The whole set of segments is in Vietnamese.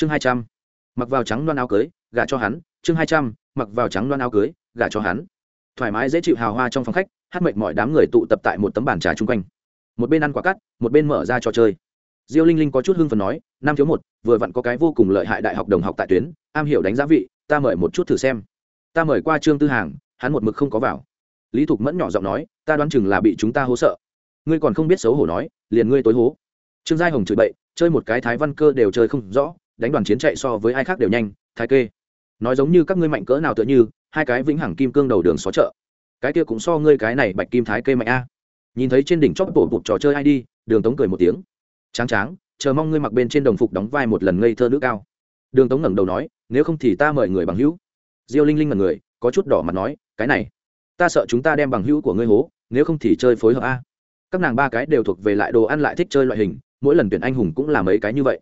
chương hai trăm. Mặc vào trắng loan áo cưới, gả cho hắn. Chương hai trăm, mặc vào trắng loan áo cưới, gả cho hắn. Thoải mái dễ chịu hào hoa trong phòng khách, hát mệnh mọi đám người tụ tập tại một tấm bàn trà chung quanh. Một bên ăn quả cắt, một bên mở ra trò chơi. Diêu linh linh có chút hưng phần nói năm thiếu một, vừa vặn có cái vô cùng lợi hại đại học đồng học tại tuyến, am hiểu đánh giá vị, ta mời một chút thử xem. Ta mời qua trương tư hàng, hắn một mực không có vào. Lý thục mẫn nhỏ giọng nói, ta đoán chừng là bị chúng ta hố sợ. Ngươi còn không biết xấu hổ nói, liền ngươi tối hố. Trương giai hồng chửi bậy, chơi một cái thái văn cơ đều chơi không rõ đánh đoàn chiến chạy so với ai khác đều nhanh, thái kê. Nói giống như các ngươi mạnh cỡ nào tựa như, hai cái vĩnh hằng kim cương đầu đường xó chợ. Cái kia cũng so ngươi cái này bạch kim thái kê mạnh a. Nhìn thấy trên đỉnh chóp bổ bụt trò chơi ai đi, đường tống cười một tiếng. Tráng tráng, chờ mong ngươi mặc bên trên đồng phục đóng vai một lần ngây thơ nữ cao. Đường tống ngẩng đầu nói, nếu không thì ta mời người bằng hữu. Diêu linh linh mật người, có chút đỏ mặt nói, cái này, ta sợ chúng ta đem bằng hữu của ngươi hố, nếu không thì chơi phối hợp a. Các nàng ba cái đều thuộc về lại đồ ăn lại thích chơi loại hình, mỗi lần tuyển anh hùng cũng là mấy cái như vậy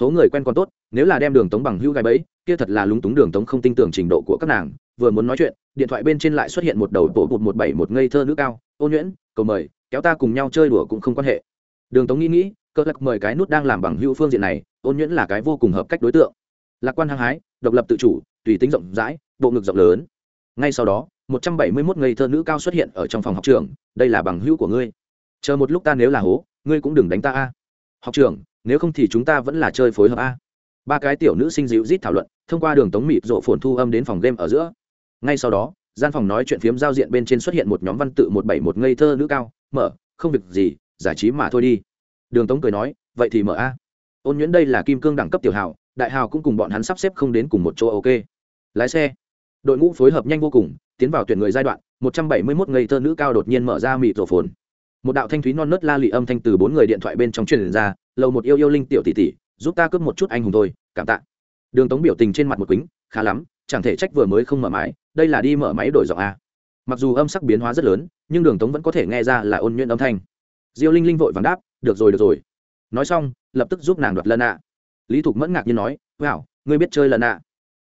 hố người quen còn tốt, nếu là đem đường tống bằng hữu gai bẫy, kia thật là lúng túng đường tống không tin tưởng trình độ của các nàng, vừa muốn nói chuyện, điện thoại bên trên lại xuất hiện một đầu tổ một một bảy một ngây thơ nữ cao, ô nhuyễn, cầu mời, kéo ta cùng nhau chơi đùa cũng không quan hệ. Đường tống nghĩ nghĩ, cơ lắc mời cái nút đang làm bằng hữu phương diện này ôn nhuyễn là cái vô cùng hợp cách đối tượng. Lạc quan hăng hái, độc lập tự chủ, tùy tính rộng rãi, bộ ngực rộng lớn. Ngay sau đó, một trăm bảy mươi 171 ngây thơ nữ cao xuất hiện ở trong phòng học trường, đây là bằng hữu của ngươi. Chờ một lúc ta nếu là hố, ngươi cũng đừng đánh ta a. Học trường nếu không thì chúng ta vẫn là chơi phối hợp a. Ba cái tiểu nữ sinh dịu rít thảo luận, thông qua đường tống mịt rộ phồn thu âm đến phòng game ở giữa. Ngay sau đó, gian phòng nói chuyện phiếm giao diện bên trên xuất hiện một nhóm văn tự một bảy một ngây thơ nữ cao, mở, không việc gì, giải trí mà thôi đi. Đường tống cười nói, vậy thì mở a. Ôn nhuyễn đây là kim cương đẳng cấp tiểu hào, đại hào cũng cùng bọn hắn sắp xếp không đến cùng một chỗ ok. Lái xe. Đội ngũ phối hợp nhanh vô cùng, tiến vào tuyển người giai đoạn, một trăm bảy mươi 171 ngây thơ nữ cao đột nhiên mở ra mịt rổ phồn một đạo thanh thúy non nớt la lị âm thanh từ bốn người điện thoại bên trong truyền ra lầu một yêu yêu linh tiểu tỷ tỷ, giúp ta cướp một chút anh hùng thôi, cảm tạ. Đường tống biểu tình trên mặt một quýnh khá lắm, chẳng thể trách vừa mới không mở máy, đây là đi mở máy đổi giọng a. Mặc dù âm sắc biến hóa rất lớn, nhưng đường tống vẫn có thể nghe ra là ôn nhuyễn âm thanh. Diêu linh linh vội vàng đáp, được rồi được rồi. Nói xong, lập tức giúp nàng đoạt lân ạ lý thục mẫn ngạc nhiên nói, wow, ngươi biết chơi lần ạ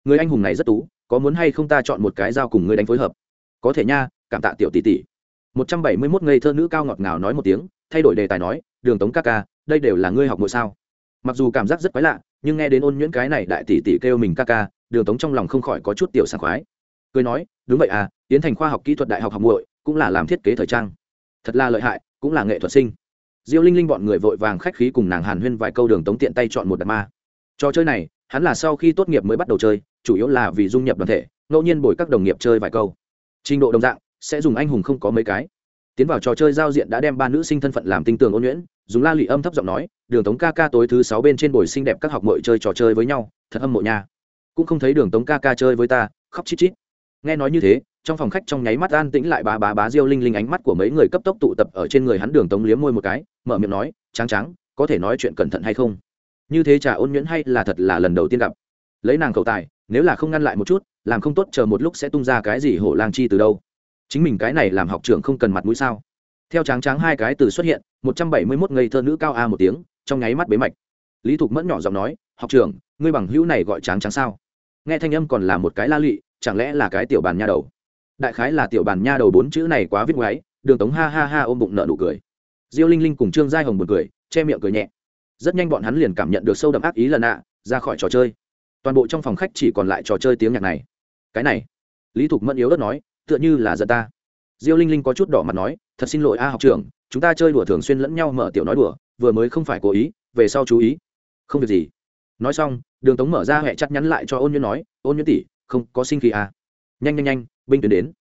người anh hùng này rất tú, có muốn hay không ta chọn một cái dao cùng ngươi đánh phối hợp? Có thể nha, cảm tạ tiểu tỷ tỷ một trăm bảy mươi mốt ngây thơ nữ cao ngọt ngào nói một tiếng, thay đổi đề tài nói, đường tống ca ca, đây đều là ngươi học mỗi sao? Mặc dù cảm giác rất quái lạ, nhưng nghe đến ôn nhuyễn cái này đại tỷ tỷ kêu mình ca ca, đường tống trong lòng không khỏi có chút tiểu sảng khoái. Cười nói, đúng vậy à tiến thành khoa học kỹ thuật đại học học muội, cũng là làm thiết kế thời trang. Thật là lợi hại, cũng là nghệ thuật sinh. Diêu linh linh bọn người vội vàng khách khí cùng nàng hàn huyên vài câu đường tống tiện tay chọn một đặt ma. Trò chơi này, hắn là sau khi tốt nghiệp mới bắt đầu chơi, chủ yếu là vì dung nhập đoàn thể, ngẫu nhiên bồi các đồng nghiệp chơi vài câu. Trình độ đồng dạng sẽ dùng anh hùng không có mấy cái. Tiến vào trò chơi giao diện đã đem ba nữ sinh thân phận làm tinh tường ôn nhuyễn, dùng la lụy âm thấp giọng nói, đường tống ca ca tối thứ sáu bên trên bồi xinh đẹp các học mội chơi trò chơi với nhau, thật âm mộ nha. Cũng không thấy đường tống ca ca chơi với ta, khóc chít chít. Nghe nói như thế, trong phòng khách trong nháy mắt an tĩnh lại bà bá bá diêu linh linh ánh mắt của mấy người cấp tốc tụ tập ở trên người hắn đường tống liếm môi một cái, mở miệng nói trắng trắng có thể nói chuyện cẩn thận hay không? Như thế trà ôn nhuyễn hay là thật là lần đầu tiên gặp. Lấy nàng cầu tài, nếu là không ngăn lại một chút, làm không tốt chờ một lúc sẽ tung ra cái gì hổ lang chi từ đâu chính mình cái này làm học trưởng không cần mặt mũi sao? Theo tráng tráng hai cái từ xuất hiện, một trăm bảy mươi mốt ngây thơ nữ cao a một tiếng, trong nháy mắt bế mạch. Lý thục mẫn nhỏ giọng nói, học trưởng, ngươi bằng hữu này gọi tráng tráng sao? Nghe thanh âm còn là một cái la lụy chẳng lẽ là cái tiểu bàn nha đầu? Đại khái là tiểu bàn nha đầu bốn chữ này quá viết ngoáy, đường tống ha ha ha ôm bụng nợ nụ cười. Diêu linh linh cùng trương giai hồng một cười, che miệng cười nhẹ. Rất nhanh bọn hắn liền cảm nhận được sâu đậm ác ý lần ạ, ra khỏi trò chơi. Toàn bộ trong phòng khách chỉ còn lại trò chơi tiếng nhạc này. Cái này, lý thục mẫn yếu đất nói tựa như là giận ta. Diêu linh linh có chút đỏ mặt nói, thật xin lỗi a học trưởng, chúng ta chơi đùa thường xuyên lẫn nhau mở tiểu nói đùa, vừa mới không phải cố ý, về sau chú ý. Không việc gì. Nói xong, đường tống mở ra hẹ chắc nhắn lại cho ôn nhuyễn nói, ôn nhuyễn tỷ, không có sinh khí à. nhanh nhanh nhanh, binh tuyến đến.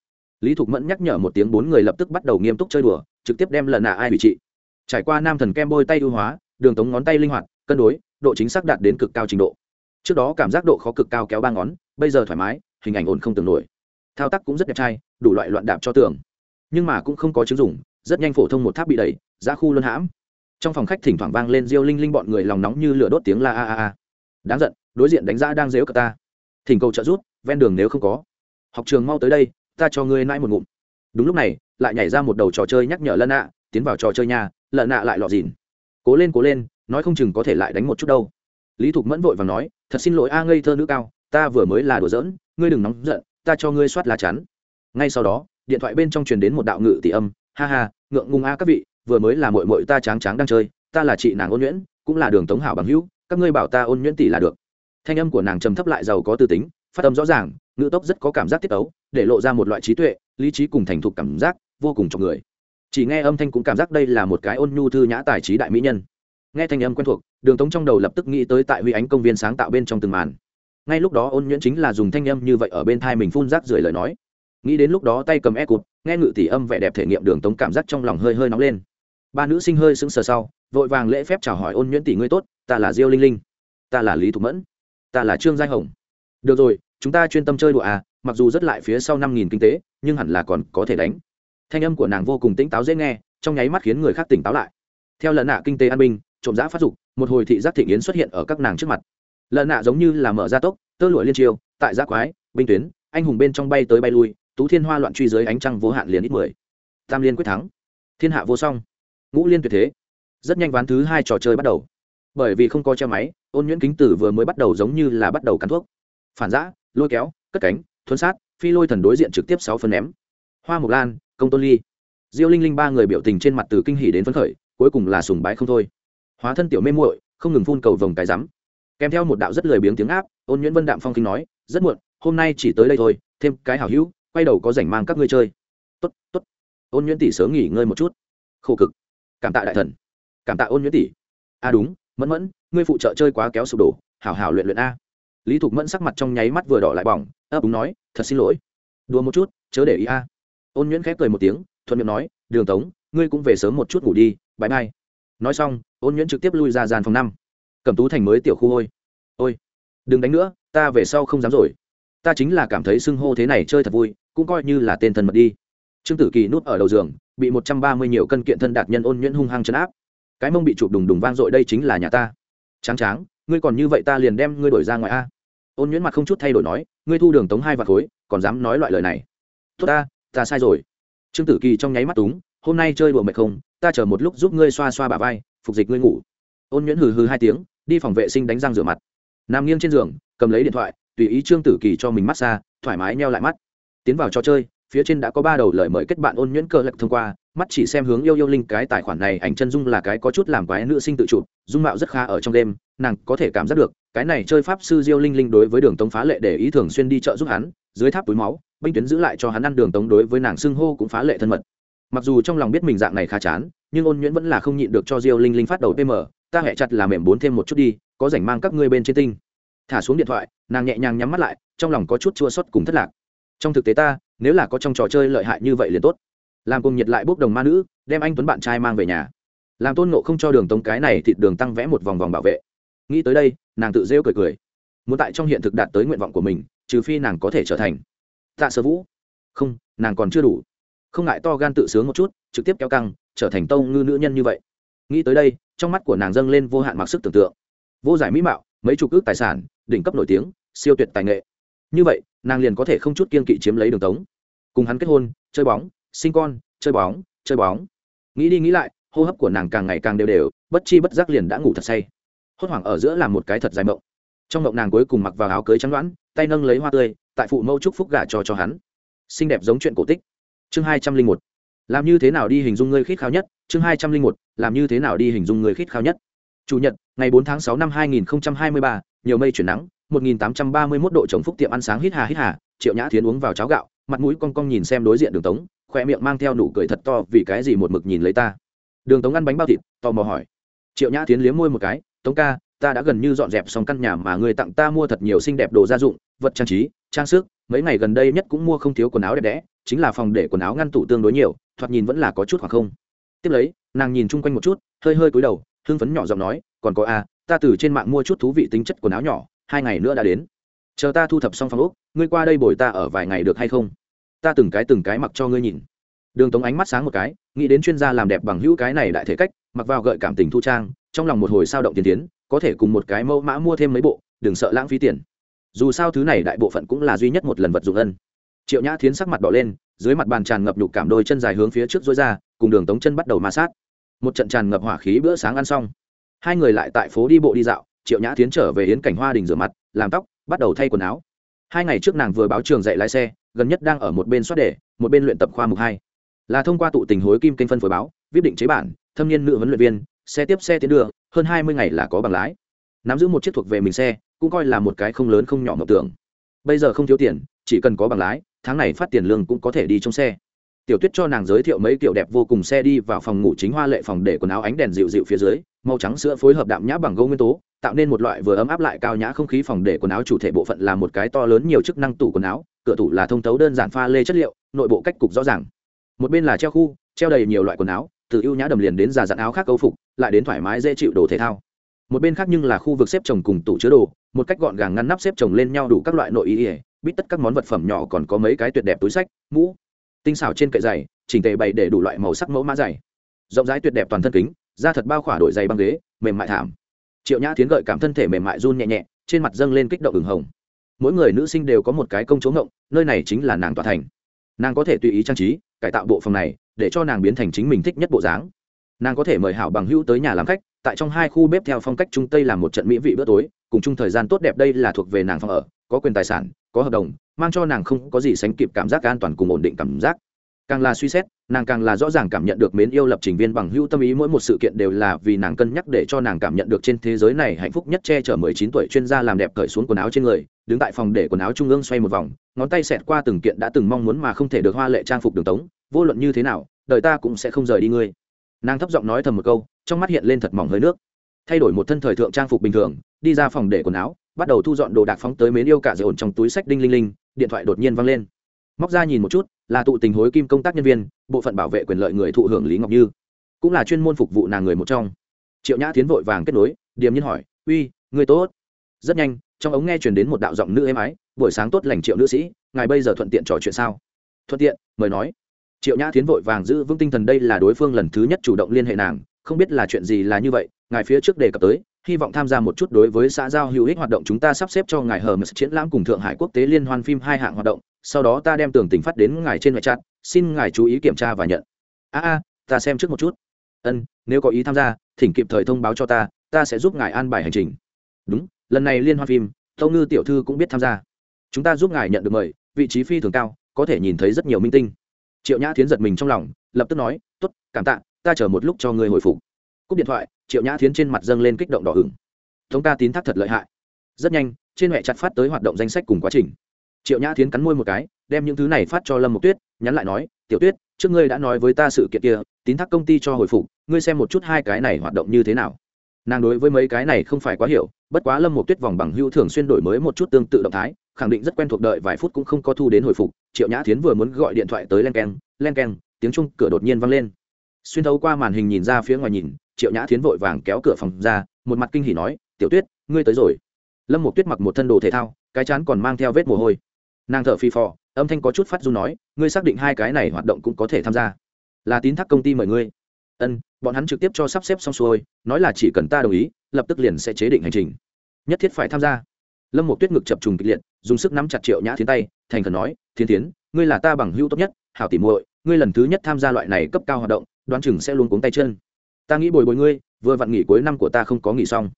Lý thục mẫn nhắc nhở một tiếng bốn người lập tức bắt đầu nghiêm túc chơi đùa, trực tiếp đem lần nạ ai bị trị. Trải qua nam thần kem bôi tay ưu hóa, đường tống ngón tay linh hoạt, cân đối, độ chính xác đạt đến cực cao trình độ. Trước đó cảm giác độ khó cực cao kéo ba ngón, bây giờ thoải mái, hình ảnh ổn không tưởng nổi thao tác cũng rất đẹp trai, đủ loại loạn đạp cho tường. Nhưng mà cũng không có chứng dụng, rất nhanh phổ thông một tháp bị đẩy ra khu luân hãm. Trong phòng khách thỉnh thoảng vang lên diêu linh linh bọn người lòng nóng như lửa đốt tiếng la a a a. Đáng giận, đối diện đánh giá đang dếu cả ta. Thỉnh cầu trợ rút ven đường nếu không có. Học trường mau tới đây, ta cho ngươi nãi một ngụm. Đúng lúc này, lại nhảy ra một đầu trò chơi nhắc nhở lân ạ, tiến vào trò chơi nhà lợn nạ lại lọt dìn. Cố lên cố lên, nói không chừng có thể lại đánh một chút đâu. Lý thục mẫn vội và nói, thật xin lỗi a ngây thơ nữ cao, ta vừa mới là đùa giỡn, ngươi đừng nóng giận ta cho ngươi soát lá chắn. Ngay sau đó, điện thoại bên trong truyền đến một đạo ngự tỷ âm, ha ha, ngượng ngùng a các vị, vừa mới là mội mội ta tráng tráng đang chơi, ta là chị nàng ôn nhuyễn, cũng là đường tống hảo bằng hữu, các ngươi bảo ta ôn nhuyễn tỷ là được. Thanh âm của nàng trầm thấp lại giàu có tư tính, phát âm rõ ràng, ngữ tốc rất có cảm giác tiết tấu, để lộ ra một loại trí tuệ, lý trí cùng thành thục cảm giác vô cùng cho người. Chỉ nghe âm thanh cũng cảm giác đây là một cái ôn nhu thư nhã tài trí đại mỹ nhân. Nghe thanh âm quen thuộc, đường tống trong đầu lập tức nghĩ tới tại huy ánh công viên sáng tạo bên trong từng màn ngay lúc đó ôn nhuyễn chính là dùng thanh âm như vậy ở bên thai mình phun rác rưởi lời nói. nghĩ đến lúc đó tay cầm e cụt, nghe ngự tỷ âm vẻ đẹp thể nghiệm đường tống cảm giác trong lòng hơi hơi nóng lên. ba nữ sinh hơi sững sờ sau, vội vàng lễ phép chào hỏi ôn nhuyễn tỷ ngươi tốt, ta là diêu linh linh. ta là lý thục mẫn. ta là trương giai hồng. được rồi, chúng ta chuyên tâm chơi đùa à mặc dù rất lại phía sau năm nghìn kinh tế, nhưng hẳn là còn có thể đánh. thanh âm của nàng vô cùng tỉnh táo dễ nghe, trong nháy mắt khiến người khác tỉnh táo lại. theo lần nạ kinh tế an binh, trộm giã phát dục, một hồi thị giác thị yến xuất hiện ở các nàng trước mặt lợn nạ giống như là mở ra tốc, tơ lụa liên triều, tại giác quái, binh tuyến, anh hùng bên trong bay tới bay lui, tú thiên hoa loạn truy dưới ánh trăng vô hạn liền ít mười. Tam liên quyết thắng. Thiên hạ vô song. Ngũ liên tuyệt thế. Rất nhanh ván thứ hai trò chơi bắt đầu. Bởi vì không có che máy, ôn nhuyễn kính tử vừa mới bắt đầu giống như là bắt đầu cắn thuốc. Phản giã, lôi kéo, cất cánh, thuấn sát, phi lôi thần đối diện trực tiếp sáu phân ném. Hoa mộc lan, công tôn ly. Diêu linh linh ba người biểu tình trên mặt từ kinh hỉ đến phấn khởi, cuối cùng là sùng bái không thôi. Hóa thân tiểu mê muội, không ngừng phun cầu vồng cái rắm kèm theo một đạo rất lười biếng tiếng áp, ôn nhuyễn vân đạm phong kinh nói, rất muộn, hôm nay chỉ tới đây thôi, thêm cái hảo hữu, quay đầu có rảnh mang các ngươi chơi. Tốt tốt. Ôn nhuyễn tỷ sớm nghỉ ngơi một chút. Khổ cực. Cảm tạ đại thần. Cảm tạ ôn nhuyễn tỷ. A à đúng, mẫn mẫn, ngươi phụ trợ chơi quá kéo sụp đổ, hảo hảo luyện luyện a. Lý thục mẫn sắc mặt trong nháy mắt vừa đỏ lại bỏng, ấp úng nói, thật xin lỗi. Đùa một chút, chớ để ý a. Ôn nhuyễn khép cười một tiếng, thuận miệng nói, đường tống, ngươi cũng về sớm một chút ngủ đi bãi mai nói xong, ôn nhuyễn trực tiếp lui ra gian phòng năm cẩm tú thành mới tiểu khu ôi ôi, đừng đánh nữa, ta về sau không dám rồi. Ta chính là cảm thấy xưng hô thế này chơi thật vui, cũng coi như là tên thần mật đi. Trương tử kỳ núp ở đầu giường, bị một trăm ba mươi nhiều cân kiện thân đạt nhân ôn nhuyễn hung hăng chấn áp. Cái mông bị chụp đùng đùng vang dội đây chính là nhà ta. Tráng tráng, ngươi còn như vậy ta liền đem ngươi đổi ra ngoài a. Ôn nhuyễn mặt không chút thay đổi nói, ngươi thu đường tống hai vạt khối, còn dám nói loại lời này. Tốt ta ta sai rồi. Trương tử kỳ trong nháy mắt túng, hôm nay chơi đùa mệt không, ta chờ một lúc giúp ngươi xoa xoa bà vai, phục dịch ngươi ngủ. Ôn nhuyễn hừ hừ hai tiếng đi phòng vệ sinh đánh răng rửa mặt. Nằm nghiêng trên giường, cầm lấy điện thoại, tùy ý trương tử kỳ cho mình mát xa, thoải mái neo lại mắt. Tiến vào trò chơi, phía trên đã có ba đầu lời mời kết bạn ôn nhuyễn cơ lệch thông qua, mắt chỉ xem hướng yêu yêu linh, cái tài khoản này ảnh chân dung là cái có chút làm quái nữ sinh tự chụp, dung mạo rất kha ở trong đêm, nàng có thể cảm giác được, cái này chơi pháp sư diêu linh linh đối với đường tống phá lệ để ý thường xuyên đi chợ giúp hắn, dưới tháp túi máu binh tuyến giữ lại cho hắn ăn đường tống đối với nàng xưng hô cũng phá lệ thân mật. Mặc dù trong lòng biết mình dạng này khá chán, nhưng ôn nhuyễn vẫn là không nhịn được cho diêu linh linh phát đầu pm ta hẹ chặt là mềm bốn thêm một chút đi, có rảnh mang các ngươi bên trên tinh. Thả xuống điện thoại, nàng nhẹ nhàng nhắm mắt lại, trong lòng có chút chua xót cùng thất lạc. Trong thực tế ta, nếu là có trong trò chơi lợi hại như vậy liền tốt. Làm cùng nhiệt lại bốc đồng ma nữ, đem anh tuấn bạn trai mang về nhà. Làm tôn nộ không cho đường tống cái này thịt đường tăng vẽ một vòng vòng bảo vệ. Nghĩ tới đây, nàng tự rêu cười cười. Muốn tại trong hiện thực đạt tới nguyện vọng của mình, trừ phi nàng có thể trở thành. Tạ sơ vũ. Không, nàng còn chưa đủ. Không ngại to gan tự sướng một chút, trực tiếp kéo căng, trở thành tâu ngư nữ nhân như vậy. Nghĩ tới đây trong mắt của nàng dâng lên vô hạn mặc sức tưởng tượng. Vô giải mỹ mạo, mấy chục ước tài sản, đỉnh cấp nổi tiếng, siêu tuyệt tài nghệ. Như vậy, nàng liền có thể không chút kiên kỵ chiếm lấy đường tống. Cùng hắn kết hôn, chơi bóng, sinh con, chơi bóng chơi bóng. Nghĩ đi nghĩ lại, hô hấp của nàng càng ngày càng đều đều, bất chi bất giác liền đã ngủ thật say. Hốt hoảng ở giữa là một cái thật dài mộng. Trong mộng nàng cuối cùng mặc vào áo cưới trắng đoán, tay nâng lấy hoa tươi, tại phụ mẫu chúc phúc gả cho cho hắn. Xinh đẹp giống chuyện cổ tích. Chương hai trăm linh một làm như thế nào đi hình dung ngươi khít khao nhất? Chương hai trăm linh một, làm như thế nào đi hình dung ngươi khít khao nhất? Chủ nhật, ngày bốn tháng sáu năm hai nghìn hai mươi ba, nhiều mây chuyển nắng, một nghìn tám trăm ba mươi mốt độ chống phúc tiệm ăn sáng hít hà hít hà, triệu nhã thiến uống vào cháo gạo, mặt mũi cong cong nhìn xem đối diện đường tống khoe miệng mang theo nụ cười thật to, vì cái gì một mực nhìn lấy ta? Đường tống ăn bánh bao thịt, tò mò hỏi. Triệu nhã tiến liếm môi một cái, tống ca, ta đã gần như dọn dẹp xong căn nhà mà người tặng ta mua thật nhiều xinh đẹp đồ gia dụng, vật trang trí, trang sức, mấy ngày gần đây nhất cũng mua không thiếu quần áo đẹp đẽ chính là phòng để quần áo ngăn tủ tương đối nhiều thoạt nhìn vẫn là có chút hoặc không. Tiếp lấy nàng nhìn chung quanh một chút hơi hơi cúi đầu hưng phấn nhỏ giọng nói còn có a à, ta từ trên mạng mua chút thú vị tính chất quần áo nhỏ hai ngày nữa đã đến. Chờ ta thu thập xong phòng úc ngươi qua đây bồi ta ở vài ngày được hay không? Ta từng cái từng cái mặc cho ngươi nhìn. Đường tống ánh mắt sáng một cái nghĩ đến chuyên gia làm đẹp bằng hữu cái này đại thể cách mặc vào gợi cảm tình thu trang trong lòng một hồi sao động tiến tiến có thể cùng một cái mẫu mã mua thêm mấy bộ đừng sợ lãng phí tiền. Dù sao thứ này đại bộ phận cũng là duy nhất một lần vật dụng ân triệu nhã thiến sắc mặt đỏ lên, dưới mặt bàn tràn ngập nhục cảm đôi chân dài hướng phía trước dối ra, cùng đường tống chân bắt đầu ma sát. Một trận tràn ngập hỏa khí bữa sáng ăn xong. Hai người lại tại phố đi bộ đi dạo, triệu nhã tiến trở về yến cảnh hoa đình rửa mặt, làm tóc, bắt đầu thay quần áo. Hai ngày trước nàng vừa báo trường dạy lái xe, gần nhất đang ở một bên soát đề, một bên luyện tập khoa mục hai. Là thông qua tụ tình hối kim kênh phân phối báo, viết định chế bản, thâm niên nữ huấn luyện viên, xe tiếp xe tiến đường hơn hai mươi ngày là có bằng lái. Nắm giữ một chiếc thuộc về mình xe, cũng coi là một cái không lớn không nhỏ mộng tưởng. Bây giờ không thiếu tiền chỉ cần có bằng lái, tháng này phát tiền lương cũng có thể đi trong xe. Tiểu tuyết cho nàng giới thiệu mấy kiểu đẹp vô cùng xe đi vào phòng ngủ chính hoa lệ phòng để quần áo ánh đèn dịu dịu phía dưới, màu trắng sữa phối hợp đạm nhã bằng gỗ nguyên tố, tạo nên một loại vừa ấm áp lại cao nhã không khí phòng để quần áo chủ thể bộ phận là một cái to lớn nhiều chức năng tủ quần áo, cửa tủ là thông thấu đơn giản pha lê chất liệu, nội bộ cách cục rõ ràng. Một bên là treo khu, treo đầy nhiều loại quần áo, từ ưu nhã đầm liền đến già dặn áo khác câu phục, lại đến thoải mái dễ chịu đồ thể thao. Một bên khác nhưng là khu vực xếp chồng cùng tủ chứa đồ, một cách gọn gàng ngăn nắp xếp chồng lên nhau đủ các loại nội ý ỉa bít tất các món vật phẩm nhỏ còn có mấy cái tuyệt đẹp túi sách, mũ, tinh xảo trên kệ giày, chỉnh tề bày để đủ loại màu sắc mẫu mã giày. Rộng rãi tuyệt đẹp toàn thân kính, da thật bao khỏa đội giày băng ghế, mềm mại thảm. Triệu nhã tiến gợi cảm thân thể mềm mại run nhẹ nhẹ, trên mặt dâng lên kích động ửng hồng. Mỗi người nữ sinh đều có một cái công chống ngộng, nơi này chính là nàng tòa thành. Nàng có thể tùy ý trang trí, cải tạo bộ phòng này, để cho nàng biến thành chính mình thích nhất bộ dáng. Nàng có thể mời hảo bằng hữu tới nhà làm khách, tại trong hai khu bếp theo phong cách trung tây làm một trận mỹ vị bữa tối, cùng chung thời gian tốt đẹp đây là thuộc về nàng phòng ở có quyền tài sản, có hợp đồng, mang cho nàng không có gì sánh kịp cảm giác an toàn cùng ổn định cảm giác. Càng là suy xét, nàng càng là rõ ràng cảm nhận được mến yêu lập trình viên bằng hữu tâm ý mỗi một sự kiện đều là vì nàng cân nhắc để cho nàng cảm nhận được trên thế giới này hạnh phúc nhất che chở mười chín tuổi chuyên gia làm đẹp cởi xuống quần áo trên người, đứng tại phòng để quần áo trung ương xoay một vòng, ngón tay xẹt qua từng kiện đã từng mong muốn mà không thể được hoa lệ trang phục đường tống, vô luận như thế nào, đời ta cũng sẽ không rời đi ngươi. Nàng thấp giọng nói thầm một câu, trong mắt hiện lên thật mỏng hơi nước thay đổi một thân thời thượng trang phục bình thường, đi ra phòng để quần áo, bắt đầu thu dọn đồ đạc phóng tới mến yêu cả dây ổn trong túi sách đinh linh linh, điện thoại đột nhiên văng lên. Móc ra nhìn một chút, là tụ tình hối kim công tác nhân viên, bộ phận bảo vệ quyền lợi người thụ hưởng lý ngọc như. Cũng là chuyên môn phục vụ nàng người một trong. Triệu nhã tiến vội vàng kết nối, điềm nhiên hỏi, uy, người tốt. Rất nhanh, trong ống nghe chuyển đến một đạo giọng nữ êm ái, buổi sáng tốt lành triệu nữ sĩ, ngài bây giờ thuận tiện trò chuyện sao? Thuận tiện, mời nói. Triệu nhã tiến vội vàng giữ vững tinh thần đây là đối phương lần thứ nhất chủ động liên hệ nàng, không biết là chuyện gì là như vậy ngài phía trước đề cập tới, hy vọng tham gia một chút đối với xã giao hữu ích hoạt động chúng ta sắp xếp cho ngài hờ mật triển lãm cùng thượng hải quốc tế liên hoan phim hai hạng hoạt động, sau đó ta đem tường tình phát đến ngài trên ngoại trạng, xin ngài chú ý kiểm tra và nhận. A a, ta xem trước một chút. Ân, nếu có ý tham gia, thỉnh kịp thời thông báo cho ta ta sẽ giúp ngài an bài hành trình. Đúng, lần này liên hoan phim, tâu ngư tiểu thư cũng biết tham gia. Chúng ta giúp ngài nhận được mời, vị trí phi thường cao, có thể nhìn thấy rất nhiều minh tinh. Triệu nhã thiến giật mình trong lòng, lập tức nói t ố t cảm tạ, ta chờ một lúc cho ngươi hồi phục cúp điện thoại, triệu nhã thiến trên mặt dâng lên kích động đỏ hửng thống ca tín thác thật lợi hại. Rất nhanh, trên huệ chặt phát tới hoạt động danh sách cùng quá trình. Triệu nhã thiến cắn môi một cái, đem những thứ này phát cho lâm mộc tuyết, nhắn lại nói, tiểu tuyết, trước ngươi đã nói với ta sự kiện kia, tín thác công ty cho hồi phục, ngươi xem một chút hai cái này hoạt động như thế nào. Nàng đối với mấy cái này không phải quá hiểu, bất quá lâm một tuyết vòng bằng hưu thường xuyên đổi mới một chút tương tự động thái, khẳng định rất quen thuộc đợi vài phút cũng không có thu đến hồi phục. Triệu nhã tiến vừa muốn gọi điện thoại tới len keng len keng, tiếng chung cửa đột nhiên vang lên xuyên thấu qua màn hình nhìn ra phía ngoài nhìn, triệu nhã tiến vội vàng kéo cửa phòng ra, một mặt kinh hỉ nói, tiểu tuyết, ngươi tới rồi. Lâm một tuyết mặc một thân đồ thể thao, cái chán còn mang theo vết mồ hôi. Nàng thở phi phò, âm thanh có chút phát du nói, ngươi xác định hai cái này hoạt động cũng có thể tham gia. Là tín thác công ty mời ngươi. Ân, bọn hắn trực tiếp cho sắp xếp xong xuôi, nói là chỉ cần ta đồng ý, lập tức liền sẽ chế định hành trình. Nhất thiết phải tham gia. Lâm một tuyết ngực chập trùng kịch liệt, dùng sức nắm chặt triệu nhã thiến tay, thành khẩn nói thiên tiến ngươi là ta bằng hữu tốt nhất, hảo tỉ muội, ngươi lần thứ nhất tham gia loại này cấp cao hoạt động đoán chừng sẽ luôn cuống tay chân. Ta nghĩ bồi bồi ngươi, vừa vặn nghỉ cuối năm của ta không có nghỉ xong.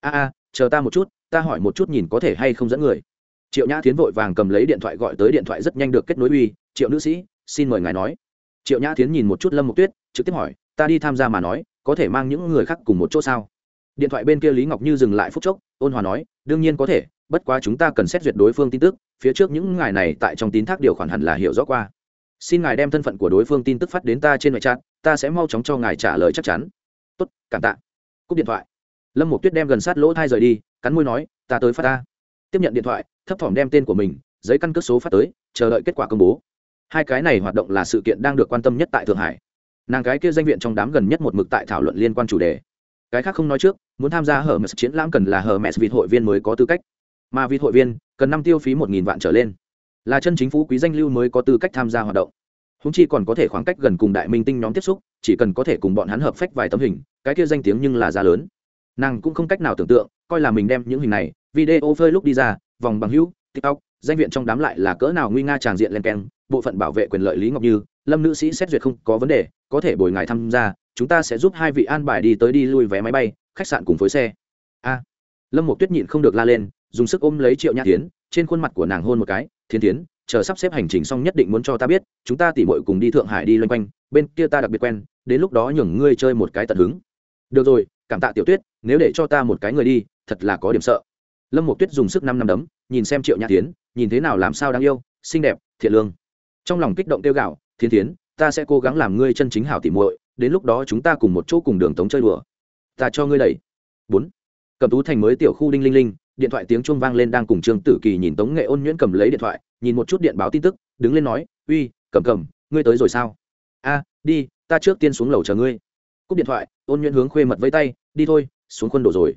A a, chờ ta một chút, ta hỏi một chút nhìn có thể hay không dẫn người. Triệu nhã tiến vội vàng cầm lấy điện thoại gọi tới điện thoại rất nhanh được kết nối uy, triệu nữ sĩ, xin mời ngài nói. Triệu nhã tiến nhìn một chút lâm mục tuyết, trực tiếp hỏi, ta đi tham gia mà nói, có thể mang những người khác cùng một chỗ sao? Điện thoại bên kia lý ngọc như dừng lại phút chốc, ôn hòa nói, đương nhiên có thể, bất quá chúng ta cần xét duyệt đối phương tin tức, phía trước những ngài này tại trong tín thác điều khoản hẳn là hiểu rõ qua. Xin ngài đem thân phận của đối phương tin tức phát đến ta trên ngoại trạng ta sẽ mau chóng cho ngài trả lời chắc chắn. Tốt, cảm tạ. Cúp điện thoại. Lâm một tuyết đem gần sát lỗ thai rời đi, cắn môi nói, ta tới phát ta. Tiếp nhận điện thoại, thấp thỏm đem tên của mình, giấy căn cước số phát tới, chờ đợi kết quả công bố. Hai cái này hoạt động là sự kiện đang được quan tâm nhất tại thượng hải. Nàng cái kia danh viện trong đám gần nhất một mực tại thảo luận liên quan chủ đề. Cái khác không nói trước, muốn tham gia hở mẹ chiến lãm cần là hở mẹ vịt hội viên mới có tư cách. Mà vịt hội viên cần năm tiêu phí một nghìn vạn trở lên. Là chân chính phú quý danh lưu mới có tư cách tham gia hoạt động húng chi còn có thể khoảng cách gần cùng đại minh tinh nhóm tiếp xúc, chỉ cần có thể cùng bọn hắn hợp phách vài tấm hình, cái kia danh tiếng nhưng là giá lớn. Nàng cũng không cách nào tưởng tượng, coi là mình đem những hình này, video phơi lúc đi ra, vòng bằng hữu, tiktok, danh viện trong đám lại là cỡ nào nguy nga tràng diện lên keng, bộ phận bảo vệ quyền lợi lý ngọc như, lâm nữ sĩ xét duyệt không có vấn đề, có thể bồi ngài tham gia, chúng ta sẽ giúp hai vị an bài đi tới đi lui vé máy bay, khách sạn cùng phối xe. A. Lâm một tuyết nhịn không được la lên, dùng sức ôm lấy triệu nhã tiến, trên khuôn mặt của nàng hôn một cái thiên tiến chờ sắp xếp hành trình xong nhất định muốn cho ta biết, chúng ta tỉ mội cùng đi thượng hải đi loanh quanh, bên kia ta đặc biệt quen, đến lúc đó nhường ngươi chơi một cái tận hứng. Được rồi, cảm tạ tiểu tuyết, nếu để cho ta một cái người đi, thật là có điểm sợ. Lâm một tuyết dùng sức năm năm đấm, nhìn xem triệu nhã tiến, nhìn thế nào làm sao đáng yêu, xinh đẹp, thiện lương. Trong lòng kích động tiêu gạo thiên tiến, ta sẽ cố gắng làm ngươi chân chính hảo tỉ muội, đến lúc đó chúng ta cùng một chỗ cùng đường tống chơi đùa. Ta cho ngươi đẩy. Bốn. Cầm tú thành mới tiểu khu đinh linh linh, điện thoại tiếng chuông vang lên đang cùng trương tử kỳ nhìn tống nghệ ôn nhuyễn cầm lấy điện thoại nhìn một chút điện báo tin tức, đứng lên nói, uy cầm cầm ngươi tới rồi sao? A, đi, ta trước tiên xuống lầu chờ ngươi. Cúp điện thoại, ôn nhuyễn hướng khuê mật vây tay, đi thôi, xuống quân đổ rồi.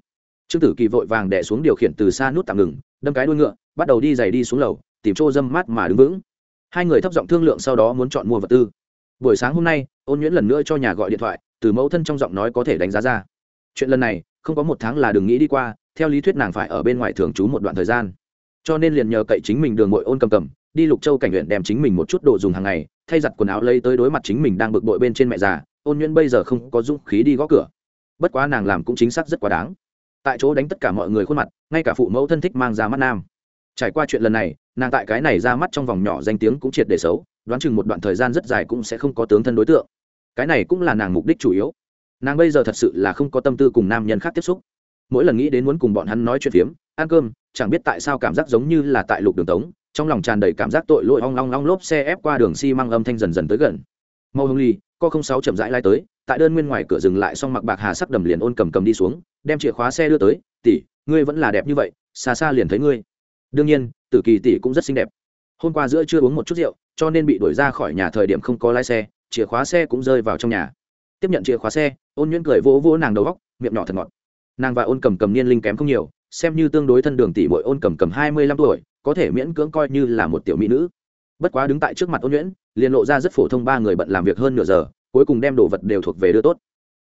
Trương tử kỳ vội vàng đẻ xuống điều khiển từ xa nút tạm ngừng, đâm cái đuôi ngựa, bắt đầu đi giày đi xuống lầu, tìm chỗ dâm mát mà đứng vững. Hai người thấp giọng thương lượng sau đó muốn chọn mua vật tư. Buổi sáng hôm nay, ôn nhuyễn lần nữa cho nhà gọi điện thoại, từ mẫu thân trong giọng nói có thể đánh giá ra. Chuyện lần này, không có một tháng là đừng nghĩ đi qua, theo lý thuyết nàng phải ở bên ngoài thường trú một đoạn thời gian cho nên liền nhờ cậy chính mình đường mội ôn cầm cầm, đi lục châu cảnh huyện đem chính mình một chút đồ dùng hàng ngày, thay giặt quần áo lấy tới đối mặt chính mình đang bực bội bên trên mẹ già, ôn nhuyễn bây giờ không có dũng khí đi gõ cửa. Bất quá nàng làm cũng chính xác rất quá đáng. Tại chỗ đánh tất cả mọi người khuôn mặt, ngay cả phụ mẫu thân thích mang ra mắt nam. Trải qua chuyện lần này, nàng tại cái này ra mắt trong vòng nhỏ danh tiếng cũng triệt để xấu, đoán chừng một đoạn thời gian rất dài cũng sẽ không có tướng thân đối tượng. Cái này cũng là nàng mục đích chủ yếu. Nàng bây giờ thật sự là không có tâm tư cùng nam nhân khác tiếp xúc. Mỗi lần nghĩ đến muốn cùng bọn hắn nói chuyện phiếm, ăn cơm chẳng biết tại sao cảm giác giống như là tại lục đường tống, trong lòng tràn đầy cảm giác tội lỗi ong long long lốp xe ép qua đường xi măng âm thanh dần dần tới gần. Màu hồng ly co không sáu chậm rãi lai tới, tại đơn nguyên ngoài cửa dừng lại xong mặc bạc hà sắc đầm liền ôn cầm cầm đi xuống, đem chìa khóa xe đưa tới, tỷ, ngươi vẫn là đẹp như vậy, xa xa liền thấy ngươi. Đương nhiên, tử kỳ tỷ cũng rất xinh đẹp. Hôm qua giữa chưa uống một chút rượu, cho nên bị đuổi ra khỏi nhà thời điểm không có lái xe, chìa khóa xe cũng rơi vào trong nhà. Tiếp nhận chìa khóa xe, ôn nhuyễn cười vỗ vỗ nàng đầu góc, miệng nhỏ thật ngọt. Nàng và ôn cầm cầm niên linh kém không nhiều xem như tương đối thân đường tỷ muội ôn cầm cầm hai mươi lăm tuổi, có thể miễn cưỡng coi như là một tiểu mỹ nữ. Bất quá đứng tại trước mặt ôn nhuyễn, liền lộ ra rất phổ thông ba người bận làm việc hơn nửa giờ, cuối cùng đem đồ vật đều thuộc về đưa tốt.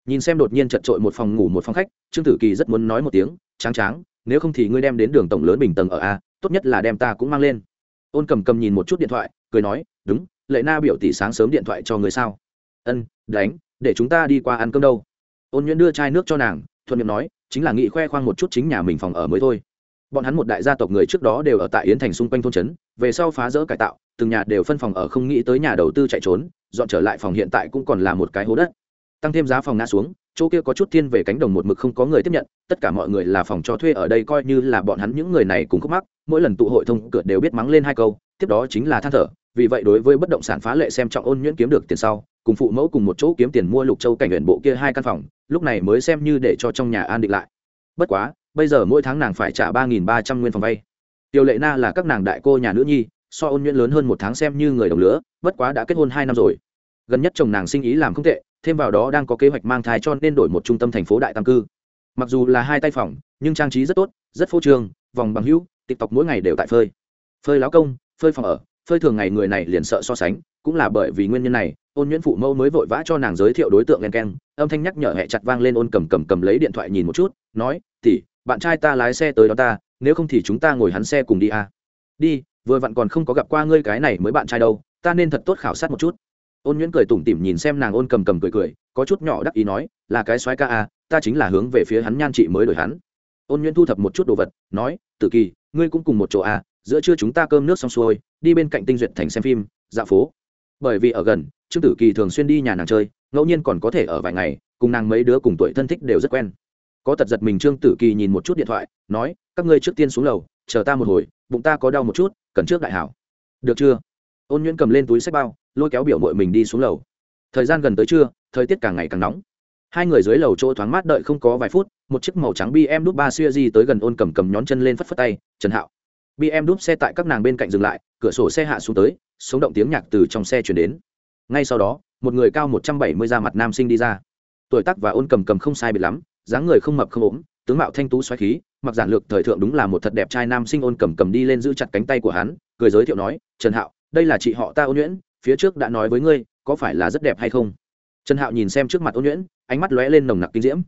Nhìn xem đột nhiên chật trội một phòng ngủ một phòng khách, trương tử kỳ rất muốn nói một tiếng, tráng tráng, nếu không thì ngươi đem đến đường tổng lớn bình tầng ở a, tốt nhất là đem ta cũng mang lên. Ôn cầm cầm nhìn một chút điện thoại, cười nói, đúng, lệ na biểu tỷ sáng sớm điện thoại cho người sao? Ân, đánh, để chúng ta đi qua ăn cơm đâu. Ôn nhuyễn đưa chai nước cho nàng thuận miệng nói, chính là nghĩ khoe khoang một chút chính nhà mình phòng ở mới thôi. Bọn hắn một đại gia tộc người trước đó đều ở tại yến thành xung quanh thôn trấn, về sau phá rỡ cải tạo, từng nhà đều phân phòng ở không nghĩ tới nhà đầu tư chạy trốn, dọn trở lại phòng hiện tại cũng còn là một cái hố đất. Tăng thêm giá phòng ngã xuống, chỗ kia có chút thiên về cánh đồng một mực không có người tiếp nhận, tất cả mọi người là phòng cho thuê ở đây coi như là bọn hắn những người này cũng khúc mắc, mỗi lần tụ hội thông cửa đều biết mắng lên hai câu, tiếp đó chính là than thở, vì vậy đối với bất động sản phá lệ xem trọng ôn nhuyễn kiếm được tiền sau, cùng phụ mẫu cùng một chỗ kiếm tiền mua lục châu cảnh huyện bộ kia hai căn phòng lúc này mới xem như để cho trong nhà an định lại. Bất quá, bây giờ mỗi tháng nàng phải trả ba nghìn ba trăm nguyên phòng vay. Tiểu lệ na là các nàng đại cô nhà nữ nhi, so ôn nhuyễn lớn hơn một tháng xem như người đồng lứa, bất quá đã kết hôn hai năm rồi. Gần nhất chồng nàng sinh ý làm không tệ, thêm vào đó đang có kế hoạch mang thai cho nên đổi một trung tâm thành phố đại tam cư. Mặc dù là hai tay phòng, nhưng trang trí rất tốt, rất phô trương, vòng bằng hữu, tiktok mỗi ngày đều tại phơi. Phơi láo công, phơi phòng ở, phơi thường ngày người này liền sợ so sánh, cũng là bởi vì nguyên nhân này, ôn nhuyễn phụ mẫu mới vội vã cho nàng giới thiệu đối tượng len keng âm thanh nhắc nhở hẹ chặt vang lên ôn cầm cầm cầm lấy điện thoại nhìn một chút, nói tỉ bạn trai ta lái xe tới đó ta, nếu không thì chúng ta ngồi hắn xe cùng đi à. đi, vừa vặn còn không có gặp qua ngươi cái này mới bạn trai đâu, ta nên thật tốt khảo sát một chút. Ôn nhuyễn cười tủm tỉm nhìn xem nàng ôn cầm cầm cười cười, có chút nhỏ đắc ý nói, là cái soái ca à ta chính là hướng về phía hắn nhan chị mới đổi hắn. Ôn nhuyễn thu thập một chút đồ vật, nói, tử kỳ, ngươi cũng cùng một chỗ à giữa trưa chúng ta cơm nước xong xuôi, đi bên cạnh tinh duyệt thành xem phim dạ phố. Bởi vì ở gần, trương tử kỳ thường xuyên đi nhà nàng chơi ngẫu nhiên còn có thể ở vài ngày, cùng nàng mấy đứa cùng tuổi thân thích đều rất quen. Có tật giật mình trương tử kỳ nhìn một chút điện thoại, nói, các ngươi trước tiên xuống lầu, chờ ta một hồi, bụng ta có đau một chút, cần trước đại hảo. Được chưa? Ôn nhuyễn cầm lên túi sách bao, lôi kéo biểu mội mình đi xuống lầu. Thời gian gần tới trưa, thời tiết càng ngày càng nóng. Hai người dưới lầu chỗ thoáng mát đợi không có vài phút, một chiếc màu trắng bm đúp ba xuya di tới gần ôn cầm cầm nhón chân lên phất phất tay, trần hạo. Bm đúp xe tại các nàng bên cạnh dừng lại, cửa sổ xe hạ xuống tới, sống động tiếng nhạc từ trong xe chuyển đến. Ngay sau đó một người cao một trăm bảy mươi da mặt nam sinh đi ra. Tuổi tác và ôn cầm cầm không sai biệt lắm, dáng người không mập không ốm, tướng mạo thanh tú xoáy khí, mặc giản lược thời thượng đúng là một thật đẹp trai nam sinh ôn cầm cầm đi lên giữ chặt cánh tay của hắn, cười giới thiệu nói, trần hạo, đây là chị họ ta ôn nhuyễn, phía trước đã nói với ngươi, có phải là rất đẹp hay không? Trần hạo nhìn xem trước mặt ôn nhuyễn, ánh mắt lóe lên nồng nặc kinh diễm.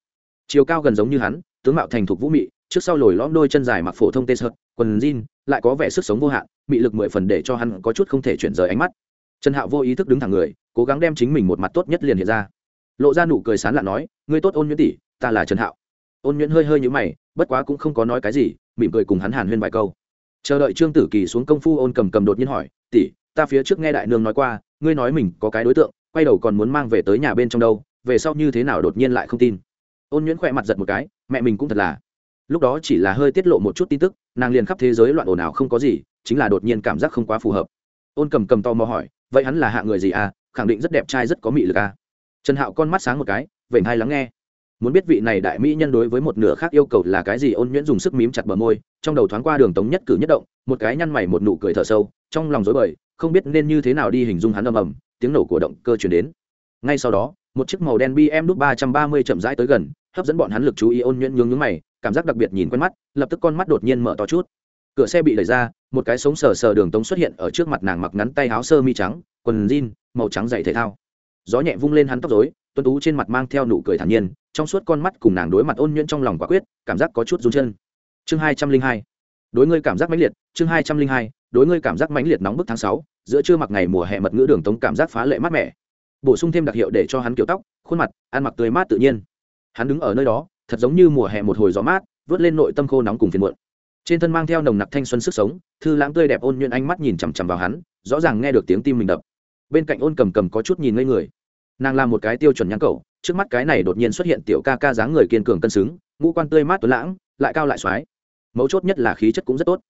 Chiều cao gần giống như hắn, tướng mạo thành thục vũ mị, trước sau lồi lõm đôi chân dài mặc phổ thông tê sợt, quần jean, lại có vẻ sức sống vô hạn, mị lực mười phần để cho hắn có chút không thể chuyển rời ánh mắt trần hạo vô ý thức đứng thẳng người, cố gắng đem chính mình một mặt tốt nhất liền hiện ra. Lộ ra nụ cười sán lạ nói, ngươi tốt ôn nhuyễn tỷ, ta là trần hạo. Ôn nhuyễn hơi hơi nhũ mày, bất quá cũng không có nói cái gì, mỉm cười cùng hắn hàn huyên vài câu. Chờ đợi trương tử kỳ xuống công phu ôn cầm cầm đột nhiên hỏi, tỷ, ta phía trước nghe đại nương nói qua, ngươi nói mình có cái đối tượng, quay đầu còn muốn mang về tới nhà bên trong đâu, về sau như thế nào đột nhiên lại không tin? Ôn nhuyễn khỏe mặt giật một cái, mẹ mình cũng thật là. Lúc đó chỉ là hơi tiết lộ một chút tin tức, nàng liền khắp thế giới loạn ồn ào không có gì, chính là đột nhiên cảm giác không quá phù hợp. Ôn cầm cầm to mò hỏi vậy hắn là hạ người gì à? khẳng định rất đẹp trai, rất có mị lực à? Trần hạo con mắt sáng một cái, vểnh hai lắng nghe. Muốn biết vị này đại mỹ nhân đối với một nửa khác yêu cầu là cái gì, ôn nhuyễn dùng sức mím chặt bờ môi, trong đầu thoáng qua đường tống nhất cử nhất động, một cái nhăn mày một nụ cười thở sâu, trong lòng dối bời, không biết nên như thế nào đi hình dung hắn ầm ầm, tiếng nổ của động cơ chuyển đến. Ngay sau đó, một chiếc màu đen bm đúc ba trăm ba mươi chậm rãi tới gần, hấp dẫn bọn hắn lực chú ý, ôn nhuyễn nhướng nhướng mày, cảm giác đặc biệt nhìn quen mắt, lập tức con mắt đột nhiên mở to chút cửa xe bị đẩy ra, một cái sống sờ sờ đường tống xuất hiện ở trước mặt nàng mặc ngắn tay áo sơ mi trắng, quần jean, màu trắng dày thể thao. Gió nhẹ vung lên hắn tóc dối tuân tú trên mặt mang theo nụ cười thản nhiên, trong suốt con mắt cùng nàng đối mặt ôn nhuyễn trong lòng quả quyết, cảm giác có chút run chân. Chương hai trăm linh hai. Đối ngươi cảm giác mãnh liệt, chương hai trăm linh hai. Đối ngươi cảm giác mãnh liệt nóng bức tháng sáu, giữa trưa mặc ngày mùa hè mật ngữ đường tống cảm giác phá lệ mát mẻ. Bổ sung thêm đặc hiệu để cho hắn kiểu tóc, khuôn mặt, ăn mặc tươi mát tự nhiên. Hắn đứng ở nơi đó, thật giống như mùa hè một hồi gió mát, vớt lên nội tâm khô nóng cùng phiền muộn trên thân mang theo nồng nặc thanh xuân sức sống, thư lãng tươi đẹp ôn nhuận ánh mắt nhìn chằm chằm vào hắn, rõ ràng nghe được tiếng tim mình đập. Bên cạnh ôn cầm cầm có chút nhìn ngây người. Nàng làm một cái tiêu chuẩn nhãn cầu, trước mắt cái này đột nhiên xuất hiện tiểu ca ca dáng người kiên cường cân xứng, ngũ quan tươi mát tuấn lãng, lại cao lại xoái. Mấu chốt nhất là khí chất cũng rất tốt.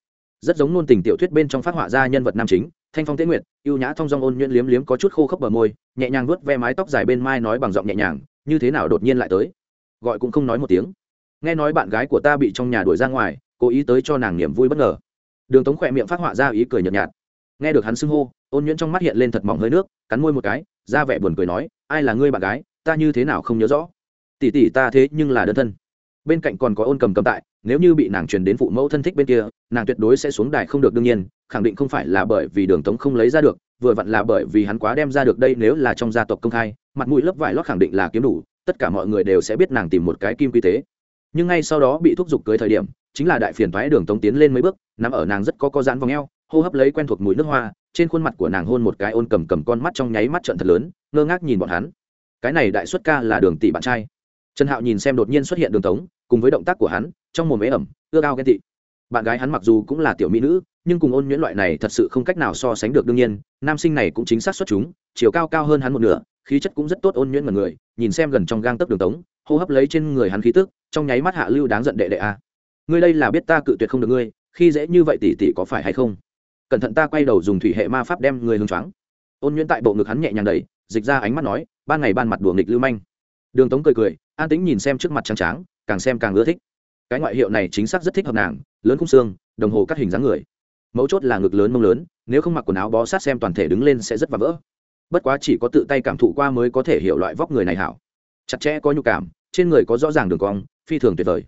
Rất giống nôn tình tiểu thuyết bên trong phát họa ra nhân vật nam chính, thanh phong tế nguyệt, ưu nhã thong dong ôn nhuyễn liếm liếm có chút khô khốc bờ môi, nhẹ nhàng vuốt ve mái tóc dài bên mai nói bằng giọng nhẹ nhàng, như thế nào đột nhiên lại tới? Gọi cũng không nói một tiếng. Nghe nói bạn gái của ta bị trong nhà đuổi ra ngoài cố ý tới cho nàng niềm vui bất ngờ. Đường tống khỏe miệng phát họa ra ý cười nhợt nhạt. Nghe được hắn xưng hô, ôn nhuyễn trong mắt hiện lên thật mỏng hơi nước, cắn môi một cái, ra vẻ buồn cười nói, ai là ngươi bạn gái, ta như thế nào không nhớ rõ? Tỷ tỷ ta thế nhưng là đơn thân. Bên cạnh còn có ôn cầm cầm tại, nếu như bị nàng truyền đến phụ mẫu thân thích bên kia, nàng tuyệt đối sẽ xuống đài không được đương nhiên, khẳng định không phải là bởi vì đường tống không lấy ra được, vừa vặn là bởi vì hắn quá đem ra được đây nếu là trong gia tộc công khai, mặt mũi lớp vải lót khẳng định là kiếm đủ, tất cả mọi người đều sẽ biết nàng tìm một cái kim quy tế. Nhưng ngay sau đó bị thúc giục cưới thời điểm chính là đại phiền toái đường tống tiến lên mấy bước, nằm ở nàng rất có có dán vòng eo, hô hấp lấy quen thuộc mùi nước hoa, trên khuôn mặt của nàng hôn một cái ôn cầm cầm con mắt trong nháy mắt trận thật lớn, ngơ ngác nhìn bọn hắn. Cái này đại xuất ca là đường tỷ bạn trai. Trần hạo nhìn xem đột nhiên xuất hiện đường tống, cùng với động tác của hắn, trong mồm ế ẩm, ưa cao ghen tị. Bạn gái hắn mặc dù cũng là tiểu mỹ nữ, nhưng cùng ôn nhuyễn loại này thật sự không cách nào so sánh được đương nhiên, nam sinh này cũng chính xác xuất chúng, chiều cao cao hơn hắn một nửa, khí chất cũng rất tốt ôn nhuyễn mật người, nhìn xem gần trong gang tấc đường tống, hô hấp lấy trên người hắn khí tức, trong nháy mắt hạ lưu đáng giận đệ đệ a ngươi đây là biết ta cự tuyệt không được ngươi, khi dễ như vậy tỷ tỷ có phải hay không? Cẩn thận ta quay đầu dùng thủy hệ ma pháp đem người hương choáng. Ôn nhuyễn tại bộ ngực hắn nhẹ nhàng đẩy, dịch ra ánh mắt nói, ban ngày ban mặt đùa nghịch lưu manh. Đường tống cười cười, an tĩnh nhìn xem trước mặt trắng tráng, càng xem càng ưa thích. Cái ngoại hiệu này chính xác rất thích hợp nàng, lớn khung xương, đồng hồ cắt hình dáng người. Mấu chốt là ngực lớn mông lớn, nếu không mặc quần áo bó sát xem toàn thể đứng lên sẽ rất và vỡ. Bất quá chỉ có tự tay cảm thụ qua mới có thể hiểu loại vóc người này hảo. Chặt chẽ có nhu cảm, trên người có rõ ràng đường cong, phi thường tuyệt vời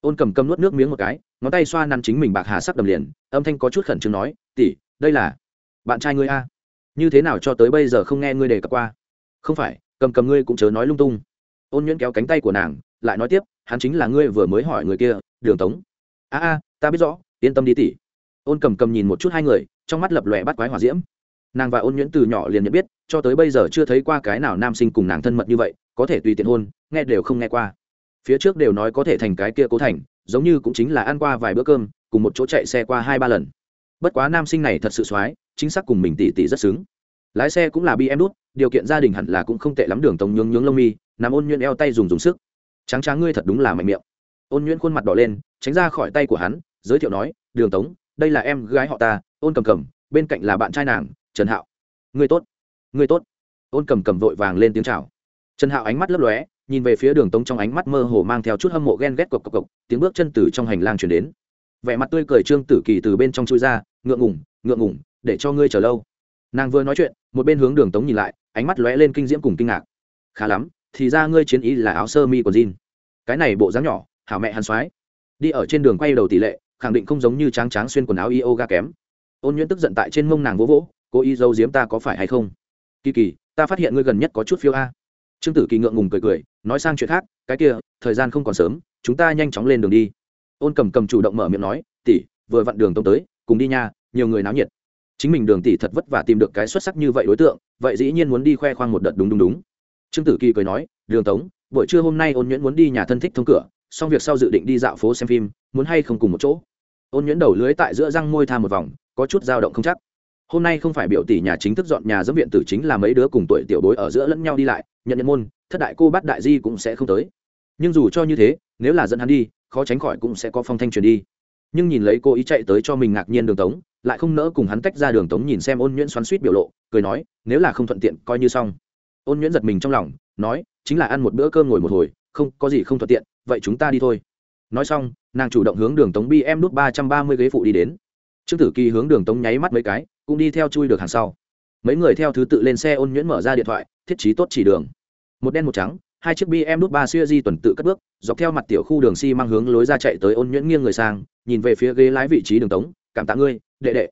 ôn cầm cầm nuốt nước miếng một cái, ngón tay xoa năn chính mình bạc hà sắc đầm liền, âm thanh có chút khẩn trương nói tỉ đây là bạn trai ngươi a. Như thế nào cho tới bây giờ không nghe ngươi đề cập qua? Không phải, cầm cầm ngươi cũng chớ nói lung tung. Ôn nhuyễn kéo cánh tay của nàng, lại nói tiếp, hắn chính là ngươi vừa mới hỏi người kia, đường tống. A a, ta biết rõ, yên tâm đi tỉ ôn cầm cầm nhìn một chút hai người, trong mắt lập lòe bắt quái hỏa diễm. Nàng và ôn nhuyễn từ nhỏ liền nhận biết, cho tới bây giờ chưa thấy qua cái nào nam sinh cùng nàng thân mật như vậy, có thể tùy tiện hôn, nghe đều không nghe qua phía trước đều nói có thể thành cái kia cố thành, giống như cũng chính là ăn qua vài bữa cơm, cùng một chỗ chạy xe qua hai ba lần. Bất quá nam sinh này thật sự x o á i chính xác cùng mình tỉ tỉ rất xứng. Lái xe cũng là bi em đút điều kiện gia đình hẳn là cũng không tệ lắm đường tống nhướng nhướng lông mi, nằm ôn nhuyễn eo tay dùng dùng sức. Trắng tráng ngươi thật đúng là mạnh miệng. Ôn nhuyễn khuôn mặt đỏ lên, tránh ra khỏi tay của hắn, giới thiệu nói, đường tống, đây là em gái họ ta, ôn cầm cầm, bên cạnh là bạn trai nàng, trần hạo. Ngươi tốt ngươi tốt. Ôn cầm cầm vội vàng lên tiếng chào. Trần hạo ánh mắt lấp lóe nhìn về phía đường tống trong ánh mắt mơ hồ mang theo chút hâm mộ ghen ghét cộc cộc cộc, tiếng bước chân từ trong hành lang chuyển đến. Vẻ mặt tươi cười trương tử kỳ từ bên trong chui ra, ngượng ngủng ngượng ngủng để cho ngươi chờ lâu. Nàng vừa nói chuyện, một bên hướng đường tống nhìn lại, ánh mắt lóe lên kinh diễm cùng kinh ngạc. Khá lắm, thì ra ngươi chiến ý là áo sơ mi của jean cái này bộ dáng nhỏ, hảo mẹ hàn soái đi ở trên đường quay đầu tỷ lệ, khẳng định không giống như tráng tráng xuyên quần áo yoga kém. Ôn nhuyễn tức giận tại trên mông nàng vỗ vỗ cô y dâu diếm ta có phải hay không? Kỳ kỳ, ta phát hiện ngươi gần nhất có chút phiêu a trương tử kỳ ngượng ngùng cười cười, nói sang chuyện khác, cái kia, thời gian không còn sớm, chúng ta nhanh chóng lên đường đi. Ôn cầm cầm chủ động mở miệng nói, tỷ, vừa vặn đường tông tới, cùng đi nha, nhiều người náo nhiệt. Chính mình đường tỷ thật vất vả tìm được cái xuất sắc như vậy đối tượng, vậy dĩ nhiên muốn đi khoe khoang một đợt đúng đúng đúng. Trương tử kỳ cười nói, đường tống, buổi trưa hôm nay ôn nhuyễn muốn đi nhà thân thích thông cửa, xong việc sau dự định đi dạo phố xem phim, muốn hay không cùng một chỗ? Ôn nhuyễn đầu lưới tại giữa răng môi tham một vòng, có chút dao động không chắc. Hôm nay không phải biểu tỷ nhà chính thức dọn nhà dẫm viện tử chính là mấy đứa cùng tuổi tiểu bối ở giữa lẫn nhau đi lại nhận nhận môn, thất đại cô bát đại di cũng sẽ không tới. Nhưng dù cho như thế, nếu là dẫn hắn đi, khó tránh khỏi cũng sẽ có phong thanh truyền đi. Nhưng nhìn lấy cô ý chạy tới cho mình ngạc nhiên đường tống, lại không nỡ cùng hắn tách ra đường tống nhìn xem ôn nhuyễn xoắn suýt biểu lộ, cười nói, nếu là không thuận tiện, coi như xong. Ôn nhuyễn giật mình trong lòng, nói, chính là ăn một bữa cơm ngồi một hồi, không, có gì không thuận tiện, vậy chúng ta đi thôi. Nói xong, nàng chủ động hướng đường tống bi em nút ba trăm ba mươi ghế phụ đi đến. Trương tử kỳ hướng đường tống nháy mắt mấy cái, cũng đi theo chui được hàng sau. Mấy người theo thứ tự lên xe ôn nhuyễn mở ra điện thoại thiết trí tốt chỉ đường. Một đen một trắng, hai chiếc bm nút ba siêu di tuần tự cất bước, dọc theo mặt tiểu khu đường xi si mang hướng lối ra chạy tới ôn nhuyễn nghiêng người sang, nhìn về phía ghế lái vị trí đường tống, cảm tạ ngươi, đệ đệ.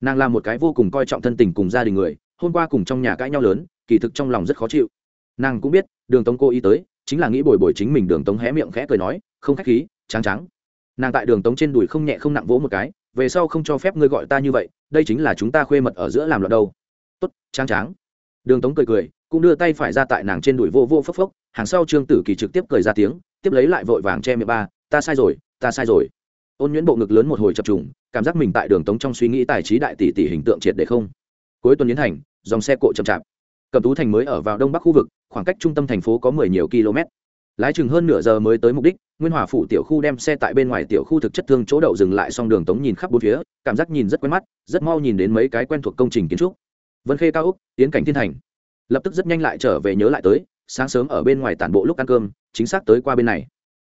Nàng là một cái vô cùng coi trọng thân tình cùng gia đình người, hôm qua cùng trong nhà cãi nhau lớn, kỳ thực trong lòng rất khó chịu. Nàng cũng biết, đường tống cô ý tới, chính là nghĩ bồi bồi chính mình đường tống hé miệng khẽ cười nói, không khách khí trắng trắng nàng tại đường tống trên đùi không nhẹ không nặng vỗ một cái, về sau không cho phép ngươi gọi ta như vậy, đây chính là chúng ta khuê mật ở giữa làm loạn đâu. Tốt trắng trắng đường tống cười cười cũng đưa tay phải ra tại nàng trên đùi vô vô phốc phốc, hàng sau trương tử kỳ trực tiếp cười ra tiếng, tiếp lấy lại vội vàng che miệng ba, ta sai rồi, ta sai rồi. Ôn nhuyễn bộ ngực lớn một hồi chập trùng, cảm giác mình tại đường tống trong suy nghĩ tài trí đại tỷ tỷ hình tượng triệt để không. Cuối tuần yến thành, dòng xe cộ chậm chạp. Cầm tú thành mới ở vào đông bắc khu vực, khoảng cách trung tâm thành phố có mười nhiều km. Lái chừng hơn nửa giờ mới tới mục đích, nguyên hòa phủ tiểu khu đem xe tại bên ngoài tiểu khu thực chất thương chỗ đậu dừng lại xong đường tống nhìn khắp bốn phía, cảm giác nhìn rất quen mắt, rất mau nhìn đến mấy cái quen thuộc công trình kiến trúc. Vân khê cao úc tiến cảnh thiên thành lập tức rất nhanh lại trở về nhớ lại tới, sáng sớm ở bên ngoài tản bộ lúc ăn cơm, chính xác tới qua bên này.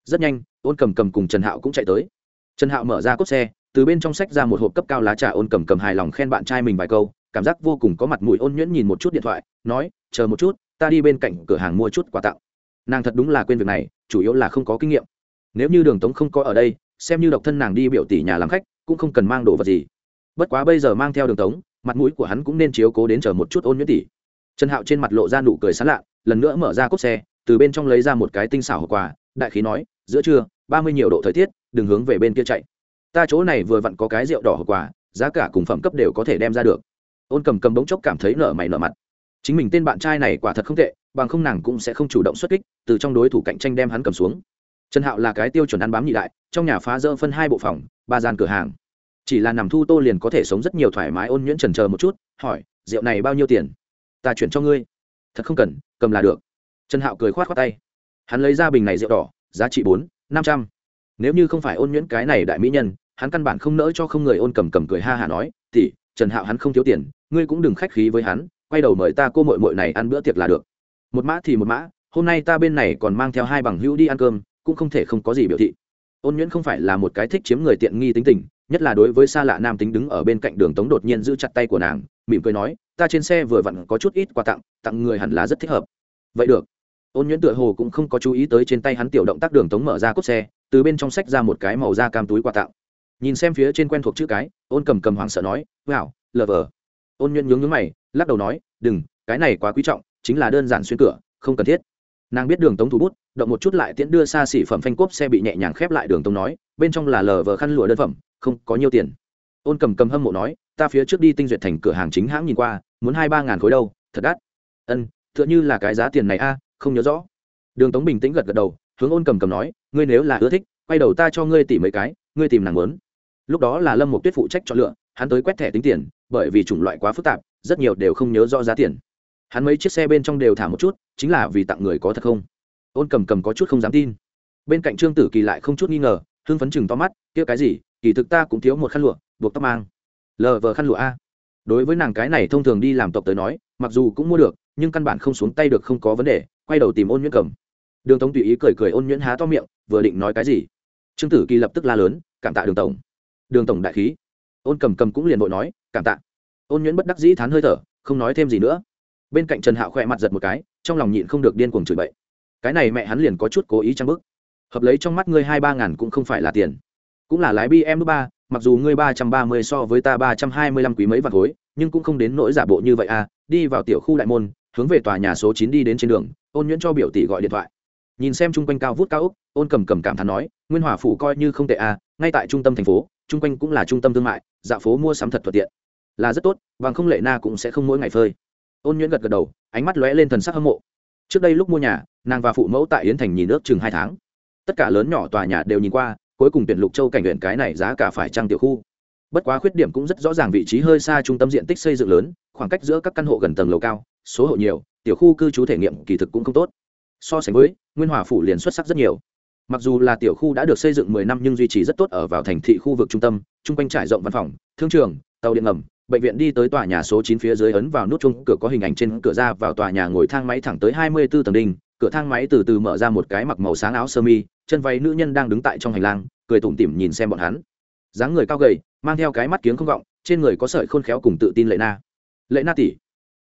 Rất nhanh, ôn cầm cầm cùng trần hạo cũng chạy tới. Trần hạo mở ra cốt xe, từ bên trong sách ra một hộp cấp cao lá trà ôn cầm cầm hài lòng khen bạn trai mình vài câu, cảm giác vô cùng có mặt mũi ôn nhuyễn nhìn một chút điện thoại, nói, chờ một chút, ta đi bên cạnh cửa hàng mua chút quà tặng. Nàng thật đúng là quên việc này, chủ yếu là không có kinh nghiệm. Nếu như đường tống không có ở đây, xem như độc thân nàng đi biểu tỷ nhà làm khách, cũng không cần mang đồ vật gì. Bất quá bây giờ mang theo đường tống, mặt mũi của hắn cũng nên chiếu cố đến chờ một chút ôn nhuyễn tỷ trần hạo trên mặt lộ ra nụ cười sán lạ, lần nữa mở ra cốt xe, từ bên trong lấy ra một cái tinh xảo hộp quà, đại khí nói, giữa trưa, ba mươi nhiều độ thời tiết, đừng hướng về bên kia chạy. Ta chỗ này vừa vặn có cái rượu đỏ hộp quà, giá cả cùng phẩm cấp đều có thể đem ra được. Ôn cầm cầm bỗng chốc cảm thấy nở mày nở mặt. Chính mình tên bạn trai này quả thật không tệ, bằng không nàng cũng sẽ không chủ động xuất kích, từ trong đối thủ cạnh tranh đem hắn cầm xuống. Trần hạo là cái tiêu chuẩn ăn bám nhị đại, trong nhà phá rỡ phân hai bộ phòng, ba gian cửa hàng. Chỉ là nằm thu tô liền có thể sống rất nhiều thoải mái, ôn nhuyễn trần chờ một chút, hỏi, rượu này bao nhiêu tiền? Ta chuyển cho ngươi. Thật không cần, cầm là được. Trần hạo cười khoát khoát tay. Hắn lấy ra bình này rượu đỏ, giá trị bốn, năm trăm. Nếu như không phải ôn nhuyễn cái này đại mỹ nhân, hắn căn bản không nỡ cho không người ôn cầm cầm cười ha hả nói tỉ trần hạo hắn không thiếu tiền, ngươi cũng đừng khách khí với hắn, quay đầu mời ta cô mội mội này ăn bữa tiệc là được. Một mã thì một mã, hôm nay ta bên này còn mang theo hai bằng hữu đi ăn cơm, cũng không thể không có gì biểu thị. Ôn nhuyễn không phải là một cái thích chiếm người tiện nghi tính tình, nhất là đối với xa lạ nam tính đứng ở bên cạnh đường tống đột nhiên giữ chặt tay của nàng, mỉm cười nói ta trên xe vừa vặn có chút ít quà tặng tặng người hẳn là rất thích hợp. Vậy được. Ôn nhuyễn tựa hồ cũng không có chú ý tới trên tay hắn tiểu động tác đường tống mở ra cốt xe, từ bên trong sách ra một cái màu da cam túi quà tặng. Nhìn xem phía trên quen thuộc chữ cái, ôn cầm cầm hoảng sợ nói, wow, lờ vờ. Ôn nhuyễn nhướng nhướng mày, lắc đầu nói, đừng, cái này quá quý trọng, chính là đơn giản xuyên cửa, không cần thiết. Nàng biết đường tống thủ bút, động một chút lại tiễn đưa xa xỉ phẩm phanh cốp xe bị nhẹ nhàng khép lại đường tống nói, bên trong là lờ vờ khăn lụa đơn phẩm, không có nhiều tiền. Ôn cầm cầm hâm mộ nói, ta phía trước đi tinh duyệt thành cửa hàng chính hãng nhìn qua muốn hai ba ngàn khối đâu, thật đắt. Ân, tựa như là cái giá tiền này a, không nhớ rõ. Đường tống bình tĩnh gật gật đầu, hướng ôn cầm cầm nói, ngươi nếu là ưa thích, quay đầu ta cho ngươi tỉ mấy cái, ngươi tìm nàng muốn. Lúc đó là lâm một tuyết phụ trách chọn lựa, hắn tới quét thẻ tính tiền, bởi vì chủng loại quá phức tạp, rất nhiều đều không nhớ rõ giá tiền. Hắn mấy chiếc xe bên trong đều thả một chút, chính là vì tặng người có thật không? Ôn cầm cầm có chút không dám tin. Bên cạnh trương tử kỳ lại không chút nghi ngờ, hưng phấn chừng to mắt, kia cái gì? Kỳ thực ta cũng thiếu một khăn lụa, buộc tóc mang. Lờ vờ khăn lụa a đối với nàng cái này thông thường đi làm tộc tới nói, mặc dù cũng mua được, nhưng căn bản không xuống tay được không có vấn đề, quay đầu tìm ôn nhuyễn cầm. Đường tống tùy ý cười cười ôn nhuyễn há to miệng, vừa định nói cái gì. Trương tử kỳ lập tức la lớn, cảm tạ đường tổng. Đường tổng đại khí. Ôn cầm cầm cũng liền vội nói, cảm tạ. Ôn nhuyễn bất đắc dĩ thán hơi thở, không nói thêm gì nữa. Bên cạnh trần hạo khỏe mặt giật một cái, trong lòng nhịn không được điên cuồng chửi bậy. Cái này mẹ hắn liền có chút cố ý trang bức. Hợp lấy trong mắt ngươi hai ba ngàn cũng không phải là tiền. Cũng là lái bm ba mặc dù ngươi ba trăm ba mươi so với ta ba trăm hai mươi lăm quý mấy vạn khối, nhưng cũng không đến nỗi giả bộ như vậy à đi vào tiểu khu đại môn, hướng về tòa nhà số chín đi đến trên đường, ôn nhuyễn cho biểu tỷ gọi điện thoại. Nhìn xem chung quanh cao vút cao úc ôn cầm cầm cảm thán nói, nguyên hòa phủ coi như không tệ à ngay tại trung tâm thành phố, chung quanh cũng là trung tâm thương mại dạ phố mua sắm thật thuận tiện. Là rất tốt và không lệ na cũng sẽ không mỗi ngày phơi. Ôn nhuyễn gật gật đầu, ánh mắt lóe lên thần sắc hâm mộ. Trước đây lúc mua nhà, nàng và phụ mẫu tại yến thành nhìn nước chừng hai tháng. Tất cả lớn nhỏ tòa nhà đều nhìn qua cuối cùng tuyển lục châu cảnh huyện cái này giá cả phải trăng tiểu khu. Bất quá khuyết điểm cũng rất rõ ràng vị trí hơi xa trung tâm diện tích xây dựng lớn, khoảng cách giữa các căn hộ gần tầng lầu cao, số hộ nhiều, tiểu khu cư trú thể nghiệm kỳ thực cũng không tốt. So sánh với, nguyên hòa phủ liền xuất sắc rất nhiều. Mặc dù là tiểu khu đã được xây dựng 10 năm nhưng duy trì rất tốt ở vào thành thị khu vực trung tâm trung quanh trải rộng văn phòng, thương trường, tàu điện ngầm, bệnh viện đi tới tòa nhà số 9 phía dưới ấn vào nút chung, cửa có hình ảnh trên cửa ra vào tòa nhà ngồi thang máy thẳng tới 24 tầng đỉnh cửa thang máy từ từ mở ra một cái mặc màu sáng áo sơ mi, chân váy nữ nhân đang đứng tại trong hành lang, cười tủm tỉm nhìn xem bọn hắn. Dáng người cao gầy, mang theo cái mắt kiếng không vọng, trên người có sợi khôn khéo cùng tự tin lệ na. Lệ na tỷ,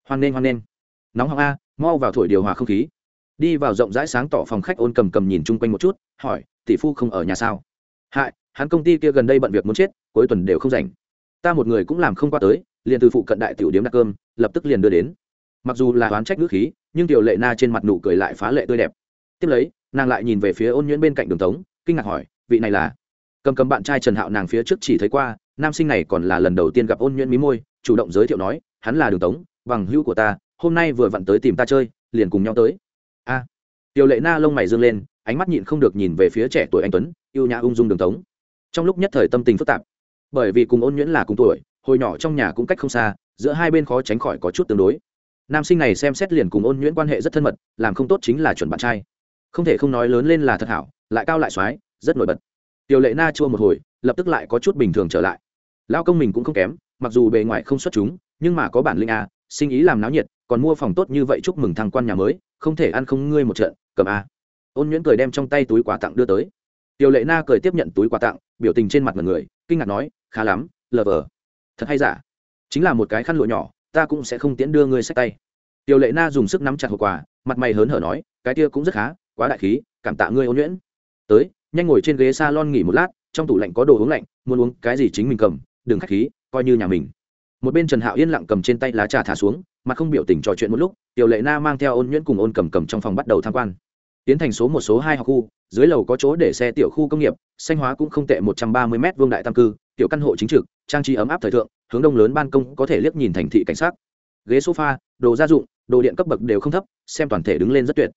hoan nghênh hoan nghênh. Nóng họng a, mau vào thổi điều hòa không khí. Đi vào rộng rãi sáng tỏ phòng khách ôn cầm cầm nhìn chung quanh một chút, hỏi, tỷ phu không ở nhà sao? Hại, hắn công ty kia gần đây bận việc muốn chết, cuối tuần đều không rảnh. Ta một người cũng làm không qua tới, liền từ phụ cận đại tiểu điếm đặt cơm, lập tức liền đưa đến. Mặc dù là oán trách ngữ khí nhưng tiểu lệ na trên mặt nụ cười lại phá lệ tươi đẹp. Tiếp lấy, nàng lại nhìn về phía ôn nhuyễn bên cạnh đường tống, kinh ngạc hỏi, vị này là? Cầm cầm bạn trai trần hạo nàng phía trước chỉ thấy qua, nam sinh này còn là lần đầu tiên gặp ôn nhuyễn mí môi, chủ động giới thiệu nói, hắn là đường tống, bằng hữu của ta, hôm nay vừa vặn tới tìm ta chơi, liền cùng nhau tới. A. Tiểu lệ na lông mày dương lên, ánh mắt nhịn không được nhìn về phía trẻ tuổi anh tuấn, yêu nhã ung dung đường tống. Trong lúc nhất thời tâm tình phức tạp, bởi vì cùng ôn nhuyễn là cùng tuổi, hồi nhỏ trong nhà cũng cách không xa, giữa hai bên khó tránh khỏi có chút tương đối nam sinh này xem xét liền cùng ôn nhuyễn quan hệ rất thân mật, làm không tốt chính là chuẩn bạn trai. Không thể không nói lớn lên là thật hảo, lại cao lại x rất nổi bật. Tiểu lệ na chua một hồi, lập tức lại có chút bình thường trở lại. Lao công mình cũng không kém, mặc dù bề ngoài không xuất chúng, nhưng mà có bản linh a à, sinh ý làm náo nhiệt, còn mua phòng tốt như vậy chúc mừng thăng quan nhà mới, không thể ăn không ngươi một trận, cầm a ôn nhuyễn cười đem trong tay túi quà tặng đưa tới. Tiểu lệ na cười tiếp nhận túi quà tặng, biểu tình trên mặt mọi người, kinh ngạc nói, khá lắm, lờ vờ. Thật hay giả? Chính là một cái khăn lụa nhỏ ta cũng sẽ không tiễn đưa ngươi sách tay. Tiểu lệ na dùng sức nắm chặt hộp quà, mặt mày hớn hở nói, cái kia cũng rất khá, quá đại khí, cảm tạ ngươi ôn nhuyễn tới, nhanh ngồi trên ghế s a lon nghỉ một lát, trong tủ lạnh có đồ uống lạnh, muốn uống cái gì chính mình cầm, đừng k h á c h khí, coi như nhà mình. Một bên trần hạo yên lặng cầm trên tay lá trà thả xuống mà không biểu tình trò chuyện một lúc, tiểu lệ na mang theo ôn nhuyễn cùng ôn cầm cầm trong phòng bắt đầu tham quan. Tiến thành số một, số hai học khu, dưới lầu có chỗ để xe tiểu khu công nghiệp, xanh hóa cũng không tệ một trăm ba mươi m vương đại tam cư, tiểu căn hộ chính trực, trang trí ấm áp thời thượng hướng đông lớn ban công có thể liếc nhìn thành thị cảnh sát. Ghế sofa, đồ gia dụng, đồ điện cấp bậc đều không thấp, xem toàn thể đứng lên rất tuyệt.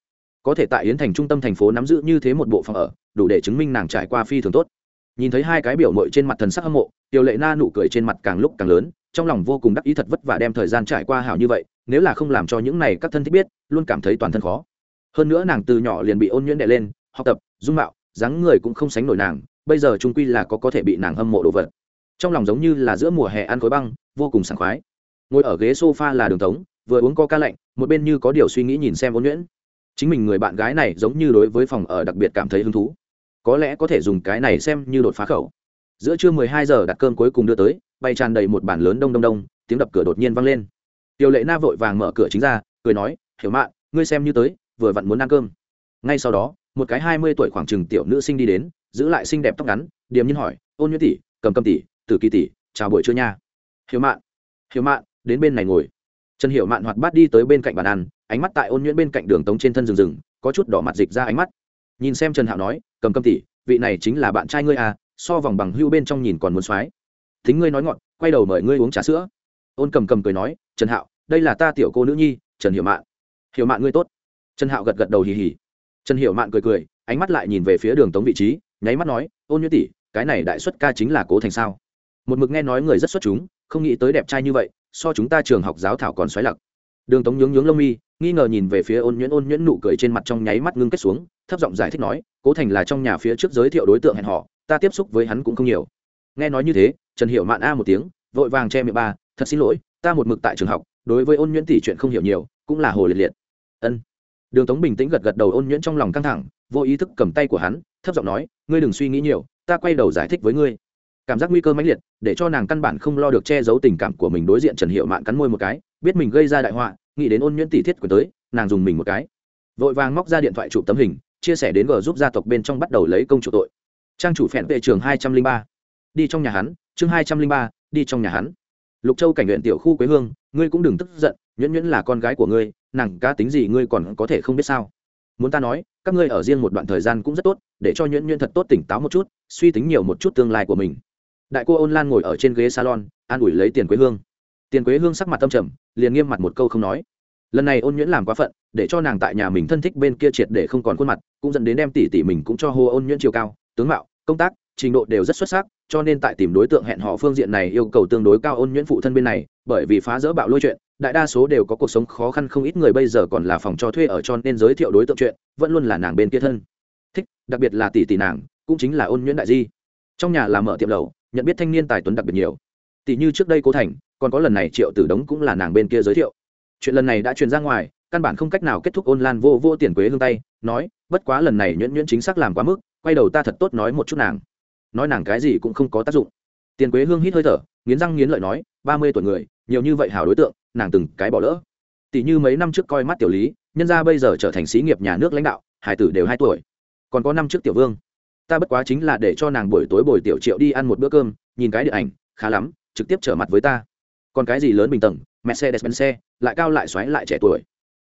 Có thể tại yến thành trung tâm thành phố nắm giữ như thế một bộ phòng ở, đủ để chứng minh nàng trải qua phi thường tốt. Nhìn thấy hai cái biểu mội trên mặt thần sắc hâm mộ tiểu lệ na nụ cười trên mặt càng lúc càng lớn, trong lòng vô cùng đắc ý thật vất vả đem thời gian trải qua hảo như vậy, nếu là không làm cho những này các thân thích biết, luôn cảm thấy toàn thân khó. Hơn nữa nàng từ nhỏ liền bị ôn nhuyễn đệ lên, học tập, dung mạo, dáng người cũng không sánh nổi nàng, bây giờ trung quy là có có thể bị nàng hâm mộ đồ vật trong lòng giống như là giữa mùa hè ăn khói băng, vô cùng sảng khoái. Ngồi ở ghế sofa là đường tống, vừa uống coca lạnh, một bên như có điều suy nghĩ nhìn xem ôn nhuyễn. Chính mình người bạn gái này giống như đối với phòng ở đặc biệt cảm thấy hứng thú. Có lẽ có thể dùng cái này xem như đột phá khẩu. Giữa trưa mười hai giờ đặt cơm cuối cùng đưa tới bay tràn đầy một bàn lớn đông đông đông, tiếng đập cửa đột nhiên vang lên. Tiểu lệ na vội vàng mở cửa chính ra, cười nói, hiểu mạn, ngươi xem như tới, vừa vặn muốn ăn cơm. Ngay sau đó, một cái hai mươi tuổi khoảng chừng tiểu nữ sinh đi đến, giữ lại xinh đẹp tóc ngắn, điềm nhiên hỏi, ôn nhuyễn tỷ, cầm cầm tỷ Tử kỳ tỷ, chào buổi trưa nha. Hiểu mạn. Hiểu mạn, đến bên này ngồi. Trần hiểu mạn hoạt bát đi tới bên cạnh bàn ăn, ánh mắt tại ôn nhuyễn bên cạnh đường tống trên thân rừng rừng, có chút đỏ mặt dịch ra ánh mắt. Nhìn xem trần hạo nói, cầm cầm tỷ, vị này chính là bạn trai ngươi à so vòng bằng hưu bên trong nhìn còn muốn soái thính ngươi nói ngọn, quay đầu mời ngươi uống trà sữa. Ôn cầm cầm cười nói, trần hạo, đây là ta tiểu cô nữ nhi, trần hiểu mạn. Hiểu mạn ngươi tốt. Trần hạo gật gật đầu hì hì. Trần hiểu mạn cười cười, ánh mắt lại nhìn về phía đường tống vị trí, nháy mắt nói, ôn nhuyễn tỷ, cái này đại xuất ca chính là cố thành sao? Một mực nghe nói người rất xuất chúng, không nghĩ tới đẹp trai như vậy, so chúng ta trường học giáo thảo còn xoáy lặc. Đường tống nhướng nhướng lông mi, nghi ngờ nhìn về phía ôn nhuyễn ôn nhuyễn nụ cười trên mặt trong nháy mắt ngưng kết xuống, thấp giọng giải thích nói, cố thành là trong nhà phía trước giới thiệu đối tượng hẹn họ ta tiếp xúc với hắn cũng không nhiều. Nghe nói như thế, trần hiểu mạn a một tiếng, vội vàng che miệng ba, thật xin lỗi, ta một mực tại trường học, đối với ôn nhuyễn tỷ chuyện không hiểu nhiều, cũng là hồ liệt liệt. Ân. Đường tống bình tĩnh gật gật đầu, ôn nhuyễn trong lòng căng thẳng, vô ý thức cầm tay của hắn, thấp giọng nói, ngươi đừng suy nghĩ nhiều, ta quay đầu giải thích với ngươi cảm giác nguy cơ mãnh liệt, để cho nàng căn bản không lo được che giấu tình cảm của mình đối diện trần hiệu mạn cắn môi một cái, biết mình gây ra đại họa, nghĩ đến ôn nhuyễn tỷ thiết quyền tới, nàng dùng mình một cái. Vội vàng móc ra điện thoại chụp tấm hình, chia sẻ đến g giúp gia tộc bên trong bắt đầu lấy công chủ tội. Trang chủ phẹn vệ trường hai trăm linh ba. Đi trong nhà hắn, chương hai trăm linh ba, đi trong nhà hắn. Lục châu cảnh huyện tiểu khu quế hương, ngươi cũng đừng tức giận, nhuyễn nhuyễn là con gái của ngươi, nàng cá tính gì ngươi còn có thể không biết sao? Muốn ta nói, các ngươi ở riêng một đoạn thời gian cũng rất tốt, để cho nhuyễn nhuyễn thật tốt tỉnh táo một chút, suy tính nhiều một chút tương lai của mình đại cô ôn lan ngồi ở trên ghế salon, an ủi lấy tiền quế hương. Tiền quế hương sắc mặt tâm trầm, liền nghiêm mặt một câu không nói. Lần này ôn nhuyễn làm quá phận, để cho nàng tại nhà mình thân thích bên kia triệt để không còn khuôn mặt, cũng dẫn đến đem tỷ tỷ mình cũng cho hô ôn nhuyễn chiều cao. Tướng mạo, công tác, trình độ đều rất xuất sắc, cho nên tại tìm đối tượng hẹn họ phương diện này yêu cầu tương đối cao ôn nhuyễn phụ thân bên này, bởi vì phá dỡ bạo lôi chuyện, đại đa số đều có cuộc sống khó khăn không ít người bây giờ còn là phòng cho thuê ở cho nên giới thiệu đối tượng chuyện, vẫn luôn là nàng bên kia thân. Thích, đặc biệt là tỷ tỷ nàng, cũng chính là ôn nhuyễn đại di. Trong nhà là mở tiệm lầu nhận biết thanh niên tài tuấn đặc biệt nhiều. Tỷ như trước đây cố thành, còn có lần này triệu tử đống cũng là nàng bên kia giới thiệu. Chuyện lần này đã truyền ra ngoài, căn bản không cách nào kết thúc ôn lan vô vô tiền quế hương tay, nói, bất quá lần này nhuyễn nhuyễn chính xác làm quá mức, quay đầu ta thật tốt nói một chút nàng. Nói nàng cái gì cũng không có tác dụng. Tiền quế hương hít hơi thở, nghiến răng nghiến lợi nói, ba mươi tuổi người, nhiều như vậy hảo đối tượng, nàng từng cái bỏ lỡ. Tỷ như mấy năm trước coi mắt tiểu lý, nhân ra bây giờ trở thành sĩ nghiệp nhà nước lãnh đạo, hải tử đều hai tuổi. Còn có năm trước tiểu vương ta bất quá chính là để cho nàng buổi tối buổi tiểu triệu đi ăn một bữa cơm, nhìn cái điện ảnh, khá lắm, trực tiếp trở mặt với ta. Còn cái gì lớn bình tầng mercedes benz lại cao lại xoáy lại trẻ tuổi.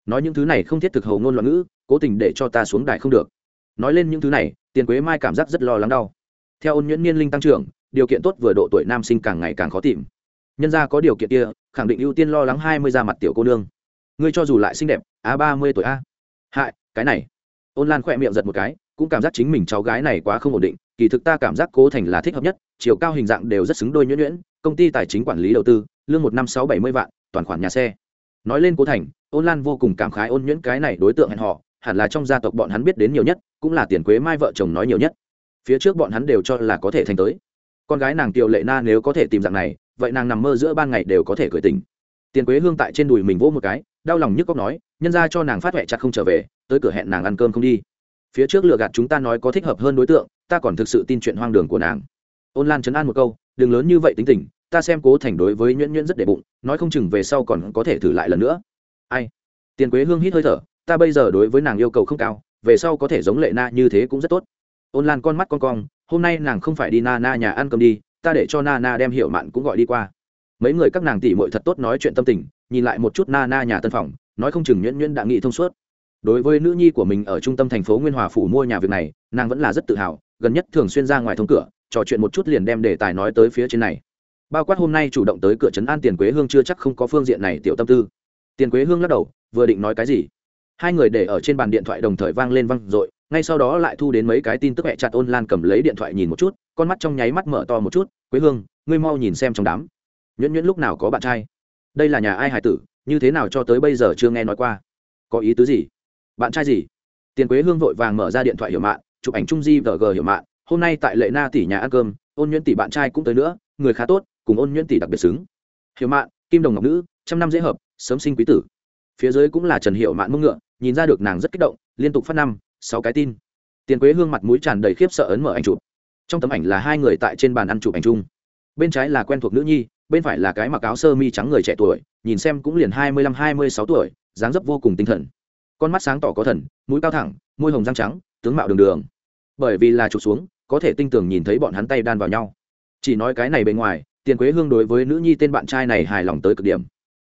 Nói những thứ này không thiết thực hầu ngôn loạn ngữ, cố tình để cho ta xuống đài không được. Nói lên những thứ này, tiền quế mai cảm giác rất lo lắng đau. Theo ôn nhuyễn niên linh tăng trưởng, điều kiện tốt vừa độ tuổi nam sinh càng ngày càng khó tìm. Nhân ra có điều kiện kia, khẳng định ưu tiên lo lắng hai mươi ra mặt tiểu cô nương. Ngươi cho dù lại xinh đẹp a ba mươi tuổi a. Hại, cái này. Ôn lan khỏe miệng giật một cái cũng cảm giác chính mình cháu gái này quá không ổn định, kỳ thực ta cảm giác cố thành là thích hợp nhất, chiều cao hình dạng đều rất xứng đôi nhuyễn nhuyễn, công ty tài chính quản lý đầu tư, lương một năm sáu bảy mươi vạn, toàn khoản nhà xe. Nói lên cố thành, ôn lan vô cùng cảm khái ôn nhuyễn cái này đối tượng hẹn họ hẳn là trong gia tộc bọn hắn biết đến nhiều nhất, cũng là tiền quế mai vợ chồng nói nhiều nhất. Phía trước bọn hắn đều cho là có thể thành tới. Con gái nàng tiểu lệ na nếu có thể tìm dạng này, vậy nàng nằm mơ giữa ban ngày đều có thể cười tình tiền quế hương tại trên đùi mình vỗ một cái, đau lòng nhức cóc nói, nhân ra cho nàng phát huệ chặt không trở về, tới cửa hẹn nàng ăn cơm không đi phía trước lựa gạt chúng ta nói có thích hợp hơn đối tượng, ta còn thực sự tin chuyện hoang đường của nàng. Ôn lan chấn an một câu, đừng lớn như vậy tính tình, ta xem cố thành đối với nhuyễn nhuyễn rất đệ bụng, nói không chừng về sau còn có thể thử lại lần nữa. Ai? Tiền quế hương hít hơi thở, ta bây giờ đối với nàng yêu cầu không cao, về sau có thể giống lệ na như thế cũng rất tốt. Ôn lan con mắt con cong, hôm nay nàng không phải đi na na nhà ăn cơm đi, ta để cho na na đem hiệu mạn cũng gọi đi qua. Mấy người các nàng tỉ mội thật tốt nói chuyện tâm tình, nhìn lại một chút na na nhà tân phòng, nói không chừng nhuyễn nhuyễn đã nghĩ thông suốt đối với nữ nhi của mình ở trung tâm thành phố nguyên hòa phủ mua nhà việc này, nàng vẫn là rất tự hào, gần nhất thường xuyên ra ngoài thông cửa, trò chuyện một chút liền đem đề tài nói tới phía trên này. Bao quát hôm nay chủ động tới cửa trấn an tiền quế hương chưa chắc không có phương diện này tiểu tâm tư. Tiền quế hương lắc đầu, vừa định nói cái gì? Hai người để ở trên bàn điện thoại đồng thời vang lên văng r ộ i ngay sau đó lại thu đến mấy cái tin tức hẹ chặt ôn lan cầm lấy điện thoại nhìn một chút, con mắt trong nháy mắt mở to một chút, quế hương, ngươi mau nhìn xem trong đám. Nhuyễn nhuyễn lúc nào có bạn trai? Đây là nhà ai hải tử? Như thế nào cho tới bây giờ chưa nghe nói qua? Có ý tứ gì? Bạn trai gì? Tiền quế hương vội vàng mở ra điện thoại hiểu mạn, chụp ảnh trung di vờ g hiểu mạn. Hôm nay tại lệ na tỷ nhà ăn cơm, ôn nhuyễn tỷ bạn trai cũng tới nữa, người khá tốt, cùng ôn nhuyễn tỷ đặc biệt xứng. Hiểu mạn, kim đồng ngọc nữ, trăm năm dễ hợp, sớm sinh quý tử. Phía dưới cũng là trần hiệu mạn mông ngựa, nhìn ra được nàng rất kích động, liên tục phát năm, sáu cái tin. Tiền quế hương mặt mũi tràn đầy khiếp sợ ấn mở ảnh chụp. Trong tấm ảnh là hai người tại trên bàn ăn chụp ảnh chung. Bên trái là quen thuộc nữ nhi, bên phải là cái mặc áo sơ mi trắng người trẻ tuổi, nhìn xem cũng liền hai mươi lăm, hai mươi sáu tuổi, dáng dấp vô cùng tinh thần con mắt sáng tỏ có thần, mũi cao thẳng, môi hồng răng trắng, tướng mạo đường đường. Bởi vì là chụp xuống, có thể tinh tường nhìn thấy bọn hắn tay đan vào nhau. Chỉ nói cái này bên ngoài, tiền quế hương đối với nữ nhi tên bạn trai này hài lòng tới cực điểm.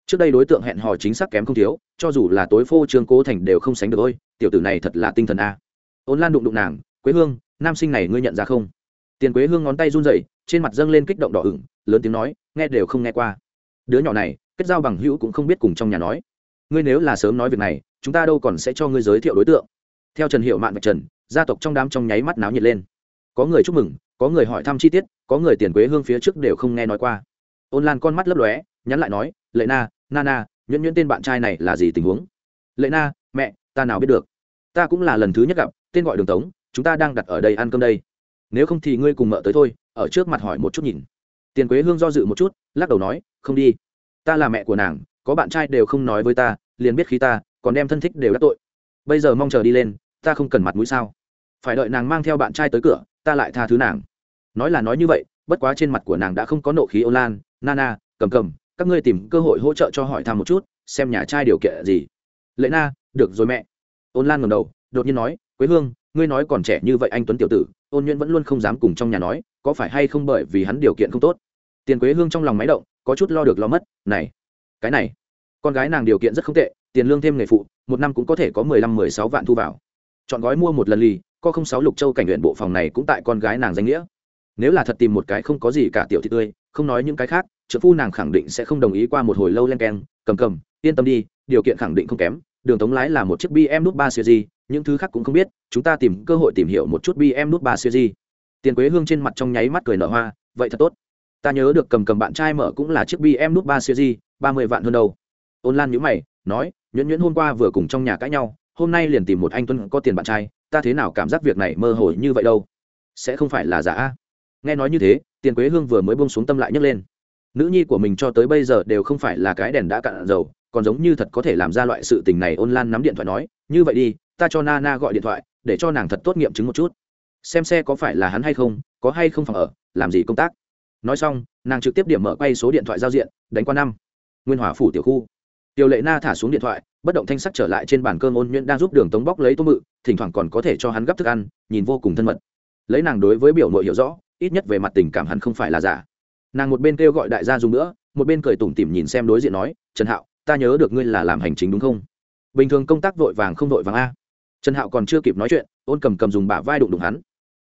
Trước đây đối tượng hẹn hò chính xác kém không thiếu, cho dù là tối phô trương cố thành đều không sánh được ôi tiểu tử này thật là tinh thần a. Ôn lan đụng đụng nàng, quế hương, nam sinh này ngươi nhận ra không? Tiền quế hương ngón tay run rẩy, trên mặt dâng lên kích động đỏ ửng, lớn tiếng nói, nghe đều không nghe qua. Đứa nhỏ này, kết giao bằng hữu cũng không biết cùng trong nhà nói. Ngươi nếu là sớm nói việc này chúng ta đâu còn sẽ cho ngươi giới thiệu đối tượng. Theo trần hiệu mạn và trần, gia tộc trong đám trong nháy mắt náo nhiệt lên. Có người chúc mừng, có người hỏi thăm chi tiết, có người tiền quế hương phía trước đều không nghe nói qua. Ôn lan con mắt lấp lóe, nhắn lại nói, lệ na na na, nhuyễn nhuyễn tên bạn trai này là gì tình huống? Lệ na, mẹ, ta nào biết được. Ta cũng là lần thứ nhất gặp, tên gọi đường tống, chúng ta đang đặt ở đây ăn cơm đây. Nếu không thì ngươi cùng mợ tới thôi, ở trước mặt hỏi một chút nhìn. Tiền quế hương do dự một chút, lắc đầu nói, không đi. Ta là mẹ của nàng, có bạn trai đều không nói với ta, liền biết khi ta còn đem thân thích đều đắc tội. Bây giờ mong chờ đi lên, ta không cần mặt mũi sao? Phải đợi nàng mang theo bạn trai tới cửa, ta lại tha thứ nàng. Nói là nói như vậy, bất quá trên mặt của nàng đã không có nộ khí ô lan. Nana, cầm cầm, các ngươi tìm cơ hội hỗ trợ cho hỏi thăm một chút, xem nhà trai điều kiện gì. Lệ na, được rồi mẹ. Ôn lan ngầm đầu, đột nhiên nói, quế hương, ngươi nói còn trẻ như vậy anh tuấn tiểu tử, ôn nhuyễn vẫn luôn không dám cùng trong nhà nói, có phải hay không bởi vì hắn điều kiện không tốt? Tiền quế hương trong lòng máy động, có chút lo được lo mất, này, cái này, con gái nàng điều kiện rất không tệ tiền lương thêm nghề phụ, một năm cũng có thể có mười lăm, mười sáu vạn thu vào. Chọn gói mua một lần lì co không sáu lục châu cảnh huyện bộ phòng này cũng tại con gái nàng danh nghĩa. Nếu là thật tìm một cái không có gì cả tiểu thị tươi, không nói những cái khác, trợ phu nàng khẳng định sẽ không đồng ý qua một hồi lâu len keng, cầm cầm, yên tâm đi, điều kiện khẳng định không kém. Đường tống lái là một chiếc bm nút ba series những thứ khác cũng không biết, chúng ta tìm cơ hội tìm hiểu một chút bm nút ba series tiền quế hương trên mặt trong nháy mắt cười nở hoa, vậy thật tốt. Ta nhớ được cầm cầm bạn trai mở cũng là chiếc bm nút ba series ba mươi vạn hơn đâu. Ôn lan nhữ mày, nói nhuyễn nhuyễn hôm qua vừa cùng trong nhà cãi nhau, hôm nay liền tìm một anh tuân có tiền bạn trai, ta thế nào cảm giác việc này mơ hồ như vậy đâu? Sẽ không phải là giả a? Nghe nói như thế, tiền quế hương vừa mới bông xuống tâm lại nhấc lên. Nữ nhi của mình cho tới bây giờ đều không phải là cái đèn đã cạn dầu, còn giống như thật có thể làm ra loại sự tình này ôn lan nắm điện thoại nói, như vậy đi, ta cho na na gọi điện thoại, để cho nàng thật tốt nghiệm chứng một chút. Xem xe có phải là hắn hay không, có hay không phòng ở, làm gì công tác. Nói xong, nàng trực tiếp điểm mở quay số điện thoại giao diện, đánh qua năm. Nguyên hòa phủ tiểu khu tiểu lệ na thả xuống điện thoại, bất động thanh sắc trở lại trên bàn cơm ôn nhuyễn đang giúp đường tống bóc lấy tô mự, thỉnh thoảng còn có thể cho hắn gấp thức ăn, nhìn vô cùng thân mật. Lấy nàng đối với biểu mội hiểu rõ, ít nhất về mặt tình cảm hắn không phải là giả. Nàng một bên kêu gọi đại gia dùng nữa, một bên cười tủm tỉm nhìn xem đối diện nói, trần hạo, ta nhớ được ngươi là làm hành chính đúng không? Bình thường công tác vội vàng không vội vàng a. Trần hạo còn chưa kịp nói chuyện, ôn cầm cầm dùng bả vai đụng đụng hắn.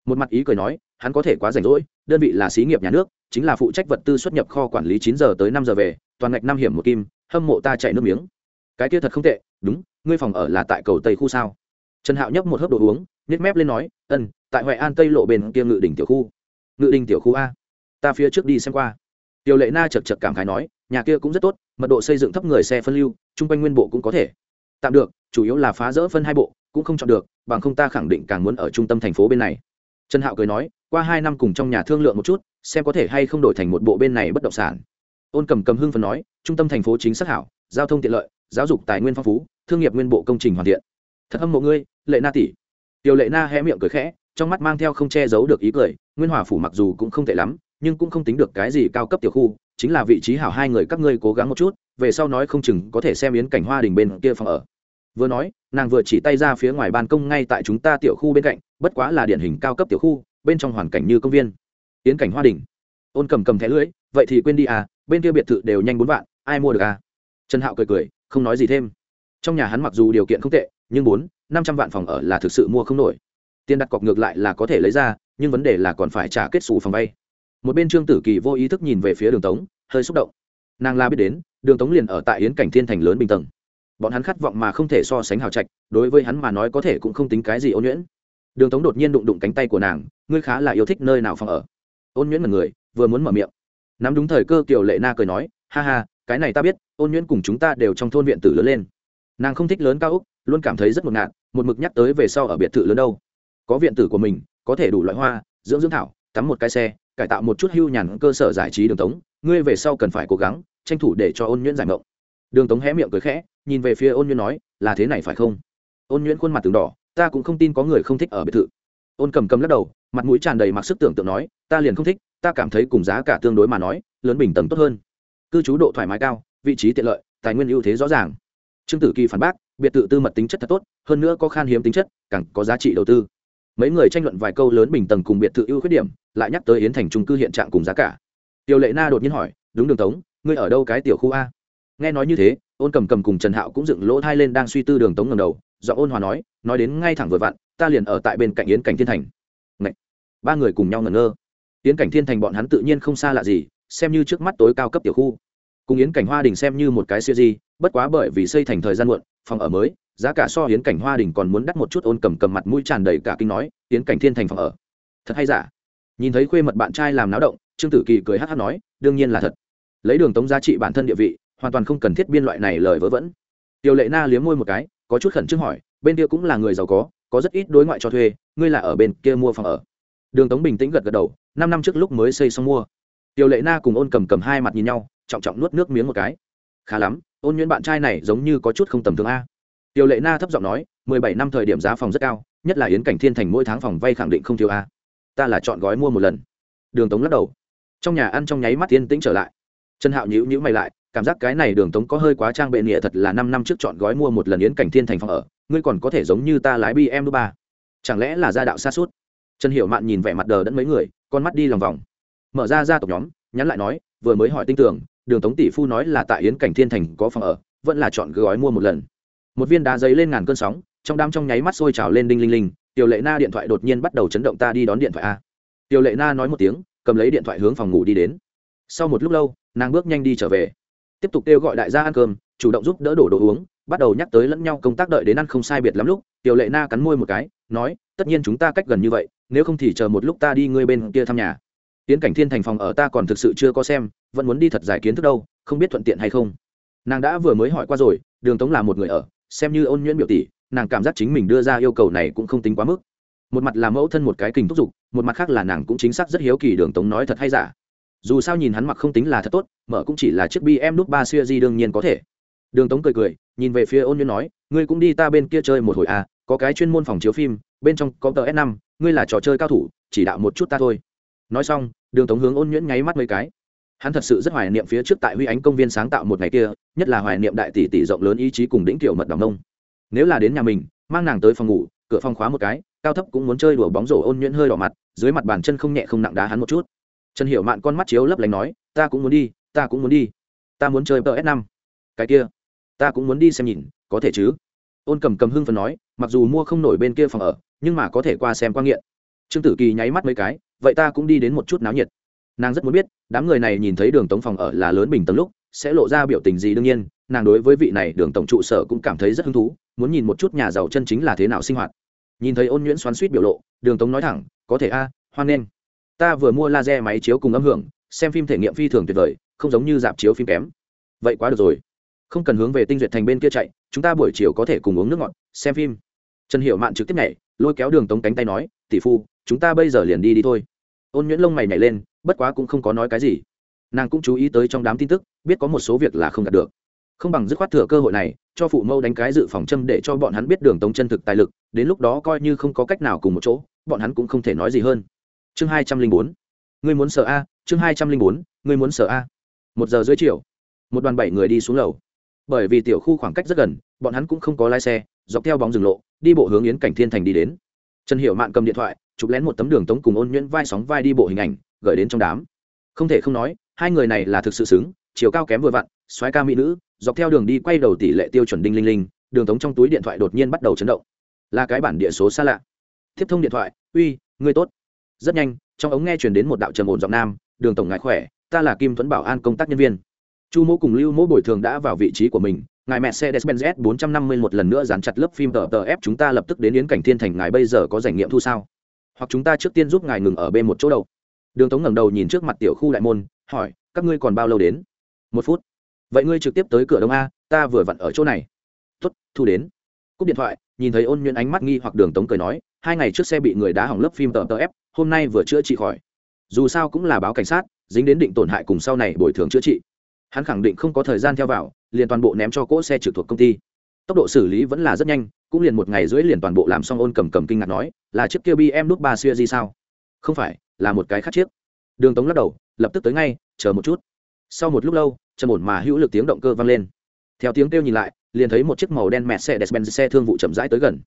Một mặt ý cười nói, hắn có thể quá rảnh rỗi, đơn vị là xí nghiệp nhà nước, chính là phụ trách vật tư xuất nhập kho quản lý chín giờ tới năm giờ về, toàn ngạch năm hiểm một kim hâm mộ ta chạy nước miếng. Cái kia thật không tệ, đúng, ngươi phòng ở là tại cầu tây khu sao? Trần hạo nhấp một hớp đồ uống nhét mép lên nói, ân, tại huệ an tây lộ bên kia ngự đỉnh tiểu khu. Ngự đỉnh tiểu khu a? Ta phía trước đi xem qua. Tiểu lệ na chật chật cảm khái nói, nhà kia cũng rất tốt, mật độ xây dựng thấp người xe phân lưu, chung quanh nguyên bộ cũng có thể. Tạm được, chủ yếu là phá rỡ phân hai bộ, cũng không chọn được, bằng không ta khẳng định càng muốn ở trung tâm thành phố bên này. Trần hạo cười nói, qua hai năm cùng trong nhà thương lượng một chút, xem có thể hay không đổi thành một bộ bên này bất động sản ôn cầm cầm hưng phần nói, trung tâm thành phố chính xác hảo, giao thông tiện lợi, giáo dục tài nguyên phong phú, thương nghiệp nguyên bộ công trình hoàn thiện. Thật hâm mộ ngươi, lệ na tỷ. Tiểu lệ na hé miệng cười khẽ, trong mắt mang theo không che giấu được ý cười, nguyên hòa phủ mặc dù cũng không tệ lắm, nhưng cũng không tính được cái gì cao cấp tiểu khu, chính là vị trí hảo hai người các ngươi cố gắng một chút, về sau nói không chừng có thể xem yến cảnh hoa đình bên kia phòng ở. Vừa nói, nàng vừa chỉ tay ra phía ngoài ban công ngay tại chúng ta tiểu khu bên cạnh, bất quá là điển hình cao cấp tiểu khu, bên trong hoàn cảnh như công viên. Yến cảnh hoa đình. Ôn cầm cầm thẻ lưỡi, vậy thì quên đi à bên kia biệt thự đều nhanh bốn vạn, ai mua được à? Trần hạo cười cười, không nói gì thêm. Trong nhà hắn mặc dù điều kiện không tệ, nhưng bốn, năm trăm vạn phòng ở là thực sự mua không nổi. Tiền đặt cọc ngược lại là có thể lấy ra, nhưng vấn đề là còn phải trả kết xù phòng vay. Một bên trương tử kỳ vô ý thức nhìn về phía đường tống, hơi xúc động. Nàng la biết đến, đường tống liền ở tại yến cảnh thiên thành lớn bình tầng. Bọn hắn khát vọng mà không thể so sánh hào trạch, đối với hắn mà nói có thể cũng không tính cái gì ôn nhuyễn. Đường tống đột nhiên đụng đụng cánh tay của nàng, ngươi khá là yêu thích nơi nào phòng ở? Ôn nhuyễn là người, vừa muốn mở miệng nắm đúng thời cơ, kiều lệ na cười nói, ha ha, cái này ta biết, ôn nhuyễn cùng chúng ta đều trong thôn viện tử lớn lên. Nàng không thích lớn cao úc, luôn cảm thấy rất ngột ngạt, một mực nhắc tới về sau ở biệt thự lớn đâu. Có viện tử của mình, có thể đủ loại hoa, dưỡng dưỡng thảo, tắm một cái xe, cải tạo một chút hưu nhàn cơ sở giải trí đường tống, ngươi về sau cần phải cố gắng, tranh thủ để cho ôn nhuyễn giải mộng. Đường tống hé miệng cười khẽ, nhìn về phía ôn nhuyễn nói, là thế này phải không? Ôn nhuyễn khuôn mặt từng đỏ, ta cũng không tin có người không thích ở biệt thự. Ôn cầm cầm lắc đầu, mặt mũi tràn đầy mặc sức tưởng tượng nói, ta liền không thích ta cảm thấy cùng giá cả tương đối mà nói, lớn bình tầng tốt hơn. Cư trú độ thoải mái cao, vị trí tiện lợi, tài nguyên ưu thế rõ ràng. Trương tử kỳ phản bác, biệt thự tư mật tính chất thật tốt, hơn nữa có khan hiếm tính chất, càng có giá trị đầu tư. Mấy người tranh luận vài câu lớn bình tầng cùng biệt thự ưu khuyết điểm, lại nhắc tới yến thành trung cư hiện trạng cùng giá cả. Tiểu lệ na đột nhiên hỏi, đúng đường tống, ngươi ở đâu cái tiểu khu a? Nghe nói như thế, ôn cầm cầm cùng trần hạo cũng dựng lỗ thai lên đang suy tư đường tống ngầm đầu do ôn hòa nói nói đến ngay thẳng vừa vặn, ta liền ở tại bên cạnh yến cảnh thiên thành. Ngậy! ba người cùng nhau ngẩn ngơ yến cảnh thiên thành bọn hắn tự nhiên không xa lạ gì, xem như trước mắt tối cao cấp tiểu khu. Cùng yến cảnh hoa đình xem như một cái siêu di, bất quá bởi vì xây thành thời gian muộn, phòng ở mới, giá cả so yến cảnh hoa đình còn muốn đắt một chút ôn cầm cầm mặt mũi tràn đầy cả kinh nói, yến cảnh thiên thành phòng ở. Thật hay giả? Nhìn thấy khuê mật bạn trai làm náo động, trương tử kỳ cười hát hát nói, đương nhiên là thật. Lấy đường tống giá trị bản thân địa vị, hoàn toàn không cần thiết biên loại này lời vớ vẩn. Tiểu lệ na liếm môi một cái, có chút khẩn trương hỏi, bên kia cũng là người giàu có có rất ít đối ngoại cho thuê, ngươi là ở bên kia mua phòng ở? Đường tống bình tĩnh gật gật đầu, năm năm trước lúc mới xây xong mua. Tiểu lệ na cùng ôn cầm cầm hai mặt nhìn nhau, trọng trọng nuốt nước miếng một cái. Khá lắm, ôn nhuyễn bạn trai này giống như có chút không tầm thường a. Tiểu lệ na thấp giọng nói, mười bảy năm thời điểm giá phòng rất cao, nhất là yến cảnh thiên thành mỗi tháng phòng vay khẳng định không thiếu a. Ta là chọn gói mua một lần. Đường tống lắc đầu. Trong nhà ăn trong nháy mắt yên tĩnh trở lại. Trần hạo nhữ nhữ mày lại, cảm giác cái này đường tống có hơi quá trang bệ nghĩa thật là năm năm trước chọn gói mua một lần yến cảnh thiên thành phòng ở, ngươi còn có thể giống như ta lái bm ba. Chẳng lẽ là gia đạo xa suốt? Trần hiểu mạn nhìn vẻ mặt đờ đẫn mấy người, con mắt đi lòng vòng. Mở ra gia tộc nhóm, nhắn lại nói, vừa mới hỏi tin tưởng đường tống tỷ phu nói là tại yến cảnh thiên thành có phòng ở, vẫn là chọn gói mua một lần. Một viên đá giấy lên ngàn cơn sóng, trong đám trong nháy mắt sôi trào lên đinh linh linh, tiểu lệ na điện thoại đột nhiên bắt đầu chấn động ta đi đón điện thoại a. Tiểu lệ na nói một tiếng, cầm lấy điện thoại hướng phòng ngủ đi đến. Sau một lúc lâu, nàng bước nhanh đi trở về. Tiếp tục kêu gọi đại gia ăn cơm, chủ động giúp đỡ đổ đồ uống, bắt đầu nhắc tới lẫn nhau công tác đợi đến ăn không sai biệt lắm lúc tiểu lệ na cắn môi một cái, nói, tất nhiên chúng ta cách gần như vậy, nếu không thì chờ một lúc ta đi ngươi bên kia thăm nhà. Tiến cảnh thiên thành phòng ở ta còn thực sự chưa có xem, vẫn muốn đi thật giải kiến thức đâu, không biết thuận tiện hay không. Nàng đã vừa mới hỏi qua rồi, đường tống là một người ở, xem như ôn nhuyễn biểu tỷ, nàng cảm giác chính mình đưa ra yêu cầu này cũng không tính quá mức. Một mặt là mẫu thân một cái kình thúc giục, một mặt khác là nàng cũng chính xác rất hiếu kỳ đường tống nói thật hay giả. Dù sao nhìn hắn mặc không tính là thật tốt, mở cũng chỉ là chiếc bi em nút ba xuya di đương nhiên có thể. Đường tống cười cười, nhìn về phía ôn nhuyễn nói, ngươi cũng đi ta bên kia chơi một hồi à có cái chuyên môn phòng chiếu phim, bên trong có tờ s năm, ngươi là trò chơi cao thủ, chỉ đạo một chút ta thôi. Nói xong, đường tống hướng ôn nhuyễn nháy mắt mấy cái. Hắn thật sự rất hoài niệm phía trước tại huy ánh công viên sáng tạo một ngày kia, nhất là hoài niệm đại tỷ tỷ rộng lớn ý chí cùng đĩnh kiểu mật đ nông. Nếu là đến nhà mình, mang nàng tới phòng ngủ, cửa phòng khóa một cái, cao thấp cũng muốn chơi đùa bóng rổ ôn nhuyễn hơi đỏ mặt, dưới mặt bàn chân không nhẹ không nặng đá hắn một chút. Trần hiểu mạn con mắt chiếu lấp lánh nói, ta cũng muốn đi, ta cũng muốn đi. Ta muốn chơi ps năm. Cái kia, ta cũng muốn đi xem nhìn, có thể chứ? Ôn cầm cầm hưng phần nói mặc dù mua không nổi bên kia phòng ở, nhưng mà có thể qua xem quan nghiện. Trương tử kỳ nháy mắt mấy cái, vậy ta cũng đi đến một chút náo nhiệt. Nàng rất muốn biết, đám người này nhìn thấy đường tống phòng ở là lớn bình tầng lúc, sẽ lộ ra biểu tình gì đương nhiên, nàng đối với vị này đường tổng trụ sở cũng cảm thấy rất hứng thú, muốn nhìn một chút nhà giàu chân chính là thế nào sinh hoạt. Nhìn thấy ôn nhuyễn xoắn suýt biểu lộ, đường tống nói thẳng, có thể a, hoan nghênh. Ta vừa mua laser máy chiếu cùng âm hưởng, xem phim thể nghiệm phi thường tuyệt vời, không giống như dạp chiếu phim kém. Vậy quá được rồi. Không cần hướng về tinh duyệt thành bên kia chạy chúng ta buổi chiều có thể cùng uống nước ngọt, xem phim. Trần hiểu mạn trực tiếp nhảy, lôi kéo đường tống cánh tay nói, tỷ phu, chúng ta bây giờ liền đi đi thôi. Ôn nhuyễn lông mày nhảy lên, bất quá cũng không có nói cái gì. Nàng cũng chú ý tới trong đám tin tức, biết có một số việc là không đạt được. Không bằng dứt khoát thừa cơ hội này, cho phụ mâu đánh cái dự phòng châm để cho bọn hắn biết đường tống chân thực tài lực, đến lúc đó coi như không có cách nào cùng một chỗ, bọn hắn cũng không thể nói gì hơn. Chương hai trăm linh bốn. Người muốn sợ a, chương hai trăm linh bốn người muốn sợ a. Một giờ dưới chiều, một đoàn bảy người đi xuống lầu bởi vì tiểu khu khoảng cách rất gần, bọn hắn cũng không có lái xe, dọc theo bóng rừng lộ, đi bộ hướng yến cảnh thiên thành đi đến. Trần hiểu mạn cầm điện thoại, chụp lén một tấm đường tống cùng ôn nhuyễn vai sóng vai đi bộ hình ảnh, gửi đến trong đám. Không thể không nói, hai người này là thực sự xứng, chiều cao kém vừa vặn xoáy ca mỹ nữ, dọc theo đường đi quay đầu tỷ lệ tiêu chuẩn đinh linh linh, đường tống trong túi điện thoại đột nhiên bắt đầu chấn động. Là cái bản địa số xa lạ. Tiếp thông điện thoại, uy ngươi tốt. Rất nhanh, trong ống nghe truyền đến một đạo trầm ổn giọng nam, đường tổng ngại khỏe, ta là kim tuấn bảo an công tác nhân viên chu mỗ cùng lưu mỗ bồi thường đã vào vị trí của mình, ngài mercedes benz s 450 một lần nữa dán chặt lớp phim tờ tờ ép chúng ta lập tức đến yến cảnh thiên thành, ngài bây giờ có giải nghiệm thu sao? Hoặc chúng ta trước tiên giúp ngài ngừng ở bên một chỗ đầu đường tống ngẩng đầu nhìn trước mặt tiểu khu đại môn, hỏi, các ngươi còn bao lâu đến? Một phút. Vậy ngươi trực tiếp tới cửa đông a, ta vừa vặn ở chỗ này. Tuất thu đến. Cúp điện thoại, nhìn thấy ôn nhuận ánh mắt nghi hoặc đường tống cười nói, hai ngày trước xe bị người đá hỏng lớp phim tờ tờ ép, hôm nay vừa chữa trị khỏi. Dù sao cũng là báo cảnh sát, dính đến định tổn hại cùng sau này bồi thường chữa trị hắn khẳng định không có thời gian theo vào, liền toàn bộ ném cho cỗ xe trực thuộc công ty. Tốc độ xử lý vẫn là rất nhanh, cũng liền một ngày rưỡi liền toàn bộ làm xong ôn cầm cầm kinh ngạc nói, là chiếc kia bm nút ba xuya gì sao? Không phải, là một cái khác chiếc. Đường tống lắc đầu, lập tức tới ngay, chờ một chút. Sau một lúc lâu, trầm ổn mà hữu lực tiếng động cơ vang lên. Theo tiếng kêu nhìn lại, liền thấy một chiếc màu đen mẹ xe despenz xe thương vụ chậm rãi tới gần.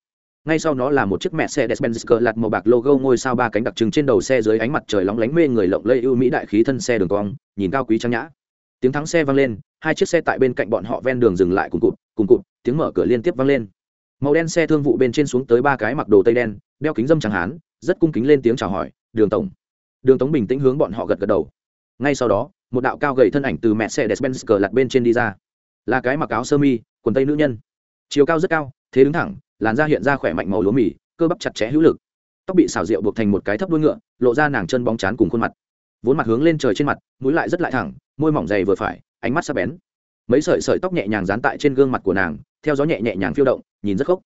Ngay sau nó là một chiếc mẹ xe despenz cờ lạt màu bạc logo ngôi sao ba cánh đặc trưng trên đầu xe dưới ánh mặt trời lóng lánh mê người lộng lây ưu mỹ đại khí thân xe đường cong, nhìn cao quý trang nhã tiếng thắng xe vang lên, hai chiếc xe tại bên cạnh bọn họ ven đường dừng lại cùng cụt cùng cụt, tiếng mở cửa liên tiếp vang lên. Màu đen xe thương vụ bên trên xuống tới ba cái mặc đồ tây đen, đeo kính dâm chẳng hán, rất cung kính lên tiếng chào hỏi, đường tổng. Đường tống bình tĩnh hướng bọn họ gật gật đầu. Ngay sau đó, một đạo cao gầy thân ảnh từ mẹ xe despenz cờ lặt bên trên đi ra. Là cái mặc áo sơ mi, quần tây nữ nhân. Chiều cao rất cao, thế đứng thẳng, làn da hiện ra khỏe mạnh màu lúa mì, cơ bắp chặt chẽ hữu lực. Tóc bị xào rượu buộc thành một cái thấp đuôi ngựa, lộ ra nàng chân bóng chán cùng khuôn mặt vốn mặt hướng lên trời trên mặt, mũi lại rất lại thẳng, môi mỏng dày vừa phải, ánh mắt sắc bén. Mấy sợi sợi tóc nhẹ nhàng dán tại trên gương mặt của nàng, theo gió nhẹ nhẹ nhàng phiêu động, nhìn rất khốc.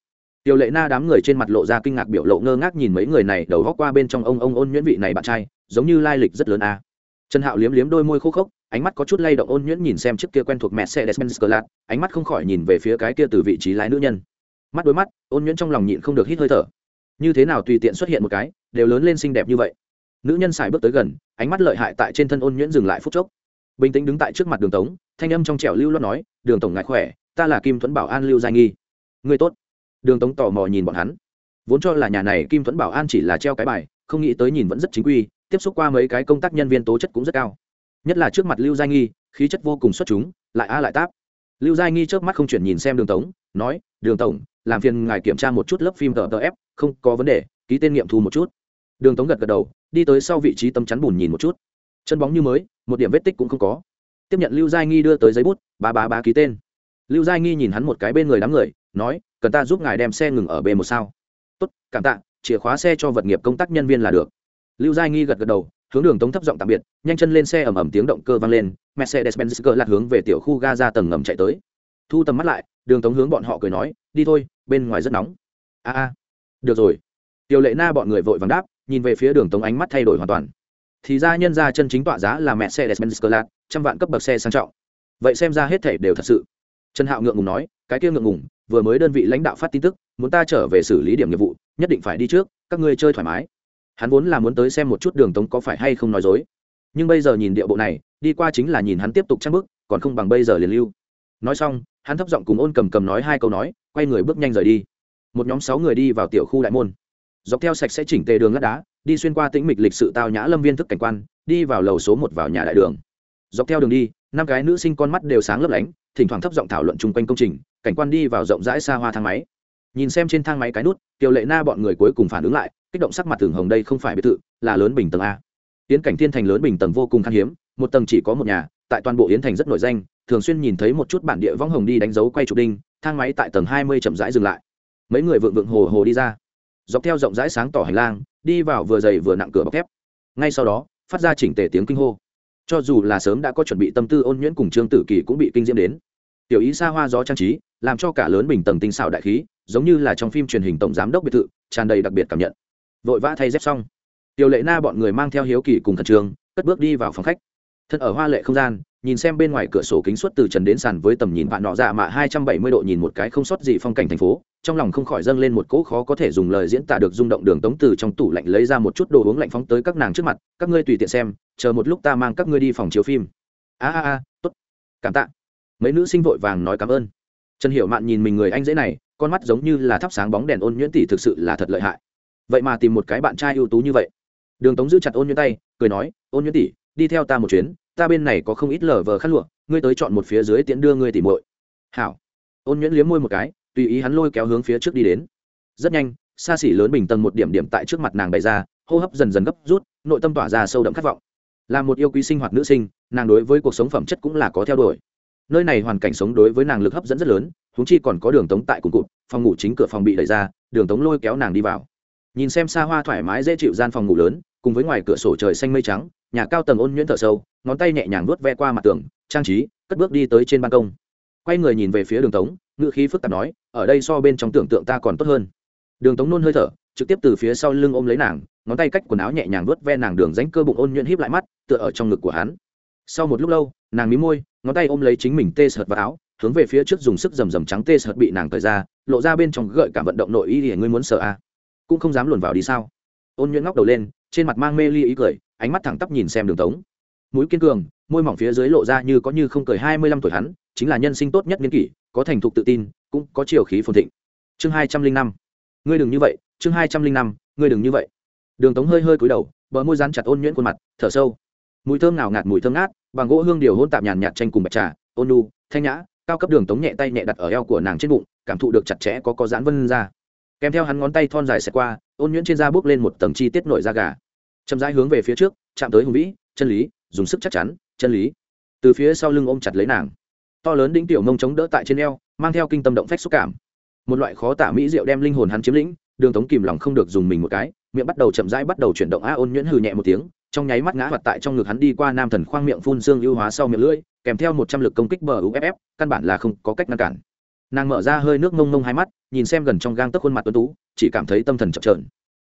Tiểu lệ na đám người trên mặt lộ ra kinh ngạc biểu lộ ngơ ngác nhìn mấy người này đầu góc qua bên trong ông ông ôn nhuyễn vị này bạn trai, giống như lai lịch rất lớn a. À. trần hạo liếm liếm đôi môi khô khốc, ánh mắt có chút lay động ôn nhuyễn nhìn xem chiếc kia quen thuộc mẹ xe desmond lạt ánh mắt không khỏi nhìn về phía cái kia từ vị trí lái nữ nhân. Mắt đôi mắt, ôn nhuyễn trong lòng nhịn không được hít hơi thở. Như thế nào tùy tiện xuất hiện một cái, đều lớn lên xinh đẹp như vậy nữ nhân xài bước tới gần, ánh mắt lợi hại tại trên thân ôn nhuyễn dừng lại phút chốc. Bình tĩnh đứng tại trước mặt đường tống, thanh âm trong trẻo lưu loát nói, đường tổng ngại khỏe, ta là kim thuẫn bảo an lưu giai nghi. Người tốt. Đường tống tò mò nhìn bọn hắn. Vốn cho là nhà này kim thuẫn bảo an chỉ là treo cái bài, không nghĩ tới nhìn vẫn rất chính quy, tiếp xúc qua mấy cái công tác nhân viên tố chất cũng rất cao. Nhất là trước mặt lưu giai nghi, khí chất vô cùng xuất chúng, lại a lại táp. Lưu giai nghi trước mắt không chuyển nhìn xem đường tống, nói, đường tổng, làm phiền ngài kiểm tra một chút lớp phim tờ tờ ép, không có vấn đề, ký tên nghiệm thu một chút đường tống gật gật đầu, đi tới sau vị trí tâm chắn bùn nhìn một chút. Chân bóng như mới, một điểm vết tích cũng không có. Tiếp nhận lưu giai nghi đưa tới giấy bút ba ba ba ký tên. Lưu giai nghi nhìn hắn một cái bên người đám người, nói, cần ta giúp ngài đem xe ngừng ở b một sao? Tốt, cảm tạ, chìa khóa xe cho vật nghiệp công tác nhân viên là được. Lưu giai nghi gật gật đầu, hướng đường tống thấp giọng tạm biệt, nhanh chân lên xe ầm ầm tiếng động cơ vang lên mercedes benz cờ lạc hướng về tiểu khu ga ra tầng ngầm chạy tới. Thu tầm mắt lại, đường tống hướng bọn họ cười nói, đi thôi, bên ngoài rất nóng. A a, được rồi. Tiểu lệ na bọn người vội vàng đáp nhìn về phía đường tống ánh mắt thay đổi hoàn toàn. Thì ra nhân ra chân chính tọa giá là mẹ xe despenz clat trăm vạn cấp bậc xe sang trọng. Vậy xem ra hết thể đều thật sự. Trần hạo ngượng ngùng nói, cái kia ngượng ngùng, vừa mới đơn vị lãnh đạo phát tin tức, muốn ta trở về xử lý điểm nghiệp vụ, nhất định phải đi trước, các ngươi chơi thoải mái. Hắn vốn là muốn tới xem một chút đường tống có phải hay không nói dối. Nhưng bây giờ nhìn địa bộ này, đi qua chính là nhìn hắn tiếp tục trang bức còn không bằng bây giờ liền lưu. Nói xong, hắn thấp giọng cùng ôn cầm cầm nói hai câu nói, quay người bước nhanh rời đi. Một nhóm sáu người đi vào tiểu khu đại môn dọc theo sạch sẽ chỉnh tề đường lát đá, đi xuyên qua tĩnh mịch lịch sự tao nhã lâm viên thức cảnh quan, đi vào lầu số một vào nhà đại đường. Dọc theo đường đi, năm cái nữ sinh con mắt đều sáng lấp lánh, thỉnh thoảng thấp giọng thảo luận chung quanh công trình, cảnh quan đi vào rộng rãi xa hoa thang máy. Nhìn xem trên thang máy cái nút kiều lệ na bọn người cuối cùng phản ứng lại, kích động sắc mặt thường hồng đây không phải biệt thự, là lớn bình tầng a. Yến cảnh thiên thành lớn bình tầng vô cùng khan hiếm, một tầng chỉ có một nhà, tại toàn bộ yến thành rất nổi danh, thường xuyên nhìn thấy một chút bản địa võng hồng đi đánh dấu quay chụp đinh, thang máy tại tầng hai mươi chậm rãi dừng lại. Mấy người vượng vượng hồ hồ đi ra dọc theo rộng rãi sáng tỏ hành lang đi vào vừa dày vừa nặng cửa bọc thép. Ngay sau đó phát ra chỉnh tề tiếng kinh hô. Cho dù là sớm đã có chuẩn bị tâm tư ôn nhuyễn cùng trương tử kỳ cũng bị kinh diễm đến. Tiểu ý xa hoa gió trang trí làm cho cả lớn bình tầng tinh xảo đại khí giống như là trong phim truyền hình tổng giám đốc biệt thự tràn đầy đặc biệt cảm nhận. Vội vã thay dép xong. Tiểu lệ na bọn người mang theo hiếu kỳ cùng thần trường, cất bước đi vào phòng khách. Thân ở hoa lệ không gian nhìn xem bên ngoài cửa sổ kính suốt từ trần đến sàn với tầm nhìn bạn nọ dạ mạ hai trăm bảy mươi độ nhìn một cái không sót gì phong cảnh thành phố, trong lòng không khỏi dâng lên một cỗ khó có thể dùng lời diễn tả được rung động đường tống từ trong tủ lạnh lấy ra một chút đồ uống lạnh phóng tới các nàng trước mặt, các ngươi tùy tiện xem, chờ một lúc ta mang các ngươi đi phòng chiếu phim. A a a, tốt, cảm tạ. Mấy nữ sinh vội vàng nói cảm ơn. Trần hiểu mạn nhìn mình người anh dễ này, con mắt giống như là thắp sáng bóng đèn ôn nhuyễn tỷ thực sự là thật lợi hại. Vậy mà tìm một cái bạn trai ưu tú như vậy. Đường tống giữ chặt ôn nhuyễn tay, cười nói, ôn nhuyễn tỷ đi theo ta một chuyến ta bên này có không ít lở vờ khát lụa, ngươi tới chọn một phía dưới tiễn đưa ngươi tỉ muội. Hảo. Ôn nhuyễn liếm môi một cái, tùy ý hắn lôi kéo hướng phía trước đi đến. Rất nhanh, xa xỉ lớn bình tầng một điểm điểm tại trước mặt nàng bày ra, hô hấp dần dần gấp rút, nội tâm tỏa ra sâu đậm khát vọng. Là một yêu quý sinh hoạt nữ sinh, nàng đối với cuộc sống phẩm chất cũng là có theo đuổi. Nơi này hoàn cảnh sống đối với nàng lực hấp dẫn rất lớn húng chi còn có đường tống tại cùng cụt, phòng ngủ chính cửa phòng bị đẩy ra, đường tống lôi kéo nàng đi vào. Nhìn xem xa hoa thoải mái dễ chịu gian phòng ngủ lớn, cùng với ngoài cửa sổ trời xanh mây trắng nhà cao tầng ôn nhuyễn thở sâu, ngón tay nhẹ nhàng vuốt ve qua mặt tường, trang trí, cất bước đi tới trên ban công. Quay người nhìn về phía đường tống ngự khí phức tạp nói, ở đây so bên trong tưởng tượng ta còn tốt hơn. Đường tống nôn hơi thở, trực tiếp từ phía sau lưng ôm lấy nàng, ngón tay cách quần áo nhẹ nhàng vuốt ve nàng đường ránh cơ bụng ôn nhuyễn híp lại mắt, tựa ở trong ngực của hắn. Sau một lúc lâu, nàng mí môi, ngón tay ôm lấy chính mình tê sợt vào áo, hướng về phía trước dùng sức rầm rầm trắng tê sợt bị nàng cởi ra, lộ ra bên trong gợi cảm vận động nội y để ngươi muốn sợ a à. cũng không dám luồn vào đi sao? Ôn nhuyễn ngóc đầu lên, trên mặt mang mê ly ý cười, ánh mắt thẳng tắp nhìn xem đường tống. Mũi kiên cường, môi mỏng phía dưới lộ ra như có như không cười hai mươi lăm tuổi hắn, chính là nhân sinh tốt nhất niên kỷ, có thành thục tự tin, cũng có chiều khí phồn thịnh. Chương hai trăm linh năm. Ngươi đừng như vậy, chương hai trăm linh năm, ngươi đừng như vậy. Đường tống hơi hơi cúi đầu, bờ môi rán chặt ôn nhuyễn khuôn mặt, thở sâu. Mùi thơm nào ngạt, mùi thơm ngát, bằng gỗ hương điều hôn tạp nhàn nhạt tranh cùng bạch trà, ôn nu thanh nhã, cao cấp đường tống nhẹ tay nhẹ đặt ở eo của nàng trên bụng, cảm thụ được chặt chẽ có có giãn vân ra kèm theo hắn ngón tay thon dài xẹt qua, ôn nhuyễn trên da bước lên một tầng chi tiết nổi da gà. Chậm rãi hướng về phía trước, chạm tới hùng vĩ, chân lý, dùng sức chắc chắn, chân lý. Từ phía sau lưng ôm chặt lấy nàng. To lớn đĩnh tiểu mông chống đỡ tại trên eo, mang theo kinh tâm động phách xúc cảm. Một loại khó tả mỹ rượu đem linh hồn hắn chiếm lĩnh, đường tống kìm lòng không được dùng mình một cái, miệng bắt đầu chậm rãi bắt đầu chuyển động a ôn nhuyễn hừ nhẹ một tiếng, trong nháy mắt ngã hoạt tại trong ngực hắn đi qua nam thần khoang miệng phun xương ưu hóa sau miệng lưỡi, kèm theo một trăm lực công kích bờ uff căn bản là không có cách ngăn cản nàng mở ra hơi nước mông mông hai mắt, nhìn xem gần trong gang tấc khuôn mặt tuấn tú, chỉ cảm thấy tâm thần chập trờn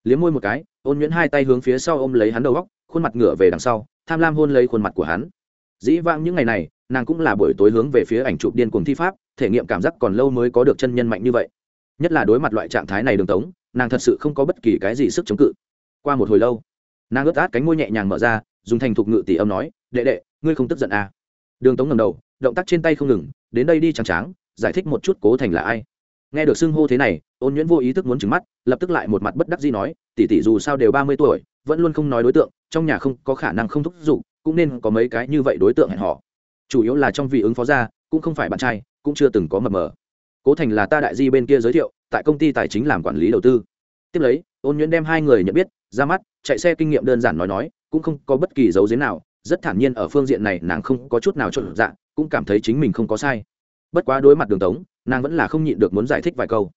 liếm môi một cái, ôn nhuyễn hai tay hướng phía sau ôm lấy hắn đầu góc, khuôn mặt ngửa về đằng sau, tham lam hôn lấy khuôn mặt của hắn. Dĩ vãng những ngày này, nàng cũng là buổi tối hướng về phía ảnh chụp điên cuồng thi pháp, thể nghiệm cảm giác còn lâu mới có được chân nhân mạnh như vậy. Nhất là đối mặt loại trạng thái này đường tống, nàng thật sự không có bất kỳ cái gì sức chống cự. Qua một hồi lâu, nàng ướt át cánh môi nhẹ nhàng mở ra, dùng thành thục ngự tỷ âm nói, đệ đệ, ngươi không tức giận à. đường tống ngầm đầu, động tác trên tay không ngừng, đến đây đi trắng tráng giải thích một chút cố thành là ai. Nghe được xưng hô thế này ôn nhuyễn vô ý thức muốn trừng mắt lập tức lại một mặt bất đắc dĩ nói tỷ tỷ dù sao đều ba mươi tuổi vẫn luôn không nói đối tượng trong nhà không có khả năng không thúc giục cũng nên có mấy cái như vậy đối tượng hẹn họ chủ yếu là trong vị ứng phó ra, cũng không phải bạn trai cũng chưa từng có mập mờ. Cố thành là ta đại di bên kia giới thiệu tại công ty tài chính làm quản lý đầu tư. Tiếp lấy ôn nhuyễn đem hai người nhận biết ra mắt chạy xe kinh nghiệm đơn giản nói nói cũng không có bất kỳ dấu giếm nào rất thản nhiên ở phương diện này nàng không có chút nào trộn dạng cũng cảm thấy chính mình không có sai bất quá đối mặt đường tống, nàng vẫn là không nhịn được muốn giải thích vài câu.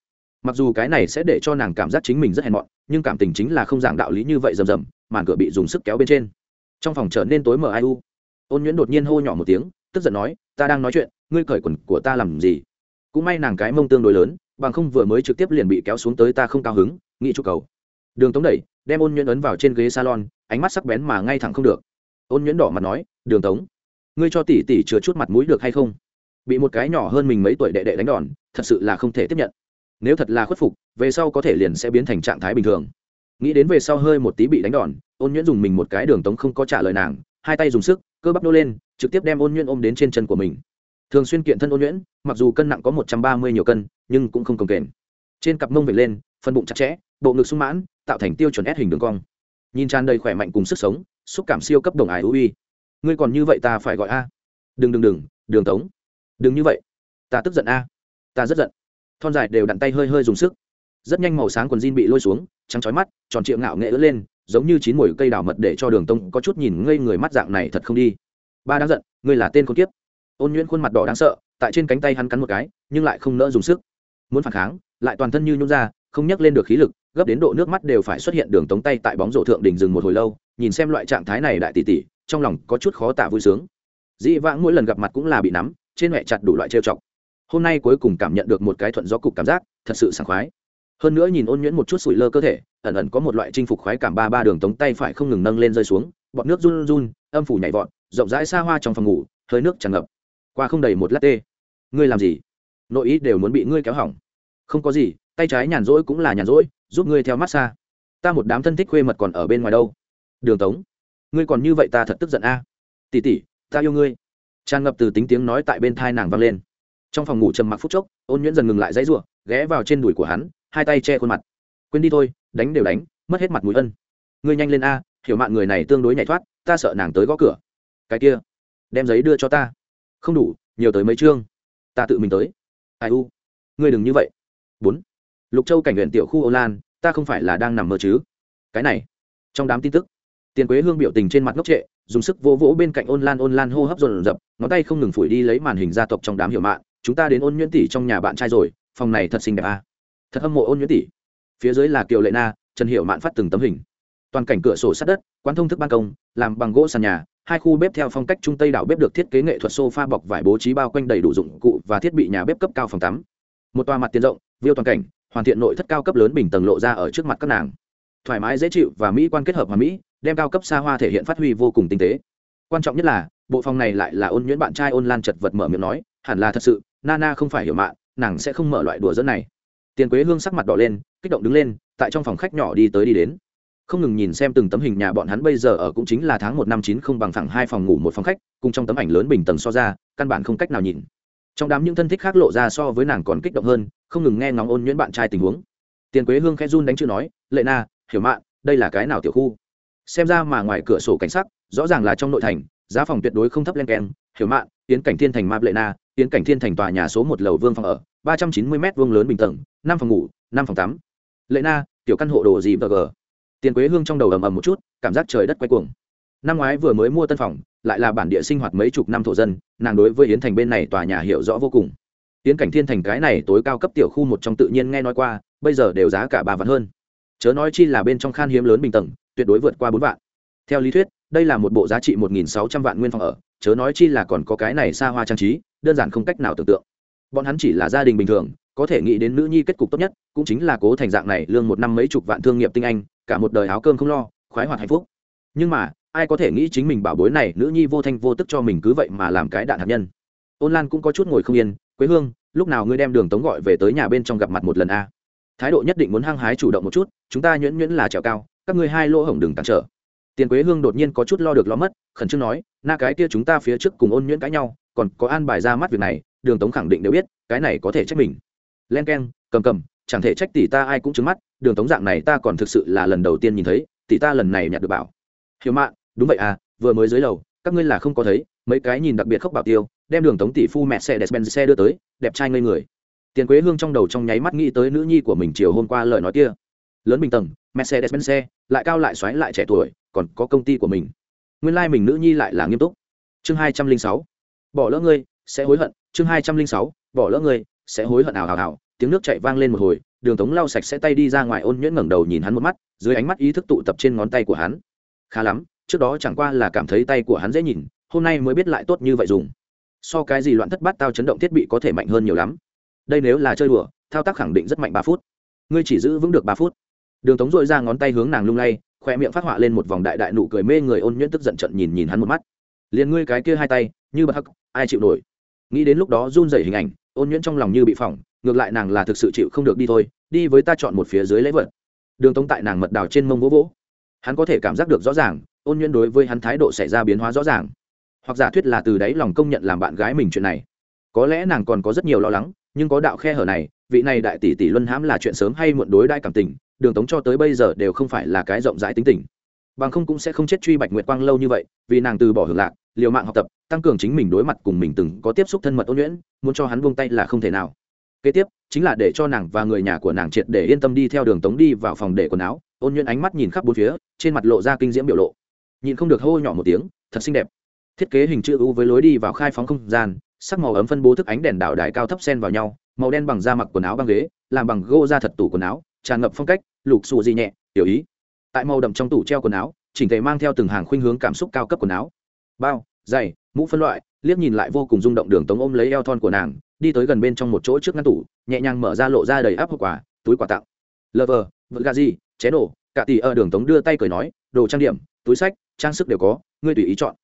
Mặc dù cái này sẽ để cho nàng cảm giác chính mình rất hèn mọn, nhưng cảm tình chính là không giảng đạo lý như vậy rầm rầm, màn cửa bị dùng sức kéo bên trên. Trong phòng trở nên tối mờ ai u. Ôn nhuyễn đột nhiên hô nhỏ một tiếng, tức giận nói, ta đang nói chuyện, ngươi cởi quần của ta làm gì? Cũng may nàng cái mông tương đối lớn, bằng không vừa mới trực tiếp liền bị kéo xuống tới ta không cao hứng, nghĩ chu cầu. Đường tống đẩy, đem ôn nhuyễn ấn vào trên ghế salon, ánh mắt sắc bén mà ngay thẳng không được. Ôn nhuyễn đỏ mặt nói, đường tống, ngươi cho tỷ tỷ chừa chút mặt mũi được hay không? Bị một cái nhỏ hơn mình mấy tuổi đệ đệ đánh đòn, thật sự là không thể tiếp nhận. Nếu thật là khuất phục, về sau có thể liền sẽ biến thành trạng thái bình thường. Nghĩ đến về sau hơi một tí bị đánh đòn, ôn nhuyễn dùng mình một cái đường tống không có trả lời nàng, hai tay dùng sức, cơ bắp nô lên, trực tiếp đem ôn nhuyễn ôm đến trên chân của mình. Thường xuyên kiện thân ôn nhuyễn, mặc dù cân nặng có một trăm ba mươi nhiều cân, nhưng cũng không cồng kềnh. Trên cặp mông vệt lên phân bụng chặt chẽ, bộ ngực sung mãn, tạo thành tiêu chuẩn ép hình đường cong. Nhìn tràn đầy khỏe mạnh cùng sức sống, xúc cảm siêu cấp đồng ải hữu uy ngươi còn như vậy ta phải gọi a. Đừng đừng đừng, đường tống đừng như vậy. Ta tức giận a. Ta rất giận. Thon dài đều đặn tay hơi hơi dùng sức. Rất nhanh màu sáng quần jean bị lôi xuống, trắng chói mắt, tròn triệu ngạo nghệ ớt lên, giống như chín mùi cây đào mật để cho đường tông có chút nhìn ngây người mắt dạng này thật không đi. Ba đáng giận, ngươi là tên con kiếp. Ôn nhuyễn khuôn mặt đỏ đáng sợ, tại trên cánh tay hắn cắn một cái, nhưng lại không nỡ dùng sức. Muốn phản kháng, lại toàn thân như nhún ra, không nhắc lên được khí lực, gấp đến độ nước mắt đều phải xuất hiện đường tống tay tại bóng rổ thượng đỉnh dừng một hồi lâu, nhìn xem loại trạng thái này đại tỷ tỷ, trong lòng có chút khó tả vui sướng. Dĩ vãng mỗi lần gặp mặt cũng là bị nắm trên mẹ chặt đủ loại trêu chọc. Hôm nay cuối cùng cảm nhận được một cái thuận gió cục cảm giác, thật sự sảng khoái. Hơn nữa nhìn ôn nhuyễn một chút sủi lơ cơ thể, ẩn ẩn có một loại chinh phục khoái cảm ba ba đường tống tay phải không ngừng nâng lên rơi xuống, bọt nước run run, âm phủ nhảy vọt, rộng rãi xa hoa trong phòng ngủ, hơi nước tràn ngập. Qua không đầy một lát tê. Ngươi làm gì? Nội ý đều muốn bị ngươi kéo hỏng. Không có gì, tay trái nhàn rỗi cũng là nhàn rỗi, giúp ngươi theo massage ta một đám thân thích khuê mật còn ở bên ngoài đâu. Đường tống, ngươi còn như vậy ta thật tức giận a. À. tỉ tỉ ta yêu ngươi tràn ngập từ tính tiếng nói tại bên thai nàng vang lên. Trong phòng ngủ trầm mặc phút chốc, ôn nhuyễn dần ngừng lại dãy r u ộ ghé vào trên đùi của hắn, hai tay che khuôn mặt. Quên đi thôi, đánh đều đánh, mất hết mặt mũi ân. Ngươi nhanh lên a, hiểu mạn người này tương đối nhảy thoát, ta sợ nàng tới gõ cửa. Cái kia, đem giấy đưa cho ta. Không đủ, nhiều tới mấy chương. Ta tự mình tới. Ai u, ngươi đừng như vậy. Bốn, lục châu cảnh huyện tiểu khu ô lan, ta không phải là đang nằm mơ chứ. Cái này, trong đám tin tức tiền quế hương biểu tình trên mặt ngốc trệ, dùng sức vỗ vỗ bên cạnh ôn lan ôn lan hô hấp dồn dập, ngón tay không ngừng phủi đi lấy màn hình gia tộc trong đám hiểu mạn. Chúng ta đến ôn nhuyễn tỷ trong nhà bạn trai rồi, phòng này thật xinh đẹp à. thật hâm mộ ôn nhuyễn tỷ. Phía dưới là kiều lệ na, trần Hiểu mạn phát từng tấm hình. Toàn cảnh cửa sổ sát đất, quán thông thức ban công, làm bằng gỗ sàn nhà, hai khu bếp theo phong cách trung tây đảo bếp được thiết kế nghệ thuật sofa bọc vải bố trí bao quanh đầy đủ dụng cụ và thiết bị nhà bếp cấp cao phòng tắm. Một toa mặt tiền rộng viêu toàn cảnh, hoàn thiện nội thất cao cấp lớn bình tầng lộ ra ở trước mặt các nàng. Thoải mái dễ chịu và mỹ quan kết hợp hòa mỹ đem cao cấp xa hoa thể hiện phát huy vô cùng tinh tế. Quan trọng nhất là, bộ phòng này lại là ôn nhuyễn bạn trai ôn lan chật vật mở miệng nói, hẳn là thật sự, nana không phải hiểu mạn, nàng sẽ không mở loại đùa dẫn này. Tiền quế hương sắc mặt đỏ lên, kích động đứng lên, tại trong phòng khách nhỏ đi tới đi đến. Không ngừng nhìn xem từng tấm hình nhà bọn hắn bây giờ ở cũng chính là tháng một năm chín không bằng thẳng hai phòng ngủ một phòng khách, cùng trong tấm ảnh lớn bình tầng so ra, căn bản không cách nào nhìn. Trong đám những thân thích khác lộ ra so với nàng còn kích động hơn, không ngừng nghe ngóng ôn nhuyễn bạn trai tình huống. Tiền quế hương khẽ run đánh chữ nói, lệ na, hiểu mạn, đây là cái nào tiểu khu? Xem ra mà ngoài cửa sổ cảnh sắc, rõ ràng là trong nội thành, giá phòng tuyệt đối không thấp len keng, hiểu mạn, tiến cảnh thiên thành ma lệ na, tiến cảnh thiên thành tòa nhà số một lầu vương phòng ở, ba trăm chín mươi m vuông lớn bình tầng, năm phòng ngủ, năm phòng tắm. Lệ na, tiểu căn hộ đồ gì bờ gờ? Tiền quế hương trong đầu ầm ầm một chút, cảm giác trời đất quay cuồng. Năm ngoái vừa mới mua tân phòng, lại là bản địa sinh hoạt mấy chục năm thổ dân, nàng đối với yến thành bên này tòa nhà hiểu rõ vô cùng. Yến cảnh thiên thành cái này tối cao cấp tiểu khu một trong tự nhiên nghe nói qua, bây giờ đều giá cả ba vạn hơn chớ nói chi là bên trong khan hiếm lớn bình tầng, tuyệt đối vượt qua bốn vạn. Theo lý thuyết, đây là một bộ giá trị một nghìn sáu trăm vạn nguyên phòng ở, chớ nói chi là còn có cái này xa hoa trang trí, đơn giản không cách nào tưởng tượng. Bọn hắn chỉ là gia đình bình thường, có thể nghĩ đến nữ nhi kết cục tốt nhất, cũng chính là cố thành dạng này lương một năm mấy chục vạn thương nghiệp tinh anh, cả một đời áo cơm không lo, khoái hoạt hạnh phúc. Nhưng mà, ai có thể nghĩ chính mình bảo bối này nữ nhi vô thanh vô tức cho mình cứ vậy mà làm cái đạn hạt nhân? Ôn lan cũng có chút ngồi không yên, quế hương, lúc nào ngươi đem đường tống gọi về tới nhà bên trong gặp mặt một lần a? Thái độ nhất định muốn hăng hái chủ động một chút, chúng ta nhuyễn nhuyễn là trèo cao, các ngươi hai lỗ hổng đừng cản trở. Tiền quế hương đột nhiên có chút lo được lo mất, khẩn trương nói, na cái kia chúng ta phía trước cùng ôn nhuyễn cãi nhau, còn có an bài ra mắt việc này, đường tống khẳng định đều biết, cái này có thể trách mình. Len k e n cầm cầm, chẳng thể trách tỷ ta ai cũng trứng mắt, đường tống dạng này ta còn thực sự là lần đầu tiên nhìn thấy, tỷ ta lần này nhặt được bảo. Hiểu mạn đúng vậy à vừa mới dưới lầu, các ngươi là không có thấy, mấy cái nhìn đặc biệt khóc bảo tiêu, đem đường tống tỷ phu mẹ xe despen xe đưa tới, đẹp trai ngây người tiền quế hương trong đầu trong nháy mắt nghĩ tới nữ nhi của mình chiều hôm qua lời nói kia. Lớn bình tầng mercedes benz xe, lại cao lại xoáy lại trẻ tuổi, còn có công ty của mình. Nguyên lai、like、mình nữ nhi lại là nghiêm túc. Chương hai trăm linh sáu. Bỏ lỡ ngươi, sẽ hối hận. Chương hai trăm linh sáu. Bỏ lỡ ngươi, sẽ hối hận ảo ảo ảo tiếng nước chạy vang lên một hồi, đường tống lau sạch sẽ tay đi ra ngoài ôn nhuyễn ngẩng đầu nhìn hắn một mắt, dưới ánh mắt ý thức tụ tập trên ngón tay của hắn. Khá lắm, trước đó chẳng qua là cảm thấy tay của hắn dễ nhìn, hôm nay mới biết lại tốt như vậy dùng. So cái gì loạn thất bát tao chấn động thiết bị có thể mạnh hơn nhiều lắm đây nếu là chơi đùa, thao tác khẳng định rất mạnh ba phút. Ngươi chỉ giữ vững được ba phút. Đường tống dội ra ngón tay hướng nàng lung lay, khoe miệng phát họa lên một vòng đại đại nụ cười mê người ôn nhuyễn tức giận trận nhìn nhìn hắn một mắt. Liền ngươi cái kia hai tay, như bật hắc, ai chịu nổi? Nghĩ đến lúc đó run rẩy hình ảnh, ôn nhuyễn trong lòng như bị phỏng, ngược lại nàng là thực sự chịu không được đi thôi, đi với ta chọn một phía dưới lễ vật. Đường tống tại nàng mật đào trên mông vỗ vỗ. Hắn có thể cảm giác được rõ ràng, ôn nhuyễn đối với hắn thái độ xảy ra biến hóa rõ ràng. Hoặc giả thuyết là từ đấy lòng công nhận làm bạn gái mình chuyện này có lẽ nàng còn có rất nhiều lo lắng, nhưng có đạo khe hở này, vị này đại tỷ tỷ luân hãm là chuyện sớm hay muộn đối đai cảm tình, đường tống cho tới bây giờ đều không phải là cái rộng rãi tính tình. Bằng không cũng sẽ không chết truy bạch nguyệt quang lâu như vậy, vì nàng từ bỏ hưởng lạc, liều mạng học tập, tăng cường chính mình đối mặt cùng mình từng có tiếp xúc thân mật ôn nhuyễn, muốn cho hắn buông tay là không thể nào. Kế tiếp, chính là để cho nàng và người nhà của nàng triệt để yên tâm đi theo đường tống đi vào phòng để quần áo, ôn nhuyễn ánh mắt nhìn khắp bốn phía, trên mặt lộ ra kinh diễm biểu lộ. Nhìn không được hô nhỏ một tiếng, thật xinh đẹp. Thiết kế hình chữ u với lối đi vào khai phóng không gian sắc màu ấm phân bố thức ánh đèn đảo đài cao thấp sen vào nhau, màu đen bằng da mặc quần áo băng ghế, làm bằng gô da thật tủ quần áo, tràn ngập phong cách, lục xù gì nhẹ, tiểu ý. Tại màu đậm trong tủ treo quần áo, chỉnh thể mang theo từng hàng khuynh hướng cảm xúc cao cấp quần áo. Bao dày mũ phân loại, liếc nhìn lại vô cùng rung động đường tống ôm lấy eo thon của nàng, đi tới gần bên trong một chỗ trước ngăn tủ, nhẹ nhàng mở ra lộ ra đầy áp hộp quả túi quà tặng. Lờ vờ vợ gà gì ché nổ cả tỷ ở đường tống đưa tay cười nói, đồ trang điểm, túi sách, trang sức đều có, ngươi tùy ý chọn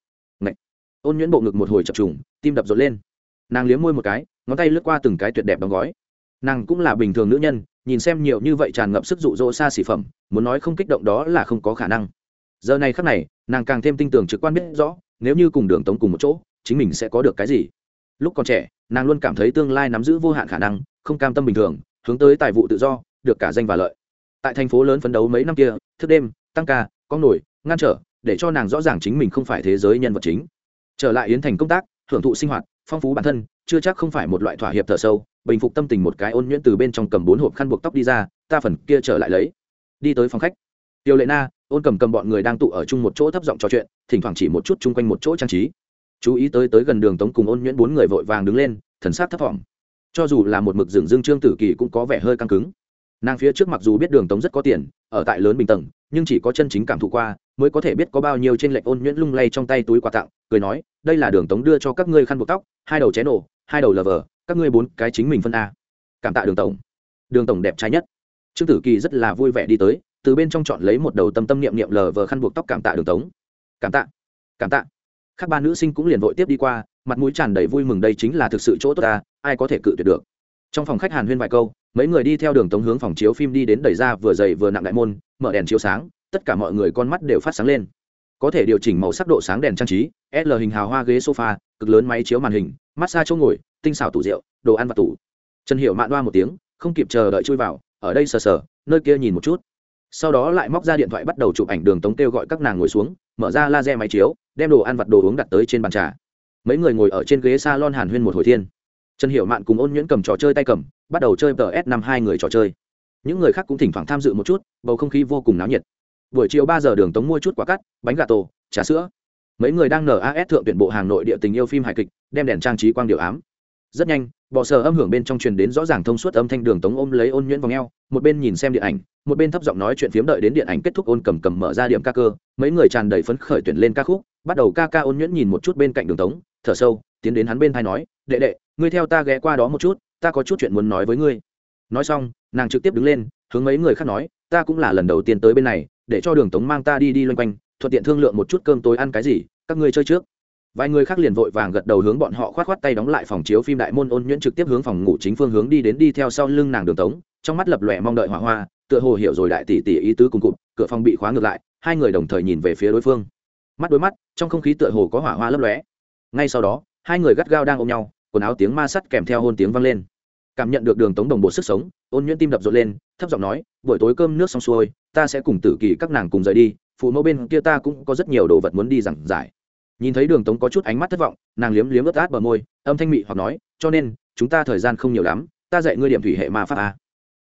ôn nhuyễn bộ ngực một hồi chập trùng, tim đập rộn lên. Nàng liếm môi một cái, ngón tay lướt qua từng cái tuyệt đẹp đóng gói. Nàng cũng là bình thường nữ nhân, nhìn xem nhiều như vậy tràn ngập sức dụ dỗ xa xỉ phẩm, muốn nói không kích động đó là không có khả năng. Giờ này khắc này, nàng càng thêm tin tưởng trực quan biết rõ, nếu như cùng đường tống cùng một chỗ, chính mình sẽ có được cái gì. Lúc còn trẻ, nàng luôn cảm thấy tương lai nắm giữ vô hạn khả năng, không cam tâm bình thường, hướng tới tài vụ tự do, được cả danh và lợi. Tại thành phố lớn phấn đấu mấy năm kia, thức đêm, tăng ca con nổi, ngăn trở, để cho nàng rõ ràng chính mình không phải thế giới nhân vật chính trở lại yến thành công tác, hưởng thụ sinh hoạt, phong phú bản thân, chưa chắc không phải một loại thỏa hiệp thở sâu, bình phục tâm tình một cái ôn nhuyễn từ bên trong cầm bốn hộp khăn buộc tóc đi ra, ta phần kia trở lại lấy. Đi tới phòng khách. Tiêu lệ na, ôn cầm cầm bọn người đang tụ ở chung một chỗ thấp giọng trò chuyện, thỉnh thoảng chỉ một chút chung quanh một chỗ trang trí. Chú ý tới tới gần đường tống cùng ôn nhuyễn bốn người vội vàng đứng lên, thần sát thấp thỏm. Cho dù là một mực rừng dương trương tử kỳ cũng có vẻ hơi căng cứng. Nàng phía trước mặc dù biết đường tống rất có tiền ở tại lớn bình tầng, nhưng chỉ có chân chính cảm thụ qua, mới có thể biết có bao nhiêu trên lệnh ôn nhuyễn lung lay trong tay túi quà tặng, cười nói, đây là đường tống đưa cho các ngươi khăn buộc tóc, hai đầu chén nổ, hai đầu lờ vờ, các ngươi bốn cái chính mình phân a. Cảm tạ đường tổng. Đường tổng đẹp trai nhất. Trương tử kỳ rất là vui vẻ đi tới, từ bên trong chọn lấy một đầu tâm tâm niệm niệm lờ vờ khăn buộc tóc cảm tạ đường tống. Cảm tạ cảm tạ. Các ba nữ sinh cũng liền vội tiếp đi qua, mặt mũi tràn đầy vui mừng, đây chính là thực sự chỗ tốt ta, ai có thể cự tuyệt được? Trong phòng khách hàn huyên vài câu mấy người đi theo đường tống hướng phòng chiếu phim đi đến đẩy ra vừa dày vừa nặng đại môn, mở đèn chiếu sáng, tất cả mọi người con mắt đều phát sáng lên. Có thể điều chỉnh màu sắc độ sáng đèn trang trí l hình hào hoa ghế sofa, cực lớn máy chiếu màn hình, massage chỗ ngồi, tinh xảo tủ rượu, đồ ăn và tủ. Trần hiệu mạn đoa một tiếng, không kịp chờ đợi chui vào, ở đây sờ sờ, nơi kia nhìn một chút. Sau đó lại móc ra điện thoại bắt đầu chụp ảnh đường tống kêu gọi các nàng ngồi xuống, mở ra laser máy chiếu, đem đồ ăn vặt đồ uống đặt tới trên bàn trà. Mấy người ngồi ở trên ghế s a lon hàn huyên một hồi thiên. Trần hiệu mạn cùng ôn nhuyễn cầm trò chơi tay cầm bắt đầu chơi tờ s năm hai người trò chơi. Những người khác cũng thỉnh thoảng tham dự một chút, bầu không khí vô cùng náo nhiệt. Buổi chiều ba giờ đường tống mua chút quả cắt, bánh gà tổ, trà sữa. Mấy người đang nas thượng tuyển bộ hàng nội địa tình yêu phim hài kịch, đem đèn trang trí quang điệu ám. Rất nhanh bọ sờ âm hưởng bên trong truyền đến rõ ràng thông suốt âm thanh đường tống ôm lấy ôn nhuyễn vào ngheo một bên nhìn xem điện ảnh, một bên thấp giọng nói chuyện phiếm đợi đến điện ảnh kết thúc ôn cầm cầm mở ra điểm ca cơ. Mấy người tràn đầy phấn khởi tuyển lên ca khúc, bắt đầu ca ca ôn nhuyễn nhìn một chút bên cạnh đường tống, thở sâu, tiến đến hắn bên thai nói, đệ đệ, ngươi theo ta ghé qua đó một chút ta có chút chuyện muốn nói với ngươi. Nói xong, nàng trực tiếp đứng lên, hướng mấy người khác nói, ta cũng là lần đầu tiên tới bên này, để cho đường tống mang ta đi đi loanh quanh, thuận tiện thương lượng một chút cơm tối ăn cái gì, các ngươi chơi trước. Vài người khác liền vội vàng gật đầu hướng bọn họ khoát khoát tay đóng lại phòng chiếu phim đại môn ôn nhuyễn trực tiếp hướng phòng ngủ chính phương hướng đi đến đi theo sau lưng nàng đường tống, trong mắt lập lòe mong đợi hỏa hoa, tựa hồ hiểu rồi đại tỷ tỷ ý tứ cùng cụt, cửa phòng bị khóa ngược lại, hai người đồng thời nhìn về phía đối phương. Mắt đối mắt, trong không khí tựa hồ có hỏa hoa lấp lóe. Ngay sau đó, hai người gắt gao đang ôm nhau quần áo tiếng ma sắt kèm theo hôn tiếng vang lên. Cảm nhận được đường tống đồng bộ sức sống, ôn nhuyễn tim đập rộn lên, thấp giọng nói, buổi tối cơm nước xong xuôi, ta sẽ cùng tử kỳ các nàng cùng rời đi, phụ mẫu bên kia ta cũng có rất nhiều đồ vật muốn đi giảng giải. Nhìn thấy đường tống có chút ánh mắt thất vọng, nàng liếm liếm ướt át bờ môi, âm thanh mị hoặc nói, cho nên, chúng ta thời gian không nhiều lắm, ta dạy ngươi điểm thủy hệ ma pháp a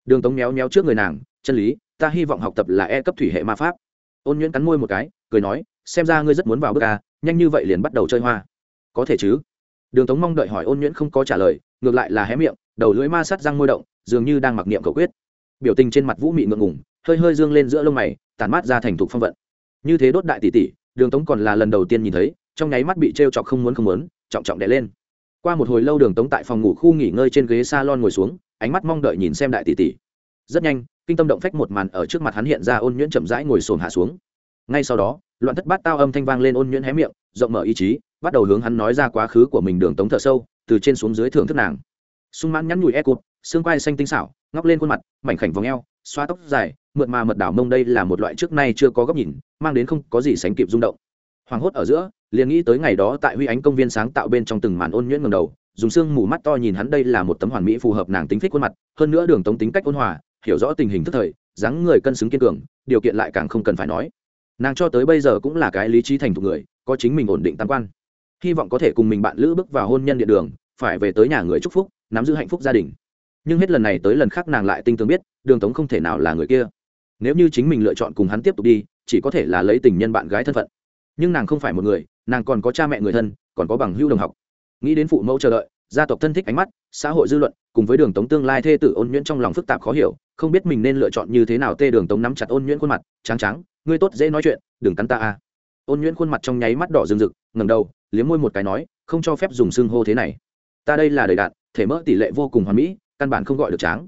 đường tống méo méo trước người nàng, chân lý, ta hy vọng học tập là e cấp thủy hệ ma pháp. Ôn nhuyễn cắn môi một cái, cười nói, xem ra ngươi rất muốn vào bước a, nhanh như vậy liền bắt đầu chơi hoa. Có thể chứ đường tống mong đợi hỏi ôn nhuyễn không có trả lời, ngược lại là hé miệng, đầu lưỡi ma sát răng môi động, dường như đang mặc niệm cầu quyết. Biểu tình trên mặt vũ mị ngượng ngùng, hơi hơi dương lên giữa lông mày tàn mát ra thành thục phong vận. Như thế đốt đại tỷ tỷ, đường tống còn là lần đầu tiên nhìn thấy, trong nháy mắt bị t r e o chọc không muốn không muốn, trọng trọng đè lên. Qua một hồi lâu đường tống tại phòng ngủ khu nghỉ ngơi trên ghế s a lon ngồi xuống, ánh mắt mong đợi nhìn xem đại tỷ tỷ. Rất nhanh, kinh tâm động phách một màn ở trước mặt hắn hiện ra ôn nhuyễn chậm rãi ngồi sồn hạ xuống. Ngay sau đó, loạn thất bát tao âm thanh vang lên ôn nhuyễn hé miệng, rộng mở ý chí bắt đầu hướng hắn nói ra quá khứ của mình đường tống thở sâu, từ trên xuống dưới thưởng thức nàng. Sung mãn nhắn nhủi e cụt, xương quai xanh tinh xảo, ngóc lên khuôn mặt, mảnh khảnh vòng eo, xoa tóc dài, mượt mà mật đảo mông đây là một loại trước nay chưa có góc nhìn, mang đến không có gì sánh kịp rung động. Hoàng hốt ở giữa, liền nghĩ tới ngày đó tại huy ánh công viên sáng tạo bên trong từng màn ôn nhuyễn ngầm đầu, dùng xương mù mắt to nhìn hắn đây là một tấm hoàn mỹ phù hợp nàng tính phích khuôn mặt, hơn nữa đường tống tính cách ôn hòa, hiểu rõ tình hình thức thời, dáng người cân xứng kiên cường, điều kiện lại càng không cần phải nói. Nàng cho tới bây giờ cũng là cái lý trí thành thục người, có chính mình ổn định tam quan hy vọng có thể cùng mình bạn lữ bước vào hôn nhân địa đường, phải về tới nhà người chúc phúc, nắm giữ hạnh phúc gia đình. Nhưng hết lần này tới lần khác nàng lại tinh tường biết, đường tống không thể nào là người kia. Nếu như chính mình lựa chọn cùng hắn tiếp tục đi, chỉ có thể là lấy tình nhân bạn gái thân phận. Nhưng nàng không phải một người, nàng còn có cha mẹ người thân, còn có bằng hữu đồng học. Nghĩ đến phụ mẫu chờ đợi, gia tộc thân thích ánh mắt, xã hội dư luận, cùng với đường tống tương lai thê tử ôn nhuyễn trong lòng phức tạp khó hiểu, không biết mình nên lựa chọn như thế nào tê đường tống nắm chặt ôn nhuyễn khuôn mặt, trắng trắng, ngươi tốt dễ nói chuyện, đừng cắn ta a. Ôn nhuyễn khuôn mặt trong nháy mắt đỏ rừng rực ngầm đầu liếm môi một cái nói không cho phép dùng xưng hô thế này. Ta đây là đầy đạn thể mỡ tỷ lệ vô cùng hoàn mỹ căn bản không gọi được tráng.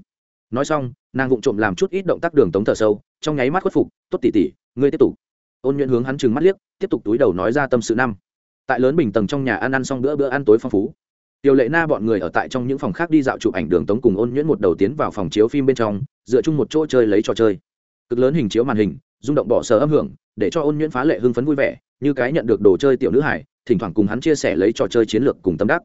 Nói xong nàng vụng trộm làm chút ít động tác đường tống thở sâu trong nháy mắt khuất phục tốt tỉ tỉ ngươi tiếp tục. Ôn nhuyễn hướng hắn chừng mắt liếc tiếp tục túi đầu nói ra tâm sự năm. Tại lớn bình tầng trong nhà ăn ăn xong bữa bữa ăn tối phong phú Tiểu Lệ Na bọn người ở tại trong những phòng khác đi dạo chụp ảnh đường tống cùng ôn nhuyễn một đầu tiến vào phòng chiếu phim bên trong, dựa chung một chỗ chơi lấy trò chơi. Cực lớn hình chiếu màn hình, rung động bỏ sờ âm hưởng, để cho ôn nhuyễn phá lệ hưng phấn vui vẻ, như cái nhận được đồ chơi tiểu nữ hải, thỉnh thoảng cùng hắn chia sẻ lấy trò chơi chiến lược cùng tâm đắc.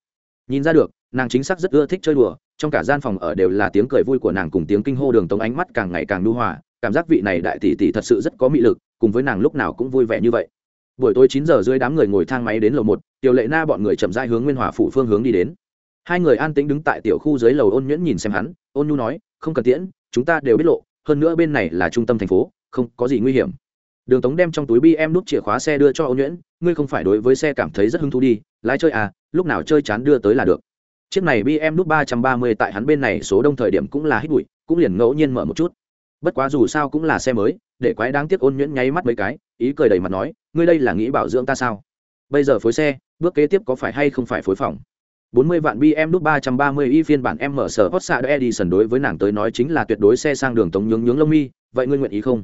Nhìn ra được, nàng chính xác rất ưa thích chơi đùa, trong cả gian phòng ở đều là tiếng cười vui của nàng cùng tiếng kinh hô đường tống ánh mắt càng ngày càng nhu hòa, cảm giác vị này đại tỷ tỷ thật sự rất có mị lực, cùng với nàng lúc nào cũng vui vẻ như vậy. Buổi tối chín giờ dưới đám người ngồi thang máy đến lầu một, Tiểu Lệ Na bọn người chậm rãi hướng Nguyên Hòa phủ phương hướng đi đến hai người an tĩnh đứng tại tiểu khu dưới lầu ôn nhuyễn nhìn xem hắn ôn nhu nói không cần tiễn chúng ta đều biết lộ hơn nữa bên này là trung tâm thành phố không có gì nguy hiểm đường tống đem trong túi bi em nút chìa khóa xe đưa cho ôn nhuyễn ngươi không phải đối với xe cảm thấy rất hứng thú đi lái chơi à lúc nào chơi chán đưa tới là được. Chiếc này bi em nút ba trăm ba mươi tại hắn bên này số đông thời điểm cũng là hít bụi cũng liền ngẫu nhiên mở một chút. Bất quá dù sao cũng là xe mới để quái đáng tiếc ôn nhuyễn nháy mắt mấy cái ý cười đầy mặt nói ngươi đây là nghĩ bảo dưỡng ta sao? Bây giờ phối xe bước kế tiếp có phải hay không phải phối phòng? 40 vạn BM đúc 330 y phiên bản M sở Hot Xạ Edison đối với nàng tới nói chính là tuyệt đối xe sang đường tống nhướng nhướng lông mi, vậy ngươi nguyện ý không?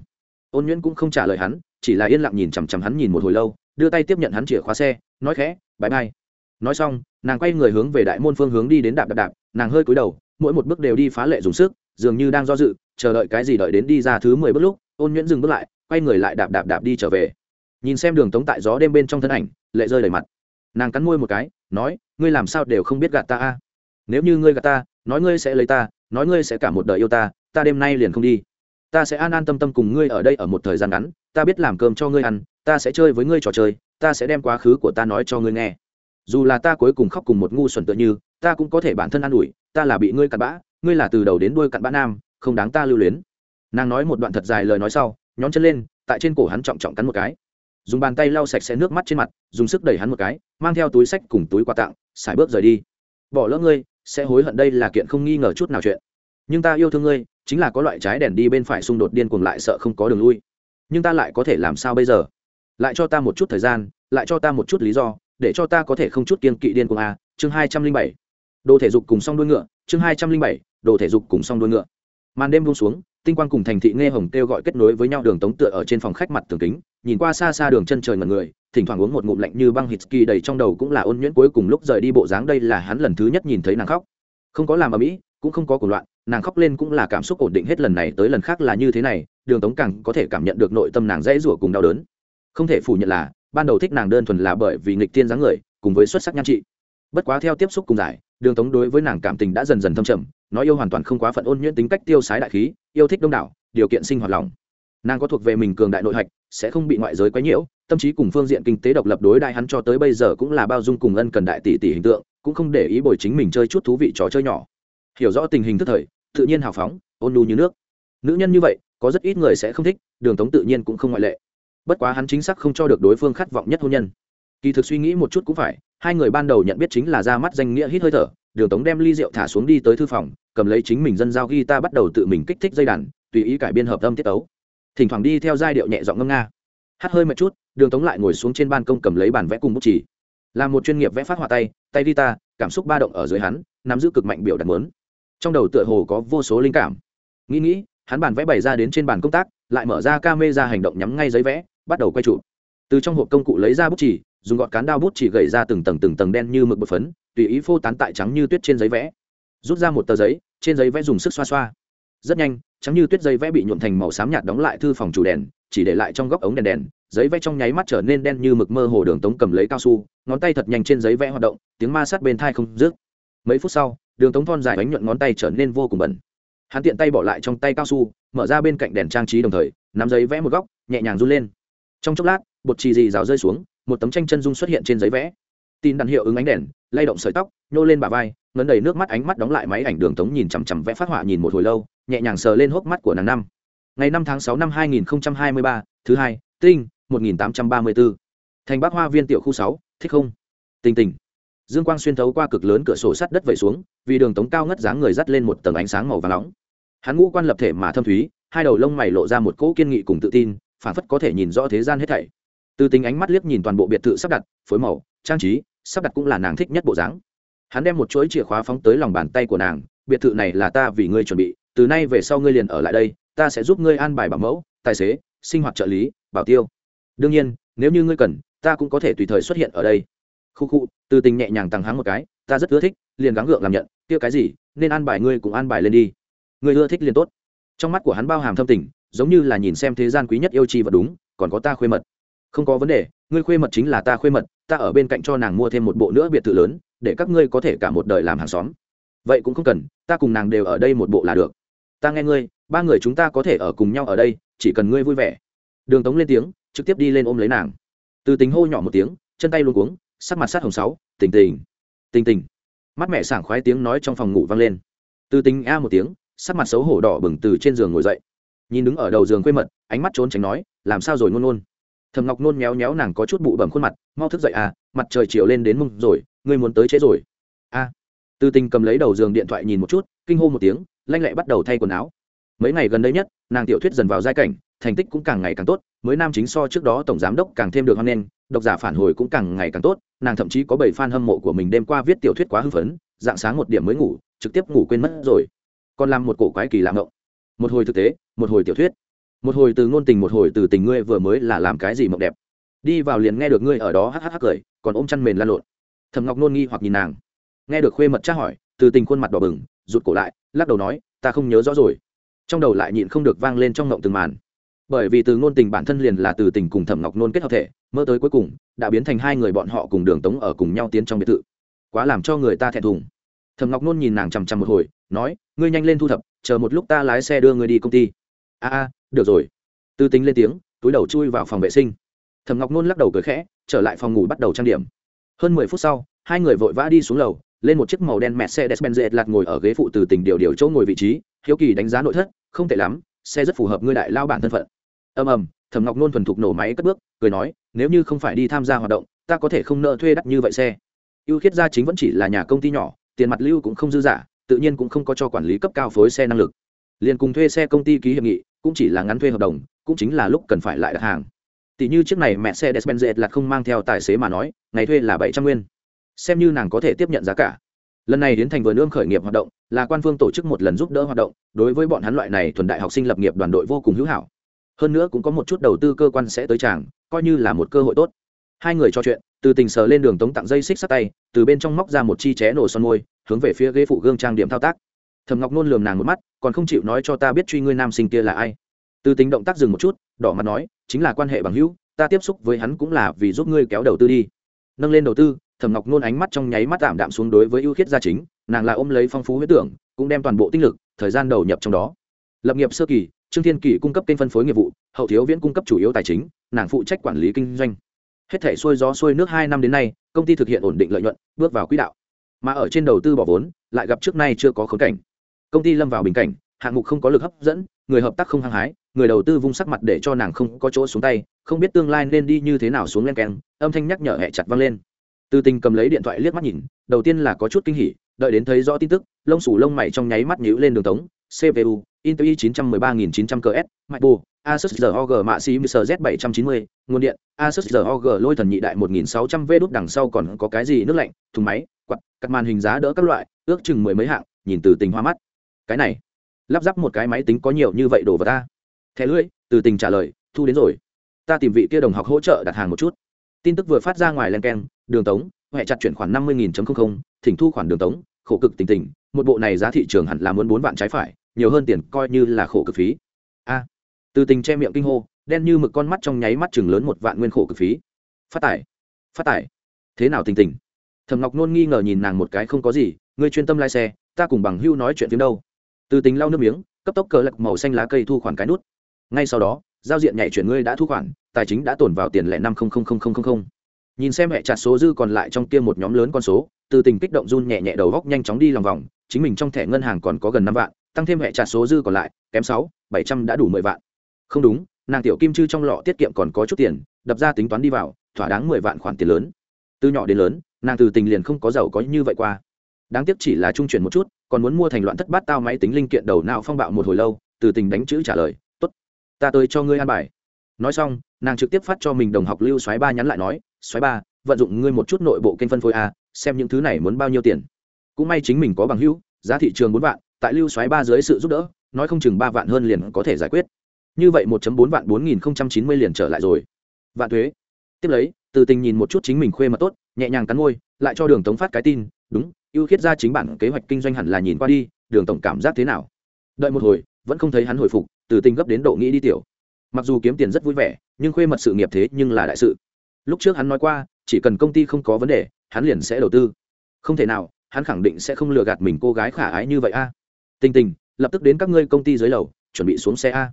Ôn Nhuyễn cũng không trả lời hắn, chỉ là yên lặng nhìn chằm chằm hắn nhìn một hồi lâu, đưa tay tiếp nhận hắn chìa khóa xe, nói khẽ, bãi bay Nói xong, nàng quay người hướng về đại môn phương hướng đi đến đạp đạp đạp, nàng hơi cúi đầu, mỗi một bước đều đi phá lệ dùng sức, dường như đang do dự, chờ đợi cái gì đợi đến đi ra thứ 10 bước lúc, Ôn Nhuyễn dừng bước lại, quay người lại đạp đạp đạp đi trở về. Nhìn xem đường tống tại gió đêm bên trong thân ảnh, lệ rơi đầy mặt. Nàng cắn môi một cái, nói, ngươi làm sao đều không biết gạt ta a nếu như ngươi gạt ta nói ngươi sẽ lấy ta nói ngươi sẽ cả một đời yêu ta ta đêm nay liền không đi ta sẽ an an tâm tâm cùng ngươi ở đây ở một thời gian ngắn, ta biết làm cơm cho ngươi ăn, ta sẽ chơi với ngươi trò chơi, ta sẽ đem quá khứ của ta nói cho ngươi nghe. Dù là ta cuối cùng khóc cùng một ngu xuẩn tựa như, ta cũng có thể bản thân an ủi, ta là bị ngươi cặn bã, ngươi là từ đầu đến đuôi cặn bã nam, không đáng ta lưu luyến. Nàng nói một đoạn thật dài lời nói sau, nhón chân lên, tại trên cổ hắn trọng trọng cắn một cái. Dùng bàn tay lau sạch sẽ nước mắt trên mặt, dùng sức đẩy hắn một cái, mang theo túi sách cùng túi quà tặng xài bước rời đi. Bỏ lỡ ngươi, sẽ hối hận đây là kiện không nghi ngờ chút nào chuyện nhưng ta yêu thương ngươi, chính là có loại trái đèn đi bên phải xung đột điên cuồng lại sợ không có đường lui. Nhưng ta lại có thể làm sao bây giờ? Lại cho ta một chút thời gian, lại cho ta một chút lý do, để cho ta có thể không chút kiên kỵ điên cuồng a chương hai trăm linh bảy. Đồ thể dục cùng song đuôi ngựa. Chương hai trăm linh bảy, đồ thể dục cùng song đuôi ngựa. Màn đêm buông xuống, tinh quang cùng thành thị nghe hồng kêu gọi kết nối với nhau đường tống tựa ở trên phòng khách mặt tường kính, nhìn qua xa xa đường chân trời ngần người, thỉnh thoảng uống một ngụm lạnh như băng hít kỳ đầy trong đầu cũng là ôn nhuyễn cuối cùng lúc rời đi bộ dáng đây là hắn lần thứ nhất nhìn thấy nàng khóc. Không có làm ở mỹ cũng không có cuộc loạn nàng khóc lên cũng là cảm xúc ổn định hết lần này tới lần khác là như thế này, đường tống càng có thể cảm nhận được nội tâm nàng dễ rủa cùng đau đớn. Không thể phủ nhận là, ban đầu thích nàng đơn thuần là bởi vì nghịch tiên dáng người, cùng với xuất sắc nhan trị. Bất quá theo tiếp xúc cùng giải, đường tống đối với nàng cảm tình đã dần dần thâm trầm nói yêu hoàn toàn không quá phận ôn nhuyễn tính cách tiêu sái đại khí, yêu thích đông đảo, điều kiện sinh hoạt lòng. Nàng có thuộc về mình cường đại nội hạch, sẽ không bị ngoại giới quấy nhiễu, tâm trí cùng phương diện kinh tế độc lập đối đại hắn cho tới bây giờ cũng là bao dung cùng ân cần đại tỷ tỷ hình tượng, cũng không để ý bồi chính mình chơi chút thú vị trò chơi nhỏ hiểu rõ tình hình thức thời, tự nhiên hào phóng, ôn nhu như nước. Nữ nhân như vậy, có rất ít người sẽ không thích, đường tống tự nhiên cũng không ngoại lệ. Bất quá hắn chính xác không cho được đối phương khát vọng nhất hôn nhân. Kỳ thực suy nghĩ một chút cũng phải, hai người ban đầu nhận biết chính là ra mắt danh nghĩa hít hơi thở, đường tống đem ly rượu thả xuống đi tới thư phòng, cầm lấy chính mình dân giao ghi ta bắt đầu tự mình kích thích dây đàn, tùy ý cải biên hợp âm tiết tấu. Thỉnh thoảng đi theo giai điệu nhẹ giọng ngâm nga. Hát hơi một chút, đường tống lại ngồi xuống trên ban công cầm lấy bàn vẽ cùng bút chỉ là một chuyên nghiệp vẽ phát họa tay tay đi ta cảm xúc ba động ở dưới hắn, nắm giữ cực mạnh biểu đạt muốn trong đầu tựa hồ có vô số linh cảm. Nghĩ nghĩ, hắn bàn vẽ bày ra đến trên bàn công tác, lại mở ra ca mê ra hành động nhắm ngay giấy vẽ, bắt đầu quay trụ từ trong hộp công cụ lấy ra bút chỉ dùng gọt cán đao bút chỉ gầy ra từng tầng từng tầng đen như mực bột phấn, tùy ý phô tán tại trắng như tuyết trên giấy vẽ. Rút ra một tờ giấy, trên giấy vẽ dùng sức xoa xoa. Rất nhanh, trắng như tuyết giấy vẽ bị nhuộm thành màu xám nhạt đóng lại thư phòng chủ đèn, chỉ để lại trong góc ống đèn đèn, giấy vẽ trong nháy mắt trở nên đen như mực mơ hồ đường tống cầm lấy cao su, ngón tay thật nhanh trên giấy vẽ hoạt động, tiếng ma sát bên thai không dứt mấy phút sau, đường tống thon dài bánh nhuận ngón tay trở nên vô cùng bẩn. Hắn tiện tay bỏ lại trong tay cao su, mở ra bên cạnh đèn trang trí đồng thời, nắm giấy vẽ một góc, nhẹ nhàng run lên. Trong chốc lát, bột trì dì rào rơi xuống, một tấm tranh chân dung xuất hiện trên giấy vẽ. Tin đàn hiệu ứng ánh đèn, lay động sợi tóc, nhô lên bà vai, ngấn đầy nước mắt ánh mắt đóng lại máy ảnh đường tống nhìn chằm chằm vẽ phát họa nhìn một hồi lâu, nhẹ nhàng sờ lên hốc mắt của nàng năm. Ngày năm tháng sáu năm hai nghìn hai mươi ba, thứ hai, tinh, một nghìn tám trăm ba mươi bốn thành bắc hoa viên tiểu khu sáu, thích không? Tình tình dương quang xuyên thấu qua cực lớn cửa sổ sắt đất vẩy xuống, vì đường tống cao ngất dáng người dắt lên một tầng ánh sáng màu và nóng. Hắn ngũ quan lập thể mà thâm thúy, hai đầu lông mày lộ ra một cỗ kiên nghị cùng tự tin phản phất có thể nhìn rõ thế gian hết thảy. Từ tính ánh mắt liếc nhìn toàn bộ biệt thự sắp đặt, phối màu, trang trí, sắp đặt cũng là nàng thích nhất bộ dáng. Hắn đem một chuỗi chìa khóa phóng tới lòng bàn tay của nàng, biệt thự này là ta vì ngươi chuẩn bị, từ nay về sau ngươi liền ở lại đây, ta sẽ giúp ngươi an bài bảo mẫu, tài xế, sinh hoạt trợ lý, bảo tiêu. Đương nhiên, nếu như ngươi cần, ta cũng có thể tùy thời xuất hiện ở đây khu khu, từ tình nhẹ nhàng tăng háng một cái, ta rất ưa thích, liền gắng gượng làm nhận, kia cái gì, nên an bài ngươi cũng an bài lên đi. Ngươi ưa thích liền tốt. Trong mắt của hắn bao hàm thâm tình, giống như là nhìn xem thế gian quý nhất yêu chi vật đúng, còn có ta khuê mật. Không có vấn đề, ngươi khuê mật chính là ta khuê mật, ta ở bên cạnh cho nàng mua thêm một bộ nữa biệt thự lớn, để các ngươi có thể cả một đời làm hàng xóm. Vậy cũng không cần, ta cùng nàng đều ở đây một bộ là được. Ta nghe ngươi, ba người chúng ta có thể ở cùng nhau ở đây, chỉ cần ngươi vui vẻ. Đường tống lên tiếng, trực tiếp đi lên ôm lấy nàng. Từ tính hô nhỏ một tiếng, chân tay luôn cuống sắc mặt sát hồng sáu, tình tình tình tình. Mắt mẹ sảng khoái tiếng nói trong phòng ngủ vang lên. Từ tình a một tiếng, sắc mặt xấu hổ đỏ bừng từ trên giường ngồi dậy. Nhìn đứng ở đầu giường quê mật, ánh mắt trốn tránh nói, làm sao rồi nôn nôn? Thầm ngọc nôn méo méo nàng có chút bụ bẩm khuôn mặt, mau thức dậy à mặt trời chiều lên đến mông rồi, ngươi muốn tới chế rồi. A. À. từ tình cầm lấy đầu giường điện thoại nhìn một chút, kinh hô một tiếng, lanh lẹ bắt đầu thay quần áo. Mấy ngày gần đây nhất, nàng tiểu thuyết dần vào giai cảnh, thành tích cũng càng ngày càng tốt, mới nam chính so trước đó tổng giám đốc càng thêm được hoan nghênh độc giả phản hồi cũng càng ngày càng tốt, nàng thậm chí có bảy fan hâm mộ của mình đêm qua viết tiểu thuyết quá hưng phấn, dạng sáng một điểm mới ngủ, trực tiếp ngủ quên mất rồi. Còn làm một cổ quái kỳ làm ngộng. Một hồi thực tế, một hồi tiểu thuyết. Một hồi từ ngôn tình, một hồi từ tình ngươi vừa mới là làm cái gì mộng đẹp. Đi vào liền nghe được ngươi ở đó hắc hắc cười, còn ôm chăn mền lan lộn. Thầm ngọc nôn nghi hoặc nhìn nàng. Nghe được khuê mật tra hỏi, từ tình khuôn mặt đỏ bừng, rụt cổ lại, lắc đầu nói, ta không nhớ rõ rồi. Trong đầu lại nhịn không được vang lên trong ngộng từng màn bởi vì từ ngôn tình bản thân liền là từ tình cùng thẩm ngọc nôn kết hợp thể, mơ tới cuối cùng, đã biến thành hai người bọn họ cùng đường tống ở cùng nhau tiến trong biệt thự. Quá làm cho người ta thẹn thùng. Thẩm ngọc nôn nhìn nàng chằm chằm một hồi, nói, ngươi nhanh lên thu thập, chờ một lúc ta lái xe đưa ngươi đi công ty. A a, được rồi. Tư tính lên tiếng, túi đầu chui vào phòng vệ sinh. Thẩm ngọc nôn lắc đầu cười khẽ, trở lại phòng ngủ bắt đầu trang điểm. Hơn mười phút sau, hai người vội vã đi xuống lầu, lên một chiếc màu đen mẹ xe despenz lạt ngồi ở ghế phụ từ tình điều điều chỗ ngồi vị trí, hiếu kỳ đánh giá nội thất, không tệ lắm, xe rất phù hợp ngươi đại lao bản thân phận ầm ầm, thẩm ngọc nôn thuần thục nổ máy cất bước, cười nói, nếu như không phải đi tham gia hoạt động, ta có thể không nợ thuê đắt như vậy xe. Ưu khiết gia chính vẫn chỉ là nhà công ty nhỏ, tiền mặt lưu cũng không dư giả tự nhiên cũng không có cho quản lý cấp cao phối xe năng lực. Liền cùng thuê xe công ty ký hiệp nghị, cũng chỉ là ngắn thuê hợp đồng, cũng chính là lúc cần phải lại đặt hàng. Tỷ như chiếc này mẹ xe despenz là không mang theo tài xế mà nói, ngày thuê là bảy trăm nguyên. Xem như nàng có thể tiếp nhận giá cả. Lần này đến thành vườn ương khởi nghiệp hoạt động, là quan phương tổ chức một lần giúp đỡ hoạt động, đối với bọn hắn loại này thuần đại học sinh lập nghiệp đoàn đội vô cùng hữu hảo hơn nữa cũng có một chút đầu tư cơ quan sẽ tới chàng coi như là một cơ hội tốt. Hai người trò chuyện, từ tình sờ lên đường tống tặng dây xích sắt tay, từ bên trong móc ra một chi ché nổ son môi, hướng về phía ghế phụ gương trang điểm thao tác. Thầm ngọc nôn lườm nàng một mắt, còn không chịu nói cho ta biết truy ngươi nam sinh kia là ai. Từ tính động tác dừng một chút, đỏ mặt nói, chính là quan hệ bằng hữu, ta tiếp xúc với hắn cũng là vì giúp ngươi kéo đầu tư đi. Nâng lên đầu tư thầm ngọc nôn ánh mắt trong nháy mắt tạm đạm xuống đối với ưu khiết gia chính, nàng là ôm lấy phong phú huyết tưởng, cũng đem toàn bộ tinh lực, thời gian đầu nhập trong đó. Lập nghiệp sơ kỳ trương thiên kỳ cung cấp kênh phân phối nghiệp vụ, hậu thiếu viễn cung cấp chủ yếu tài chính, nàng phụ trách quản lý kinh doanh. Hết thể xuôi gió xuôi nước hai năm đến nay, công ty thực hiện ổn định lợi nhuận, bước vào quỹ đạo. Mà ở trên đầu tư bỏ vốn, lại gặp trước nay chưa có khốn cảnh. Công ty lâm vào bình cảnh, hạng mục không có lực hấp dẫn, người hợp tác không hăng hái, người đầu tư vung sắc mặt để cho nàng không có chỗ xuống tay, không biết tương lai nên đi như thế nào xuống len keng, âm thanh nhắc nhở hẹ chặt vang lên. Từ tình cầm lấy điện thoại liếc mắt nhìn, đầu tiên là có chút kinh hỉ, đợi đến thấy rõ tin tức, lông sủ lông mày trong nháy mắt nhíu lên đường tống cpu intel i 913900 cs mạch bù asus rog mạ xí z 790 nguồn điện asus rog lôi thần nhị đại 1600 v đút đằng sau còn có cái gì nước lạnh thùng máy quạt cắt màn hình giá đỡ các loại ước chừng mười mấy hạng nhìn từ tình hoa mắt. Cái này lắp ráp một cái máy tính có nhiều như vậy đồ vào ta. Thẻ lưỡi từ tình trả lời thu đến rồi. Ta tìm vị kia đồng học hỗ trợ đặt hàng một chút. Tin tức vừa phát ra ngoài len keng đường tống hệ chặt chuyển khoản 50000.00, thỉnh thu khoản đường tống khổ cực tình tình một bộ này giá thị trường hẳn là muốn bốn vạn trái phải nhiều hơn tiền coi như là khổ cực phí. A. Từ tình che miệng kinh hô, đen như mực con mắt trong nháy mắt chừng lớn một vạn nguyên khổ cực phí. Phát tải phát tải thế nào tình tình? Thầm ngọc nôn nghi ngờ nhìn nàng một cái không có gì, ngươi chuyên tâm lái xe, ta cùng bằng hưu nói chuyện tiếng đâu. Từ tình lau nước miếng, cấp tốc cờ lật màu xanh lá cây thu khoản cái nút. Ngay sau đó, giao diện nhảy chuyển ngươi đã thu khoản, tài chính đã tồn vào tiền lẻ năm nhìn xem hệ chặt số dư còn lại trong kia một nhóm lớn con số, từ tình kích động run nhẹ nhẹ đầu góc nhanh chóng đi lòng vòng, chính mình trong thẻ ngân hàng còn có gần năm vạn tăng thêm hệ trả số dư còn lại, kém sáu, bảy trăm đã đủ mười vạn. Không đúng, nàng tiểu kim chư trong lọ tiết kiệm còn có chút tiền, đập ra tính toán đi vào, thỏa đáng mười vạn khoản tiền lớn. Từ nhỏ đến lớn, nàng từ tình liền không có giàu có như vậy qua. Đáng tiếc chỉ là trung chuyển một chút, còn muốn mua thành loạn thất bát tao máy tính linh kiện đầu nào phong bạo một hồi lâu, từ tình đánh chữ trả lời t ố t ta tới cho ngươi an bài. Nói xong, nàng trực tiếp phát cho mình đồng học lưu xoáy ba nhắn lại nói xoáy ba, vận dụng ngươi một chút nội bộ kênh phân phối a, xem những thứ này muốn bao nhiêu tiền. Cũng may chính mình có bằng hữu, giá thị trường bốn vạn tại lưu xoáy ba dưới sự giúp đỡ, nói không chừng ba vạn hơn liền có thể giải quyết. Như vậy một bốn vạn bốn nghìn chín mươi liền trở lại rồi. Vạn thuế. Tiếp lấy, từ tình nhìn một chút chính mình khuê mà tốt, nhẹ nhàng cắn môi, lại cho đường tống phát cái tin, đúng, ưu khiết ra chính bản kế hoạch kinh doanh hẳn là nhìn qua đi, đường tổng cảm giác thế nào? Đợi một hồi, vẫn không thấy hắn hồi phục, từ tình gấp đến độ nghĩ đi tiểu. Mặc dù kiếm tiền rất vui vẻ, nhưng khuê mật sự nghiệp thế nhưng là đại sự. Lúc trước hắn nói qua, chỉ cần công ty không có vấn đề, hắn liền sẽ đầu tư. Không thể nào, hắn khẳng định sẽ không lừa gạt mình cô gái khả ái như vậy a tình tình, lập tức đến các ngươi công ty dưới lầu, chuẩn bị xuống xe a.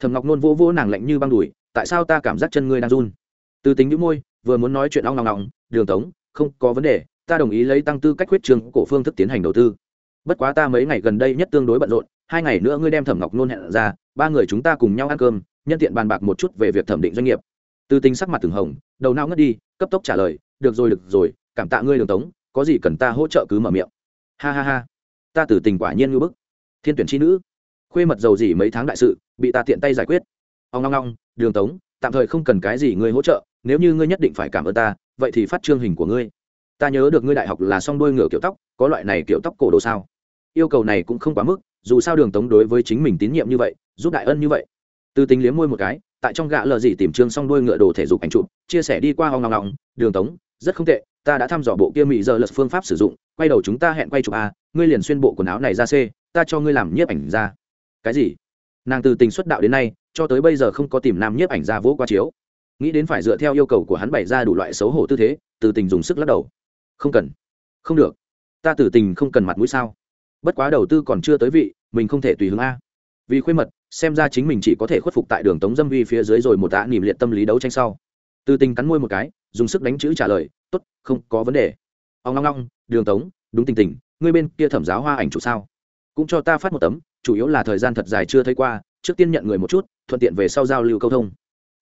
Thầm ngọc nôn vô vô nàng lạnh như băng đùi, tại sao ta cảm giác chân ngươi đang run? Từ tính nhũ môi, vừa muốn nói chuyện ong ngọng ngọng đường tống, không có vấn đề, ta đồng ý lấy tăng tư cách huyết trường cổ phương thức tiến hành đầu tư. Bất quá ta mấy ngày gần đây nhất tương đối bận rộn, hai ngày nữa ngươi đem thẩm ngọc nôn hẹn ra, ba người chúng ta cùng nhau ăn cơm, nhân tiện bàn bạc một chút về việc thẩm định doanh nghiệp. Từ tính sắc mặt từng hồng, đầu não ngất đi, cấp tốc trả lời, được rồi được rồi, cảm tạ ngươi đường tống, có gì cần ta hỗ trợ cứ mở miệng. Ha ha ha, ta tử tình quả nhiên ngưỡng bức thiên tuyển chi nữ. Khuê mật dầu gì mấy tháng đại sự, bị ta tiện tay giải quyết. Ông ngong ngong, đường tống, tạm thời không cần cái gì ngươi hỗ trợ, nếu như ngươi nhất định phải cảm ơn ta, vậy thì phát trương hình của ngươi. Ta nhớ được ngươi đại học là song đuôi ngựa kiểu tóc, có loại này kiểu tóc cổ đồ sao? Yêu cầu này cũng không quá mức, dù sao đường tống đối với chính mình tín nhiệm như vậy, giúp đại ân như vậy. Từ tính liếm môi một cái, tại trong gạ lờ gì tìm trương song đuôi ngựa đồ thể dục ảnh chụp, chia sẻ đi qua hoang ngong ngong, đường tống, rất không tệ, ta đã thăm dò bộ kia mỹ giờ lật phương pháp sử dụng, quay đầu chúng ta hẹn quay chụp a ngươi liền xuyên bộ quần áo này ra c ta cho ngươi làm nhiếp ảnh ra cái gì? Nàng từ tình xuất đạo đến nay, cho tới bây giờ không có tìm nam nhiếp ảnh ra vỗ qua chiếu. Nghĩ đến phải dựa theo yêu cầu của hắn bày ra đủ loại xấu hổ tư thế, từ tình dùng sức lắc đầu. Không cần. Không được. Ta từ tình không cần mặt mũi sao? Bất quá đầu tư còn chưa tới vị, mình không thể tùy hướng a. Vì khuê mật, xem ra chính mình chỉ có thể khuất phục tại đường tống dâm vi phía dưới rồi một tạ niềm liệt tâm lý đấu tranh sau. Từ tình cắn môi một cái, dùng sức đánh chữ trả lời t ố t không có vấn đề. Ông ngong ngong đường tống, đúng tình tình, ngươi bên kia thẩm giáo hoa ảnh chủ sao? Cũng cho ta phát một tấm, chủ yếu là thời gian thật dài chưa thấy qua, trước tiên nhận người một chút, thuận tiện về sau giao lưu câu thông.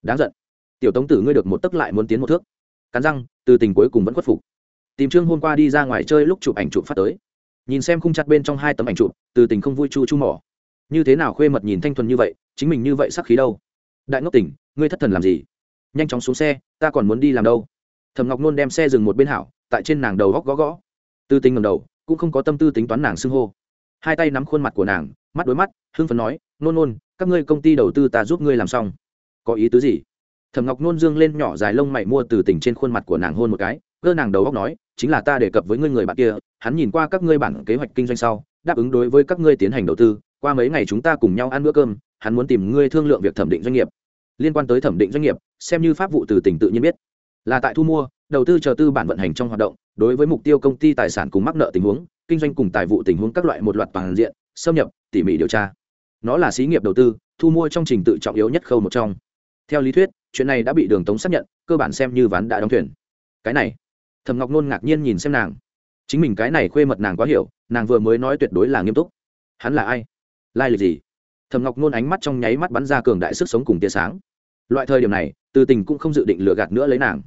Đáng giận. Tiểu tống tử ngươi được một tấc lại muốn tiến một thước. Cắn răng, từ tình cuối cùng vẫn khuất phục. Tìm trương hôm qua đi ra ngoài chơi lúc chụp ảnh chụp phát tới. Nhìn xem khung chặt bên trong hai tấm ảnh chụp, từ tình không vui chu chu mỏ. Như thế nào khuê mật nhìn thanh thuần như vậy, chính mình như vậy sắc khí đâu? Đại ngốc tỉnh, ngươi thất thần làm gì? Nhanh chóng xuống xe, ta còn muốn đi làm đâu? Thầm ngọc nôn đem xe dừng một bên hảo, tại trên nàng đầu góc gõ gõ. Tư tình ngầm đầu, cũng không có tâm tư tính toán nàng xưng hô hai tay nắm khuôn mặt của nàng, mắt đối mắt, hưng phấn nói, nôn nôn, các ngươi công ty đầu tư ta giúp ngươi làm xong. Có ý tứ gì? Thẩm ngọc nôn dương lên nhỏ dài lông mày mua từ tỉnh trên khuôn mặt của nàng hôn một cái, cơ nàng đầu góc nói, chính là ta đề cập với ngươi người bạn kia, hắn nhìn qua các ngươi bản kế hoạch kinh doanh sau, đáp ứng đối với các ngươi tiến hành đầu tư, qua mấy ngày chúng ta cùng nhau ăn bữa cơm, hắn muốn tìm ngươi thương lượng việc thẩm định doanh nghiệp. Liên quan tới thẩm định doanh nghiệp, xem như pháp vụ từ tỉnh tự nhiên biết là tại thu mua, đầu tư chờ tư bản vận hành trong hoạt động, đối với mục tiêu công ty tài sản cùng mắc nợ tình huống, kinh doanh cùng tài vụ tình huống các loại một loạt toàn diện, xâm nhập, tỉ mỉ điều tra. Nó là xí nghiệp đầu tư, thu mua trong trình tự trọng yếu nhất khâu một trong. Theo lý thuyết, chuyện này đã bị đường tống xác nhận, cơ bản xem như ván đã đóng thuyền. Cái này thầm ngọc nôn ngạc nhiên nhìn xem nàng. Chính mình cái này khuê mật nàng quá hiểu, nàng vừa mới nói tuyệt đối là nghiêm túc. Hắn là ai? Lai lịch gì? Thầm ngọc nôn ánh mắt trong nháy mắt bắn ra cường đại sức sống cùng tia sáng. Loại thời điểm này từ tình cũng không dự định lừa gạt nữa lấy nàng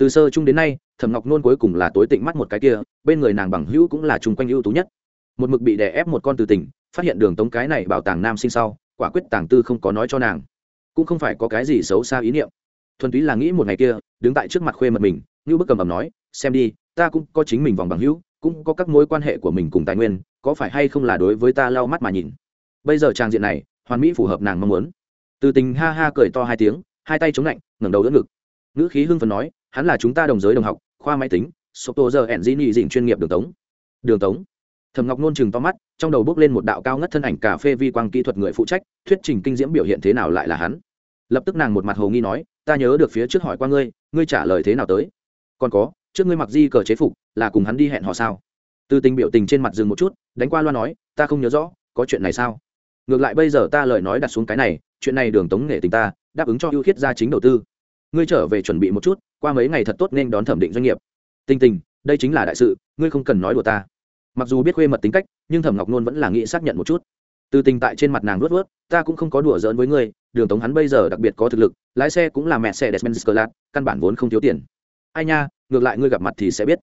từ sơ chung đến nay, thẩm ngọc nôn cuối cùng là tối tịnh mắt một cái kia, bên người nàng bằng hữu cũng là chung quanh ưu tú nhất. Một mực bị đè ép một con từ tình, phát hiện đường tống cái này bảo tàng nam sinh sau, quả quyết tàng tư không có nói cho nàng. Cũng không phải có cái gì xấu xa ý niệm. Thuần túy là nghĩ một ngày kia, đứng tại trước mặt khuê mật mình như bức cầm ầm nói, xem đi, ta cũng có chính mình vòng bằng hữu, cũng có các mối quan hệ của mình cùng tài nguyên, có phải hay không là đối với ta lau mắt mà nhìn? Bây giờ trang diện này, hoàn mỹ phù hợp nàng mong muốn. Từ tình ha ha cười to hai tiếng, hai tay chống lạnh, ngẩng đầu đỡ ngực ngữ khí hưng phần nói, hắn là chúng ta đồng giới đồng học, khoa máy tính số tô giờ hẹn di nhị dịnh chuyên nghiệp đường tống. Đường tống? Thầm ngọc nôn chừng to mắt, trong đầu bước lên một đạo cao ngất thân ảnh cà phê vi quang kỹ thuật người phụ trách, thuyết trình kinh diễm biểu hiện thế nào lại là hắn. Lập tức nàng một mặt hồ nghi nói, ta nhớ được phía trước hỏi qua ngươi ngươi trả lời thế nào tới? Còn có, trước ngươi mặc di cờ chế phục, là cùng hắn đi hẹn họ sao? Từ tình biểu tình trên mặt dừng một chút, đánh qua loa nói, ta không nhớ rõ, có chuyện này sao? Ngược lại bây giờ ta lời nói đặt xuống cái này, chuyện này đường tống nghệ tình ta, đáp ứng cho ưu khiết gia chính đầu tư ngươi trở về chuẩn bị một chút, qua mấy ngày thật tốt nên đón thẩm định doanh nghiệp. Tinh tình, đây chính là đại sự, ngươi không cần nói đùa ta. Mặc dù biết khuê mật tính cách, nhưng thẩm ngọc nôn vẫn là nghĩ xác nhận một chút. Từ tình tại trên mặt nàng luốt vớt ta cũng không có đùa giỡn với ngươi, đường tống hắn bây giờ đặc biệt có thực lực, lái xe cũng là mẹ xe desmond sclat căn bản vốn không thiếu tiền. Ai nha, ngược lại ngươi gặp mặt thì sẽ biết.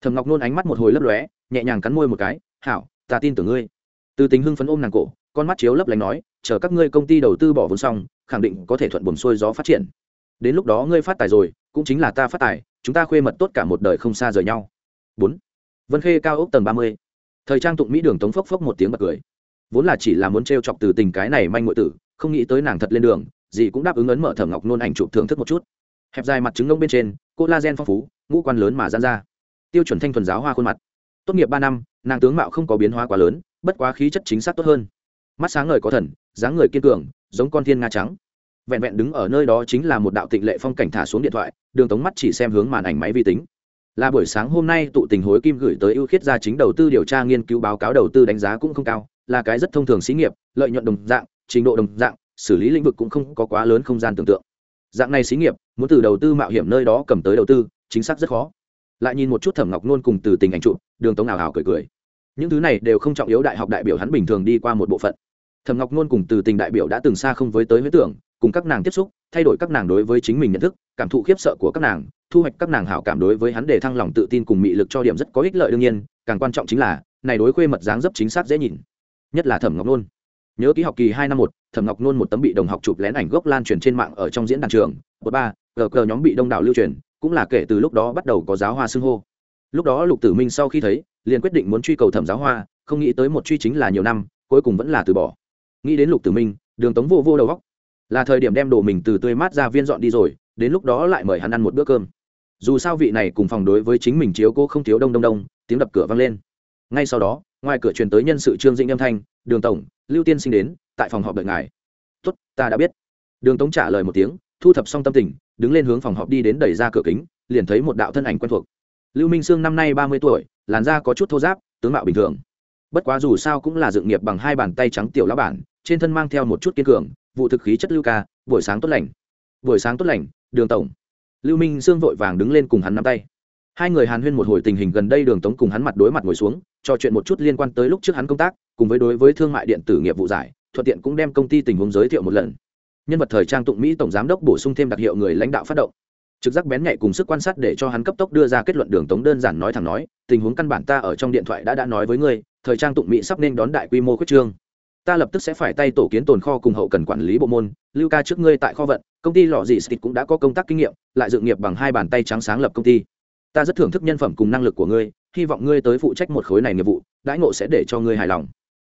Thẩm ngọc nôn ánh mắt một hồi lấp lóe, nhẹ nhàng cắn môi một cái, hảo, ta tin tưởng ngươi. Từ tình hưng phấn ôm nàng cổ, con mắt chiếu lấp lánh nói, chờ các ngươi công ty đầu tư bỏ vốn xong, khẳng định có thể thuận buồm xuôi gió phát triển đến lúc đó ngươi phát tài rồi, cũng chính là ta phát tài, chúng ta khuê mật tốt cả một đời không xa rời nhau. Bốn. Vân khê cao ốc tầng ba mươi. Thời trang tụng mỹ đường tống phốc phốc một tiếng bật cười. Vốn là chỉ là muốn t r e o chọc từ tình cái này manh ngụy tử, không nghĩ tới nàng thật lên đường gì cũng đáp ứng ấn mở thẩm ngọc nôn ảnh chụp thưởng thức một chút. Hẹp dài mặt trứng ngông bên trên cô la gen phong phú, ngũ quan lớn mà gian ra. Tiêu chuẩn thanh thuần giáo hoa khuôn mặt. Tốt nghiệp ba năm, nàng tướng mạo không có biến hóa quá lớn, bất quá khí chất chính xác tốt hơn. Mắt sáng ngời có thần, dáng người kiên cường, giống con thiên nga trắng vẹn vẹn đứng ở nơi đó chính là một đạo tịnh lệ phong cảnh thả xuống điện thoại, đường tống mắt chỉ xem hướng màn ảnh máy vi tính. Là buổi sáng hôm nay tụ tình hối kim gửi tới ưu khiết gia chính đầu tư điều tra nghiên cứu báo cáo đầu tư đánh giá cũng không cao, là cái rất thông thường xí nghiệp, lợi nhuận đồng dạng, trình độ đồng dạng, xử lý lĩnh vực cũng không có quá lớn không gian tưởng tượng. Dạng này xí nghiệp, muốn từ đầu tư mạo hiểm nơi đó cầm tới đầu tư, chính xác rất khó. Lại nhìn một chút thẩm ngọc nôn cùng từ tình ảnh trụ đường tống ảo ảo cười cười. Những thứ này đều không trọng yếu đại học đại biểu hắn bình thường đi qua một bộ phận. Thẩm ngọc nôn cùng từ tình đại biểu đã từng xa không với tới huyết tưởng cùng các nàng tiếp xúc, thay đổi các nàng đối với chính mình nhận thức, cảm thụ khiếp sợ của các nàng, thu hoạch các nàng hảo cảm đối với hắn để thăng lòng tự tin cùng mị lực cho điểm rất có ích lợi đương nhiên, càng quan trọng chính là, này đối khuê mật dáng dấp chính xác dễ nhìn. Nhất là thẩm ngọc nôn. Nhớ ký học kỳ hai năm một, thẩm ngọc nôn một tấm bị đồng học chụp lén ảnh gốc lan truyền trên mạng ở trong diễn đàn trường, một ba, gờ cờ nhóm bị đông đảo lưu truyền, cũng là kể từ lúc đó bắt đầu có giáo hoa xưng hô. Lúc đó lục tử minh sau khi thấy, liền quyết định muốn truy cầu thẩm giáo hoa, không nghĩ tới một truy chính là nhiều năm, cuối cùng vẫn là từ bỏ. Nghĩ đến lục tử minh, đường tống vô vô đầu góc là thời điểm đem đồ mình từ tươi mát ra viên dọn đi rồi, đến lúc đó lại mời hắn ăn một bữa cơm. Dù sao vị này cùng phòng đối với chính mình chiếu cô không thiếu đông đông đông, tiếng đập cửa vang lên. Ngay sau đó, ngoài cửa truyền tới nhân sự trương dĩnh âm thanh, đường tổng, lưu tiên sinh đến, tại phòng họp đợi ngài. Tốt, ta đã biết. Đường tống trả lời một tiếng, thu thập xong tâm tình, đứng lên hướng phòng họp đi đến đẩy ra cửa kính, liền thấy một đạo thân ảnh quen thuộc. Lưu minh sương năm nay ba mươi tuổi, làn da có chút thô giáp tướng mạo bình thường. Bất quá dù sao cũng là dự nghiệp bằng hai bàn tay trắng tiểu lá bản, trên thân mang theo một chút kiên cường vụ thực khí chất lưu ca, buổi sáng tốt lành. Buổi sáng tốt lành, đường tổng. Lưu minh sương vội vàng đứng lên cùng hắn nắm tay. Hai người hàn huyên một hồi tình hình gần đây đường tống cùng hắn mặt đối mặt ngồi xuống, trò chuyện một chút liên quan tới lúc trước hắn công tác, cùng với đối với thương mại điện tử nghiệp vụ giải, thuận tiện cũng đem công ty tình huống giới thiệu một lần. Nhân vật thời trang tụng mỹ tổng giám đốc bổ sung thêm đặc hiệu người lãnh đạo phát động. Trực giác bén nhạy cùng sức quan sát để cho hắn cấp tốc đưa ra kết luận đường tống đơn giản nói thẳng nói, tình huống căn bản ta ở trong điện thoại đã đã nói với ngươi, thời trang tụng mỹ sắp nên đón đại quy mô quyết trương ta lập tức sẽ phải tay tổ kiến tồn kho cùng hậu cần quản lý bộ môn, lưu ca trước ngươi tại kho vận, công ty lò dị stick cũng đã có công tác kinh nghiệm, lại dự nghiệp bằng hai bàn tay trắng sáng lập công ty. Ta rất thưởng thức nhân phẩm cùng năng lực của ngươi, hy vọng ngươi tới phụ trách một khối này nghiệp vụ, đãi ngộ sẽ để cho ngươi hài lòng.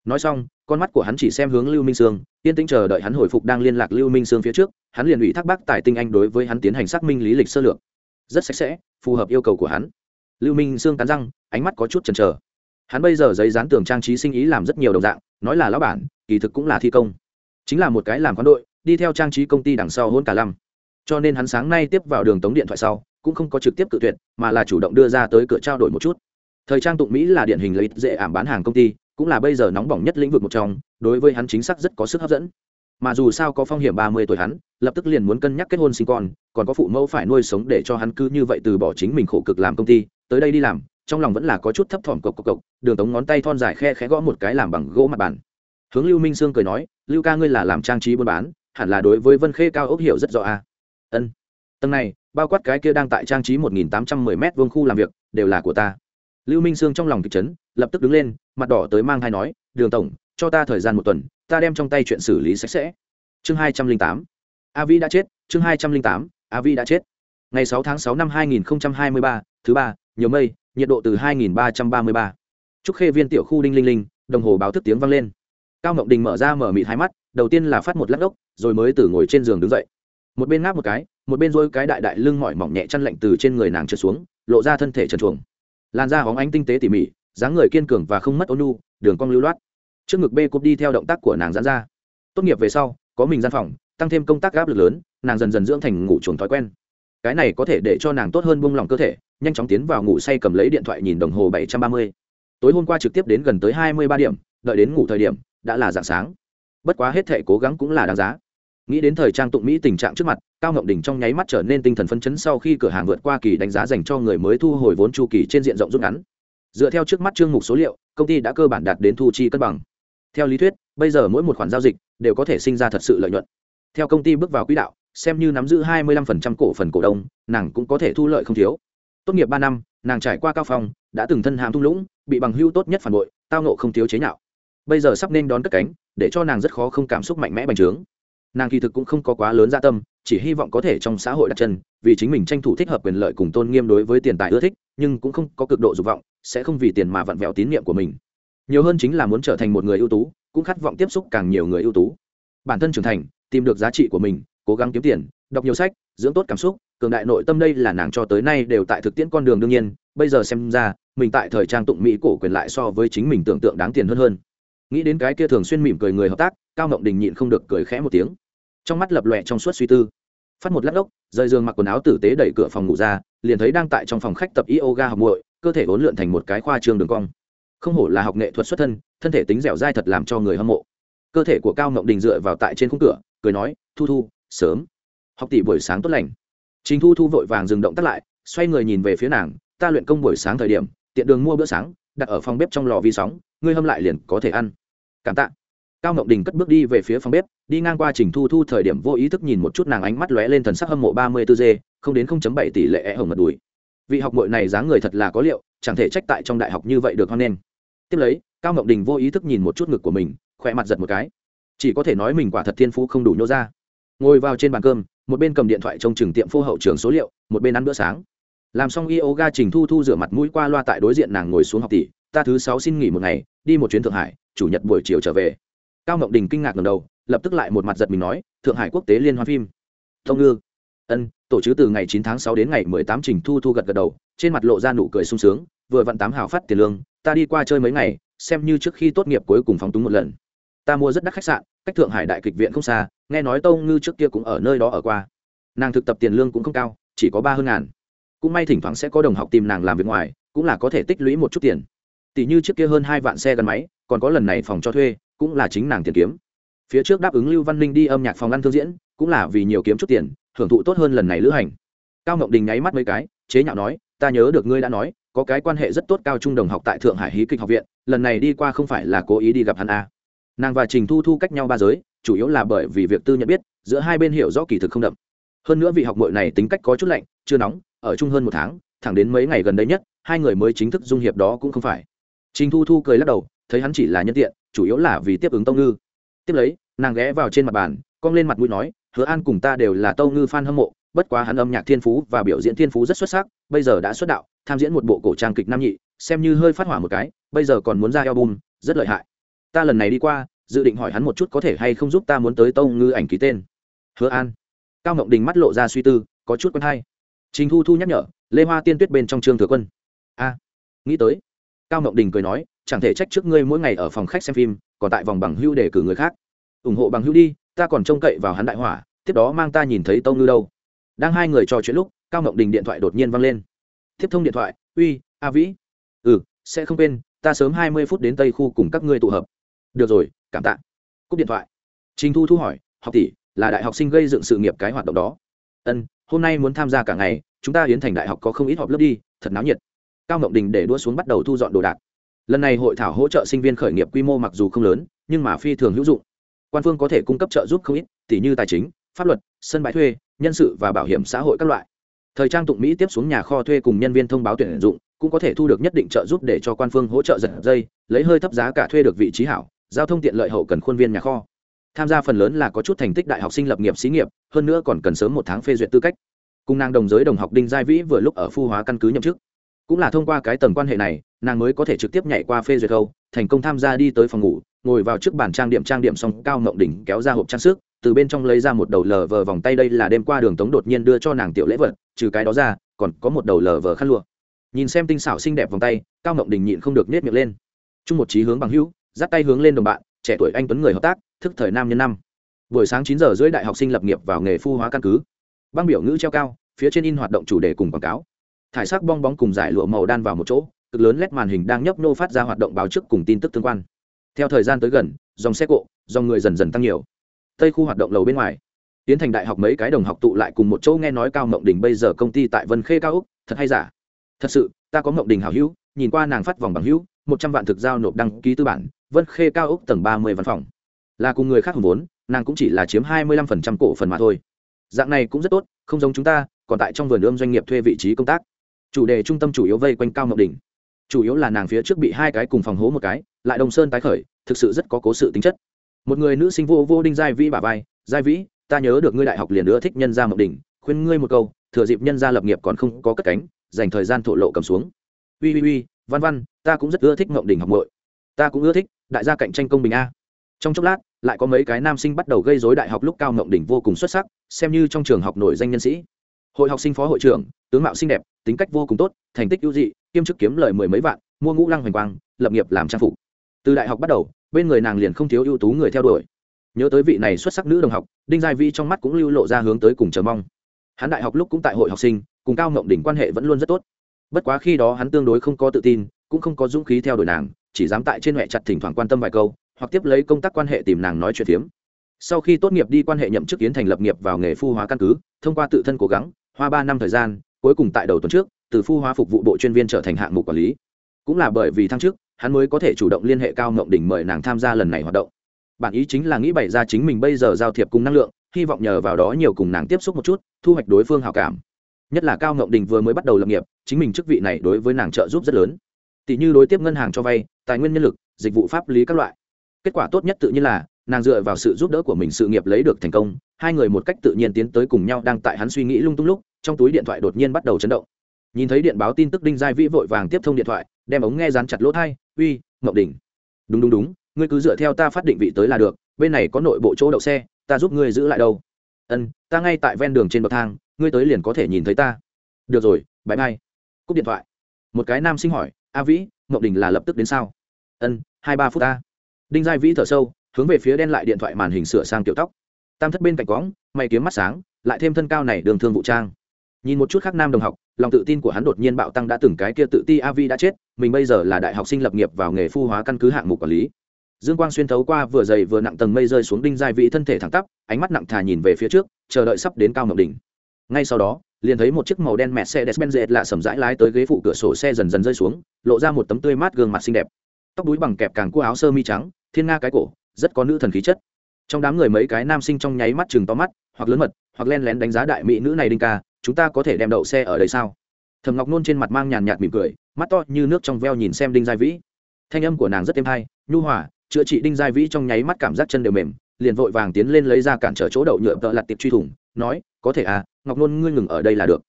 Nói xong, con mắt của hắn chỉ xem hướng lưu minh sương, yên tĩnh chờ đợi hắn hồi phục đang liên lạc lưu minh sương phía trước, hắn liền ủy thác bác tài tinh anh đối với hắn tiến hành xác minh lý lịch sơ lược. Rất sạch sẽ, phù hợp yêu cầu của hắn. Lưu minh sương cắn răng, ánh mắt có chút chần chờ. Hắn bây giờ giấy dán tường trang trí sinh ý làm rất nhiều đồng dạng nói là lão bản, kỳ thực cũng là thi công. Chính là một cái làm quán đội, đi theo trang trí công ty đằng sau hôn cả lăm. Cho nên hắn sáng nay tiếp vào đường tống điện thoại sau, cũng không có trực tiếp cự tuyệt, mà là chủ động đưa ra tới cửa trao đổi một chút. Thời trang tụng mỹ là điển hình lấy dễ ảm bán hàng công ty, cũng là bây giờ nóng bỏng nhất lĩnh vực một trong, đối với hắn chính xác rất có sức hấp dẫn. Mà dù sao có phong hiểm ba mươi tuổi hắn, lập tức liền muốn cân nhắc kết hôn sinh con, còn có phụ mẫu phải nuôi sống để cho hắn cứ như vậy từ bỏ chính mình khổ cực làm công ty, tới đây đi làm trong lòng vẫn là có chút thấp thỏm cộc cộc cộc, đường tống ngón tay thon dài khe khẽ gõ một cái làm bằng gỗ mặt bàn. Hướng lưu minh sương cười nói, lưu ca ngươi là làm trang trí buôn bán, hẳn là đối với vân khê cao ốc hiểu rất rõ a à. ân. Tầng này, bao quát cái kia đang tại trang trí một nghìn tám trăm mười m vuông khu làm việc, đều là của ta. Lưu minh sương trong lòng kịch chấn, lập tức đứng lên, mặt đỏ tới mang thai nói, đường tổng, cho ta thời gian một tuần, ta đem trong tay chuyện xử lý sạch sẽ. Chương hai trăm linh tám. A vi đã chết, chương hai trăm linh tám, a vi đã chết. Ngày sáu tháng sáu năm hai nghìn hai mươi ba, thứ ba nhiều mây nhiệt độ từ 2.333. trúc khê viên tiểu khu đinh linh linh đồng hồ báo thức tiếng vang lên. Cao mộng đình mở ra mở mịt hai mắt đầu tiên là phát một lắc đốc, rồi mới từ ngồi trên giường đứng dậy. Một bên ngáp một cái một bên duỗi cái đại đại lưng mỏi mỏng nhẹ chăn lạnh từ trên người nàng trượt xuống lộ ra thân thể trần truồng, làn da hóng ánh tinh tế tỉ mỉ dáng người kiên cường và không mất ôn nhu đường cong lưu loát. Trước ngực bê cụp đi theo động tác của nàng giãn ra. Tốt nghiệp về sau có mình gian phòng tăng thêm công tác gáp lực lớn nàng dần dần dưỡng thành ngủ chuồng thói quen. Cái này có thể để cho nàng tốt hơn buông lỏng cơ thể nhanh chóng tiến vào ngủ say cầm lấy điện thoại nhìn đồng hồ bảy trăm ba mươi. Tối hôm qua trực tiếp đến gần tới hai mươi ba điểm, đợi đến ngủ thời điểm, đã là dạng sáng. Bất quá hết thể cố gắng cũng là đáng giá. Nghĩ đến thời trang tụng mỹ tình trạng trước mặt, cao ngộng đình trong nháy mắt trở nên tinh thần phấn chấn sau khi cửa hàng vượt qua kỳ đánh giá dành cho người mới thu hồi vốn chu kỳ trên diện rộng rút ngắn. Dựa theo trước mắt chương mục số liệu, công ty đã cơ bản đạt đến thu chi cân bằng. Theo lý thuyết, bây giờ mỗi một khoản giao dịch đều có thể sinh ra thật sự lợi nhuận. Theo công ty bước vào quỹ đạo, xem như nắm giữ 25% cổ phần cổ đông, nàng cũng có thể thu lợi không thiếu tốt nghiệp ba năm, nàng trải qua cao phong, đã từng thân hàm thung lũng, bị bằng hưu tốt nhất phản bội, tao nộ không thiếu chế nhạo. Bây giờ sắp nên đón cất cánh, để cho nàng rất khó không cảm xúc mạnh mẽ bành trướng. Nàng kỳ thực cũng không có quá lớn gia tâm, chỉ hy vọng có thể trong xã hội đặt chân, vì chính mình tranh thủ thích hợp quyền lợi cùng tôn nghiêm đối với tiền tài ưa thích, nhưng cũng không có cực độ dục vọng, sẽ không vì tiền mà vặn vẹo tín nhiệm của mình. Nhiều hơn chính là muốn trở thành một người ưu tú, cũng khát vọng tiếp xúc càng nhiều người ưu tú. Bản thân trưởng thành, tìm được giá trị của mình, cố gắng kiếm tiền, đọc nhiều sách, dưỡng tốt cảm xúc cường đại nội tâm đây là nàng cho tới nay đều tại thực tiễn con đường đương nhiên, bây giờ xem ra, mình tại thời trang tụng mỹ cổ quyền lại so với chính mình tưởng tượng đáng tiền hơn hơn. Nghĩ đến cái kia thường xuyên mỉm cười người hợp tác, cao ngộng đình nhịn không được cười khẽ một tiếng. Trong mắt lập lòe trong suốt suy tư. Phát một lát ốc rời giường mặc quần áo tử tế đẩy cửa phòng ngủ ra, liền thấy đang tại trong phòng khách tập yoga học muội, cơ thể vốn lượn thành một cái khoa trương đường cong. Không hổ là học nghệ thuật xuất thân thân thể tính dẻo dai thật làm cho người hâm mộ. Cơ thể của cao ngộng đình dựa vào tại trên khung cửa, cười nói, thu thu, sớm. Học tỷ buổi sáng tốt lành trình thu thu vội vàng dừng động tác lại, xoay người nhìn về phía nàng, ta luyện công buổi sáng thời điểm, tiện đường mua bữa sáng, đặt ở phòng bếp trong lò vi sóng, ngươi hâm lại liền có thể ăn. Cảm tạ. Cao ngọc đình cất bước đi về phía phòng bếp, đi ngang qua trình thu thu thời điểm vô ý thức nhìn một chút nàng ánh mắt lóe lên thần sắc hâm mộ ba mươi tư g, không đến không chấm bảy tỷ lệ e hồng mật đùi. Vị học muội này dáng người thật là có liệu, chẳng thể trách tại trong đại học như vậy được hơn nên. tiếp lấy, cao ngọc đình vô ý thức nhìn một chút ngực của mình, khỏe mặt giật một cái. Chỉ có thể nói mình quả thật thiên phú không đủ nhô ra. Ngồi vào trên bàn cơm một bên cầm điện thoại trong trường tiệm phô hậu trường số liệu, một bên ăn bữa sáng. Làm xong yoga trình thu thu rửa mặt mũi qua loa tại đối diện nàng ngồi xuống học tỷ, ta thứ sáu xin nghỉ một ngày, đi một chuyến thượng hải, chủ nhật buổi chiều trở về. Cao ngọc đình kinh ngạc ngầm đầu, lập tức lại một mặt giật mình nói, thượng hải quốc tế liên hoan phim. Thông ngư. Ân, tổ chức từ ngày chín tháng sáu đến ngày mười tám trình thu thu gật gật đầu, trên mặt lộ ra nụ cười sung sướng, vừa vặn tám hào phát tiền lương, ta đi qua chơi mấy ngày, xem như trước khi tốt nghiệp cuối cùng phóng túng một lần. Ta mua rất đắt khách sạn cách thượng hải đại kịch viện không xa, nghe nói tâu ngư trước kia cũng ở nơi đó ở qua. Nàng thực tập tiền lương cũng không cao, chỉ có ba hơn ngàn. Cũng may thỉnh thoảng sẽ có đồng học tìm nàng làm việc ngoài, cũng là có thể tích lũy một chút tiền. Tỷ như trước kia hơn hai vạn xe gắn máy, còn có lần này phòng cho thuê, cũng là chính nàng tiền kiếm. Phía trước đáp ứng lưu văn ninh đi âm nhạc phòng ăn thương diễn, cũng là vì nhiều kiếm chút tiền hưởng thụ tốt hơn lần này lữ hành. Cao ngọc đình nháy mắt mấy cái, chế nhạo nói, ta nhớ được ngươi đã nói, có cái quan hệ rất tốt cao trung đồng học tại thượng hải hí kịch học viện, lần này đi qua không phải là cố ý đi gặp hắn à nàng và trình thu thu cách nhau ba giới, chủ yếu là bởi vì việc tư nhận biết, giữa hai bên hiểu rõ kỳ thực không đậm. Hơn nữa vị học mội này tính cách có chút lạnh, chưa nóng, ở chung hơn một tháng, thẳng đến mấy ngày gần đây nhất, hai người mới chính thức dung hiệp đó cũng không phải. Trình thu thu cười lắc đầu, thấy hắn chỉ là nhân tiện, chủ yếu là vì tiếp ứng tông ngư. Tiếp lấy, nàng ghé vào trên mặt bàn, cong lên mặt mũi nói, hứa an cùng ta đều là tâu ngư f a n hâm mộ, bất quá hắn âm nhạc thiên phú và biểu diễn thiên phú rất xuất sắc, bây giờ đã xuất đạo, tham diễn một bộ cổ trang kịch nam nhị, xem như hơi phát hỏa một cái, bây giờ còn muốn ra album, rất lợi hại ta lần này đi qua, dự định hỏi hắn một chút có thể hay không giúp ta muốn tới tông ngư ảnh ký tên. Hứa an. Cao ngộng đình mắt lộ ra suy tư, có chút quen hay. Trình thu thu nhắc nhở, lê hoa tiên tuyết bên trong trương thừa quân. A, nghĩ tới. Cao ngộng đình cười nói, chẳng thể trách trước ngươi mỗi ngày ở phòng khách xem phim, còn tại vòng bằng hưu để cử người khác. Ủng hộ bằng hưu đi, ta còn trông cậy vào hắn đại hỏa, tiếp đó mang ta nhìn thấy tông ngư đâu. Đang hai người trò chuyện lúc, cao ngộng đình điện thoại đột nhiên văng lên. Tiếp thông điện thoại, uy, a vĩ. Ừ sẽ không quên, ta sớm hai mươi phút đến tây khu cùng các ngươi tụ hợp được rồi, cảm tạ. Cúp điện thoại. Trình thu thu hỏi, học tỷ, là đại học sinh gây dựng sự nghiệp cái hoạt động đó? Ân, hôm nay muốn tham gia cả ngày, chúng ta hiến thành đại học có không ít họp lớp đi, thật náo nhiệt. Cao ngọc đình để đua xuống bắt đầu thu dọn đồ đạc. Lần này hội thảo hỗ trợ sinh viên khởi nghiệp quy mô mặc dù không lớn, nhưng mà phi thường hữu dụng. Quan phương có thể cung cấp trợ giúp không ít tỷ như tài chính, pháp luật, sân bãi thuê, nhân sự và bảo hiểm xã hội các loại. Thời trang tụng mỹ tiếp xuống nhà kho thuê cùng nhân viên thông báo tuyển dụng, cũng có thể thu được nhất định trợ giúp để cho quan phương hỗ trợ giật dây, lấy hơi thấp giá cả thuê được vị trí hảo giao thông tiện lợi hậu cần khuôn viên nhà kho. Tham gia phần lớn là có chút thành tích đại học sinh lập nghiệp xí nghiệp, hơn nữa còn cần sớm một tháng phê duyệt tư cách. Cùng nàng đồng giới đồng học đinh giai vĩ vừa lúc ở phu hóa căn cứ nhậm chức. Cũng là thông qua cái tầng quan hệ này, nàng mới có thể trực tiếp nhảy qua phê duyệt khâu thành công tham gia đi tới phòng ngủ, ngồi vào trước bàn trang điểm trang điểm xong cao ngộng đỉnh kéo ra hộp trang sức, từ bên trong lấy ra một đầu lờ vờ vòng tay đây là đêm qua đường tống đột nhiên đưa cho nàng tiểu lễ vật, trừ cái đó ra, còn có một đầu lờ vờ khăn lụa. Nhìn xem tinh xảo xinh đẹp vòng tay, cao ngộng đình nhịn không được nết miệng lên. Chung một trí hướng bằng hữu dắt tay hướng lên đồng bạn, trẻ tuổi anh tuấn người hợp tác, thức thời nam nhân năm. Buổi sáng chín giờ rưỡi đại học sinh lập nghiệp vào nghề phu hóa căn cứ. Băng biểu ngữ treo cao, phía trên in hoạt động chủ đề cùng quảng cáo. Thải sắc bong bóng cùng giải lụa màu đan vào một chỗ, cực lớn lét màn hình đang nhấp nô phát ra hoạt động báo trước cùng tin tức tương quan. Theo thời gian tới gần, dòng xe cộ, dòng người dần dần tăng nhiều. Tây khu hoạt động lầu bên ngoài. Tiến thành đại học mấy cái đồng học tụ lại cùng một chỗ nghe nói cao mộng đình bây giờ công ty tại vân khê cao úc, thật hay giả? Thật sự, ta có mộng đình hảo hữu, nhìn qua nàng phát vòng bằng hữu, một trăm vạn thực giao nộp đăng ký tư bản vân khê cao úc tầng ba mươi văn phòng. Là cùng người khác hùng vốn, nàng cũng chỉ là chiếm hai mươi lăm phần trăm cổ phần mà thôi. Dạng này cũng rất tốt, không giống chúng ta, còn tại trong vườn ươm doanh nghiệp thuê vị trí công tác. Chủ đề trung tâm chủ yếu vây quanh cao ngọc đỉnh. Chủ yếu là nàng phía trước bị hai cái cùng phòng hố một cái, lại đồng sơn tái khởi, thực sự rất có cố sự tính chất. Một người nữ sinh vô vô đinh giai vĩ bà vai, giai vĩ, ta nhớ được ngươi đại học liền nữa thích nhân gia ngọc đỉnh, khuyên ngươi một câu, thừa dịp nhân gia lập nghiệp còn không có cất cánh, dành thời gian thổ lộ cầm xuống. Ui ui ui, văn văn, ta cũng rất ưa thích mộng đỉnh học mội ta cũng ưa thích đại gia cạnh tranh công bình a. Trong chốc lát, lại có mấy cái nam sinh bắt đầu gây dối đại học lúc cao ngộng đỉnh vô cùng xuất sắc, xem như trong trường học nổi danh nhân sĩ. Hội học sinh phó hội trưởng, tướng mạo xinh đẹp, tính cách vô cùng tốt, thành tích ưu dị, kiêm chức kiếm lời mười mấy vạn, mua ngũ lăng hoành quang, lập nghiệp làm trang phục. Từ đại học bắt đầu, bên người nàng liền không thiếu ưu tú người theo đuổi. Nhớ tới vị này xuất sắc nữ đồng học, đinh giai vi trong mắt cũng lưu lộ ra hướng tới cùng chờ mong. Hắn đại học lúc cũng tại hội học sinh, cùng cao ngộng đỉnh quan hệ vẫn luôn rất tốt. Bất quá khi đó hắn tương đối không có tự tin, cũng không có dũng khí theo đuổi nàng chỉ dám tại trên huệ chặt thỉnh thoảng quan tâm vài câu, hoặc tiếp lấy công tác quan hệ tìm nàng nói chuyện phiếm. Sau khi tốt nghiệp đi quan hệ nhậm chức kiến thành lập nghiệp vào nghề phu hóa căn cứ, thông qua tự thân cố gắng, hoa ba năm thời gian, cuối cùng tại đầu tuần trước, từ phu hóa phục vụ bộ chuyên viên trở thành hạng mục quản lý. Cũng là bởi vì thăng chức hắn mới có thể chủ động liên hệ cao ngộng đỉnh mời nàng tham gia lần này hoạt động. Bản ý chính là nghĩ bày ra chính mình bây giờ giao thiệp cùng năng lượng, hy vọng nhờ vào đó nhiều cùng nàng tiếp xúc một chút, thu hoạch đối phương hào cảm. Nhất là cao ngộng đình vừa mới bắt đầu lập nghiệp, chính mình chức vị này đối với nàng trợ giúp rất lớn. Tỷ như đối tiếp ngân hàng cho vay tài nguyên nhân lực, dịch vụ pháp lý các loại. Kết quả tốt nhất tự nhiên là, nàng dựa vào sự giúp đỡ của mình sự nghiệp lấy được thành công, hai người một cách tự nhiên tiến tới cùng nhau đang tại hắn suy nghĩ lung tung lúc, trong túi điện thoại đột nhiên bắt đầu chấn động. Nhìn thấy điện báo tin tức đinh giai vĩ vội vàng tiếp thông điện thoại, đem ống nghe dán chặt lỗ thai, uy, ngọc đình. Đúng đúng đúng, ngươi cứ dựa theo ta phát định vị tới là được, bên này có nội bộ chỗ đậu xe, ta giúp ngươi giữ lại đâu. Ân, ta ngay tại ven đường trên bậc thang, ngươi tới liền có thể nhìn thấy ta. Được rồi bãi mai cúp điện thoại. Một cái nam sinh hỏi, a vĩ, ngọc đình là lập tức đến sao? Ân, hai ba phút ta. Đinh giai vĩ thở sâu, hướng về phía đen lại điện thoại màn hình sửa sang tiểu tóc. Tam thất bên cạnh quõng mày kiếm mắt sáng, lại thêm thân cao này đường thương vũ trang. Nhìn một chút khác nam đồng học, lòng tự tin của hắn đột nhiên bạo tăng đã từng cái kia tự ti Avi đã chết, mình bây giờ là đại học sinh lập nghiệp vào nghề phu hóa căn cứ hạng mục quản lý. Dương quang xuyên thấu qua vừa dày vừa nặng tầng mây rơi xuống đinh giai vĩ thân thể thẳng tắp, ánh mắt nặng thà nhìn về phía trước, chờ đợi sắp đến cao ngọc đỉnh. Ngay sau đó, liền thấy một chiếc màu đen mercedes benz lạ sầm rãi lái tới ghế phụ cửa sổ xe dần dần rơi xuống, lộ ra một tấm tươi mát gương mặt xinh đẹp tóc đuối bằng kẹp càng cua áo sơ mi trắng, thiên nga cái cổ, rất có nữ thần khí chất. Trong đám người mấy cái nam sinh trong nháy mắt chừng to mắt, hoặc lớn mật, hoặc len lén đánh giá đại mỹ nữ này đinh ca, chúng ta có thể đem đậu xe ở đây sao? Thầm ngọc nôn trên mặt mang nhàn nhạt mỉm cười, mắt to như nước trong veo nhìn xem đinh giai vĩ. Thanh âm của nàng rất êm hay, nhu hòa, chữa trị đinh giai vĩ trong nháy mắt cảm giác chân đều mềm, liền vội vàng tiến lên lấy ra cản trở chỗ đậu nhựa vợ lặt tiệp truy thủng, nói, có thể à ngọc nôn ngươi ngừng ở đây là được.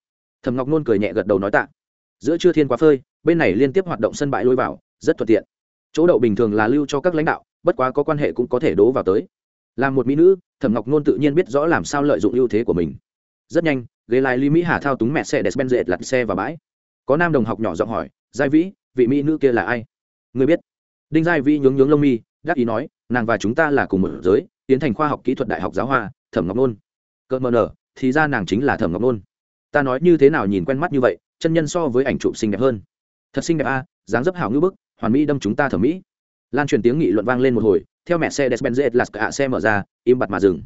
Thầm ngọc nôn cười nhẹ gật đầu nói tạ. Giữa trưa thiên quá phơi, bên này liên tiếp hoạt động sân bãi lôi vào, rất thuận tiện chỗ đậu bình thường là lưu cho các lãnh đạo, bất quá có quan hệ cũng có thể đố vào tới. Làm một mỹ nữ, thẩm ngọc nôn tự nhiên biết rõ làm sao lợi dụng ưu thế của mình. Rất nhanh, ghế lái lý mỹ hà thao túng mẹ xe đẹp ben dệt lặt xe vào bãi. Có nam đồng học nhỏ giọng hỏi, giai vĩ, vị mỹ nữ kia là ai? Người biết. Đinh giai vĩ nhướng nhướng lông mi, đắc ý nói, nàng và chúng ta là cùng một giới, tiến thành khoa học kỹ thuật đại học giáo hoa, thẩm ngọc nôn. Cỡ mờ nở, thì ra nàng chính là thẩm ngọc nôn. Ta nói như thế nào nhìn quen mắt như vậy, chân nhân so với ảnh chụp xinh đẹp hơn. Thật xinh đẹp a, dáng dấp hảo ngữ bức hoàn mỹ đâm chúng ta thẩm mỹ. Lan truyền tiếng nghị luận vang lên một hồi, theo mẹ xe despenz lạt cả xe mở ra, im bặt mà dừng.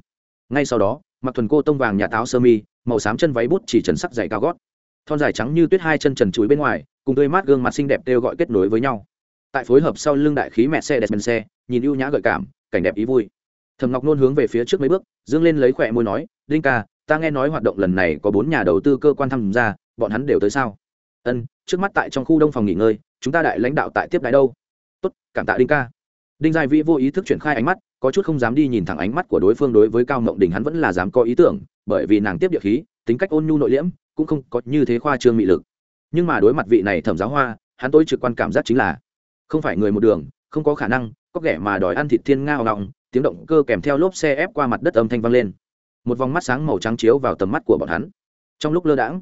Ngay sau đó, mặc thuần cô tông vàng nhà táo sơ mi, màu xám chân váy bút chỉ trần sắc dày cao gót. Thon dài trắng như tuyết hai chân trần chuối bên ngoài, cùng tươi mát gương mặt xinh đẹp kêu gọi kết nối với nhau. Tại phối hợp sau lưng đại khí mẹ xe despenz xe nhìn ưu nhã gợi cảm, cảnh đẹp ý vui. Thầm ngọc nôn hướng về phía trước mấy bước, dương lên lấy khỏe môi nói, đinh ca, ta nghe nói hoạt động lần này có bốn nhà đầu tư cơ quan tham gia, bọn hắn đều tới sao? Ân, trước mắt tại trong khu đông phòng nghỉ ngơi chúng ta đại lãnh đạo tại tiếp đại đâu? Tốt, cảm tạ đinh ca. Đinh giai vĩ vô ý thức triển khai ánh mắt, có chút không dám đi nhìn thẳng ánh mắt của đối phương đối với cao mộng đình hắn vẫn là dám có ý tưởng, bởi vì nàng tiếp địa khí, tính cách ôn nhu nội liễm, cũng không có như thế khoa trương mị lực. Nhưng mà đối mặt vị này thẩm giáo hoa, hắn tôi trực quan cảm giác chính là, không phải người một đường, không có khả năng, có kẻ mà đòi ăn thịt thiên nga ngọng, tiếng động cơ kèm theo lốp xe ép qua mặt đất âm thanh vang lên. Một vòng mắt sáng màu trắng chiếu vào tầm mắt của bọn hắn. Trong lúc lơ đãng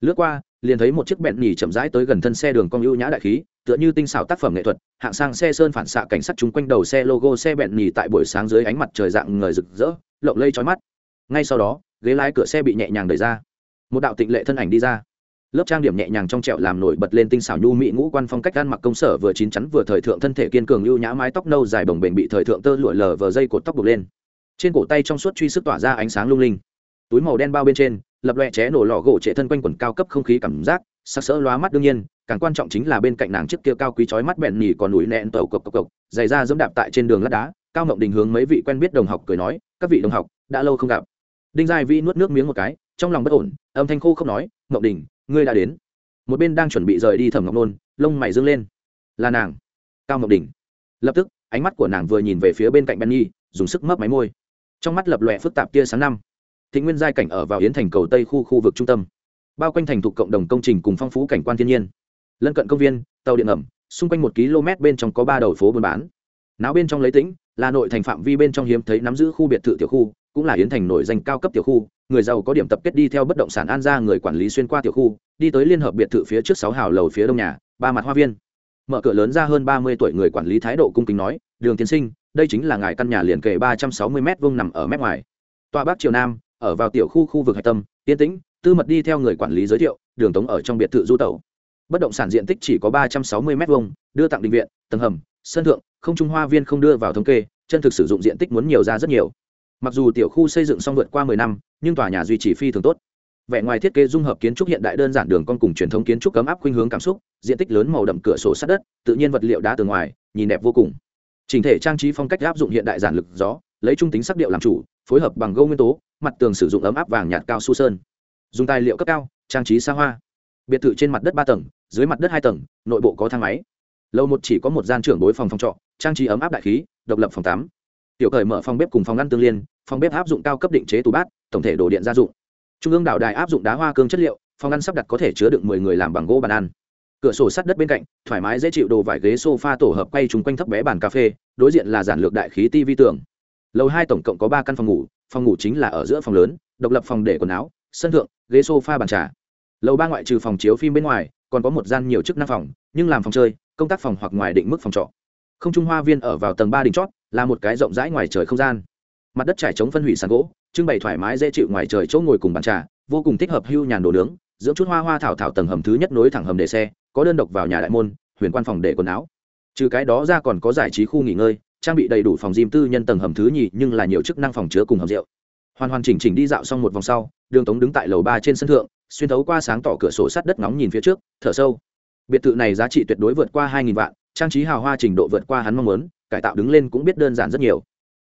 lướt qua, liền thấy một chiếc bẹn nhì chậm rãi tới gần thân xe đường cong ưu nhã đại khí, tựa như tinh xảo tác phẩm nghệ thuật, hạng sang xe sơn phản xạ cảnh sát chúng quanh đầu xe logo xe bẹn nhì tại buổi sáng dưới ánh mặt trời dạng người rực rỡ, lộng lây trói mắt. Ngay sau đó, ghế lái cửa xe bị nhẹ nhàng đẩy ra. Một đạo tịnh lệ thân ảnh đi ra. Lớp trang điểm nhẹ nhàng trong trẹo làm nổi bật lên tinh xảo nhu mỹ ngũ quan phong cách ăn mặc công sở vừa chín chắn vừa thời thượng thân thể kiên cường ưu nhã mái tóc nâu dài bồng bềnh bị thời thượng tơ lụa lờ vờ dây cột tóc buộc lên. Trên cổ tay trong suốt truy sức tỏa ra ánh sáng lung linh. Túi màu đen bao bên trên lập loè ché nổ lò gỗ trệ thân quanh quần cao cấp không khí cảm giác, sắc sỡ lóa mắt đương nhiên, càng quan trọng chính là bên cạnh nàng chiếc kia cao quý chói mắt bẹn nhì còn núi nẹn tẩu cộc cộc cộc dày ra dẫm đạp tại trên đường lát đá, cao ngọc đình hướng mấy vị quen biết đồng học cười nói, các vị đồng học, đã lâu không gặp. Đinh giai vi nuốt nước miếng một cái, trong lòng bất ổn, âm thanh khô không nói ngọc đình, ngươi đã đến. Một bên đang chuẩn bị rời đi thẩm ngọc nôn, lông mày dâng lên. Là nàng. Cao ngọc đình. Lập tức, ánh mắt của nàng vừa nhìn về phía bên cạnh benny dùng sức mấp máy môi. Trong mắt lập lòe phức tạp tia sáng năm thị nguyên giai cảnh ở vào yến thành cầu tây khu khu vực trung tâm. Bao quanh thành thuộc cộng đồng công trình cùng phong phú cảnh quan thiên nhiên. Lân cận công viên tàu điện ẩm, xung quanh một km bên trong có ba đầu phố buôn bán. Náo bên trong lấy tĩnh là nội thành phạm vi bên trong hiếm thấy nắm giữ khu biệt thự tiểu khu cũng là yến thành nổi danh cao cấp tiểu khu. Người giàu có điểm tập kết đi theo bất động sản an gia người quản lý xuyên qua tiểu khu đi tới liên hợp biệt thự phía trước sáu hào lầu phía đông nhà ba mặt hoa viên. Mở cửa lớn ra hơn ba mươi tuổi người quản lý thái độ cung kính nói đường tiến sinh đây chính là ngài căn nhà liền kề ba trăm sáu mươi m vông nằm ở mép ngoài. Tòa bắc triều nam ở vào tiểu khu khu vực hạch tâm, yên tĩnh, tư mật đi theo người quản lý giới thiệu, đường tống ở trong biệt thự du tẩu. Bất động sản diện tích chỉ có ba trăm sáu mươi m hai đưa tặng định viện, tầng hầm, sân thượng, không trung hoa viên không đưa vào thống kê, chân thực sử dụng diện tích muốn nhiều ra rất nhiều. Mặc dù tiểu khu xây dựng xong vượt qua 10 năm, nhưng tòa nhà duy trì phi thường tốt. Vẻ ngoài thiết kế dung hợp kiến trúc hiện đại đơn giản đường con cùng truyền thống kiến trúc cấm áp khuynh hướng cảm xúc, diện tích lớn màu đậm cửa sổ sát đất, tự nhiên vật liệu đá từ ngoài, nhìn đẹp vô cùng. Chỉnh thể trang trí phong cách áp dụng hiện đại giản lực gió, lấy trung tính sắc điệu làm chủ phối hợp bằng gỗ nguyên tố, mặt tường sử dụng ấm áp vàng nhạt cao su sơn. Dùng tài liệu cấp cao, trang trí xa hoa. Biệt thự trên mặt đất ba tầng, dưới mặt đất hai tầng, nội bộ có thang máy. Lầu một chỉ có một gian trưởng bối phòng phòng trọ, trang trí ấm áp đại khí, độc lập phòng tắm. Tiểu cởi mở phòng bếp cùng phòng ngăn tương liên, phòng bếp áp dụng cao cấp định chế tủ bát, tổng thể đồ điện gia dụng. Trung ương đảo đài áp dụng đá hoa cương chất liệu, phòng ăn sắp đặt có thể chứa được mười người làm bằng gỗ bàn ăn. Cửa sổ sắt đất bên cạnh, thoải mái dễ chịu đồ vải ghế sofa tổ hợp quay chung quanh thấp bé bàn cà phê, đối diện là giản lược đại khí ti vi tường lầu hai tổng cộng có ba căn phòng ngủ phòng ngủ chính là ở giữa phòng lớn, độc lập phòng để quần áo, sân thượng, ghế sofa, bàn trà. Lầu ba ngoại trừ phòng chiếu phim bên ngoài, còn có một gian nhiều chức năng phòng, nhưng làm phòng chơi, công tác phòng hoặc ngoài định mức phòng trọ. Không trung hoa viên ở vào tầng ba đỉnh chót, là một cái rộng rãi ngoài trời không gian. Mặt đất trải chống phân hủy sàn gỗ, trưng bày thoải mái dễ chịu ngoài trời chỗ ngồi cùng bàn trà, vô cùng thích hợp hưu nhàn đồ nướng, dưỡng chút hoa hoa thảo thảo tầng hầm thứ nhất nối thẳng hầm để xe, có đơn độc vào nhà đại môn, huyền quan phòng để quần áo. Trừ cái đó ra còn có giải trí khu nghỉ ngơi trang bị đầy đủ phòng gym tư nhân tầng hầm thứ nhì, nhưng là nhiều chức năng phòng chứa cùng hầm rượu. Hoàn hoàn chỉnh chỉnh đi dạo xong một vòng sau, đường tống đứng tại lầu ba trên sân thượng, xuyên thấu qua sáng tỏ cửa sổ sắt đất nóng nhìn phía trước, thở sâu. Biệt thự này giá trị tuyệt đối vượt qua hai nghìn vạn, trang trí hào hoa trình độ vượt qua hắn mong muốn, cải tạo đứng lên cũng biết đơn giản rất nhiều.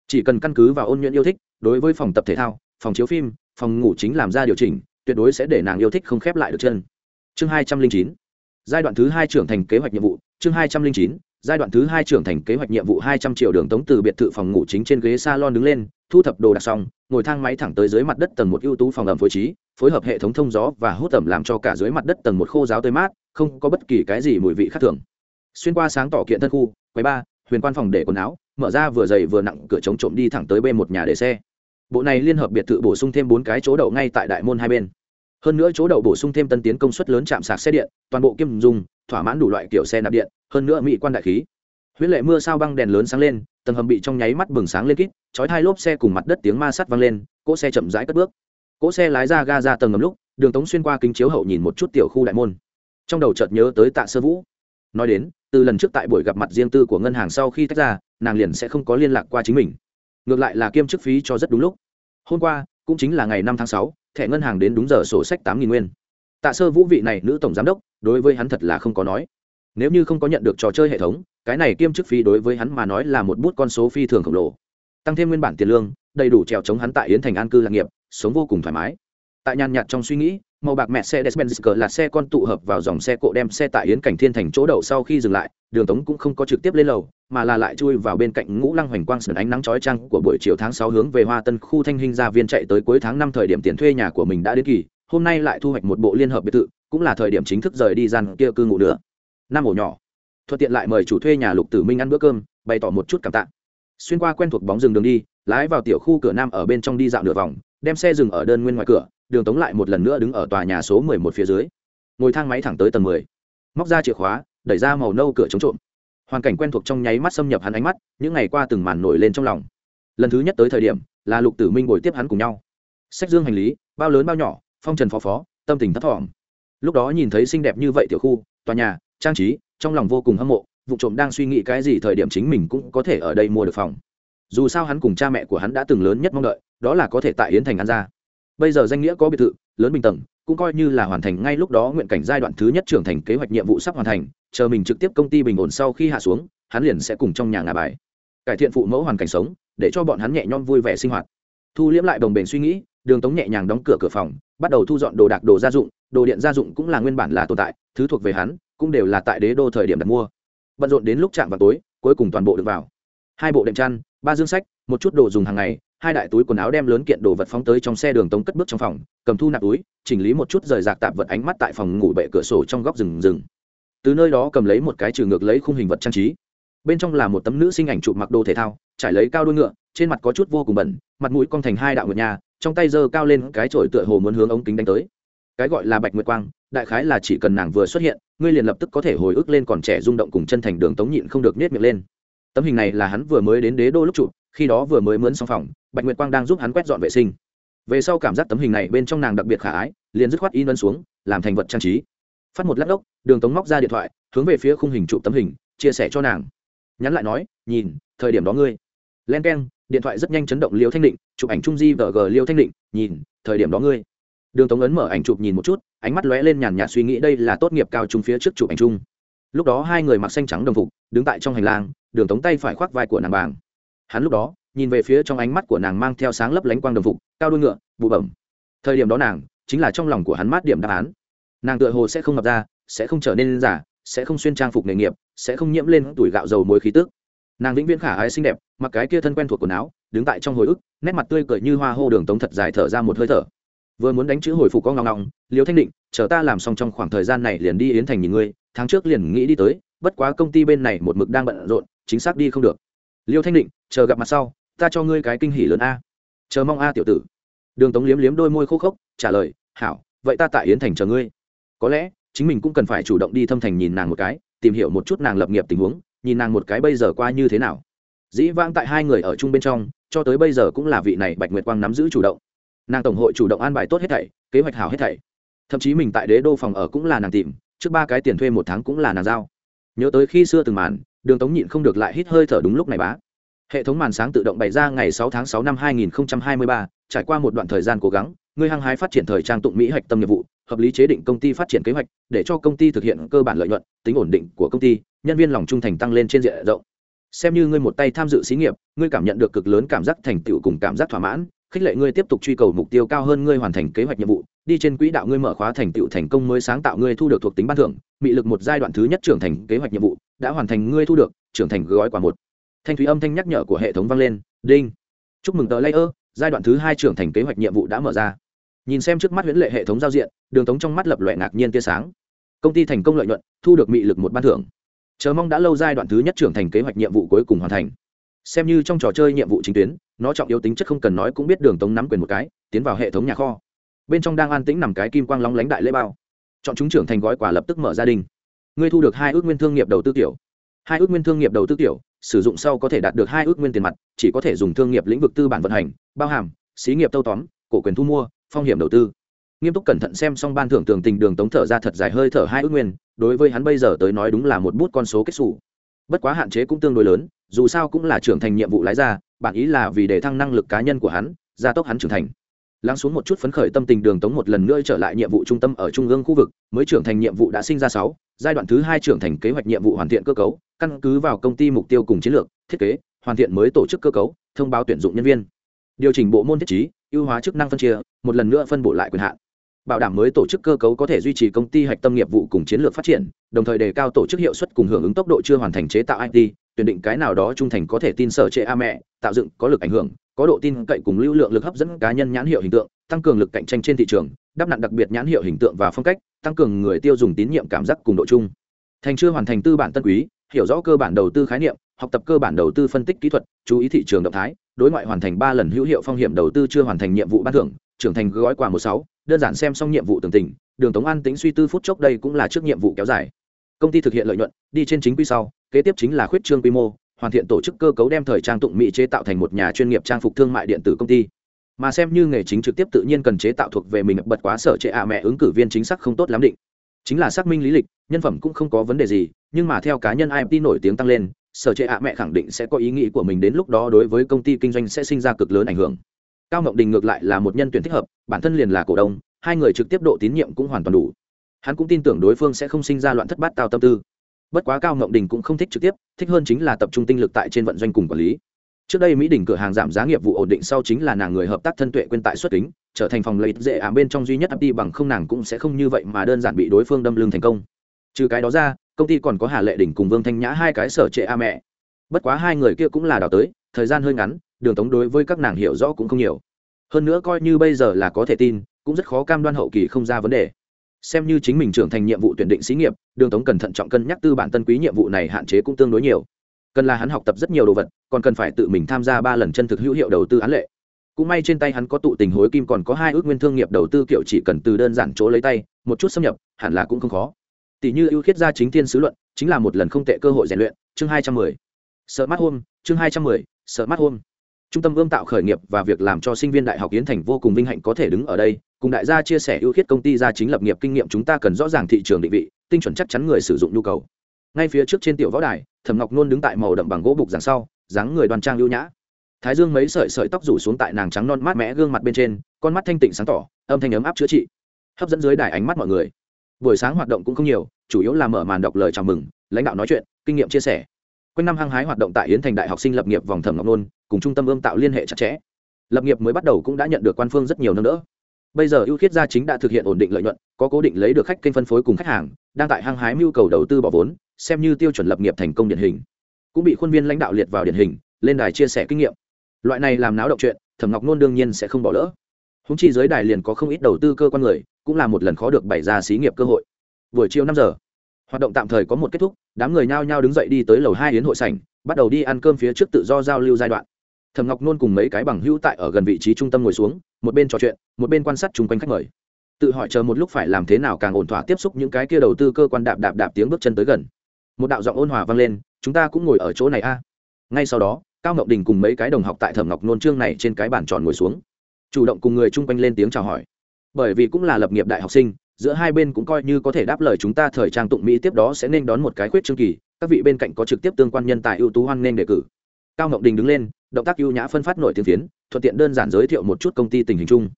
Chỉ cần căn cứ vào ôn nhuận yêu thích, đối với phòng tập thể thao, phòng chiếu phim, phòng ngủ chính làm ra điều chỉnh, tuyệt đối sẽ để nàng yêu thích không khép lại được chân. Chương hai trăm linh chín. Giai đoạn thứ hai trưởng thành kế hoạch nhiệm vụ, chương hai trăm linh chín giai đoạn thứ hai trưởng thành kế hoạch nhiệm vụ hai trăm triệu đường tống từ biệt thự phòng ngủ chính trên ghế salon đứng lên, thu thập đồ đạc xong, ngồi thang máy thẳng tới dưới mặt đất tầng một ưu tú phòng ẩm phối trí, phối hợp hệ thống thông gió và hút ẩm làm cho cả dưới mặt đất tầng một khô giáo tươi mát, không có bất kỳ cái gì mùi vị khác thường. Xuyên qua sáng tỏ kiện thân khu, quầy ba, huyền quan phòng để quần áo, mở ra vừa dày vừa nặng cửa chống trộm đi thẳng tới bên một nhà để xe. Bộ này liên hợp biệt thự bổ sung thêm bốn cái chỗ đậu ngay tại đại môn hai bên. Hơn nữa chỗ đậu bổ sung thêm tân tiến công suất lớn chạm sạc xe điện, toàn bộ kim dùng thỏa mãn đủ loại kiểu xe nạp điện, hơn nữa mỹ quan đại khí. Huyết lệ mưa sao băng đèn lớn sáng lên, tầng hầm bị trong nháy mắt bừng sáng lên kít, chói hai lốp xe cùng mặt đất tiếng ma sắt vang lên, cỗ xe chậm rãi cất bước. Cỗ xe lái ra ga ra tầng ngầm lúc, đường tống xuyên qua kính chiếu hậu nhìn một chút tiểu khu đại môn. Trong đầu chợt nhớ tới tạ sơ vũ. Nói đến, từ lần trước tại buổi gặp mặt riêng tư của ngân hàng sau khi tách ra, nàng liền sẽ không có liên lạc qua chính mình. Ngược lại là kiêm chức phí cho rất đúng lúc. Hôm qua, cũng chính là ngày năm tháng sáu, thẻ ngân hàng đến đúng giờ sổ sách tám nghìn nguyên tạ sơ vũ vị này nữ tổng giám đốc đối với hắn thật là không có nói. Nếu như không có nhận được trò chơi hệ thống cái này kiêm chức phí đối với hắn mà nói là một bút con số phi thường khổng lồ. Tăng thêm nguyên bản tiền lương đầy đủ trèo chống hắn tại yến thành an cư lạc nghiệp sống vô cùng thoải mái. Tại nhàn nhạt trong suy nghĩ màu bạc mẹ xe Mercedes-Benz là xe con tụ hợp vào dòng xe cộ đem xe tại Yến Cảnh Thiên thành chỗ đậu sau khi dừng lại, Đường Tống cũng không có trực tiếp lên lầu, mà là lại chui vào bên cạnh Ngũ Lăng Hoành Quang sườn ánh nắng chói chang của buổi chiều tháng sáu hướng về Hoa Tân khu Thanh hình gia viên chạy tới cuối tháng năm thời điểm tiền thuê nhà của mình đã đến kỳ, hôm nay lại thu hoạch một bộ liên hợp biệt thự, cũng là thời điểm chính thức rời đi gian kia cư ngụ nữa. Năm ổ nhỏ. Thuận tiện lại mời chủ thuê nhà Lục Tử Minh ăn bữa cơm, bày tỏ một chút cảm tạ. Xuyên qua quen thuộc bóng rừng đường đi, lái vào tiểu khu cửa nam ở bên trong đi dạo nửa vòng, đem xe dừng ở đơn nguyên ngoài cửa, đường tống lại một lần nữa đứng ở tòa nhà số mười một phía dưới ngồi thang máy thẳng tới tầng mười móc ra chìa khóa đẩy ra màu nâu cửa chống trộm hoàn cảnh quen thuộc trong nháy mắt xâm nhập hắn ánh mắt những ngày qua từng màn nổi lên trong lòng lần thứ nhất tới thời điểm là lục tử minh ngồi tiếp hắn cùng nhau sách dương hành lý bao lớn bao nhỏ phong trần phó phó, tâm tình thấp thỏm. Lúc đó nhìn thấy xinh đẹp như vậy tiểu khu, tòa nhà, trang trí, trong lòng vô cùng hâm mộ, vụ trộm đang suy nghĩ cái gì thời điểm chính mình cũng có thể ở đây mua được phòng. Dù sao hắn cùng cha mẹ của hắn đã từng lớn nhất mong đợi, đó là có thể tại yến thành ăn ra. Bây giờ danh nghĩa có biệt thự, lớn bình tầng, cũng coi như là hoàn thành ngay lúc đó nguyện cảnh giai đoạn thứ nhất trưởng thành kế hoạch nhiệm vụ sắp hoàn thành, chờ mình trực tiếp công ty bình ổn sau khi hạ xuống, hắn liền sẽ cùng trong nhà ngà bài. Cải thiện phụ mẫu hoàn cảnh sống, để cho bọn hắn nhẹ nhõm vui vẻ sinh hoạt. Thu liễm lại đồng bền suy nghĩ, đường tống nhẹ nhàng đóng cửa cửa phòng bắt đầu thu dọn đồ đạc đồ gia dụng, đồ điện gia dụng cũng là nguyên bản là tồn tại, thứ thuộc về hắn, cũng đều là tại đế đô thời điểm đặt mua. Bận rộn đến lúc chạm vào tối, cuối cùng toàn bộ được vào. Hai bộ đệm chăn, ba dương sách, một chút đồ dùng hàng ngày, hai đại túi quần áo đem lớn kiện đồ vật phóng tới trong xe đường tống cất bước trong phòng, cầm thu nạp túi, chỉnh lý một chút rời rạc tạp vật ánh mắt tại phòng ngủ bệ cửa sổ trong góc rừng rừng. Từ nơi đó cầm lấy một cái trừ ngược lấy khung hình vật trang trí. Bên trong là một tấm nữ sinh ảnh chụp mặc đồ thể thao, trải lấy cao đôi ngựa, trên mặt có chút vô cùng bẩn, mặt mũi cong thành hai đạo ngựa nhà trong tay giơ cao lên cái chổi tựa hồ muốn hướng ống kính đánh tới. Cái gọi là bạch nguyệt quang, đại khái là chỉ cần nàng vừa xuất hiện, ngươi liền lập tức có thể hồi ức lên còn trẻ rung động cùng chân thành đường tống nhịn không được nết miệng lên. Tấm hình này là hắn vừa mới đến đế đô lúc chụp, khi đó vừa mới mướn xong phòng, bạch nguyệt quang đang giúp hắn quét dọn vệ sinh. Về sau cảm giác tấm hình này bên trong nàng đặc biệt khả ái, liền dứt khoát in ấn xuống, làm thành vật trang trí. Phát một lát ốc, đường tống móc ra điện thoại, hướng về phía khung hình chụp tấm hình, chia sẻ cho nàng. Nhắn lại nói, nhìn, thời điểm đó ngươi. Len k e n điện thoại rất nhanh chấn động liêu thanh định, chụp ảnh trung di vờ g liêu thanh định, nhìn, thời điểm đó ngươi. Đường tống ấn mở ảnh chụp nhìn một chút, ánh mắt lóe lên nhàn nhạt suy nghĩ đây là tốt nghiệp cao trung phía trước chụp ảnh chung. Lúc đó hai người mặc xanh trắng đồng phục, đứng tại trong hành lang, đường tống tay phải khoác vai của nàng bàng. Hắn lúc đó, nhìn về phía trong ánh mắt của nàng mang theo sáng lấp lánh quang đồng phục, cao đôi ngựa, bụ bẩm. Thời điểm đó nàng, chính là trong lòng của hắn mát điểm đáp án. Nàng tựa hồ sẽ không ngập ra sẽ không trở nên giả sẽ không xuyên trang phục nghề nghiệp, sẽ không nhiễm lên tuổi gạo dầu muối khí tức nàng vĩnh viễn khả ái xinh đẹp, mặc cái kia thân quen thuộc quần áo, đứng tại trong hồi ức, nét mặt tươi cười như hoa hô đường tống thật dài thở ra một hơi thở. Vừa muốn đánh chữ hồi phục con ngong ngong liều thanh định, chờ ta làm xong trong khoảng thời gian này liền đi yến thành nhìn ngươi tháng trước liền nghĩ đi tới, bất quá công ty bên này một mực đang bận rộn, chính xác đi không được. Liêu thanh định, chờ gặp mặt sau, ta cho ngươi cái kinh hỉ lớn a. Chờ mong a tiểu tử. Đường tống liếm liếm đôi môi khô khốc, trả lời, hảo, vậy ta tại yến thành chờ ngươi. Có lẽ, chính mình cũng cần phải chủ động đi thâm thành nhìn nàng một cái, tìm hiểu một chút nàng lập nghiệp tình huống nhìn nàng một cái bây giờ qua như thế nào. Dĩ vãng tại hai người ở chung bên trong cho tới bây giờ cũng là vị này bạch nguyệt quang nắm giữ chủ động. Nàng tổng hội chủ động an bài tốt hết thảy kế hoạch hảo hết thảy. Thậm chí mình tại đế đô phòng ở cũng là nàng tìm trước ba cái tiền thuê một tháng cũng là nàng giao. Nhớ tới khi xưa từng màn đường tống nhịn không được lại hít hơi thở đúng lúc này bá. Hệ thống màn sáng tự động bày ra ngày 6 tháng 6 năm 2023, trải qua một đoạn thời gian cố gắng ngươi hăng hái phát triển thời trang tụng mỹ hạch tâm nghiệp vụ, hợp lý chế định công ty phát triển kế hoạch, để cho công ty thực hiện cơ bản lợi nhuận, tính ổn định của công ty, nhân viên lòng trung thành tăng lên trên diện rộng. Xem như ngươi một tay tham dự xí nghiệp, ngươi cảm nhận được cực lớn cảm giác thành tựu cùng cảm giác thỏa mãn, khích lệ ngươi tiếp tục truy cầu mục tiêu cao hơn ngươi hoàn thành kế hoạch nhiệm vụ, đi trên quỹ đạo ngươi mở khóa thành tựu thành công mới sáng tạo ngươi thu được thuộc tính ban thưởng, mị lực một giai đoạn thứ nhất trưởng thành kế hoạch nhiệm vụ, đã hoàn thành ngươi thu được, trưởng thành gói quả một. Thanh thúy âm thanh nhắc nhở của hệ thống vang lên, đinh. Chúc mừng tờ layer, giai đoạn thứ hai trưởng thành kế hoạch nhiệm vụ đã mở ra nhìn xem trước mắt huyễn lệ hệ thống giao diện, đường tống trong mắt lập loại ngạc nhiên tia sáng. Công ty thành công lợi nhuận, thu được mị lực một ban thưởng. Chờ mong đã lâu giai đoạn thứ nhất trưởng thành kế hoạch nhiệm vụ cuối cùng hoàn thành. Xem như trong trò chơi nhiệm vụ chính tuyến, nó trọng yếu tính chất không cần nói cũng biết đường tống nắm quyền một cái, tiến vào hệ thống nhà kho. Bên trong đang an tĩnh nằm cái kim quang lóng lánh đại lễ bao. Chọn chúng trưởng thành gói quà lập tức mở gia đình ngươi thu được hai ước nguyên thương nghiệp đầu tư tiểu. Hai ước nguyên thương nghiệp đầu tư tiểu, sử dụng sau có thể đạt được hai ước nguyên tiền mặt, chỉ có thể dùng thương nghiệp lĩnh vực tư bản vận hành, bao hàm, xí nghiệp tâu tóm, cổ quyền thu mua phong hiểm đầu tư. Nghiêm túc cẩn thận xem xong ban thưởng tường tình đường tống thở ra thật dài hơi thở hai ước nguyên, đối với hắn bây giờ tới nói đúng là một bút con số kết xù. Bất quá hạn chế cũng tương đối lớn, dù sao cũng là trưởng thành nhiệm vụ lái ra bản ý là vì để thăng năng lực cá nhân của hắn, gia tốc hắn trưởng thành. Lắng xuống một chút phấn khởi tâm tình đường tống một lần nữa trở lại nhiệm vụ trung tâm ở trung ương khu vực, mới trưởng thành nhiệm vụ đã sinh ra sáu, giai đoạn thứ hai trưởng thành kế hoạch nhiệm vụ hoàn thiện cơ cấu, căn cứ vào công ty mục tiêu cùng chiến lược, thiết kế, hoàn thiện mới tổ chức cơ cấu, thông báo tuyển dụng nhân viên điều chỉnh bộ môn thiết trí, ưu hóa chức năng phân chia, một lần nữa phân bổ lại quyền hạn. Bảo đảm mới tổ chức cơ cấu có thể duy trì công ty hạch tâm nghiệp vụ cùng chiến lược phát triển, đồng thời đề cao tổ chức hiệu suất cùng hưởng ứng tốc độ chưa hoàn thành chế tạo it tuyển định cái nào đó trung thành có thể tin sở trệ a mẹ, tạo dựng có lực ảnh hưởng, có độ tin cậy cùng lưu lượng lực hấp dẫn cá nhân nhãn hiệu hình tượng, tăng cường lực cạnh tranh trên thị trường đắp nặn đặc biệt nhãn hiệu hình tượng và phong cách, tăng cường người tiêu dùng tín nhiệm cảm giác cùng độ chung. Thành chưa hoàn thành tư bản tân quý, hiểu rõ cơ bản đầu tư khái niệm học tập cơ bản đầu tư phân tích kỹ thuật, chú ý thị trường động thái, đối ngoại hoàn thành ba lần hữu hiệu phong hiểm đầu tư chưa hoàn thành nhiệm vụ ban thưởng, trưởng thành gói quà một sáu, đơn giản xem xong nhiệm vụ tường tình, đường tống an tính suy tư phút chốc đây cũng là trước nhiệm vụ kéo dài. Công ty thực hiện lợi nhuận, đi trên chính quy sau, kế tiếp chính là khuyết trương quy mô, hoàn thiện tổ chức cơ cấu đem thời trang tụng mỹ chế tạo thành một nhà chuyên nghiệp trang phục thương mại điện tử công ty. Mà xem như nghề chính trực tiếp tự nhiên cần chế tạo thuộc về mình bật quá sở chế ạ mẹ ứng cử viên chính xác không tốt lắm định. Chính là xác minh lý lịch, nhân phẩm cũng không có vấn đề gì, nhưng mà theo cá nhân imt nổi tiếng tăng lên sở chế ạ mẹ khẳng định sẽ có ý nghĩ của mình đến lúc đó đối với công ty kinh doanh sẽ sinh ra cực lớn ảnh hưởng. Cao ngọc đình ngược lại là một nhân tuyển thích hợp, bản thân liền là cổ đông, hai người trực tiếp độ tín nhiệm cũng hoàn toàn đủ. Hắn cũng tin tưởng đối phương sẽ không sinh ra loạn thất bát tao tâm tư. Bất quá cao ngọc đình cũng không thích trực tiếp, thích hơn chính là tập trung tinh lực tại trên vận doanh cùng quản lý. Trước đây mỹ đỉnh cửa hàng giảm giá nghiệp vụ ổn định sau chính là nàng người hợp tác thân tuệ quên tại xuất kính, trở thành phòng lấy dễ ảm bên trong duy nhất đi bằng không nàng cũng sẽ không như vậy mà đơn giản bị đối phương đâm lưng thành công trừ cái đó ra, công ty còn có hà lệ đỉnh cùng vương thanh nhã hai cái sở trệ a mẹ. Bất quá hai người kia cũng là đào tới, thời gian hơi ngắn, đường tống đối với các nàng hiểu rõ cũng không nhiều. Hơn nữa coi như bây giờ là có thể tin, cũng rất khó cam đoan hậu kỳ không ra vấn đề. Xem như chính mình trưởng thành nhiệm vụ tuyển định xí nghiệp, đường tống cần thận trọng cân nhắc tư bản tân quý nhiệm vụ này hạn chế cũng tương đối nhiều. Cần là hắn học tập rất nhiều đồ vật, còn cần phải tự mình tham gia ba lần chân thực hữu hiệu đầu tư án lệ. Cũng may trên tay hắn có tụ tình hối kim còn có hai ước nguyên thương nghiệp đầu tư, kiểu chỉ cần từ đơn giản chỗ lấy tay, một chút xâm nhập, hẳn là cũng không khó tỷ như ưu khiết gia chính thiên sứ luận, chính là một lần không tệ cơ hội rèn luyện, chương hai trăm mười. Sợ mắt hôm, chương hai trăm mười, sợ mắt hôm. Trung tâm ươm tạo khởi nghiệp và việc làm cho sinh viên đại học yến thành vô cùng vinh hạnh có thể đứng ở đây, cùng đại gia chia sẻ ưu khiết công ty gia chính lập nghiệp kinh nghiệm chúng ta cần rõ ràng thị trường định vị, tinh chuẩn chắc chắn người sử dụng nhu cầu. Ngay phía trước trên tiểu võ đài, thẩm ngọc nôn đứng tại màu đậm bằng gỗ bục đằng sau, dáng người đoan trang lưu nhã. Thái dương mấy sợi sợi tóc rủ xuống tại nàng trắng non mát mẽ gương mặt bên trên, con mắt thanh tịnh sáng tỏ, âm thanh ấm áp chữa trị, hấp dẫn dưới đài ánh mắt mọi người buổi sáng hoạt động cũng không nhiều, chủ yếu là mở màn đọc lời chào mừng, lãnh đạo nói chuyện, kinh nghiệm chia sẻ. Quanh năm hăng hái hoạt động tại yến thành đại học sinh lập nghiệp vòng thẩm ngọc nôn, cùng trung tâm ươm tạo liên hệ chặt chẽ. Lập nghiệp mới bắt đầu cũng đã nhận được quan phương rất nhiều nâng đỡ. Bây giờ ưu khiết gia chính đã thực hiện ổn định lợi nhuận, có cố định lấy được khách kênh phân phối cùng khách hàng, đang tại hăng hái mưu cầu đầu tư bỏ vốn, xem như tiêu chuẩn lập nghiệp thành công điển hình. Cũng bị khuôn viên lãnh đạo liệt vào điển hình, lên đài chia sẻ kinh nghiệm. Loại này làm náo động chuyện, thẩm ngọc nôn đương nhiên sẽ không bỏ lỡ húng chi giới đài liền có không ít đầu tư cơ quan người, cũng là một lần khó được bày ra xí nghiệp cơ hội. Buổi chiều năm giờ, hoạt động tạm thời có một kết thúc, đám người nhao nhao đứng dậy đi tới lầu hai hiến hội sảnh, bắt đầu đi ăn cơm phía trước tự do giao lưu giai đoạn. Thẩm ngọc nôn cùng mấy cái bằng hữu tại ở gần vị trí trung tâm ngồi xuống, một bên trò chuyện, một bên quan sát chung quanh khách mời. Tự hỏi chờ một lúc phải làm thế nào càng ổn thỏa tiếp xúc những cái kia đầu tư cơ quan đạp đạp đạp tiếng bước chân tới gần. Một đạo giọng ôn hòa vang lên, chúng ta cũng ngồi ở chỗ này a. Ngay sau đó, cao ngọc đình cùng mấy cái đồng học tại thẩm ngọc nôn trương này trên cái bàn tròn ngồi xuống chủ động cùng người chung quanh lên tiếng chào hỏi. Bởi vì cũng là lập nghiệp đại học sinh, giữa hai bên cũng coi như có thể đáp lời chúng ta thời trang tụng mỹ tiếp đó sẽ nên đón một cái khuyết chương kỳ, các vị bên cạnh có trực tiếp tương quan nhân tài ưu tú hoan nên đề cử. Cao ngọc đình đứng lên, động tác ưu nhã phân phát nổi tiếng phiến, thuận tiện đơn giản giới thiệu một chút công ty tình hình chung.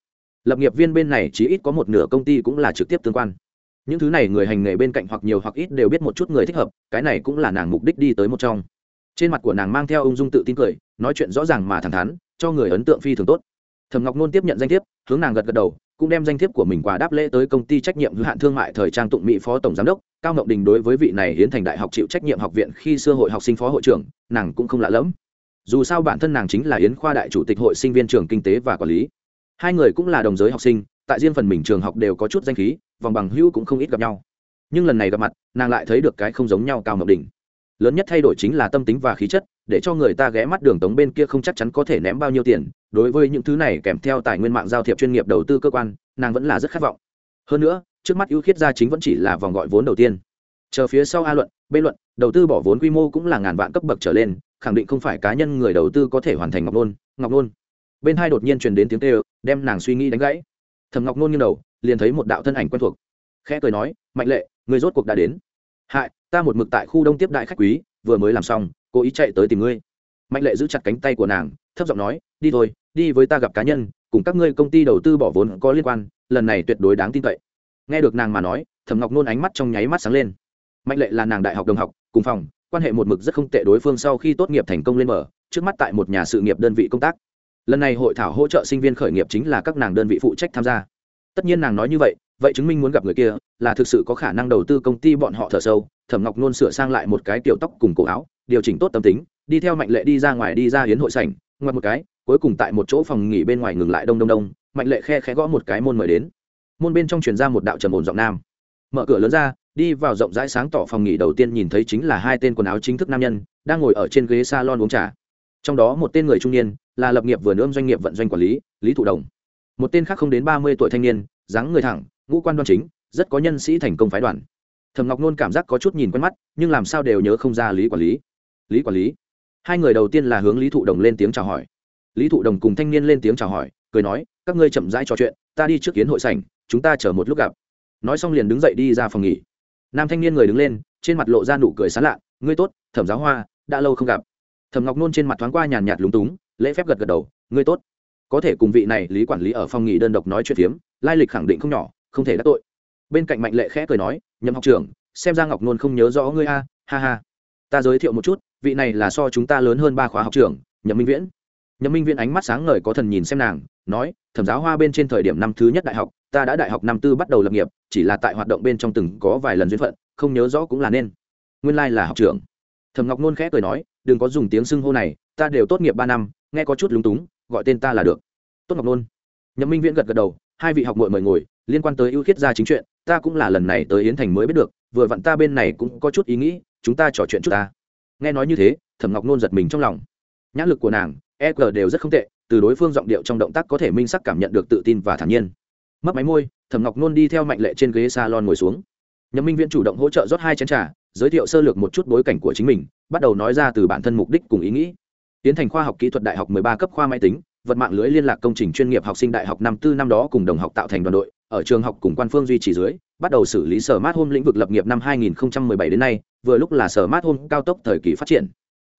Lập nghiệp viên bên này chỉ ít có một nửa công ty cũng là trực tiếp tương quan. Những thứ này người hành nghề bên cạnh hoặc nhiều hoặc ít đều biết một chút người thích hợp, cái này cũng là nàng mục đích đi tới một trong. Trên mặt của nàng mang theo ung dung tự tin cười, nói chuyện rõ ràng mà thẳng thắn, cho người ấn tượng phi thường tốt. Thẩm ngọc nôn tiếp nhận danh thiếp, hướng nàng gật gật đầu, cũng đem danh thiếp của mình quà đáp lễ tới công ty trách nhiệm hữu hạn thương mại thời trang tụng mỹ phó tổng giám đốc, cao ngọc đình đối với vị này hiến thành đại học chịu trách nhiệm học viện khi xưa hội học sinh phó hội trưởng, nàng cũng không lạ lẫm. Dù sao bản thân nàng chính là yến khoa đại chủ tịch hội sinh viên trường kinh tế và quản lý. Hai người cũng là đồng giới học sinh, tại riêng phần mình trường học đều có chút danh khí, vòng bằng hữu cũng không ít gặp nhau. Nhưng lần này gặp mặt, nàng lại thấy được cái không giống nhau cao ngọc đình. Lớn nhất thay đổi chính là tâm tính và khí chất, để cho người ta ghé mắt đường tống bên kia không chắc chắn có thể ném bao nhiêu tiền đối với những thứ này kèm theo tài nguyên mạng giao thiệp chuyên nghiệp đầu tư cơ quan, nàng vẫn là rất khát vọng. Hơn nữa, trước mắt ưu khiết gia chính vẫn chỉ là vòng gọi vốn đầu tiên. Chờ phía sau a luận, b luận, đầu tư bỏ vốn quy mô cũng là ngàn vạn cấp bậc trở lên, khẳng định không phải cá nhân người đầu tư có thể hoàn thành ngọc nôn ngọc nôn. Bên hai đột nhiên truyền đến tiếng kêu, đem nàng suy nghĩ đánh gãy. Thầm ngọc nôn như đầu, liền thấy một đạo thân ảnh quen thuộc. Khẽ cười nói, mạnh lệ, người rốt cuộc đã đến. Hại, ta một mực tại khu đông tiếp đại khách quý, vừa mới làm xong, cố ý chạy tới tìm ngươi. Mạnh lệ giữ chặt cánh tay của nàng, thấp giọng nói, đi thôi đi với ta gặp cá nhân, cùng các ngươi công ty đầu tư bỏ vốn có liên quan, lần này tuyệt đối đáng tin cậy. Nghe được nàng mà nói, thẩm ngọc nôn ánh mắt trong nháy mắt sáng lên. Mạnh lệ là nàng đại học đồng học, cùng phòng, quan hệ một mực rất không tệ đối phương sau khi tốt nghiệp thành công lên mở trước mắt tại một nhà sự nghiệp đơn vị công tác. Lần này hội thảo hỗ trợ sinh viên khởi nghiệp chính là các nàng đơn vị phụ trách tham gia. Tất nhiên nàng nói như vậy vậy chứng minh muốn gặp người kia, là thực sự có khả năng đầu tư công ty bọn họ thở sâu, thẩm ngọc nôn sửa sang lại một cái kiểu tóc cùng cổ áo, điều chỉnh tốt tâm tính, đi theo mạnh lệ đi ra ngoài đi ra hiến hội sảnh, ngoặt một cái cuối cùng tại một chỗ phòng nghỉ bên ngoài ngừng lại đông đông đông, mạnh lệ khe khẽ gõ một cái môn mời đến. Môn bên trong truyền ra một đạo trầm ổn giọng nam. Mở cửa lớn ra, đi vào rộng rãi sáng tỏ phòng nghỉ đầu tiên nhìn thấy chính là hai tên quần áo chính thức nam nhân, đang ngồi ở trên ghế salon uống trà. Trong đó một tên người trung niên, là lập nghiệp vừa nương doanh nghiệp vận doanh quản lý lý thụ đồng. Một tên khác không đến ba mươi tuổi thanh niên, dáng người thẳng, ngũ quan đoan chính, rất có nhân sĩ thành công phái đoàn. Thầm ngọc nôn cảm giác có chút nhìn quen mắt, nhưng làm sao đều nhớ không ra lý quản lý. Lý quản lý. Hai người đầu tiên là hướng lý thụ đồng lên tiếng chào hỏi lý thụ đồng cùng thanh niên lên tiếng chào hỏi, cười nói, các ngươi chậm rãi trò chuyện, ta đi trước kiến hội sảnh, chúng ta chờ một lúc gặp. Nói xong liền đứng dậy đi ra phòng nghỉ. Nam thanh niên người đứng lên, trên mặt lộ ra nụ cười sán lạ, ngươi tốt, thẩm giáo hoa, đã lâu không gặp. Thẩm ngọc nôn trên mặt thoáng qua nhàn nhạt lúng túng, lễ phép gật gật đầu, ngươi tốt. Có thể cùng vị này lý quản lý ở phòng nghỉ đơn độc nói chuyện phiếm, lai lịch khẳng định không nhỏ, không thể đắc tội. Bên cạnh mạnh lệ khẽ cười nói, nhậm học trưởng, xem ra ngọc nôn không nhớ rõ ngươi a, ha ha. Ta giới thiệu một chút, vị này là so chúng ta lớn hơn ba khóa học trưởng, nhậm minh viễn nhậm minh viễn ánh mắt sáng ngời có thần nhìn xem nàng, nói, thẩm giáo hoa bên trên thời điểm năm thứ nhất đại học, ta đã đại học năm tư bắt đầu lập nghiệp, chỉ là tại hoạt động bên trong từng có vài lần duyên phận, không nhớ rõ cũng là nên. Nguyên lai、like、là học trưởng. Thẩm ngọc nôn khẽ cười nói, đừng có dùng tiếng xưng hô này, ta đều tốt nghiệp ba năm, nghe có chút lúng túng, gọi tên ta là được. Tốt ngọc nôn. Nhậm minh viễn gật gật đầu, hai vị học mội mời ngồi, liên quan tới ưu khiết gia chính chuyện, ta cũng là lần này tới yến thành mới biết được, vừa vặn ta bên này cũng có chút ý nghĩ, chúng ta trò chuyện chút ta. Nghe nói như thế, thẩm ngọc nôn giật mình trong lòng. Nhã lực của nàng EQ đều rất không tệ từ đối phương giọng điệu trong động tác có thể minh sắc cảm nhận được tự tin và thản nhiên. Mất máy môi thẩm ngọc nôn đi theo mạnh lệ trên ghế salon ngồi xuống. Nhậm minh viễn chủ động hỗ trợ rót hai chén trà, giới thiệu sơ lược một chút bối cảnh của chính mình bắt đầu nói ra từ bản thân mục đích cùng ý nghĩ. Tiến thành khoa học kỹ thuật đại học 13 cấp khoa máy tính vật mạng lưới liên lạc công trình chuyên nghiệp học sinh đại học năm tư năm đó cùng đồng học tạo thành đoàn đội ở trường học cùng quan phương duy trì dưới bắt đầu xử lý sở mát home lĩnh vực lập nghiệp năm 2017 đến nay vừa lúc là sở mát home cao tốc thời kỳ phát triển.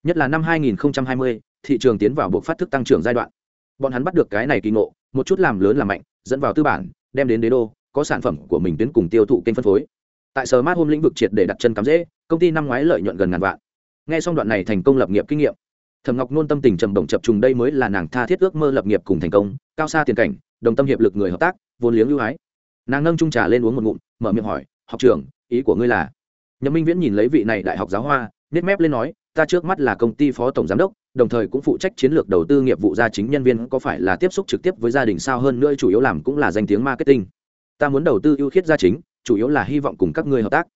Nhất là năm 2020, thị trường tiến vào buộc phát thức tăng trưởng giai đoạn. Bọn hắn bắt được cái này kỳ ngộ, một chút làm lớn làm mạnh, dẫn vào tư bản, đem đến đế đô, có sản phẩm của mình tuyến cùng tiêu thụ kênh phân phối. Tại sở mát hôm lĩnh vực triệt để đặt chân cắm dễ, công ty năm ngoái lợi nhuận gần ngàn vạn. Nghe xong đoạn này thành công lập nghiệp kinh nghiệm thầm ngọc nôn tâm tình trầm động chập trùng đây mới là nàng tha thiết ước mơ lập nghiệp cùng thành công, cao xa tiền cảnh, đồng tâm hiệp lực người hợp tác, vốn liếng ưu ái. Nàng nâng trung trà lên uống một ngụm, mở miệng hỏi, học trưởng, ý của ngươi là? Nhậm minh viễn nhìn lấy vị này đại học giáo hoa nết mép lên nói, ta trước mắt là công ty phó tổng giám đốc đồng thời cũng phụ trách chiến lược đầu tư nghiệp vụ gia chính nhân viên có phải là tiếp xúc trực tiếp với gia đình sao hơn nữa chủ yếu làm cũng là danh tiếng marketing. Ta muốn đầu tư ưu khiết gia chính, chủ yếu là hy vọng cùng các người hợp tác.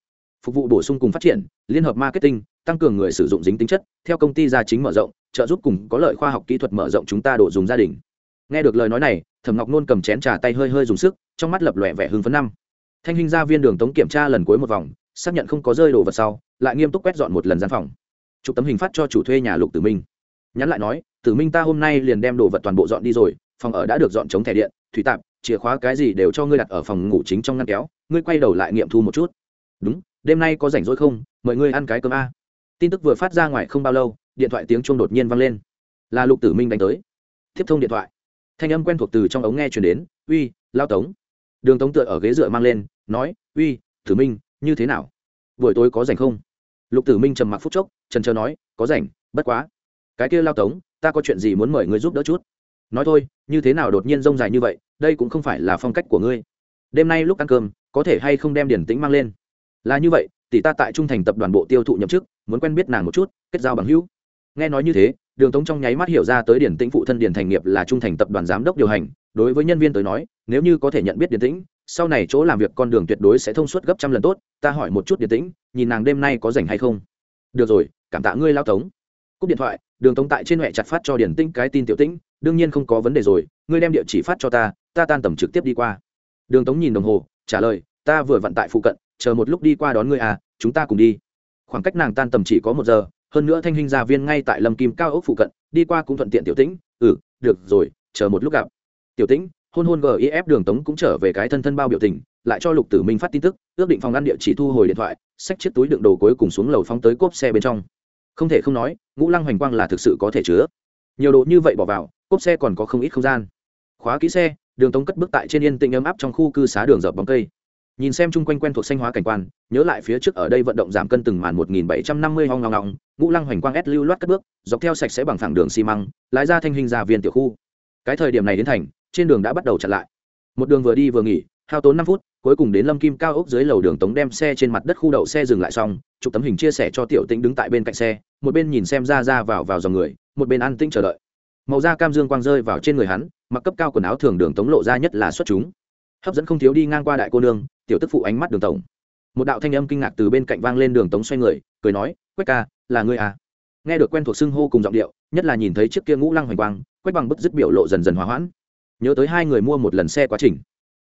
Phục vụ bổ sung cùng phát triển, liên hợp marketing, tăng cường người sử dụng dính tính chất, theo công ty gia chính mở rộng, trợ giúp cùng có lợi khoa học kỹ thuật mở rộng chúng ta đổ dùng gia đình. Nghe được lời nói này, thẩm ngọc nôn cầm chén trà tay hơi hơi dùng sức, trong mắt lập lòe vẻ hưng phấn năm. Thanh hình gia viên đường tống kiểm tra lần cuối một vòng, xác nhận không có rơi đồ vật sau, lại nghiêm túc quét dọn một lần gian phòng. Chụp tấm hình phát cho chủ thuê nhà lục tử minh nhắn lại nói, tử minh ta hôm nay liền đem đồ vật toàn bộ dọn đi rồi, phòng ở đã được dọn chống thẻ điện, thủy tạp, chìa khóa cái gì đều cho ngươi đặt ở phòng ngủ chính trong ngăn kéo, ngươi quay đầu lại nghiệm thu một chút. Đúng, đêm nay có rảnh rỗi không? Mời ngươi ăn cái cơm a. Tin tức vừa phát ra ngoài không bao lâu, điện thoại tiếng chuông đột nhiên vang lên. Là lục tử minh đánh tới. Tiếp thông điện thoại. Thanh âm quen thuộc từ trong ống nghe chuyển đến, uy, lao tống. Đường tống tựa ở ghế dựa mang lên, nói, uy, tử minh, như thế nào? Buổi tối có rảnh không? Lục tử minh trầm mặc phút chốc, trần trờ nói, có rảnh, bất quá cái kia lao tống, ta có chuyện gì muốn mời ngươi giúp đỡ chút? Nói thôi, như thế nào đột nhiên rông dài như vậy, đây cũng không phải là phong cách của ngươi. Đêm nay lúc ăn cơm, có thể hay không đem điển tĩnh mang lên? Là như vậy, tỷ ta tại trung thành tập đoàn bộ tiêu thụ nhậm chức, muốn quen biết nàng một chút, kết giao bằng hữu. Nghe nói như thế, đường tống trong nháy mắt hiểu ra tới điển tĩnh phụ thân điển thành nghiệp là trung thành tập đoàn giám đốc điều hành, đối với nhân viên tới nói, nếu như có thể nhận biết điển tĩnh, sau này chỗ làm việc con đường tuyệt đối sẽ thông suốt gấp trăm lần tốt, ta hỏi một chút điển tĩnh, nhìn nàng đêm nay có rảnh hay không? Được rồi, cảm tạ ngươi, lao tống cúp điện thoại, đường tống tại trên huệ chặt phát cho điển tĩnh cái tin tiểu tĩnh, đương nhiên không có vấn đề rồi, ngươi đem địa chỉ phát cho ta ta tan tầm trực tiếp đi qua. Đường tống nhìn đồng hồ, trả lời, ta vừa vận tại phụ cận, chờ một lúc đi qua đón ngươi à chúng ta cùng đi. Khoảng cách nàng tan tầm chỉ có một giờ, hơn nữa thanh hình gia viên ngay tại lâm kim cao ốc phụ cận, đi qua cũng thuận tiện tiểu tĩnh ừ được rồi, chờ một lúc gặp. Tiểu tĩnh, hôn hôn gif đường tống cũng trở về cái thân thân bao biểu tình, lại cho lục tử minh phát tin tức, ước định phòng ăn địa chỉ thu hồi điện thoại, xách chiếc túi đựng đồ cuối cùng xuống lầu phóng tới cốp xe bên trong. Không thể không nói ngũ lăng hoành quang là thực sự có thể chứa. Nhiều đồ như vậy bỏ vào, cốp xe còn có không ít không gian. Khóa kỹ xe, đường tống cất bước tại trên yên tĩnh ấm áp trong khu cư xá đường dợp bóng cây. Nhìn xem chung quanh quen thuộc xanh hóa cảnh quan, nhớ lại phía trước ở đây vận động giảm cân từng màn một nghìn bảy trăm năm mươi hoang ngong ngong, ngũ lăng hoành quang ép lưu loát cất bước, dọc theo sạch sẽ bằng thẳng đường xi măng, lái ra thanh hình ra viên tiểu khu. Cái thời điểm này đến thành, trên đường đã bắt đầu chặn lại. Một đường vừa đi vừa nghỉ, hao tốn năm phút, cuối cùng đến lâm kim cao ốc dưới lầu đường tống đem xe trên mặt đất khu đậu xe dừng lại xong, chụp tấm hình chia sẻ cho tiểu tĩnh đứng tại bên cạnh xe một bên nhìn xem ra ra vào vào dòng người, một bên an tĩnh chờ đợi. Màu da cam dương quang rơi vào trên người hắn, mặc cấp cao quần áo thường đường tống lộ ra nhất là xuất chúng. Hấp dẫn không thiếu đi ngang qua đại cô nương, tiểu tức phụ ánh mắt đường tổng. Một đạo thanh âm kinh ngạc từ bên cạnh vang lên đường tống xoay người, cười nói, quách ca, là ngươi à? Nghe được quen thuộc xưng hô cùng giọng điệu, nhất là nhìn thấy chiếc kia ngũ lăng hoành quang, quách bằng bức dứt biểu lộ dần dần hòa hoãn. Nhớ tới hai người mua một lần xe quá trình.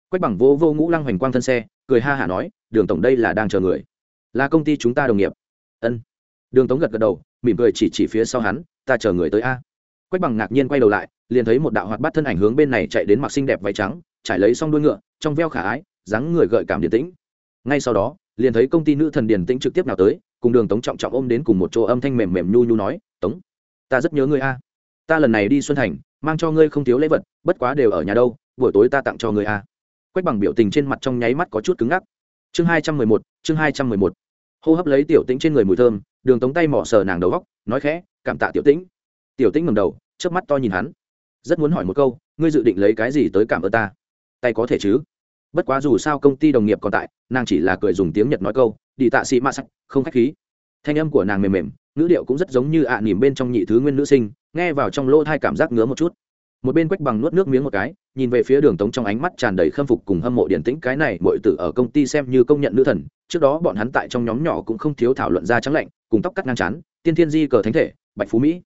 Quách bằng vô vô ngũ lăng hoành quang thân xe, cười ha hả nói, đường tổng đây là đang chờ người. Là công ty chúng ta đồng nghiệp. Ân. Đường tống gật gật đầu mỉm cười chỉ chỉ phía sau hắn, ta chờ người tới a. Quách bằng ngạc nhiên quay đầu lại, liền thấy một đạo hoạt bát thân ảnh hướng bên này chạy đến mặc xinh đẹp váy trắng, trải lấy xong đuôi ngựa, trong veo khả ái, dáng người gợi cảm điển tĩnh. Ngay sau đó, liền thấy công ty nữ thần điển tĩnh trực tiếp nào tới, cùng đường tống trọng trọng ôm đến cùng một chỗ âm thanh mềm mềm nhu nhu nói, tống, ta rất nhớ ngươi a. Ta lần này đi xuân thành, mang cho ngươi không thiếu lễ vật, bất quá đều ở nhà đâu, buổi tối ta tặng cho ngươi a. Quách bằng biểu tình trên mặt trong nháy mắt có chút cứng ngắc. Chương hai trăm mười một, chương hai trăm mười một. Hô hấp lấy tiểu tĩnh trên người mùi thơm đường tống tay mỏ sờ nàng đầu góc, nói khẽ, cảm tạ tiểu tĩnh. Tiểu tĩnh ngầm đầu trước mắt to nhìn hắn. Rất muốn hỏi một câu, ngươi dự định lấy cái gì tới cảm ơn ta? Tay có thể chứ. Bất quá dù sao công ty đồng nghiệp còn tại, nàng chỉ là cười dùng tiếng nhật nói câu, đi tạ sĩ ma sắc không khách khí. Thanh âm của nàng mềm mềm, ngữ điệu cũng rất giống như ạ à nỉm bên trong nhị thứ nguyên nữ sinh, nghe vào trong lỗ thai cảm giác ngứa một chút một bên quách bằng nuốt nước miếng một cái, nhìn về phía đường tống trong ánh mắt tràn đầy khâm phục cùng hâm mộ điển tĩnh cái này mọi tử ở công ty xem như công nhận nữ thần. Trước đó bọn hắn tại trong nhóm nhỏ cũng không thiếu thảo luận ra trắng lạnh, cùng tóc cắt ngang chán, tiên thiên di cờ thánh thể, bạch phú mỹ.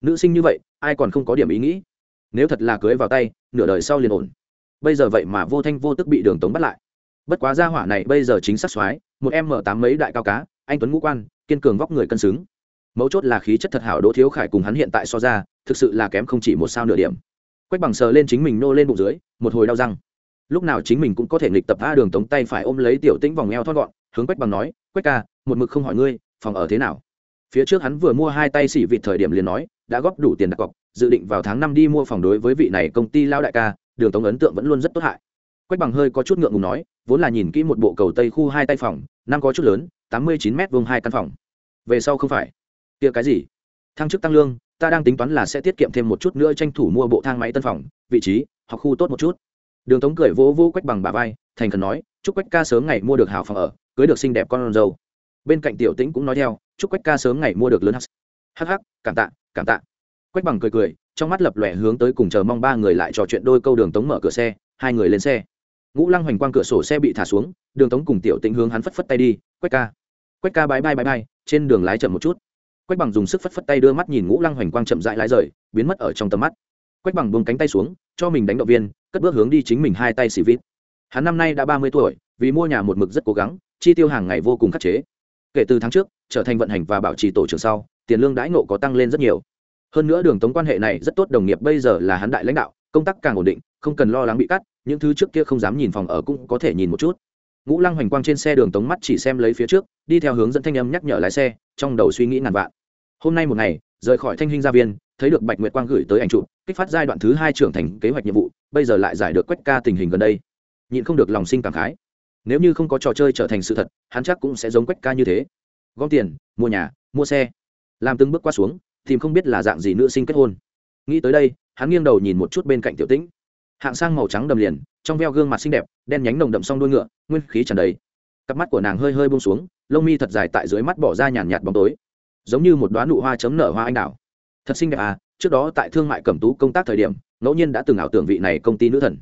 Nữ sinh như vậy, ai còn không có điểm ý nghĩ? Nếu thật là cưới vào tay, nửa đời sau liền ổn. Bây giờ vậy mà vô thanh vô tức bị đường tống bắt lại. Bất quá gia hỏa này bây giờ chính xác soái, một em mở tám mấy đại cao cá, anh tuấn ngũ quan, kiên cường vóc người cân xứng. Mấu chốt là khí chất thật hảo, đỗ thiếu khải cùng hắn hiện tại so ra, thực sự là kém không chỉ một sao nửa điểm quách bằng sờ lên chính mình nô lên bụng dưới, một hồi đau răng. Lúc nào chính mình cũng có thể nghịch tập a đường tống tay phải ôm lấy tiểu tĩnh vòng eo thon gọn, hướng quách bằng nói, quách ca, một mực không hỏi ngươi, phòng ở thế nào? Phía trước hắn vừa mua hai tay xỉ vịt thời điểm liền nói, đã góp đủ tiền đặt cọc, dự định vào tháng năm đi mua phòng đối với vị này công ty lao đại ca, đường tống ấn tượng vẫn luôn rất tốt hại. Quách bằng hơi có chút ngượng ngùng nói, vốn là nhìn kỹ một bộ cầu tây khu hai tay phòng, năm có chút lớn, tám mươi chín m vuông hai căn phòng. Về sau không phải. Kia cái gì? Thăng chức tăng lương ta đang tính toán là sẽ tiết kiệm thêm một chút nữa tranh thủ mua bộ thang máy tân phòng, vị trí hoặc khu tốt một chút. Đường tống cười vỗ vỗ quách bằng bà vai, thành khẩn nói, chúc quách ca sớm ngày mua được hảo phòng ở, cưới được xinh đẹp con dâu. Bên cạnh tiểu tĩnh cũng nói theo, chúc quách ca sớm ngày mua được lớn hắc hắc, cảm tạ cảm tạ. Quách bằng cười cười, trong mắt lập lòe hướng tới cùng chờ mong ba người lại trò chuyện đôi câu đường tống mở cửa xe, hai người lên xe. Ngũ lăng hoành quang cửa sổ xe bị thả xuống, đường tống cùng tiểu tĩnh hướng hắn phất phất tay đi, quách ca quách ca bái bai bái bai, trên đường lái chậm một chút quách bằng dùng sức phất phất tay đưa mắt nhìn ngũ lăng hoành quang chậm dại lái rời, biến mất ở trong tầm mắt. Quách bằng buông cánh tay xuống, cho mình đánh động viên, cất bước hướng đi chính mình hai tay xì vít hắn năm nay đã ba mươi tuổi, vì mua nhà một mực rất cố gắng, chi tiêu hàng ngày vô cùng khắc chế. Kể từ tháng trước, trở thành vận hành và bảo trì tổ trưởng sau, tiền lương đãi ngộ có tăng lên rất nhiều. Hơn nữa đường tống quan hệ này rất tốt đồng nghiệp bây giờ là hắn đại lãnh đạo, công tác càng ổn định, không cần lo lắng bị cắt, những thứ trước kia không dám nhìn phòng ở cũng có thể nhìn một chút. Ngũ lăng hoành quang trên xe đường tống mắt chỉ xem lấy phía trước, đi theo hướng dẫn thanh âm nhắc nhở lái xe trong đầu suy nghĩ ngàn vạn. Hôm nay một ngày, rời khỏi thanh huynh gia viên, thấy được bạch nguyệt quang gửi tới ảnh chụp, kích phát giai đoạn thứ hai trưởng thành kế hoạch nhiệm vụ, bây giờ lại giải được quách ca tình hình gần đây. Nhịn không được lòng sinh cảm khái. Nếu như không có trò chơi trở thành sự thật, hắn chắc cũng sẽ giống quách ca như thế. Gom tiền, mua nhà, mua xe. Làm từng bước qua xuống, tìm không biết là dạng gì nữ sinh kết hôn. Nghĩ tới đây, hắn nghiêng đầu nhìn một chút bên cạnh tiểu tĩnh. Hạng sang màu trắng đầm liền, trong veo gương mặt xinh đẹp, đen nhánh nồng đậm song đuôi ngựa, nguyên khí tràn đầy cặp mắt của nàng hơi hơi bông xuống, lông mi thật dài tại dưới mắt bỏ ra nhàn nhạt bóng tối. Giống như một đoá nụ hoa chấm nở hoa anh đào. Thật xinh đẹp à trước đó tại thương mại cẩm tú công tác thời điểm, ngẫu nhiên đã từng ảo tưởng vị này công ty nữ thần.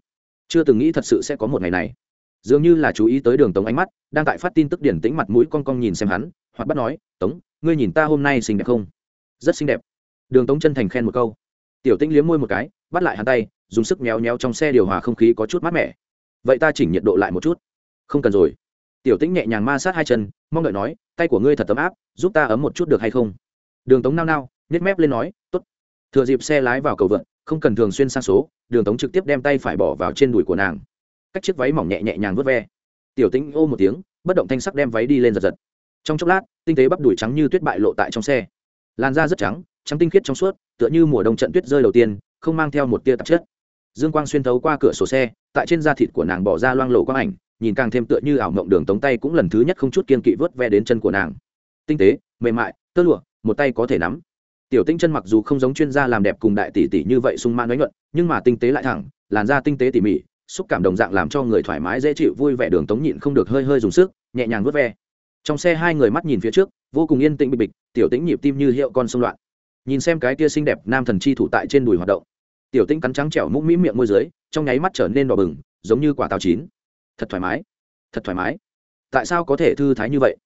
Chưa từng nghĩ thật sự sẽ có một ngày này. Dường như là chú ý tới đường tống ánh mắt, đang tại phát tin tức điển tĩnh mặt mũi con con nhìn xem hắn, hoặc bắt nói, tống, ngươi nhìn ta hôm nay xinh đẹp không? Rất xinh đẹp. Đường tống chân thành khen một câu. Tiểu tĩnh liếm môi một cái, bắt lại hắn tay, dùng sức méo méo trong xe điều hòa không khí có chút mát mẻ. Vậy ta chỉnh nhiệt độ lại một chút. Không cần rồi tiểu tĩnh nhẹ nhàng ma sát hai chân, mong đợi nói, tay của ngươi thật tấm áp, giúp ta ấm một chút được hay không? Đường tống nao nao nhét mép lên nói t ố t thừa dịp xe lái vào cầu vượt không cần thường xuyên sang số, đường tống trực tiếp đem tay phải bỏ vào trên đùi của nàng. Cách chiếc váy mỏng nhẹ nhẹ nhàng vớt ve. Tiểu tĩnh ô một tiếng, bất động thanh sắc đem váy đi lên giật giật. Trong chốc lát, tinh tế bắp đùi trắng như tuyết bại lộ tại trong xe. Làn da rất trắng trắng tinh khiết trong suốt, tựa như mùa đông trận tuyết rơi đầu tiên, không mang theo một tia tạp chất dương quang xuyên thấu qua cửa sổ xe, tại trên da thịt của nàng bỏ ra loang lộ quang ảnh, nhìn càng thêm tựa như ảo mộng đường tống tay cũng lần thứ nhất không chút kiên kỵ vớt ve đến chân của nàng. Tinh tế, mềm mại, tơ lụa, một tay có thể nắm. Tiểu tinh chân mặc dù không giống chuyên gia làm đẹp cùng đại tỷ tỷ như vậy sung man nói nhuận, nhưng mà tinh tế lại thẳng, làn da tinh tế tỉ mỉ, xúc cảm đồng dạng làm cho người thoải mái dễ chịu, vui vẻ đường tống nhịn không được hơi hơi dùng sức, nhẹ nhàng vớt ve. Trong xe hai người mắt nhìn phía trước, vô cùng yên tĩnh bịch bịch, tiểu tĩnh nhịp tim như hiệu con sông loạn. Nhìn xem cái tia xinh đẹp nam thần chi thủ tại trên đùi hoạt động tiểu Tinh cắn trắng trẻo mũm mĩm miệng môi dưới, trong nháy mắt trở nên đỏ bừng, giống như quả táo chín. Thật thoải mái, thật thoải mái. Tại sao có thể thư thái như vậy?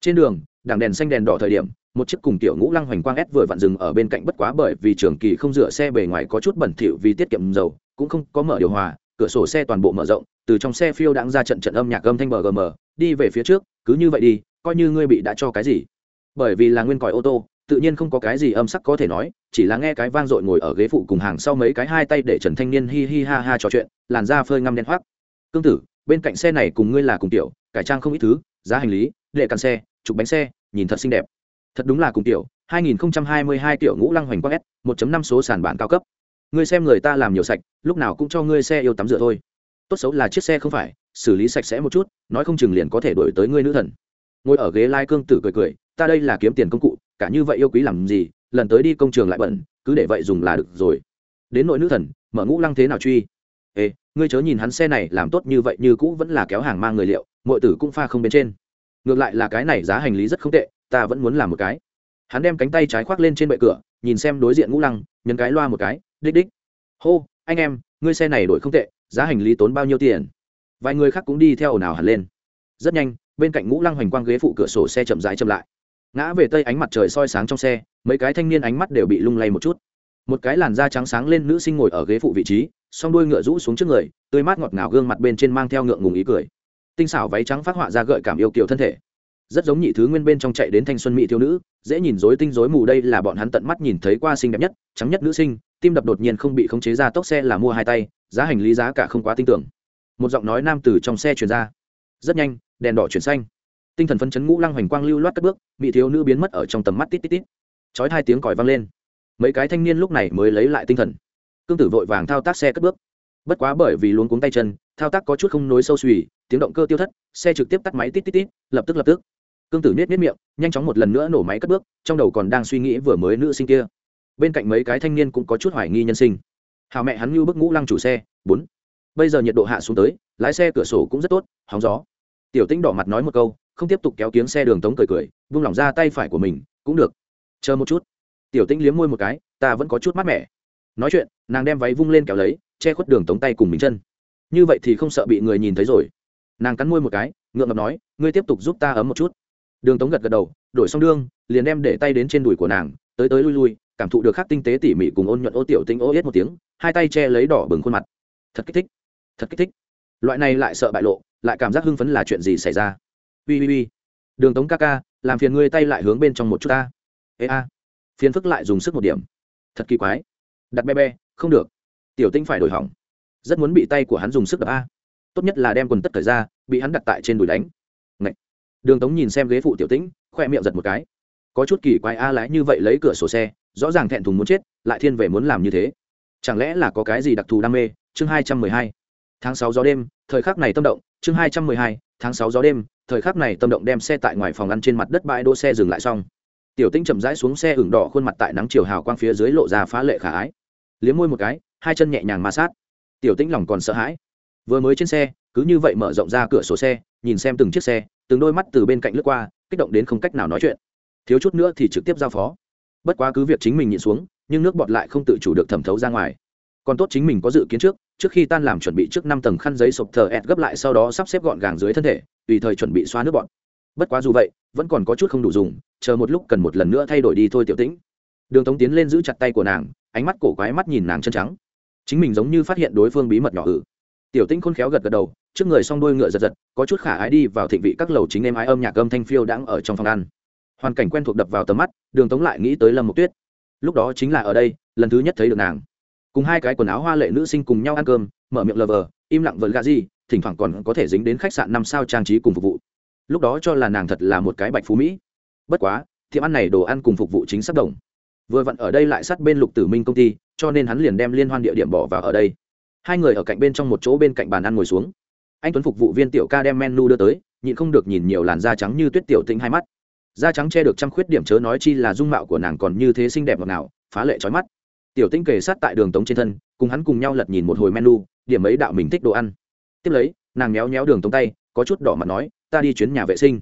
Trên đường đằng đèn xanh đèn đỏ thời điểm, một chiếc cùng tiểu ngũ lăng hoành quang ép vừa vặn dừng ở bên cạnh bất quá bởi vì trường kỳ không rửa xe bề ngoài có chút bẩn thỉu vì tiết kiệm dầu, cũng không có mở điều hòa, cửa sổ xe toàn bộ mở rộng, từ trong xe phiêu đãng ra trận trận âm nhạc âm thanh bgm đi về phía trước, cứ như vậy đi, coi như ngươi bị đã cho cái gì. Bởi vì là nguyên còi ô tô tự nhiên không có cái gì âm sắc có thể nói, chỉ là nghe cái vang dội ngồi ở ghế phụ cùng hàng sau mấy cái hai tay để trần thanh niên hi hi ha ha trò chuyện, làn da phơi ngăm đen hoác cương tử, bên cạnh xe này cùng ngươi là cùng tiểu, cải trang không ít thứ, giá hành lý lệ căn xe trục bánh xe, nhìn thật xinh đẹp. Thật đúng là cùng tiểu 2022 tiểu ngũ lăng hoành quang s 1.5 số sản bản cao cấp. Ngươi xem người ta làm nhiều sạch, lúc nào cũng cho ngươi xe yêu tắm rửa thôi. Tốt xấu là chiếc xe không phải, xử lý sạch sẽ một chút, nói không chừng liền có thể đổi tới ngươi nữ thần. Ngồi ở ghế lai cương tử cười cười, ta đây là kiếm tiền công cụ cả như vậy yêu quý làm gì lần tới đi công trường lại bẩn, cứ để vậy dùng là được rồi. Đến nội nữ thần mở ngũ lăng thế nào truy? Ê ngươi chớ nhìn hắn xe này làm tốt như vậy như cũ vẫn là kéo hàng mang người liệu mọi tử cũng pha không bên trên. Ngược lại là cái này giá hành lý rất không tệ ta vẫn muốn làm một cái. Hắn đem cánh tay trái khoác lên trên bệ cửa nhìn xem đối diện ngũ lăng nhấn cái loa một cái đích đích. Hô anh em ngươi xe này đổi không tệ giá hành lý tốn bao nhiêu tiền? Vài người khác cũng đi theo ồn ào hẳn lên. Rất nhanh bên cạnh ngũ lăng hoành quang ghế phụ cửa sổ xe chậm rãi chậm lại ngã về tây ánh mặt trời soi sáng trong xe, mấy cái thanh niên ánh mắt đều bị lung lay một chút. Một cái làn da trắng sáng lên nữ sinh ngồi ở ghế phụ vị trí, song đuôi ngựa rũ xuống trước người, tươi mát ngọt ngào gương mặt bên trên mang theo ngượng ngùng ý cười. Tinh xảo váy trắng phát họa ra gợi cảm yêu kiều thân thể. Rất giống nhị thứ nguyên bên trong chạy đến thanh xuân mỹ thiếu nữ, dễ nhìn dối tinh dối mù đây là bọn hắn tận mắt nhìn thấy qua xinh đẹp nhất, trắng nhất nữ sinh, tim đập đột nhiên không bị khống chế ra tốc xe là mua hai tay, giá hành lý giá cả không quá tin tưởng. Một giọng nói nam từ trong xe chuyển ra. Rất nhanh, đèn đỏ chuyển xanh tinh thần phấn chấn ngũ lăng hoành quang lưu loát cất bước, mỹ thiếu nữ biến mất ở trong tầm mắt tít tít tít. Chói hai tiếng còi vang lên. Mấy cái thanh niên lúc này mới lấy lại tinh thần. Cương tử vội vàng thao tác xe cất bước. Bất quá bởi vì luôn cuống tay chân, thao tác có chút không nối sâu suy tiếng động cơ tiêu thất, xe trực tiếp tắt máy tít tít tít, lập tức lập tức. Cương tử nết nết miệng, nhanh chóng một lần nữa nổ máy cất bước, trong đầu còn đang suy nghĩ vừa mới nữ sinh kia. Bên cạnh mấy cái thanh niên cũng có chút hoài nghi nhân sinh. Hào mẹ hắn như bức ngũ lăng chủ xe, bốn. Bây giờ nhiệt độ hạ xuống tới, lái xe cửa sổ cũng rất tốt, hóng gió. Tiểu tĩnh đỏ mặt nói một câu không tiếp tục kéo kiếng xe đường tống cười cười, vung lỏng ra tay phải của mình, cũng được, chờ một chút. Tiểu tĩnh liếm môi một cái, ta vẫn có chút mát mẻ. Nói chuyện, nàng đem váy vung lên kéo lấy, che khuất đường tống tay cùng mình chân. Như vậy thì không sợ bị người nhìn thấy rồi. Nàng cắn môi một cái, ngượng ngập nói, ngươi tiếp tục giúp ta ấm một chút. Đường tống gật gật đầu, đổi xong đương liền đem để tay đến trên đùi của nàng, tới tới lui lui, cảm thụ được khắc tinh tế tỉ mỉ cùng ôn nhuận ô tiểu tinh ô yết một tiếng, hai tay che lấy đỏ bừng khuôn mặt. Thật kích thích, thật kích thích. Loại này lại sợ bại lộ, lại cảm giác hưng phấn là chuyện gì xảy ra? Ui ui ui đường tống ca ca, làm phiền ngươi tay lại hướng bên trong một chút ta. Ê, a. Phiền phức lại dùng sức một điểm. Thật kỳ quái. Đặt be be, không được. Tiểu tinh phải đổi hỏng. Rất muốn bị tay của hắn dùng sức đập a. Tốt nhất là đem quần tất thời ra, bị hắn đặt tại trên đùi đánh. Ngậy. đường tống nhìn xem ghế phụ tiểu tĩnh, khoe miệng giật một cái. Có chút kỳ quái a, lái như vậy lấy cửa sổ xe, rõ ràng thẹn thùng muốn chết, lại thiên về muốn làm như thế. Chẳng lẽ là có cái gì đặc thù đam mê? Chương hai trăm mười hai. Tháng sáu gió đêm, thời khắc này tâm động, chương hai trăm mười hai, tháng sáu gió đêm thời khắc này tâm động đem xe tại ngoài phòng ăn trên mặt đất bãi đỗ xe dừng lại xong. Tiểu tinh chậm rãi xuống xe ửng đỏ khuôn mặt tại nắng chiều hào quang phía dưới lộ ra phá lệ khả ái. Liếm môi một cái, hai chân nhẹ nhàng ma sát. Tiểu tinh lòng còn sợ hãi. Vừa mới trên xe, cứ như vậy mở rộng ra cửa sổ xe, nhìn xem từng chiếc xe, từng đôi mắt từ bên cạnh lướt qua, kích động đến không cách nào nói chuyện. Thiếu chút nữa thì trực tiếp giao phó. Bất quá cứ việc chính mình nhịn xuống, nhưng nước bọt lại không tự chủ được thẩm thấu ra ngoài. Còn tốt chính mình có dự kiến trước trước khi tan làm chuẩn bị trước năm tầng khăn giấy sụp thờ ẹt gấp lại sau đó sắp xếp gọn gàng dưới thân thể tùy thời chuẩn bị xóa nước bọn. bất quá dù vậy, vẫn còn có chút không đủ dùng, chờ một lúc cần một lần nữa thay đổi đi thôi tiểu tĩnh. Đường tống tiến lên giữ chặt tay của nàng, ánh mắt cổ quái mắt nhìn nàng chân trắng. Chính mình giống như phát hiện đối phương bí mật nhỏ ử tiểu tĩnh khôn khéo gật gật đầu, trước người s đôi ngựa giật giật, có chút khả ái đi vào thịnh vị các lầu chính em ái âm nhạc âm thanh phiêu đãng ở trong phòng ăn. Hoàn cảnh quen thuộc đập vào tầm mắt, đường tống lại nghĩ tới lâm mộc tuyết. Lúc đó chính là ở đây, lần thứ nhất thấy được nàng. Cùng hai cái quần áo hoa lệ nữ sinh cùng nhau ăn cơm, mở miệng lờ vờ im lặng vợn gà gì thỉnh thoảng còn có thể dính đến khách sạn năm sao trang trí cùng phục vụ. Lúc đó cho là nàng thật là một cái bạch phú mỹ. Bất quá tiệm ăn này đồ ăn cùng phục vụ chính sắp đồng. Vừa vặn ở đây lại sát bên lục tử minh công ty cho nên hắn liền đem liên hoan địa điểm bỏ vào ở đây. Hai người ở cạnh bên trong một chỗ bên cạnh bàn ăn ngồi xuống. Anh tuấn phục vụ viên tiểu ca đem menu đưa tới nhịn không được nhìn nhiều làn da trắng như tuyết tiểu tinh hai mắt. Da trắng che được trăm khuyết điểm chớ nói chi là dung mạo của nàng còn như thế xinh đẹp ngọt nào, phá lệ trói mắt. Tiểu tinh kề sát tại đường tống trên thân cùng hắn cùng nhau lật nhìn một hồi menu, điểm mấy đạo mình thích đồ ăn. Tiếp lấy, nàng méo méo đường tống tay, có chút đỏ mặt nói, ta đi chuyến nhà vệ sinh.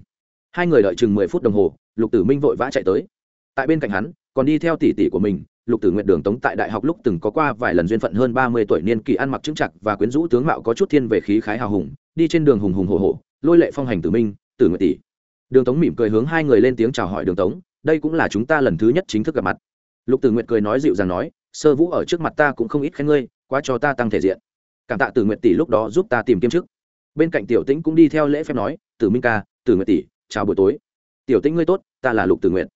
Hai người đợi chừng mười phút đồng hồ, lục tử minh vội vã chạy tới. Tại bên cạnh hắn, còn đi theo tỷ tỷ của mình, lục tử nguyện đường tống tại đại học lúc từng có qua vài lần duyên phận hơn ba mươi tuổi niên kỳ ăn mặc trưng chặt và quyến rũ tướng mạo có chút thiên về khí khái hào hùng, đi trên đường hùng hùng hồ hồ lôi lệ phong hành tử minh, tử nguyện tỷ. Đường tống mỉm cười hướng hai người lên tiếng chào hỏi đường tống, đây cũng là chúng ta lần thứ nhất chính thức gặp mặt. Lục tử nguyện cười nói dịu dàng nói sơ vũ ở trước mặt ta cũng không ít khen ngươi, quá cho ta tăng thể diện. Cảm tạ tử Nguyệt tỷ lúc đó giúp ta tìm kiếm chức bên cạnh tiểu tĩnh cũng đi theo lễ phép nói, tử minh ca, tử Nguyệt tỷ, chào buổi tối. Tiểu tĩnh ngươi tốt, ta là lục tử Nguyệt.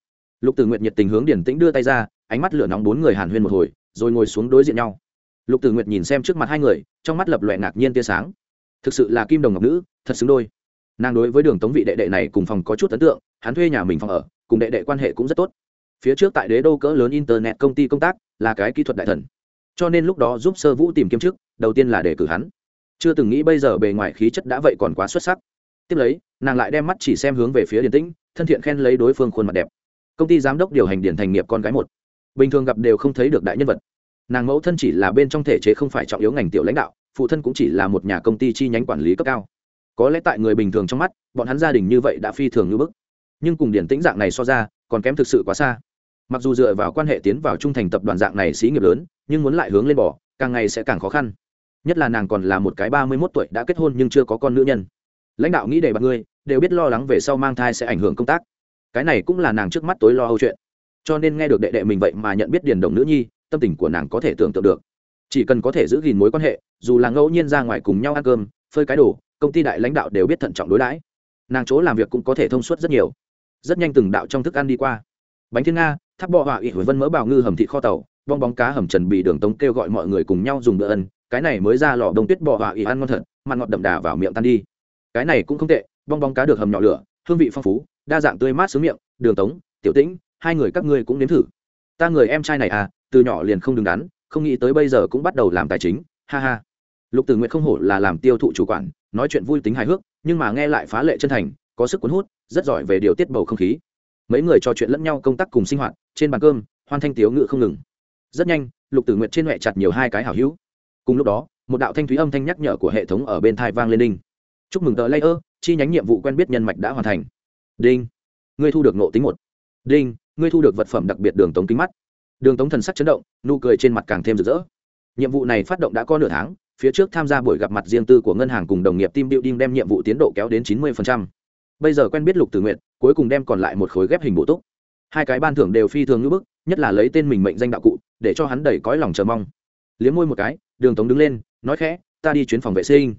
lục tử Nguyệt nhiệt tình hướng điển tĩnh đưa tay ra, ánh mắt lửa nóng bốn người hàn huyên một hồi, rồi ngồi xuống đối diện nhau. Lục tử Nguyệt nhìn xem trước mặt hai người, trong mắt lập loẹ ngạc nhiên tia sáng. Thực sự là kim đồng ngọc nữ, thật xứng đôi. Nàng đối với đường tống vị đệ đệ này cùng phòng có chút ấn tượng, hắn thuê nhà mình phòng ở, cùng đệ đệ quan hệ cũng rất tốt phía trước tại đế đô cỡ lớn internet công ty công tác là cái kỹ thuật đại thần. Cho nên lúc đó giúp sơ vũ tìm kiếm chức đầu tiên là để cử hắn. Chưa từng nghĩ bây giờ bề ngoài khí chất đã vậy còn quá xuất sắc. Tiếp lấy, nàng lại đem mắt chỉ xem hướng về phía điển tĩnh, thân thiện khen lấy đối phương khuôn mặt đẹp. Công ty giám đốc điều hành điển thành nghiệp con gái một. Bình thường gặp đều không thấy được đại nhân vật. Nàng mẫu thân chỉ là bên trong thể chế không phải trọng yếu ngành tiểu lãnh đạo, phụ thân cũng chỉ là một nhà công ty chi nhánh quản lý cấp cao. Có lẽ tại người bình thường trong mắt, bọn hắn gia đình như vậy đã phi thường như bức. Nhưng cùng điển tĩnh dạng này so ra, còn kém thực sự quá xa mặc dù dựa vào quan hệ tiến vào trung thành tập đoàn dạng này xí nghiệp lớn, nhưng muốn lại hướng lên bỏ càng ngày sẽ càng khó khăn. Nhất là nàng còn là một cái ba mươi mốt tuổi, đã kết hôn nhưng chưa có con nữ nhân. Lãnh đạo nghĩ để bạn ngươi, đều biết lo lắng về sau mang thai sẽ ảnh hưởng công tác. Cái này cũng là nàng trước mắt tối lo âu chuyện. Cho nên nghe được đệ đệ mình vậy mà nhận biết điền đồng nữ nhi, tâm tình của nàng có thể tưởng tượng được. Chỉ cần có thể giữ gìn mối quan hệ, dù là ngẫu nhiên ra ngoài cùng nhau ăn cơm, phơi cái đồ, công ty đại lãnh đạo đều biết thận trọng đối đãi. Nàng chỗ làm việc cũng có thể thông suốt rất nhiều. Rất nhanh từng đạo trong thức ăn đi qua bánh thiên nga, tháp bọ họa ỉ hồi vân mỡ bào ngư hầm thịt kho tàu, bong bóng cá hầm trần bì đường tống kêu gọi mọi người cùng nhau dùng bữa ân cái này mới ra lò đông tuyết bọ họa ỉ ăn ngon thật, mặn ngọt đậm đà vào miệng tan đi. Cái này cũng không tệ, bong bóng cá được hầm nhỏ lửa, hương vị phong phú, đa dạng tươi mát sướng miệng, đường tống, tiểu tĩnh, hai người các ngươi cũng nếm thử. Ta người em trai này à từ nhỏ liền không đứng đắn, không nghĩ tới bây giờ cũng bắt đầu làm tài chính, ha ha. Lục tử nguyện không hổ là làm tiêu thụ chủ quản, nói chuyện vui tính hài hước, nhưng mà nghe lại phá lệ chân thành, có sức cuốn hút, rất giỏi về điều tiết bầu không khí mấy người trò chuyện lẫn nhau công tác cùng sinh hoạt, trên bàn cơm, hoan thanh tiếu ngự không ngừng. Rất nhanh, lục tử nguyện trên huệ chặt nhiều hai cái hảo hữu. Cùng lúc đó, một đạo thanh thúy âm thanh nhắc nhở của hệ thống ở bên thai vang lên đinh. Chúc mừng tờ layer, chi nhánh nhiệm vụ quen biết nhân mạch đã hoàn thành. Đinh. Ngươi thu được nộ tính một. Đinh, ngươi thu được vật phẩm đặc biệt đường tống kính mắt. Đường tống thần sắc chấn động, nụ cười trên mặt càng thêm rực rỡ. Nhiệm vụ này phát động đã có nửa tháng, phía trước tham gia buổi gặp mặt riêng tư của ngân hàng cùng đồng nghiệp team building đem nhiệm vụ tiến độ kéo đến chín mươi bây giờ quen biết lục tử nguyện cuối cùng đem còn lại một khối ghép hình bổ túc. Hai cái ban thưởng đều phi thường ngữ bức, nhất là lấy tên mình mệnh danh đạo cụ, để cho hắn đầy cõi lòng chờ mong. Liếm môi một cái, đường tống đứng lên, nói khẽ, ta đi chuyến phòng vệ sinh.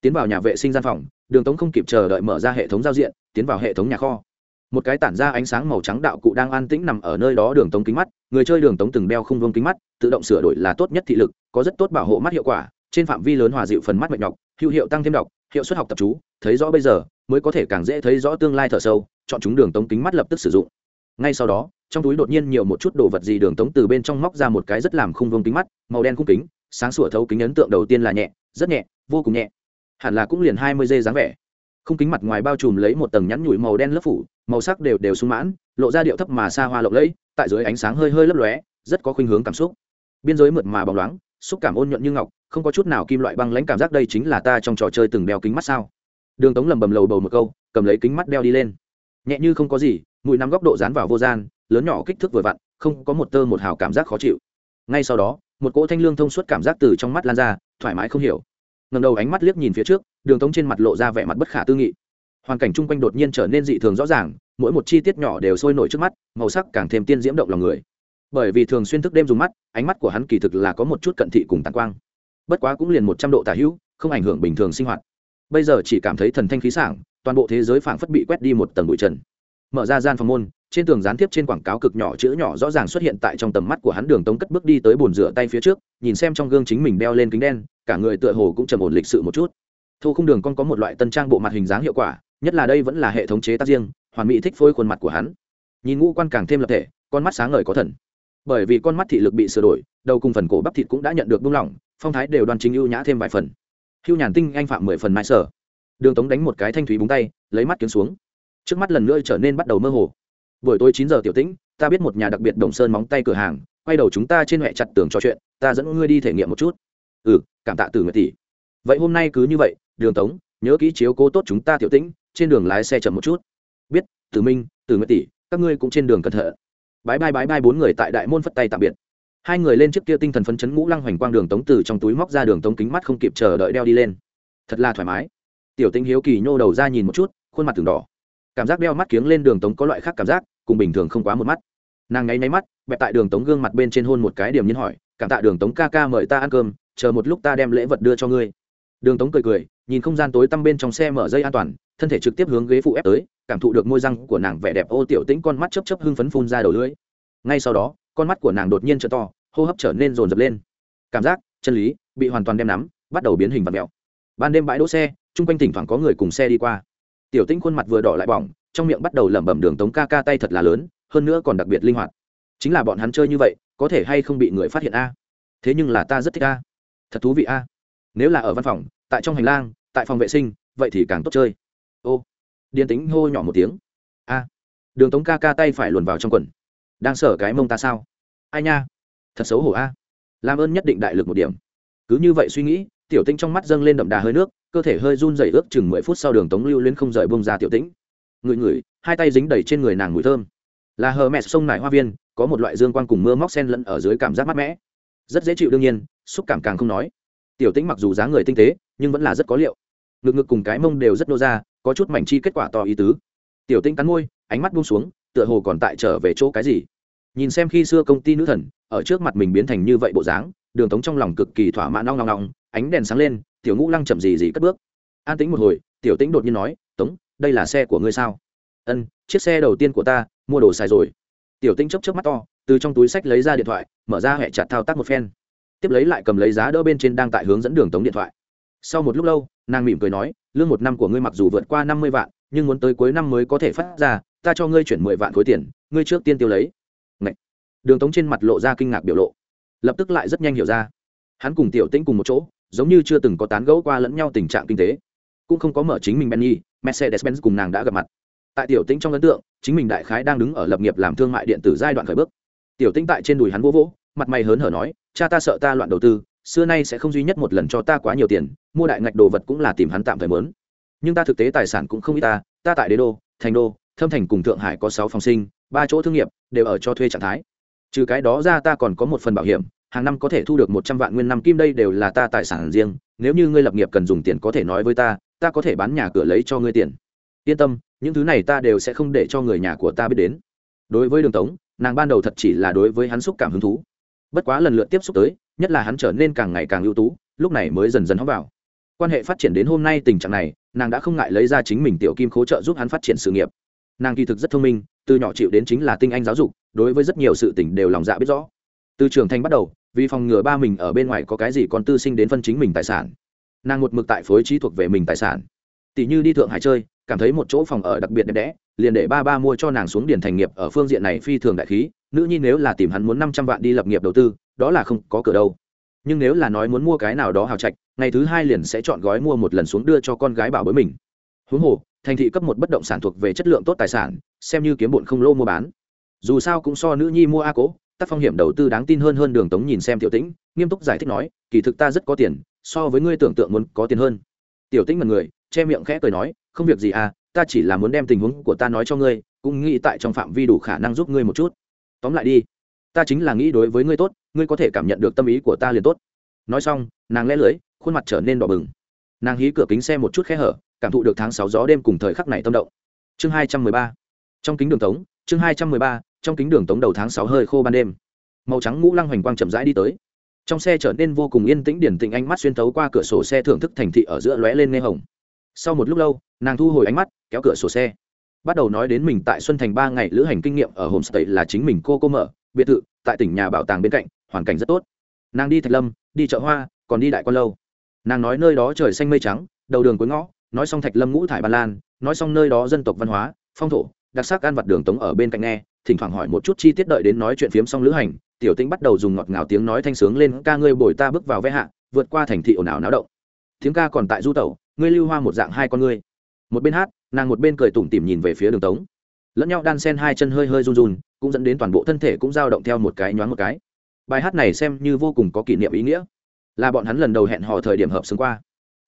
Tiến vào nhà vệ sinh gian phòng, đường tống không kịp chờ đợi mở ra hệ thống giao diện, tiến vào hệ thống nhà kho. Một cái tản ra ánh sáng màu trắng đạo cụ đang an tĩnh nằm ở nơi đó, đường tống kính mắt, người chơi đường tống từng đeo không vương kính mắt, tự động sửa đổi là tốt nhất thị lực, có rất tốt bảo hộ mắt hiệu quả, trên phạm vi lớn hòa dịu phần mắt mệt nhọc, hữu hiệu tăng thêm đọc, hiệu suất học tập chú, thấy rõ bây giờ, mới có thể càng dễ thấy rõ tương lai thở sâu chọn chúng đường tống kính mắt lập tức sử dụng. Ngay sau đó, trong túi đột nhiên nhiều một chút đồ vật gì đường tống từ bên trong móc ra một cái rất làm khung vông kính mắt, màu đen khung kính, sáng sủa thấu kính ấn tượng đầu tiên là nhẹ, rất nhẹ, vô cùng nhẹ. Hẳn là cũng liền hai mươi giây dáng vẻ. Khung kính mặt ngoài bao trùm lấy một tầng nhắn nhủi màu đen lớp phủ, màu sắc đều đều sung mãn, lộ ra điệu thấp mà xa hoa lộng lẫy, tại dưới ánh sáng hơi hơi lấp lóe, rất có khuynh hướng cảm xúc. Biên giới mượt mà bóng loáng, xúc cảm ôn nhuận như ngọc, không có chút nào kim loại băng lãnh cảm giác đây chính là ta trong trò chơi từng đeo kính mắt sao? Đường tống lầm bầm lầu bầu một câu, cầm lấy kính mắt đeo đi lên nhẹ như không có gì, mùi nắm góc độ dán vào vô gian, lớn nhỏ kích thước vừa vặn, không có một tơ một hào cảm giác khó chịu. Ngay sau đó, một cỗ thanh lương thông suốt cảm giác từ trong mắt lan ra, thoải mái không hiểu. Ngầm đầu ánh mắt liếc nhìn phía trước, đường tống trên mặt lộ ra vẻ mặt bất khả tư nghị. Hoàn cảnh chung quanh đột nhiên trở nên dị thường rõ ràng, mỗi một chi tiết nhỏ đều sôi nổi trước mắt, màu sắc càng thêm tiên diễm động lòng người. Bởi vì thường xuyên thức đêm dùng mắt, ánh mắt của hắn kỳ thực là có một chút cận thị cùng tàn quang. Bất quá cũng liền một trăm độ tả hữu, không ảnh hưởng bình thường sinh hoạt. Bây giờ chỉ cảm thấy thần thanh khí sảng toàn bộ thế giới phảng phất bị quét đi một tầng bụi trần. Mở ra gian phòng môn, trên tường gián tiếp trên quảng cáo cực nhỏ chữ nhỏ rõ ràng xuất hiện tại trong tầm mắt của hắn đường tống cất bước đi tới bồn rửa tay phía trước, nhìn xem trong gương chính mình đeo lên kính đen, cả người tựa hồ cũng trầm ổn lịch sự một chút. Thu không đường con có một loại tân trang bộ mặt hình dáng hiệu quả, nhất là đây vẫn là hệ thống chế tác riêng, hoàn mỹ thích phôi khuôn mặt của hắn. Nhìn ngũ quan càng thêm lập thể, con mắt sáng ngời có thần. Bởi vì con mắt thị lực bị sửa đổi, đầu cùng phần cổ bắp thịt cũng đã nhận được buông lỏng, phong thái đều đoan chính ưu nhã thêm vài phần. Hưu nhàn tinh, anh phạm mười phần mai sở đường tống đánh một cái thanh thúy búng tay, lấy mắt kiếm xuống. Trước mắt lần nữa trở nên bắt đầu mơ hồ. Buổi tối chín giờ tiểu tĩnh, ta biết một nhà đặc biệt đồng sơn móng tay cửa hàng, quay đầu chúng ta trên huệ chặt tường trò chuyện, ta dẫn ngươi đi thể nghiệm một chút. Ừ cảm tạ từ nguyệt tỷ. Vậy hôm nay cứ như vậy, đường tống, nhớ kỹ chiếu cố tốt chúng ta tiểu tĩnh, trên đường lái xe chậm một chút. Biết, tử minh, tử nguyệt tỷ, các ngươi cũng trên đường cẩn thận. Bái bai bái bai bốn người tại đại môn phất tay tạm biệt. Hai người lên trước kia tinh thần phấn chấn ngũ lăng hoành quang đường tống từ trong túi móc ra đường tống kính mắt không kịp chờ đợi đeo đi lên. Thật là thoải mái tiểu tinh hiếu kỳ nhô đầu ra nhìn một chút, khuôn mặt từng đỏ. Cảm giác đeo mắt kiếng lên đường tống có loại khác cảm giác, cùng bình thường không quá một mắt. Nàng ngáy nháy mắt, bẹp tại đường tống gương mặt bên trên hôn một cái điểm nhiên hỏi, cảm tạ đường tống ca ca mời ta ăn cơm, chờ một lúc ta đem lễ vật đưa cho ngươi. Đường tống cười cười, nhìn không gian tối tăm bên trong xe mở dây an toàn, thân thể trực tiếp hướng ghế phụ ép tới, cảm thụ được môi răng của nàng vẻ đẹp ô tiểu tĩnh con mắt chấp chấp hưng phấn phun ra đầu lưỡi. Ngay sau đó, con mắt của nàng đột nhiên t to, hô hấp trở nên rồn rập lên. Cảm giác, chân lý, bị hoàn toàn đem nắm, bắt đầu biến hình và mèo ban đêm bãi đỗ xe chung quanh thỉnh thoảng có người cùng xe đi qua. Tiểu tĩnh khuôn mặt vừa đỏ lại bỏng, trong miệng bắt đầu lẩm bẩm đường tống ca ca tay thật là lớn, hơn nữa còn đặc biệt linh hoạt. Chính là bọn hắn chơi như vậy, có thể hay không bị người phát hiện a? Thế nhưng là ta rất thích a. Thật thú vị a. Nếu là ở văn phòng, tại trong hành lang, tại phòng vệ sinh, vậy thì càng tốt chơi. Ô. Điền tính hô nhỏ một tiếng. A. Đường tống ca ca tay phải luồn vào trong quần. Đang sở cái mông ta sao? Ai nha? Thật xấu hổ a. Làm ơn nhất định đại lực một điểm. Cứ như vậy suy nghĩ tiểu tinh trong mắt dâng lên đậm đà hơi nước, cơ thể hơi run dày ước chừng mười phút sau đường tống lưu lên không rời bông ra tiểu tĩnh. Ngửi ngửi, hai tay dính đầy trên người nàng mùi thơm. Là hờ mẹ sông nải hoa viên, có một loại dương quang cùng mưa móc sen lẫn ở dưới cảm giác mát mẻ. Rất dễ chịu đương nhiên, xúc cảm càng không nói. Tiểu tĩnh mặc dù dáng người tinh tế, nhưng vẫn là rất có liệu. Ngực ngực cùng cái mông đều rất nô ra, có chút mảnh chi kết quả to ý tứ. Tiểu tĩnh cắn môi, ánh mắt buông xuống, tựa hồ còn tại trở về chỗ cái gì. Nhìn xem khi xưa công ty nữ thần, ở trước mặt mình biến thành như vậy bộ dáng, đường tống trong lòng cực kỳ thỏa mãn nong nong nong ánh đèn sáng lên, tiểu ngũ lăng chậm gì gì cất bước. An tĩnh một hồi, tiểu tĩnh đột nhiên nói, tống, đây là xe của ngươi sao? Ân, chiếc xe đầu tiên của ta, mua đồ xài rồi. Tiểu tĩnh chớp chớp mắt to, từ trong túi sách lấy ra điện thoại, mở ra hệ chặt thao tác một phen. Tiếp lấy lại cầm lấy giá đỡ bên trên đang tại hướng dẫn đường tống điện thoại. Sau một lúc lâu, nàng mỉm cười nói, lương một năm của ngươi mặc dù vượt qua năm mươi vạn, nhưng muốn tới cuối năm mới có thể phát ra, ta cho ngươi chuyển mười vạn khối tiền, ngươi trước tiên tiêu lấy. Ngậy. đường tống trên mặt lộ ra kinh ngạc biểu lộ. Lập tức lại rất nhanh hiểu ra. Hắn cùng tiểu tĩnh cùng một chỗ giống như chưa từng có tán gẫu qua lẫn nhau tình trạng kinh tế. Cũng không có mở chính mình benny mercedes benz cùng nàng đã gặp mặt. Tại tiểu tĩnh trong ấn tượng, chính mình đại khái đang đứng ở lập nghiệp làm thương mại điện tử giai đoạn khởi bước. Tiểu tĩnh tại trên đùi hắn vỗ vỗ, mặt mày hớn hở nói, cha ta sợ ta loạn đầu tư, xưa nay sẽ không duy nhất một lần cho ta quá nhiều tiền, mua đại ngạch đồ vật cũng là tìm hắn tạm thời mớn nhưng ta thực tế tài sản cũng không ít ta ta tại đế đô, thành đô, thâm thành cùng thượng hải có sáu phòng sinh, ba chỗ thương nghiệp, đều ở cho thuê trạng thái. Trừ cái đó ra ta còn có một phần bảo hiểm hàng năm có thể thu được một trăm vạn nguyên năm kim đây đều là ta tài sản riêng, nếu như ngươi lập nghiệp cần dùng tiền có thể nói với ta ta có thể bán nhà cửa lấy cho ngươi tiền. Yên tâm, những thứ này ta đều sẽ không để cho người nhà của ta biết đến. Đối với đường tống, nàng ban đầu thật chỉ là đối với hắn xúc cảm hứng thú. Bất quá lần lượt tiếp xúc tới, nhất là hắn trở nên càng ngày càng ưu tú, lúc này mới dần dần hóc vào. Quan hệ phát triển đến hôm nay tình trạng này, nàng đã không ngại lấy ra chính mình tiểu kim khố trợ giúp hắn phát triển sự nghiệp. Nàng kỳ thực rất thông minh, từ nhỏ chịu đến chính là tinh anh giáo dục, đối với rất nhiều sự tình đều lòng dạ biết rõ. Từ trưởng thành bắt đầu vì phòng ngừa ba mình ở bên ngoài có cái gì còn tư sinh đến phân chính mình tài sản. Nàng một mực tại phối trí thuộc về mình tài sản. Tỷ như đi thượng hải chơi, cảm thấy một chỗ phòng ở đặc biệt đẹp đẽ, liền để ba ba mua cho nàng xuống điền thành nghiệp ở phương diện này phi thường đại khí, nữ nhi nếu là tìm hắn muốn năm trăm vạn đi lập nghiệp đầu tư, đó là không có cửa đâu. Nhưng nếu là nói muốn mua cái nào đó hào trạch, ngày thứ hai liền sẽ chọn gói mua một lần xuống đưa cho con gái bảo bối mình. Huống hồ, thành thị cấp một bất động sản thuộc về chất lượng tốt tài sản, xem như kiếm bụn không lô mua bán. Dù sao cũng so nữ nhi mua a cố tác phong hiểm đầu tư đáng tin hơn hơn đường tống nhìn xem tiểu tĩnh, nghiêm túc giải thích nói, kỳ thực ta rất có tiền, so với ngươi tưởng tượng muốn có tiền hơn. Tiểu tĩnh mật người, che miệng khẽ cười nói, không việc gì à ta chỉ là muốn đem tình huống của ta nói cho ngươi, cũng nghĩ tại trong phạm vi đủ khả năng giúp ngươi một chút. Tóm lại đi, ta chính là nghĩ đối với ngươi tốt, ngươi có thể cảm nhận được tâm ý của ta liền tốt. Nói xong, nàng lẽ lưới khuôn mặt trở nên đỏ bừng. Nàng hí cửa kính xe một chút khe hở, cảm thụ được tháng sáu gió đêm cùng thời khắc này tâm động. Chương hai trăm mười ba. Trong kính đường tống, chương hai trăm mười ba trong kính đường tống đầu tháng sáu hơi khô ban đêm. Màu trắng ngũ lăng hoành quang chậm rãi đi tới. Trong xe trở nên vô cùng yên tĩnh điển tĩnh ánh mắt xuyên tấu qua cửa sổ xe thưởng thức thành thị ở giữa lóe lên nghe hồng. Sau một lúc lâu, nàng thu hồi ánh mắt, kéo cửa sổ xe. Bắt đầu nói đến mình tại xuân thành ba ngày lữ hành kinh nghiệm ở homestay là chính mình cô cô mở, biệt thự, tại tỉnh nhà bảo tàng bên cạnh, hoàn cảnh rất tốt. Nàng đi thạch lâm, đi chợ hoa, còn đi đại quan lâu. Nàng nói nơi đó trời xanh mây trắng, đầu đường cuối ngõ, nói xong thạch lâm ngũ thải ba lan, nói xong nơi đó dân tộc văn hóa, phong thổ, đặc sắc ăn vặt đường tống ở bên cạnh nghe thỉnh thoảng hỏi một chút chi tiết đợi đến nói chuyện phiếm xong lữ hành, tiểu tĩnh bắt đầu dùng ngọt ngào tiếng nói thanh sướng lên, ca ngươi bồi ta bước vào vẽ hạ, vượt qua thành thị ồn ào náo động. Tiếng ca còn tại du tẩu, ngươi lưu hoa một dạng hai con ngươi. Một bên hát, nàng một bên cười tủm tỉm nhìn về phía đường tống. Lẫn nhau đan sen hai chân hơi hơi run run, cũng dẫn đến toàn bộ thân thể cũng dao động theo một cái nhoáng một cái. Bài hát này xem như vô cùng có kỷ niệm ý nghĩa. Là bọn hắn lần đầu hẹn hò thời điểm hợp xứng qua.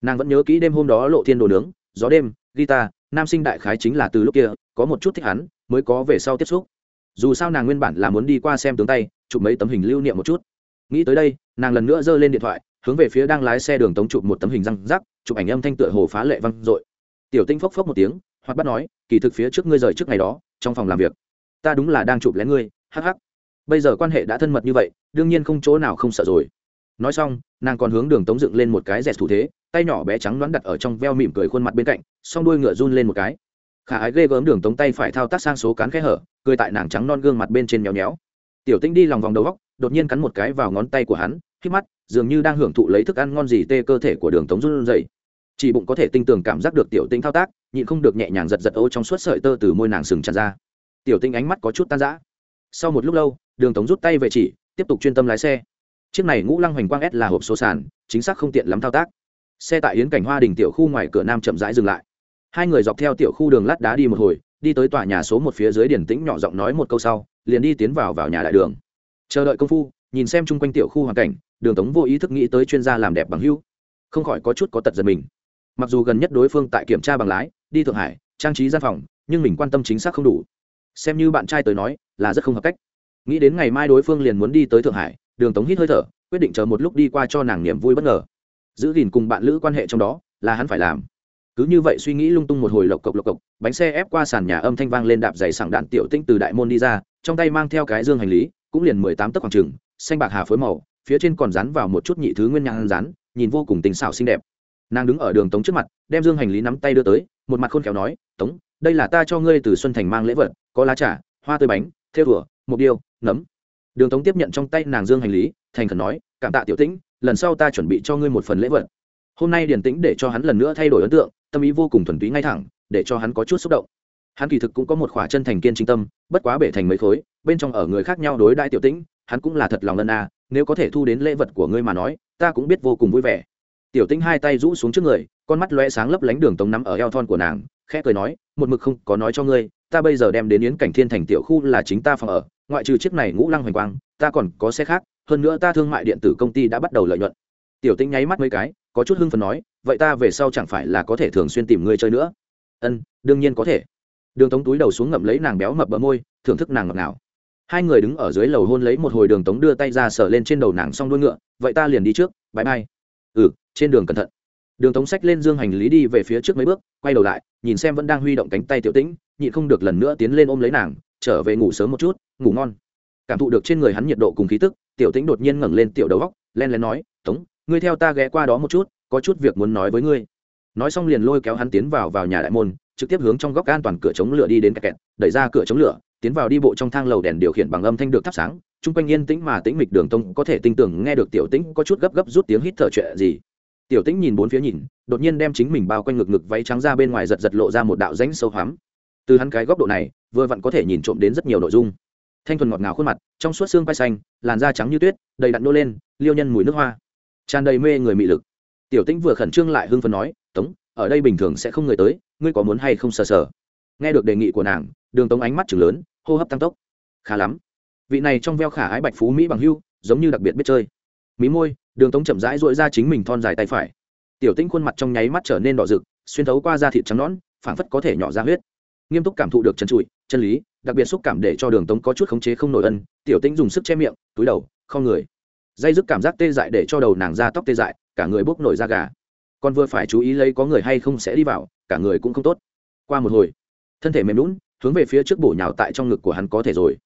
Nàng vẫn nhớ kỹ đêm hôm đó lộ thiên đồ nướng, gió đêm, guitar, nam sinh đại khái chính là từ lúc kia, có một chút thích hắn, mới có về sau tiếp xúc dù sao nàng nguyên bản là muốn đi qua xem tướng tay, chụp mấy tấm hình lưu niệm một chút. Nghĩ tới đây, nàng lần nữa giơ lên điện thoại, hướng về phía đang lái xe đường tống chụp một tấm hình răng rắc, chụp ảnh âm thanh tựa hồ phá lệ văng r tiểu tinh phốc phốc một tiếng hoặc bắt nói, kỳ thực phía trước ngươi rời trước ngày đó, trong phòng làm việc. Ta đúng là đang chụp lén ngươi hh bây giờ quan hệ đã thân mật như vậy, đương nhiên không chỗ nào không sợ rồi. Nói xong, nàng còn hướng đường tống dựng lên một cái dẹt thủ thế, tay nhỏ bé trắng đoán đặt ở trong veo mỉm cười khuôn mặt bên cạnh, song đuôi ngựa run lên một cái. Khả ái ghê gớm đường tống tay phải thao tác sang số cán kẽ hở cười tại nàng trắng non gương mặt bên trên nhéo nhéo tiểu tinh đi lòng vòng đầu góc đột nhiên cắn một cái vào ngón tay của hắn khi mắt dường như đang hưởng thụ lấy thức ăn ngon gì tê cơ thể của đường tống run dậy, chỉ bụng có thể tinh tường cảm giác được tiểu tinh thao tác nhịn không được nhẹ nhàng giật giật ô trong suốt sợi tơ từ môi nàng sừng tràn ra. Tiểu tinh ánh mắt có chút tan rã. Sau một lúc lâu đường tống rút tay về chỉ tiếp tục chuyên tâm lái xe. Chiếc này ngũ lăng hoành quang s là hộp số sàn chính xác không tiện lắm thao tác. Xe tại yến cảnh hoa đình tiểu khu ngoài cửa nam chậm rãi dừng lại. Hai người dọc theo tiểu khu đường lát đá đi một hồi đi tới tòa nhà số một phía dưới điển tĩnh nhỏ giọng nói một câu sau, liền đi tiến vào vào nhà đại đường. Chờ đợi công phu, nhìn xem chung quanh tiểu khu hoàn cảnh, đường tống vô ý thức nghĩ tới chuyên gia làm đẹp bằng hưu không khỏi có chút có tật giật mình. Mặc dù gần nhất đối phương tại kiểm tra bằng lái, đi thượng hải, trang trí gian phòng, nhưng mình quan tâm chính xác không đủ. Xem như bạn trai tới nói, là rất không hợp cách. Nghĩ đến ngày mai đối phương liền muốn đi tới thượng hải, đường tống hít hơi thở, quyết định chờ một lúc đi qua cho nàng niềm vui bất ngờ. Giữ gìn cùng bạn lữ quan hệ trong đó, là hắn phải làm cứ như vậy suy nghĩ lung tung một hồi lộc cộc lộc cộc, bánh xe ép qua sàn nhà âm thanh vang lên đạp dày sảng đạn tiểu tinh từ đại môn đi ra, trong tay mang theo cái dương hành lý, cũng liền mười tám tấc khoảng trừng xanh bạc hà phối màu, phía trên còn dán vào một chút nhị thứ nguyên nhang rán nhìn vô cùng tình xảo xinh đẹp. Nàng đứng ở đường tống trước mặt, đem dương hành lý nắm tay đưa tới, một mặt khôn khéo nói, tống, đây là ta cho ngươi từ xuân thành mang lễ vật, có lá trà, hoa tươi bánh theo thủa mục điêu, nấm. Đường tống tiếp nhận trong tay nàng dương hành lý, thành khẩn nói, cảm tạ tiểu tĩnh, lần sau ta chuẩn bị cho ngươi một phần lễ vật. Hôm nay điển tĩnh để cho hắn lần nữa thay đổi ấn tượng tâm ý vô cùng thuần túy ngay thẳng, để cho hắn có chút xúc động. Hắn kỳ thực cũng có một khỏa chân thành kiên chính tâm, bất quá bể thành mấy khối, bên trong ở người khác nhau đối đại tiểu tĩnh, hắn cũng là thật lòng lân a, nếu có thể thu đến lễ vật của ngươi mà nói, ta cũng biết vô cùng vui vẻ. Tiểu tĩnh hai tay rũ xuống trước người, con mắt loe sáng lấp lánh đường tống nắm ở eo thon của nàng, khẽ cười nói, một mực không có nói cho ngươi, ta bây giờ đem đến yến cảnh thiên thành tiểu khu là chính ta phòng ở, ngoại trừ chiếc này ngũ lăng hoành quang, ta còn có xe khác, hơn nữa ta thương mại điện tử công ty đã bắt đầu lợi nhuận. Tiểu tĩnh nháy mắt mấy cái có chút hưng phấn nói, vậy ta về sau chẳng phải là có thể thường xuyên tìm ngươi chơi nữa? Ân, đương nhiên có thể. Đường tống túi đầu xuống ngậm lấy nàng béo mập bỡ môi, thưởng thức nàng ngọt nào hai người đứng ở dưới lầu hôn lấy một hồi đường tống đưa tay ra sở lên trên đầu nàng xong đuôi ngựa, vậy ta liền đi trước bãi bay ừ trên đường cẩn thận. Đường tống xách lên dương hành lý đi về phía trước mấy bước, quay đầu lại, nhìn xem vẫn đang huy động cánh tay tiểu tĩnh, nhịn không được lần nữa tiến lên ôm lấy nàng, trở về ngủ sớm một chút, ngủ ngon. Cảm thụ được trên người hắn nhiệt độ cùng khí tức, tiểu tĩnh đột nhiên ngẩng lên tiểu đầu góc len lén nói, tống ngươi theo ta ghé qua đó một chút, có chút việc muốn nói với ngươi. Nói xong liền lôi kéo hắn tiến vào vào nhà đại môn, trực tiếp hướng trong góc an toàn cửa chống lửa đi đến kẹt kẹt, đẩy ra cửa chống lửa, tiến vào đi bộ trong thang lầu đèn điều khiển bằng âm thanh được thắp sáng, chung quanh yên tĩnh mà tĩnh mịch đường tông có thể tin tưởng nghe được tiểu tĩnh có chút gấp gấp rút tiếng hít thở chuyện gì. Tiểu tĩnh nhìn bốn phía nhìn, đột nhiên đem chính mình bao quanh ngực ngực váy trắng ra bên ngoài giật giật lộ ra một đạo rãnh sâu hoắm. Từ hắn cái góc độ này, vừa vặn có thể nhìn trộm đến rất nhiều nội dung. Thanh thuần ngọt ngào khuôn mặt, trong suốt xương vai xanh, làn da trắng như tuyết, đầy đặn nô lên, liêu nhân mùi nước hoa tràn đầy mê người mị lực. Tiểu tĩnh vừa khẩn trương lại hưng phấn nói, tống, ở đây bình thường sẽ không người tới, ngươi có muốn hay không sờ sờ? Nghe được đề nghị của nàng, đường tống ánh mắt chừng lớn, hô hấp tăng tốc. Khá lắm. Vị này trong veo khả ái bạch phú mỹ bằng hưu, giống như đặc biệt biết chơi. Mí môi, đường tống chậm rãi dội ra chính mình thon dài tay phải. Tiểu tĩnh khuôn mặt trong nháy mắt trở nên đỏ rực, xuyên thấu qua da thịt trắng nõn, phảng phất có thể nhỏ ra huyết. Nghiêm túc cảm thụ được chân trụi, chân lý, đặc biệt xúc cảm để cho đường tống có chút khống chế không nổi ân. Tiểu tĩnh dùng sức che miệng, túi đầu, không người dây dứt cảm giác tê dại để cho đầu nàng ra tóc tê dại, cả người bốc nổi da gà. Còn vừa phải chú ý lấy có người hay không sẽ đi vào, cả người cũng không tốt. Qua một hồi, thân thể mềm lún hướng về phía trước bổ nhào tại trong ngực của hắn có thể rồi.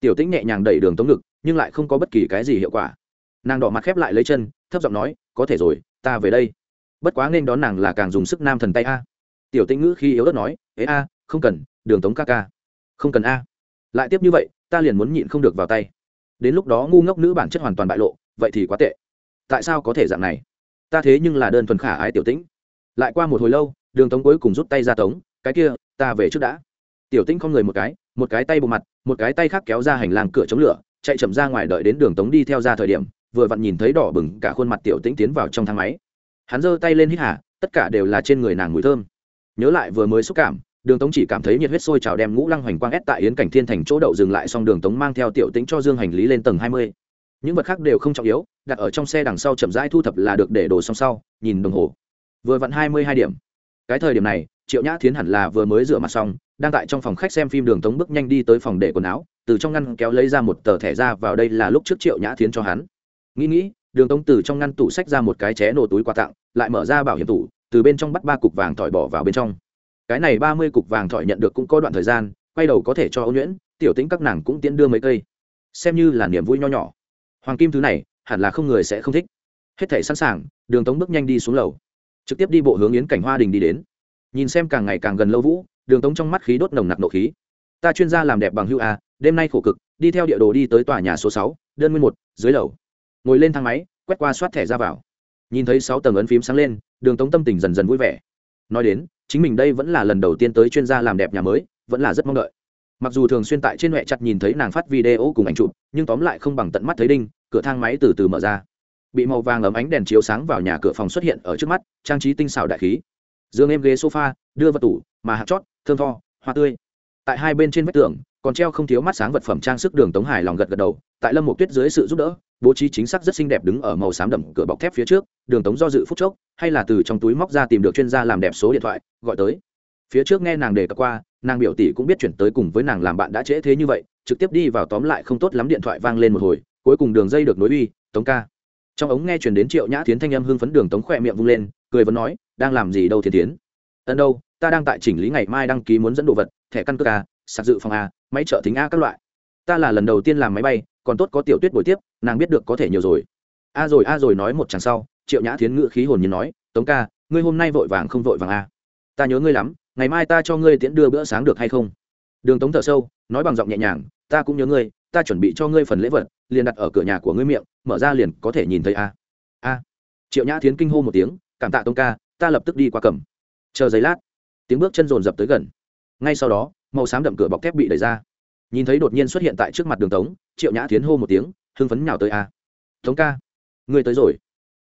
Tiểu tĩnh nhẹ nhàng đẩy đường tống ngực, nhưng lại không có bất kỳ cái gì hiệu quả. Nàng đỏ mặt khép lại lấy chân, thấp giọng nói, có thể rồi, ta về đây. Bất quá nên đón nàng là càng dùng sức nam thần tay a. Tiểu tĩnh ngữ khi yếu đất nói, ế a, không cần, đường tống ca ca. Không cần a. Lại tiếp như vậy, ta liền muốn nhịn không được vào tay đến lúc đó ngu ngốc nữ bản chất hoàn toàn bại lộ, vậy thì quá tệ. Tại sao có thể dạng này? Ta thế nhưng là đơn thuần khả ái tiểu tĩnh. Lại qua một hồi lâu, đường tống cuối cùng rút tay ra tống, cái kia, ta về trước đã. Tiểu tĩnh không người một cái một cái tay bộ mặt, một cái tay khác kéo ra hành lang cửa chống lửa, chạy chậm ra ngoài đợi đến đường tống đi theo ra thời điểm, vừa vặn nhìn thấy đỏ bừng cả khuôn mặt tiểu tĩnh tiến vào trong thang máy. Hắn giơ tay lên hít hà, tất cả đều là trên người nàng mùi thơm. Nhớ lại vừa mới xúc cảm đường tống chỉ cảm thấy nhiệt huyết sôi trào đem ngũ lăng hoành quang ép tại yến cảnh thiên thành chỗ đậu dừng lại xong đường tống mang theo tiểu tĩnh cho dương hành lý lên tầng hai mươi. Những vật khác đều không trọng yếu, đặt ở trong xe đằng sau chậm rãi thu thập là được để đồ xong sau, nhìn đồng hồ. Vừa vặn hai mươi hai điểm. Cái thời điểm này, triệu nhã thiến hẳn là vừa mới rửa mặt xong, đang tại trong phòng khách xem phim đường tống bước nhanh đi tới phòng để quần áo, từ trong ngăn kéo lấy ra một tờ thẻ ra vào đây là lúc trước triệu nhã thiến cho hắn. Nghĩ nghĩ, đường tống từ trong ngăn tủ sách ra một cái ché nổ túi quà tặng, lại mở ra bảo hiểm tủ, từ bên trong bắt ba cục vàng thỏi bỏ vào bên trong cái này ba mươi cục vàng thỏi nhận được cũng có đoạn thời gian, quay đầu có thể cho ôn nhuyễn, tiểu tĩnh các nàng cũng tiễn đưa mấy cây. Xem như là niềm vui nho nhỏ. Hoàng kim thứ này, hẳn là không người sẽ không thích. Hết thể sẵn sàng, đường tống bước nhanh đi xuống lầu. Trực tiếp đi bộ hướng yến cảnh hoa đình đi đến. Nhìn xem càng ngày càng gần lâu vũ, đường tống trong mắt khí đốt nồng nặc nộ khí. Ta chuyên gia làm đẹp bằng hưu a, đêm nay khổ cực, đi theo địa đồ đi tới tòa nhà số sáu, đơn nguyên một, dưới lầu. Ngồi lên thang máy, quét qua soát thẻ ra vào. Nhìn thấy sáu tầng ấn phím sáng lên, đường tống tâm tình dần dần vui vẻ. Nói đến chính mình đây vẫn là lần đầu tiên tới chuyên gia làm đẹp nhà mới, vẫn là rất mong đợi. Mặc dù thường xuyên tại trên huệ chặt nhìn thấy nàng phát video cùng ảnh chụp, nhưng tóm lại không bằng tận mắt thấy đinh, cửa thang máy từ từ mở ra. Bị màu vàng ấm ánh đèn chiếu sáng vào nhà cửa phòng xuất hiện ở trước mắt, trang trí tinh xảo đại khí. Dương em ghế sofa, đưa vào tủ, mà hạt chót, thơm tho, hoa tươi. Tại hai bên trên vách tường, còn treo không thiếu mắt sáng vật phẩm trang sức đường tống hải lòng gật gật đầu, tại lâm một tuyết dưới sự giúp đỡ bố trí chính xác rất xinh đẹp đứng ở màu xám đậm cửa bọc thép phía trước, đường tống do dự phút chốc, hay là từ trong túi móc ra tìm được chuyên gia làm đẹp số điện thoại, gọi tới. Phía trước nghe nàng đề cập qua, nàng biểu tỷ cũng biết chuyển tới cùng với nàng làm bạn đã trễ thế như vậy, trực tiếp đi vào tóm lại không tốt lắm điện thoại vang lên một hồi, cuối cùng đường dây được nối uy, tống ca. Trong ống nghe chuyển đến triệu nhã tiến thanh âm hưng phấn đường tống khỏe miệng vung lên, cười vẫn nói, đang làm gì đâu thiên tiến ân đâu, ta đang tại chỉnh lý ngày mai đăng ký muốn dẫn đồ vật, thẻ căn cước a, sạc dự phòng a, máy trợ thính a các loại. Ta là lần đầu tiên làm máy bay còn tốt có tiểu tuyết buổi tiếp, nàng biết được có thể nhiều rồi. A rồi a rồi nói một chàng sau, triệu nhã thiến ngự khí hồn nhiên nói, tống ca, ngươi hôm nay vội vàng không vội vàng a ta nhớ ngươi lắm, ngày mai ta cho ngươi tiễn đưa bữa sáng được hay không? Đường tống thở sâu, nói bằng giọng nhẹ nhàng, ta cũng nhớ ngươi, ta chuẩn bị cho ngươi phần lễ vật, liền đặt ở cửa nhà của ngươi miệng, mở ra liền có thể nhìn thấy a. A. Triệu nhã thiến kinh hô một tiếng, cảm tạ tống ca, ta lập tức đi qua cầm. Chờ giấy lát, tiếng bước chân rồn rập tới gần. Ngay sau đó, màu xám đậm cửa bọc thép bị đẩy ra nhìn thấy đột nhiên xuất hiện tại trước mặt đường tống, triệu nhã tiến hô một tiếng, hưng phấn nhào tới a. Tống ca, ngươi tới rồi.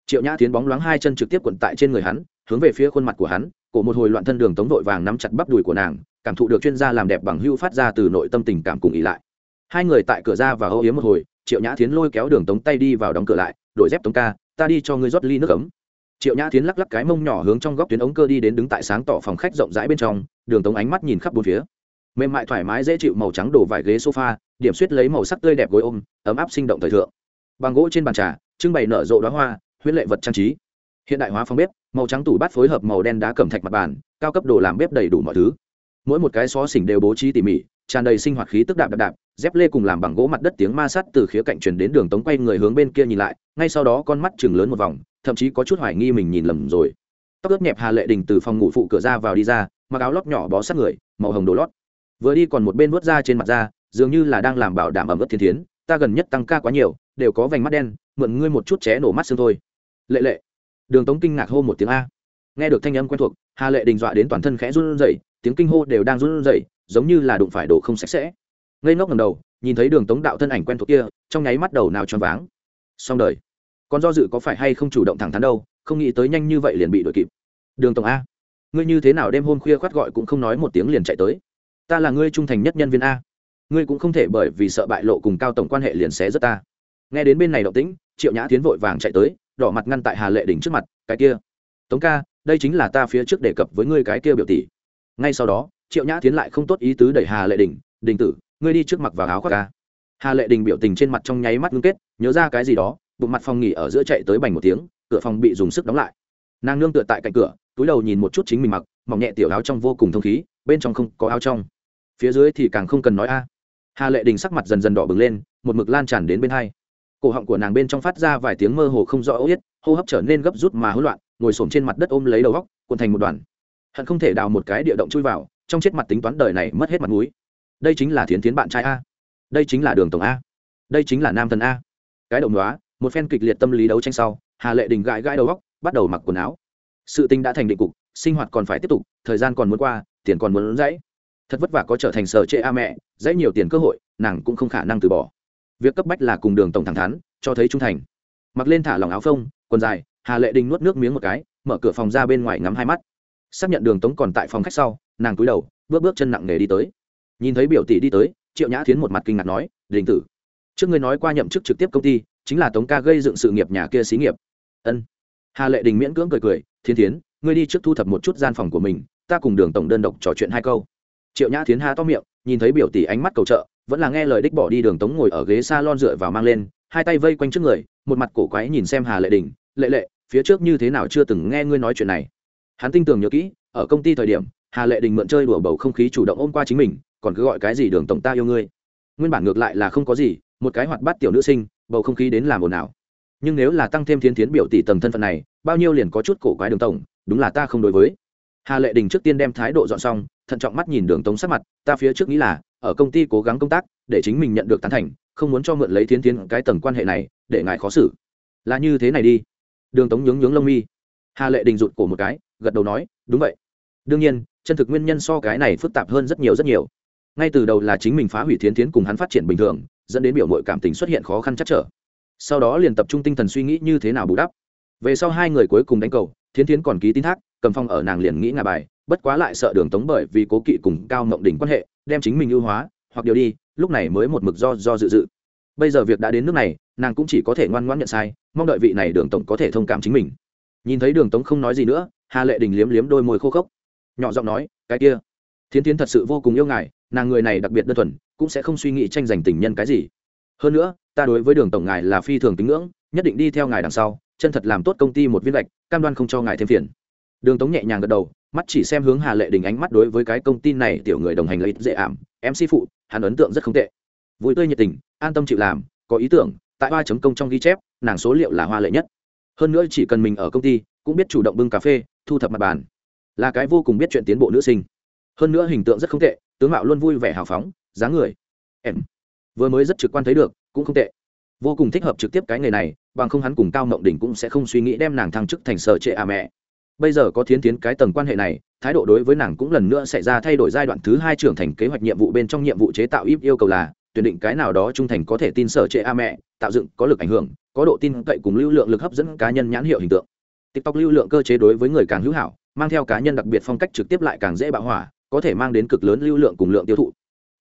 Triệu nhã tiến bóng loáng hai chân trực tiếp quận tại trên người hắn, hướng về phía khuôn mặt của hắn, cổ một hồi loạn thân đường tống vội vàng nắm chặt bắp đùi của nàng, cảm thụ được chuyên gia làm đẹp bằng hưu phát ra từ nội tâm tình cảm cùng ý lại. Hai người tại cửa ra và hô yếm một hồi, triệu nhã tiến lôi kéo đường tống tay đi vào đóng cửa lại, đổi dép tống ca, ta đi cho ngươi rót ly nước ấm. Triệu nhã tiến lắc lắc cái mông nhỏ hướng trong góc tuyến ống cơ đi đến đứng tại sáng tỏ phòng khách rộng rãi bên trong, đường tống ánh mắt nhìn khắp bốn phía mềm mại thoải mái dễ chịu màu trắng đổ vải ghế sofa, điểm suýt lấy màu sắc tươi đẹp gối ôm, ấm áp sinh động thời thượng. Bằng gỗ trên bàn trà, trưng bày nở rộ đoá hoa, huyết lệ vật trang trí. Hiện đại hóa phòng bếp, màu trắng tủ bát phối hợp màu đen đá cẩm thạch mặt bàn, cao cấp đồ làm bếp đầy đủ mọi thứ. Mỗi một cái xó xỉnh đều bố trí tỉ mỉ, tràn đầy sinh hoạt khí tức đạp đạp đạp dép lê cùng làm bằng gỗ mặt đất tiếng ma sát từ khía cạnh truyền đến đường tống quay người hướng bên kia nhìn lại, ngay sau đó con mắt chừng lớn một vòng, thậm chí có chút hoài nghi mình nhìn lầm rồi. Tóc ướt nhẹp hà lệ đình từ phòng ngủ phụ cửa ra vào đi ra, mặc áo lót nhỏ bó sát người, màu hồng đồ lót vừa đi còn một bên vớt ra trên mặt da, dường như là đang làm bảo đảm ẩm ướt thiên thiến, ta gần nhất tăng ca quá nhiều, đều có vành mắt đen, mượn ngươi một chút ché nổ mắt xương thôi. Lệ lệ. Đường tống kinh ngạc hô một tiếng a. Nghe được thanh âm quen thuộc, hà lệ đình dọa đến toàn thân khẽ run rẩy, tiếng kinh hô đều đang run rẩy, giống như là đụng phải đồ không sạch sẽ. Ngây ngốc ngầm đầu, nhìn thấy đường tống đạo thân ảnh quen thuộc kia, trong nháy mắt đầu nào tròn váng. Xong đời. Còn do dự có phải hay không chủ động thẳng thắn đâu, không nghĩ tới nhanh như vậy liền bị đuổi kịp. Đường tổng a, ngươi như thế nào đêm hôm khuya khoát gọi cũng không nói một tiếng liền chạy tới ta là ngươi trung thành nhất nhân viên a. Ngươi cũng không thể bởi vì sợ bại lộ cùng cao tổng quan hệ liền xé rất ta. Nghe đến bên này động tĩnh, triệu nhã tiến vội vàng chạy tới, đỏ mặt ngăn tại hà lệ đỉnh trước mặt, cái kia, tống ca, đây chính là ta phía trước đề cập với ngươi cái kia biểu tỷ. Ngay sau đó, triệu nhã tiến lại không tốt ý tứ đẩy hà lệ đỉnh đình tử, ngươi đi trước mặt vào áo khoác ca. Hà lệ đình biểu tình trên mặt trong nháy mắt ngưng kết, nhớ ra cái gì đó, bụng mặt phòng nghỉ ở giữa chạy tới bành một tiếng, cửa phòng bị dùng sức đóng lại. Nàng nương tựa tại cạnh cửa, túi đầu nhìn một chút chính mình mặc, mỏng nhẹ tiểu áo trong vô cùng thông khí, bên trong không có áo trong phía dưới thì càng không cần nói a. Hà lệ đình sắc mặt dần dần đỏ bừng lên, một mực lan tràn đến bên hai. Cổ họng của nàng bên trong phát ra vài tiếng mơ hồ không rõ ố yết, hô hấp trở nên gấp rút mà hỗn loạn, ngồi s trên mặt đất ôm lấy đầu góc, cuộn thành một đoàn. Hận không thể đào một cái địa động chui vào, trong chết mặt tính toán đời này mất hết mặt mũi. Đây chính là thiến tiến bạn trai a. Đây chính là đường tổng a. Đây chính là nam thần a. Cái động đó một phen kịch liệt tâm lý đấu tranh sau, hà lệ đình gãi gãi đầu góc, bắt đầu mặc quần áo. Sự tình đã thành định cục, sinh hoạt còn phải tiếp tục, thời gian còn muốn qua, tiền còn muốn dãy thật vất vả có trở thành sở trệ a mẹ dễ nhiều tiền cơ hội, nàng cũng không khả năng từ bỏ. Việc cấp bách là cùng đường tổng thẳng thắn, cho thấy trung thành. Mặc lên thả lòng áo phông, quần dài, hà lệ đình nuốt nước miếng một cái, mở cửa phòng ra bên ngoài ngắm hai mắt. Xác nhận đường tống còn tại phòng khách sau, nàng cúi đầu, bước bước chân nặng nề đi tới. Nhìn thấy biểu tỷ đi tới, triệu nhã thiến một mặt kinh ngạc nói, đình tử, trước ngươi nói qua nhậm chức trực tiếp công ty, chính là tống ca gây dựng sự nghiệp nhà kia xí nghiệp. Ân. Hà lệ đình miễn cưỡng cười cười thiên tiến ngươi đi trước thu thập một chút gian phòng của mình, ta cùng đường tổng đơn độc trò chuyện hai câu triệu nhã tiến hà to miệng, nhìn thấy biểu tỷ ánh mắt cầu trợ, vẫn là nghe lời đích bỏ đi đường tống ngồi ở ghế s a lon dựa vào mang lên, hai tay vây quanh trước người, một mặt cổ quái nhìn xem hà lệ đình, lệ lệ, phía trước như thế nào chưa từng nghe ngươi nói chuyện này? Hắn tinh tường nhớ kỹ, ở công ty thời điểm, hà lệ đình mượn chơi đùa bầu không khí chủ động ôm qua chính mình, còn cứ gọi cái gì đường tổng ta yêu ngươi? Nguyên bản ngược lại là không có gì, một cái hoạt bát tiểu nữ sinh, bầu không khí đến làm ồn ào. Nhưng nếu là tăng thêm thiến thiến biểu tỷ tầng thân phận này, bao nhiêu liền có chút cổ quái đường tổng, đúng là ta không đối với. Hà lệ đình trước tiên đem thái độ dọn xong thận trọng mắt nhìn đường tống sắc mặt, ta phía trước nghĩ là, ở công ty cố gắng công tác, để chính mình nhận được tán thành, không muốn cho mượn lấy thiến thiến cái tầng quan hệ này, để ngài khó xử. Là như thế này đi. Đường tống nhướng nhướng lông mi. Hà lệ đình rụt cổ một cái, gật đầu nói, đúng vậy. Đương nhiên, chân thực nguyên nhân so cái này phức tạp hơn rất nhiều rất nhiều. Ngay từ đầu là chính mình phá hủy thiến thiến cùng hắn phát triển bình thường, dẫn đến biểu mội cảm tình xuất hiện khó khăn chắc trở. Sau đó liền tập trung tinh thần suy nghĩ như thế nào bù đắp. Về sau hai người cuối cùng đánh cầu, thiến thiến còn ký tin thác, cầm phong ở nàng liền nghĩ ngà bài bất quá lại sợ đường tống bởi vì cố kỵ cùng cao mộng đỉnh quan hệ, đem chính mình ưu hóa, hoặc điều đi, lúc này mới một mực do do dự dự. Bây giờ việc đã đến nước này, nàng cũng chỉ có thể ngoan ngoãn nhận sai, mong đợi vị này đường tổng có thể thông cảm chính mình. Nhìn thấy đường tống không nói gì nữa, hà lệ đình liếm liếm đôi môi khô khốc. Nhỏ giọng nói, cái kia, thiến tiến thật sự vô cùng yêu ngài, nàng người này đặc biệt đơn thuần, cũng sẽ không suy nghĩ tranh giành tình nhân cái gì. Hơn nữa, ta đối với đường tổng ngài là phi thường tín ngưỡng, nhất định đi theo ngài đằng sau, chân thật làm tốt công ty một viên lệch cam đoan không cho ngài thêm phiền. Đường tống nhẹ nhàng gật đầu mắt chỉ xem hướng hà lệ đình ánh mắt đối với cái công ty này tiểu người đồng hành lợi dễ ảm, em si phụ, hắn ấn tượng rất không tệ. Vui tươi nhiệt tình, an tâm chịu làm, có ý tưởng, tại ba chấm công trong ghi chép, nàng số liệu là hoa lệ nhất. Hơn nữa chỉ cần mình ở công ty, cũng biết chủ động bưng cà phê, thu thập mặt bàn. Là cái vô cùng biết chuyện tiến bộ nữ sinh. Hơn nữa hình tượng rất không tệ, tướng mạo luôn vui vẻ hào phóng, dáng người, em. Vừa mới rất trực quan thấy được, cũng không tệ. Vô cùng thích hợp trực tiếp cái nghề này, bằng không hắn cùng cao mộng đỉnh cũng sẽ không suy nghĩ đem nàng thăng chức thành sở trệ à mẹ bây giờ có thiến tiến cái tầng quan hệ này, thái độ đối với nàng cũng lần nữa xảy ra thay đổi giai đoạn thứ hai trưởng thành kế hoạch nhiệm vụ bên trong nhiệm vụ chế tạo ít yêu cầu là, tuyển định cái nào đó trung thành có thể tin sở trệ a mẹ, tạo dựng có lực ảnh hưởng, có độ tin cậy cùng lưu lượng lực hấp dẫn cá nhân nhãn hiệu hình tượng. Tiktok lưu lượng cơ chế đối với người càng hữu hảo, mang theo cá nhân đặc biệt phong cách trực tiếp lại càng dễ bạo hỏa, có thể mang đến cực lớn lưu lượng cùng lượng tiêu thụ.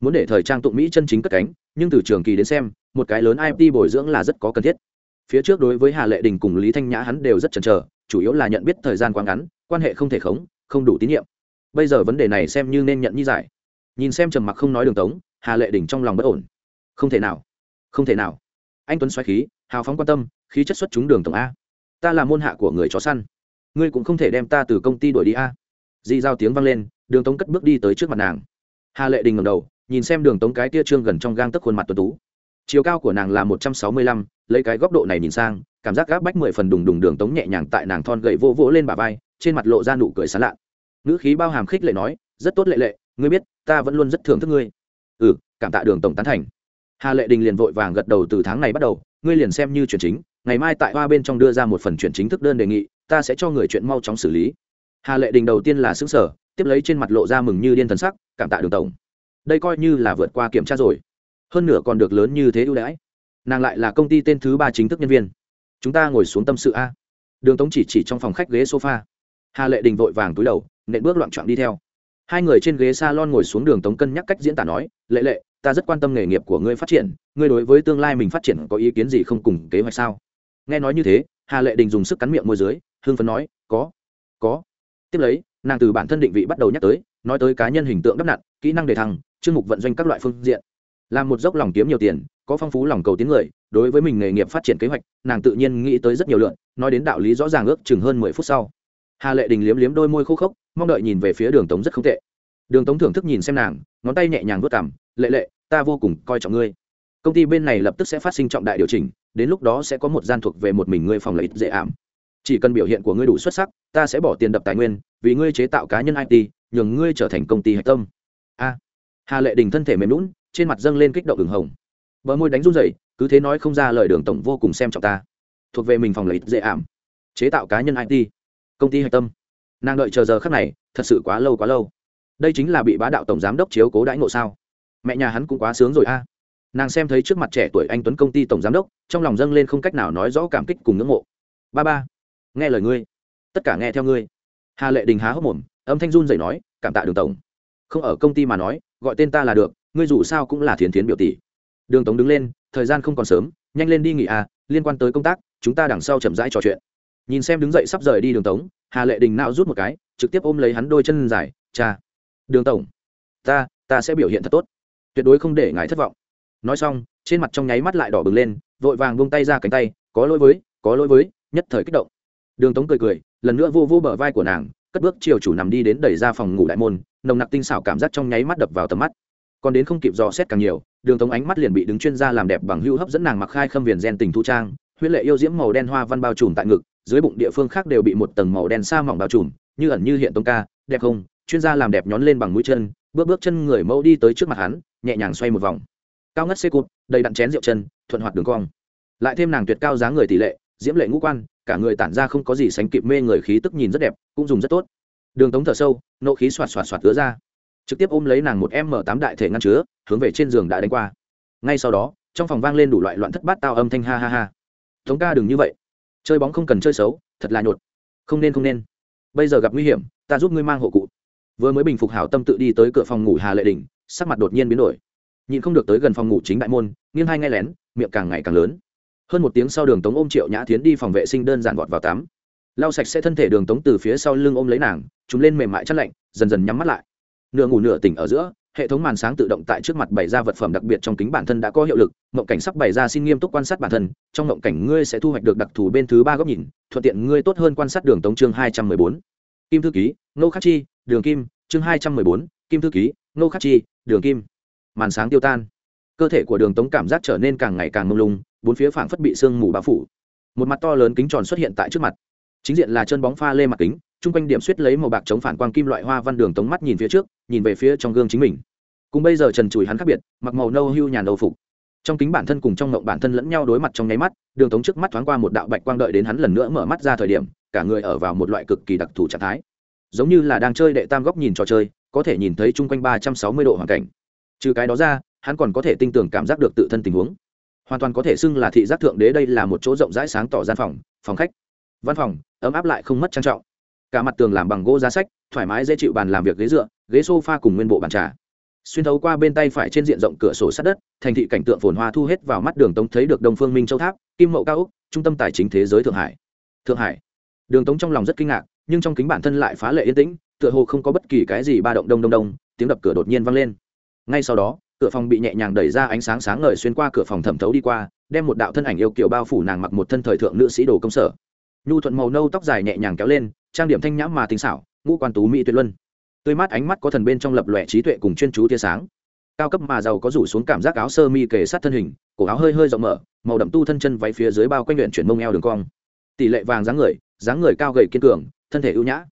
Muốn để thời trang tụng mỹ chân chính cất cánh, nhưng từ trường kỳ đến xem, một cái lớn imt bồi dưỡng là rất có cần thiết. Phía trước đối với hà lệ đình cùng lý thanh nhã hắn đều rất chần chờ chủ yếu là nhận biết thời gian quá ngắn, quan hệ không thể khống, không đủ tín nhiệm. Bây giờ vấn đề này xem như nên nhận như giải. Nhìn xem trầm mặc không nói đường tống, hà lệ đình trong lòng bất ổn. Không thể nào, không thể nào. Anh tuấn xoáy khí, hào phóng quan tâm, khí chất xuất chúng đường tổng a. Ta là môn hạ của người chó săn. Ngươi cũng không thể đem ta từ công ty đuổi đi a. Di giao tiếng vang lên, đường tống cất bước đi tới trước mặt nàng. Hà lệ đình ngầm đầu, nhìn xem đường tống cái tia trương gần trong gang tấc khuôn mặt tuấn tú. Chiều cao của nàng là một trăm sáu mươi lăm, lấy cái góc độ này nhìn sang cảm giác gác bách mười phần đùng đùng đường tống nhẹ nhàng tại nàng thon gậy vô vỗ lên bà vai, trên mặt lộ ra nụ cười sán lạ. Ngữ khí bao hàm khích lệ nói, rất tốt lệ lệ, ngươi biết, ta vẫn luôn rất thưởng thức ngươi. Ừ cảm tạ đường tổng tán thành. Hà lệ đình liền vội vàng gật đầu từ tháng này bắt đầu, ngươi liền xem như chuyển chính, ngày mai tại hoa bên trong đưa ra một phần chuyển chính thức đơn đề nghị, ta sẽ cho người chuyện mau chóng xử lý. Hà lệ đình đầu tiên là xứng sở tiếp lấy trên mặt lộ ra mừng như điên thần sắc, cảm tạ đường tổng. Đây coi như là vượt qua kiểm tra rồi. Hơn nửa còn được lớn như thế ưu đãi. Nàng lại là công ty tên thứ ba chính thức nhân viên chúng ta ngồi xuống tâm sự a. Đường tống chỉ chỉ trong phòng khách ghế sofa. Hà lệ đình vội vàng túi đầu, nện bước loạn trọn đi theo. Hai người trên ghế s a lon ngồi xuống đường tống cân nhắc cách diễn tả nói, lệ lệ, ta rất quan tâm nghề nghiệp của ngươi phát triển, ngươi đối với tương lai mình phát triển có ý kiến gì không cùng kế hoạch sao? Nghe nói như thế, hà lệ đình dùng sức cắn miệng môi dưới hương phấn nói, có có. Tiếp lấy, nàng từ bản thân định vị bắt đầu nhắc tới, nói tới cá nhân hình tượng đắp nặn, kỹ năng đề thăng, chương mục vận doanh các loại phương diện. Làm một dốc lòng kiếm nhiều tiền có phong phú lòng cầu tiếng người, đối với mình nghề nghiệp phát triển kế hoạch, nàng tự nhiên nghĩ tới rất nhiều lượn, nói đến đạo lý rõ ràng ước chừng hơn mười phút sau. Hà lệ đình liếm liếm đôi môi khô khốc, mong đợi nhìn về phía đường tống rất không tệ. Đường tống thưởng thức nhìn xem nàng, ngón tay nhẹ nhàng vớt cảm lệ lệ, ta vô cùng coi trọng ngươi. Công ty bên này lập tức sẽ phát sinh trọng đại điều chỉnh, đến lúc đó sẽ có một gian thuộc về một mình ngươi phòng lợi ích dễ ảm. Chỉ cần biểu hiện của ngươi đủ xuất sắc, ta sẽ bỏ tiền đập tài nguyên, vì ngươi chế tạo cá nhân it nhường ngươi trở thành công ty hạch tâm. A. Hà lệ đình thân thể mềm lún trên mặt dâng lên kích động đường hồng bờ môi đánh run rẩy, cứ thế nói không ra lời đường tổng vô cùng xem trọng ta. Thuộc về mình phòng lợi ích dễ ảm. Chế tạo cá nhân it công ty hạch tâm. Nàng đợi chờ giờ khắc này, thật sự quá lâu quá lâu. Đây chính là bị bá đạo tổng giám đốc chiếu cố đãi ngộ sao? Mẹ nhà hắn cũng quá sướng rồi a. Nàng xem thấy trước mặt trẻ tuổi anh tuấn công ty tổng giám đốc, trong lòng dâng lên không cách nào nói rõ cảm kích cùng ngưỡng mộ. Ba ba, nghe lời ngươi. Tất cả nghe theo ngươi. Hà lệ đình há hốc mồm, âm thanh run dậy nói, cảm tạ đường tổng. Không ở công ty mà nói, gọi tên ta là được, ngươi dù sao cũng là thiến thiến biểu tỷ đường Tống đứng lên, thời gian không còn sớm, nhanh lên đi nghỉ à liên quan tới công tác, chúng ta đằng sau chậm rãi trò chuyện. Nhìn xem đứng dậy sắp rời đi đường tống, hà lệ đình não rút một cái, trực tiếp ôm lấy hắn đôi chân dài, cha, đường tổng, ta ta sẽ biểu hiện thật tốt, tuyệt đối không để ngài thất vọng. Nói xong, trên mặt trong nháy mắt lại đỏ bừng lên, vội vàng buông tay ra cánh tay, có lỗi với, có lỗi với, nhất thời kích động. Đường tống cười cười, lần nữa vô vô bờ vai của nàng, cất bước chiều chủ nằm đi đến đẩy ra phòng ngủ đại môn, nồng nặc tinh xảo cảm giác trong nháy mắt đập vào tầm mắt còn đến không kịp dò xét càng nhiều, đường tống ánh mắt liền bị đứng chuyên gia làm đẹp bằng hưu hấp dẫn nàng mặc khai khâm viền gen tình thu trang, huyết lệ yêu diễm màu đen hoa văn bao trùm tại ngực, dưới bụng địa phương khác đều bị một tầng màu đen sa mỏng bao trùm, như ẩn như hiện tông ca, đẹp không? Chuyên gia làm đẹp nhón lên bằng mũi chân, bước bước chân người mẫu đi tới trước mặt hắn, nhẹ nhàng xoay một vòng. Cao ngất xê cụt, đầy đặn chén rượu chân, thuận hoạt đường cong. Lại thêm nàng tuyệt cao giá người tỷ lệ, diễm lệ ngũ quan, cả người tản ra không có gì sánh kịp mê người khí tức nhìn rất đẹp, cũng dùng rất tốt. Đường tống thở sâu, nộ khí xoạt xoạt xoạt tứa ra trực tiếp ôm lấy nàng một m tám đại thể ngăn chứa, hướng về trên giường đã đánh qua. Ngay sau đó, trong phòng vang lên đủ loại loạn thất bát tao âm thanh ha ha ha. Tống ca đừng như vậy. Chơi bóng không cần chơi xấu, thật là nhột. Không nên không nên. Bây giờ gặp nguy hiểm, ta giúp ngươi mang hộ cụ. Vừa mới bình phục hảo tâm tự đi tới cửa phòng ngủ hà lệ đình, sắc mặt đột nhiên biến đổi. Nhìn không được tới gần phòng ngủ chính đại môn, nghiêng hai ngay lén, miệng càng ngày càng lớn. Hơn một tiếng sau đường tống ôm triệu nhã tiến đi phòng vệ sinh đơn giản vọt vào tắm. Lau sạch sẽ thân thể đường tống từ phía sau lưng ôm lấy nàng chúng lên mềm mại chất lạnh, dần dần nhắm mắt lại nửa ngủ nửa tỉnh ở giữa, hệ thống màn sáng tự động tại trước mặt bày ra vật phẩm đặc biệt trong kính bản thân đã có hiệu lực, mộng cảnh sắp bày ra xin nghiêm túc quan sát bản thân, trong mộng cảnh ngươi sẽ thu hoạch được đặc thù bên thứ ba góc nhìn, thuận tiện ngươi tốt hơn quan sát đường tống chương hai trăm mười bốn. Kim thư ký nô khắc chi, đường kim, chương hai trăm mười bốn, kim thư ký nô khắc chi, đường kim. Màn sáng tiêu tan. Cơ thể của đường tống cảm giác trở nên càng ngày càng mông lung, bốn phía phảng phất bị sương mù bao phủ. Một mặt to lớn kính tròn xuất hiện tại trước mặt. Chính diện là chân bóng pha lê mặt kính chung quanh điểm suýt lấy màu bạc chống phản quang kim loại hoa văn đường tống mắt nhìn phía trước, nhìn về phía trong gương chính mình. Cùng bây giờ trần chùi hắn khác biệt, mặc màu nâu hưu nhàn đầu phục. Trong kính bản thân cùng trong ngộng bản thân lẫn nhau đối mặt trong nháy mắt, đường tống trước mắt thoáng qua một đạo bạch quang đợi đến hắn lần nữa mở mắt ra thời điểm, cả người ở vào một loại cực kỳ đặc thù trạng thái. Giống như là đang chơi đệ tam góc nhìn trò chơi, có thể nhìn thấy chung quanh ba trăm sáu mươi độ hoàn cảnh. Trừ cái đó ra, hắn còn có thể tinh tường cảm giác được tự thân tình huống. Hoàn toàn có thể xưng là thị giác thượng đế đây là một chỗ rộng rãi sáng tỏ gian phòng phòng khách. Văn phòng, ấm áp lại không mất trang trọng cả mặt tường làm bằng gỗ giá sách, thoải mái dễ chịu bàn làm việc ghế dựa, ghế s o f a cùng nguyên bộ bàn trà. Xuyên thấu qua bên tay phải trên diện rộng cửa sổ sát đất, thành thị cảnh tượng phồn hoa thu hết vào mắt đường tống thấy được đông phương minh châu tháp, kim mậu cao úc, trung tâm tài chính thế giới thượng hải. Thượng hải. Đường tống trong lòng rất kinh ngạc, nhưng trong kính bản thân lại phá lệ yên tĩnh, tựa hồ không có bất kỳ cái gì ba động đông đông đông, tiếng đập cửa đột nhiên vang lên. Ngay sau đó, cửa phòng bị nhẹ nhàng đẩy ra ánh sáng sáng ngời xuyên qua cửa phòng thẩm thấu đi qua, đem một đạo thân ảnh yêu kiều bao phủ nàng mặc một thân thời thượng nữ sĩ đồ công sở. Nhu thuận màu nâu tóc dài nhẹ nhàng kéo lên trang điểm thanh nhãm mà tinh xảo, ngũ quan tú mỹ tuyệt luân. Tươi mát ánh mắt có thần bên trong lập lòe trí tuệ cùng chuyên chú tia sáng. Cao cấp mà giàu có rủ xuống cảm giác áo sơ mi kề sát thân hình, cổ áo hơi hơi rộng mở, màu đậm tu thân chân váy phía dưới bao quanh luyện chuyển mông eo đường cong. Tỷ lệ vàng dáng người dáng người cao gầy kiên cường, thân thể ưu nhã.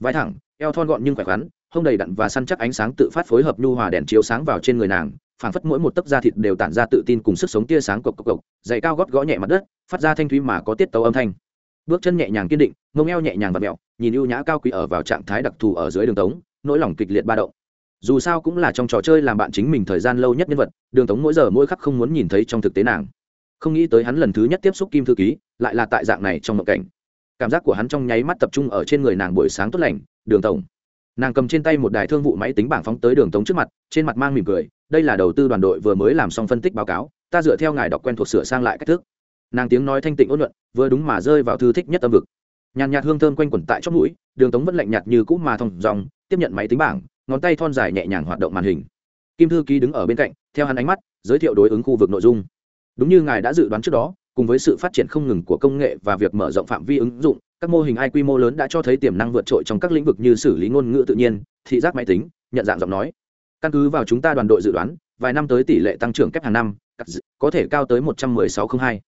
Vai thẳng, eo thon gọn nhưng khỏe khoắn, hông đầy đặn và săn chắc ánh sáng tự phát phối hợp nhu hòa đèn chiếu sáng vào trên người nàng, phảng phất mỗi một tấc da thịt đều tản ra tự tin cùng sức sống tia sáng cộc cộc cộc, dày cao gót gõ nhẹ mặt đất, phát ra thanh thúy mà có tiết tấu âm thanh bước chân nhẹ nhàng kiên định mông eo nhẹ nhàng và mẹo, nhìn ưu nhã cao quý ở vào trạng thái đặc thù ở dưới đường tống, nỗi lòng kịch liệt ba động. Dù sao cũng là trong trò chơi làm bạn chính mình thời gian lâu nhất nhân vật, đường tống mỗi giờ mỗi khắc không muốn nhìn thấy trong thực tế nàng. Không nghĩ tới hắn lần thứ nhất tiếp xúc kim thư ký, lại là tại dạng này trong mộng cảnh. Cảm giác của hắn trong nháy mắt tập trung ở trên người nàng buổi sáng tốt lành, đường tổng nàng cầm trên tay một đài thương vụ máy tính bảng phóng tới đường tống trước mặt, trên mặt mang mỉm cười, đây là đầu tư đoàn đội vừa mới làm xong phân tích báo cáo, ta dựa theo ngài đọc quen thuộc sửa sang lại cách thức nàng tiếng nói thanh tịnh ôn luận vừa đúng mà rơi vào thư thích nhất âm vực. Nhàn nhạt hương thơm quanh quẩn tại chót mũi, đường tống vẫn lạnh nhạt như cũ mà thong dòng tiếp nhận máy tính bảng, ngón tay thon dài nhẹ nhàng hoạt động màn hình. Kim thư ký đứng ở bên cạnh, theo hắn ánh mắt, giới thiệu đối ứng khu vực nội dung. Đúng như ngài đã dự đoán trước đó, cùng với sự phát triển không ngừng của công nghệ và việc mở rộng phạm vi ứng dụng, các mô hình ai quy mô lớn đã cho thấy tiềm năng vượt trội trong các lĩnh vực như xử lý ngôn ngữ tự nhiên, thị giác máy tính, nhận dạng giọng nói. Căn cứ vào chúng ta đoàn đội dự đoán, vài năm tới tỷ lệ tăng trưởng kép hàng năm, có thể cao tới một trăm mười sáu không hai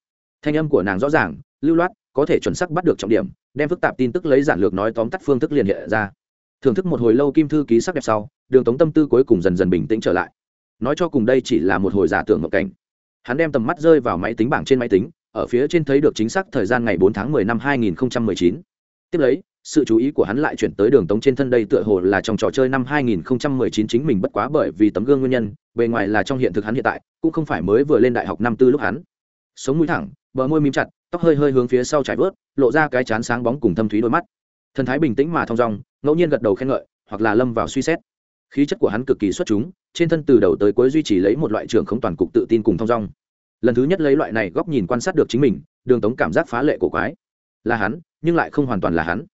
thanh âm của nàng rõ ràng lưu loát có thể chuẩn xác bắt được trọng điểm đem phức tạp tin tức lấy giản lược nói tóm tắt phương thức liền hiện ra thưởng thức một hồi lâu kim thư ký sắc đẹp sau đường tống tâm tư cuối cùng dần dần bình tĩnh trở lại nói cho cùng đây chỉ là một hồi giả tưởng mộng cảnh hắn đem tầm mắt rơi vào máy tính bảng trên máy tính ở phía trên thấy được chính xác thời gian ngày 4 tháng 10 năm 2019. Tiếp lấy, sự chú ý của hắn lại chuyển tới đường tống trên thân đây tựa hồ là trong trò chơi năm 2019 chính mình bất quá bởi vì tấm gương nguyên nhân, bề ngoài là trong hiện thực hắn hiện tại, cũng không phải mới vừa lên đại học năm tư lúc hắn. Sống mũi thẳng, bờ môi mím chặt, tóc hơi hơi hướng phía sau trải vớt, lộ ra cái chán sáng bóng cùng thâm thúy đôi mắt. Thần thái bình tĩnh mà thong dong, ngẫu nhiên gật đầu khen ngợi, hoặc là lâm vào suy xét. Khí chất của hắn cực kỳ xuất chúng, trên thân từ đầu tới cuối duy trì lấy một loại trưởng không toàn cục tự tin cùng thong dong lần thứ nhất lấy loại này góc nhìn quan sát được chính mình đường tống cảm giác phá lệ cổ quái là hắn nhưng lại không hoàn toàn là hắn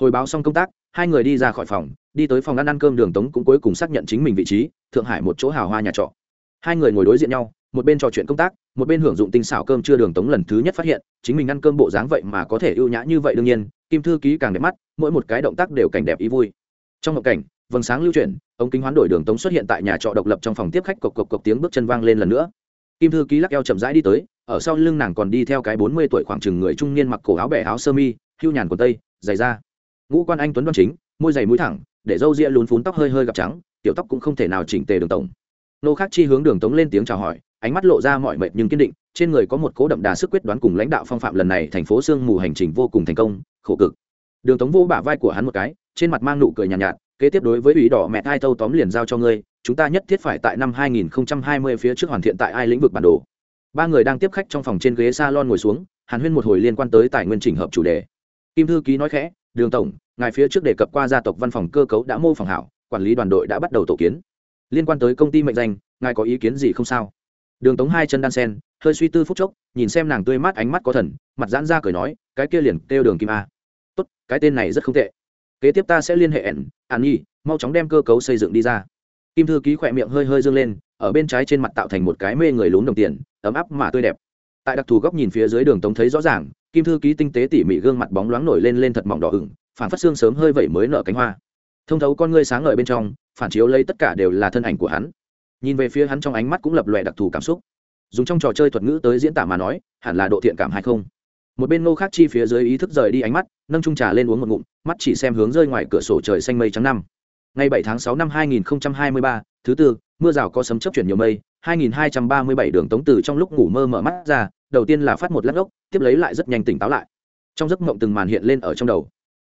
hồi báo xong công tác hai người đi ra khỏi phòng đi tới phòng ăn ăn cơm đường tống cũng cuối cùng xác nhận chính mình vị trí thượng hải một chỗ hào hoa nhà trọ hai người ngồi đối diện nhau một bên trò chuyện công tác, một bên hưởng dụng tinh xảo cơm chưa đường tống lần thứ nhất phát hiện, chính mình ăn cơm bộ dáng vậy mà có thể ưu nhã như vậy đương nhiên, kim thư ký càng đẹp mắt, mỗi một cái động tác đều cảnh đẹp ý vui. Trong ngộ cảnh, vầng sáng lưu chuyển, ống kính hoán đổi đường tống xuất hiện tại nhà trọ độc lập trong phòng tiếp khách cộc cộc cộc tiếng bước chân vang lên lần nữa. Kim thư ký lắc eo chậm rãi đi tới, ở sau lưng nàng còn đi theo cái bốn mươi tuổi khoảng chừng người trung niên mặc cổ áo bẻ áo sơ mi, hưu nhàn quần tây dày da. Ngũ quan anh tuấn đoan chính, môi dày mũi thẳng, để râu ria lún phún tóc hơi hơi gặp trắng, tiểu tóc cũng không thể nào chỉnh tề đường tổng nô khác chi hướng đường tống lên tiếng chào hỏi ánh mắt lộ ra mọi mệt nhưng kiên định trên người có một cố đậm đà sức quyết đoán cùng lãnh đạo phong phạm lần này thành phố sương mù hành trình vô cùng thành công khổ cực. Đường tống vô bả vai của hắn một cái trên mặt mang nụ cười nhàn nhạt, nhạt kế tiếp đối với ủy đỏ mẹ hai thâu tóm liền giao cho ngươi chúng ta nhất thiết phải tại năm 2020 phía trước hoàn thiện tại ai lĩnh vực bản đồ. Ba người đang tiếp khách trong phòng trên ghế salon ngồi xuống hàn huyên một hồi liên quan tới tài nguyên chỉnh hợp chủ đề. Kim thư ký nói khẽ đường tổng ngài phía trước đề cập qua gia tộc văn phòng cơ cấu đã mô phỏng hảo quản lý đoàn đội đã bắt đầu tổ kiến. Liên quan tới công ty mệnh danh ngài có ý kiến gì không sao? Đường tống hai chân đan sen, hơi suy tư phút chốc, nhìn xem nàng tươi mát ánh mắt có thần, mặt giãn ra cười nói, cái kia liền kêu đường kim a. Tốt, cái tên này rất không tệ. Kế tiếp ta sẽ liên hệ ẩn ạn nhi, mau chóng đem cơ cấu xây dựng đi ra. Kim thư ký khỏe miệng hơi hơi dâng lên, ở bên trái trên mặt tạo thành một cái mê người lún đồng tiền, ấm áp mà tươi đẹp. Tại đặc thù góc nhìn phía dưới đường tống thấy rõ ràng, kim thư ký tinh tế tỉ mỉ gương mặt bóng loáng nổi lên lên thật mỏng đỏ ửng phản phát xương sớm hơi vẩy mới nở cánh hoa. Thông thấu con ngươi sáng ngời bên trong, phản chiếu lấy tất cả đều là thân ảnh của hắn nhìn về phía hắn trong ánh mắt cũng lập lòe đặc thù cảm xúc. Dùng trong trò chơi thuật ngữ tới diễn tả mà nói, hẳn là độ thiện cảm hay không? Một bên ngô khác chi phía dưới ý thức rời đi ánh mắt, nâng trung trà lên uống một ngụm, mắt chỉ xem hướng rơi ngoài cửa sổ trời xanh mây trắng năm. Ngày bảy tháng sáu năm hai nghìn hai mươi ba, thứ tư, mưa rào có sấm chấp chuyển nhiều mây, hai nghìn hai trăm ba mươi bảy đường tống từ trong lúc ngủ mơ mở mắt ra, đầu tiên là phát một lát ốc tiếp lấy lại rất nhanh tỉnh táo lại. Trong giấc mộng từng màn hiện lên ở trong đầu.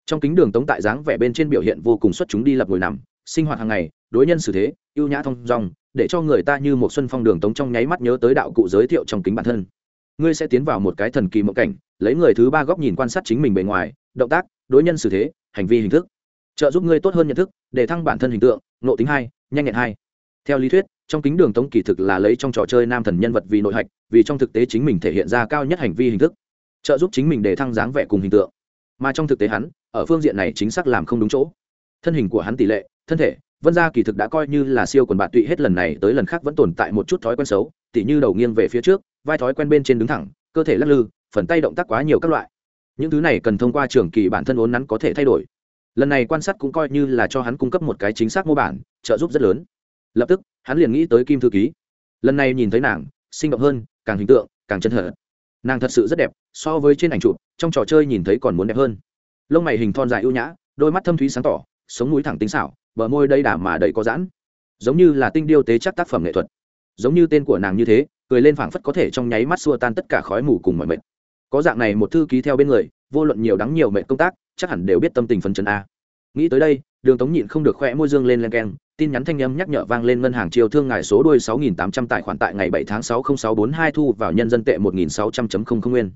Trong kính đường tống tại dáng vẻ bên trên biểu hiện vô cùng xuất chúng đi lập ngồi nằm, sinh hoạt hàng ngày, đối nhân xử thế, ưu nhã thông dong để cho người ta như một xuân phong đường tống trong nháy mắt nhớ tới đạo cụ giới thiệu trong kính bản thân. Ngươi sẽ tiến vào một cái thần kỳ mộng cảnh, lấy người thứ ba góc nhìn quan sát chính mình bề ngoài, động tác, đối nhân xử thế, hành vi hình thức. Trợ giúp ngươi tốt hơn nhận thức, để thăng bản thân hình tượng nộ tính hai, nhanh nhẹn hai. Theo lý thuyết, trong kính đường tống kỳ thực là lấy trong trò chơi nam thần nhân vật vì nội hạch, vì trong thực tế chính mình thể hiện ra cao nhất hành vi hình thức. Trợ giúp chính mình để thăng dáng vẻ cùng hình tượng. Mà trong thực tế hắn, ở phương diện này chính xác làm không đúng chỗ. Thân hình của hắn tỷ lệ, thân thể vân gia kỳ thực đã coi như là siêu quần bạn tụy hết lần này tới lần khác vẫn tồn tại một chút thói quen xấu, tỉ như đầu nghiêng về phía trước, vai thói quen bên trên đứng thẳng, cơ thể lắc lư, phần tay động tác quá nhiều các loại. Những thứ này cần thông qua trường kỳ bản thân ốn nắn có thể thay đổi. Lần này quan sát cũng coi như là cho hắn cung cấp một cái chính xác mô bản, trợ giúp rất lớn. Lập tức, hắn liền nghĩ tới kim thư ký. Lần này nhìn thấy nàng, sinh động hơn, càng hình tượng, càng chân thật. Nàng thật sự rất đẹp, so với trên ảnh chụp, trong trò chơi nhìn thấy còn muốn đẹp hơn. Lông mày hình thon dài ưu nhã, đôi mắt thâm thúy sáng tỏ, sống mũi thẳng tính xảo bờ môi đầy đà mà đầy có giãn. Giống như là tinh điêu tế chắc tác phẩm nghệ thuật. Giống như tên của nàng như thế cười lên phảng phất có thể trong nháy mắt xua tan tất cả khói mù cùng mọi mệt. Có dạng này một thư ký theo bên người vô luận nhiều đắng nhiều mệt công tác chắc hẳn đều biết tâm tình phấn chấn a. Nghĩ tới đây đường tống nhịn không được khoe môi dương lên len keng tin nhắn thanh âm nhắc nhở vang lên ngân hàng chiều thương ngài số đuôi 6.800 tài khoản tại ngày 7 tháng 6 0642 thu vào nhân dân tệ 1.600.00 nguyên.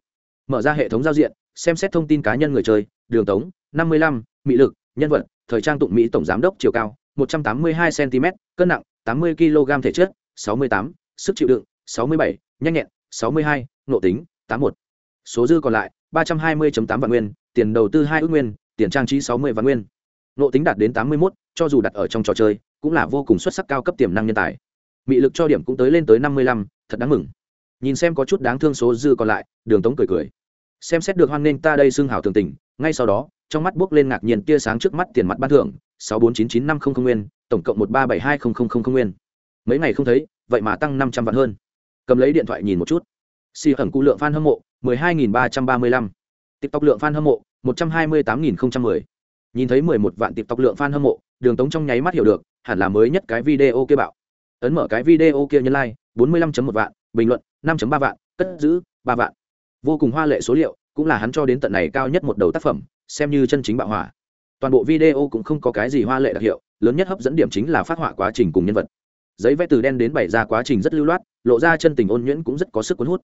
Mở ra hệ thống giao diện xem xét thông tin cá nhân người chơi đường tống 55, mỹ lực nhân vật thời trang tụng mỹ tổng giám đốc chiều cao 182 cm cân nặng 80 kg thể chất 68, sức chịu đựng 67, nhanh nhẹn 62, nộ tính 81. số dư còn lại 320.8 vạn nguyên tiền đầu tư hai ước nguyên tiền trang trí 60 vạn nguyên. Nộ tính đạt đến 81, cho dù đặt ở trong trò chơi cũng là vô cùng xuất sắc cao cấp tiềm năng nhân tài. Mị lực cho điểm cũng tới lên tới 55, thật đáng mừng. Nhìn xem có chút đáng thương số dư còn lại đường tống cười cười. Xem xét được hoan nghênh ta đây xưng hào thường tình ngay sau đó, trong mắt buốc lên ngạc nhiên tia sáng trước mắt tiền mặt ban thưởng, sáu bốn chín chín năm không không nguyên, tổng cộng một ba bảy hai không không không không nguyên. Mấy ngày không thấy, vậy mà tăng năm trăm vạn hơn. Cầm lấy điện thoại nhìn một chút. Xì hẩn cụ lượng f a n hâm mộ, mười hai nghìn ba trăm ba mươi lăm. Tiktok lượng f a n hâm mộ, một trăm hai mươi tám nghìn không trăm mười. Nhìn thấy mười một vạn tiktok lượng f a n hâm mộ, đường tống trong nháy mắt hiểu được, hẳn là mới nhất cái video kia bạo. Ấn mở cái video kia nhân like, bốn mươi lăm một vạn, bình luận, năm ba vạn, cất giữ, ba vạn. Vô cùng hoa lệ số liệu cũng là hắn cho đến tận này cao nhất một đầu tác phẩm, xem như chân chính bạo hỏa. Toàn bộ video cũng không có cái gì hoa lệ đặc hiệu, lớn nhất hấp dẫn điểm chính là phát họa quá trình cùng nhân vật. Giấy vẽ từ đen đến bảy ra quá trình rất lưu loát, lộ ra chân tình ôn nhuyễn cũng rất có sức cuốn hút.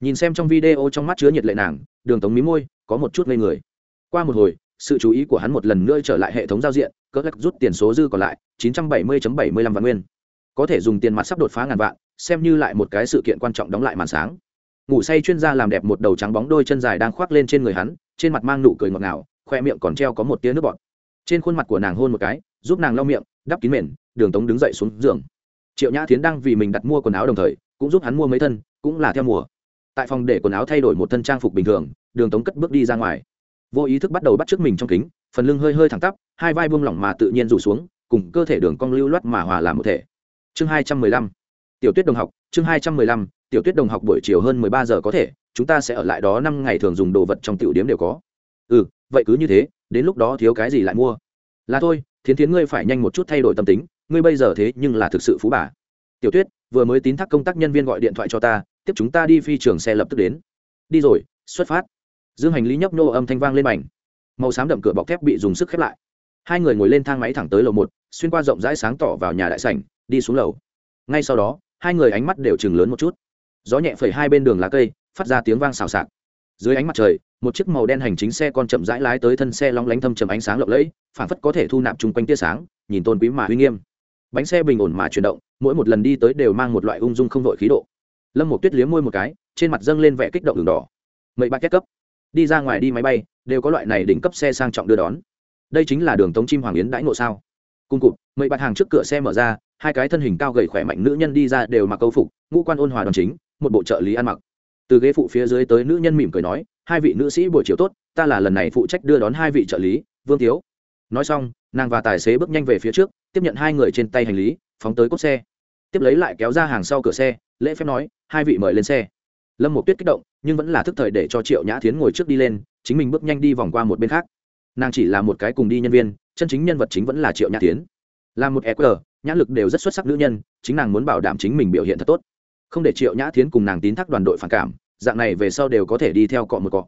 Nhìn xem trong video trong mắt chứa nhiệt lệ nàng, đường tống mí môi, có một chút ngây người. Qua một hồi, sự chú ý của hắn một lần nữa trở lại hệ thống giao diện, cỡ lắc rút tiền số dư còn lại 970.75 vạn nguyên. Có thể dùng tiền mặt sắp đột phá ngàn vạn, xem như lại một cái sự kiện quan trọng đóng lại màn sáng ngủ say chuyên gia làm đẹp một đầu trắng bóng đôi chân dài đang khoác lên trên người hắn, trên mặt mang nụ cười ngọt ngào, khoe miệng còn treo có một tia nước bọt. Trên khuôn mặt của nàng hôn một cái, giúp nàng lau miệng, đắp kín mền, đường tống đứng dậy xuống giường. Triệu nhã tiến đang vì mình đặt mua quần áo đồng thời, cũng giúp hắn mua mấy thân, cũng là theo mùa. Tại phòng để quần áo thay đổi một thân trang phục bình thường, đường tống cất bước đi ra ngoài. Vô ý thức bắt đầu bắt trước mình trong kính, phần lưng hơi hơi thẳng tắp, hai vai buông lỏng mà tự nhiên rủ xuống, cùng cơ thể đường cong lưu loát mà hòa làm một thể. Chương hai trăm mười lăm. Tiểu tuyết đồng học, chương hai trăm mười lăm tiểu tuyết đồng học buổi chiều hơn mười ba giờ có thể, chúng ta sẽ ở lại đó năm ngày thường dùng đồ vật trong tiểu điếm đều có. Ừ vậy cứ như thế, đến lúc đó thiếu cái gì lại mua? Là thôi, thiến thiến ngươi phải nhanh một chút thay đổi tâm tính, ngươi bây giờ thế nhưng là thực sự phú bà. Tiểu tuyết, vừa mới tín thác công tác nhân viên gọi điện thoại cho ta, tiếp chúng ta đi phi trường xe lập tức đến. Đi rồi, xuất phát. Dương hành lý nhấp nô âm thanh vang lên mảnh. Màu xám đậm cửa bọc thép bị dùng sức khép lại. Hai người ngồi lên thang máy thẳng tới lầu một, xuyên qua rộng rãi sáng tỏ vào nhà đại sảnh, đi xuống lầu. Ngay sau đó, hai người ánh mắt đều chừng lớn một chút gió nhẹ phẩy hai bên đường lá cây, phát ra tiếng vang xào xạc. Dưới ánh mặt trời, một chiếc màu đen hành chính xe con chậm rãi lái tới thân xe long lánh thâm trầm ánh sáng lộng lẫy phản phất có thể thu nạp chung quanh tia sáng, nhìn tôn quý mà uy nghiêm. Bánh xe bình ổn mà chuyển động, mỗi một lần đi tới đều mang một loại ung dung không đội khí độ. Lâm một tuyết liếm môi một cái, trên mặt dâng lên vẻ kích động đường đỏ. Mậy ba kết cấp. Đi ra ngoài đi máy bay, đều có loại này đỉnh cấp xe sang trọng đưa đón. Đây chính là đường tống chim hoàng yến đãi ngộ sao? Cung cụt mậy bạt hàng trước cửa xe mở ra, hai cái thân hình cao gầy khỏe mạnh nữ nhân đi ra đều mặc câu phục, ngũ quan ôn hòa đoàn chính một bộ trợ lý ăn mặc. Từ ghế phụ phía dưới tới nữ nhân mỉm cười nói, hai vị nữ sĩ, buổi chiều tốt, ta là lần này phụ trách đưa đón hai vị trợ lý, vương tiếu. Nói xong, nàng và tài xế bước nhanh về phía trước, tiếp nhận hai người trên tay hành lý, phóng tới cốt xe. Tiếp lấy lại kéo ra hàng sau cửa xe, lễ phép nói, hai vị mời lên xe. Lâm một tuyết kích động, nhưng vẫn là thức thời để cho triệu nhã tiến ngồi trước đi lên, chính mình bước nhanh đi vòng qua một bên khác. Nàng chỉ là một cái cùng đi nhân viên, chân chính nhân vật chính vẫn là triệu nhã tiến là một eq nhã lực đều rất xuất sắc nữ nhân, chính nàng muốn bảo đảm chính mình biểu hiện thật tốt không để triệu nhã thiến cùng nàng tín thác đoàn đội phản cảm, dạng này về sau đều có thể đi theo cọ một cọ.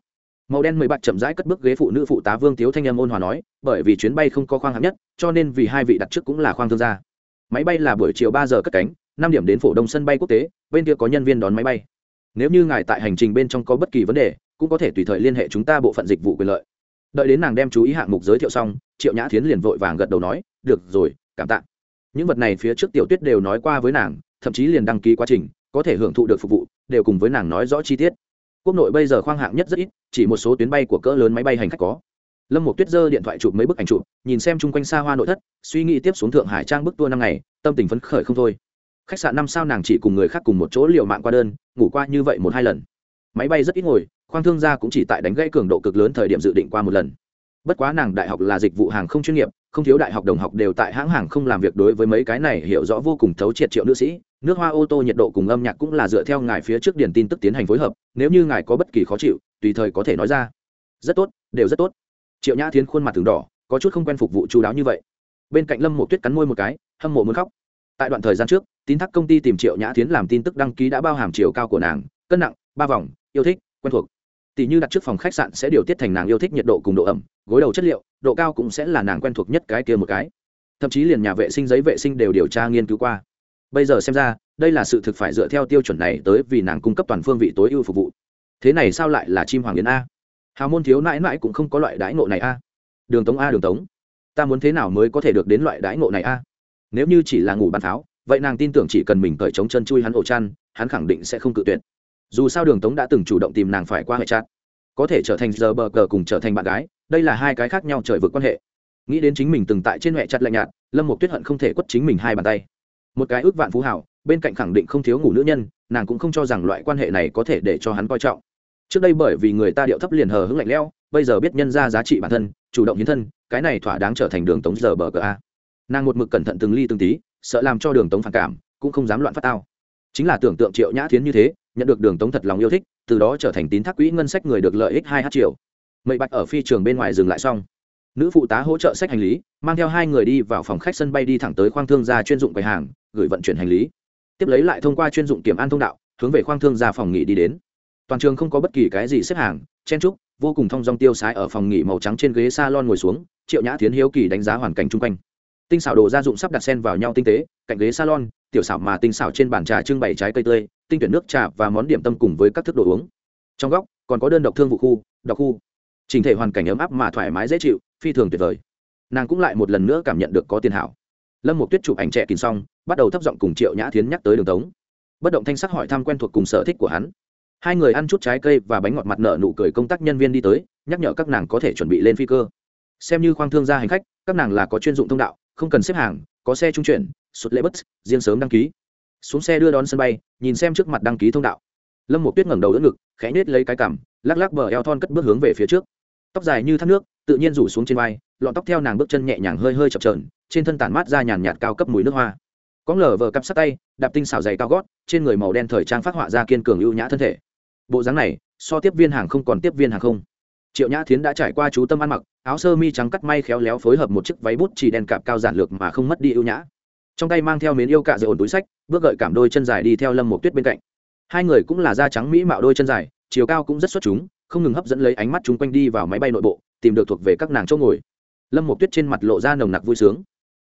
Màu đen mười bạc chậm rãi cất bước ghế phụ nữ phụ tá vương tiếu thanh âm ôn hòa nói, bởi vì chuyến bay không có khoang hạng nhất, cho nên vì hai vị đặt trước cũng là khoang thương gia. Máy bay là buổi chiều ba giờ cất cánh, năm điểm đến phổ đông sân bay quốc tế, bên kia có nhân viên đón máy bay. Nếu như ngài tại hành trình bên trong có bất kỳ vấn đề, cũng có thể tùy thời liên hệ chúng ta bộ phận dịch vụ quyền lợi. Đợi đến nàng đem chú ý hạng mục giới thiệu xong, triệu nhã thiến liền vội vàng gật đầu nói, được rồi, cảm tạ. Những vật này phía trước tiểu tuyết đều nói qua với nàng, thậm chí liền đăng ký quá trình có thể hưởng thụ được phục vụ, đều cùng với nàng nói rõ chi tiết. Quốc nội bây giờ khoang hạng nhất rất ít, chỉ một số tuyến bay của cỡ lớn máy bay hành khách có. Lâm một tuyết dơ điện thoại chụp mấy bức ảnh chụp, nhìn xem chung quanh xa hoa nội thất, suy nghĩ tiếp xuống thượng hải trang bức tour năm ngày, tâm tình phấn khởi không thôi. Khách sạn năm sao nàng chỉ cùng người khác cùng một chỗ liều mạng qua đơn, ngủ qua như vậy một hai lần. Máy bay rất ít ngồi, khoang thương gia cũng chỉ tại đánh gãy cường độ cực lớn thời điểm dự định qua một lần. Bất quá nàng đại học là dịch vụ hàng không chuyên nghiệp, không thiếu đại học đồng học đều tại hãng hàng không làm việc đối với mấy cái này hiểu rõ vô cùng thấu triệt triệu nữ sĩ nước hoa ô tô nhiệt độ cùng âm nhạc cũng là dựa theo ngài phía trước điển tin tức tiến hành phối hợp, nếu như ngài có bất kỳ khó chịu, tùy thời có thể nói ra. Rất tốt, đều rất tốt. Triệu nhã Thiến khuôn mặt thường đỏ, có chút không quen phục vụ chú đáo như vậy. Bên cạnh lâm một tuyết cắn môi một cái, hâm mộ muốn khóc. Tại đoạn thời gian trước, tín thác công ty tìm triệu nhã Thiến làm tin tức đăng ký đã bao hàm chiều cao của nàng, cân nặng, ba vòng, yêu thích, quen thuộc. Tỷ như đặt trước phòng khách sạn sẽ điều tiết thành nàng yêu thích nhiệt độ cùng độ ẩm, gối đầu chất liệu, độ cao cũng sẽ là nàng quen thuộc nhất cái kia một cái. Thậm chí liền nhà vệ sinh, giấy vệ sinh đều điều tra nghiên cứu qua bây giờ xem ra, đây là sự thực phải dựa theo tiêu chuẩn này tới vì nàng cung cấp toàn phương vị tối ưu phục vụ. Thế này sao lại là chim hoàng yến a? Hào môn thiếu mãi mãi cũng không có loại đãi ngộ này a. Đường tống a, đường tống, ta muốn thế nào mới có thể được đến loại đãi ngộ này a? Nếu như chỉ là ngủ bàn tháo, vậy nàng tin tưởng chỉ cần mình cởi trống chân chui hắn ổ chăn, hắn khẳng định sẽ không cự tuyệt. Dù sao đường tống đã từng chủ động tìm nàng phải qua hệ chặt có thể trở thành giờ bờ cờ cùng trở thành bạn gái, đây là hai cái khác nhau trời vượt quan hệ. Nghĩ đến chính mình từng tại trên hệ chặt lạnh nhạt, lâm một tuyết hận không thể quất chính mình hai bàn tay một cái ước vạn phú hảo, bên cạnh khẳng định không thiếu ngủ nữ nhân, nàng cũng không cho rằng loại quan hệ này có thể để cho hắn coi trọng. Trước đây bởi vì người ta điệu thấp liền hờ hững lạnh lẽo, bây giờ biết nhân ra giá trị bản thân, chủ động hiến thân, cái này thỏa đáng trở thành đường tống giờ bờ cờ a. Nàng một mực cẩn thận từng ly từng tí, sợ làm cho đường tống phản cảm, cũng không dám loạn phát tao. Chính là tưởng tượng triệu nhã thiến như thế, nhận được đường tống thật lòng yêu thích, từ đó trở thành tín thác quỹ ngân sách người được lợi ích hai h triệu. Mậy bạch ở phi trường bên ngoài dừng lại xong. Nữ phụ tá hỗ trợ sách hành lý, mang theo hai người đi vào phòng khách sân bay đi thẳng tới khoang thương gia chuyên dụng quầy hàng gửi vận chuyển hành lý. Tiếp lấy lại thông qua chuyên dụng kiểm an thông đạo, hướng về khoang thương gia phòng nghỉ đi đến. Toàn trường không có bất kỳ cái gì xếp hàng, chen trúc vô cùng thong dong tiêu sái ở phòng nghỉ màu trắng trên ghế s a lon ngồi xuống, triệu nhã tiến hiếu kỳ đánh giá hoàn cảnh chung quanh. Tinh xảo đồ gia dụng sắp đặt sen vào nhau tinh tế, cạnh ghế salon, tiểu xảo mà tinh xảo trên bàn trà trưng bày trái cây tươi, tinh tuyển nước trà và món điểm tâm cùng với các thức đồ uống. Trong góc, còn có đơn độc thương vụ khu đọc khu. Trình thể hoàn cảnh ấm áp mà thoải mái dễ chịu, phi thường tuyệt vời. Nàng cũng lại một lần nữa cảm nhận được có tiền hảo lâm một tuyết chụp ảnh trẻ kín xong, bắt đầu thấp giọng cùng triệu nhã thiến nhắc tới đường tống. Bất động thanh sắc hỏi thăm quen thuộc cùng sở thích của hắn. Hai người ăn chút trái cây và bánh ngọt mặt nợ nụ cười công tác nhân viên đi tới, nhắc nhở các nàng có thể chuẩn bị lên phi cơ. Xem như khoang thương gia hành khách, các nàng là có chuyên dụng thông đạo, không cần xếp hàng, có xe trung chuyển, sụt lễ bất riêng sớm đăng ký. Xuống xe đưa đón sân bay, nhìn xem trước mặt đăng ký thông đạo. Lâm một tuyết ngẩng đầu đỡ ngực, khẽ nết lấy cái cằm, lắc lắc bờ eo thon cất bước hướng về phía trước. Tóc dài như thác nước, tự nhiên rủ xuống trên vai, lọn tóc theo nàng bước chân nhẹ nhàng hơi hơi chập trờn trên thân tản mát ra nhàn nhạt cao cấp mùi nước hoa. Có lờ vờ cặp sát tay, đạp tinh xảo dày cao gót, trên người màu đen thời trang phát họa ra kiên cường ưu nhã thân thể. Bộ dáng này, so tiếp viên hàng không còn tiếp viên hàng không. Triệu nhã thiến đã trải qua chú tâm ăn mặc, áo sơ mi trắng cắt may khéo léo phối hợp một chiếc váy bút chỉ đen cạp cao giản lược mà không mất đi ưu nhã. Trong tay mang theo miến yêu cạ dầu ổn túi sách, bước gợi cảm đôi chân dài đi theo lâm một tuyết bên cạnh. Hai người cũng là da trắng mỹ mạo đôi chân dài, chiều cao cũng rất xuất chúng, không ngừng hấp dẫn lấy ánh mắt chúng quanh đi vào máy bay nội bộ, tìm được thuộc về các nàng chỗ ngồi. Lâm một tuyết trên mặt lộ ra nồng nặc vui sướng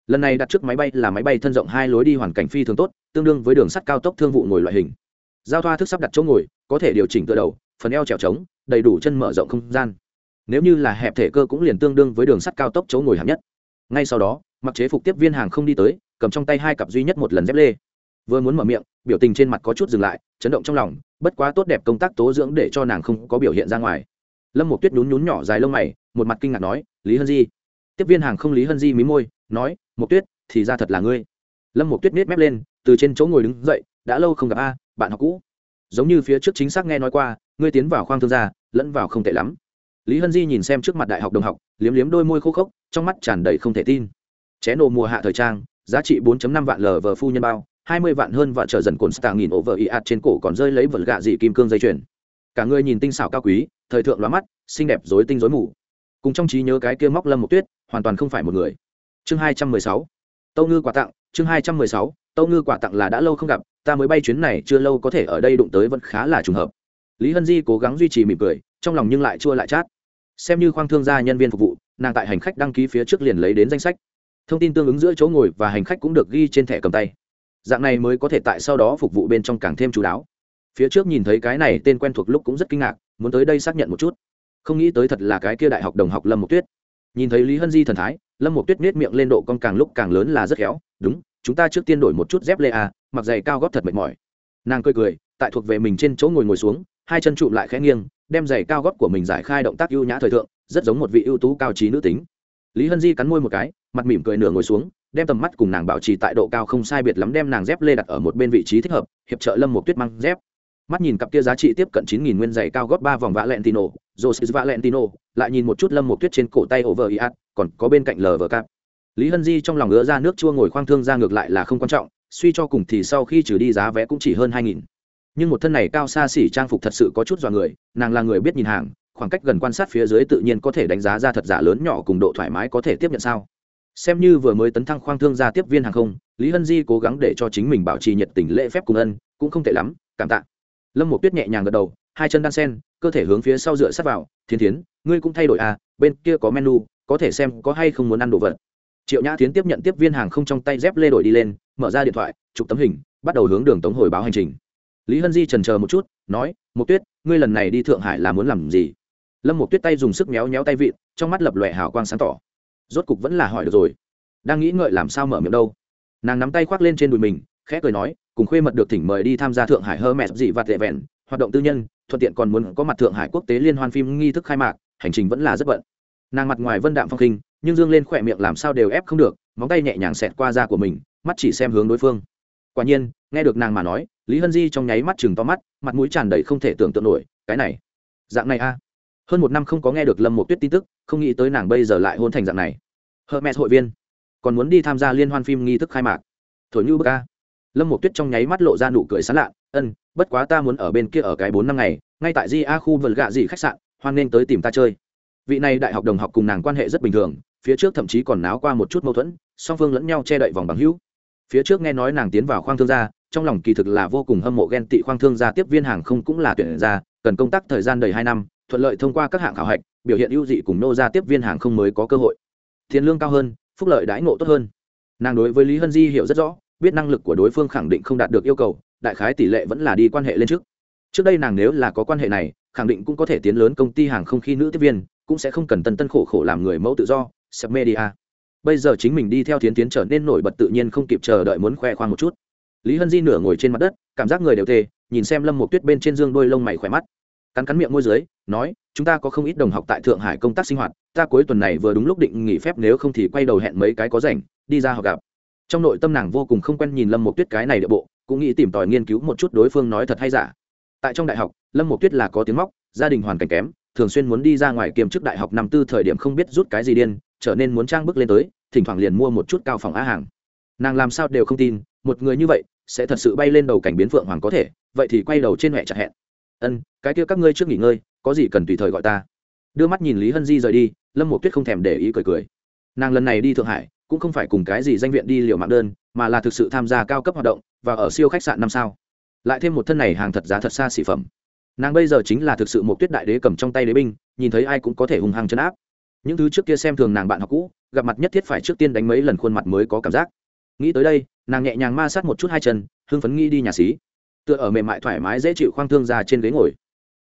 lần này đặt trước máy bay là máy bay thân rộng hai lối đi hoàn cảnh phi thường tốt, tương đương với đường sắt cao tốc thương vụ ngồi loại hình. Giao thoa thức sắp đặt chỗ ngồi, có thể điều chỉnh tựa đầu, phần eo trèo trống, đầy đủ chân mở rộng không gian. Nếu như là hẹp thể cơ cũng liền tương đương với đường sắt cao tốc chỗ ngồi hạng nhất. Ngay sau đó, mặc chế phục tiếp viên hàng không đi tới, cầm trong tay hai cặp duy nhất một lần dép lê. Vừa muốn mở miệng, biểu tình trên mặt có chút dừng lại, chấn động trong lòng, bất quá tốt đẹp công tác tố dưỡng để cho nàng không có biểu hiện ra ngoài. Lâm một tuyết nhún nhún nhỏ dài lông mày, một mặt kinh ngạc nói, lý hân di. Tiếp viên hàng không lý hân di mí môi, nói Mộc tuyết, thì ra thật là ngươi. Lâm Mộc tuyết nết mép lên, từ trên chỗ ngồi đứng dậy, đã lâu không gặp a, bạn học cũ. Giống như phía trước chính xác nghe nói qua, ngươi tiến vào khoang thương gia, lẫn vào không tệ lắm. Lý hân di nhìn xem trước mặt đại học đồng học, liếm liếm đôi môi khô khốc, trong mắt tràn đầy không thể tin. Ché nổ mùa hạ thời trang, giá trị 4.5 vạn lờ vờ phu nhân bao 20 vạn hơn và trở dần cồn stạng nghìn ổ vợ y ạt trên cổ còn rơi lấy vật gạ dị kim cương dây chuyền. Cả người nhìn tinh xảo cao quý, thời thượng lóa mắt, xinh đẹp rối tinh rối mù. Cùng trong trí nhớ cái kia móc lâm một tuyết, hoàn toàn không phải một người chương 216 tâu ngư quà tặng, chương 216 tâu ngư quà tặng là đã lâu không gặp, ta mới bay chuyến này chưa lâu có thể ở đây đụng tới vẫn khá là trùng hợp. Lý hân di cố gắng duy trì mỉm cười, trong lòng nhưng lại chua lại chát. Xem như khoang thương gia nhân viên phục vụ, nàng tại hành khách đăng ký phía trước liền lấy đến danh sách. Thông tin tương ứng giữa chỗ ngồi và hành khách cũng được ghi trên thẻ cầm tay. Dạng này mới có thể tại sau đó phục vụ bên trong càng thêm chú đáo. Phía trước nhìn thấy cái này tên quen thuộc lúc cũng rất kinh ngạc, muốn tới đây xác nhận một chút. Không nghĩ tới thật là cái kia đại học đồng học lâm mộc tuyết nhìn thấy lý hân di thần thái, lâm mộc tuyết nết miệng lên độ con càng lúc càng lớn là rất khéo. Đúng, chúng ta trước tiên đổi một chút dép lê a mặc giày cao góp thật mệt mỏi. Nàng cười cười, tại thuộc về mình trên chỗ ngồi ngồi xuống, hai chân trụm lại khẽ nghiêng, đem giày cao góp của mình giải khai động tác ưu nhã thời thượng, rất giống một vị ưu tú cao trí nữ tính. Lý hân di cắn môi một cái, mặt mỉm cười nửa ngồi xuống, đem tầm mắt cùng nàng bảo trì tại độ cao không sai biệt lắm đem nàng dép lê đặt ở một bên vị trí thích hợp, hiệp trợ lâm một tuyết mang dép mắt nhìn cặp kia giá trị tiếp cận chín nghìn nguyên giày cao gót ba vòng valentino jose valentino, lại nhìn một chút lâm một tuyết trên cổ tay over iat còn có bên cạnh lờ vờ cap lý hân di trong lòng ngứa ra nước chua ngồi khoang thương ra ngược lại là không quan trọng, suy cho cùng thì sau khi trừ đi giá vé cũng chỉ hơn hai nghìn. Nhưng một thân này cao xa xỉ trang phục thật sự có chút dọa người, nàng là người biết nhìn hàng, khoảng cách gần quan sát phía dưới tự nhiên có thể đánh giá ra thật giả lớn nhỏ cùng độ thoải mái có thể tiếp nhận sao. Xem như vừa mới tấn thăng khoang thương gia tiếp viên hàng không, lý hân di cố gắng để cho chính mình bảo trì nhiệt tình lễ phép cùng ân, cũng không tệ lắm, cảm tạ lâm một tuyết nhẹ nhàng gật đầu, hai chân đan sen, cơ thể hướng phía sau dựa sát vào thiên thiến, ngươi cũng thay đổi à bên kia có menu, có thể xem có hay không muốn ăn đồ vật. Triệu nhã tiến tiếp nhận tiếp viên hàng không trong tay dép lê đổi đi lên, mở ra điện thoại, chụp tấm hình, bắt đầu hướng đường tống hồi báo hành trình. Lý hân di trần chờ một chút, nói một tuyết, ngươi lần này đi thượng hải là muốn làm gì? Lâm một tuyết tay dùng sức méo méo tay vịn, trong mắt lập lòe hào quang sáng tỏ. Rốt cục vẫn là hỏi được rồi. Đang nghĩ ngợi làm sao mở miệng đâu. Nàng nắm tay khoác lên trên đùi mình, khẽ cười nói cùng khuê mật được thỉnh mời đi tham gia thượng hải hơ mẹ dị và tệ vẹn, hoạt động tư nhân, thuận tiện còn muốn có mặt thượng hải quốc tế liên hoan phim nghi thức khai mạc, hành trình vẫn là rất bận. Nàng mặt ngoài vân đạm phong khinh, nhưng dương lên khỏe miệng làm sao đều ép không được, móng tay nhẹ nhàng xẹt qua da của mình, mắt chỉ xem hướng đối phương. Quả nhiên, nghe được nàng mà nói, lý hân di trong nháy mắt chừng to mắt, mặt mũi tràn đầy không thể tưởng tượng nổi, cái này, dạng này a? Hơn một năm không có nghe được lâm một tuyết tin tức, không nghĩ tới nàng bây giờ lại hôn thành dạng này. Hermes hội viên, còn muốn đi tham gia liên hoan phim nghi thức khai mạc. Thổi như bức a lâm một tuyết trong nháy mắt lộ ra nụ cười sán lạ, ân, bất quá ta muốn ở bên kia ở cái bốn năm ngày, ngay tại di a khu vượt gạ dị khách sạn, hoan nên tới tìm ta chơi. Vị này đại học đồng học cùng nàng quan hệ rất bình thường, phía trước thậm chí còn náo qua một chút mâu thuẫn, song phương lẫn nhau che đậy vòng bằng hữu. Phía trước nghe nói nàng tiến vào khoang thương gia, trong lòng kỳ thực là vô cùng hâm mộ ghen tị khoang thương gia tiếp viên hàng không cũng là tuyển gia, cần công tác thời gian đầy hai năm, thuận lợi thông qua các hạng khảo hạch, biểu hiện ưu dị cùng nô gia tiếp viên hàng không mới có cơ hội. Tiền lương cao hơn, phúc lợi đãi ngộ tốt hơn. Nàng đối với lý hân di hiểu rất rõ biết năng lực của đối phương khẳng định không đạt được yêu cầu, đại khái tỷ lệ vẫn là đi quan hệ lên trước. Trước đây nàng nếu là có quan hệ này, khẳng định cũng có thể tiến lớn công ty hàng không khi nữ tiếp viên, cũng sẽ không cần tân tân khổ khổ làm người mẫu tự do, sập media. Bây giờ chính mình đi theo tiến tiến trở nên nổi bật tự nhiên không kịp chờ đợi muốn khoe khoang một chút. Lý hân di nửa ngồi trên mặt đất, cảm giác người đều tê, nhìn xem lâm một tuyết bên trên dương đôi lông mày khỏe mắt. Cắn cắn miệng môi dưới, nói, chúng ta có không ít đồng học tại thượng hải công tác sinh hoạt, ta cuối tuần này vừa đúng lúc định nghỉ phép, nếu không thì quay đầu hẹn mấy cái có rảnh, đi ra học gặp trong nội tâm nàng vô cùng không quen nhìn lâm một tuyết cái này địa bộ, cũng nghĩ tìm tòi nghiên cứu một chút đối phương nói thật hay giả. Tại trong đại học, lâm một tuyết là có tiếng móc, gia đình hoàn cảnh kém, thường xuyên muốn đi ra ngoài kiêm chức đại học năm tư thời điểm không biết rút cái gì điên, trở nên muốn trang bước lên tới, thỉnh thoảng liền mua một chút cao phòng á hàng. Nàng làm sao đều không tin, một người như vậy, sẽ thật sự bay lên đầu cảnh biến phượng hoàng có thể, vậy thì quay đầu trên mẹ chặt hẹn. Ân, cái kia các ngươi trước nghỉ ngơi, có gì cần tùy thời gọi ta. Đưa mắt nhìn lý hân di rời đi, lâm một tuyết không thèm để ý cười cười. Nàng lần này đi thượng hải cũng không phải cùng cái gì danh viện đi liệu mạng đơn, mà là thực sự tham gia cao cấp hoạt động và ở siêu khách sạn năm sao. Lại thêm một thân này hàng thật giá thật xa xỉ phẩm. Nàng bây giờ chính là thực sự một tuyết đại đế cầm trong tay đế binh, nhìn thấy ai cũng có thể hùng hăng chấn áp. Những thứ trước kia xem thường nàng bạn học cũ, gặp mặt nhất thiết phải trước tiên đánh mấy lần khuôn mặt mới có cảm giác. Nghĩ tới đây, nàng nhẹ nhàng ma sát một chút hai chân, hưng phấn nghĩ đi nhà xí. Tựa ở mềm mại thoải mái dễ chịu khoang thương ra trên ghế ngồi.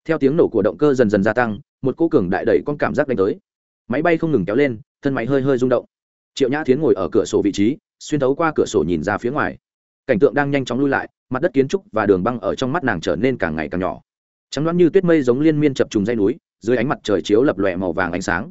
Theo tiếng nổ của động cơ dần dần gia tăng, một cô cường đại đẩy con cảm giác đánh tới. Máy bay không ngừng kéo lên, thân máy hơi hơi rung động triệu nhã tiến ngồi ở cửa sổ vị trí, xuyên thấu qua cửa sổ nhìn ra phía ngoài. Cảnh tượng đang nhanh chóng lui lại, mặt đất kiến trúc và đường băng ở trong mắt nàng trở nên càng ngày càng nhỏ. Trắng đoán như tuyết mây giống liên miên chập trùng dây núi, dưới ánh mặt trời chiếu lập lòe màu vàng ánh sáng.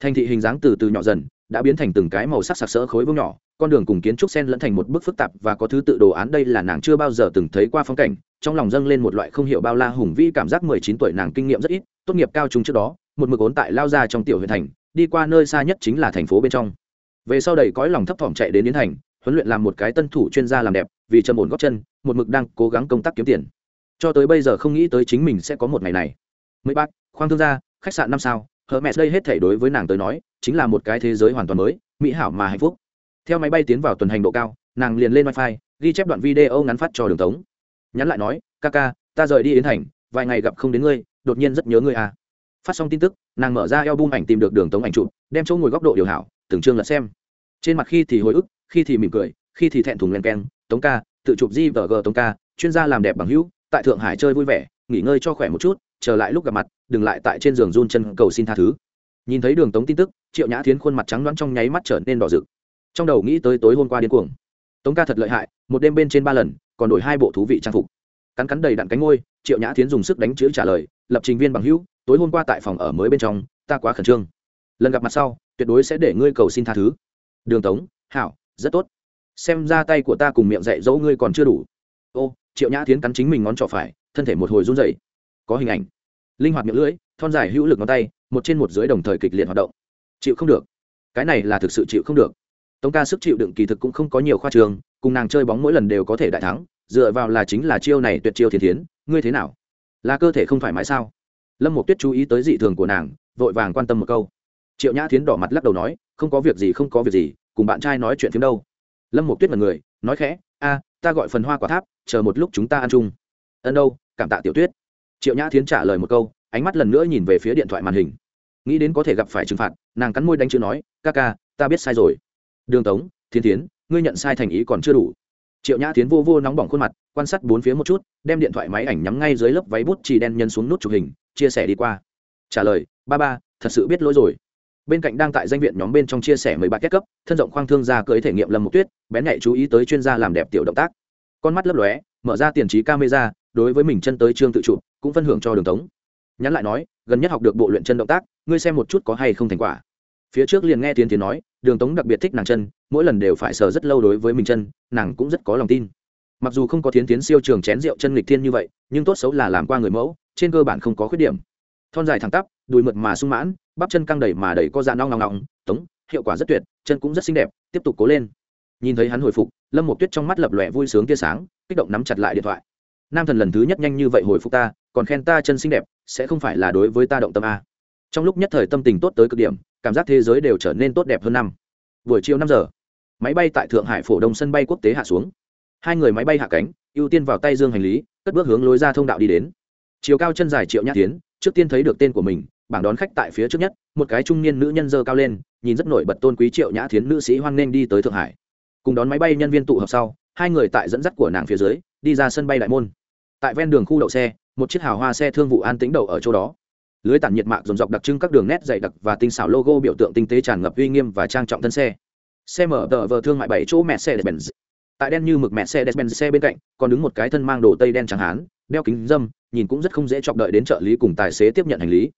Thành thị hình dáng từ từ nhỏ dần, đã biến thành từng cái màu sắc sặc sỡ khối vương nhỏ, con đường cùng kiến trúc sen lẫn thành một bức phức tạp và có thứ tự đồ án đây là nàng chưa bao giờ từng thấy qua phong cảnh. Trong lòng dâng lên một loại không hiểu bao la hùng vĩ cảm giác mười chín tuổi nàng kinh nghiệm rất ít, tốt nghiệp cao trung trước đó, một mực ốn tại lao ra trong tiểu huyện thành, đi qua nơi xa nhất chính là thành phố bên trong về sau đầy cõi lòng thấp thỏm chạy đến yến thành, huấn luyện làm một cái tân thủ chuyên gia làm đẹp, vì trầm ổn góp chân, một mực đang cố gắng công tác kiếm tiền. Cho tới bây giờ không nghĩ tới chính mình sẽ có một ngày này. Mấy bác, khoang thương gia, khách sạn năm sao hờ mẹ đây hết thể đối với nàng tới nói, chính là một cái thế giới hoàn toàn mới, mỹ hảo mà hạnh phúc. Theo máy bay tiến vào tuần hành độ cao, nàng liền lên wifi, ghi chép đoạn video ngắn phát cho đường tống. Nhắn lại nói, ca ca, ta rời đi yến thành, vài ngày gặp không đến ngươi, đột nhiên rất nhớ ngươi à. Phát xong tin tức, nàng mở ra eo bung ảnh tìm được đường tống ảnh chụp, đem chỗ ngồi góc độ điều hảo từng chương lật xem. Trên mặt khi thì hồi ức, khi thì mỉm cười, khi thì thẹn thùng len keng, tống ca, tự chụp di vờ g tống ca, chuyên gia làm đẹp bằng hữu, tại thượng hải chơi vui vẻ, nghỉ ngơi cho khỏe một chút, chờ lại lúc gặp mặt, đừng lại tại trên giường run chân cầu xin tha thứ. Nhìn thấy đường tống tin tức, triệu nhã tiến khuôn mặt trắng đoán trong nháy mắt trở nên đỏ rực. Trong đầu nghĩ tới tối hôm qua điên cuồng. Tống ca thật lợi hại, một đêm bên trên ba lần, còn đổi hai bộ thú vị trang phục. Cắn cắn đầy đặn cánh ngôi, triệu nhã tiến dùng sức đánh chữ trả lời, lập trình viên bằng hữu, tối hôm qua tại phòng ở mới bên trong, ta quá khẩn trương lần gặp mặt sau, tuyệt đối sẽ để ngươi cầu xin tha thứ. Đường tống, hảo, rất tốt. Xem ra tay của ta cùng miệng dạy dỗ ngươi còn chưa đủ. Ô, triệu nhã tiến cắn chính mình ngón trỏ phải, thân thể một hồi run dậy có hình ảnh. Linh hoạt miệng lưỡi, thon dài hữu lực ngón tay, một trên một dưới đồng thời kịch liệt hoạt động. Chịu không được. Cái này là thực sự chịu không được. Tống ca sức chịu đựng kỳ thực cũng không có nhiều khoa trường, cùng nàng chơi bóng mỗi lần đều có thể đại thắng, dựa vào là chính là chiêu này tuyệt chiêu thiên thiến, ngươi thế nào? Là cơ thể không phải mãi sao? Lâm một tuyết chú ý tới dị thường của nàng, vội vàng quan tâm một câu triệu nhã thiến đỏ mặt lắc đầu nói, không có việc gì, không có việc gì, cùng bạn trai nói chuyện phim đâu. Lâm một tuyết mật người, nói khẽ, a, ta gọi phần hoa quả tháp, chờ một lúc chúng ta ăn chung. Ân đâu, cảm tạ tiểu tuyết. Triệu nhã thiến trả lời một câu, ánh mắt lần nữa nhìn về phía điện thoại màn hình. Nghĩ đến có thể gặp phải trừng phạt, nàng cắn môi đánh chữ nói, ca ca, ta biết sai rồi. Đường tống thiên tiến ngươi nhận sai thành ý còn chưa đủ. Triệu nhã tiến vô vô nóng bỏng khuôn mặt, quan sát bốn phía một chút, đem điện thoại máy ảnh nhắm ngay dưới lớp váy bút chì đen nhân xuống nút chụp hình, chia sẻ đi qua. Trả lời, ba ba, thật sự biết lỗi rồi bên cạnh đang tại danh viện nhóm bên trong chia sẻ mấy ba kết cấp, thân rộng khoang thương gia cưới thể nghiệm lâm một tuyết, bén nhạy chú ý tới chuyên gia làm đẹp tiểu động tác. Con mắt lấp lóe, mở ra tiền trí camera, đối với mình chân tới trương tự chụp cũng phân hưởng cho đường tống. Nhắn lại nói, gần nhất học được bộ luyện chân động tác, ngươi xem một chút có hay không thành quả. Phía trước liền nghe tiến tiến nói, đường tống đặc biệt thích nàng chân, mỗi lần đều phải sờ rất lâu đối với mình chân, nàng cũng rất có lòng tin. Mặc dù không có tiến tiến siêu trường chén rượu chân lịch thiên như vậy, nhưng tốt xấu là làm qua người mẫu, trên cơ bản không có khuyết điểm thon dài thẳng tắp, đùi mượt mà sung mãn, bắp chân căng đầy mà đầy có dạ nong nong nong, tống, hiệu quả rất tuyệt, chân cũng rất xinh đẹp, tiếp tục cố lên. Nhìn thấy hắn hồi phục, lâm một tuyết trong mắt lập lòe vui sướng tia sáng, kích động nắm chặt lại điện thoại. Nam thần lần thứ nhất nhanh như vậy hồi phục ta, còn khen ta chân xinh đẹp, sẽ không phải là đối với ta động tâm a. Trong lúc nhất thời tâm tình tốt tới cực điểm, cảm giác thế giới đều trở nên tốt đẹp hơn năm. Buổi chiều năm giờ, máy bay tại thượng hải phổ đông sân bay quốc tế hạ xuống. Hai người máy bay hạ cánh, ưu tiên vào tay dương hành lý, cất bước hướng lối ra thông đạo đi đến. Chiều cao chân dài triệu nhã tiến trước tiên thấy được tên của mình, bảng đón khách tại phía trước nhất, một cái trung niên nữ nhân dơ cao lên, nhìn rất nổi bật tôn quý triệu nhã thiến nữ sĩ hoan nghênh đi tới thượng hải. Cùng đón máy bay nhân viên tụ họp sau, hai người tại dẫn dắt của nàng phía dưới, đi ra sân bay đại môn. Tại ven đường khu đậu xe, một chiếc hào hoa xe thương vụ an tĩnh đậu ở chỗ đó. Lưới tản nhiệt mạc dồn dọc đặc trưng các đường nét dày đặc và tinh xảo logo biểu tượng tinh tế tràn ngập uy nghiêm và trang trọng thân xe. Xe mở tờ vờ thương mại bảy chỗ mẹ xe benz tại đen như mực mẹ xe benz xe bên cạnh, còn đứng một cái thân mang đồ tây đen trắng hán, đeo kính dâm nhìn cũng rất không dễ chọc đợi đến trợ lý cùng tài xế tiếp nhận hành lý.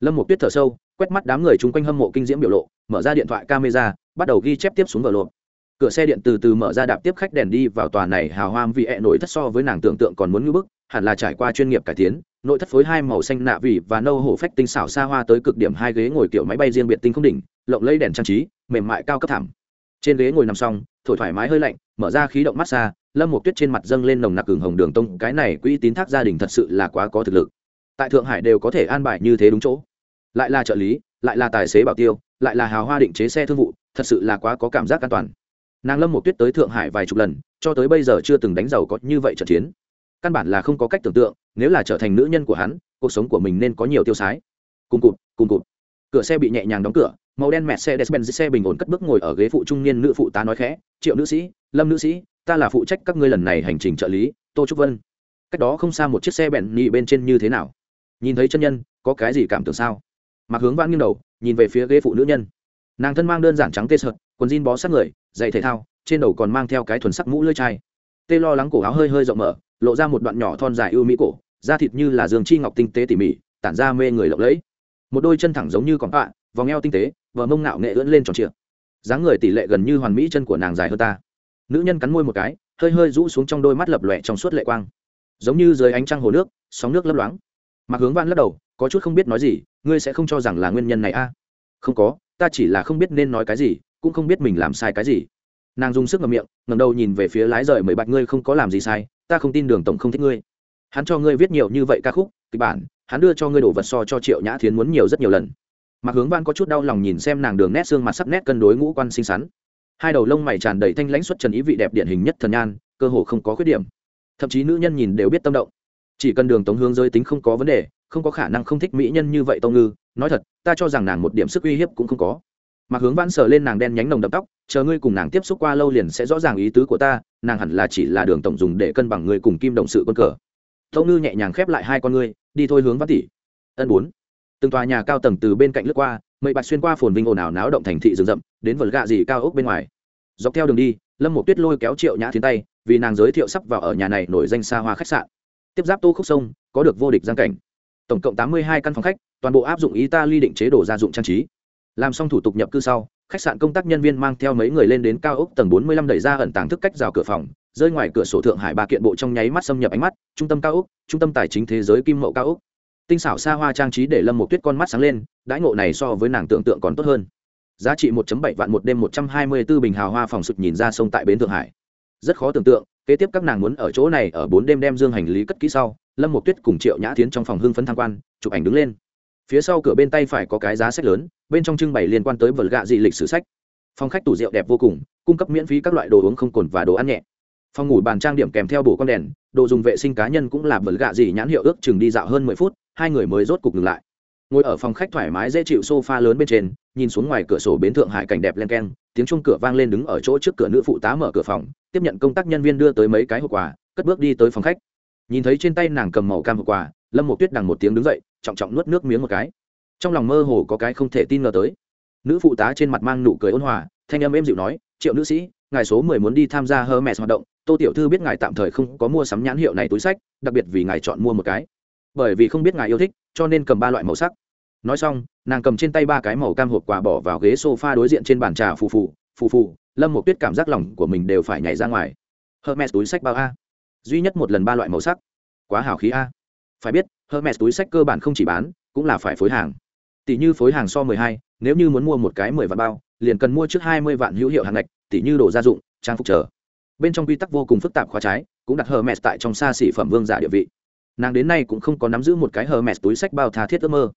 Lâm một tuyết thở sâu, quét mắt đám người chung quanh hâm mộ kinh diễm biểu lộ, mở ra điện thoại camera, bắt đầu ghi chép tiếp xuống vở lộ cửa xe điện từ từ mở ra đạp tiếp khách đèn đi vào tòa này hào hoam vì hẹ nổi thất so với nàng tưởng tượng còn muốn ngưỡng bức, hẳn là trải qua chuyên nghiệp cải tiến, nội thất phối hai màu xanh nạ vị và nâu hổ phách tinh xảo xa hoa tới cực điểm hai ghế ngồi kiểu máy bay riêng biệt tinh không đỉnh, lộng lấy đèn trang trí, mềm mại cao cấp thảm. Trên ghế ngồi nằm xong, thổi thoải mái hơi lạnh, mở ra khí động massage lâm một tuyết trên mặt dâng lên nồng nặc cường hồng đường tông, cái này quỹ tín thác gia đình thật sự là quá có thực lực. Tại thượng hải đều có thể an bài như thế đúng chỗ. Lại là trợ lý, lại là tài xế bảo tiêu, lại là hào hoa định chế xe thương vụ, thật sự là quá có cảm giác an toàn. Nàng lâm một tuyết tới thượng hải vài chục lần, cho tới bây giờ chưa từng đánh giàu có như vậy trận chiến. Căn bản là không có cách tưởng tượng, nếu là trở thành nữ nhân của hắn, cuộc sống của mình nên có nhiều tiêu sái. Cùng cụt cùng cụt. Cửa xe bị nhẹ nhàng đóng cửa, màu đen mẹ xe despen xe bình ổn cất bước ngồi ở ghế phụ trung niên nữ phụ tá nói khẽ, triệu nữ sĩ, lâm nữ sĩ ta là phụ trách các ngươi lần này hành trình trợ lý, tô trúc vân. Cách đó không xa một chiếc xe bẹn nhị bên trên như thế nào? Nhìn thấy chân nhân, có cái gì cảm tưởng sao? Mặc hướng vãn nghiêng đầu, nhìn về phía ghế phụ nữ nhân. Nàng thân mang đơn giản trắng tê sợt, quần jean bó sát người, giày thể thao, trên đầu còn mang theo cái thuần sắc mũ lưỡi chai. Tê lo lắng cổ áo hơi hơi rộng mở, lộ ra một đoạn nhỏ thon dài ưu mỹ cổ, da thịt như là dương chi ngọc tinh tế tỉ mỉ, tản ra mê người lộng lẫy. Một đôi chân thẳng giống như con tọa vòng eo tinh tế và mông ngạo nghệ ưỡn lên tròn trịa. Dáng người tỷ lệ gần như hoàn mỹ chân của nàng dài hơn ta nữ nhân cắn môi một cái, hơi hơi rũ xuống trong đôi mắt lập lòe trong suốt lệ quang. Giống như dưới ánh trăng hồ nước, sóng nước lấp loáng. Mặc hướng văn lắc đầu, có chút không biết nói gì, ngươi sẽ không cho rằng là nguyên nhân này a? À? không có, ta chỉ là không biết nên nói cái gì, cũng không biết mình làm sai cái gì. Nàng dùng sức ngậm miệng ngầm đầu nhìn về phía lái rời mười bạch ngươi không có làm gì sai, ta không tin đường tổng không thích ngươi. Hắn cho ngươi viết nhiều như vậy ca khúc, kịch bản, hắn đưa cho ngươi đổ vật so cho triệu nhã thiến muốn nhiều rất nhiều lần. Mặc hướng văn có chút đau lòng nhìn xem nàng đường nét xương mặt sắp nét cân đối ngũ quan xinh xắn hai đầu lông mày tràn đầy thanh lãnh xuất trần ý vị đẹp điển hình nhất thần nhan, cơ hồ không có khuyết điểm. Thậm chí nữ nhân nhìn đều biết tâm động. Chỉ cần đường tống hướng giới tính không có vấn đề, không có khả năng không thích mỹ nhân như vậy tông ngư. Nói thật, ta cho rằng nàng một điểm sức uy hiếp cũng không có. Mặc hướng vãn sờ lên nàng đen nhánh nồng đậm tóc, chờ ngươi cùng nàng tiếp xúc qua lâu liền sẽ rõ ràng ý tứ của ta, nàng hẳn là chỉ là đường tổng dùng để cân bằng ngươi cùng kim đồng sự quân cờ. Tông ngư nhẹ nhàng khép lại hai con ngươi, đi thôi hướng vãn tỷ. Ân bốn. Từng tòa nhà cao tầng từ bên cạnh lướt qua mây bạch xuyên qua phồn vinh ồn ào náo động thành thị rừng rậm, đến vật gạ gì cao ốc bên ngoài. Dọc theo đường đi, lâm một tuyết lôi kéo triệu nhã thiên tay, vì nàng giới thiệu sắp vào ở nhà này nổi danh xa hoa khách sạn. Tiếp giáp tô khúc sông, có được vô địch giang cảnh. Tổng cộng tám mươi hai căn phòng khách, toàn bộ áp dụng ý ta ly định chế đồ gia dụng trang trí. Làm xong thủ tục nhập cư sau, khách sạn công tác nhân viên mang theo mấy người lên đến cao ốc tầng bốn mươi lăm đẩy ra ẩn tàng thức cách rào cửa phòng, rơi ngoài cửa sổ thượng hải ba kiện bộ trong nháy mắt xâm nhập ánh mắt, trung tâm cao ốc, trung tâm tài chính thế giới kim mậu cao ốc tinh xảo xa hoa trang trí để lâm một tuyết con mắt sáng lên, đãi ngộ này so với nàng tưởng tượng còn tốt hơn. Giá trị 1 bảy vạn một đêm một trăm hai mươi 124 bình hào hoa phòng sụt nhìn ra sông tại bến thượng hải. Rất khó tưởng tượng, kế tiếp các nàng muốn ở chỗ này ở bốn đêm đem dương hành lý cất kỹ sau, lâm một tuyết cùng triệu nhã tiến trong phòng hưng phấn tham quan, chụp ảnh đứng lên. Phía sau cửa bên tay phải có cái giá sách lớn, bên trong trưng bày liên quan tới vật gạ dị lịch sử sách. Phòng khách tủ rượu đẹp vô cùng, cung cấp miễn phí các loại đồ uống không cồn và đồ ăn nhẹ. Phòng ngủ bàn trang điểm kèm theo bổ con đèn, đồ dùng vệ sinh cá nhân cũng là vật gạ dị nhãn hiệu ước chừng đi dạo hơn mười phút hai người mới rốt cục ngừng lại. Ngồi ở phòng khách thoải mái dễ chịu sofa lớn bên trên, nhìn xuống ngoài cửa sổ bến thượng hải cảnh đẹp len keng, tiếng chuông cửa vang lên đứng ở chỗ trước cửa nữ phụ tá mở cửa phòng, tiếp nhận công tác nhân viên đưa tới mấy cái hộp quà, cất bước đi tới phòng khách. Nhìn thấy trên tay nàng cầm màu cam hộp quà, lâm một tuyết đằng một tiếng đứng dậy, trọng trọng nuốt nước miếng một cái. Trong lòng mơ hồ có cái không thể tin ngờ tới. Nữ phụ tá trên mặt mang nụ cười ôn hòa, thanh âm êm dịu nói, triệu nữ sĩ, ngài số mười muốn đi tham gia hermes hoạt động, tô tiểu thư biết ngài tạm thời không có mua sắm nhãn hiệu này túi sách, đặc biệt vì ngài chọn mua một cái bởi vì không biết ngài yêu thích, cho nên cầm ba loại màu sắc. Nói xong, nàng cầm trên tay ba cái màu cam hộp quà bỏ vào ghế s o f a đối diện trên bàn trà phù phù phù phù, lâm một tuyết cảm giác lòng của mình đều phải nhảy ra ngoài. Hermes túi sách bao a. Duy nhất một lần ba loại màu sắc. Quá hào khí a. Phải biết, hermes túi sách cơ bản không chỉ bán, cũng là phải phối hàng. Tỷ như phối hàng so mười hai, nếu như muốn mua một cái mười vạn bao, liền cần mua trước hai mươi vạn hữu hiệu hàng ngạch, tỷ như đồ gia dụng, trang phục trở bên trong quy tắc vô cùng phức tạp khóa trái, cũng đặt hermes tại trong xa xỉ phẩm vương giả địa vị nàng đến nay cũng không có nắm giữ một cái hờ mẹt túi sách bao tha thiết ước mơ.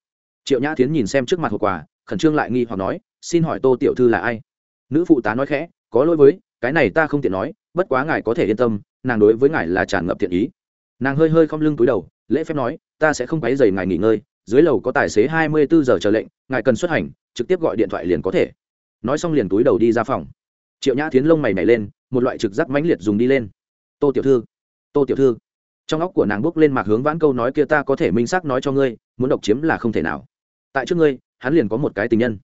Triệu nhã tiến nhìn xem trước mặt hộp quà khẩn trương lại nghi hoặc nói, xin hỏi tô tiểu thư là ai? Nữ phụ tá nói khẽ, có lỗi với, cái này ta không tiện nói, bất quá ngài có thể yên tâm, nàng đối với ngài là tràn ngập thiện ý. Nàng hơi hơi không lưng túi đầu, lễ phép nói, ta sẽ không quấy dày ngài nghỉ ngơi, dưới lầu có tài xế hai mươi bốn giờ chờ lệnh, ngài cần xuất hành, trực tiếp gọi điện thoại liền có thể. Nói xong liền túi đầu đi ra phòng. Triệu nhã tiến lông mày mày lên, một loại trực giác mãnh liệt dùng đi lên. Tô tiểu thư, tô tiểu thư trong óc của nàng bước lên mạc hướng vãn câu nói kia, ta có thể minh xác nói cho ngươi, muốn độc chiếm là không thể nào. Tại trước ngươi, hắn liền có một cái tình nhân.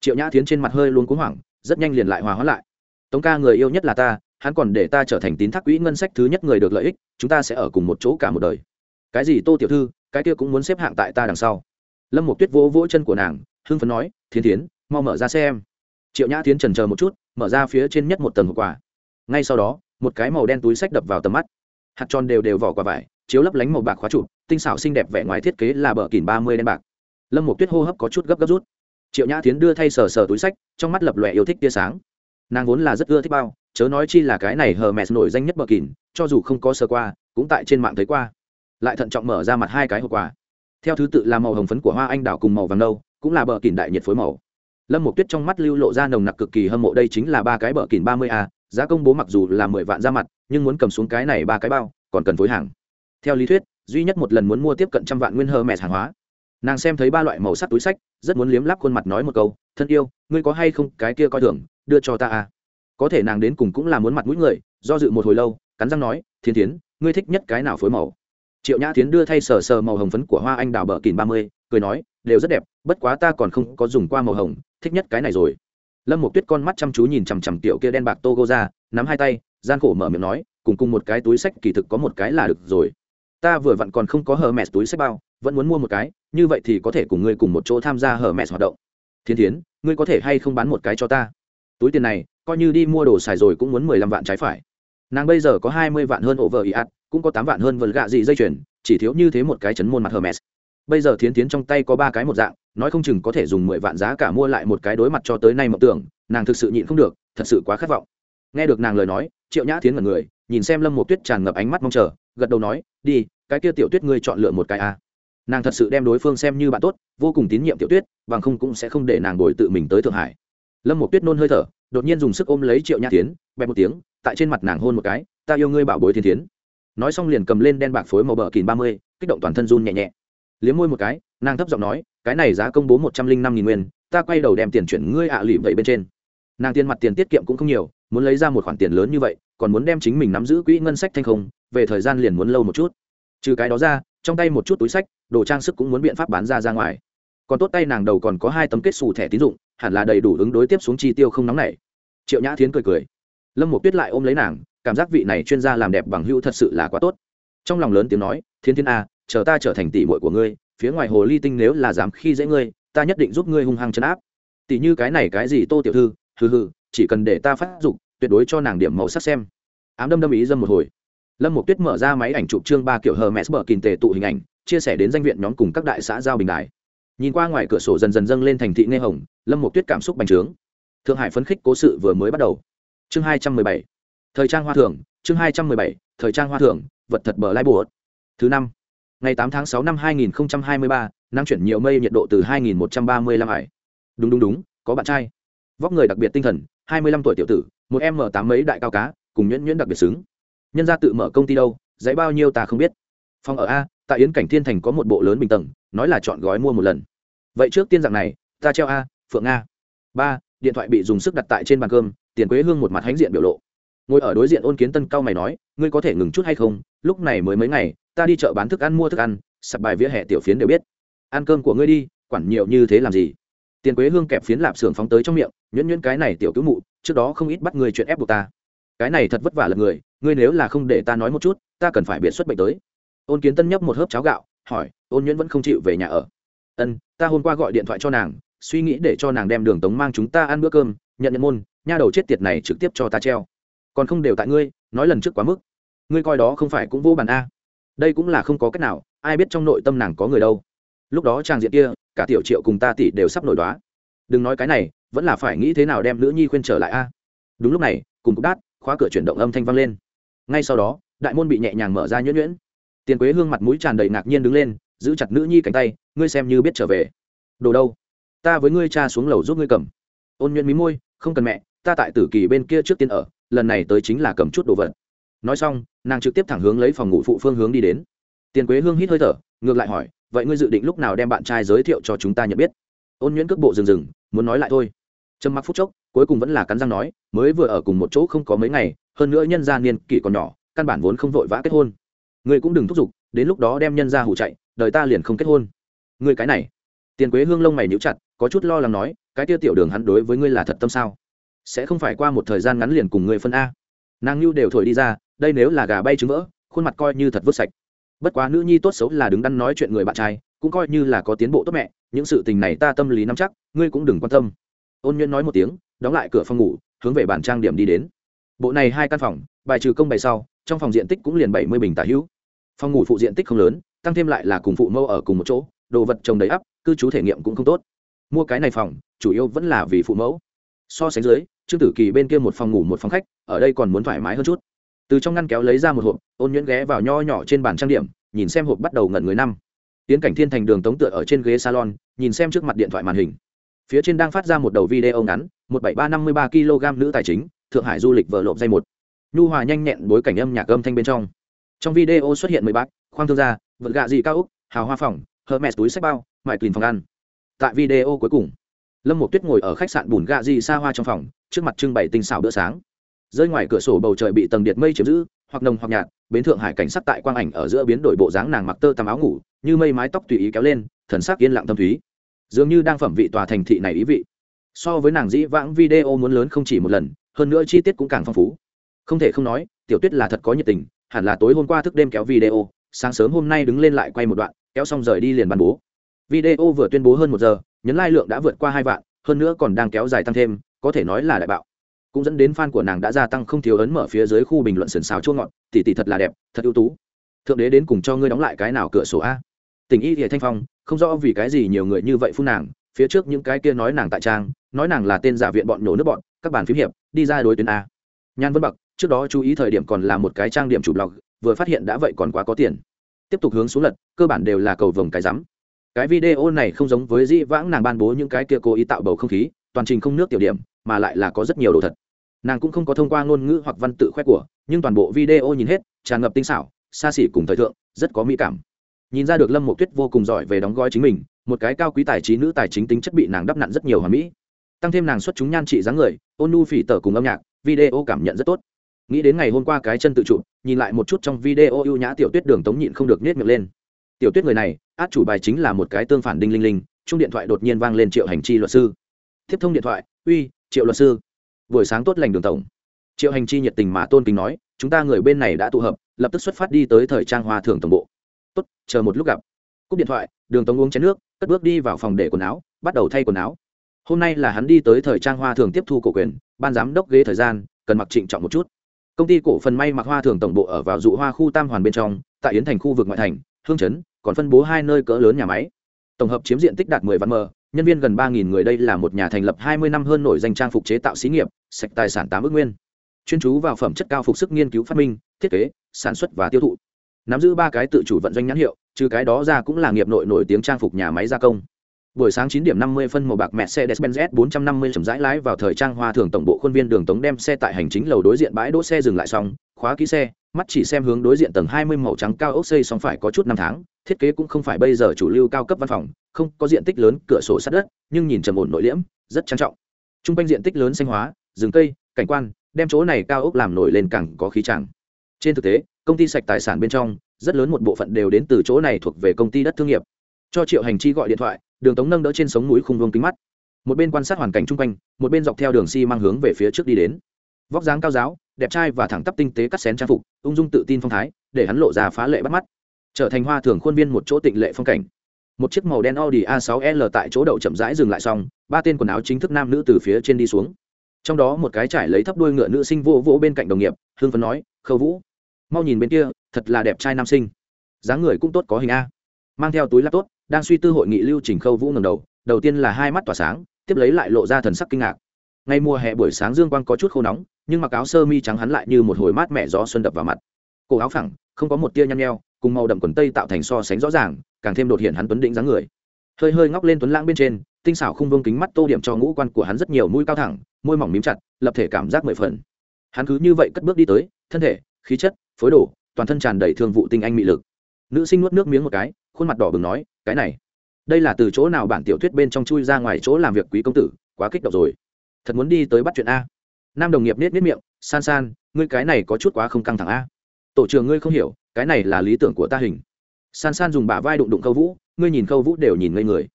Triệu nhã tiến trên mặt hơi luôn cúng hoảng, rất nhanh liền lại hòa hóa lại. Tống ca, người yêu nhất là ta, hắn còn để ta trở thành tín thác quỹ ngân sách thứ nhất người được lợi ích, chúng ta sẽ ở cùng một chỗ cả một đời. Cái gì, tô tiểu thư, cái kia cũng muốn xếp hạng tại ta đằng sau. Lâm một tuyết vỗ vỗ chân của nàng, hưng phấn nói thiên tiến mau mở ra xem. Triệu nhã tiến trần chờ một chút, mở ra phía trên nhất một tầng hộp quà. Ngay sau đó, một cái màu đen túi sách đập vào tầm mắt hạt tròn đều đều vỏ quả vải, chiếu lấp lánh màu bạc khóa trụ, tinh xảo xinh đẹp vẻ ngoài thiết kế là bờ kìn ba mươi đen bạc. Lâm một tuyết hô hấp có chút gấp gấp rút. Triệu nhã tiến đưa thay sờ sờ túi sách, trong mắt lập lòe yêu thích tia sáng. Nàng vốn là rất ưa thích bao, chớ nói chi là cái này hờ mẹ nổi danh nhất bờ kìn, cho dù không có sơ qua, cũng tại trên mạng thấy qua. Lại thận trọng mở ra mặt hai cái hộp quà. Theo thứ tự là màu hồng phấn của hoa anh đào cùng màu vàng nâu, cũng là bờ kìn đại nhiệt phối màu. Lâm một tuyết trong mắt lưu lộ ra nồng nặc cực kỳ hâm mộ, đây chính là ba cái bờ kìn ba mươi a giá công bố mặc dù là mười vạn ra mặt, nhưng muốn cầm xuống cái này ba cái bao, còn cần phối hàng. Theo lý thuyết, duy nhất một lần muốn mua tiếp cận trăm vạn nguyên hơ mẹ hàng hóa. Nàng xem thấy ba loại màu sắc túi sách, rất muốn liếm lắp khuôn mặt nói một câu, thân yêu, ngươi có hay không cái kia coi thường, đưa cho ta à có thể nàng đến cùng cũng là muốn mặt mũi người, do dự một hồi lâu, cắn răng nói, thiên tiến ngươi thích nhất cái nào phối màu? Triệu nhã tiến đưa thay sờ sờ màu hồng phấn của hoa anh đào bờ kìn ba mươi, cười nói, đều rất đẹp, bất quá ta còn không có dùng qua màu hồng, thích nhất cái này rồi lâm một tuyết con mắt chăm chú nhìn chằm chằm tiểu kia đen bạc tô gô ra, nắm hai tay, gian khổ mở miệng nói, cùng cùng một cái túi sách, kỳ thực có một cái là được rồi. Ta vừa vặn còn không có hờ mẹ túi sách bao, vẫn muốn mua một cái, như vậy thì có thể cùng ngươi cùng một chỗ tham gia hờ mẹ hoạt động. Thiên thiến, ngươi có thể hay không bán một cái cho ta? Túi tiền này, coi như đi mua đồ xài rồi cũng muốn mười lăm vạn trái phải. Nàng bây giờ có hai mươi vạn hơn ổ vợ ý ạt cũng có tám vạn hơn vần gạ dị dây chuyền, chỉ thiếu như thế một cái chấn môn mặt hermes. Bây giờ thiến tiến trong tay có ba cái một dạng nói không chừng có thể dùng mười vạn giá cả mua lại một cái đối mặt cho tới nay mộng tưởng, nàng thực sự nhịn không được, thật sự quá khát vọng. Nghe được nàng lời nói, triệu nhã tiến mật người, nhìn xem lâm một tuyết tràn ngập ánh mắt mong chờ, gật đầu nói, đi, cái kia tiểu tuyết ngươi chọn lựa một cái a. Nàng thật sự đem đối phương xem như bạn tốt, vô cùng tín nhiệm tiểu tuyết, bằng không cũng sẽ không để nàng đổi tự mình tới thượng hải. Lâm một tuyết nôn hơi thở, đột nhiên dùng sức ôm lấy triệu nhã tiến bẹp một tiếng, tại trên mặt nàng hôn một cái, ta yêu ngươi bảo bối thiên tiến nói xong liền cầm lên đen bạc phối màu bờ kìn ba mươi, kích động toàn thân run nhẹ nhẹ. Liếm môi một cái, nàng thấp giọng nói cái này giá công bố một trăm linh năm nghìn nguyên, ta quay đầu đem tiền chuyển ngươi ạ à lụy vậy bên trên. Nàng tiền mặt tiền tiết kiệm cũng không nhiều, muốn lấy ra một khoản tiền lớn như vậy, còn muốn đem chính mình nắm giữ quỹ ngân sách thanh không, về thời gian liền muốn lâu một chút. Trừ cái đó ra, trong tay một chút túi sách, đồ trang sức cũng muốn biện pháp bán ra ra ngoài. Còn tốt tay nàng đầu còn có hai tấm kết xù thẻ tín dụng, hẳn là đầy đủ ứng đối tiếp xuống chi tiêu không nóng nảy. Triệu nhã thiến cười cười. Lâm một tuyết lại ôm lấy nàng, cảm giác vị này chuyên gia làm đẹp bằng hữu thật sự là quá tốt. Trong lòng lớn tiếng nói thiên thiên a à, chờ ta trở thành tỷ muội của ngươi phía ngoài hồ ly tinh nếu là dám khi dễ ngươi, ta nhất định giúp ngươi hung hăng chấn áp. Tỷ như cái này cái gì tô tiểu thư, hừ hừ, chỉ cần để ta phát dục, tuyệt đối cho nàng điểm màu sắc xem. Ám đâm đâm ý dâm một hồi. Lâm một tuyết mở ra máy ảnh chụp trương ba kiểu hờ mẹ bờ kìn tề tụ hình ảnh, chia sẻ đến danh viện nhóm cùng các đại xã giao bình đại. Nhìn qua ngoài cửa sổ dần dần dâng lên thành thị nghe hồng, lâm một tuyết cảm xúc bành trướng. Thượng hải phấn khích cố sự vừa mới bắt đầu. Chương hai trăm mười bảy. Thời trang hoa thường chương hai trăm mười bảy, thời trang hoa thường vật thật bờ lai bùa. Thứ năm ngày tám tháng sáu năm hai nghìn hai mươi ba năng chuyển nhiều mây, nhiệt độ từ hai nghìn một trăm ba mươi lăm hải đúng đúng đúng, có bạn trai. Vóc người đặc biệt tinh thần, hai mươi lăm tuổi tiểu tử, một em mở tám mấy đại cao cá, cùng nhuyễn nhuyễn đặc biệt xứng. Nhân ra tự mở công ty đâu dãy bao nhiêu ta không biết. Phòng ở a, tại yến cảnh thiên thành có một bộ lớn bình tầng, nói là chọn gói mua một lần. Vậy trước tiên dạng này, ta treo a, phượng a. Ba, điện thoại bị dùng sức đặt tại trên bàn cơm, tiền quế hương một mặt hãnh diện biểu lộ. Ngồi ở đối diện ôn kiến tân cao mày nói, ngươi có thể ngừng chút hay không? Lúc này mới mấy ngày ta đi chợ bán thức ăn mua thức ăn sập bài vỉa hè tiểu phiến đều biết. Ăn cơm của ngươi đi, quản nhiều như thế làm gì? Tiền quế hương kẹp phiến lạp xưởng phóng tới trong miệng, nhuyễn nhuyễn cái này tiểu cứu mụ, trước đó không ít bắt người chuyện ép buộc ta. Cái này thật vất vả lật người, ngươi nếu là không để ta nói một chút, ta cần phải biệt xuất bệnh tới. Ôn kiến tân nhấp một hớp cháo gạo, hỏi, ôn nhuyễn vẫn không chịu về nhà ở. Ân, ta hôm qua gọi điện thoại cho nàng, suy nghĩ để cho nàng đem đường tống mang chúng ta ăn bữa cơm, nhận nhận môn, nha đầu chết tiệt này trực tiếp cho ta treo. Còn không đều tại ngươi, nói lần trước quá mức. Ngươi coi đó không phải cũng vô bàn a đây cũng là không có cách nào, ai biết trong nội tâm nàng có người đâu. Lúc đó trang diện kia, cả tiểu triệu cùng ta tỷ đều sắp nổi đoá đừng nói cái này, vẫn là phải nghĩ thế nào đem nữ nhi khuyên trở lại a. Đúng lúc này, cùng cục đát, khóa cửa chuyển động âm thanh vang lên. Ngay sau đó, đại môn bị nhẹ nhàng mở ra nhuyễn nhuyễn. Tiền quế hương mặt mũi tràn đầy ngạc nhiên đứng lên, giữ chặt nữ nhi cánh tay, ngươi xem như biết trở về. Đồ đâu? Ta với ngươi cha xuống lầu giúp ngươi cầm. Ôn nhuyễn mí môi, không cần mẹ, ta tại tử kỳ bên kia trước tiên ở, lần này tới chính là cầm chút đồ vật nói xong, nàng trực tiếp thẳng hướng lấy phòng ngủ phụ phương hướng đi đến. Tiền quế hương hít hơi thở, ngược lại hỏi, vậy ngươi dự định lúc nào đem bạn trai giới thiệu cho chúng ta nhận biết? Ôn nhuyễn cước bộ rừng rừng muốn nói lại thôi. Trầm mặc phút chốc, cuối cùng vẫn là cắn răng nói, mới vừa ở cùng một chỗ không có mấy ngày, hơn nữa nhân gia niên kỷ còn nhỏ, căn bản vốn không vội vã kết hôn. Ngươi cũng đừng thúc giục, đến lúc đó đem nhân gia hủ chạy, đời ta liền không kết hôn. Ngươi cái này. Tiền quế hương lông mày níu chặt, có chút lo lắng nói, cái tiêu tiểu đường hắn đối với ngươi là thật tâm sao? Sẽ không phải qua một thời gian ngắn liền cùng ngươi phân a? Nàng nhu đều thổi đi ra đây nếu là gà bay trứng vỡ, khuôn mặt coi như thật vứt sạch. Bất quá nữ nhi tốt xấu là đứng đắn nói chuyện người bạn trai, cũng coi như là có tiến bộ tốt mẹ, những sự tình này ta tâm lý nắm chắc, ngươi cũng đừng quan tâm. Ôn nhuận nói một tiếng, đóng lại cửa phòng ngủ, hướng về bản trang điểm đi đến. Bộ này hai căn phòng, bài trừ công bày sau, trong phòng diện tích cũng liền bảy mươi bình tả hữu. Phòng ngủ phụ diện tích không lớn, tăng thêm lại là cùng phụ mâu ở cùng một chỗ, đồ vật trồng đầy ắp, cư trú thể nghiệm cũng không tốt. Mua cái này phòng, chủ yếu vẫn là vì phụ mẫu. So sánh dưới, trương tử kỳ bên kia một phòng ngủ một phòng khách, ở đây còn muốn thoải mái hơn chút từ trong ngăn kéo lấy ra một hộp, ôn nhuyễn ghé vào nho nhỏ trên bàn trang điểm, nhìn xem hộp bắt đầu ngẩn người năm. Tiến cảnh thiên thành đường tống tựa ở trên ghế salon, nhìn xem trước mặt điện thoại màn hình. Phía trên đang phát ra một đầu video ngắn, một bảy ba năm mươi ba kg nữ tài chính, thượng hải du lịch vợ lộp dây một. Nhu hòa nhanh nhẹn bối cảnh âm nhạc âm thanh bên trong. Trong video xuất hiện mười bác, khoang thương gia, vật gạ dị cao úc, hào hoa phòng, hermes túi sách bao, mại clean phòng ăn. Tại video cuối cùng, lâm một tuyết ngồi ở khách sạn bùn gạ dị xa hoa trong phòng, trước mặt trưng bày tinh xảo bữa sáng rơi ngoài cửa sổ bầu trời bị tầng điện mây chiếm giữ, hoặc nồng hoặc nhạt, bến thượng hải cảnh sắc tại quang ảnh ở giữa biến đổi bộ dáng nàng mặc tơ tằm áo ngủ, như mây mái tóc tùy ý kéo lên, thần sắc yên lặng tâm thúy. Dường như đang phẩm vị tòa thành thị này ý vị. So với nàng dĩ vãng video muốn lớn không chỉ một lần, hơn nữa chi tiết cũng càng phong phú. Không thể không nói, tiểu tuyết là thật có nhiệt tình, hẳn là tối hôm qua thức đêm kéo video, sáng sớm hôm nay đứng lên lại quay một đoạn, kéo xong rời đi liền bàn bố. Video vừa tuyên bố hơn một giờ, nhấn lai lượng đã vượt qua hai vạn, hơn nữa còn đang kéo dài tăng thêm, có thể nói là đại bạo cũng dẫn đến fan của nàng đã gia tăng không thiếu ấn mở phía dưới khu bình luận sườn xào chua ngọt tỷ tỷ thật là đẹp, thật ưu tú. Thượng đế đến cùng cho ngươi đóng lại cái nào cửa sổ a? Tình y thì thanh phong, không rõ vì cái gì nhiều người như vậy phun nàng, phía trước những cái kia nói nàng tại trang, nói nàng là tên giả viện bọn nhổ nước bọn, các bàn phím hiệp, đi ra đối tuyến a. Nhan vân bậc trước đó chú ý thời điểm còn là một cái trang điểm chủ blog, vừa phát hiện đã vậy còn quá có tiền. Tiếp tục hướng xuống lật, cơ bản đều là cầu vồng cái rắm. Cái video này không giống với dĩ vãng nàng ban bố những cái kia cố ý tạo bầu không khí, toàn trình không nước tiểu điểm, mà lại là có rất nhiều đồ thật nàng cũng không có thông qua ngôn ngữ hoặc văn tự khoe của nhưng toàn bộ video nhìn hết tràn ngập tinh xảo xa xỉ cùng thời thượng rất có mỹ cảm. Nhìn ra được lâm Mộ tuyết vô cùng giỏi về đóng gói chính mình một cái cao quý tài trí nữ tài chính tính chất bị nàng đắp nặn rất nhiều hòa mỹ. Tăng thêm nàng xuất chúng nhan trị dáng người ôn nu phỉ tờ cùng âm nhạc video cảm nhận rất tốt. Nghĩ đến ngày hôm qua cái chân tự trụ, nhìn lại một chút trong video ưu nhã tiểu tuyết đường tống nhịn không được nết miệng lên. Tiểu tuyết người này át chủ bài chính là một cái tương phản đinh linh linh chung điện thoại đột nhiên vang lên triệu hành chi luật sư. Tiếp thông điện thoại uy triệu luật sư buổi sáng tốt lành đường tổng. Triệu hành chi nhiệt tình mà tôn kính nói, chúng ta người bên này đã tụ hợp, lập tức xuất phát đi tới thời trang hoa thường tổng bộ. Tốt, chờ một lúc gặp. Cúp điện thoại, đường tống uống chén nước, cất bước đi vào phòng để quần áo, bắt đầu thay quần áo. Hôm nay là hắn đi tới thời trang hoa thường tiếp thu cổ quyền, ban giám đốc ghế thời gian, cần mặc trịnh trọng một chút. Công ty cổ phần may mặc hoa thường tổng bộ ở vào dụ hoa khu tam hoàn bên trong, tại yến thành khu vực ngoại thành, hương chấn, còn phân bố hai nơi cỡ lớn nhà máy. Tổng hợp chiếm diện tích đạt 10 vạn mờ nhân viên gần ba nghìn người đây là một nhà thành lập 20 năm hơn nổi danh trang phục chế tạo xí nghiệp sạch tài sản tám ước nguyên. Chuyên chú vào phẩm chất cao phục sức nghiên cứu phát minh thiết kế sản xuất và tiêu thụ. Nắm giữ ba cái tự chủ vận doanh nhãn hiệu trừ cái đó ra cũng là nghiệp nội nổi tiếng trang phục nhà máy gia công. Buổi sáng 9 điểm 50 phân màu bạc Mercedes-Benz S450 chậm rãi lái vào thời trang hoa thường tổng bộ khuôn viên đường tống đem xe tại hành chính lầu đối diện bãi đỗ xe dừng lại xong, khóa kỹ xe, mắt chỉ xem hướng đối diện tầng 20 màu trắng cao ốc xây xong phải có chút năm tháng, thiết kế cũng không phải bây giờ chủ lưu cao cấp văn phòng, không có diện tích lớn, cửa sổ sắt đất, nhưng nhìn trầm ổn nội liễm, rất trang trọng. Trung quanh diện tích lớn xanh hóa, rừng cây, cảnh quan, đem chỗ này cao ốc làm nổi lên càng có khí chàng. Trên thực tế, công ty sạch tài sản bên trong, rất lớn một bộ phận đều đến từ chỗ này thuộc về công ty đất thương nghiệp. Cho Triệu Hành Chi gọi điện thoại, đường tống nâng đỡ trên sống núi khung vương kính mắt một bên quan sát hoàn cảnh chung quanh một bên dọc theo đường xi、si、mang hướng về phía trước đi đến vóc dáng cao giáo đẹp trai và thẳng tắp tinh tế cắt xén trang phục ung dung tự tin phong thái để hắn lộ ra phá lệ bắt mắt trở thành hoa thường khuôn viên một chỗ tịnh lệ phong cảnh một chiếc màu đen audi a 6 l tại chỗ đậu chậm rãi dừng lại xong, ba tên quần áo chính thức nam nữ từ phía trên đi xuống. Trong đó một cái trải lấy thấp đuôi ngựa nữ sinh vô vỗ bên cạnh đồng nghiệp hương phấn nói, khâu vũ, mau nhìn bên kia, thật là đẹp trai nam sinh. Dáng người cũng tốt có hình a. Mang theo túi laptop, đang suy tư hội nghị lưu trình khâu vũ ngầm đầu đầu tiên là hai mắt tỏa sáng, tiếp lấy lại lộ ra thần sắc kinh ngạc. Ngay mùa hè buổi sáng dương quang có chút khô nóng, nhưng mặc áo sơ mi trắng hắn lại như một hồi mát mẻ gió xuân đập vào mặt. Cổ áo phẳng, không có một tia nhăn nheo cùng màu đậm quần tây tạo thành so sánh rõ ràng, càng thêm đột hiện hắn tuấn định dáng người. Hơi hơi ngóc lên tuấn lãng bên trên, tinh xảo khung vương kính mắt tô điểm cho ngũ quan của hắn rất nhiều mũi cao thẳng, môi mỏng mím chặt, lập thể cảm giác mười phần. Hắn cứ như vậy cất bước đi tới, thân thể, khí chất, phối đồ, toàn thân tràn đầy thương vụ tinh anh mị lực. Nữ sinh nuốt nước miếng một cái, khuôn mặt đỏ bừng nói, cái này, đây là từ chỗ nào bản tiểu thuyết bên trong chui ra ngoài chỗ làm việc quý công tử, quá kích động rồi. Thật muốn đi tới bắt chuyện a. Nam đồng nghiệp nết nết miệng, san san, ngươi cái này có chút quá không căng thẳng a. Tổ trưởng ngươi không hiểu cái này là lý tưởng của ta hình. San san dùng bả vai đụng đụng khâu vũ, ngươi nhìn khâu vũ đều nhìn ngây người.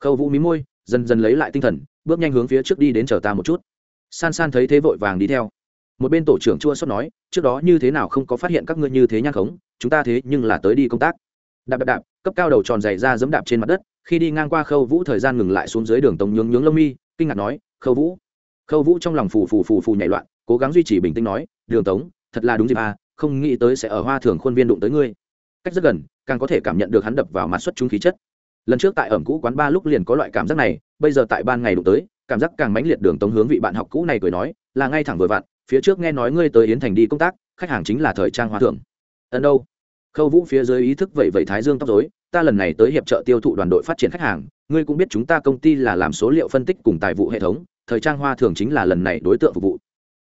Khâu vũ mí môi, dần dần lấy lại tinh thần, bước nhanh hướng phía trước đi đến chờ ta một chút. San san thấy thế vội vàng đi theo. Một bên tổ trưởng chua xót nói, trước đó như thế nào không có phát hiện các ngươi như thế nhang khống, chúng ta thế nhưng là tới đi công tác. Đạp đạp đạp, cấp cao đầu tròn dày ra dẫm đạp trên mặt đất, khi đi ngang qua khâu vũ thời gian ngừng lại xuống dưới đường tống nhướng nhướng lông mi, kinh ngạc nói, khâu vũ. Khâu vũ trong lòng phù phù phù phù nhảy loạn, cố gắng duy trì bình tĩnh nói, đường tống, thật là đúng dịp à không nghĩ tới sẽ ở hoa thường khuôn viên đụng tới ngươi. Cách rất gần, càng có thể cảm nhận được hắn đập vào mặt xuất chúng khí chất. Lần trước tại ẩm cũ quán ba lúc liền có loại cảm giác này, bây giờ tại ban ngày đụng tới, cảm giác càng mãnh liệt đường tống hướng vị bạn học cũ này cười nói, là ngay thẳng vừa vặn, phía trước nghe nói ngươi tới yến thành đi công tác, khách hàng chính là thời trang hoa thưởng ân đâu? Khâu vũ phía dưới ý thức vậy vậy thái dương tóc dối ta lần này tới hiệp trợ tiêu thụ đoàn đội phát triển khách hàng, ngươi cũng biết chúng ta công ty là làm số liệu phân tích cùng tài vụ hệ thống, thời trang hoa thường chính là lần này đối tượng phục vụ.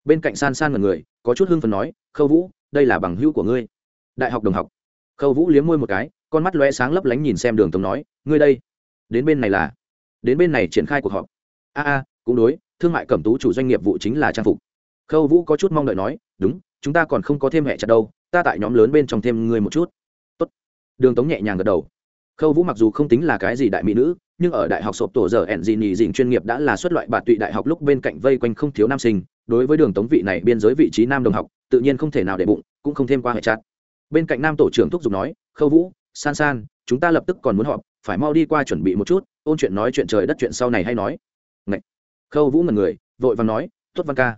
Bên cạnh san san mật người, có chút hưng phần nói, khâu vũ đây là bằng hữu của ngươi. Đại học đồng học. Khâu vũ liếm môi một cái, con mắt lóe sáng lấp lánh nhìn xem đường tống nói, ngươi đây, đến bên này là, đến bên này triển khai cuộc họp. A a, cũng đối, thương mại cẩm tú chủ doanh nghiệp vụ chính là trang phục. Khâu vũ có chút mong đợi nói, đúng, chúng ta còn không có thêm hẹ chặt đâu, ta tại nhóm lớn bên trong thêm ngươi một chút. Tốt. đường tống nhẹ nhàng gật đầu. Khâu vũ mặc dù không tính là cái gì đại mỹ nữ, nhưng ở đại học sộp tổ giờ ẹn dị nhì dịnh chuyên nghiệp đã là xuất loại bạt tụy đại học lúc bên cạnh vây quanh không thiếu nam sinh. Đối với đường tống vị này biên giới vị trí nam đồng học tự nhiên không thể nào để bụng, cũng không thêm qua hệ chặt. Bên cạnh nam tổ trưởng thúc giục nói, khâu vũ, san san, chúng ta lập tức còn muốn họp, phải mau đi qua chuẩn bị một chút, ôn chuyện nói chuyện trời đất chuyện sau này hay nói. Ngậy. khâu vũ ngần người, vội vàng nói, tuất văn ca,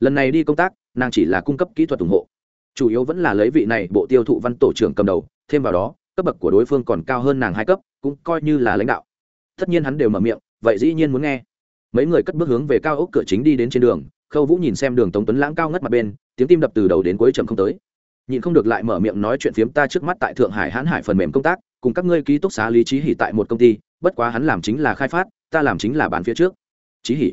lần này đi công tác, nàng chỉ là cung cấp kỹ thuật ủng hộ. Chủ yếu vẫn là lấy vị này bộ tiêu thụ văn tổ trưởng cầm đầu, thêm vào đó, cấp bậc của đối phương còn cao hơn nàng hai cấp, cũng coi như là lãnh đạo. Tất nhiên hắn đều mở miệng, vậy dĩ nhiên muốn nghe. Mấy người cất bước hướng về cao ốc cửa chính đi đến trên đường khâu vũ nhìn xem đường tống tuấn lãng cao ngất mặt bên, tiếng tim đập từ đầu đến cuối chậm không tới. Nhìn không được lại mở miệng nói chuyện phiếm ta trước mắt tại thượng hải hãn hải phần mềm công tác, cùng các ngươi ký túc xá lý trí hỉ tại một công ty, bất quá hắn làm chính là khai phát, ta làm chính là bán phía trước. Trí hỉ?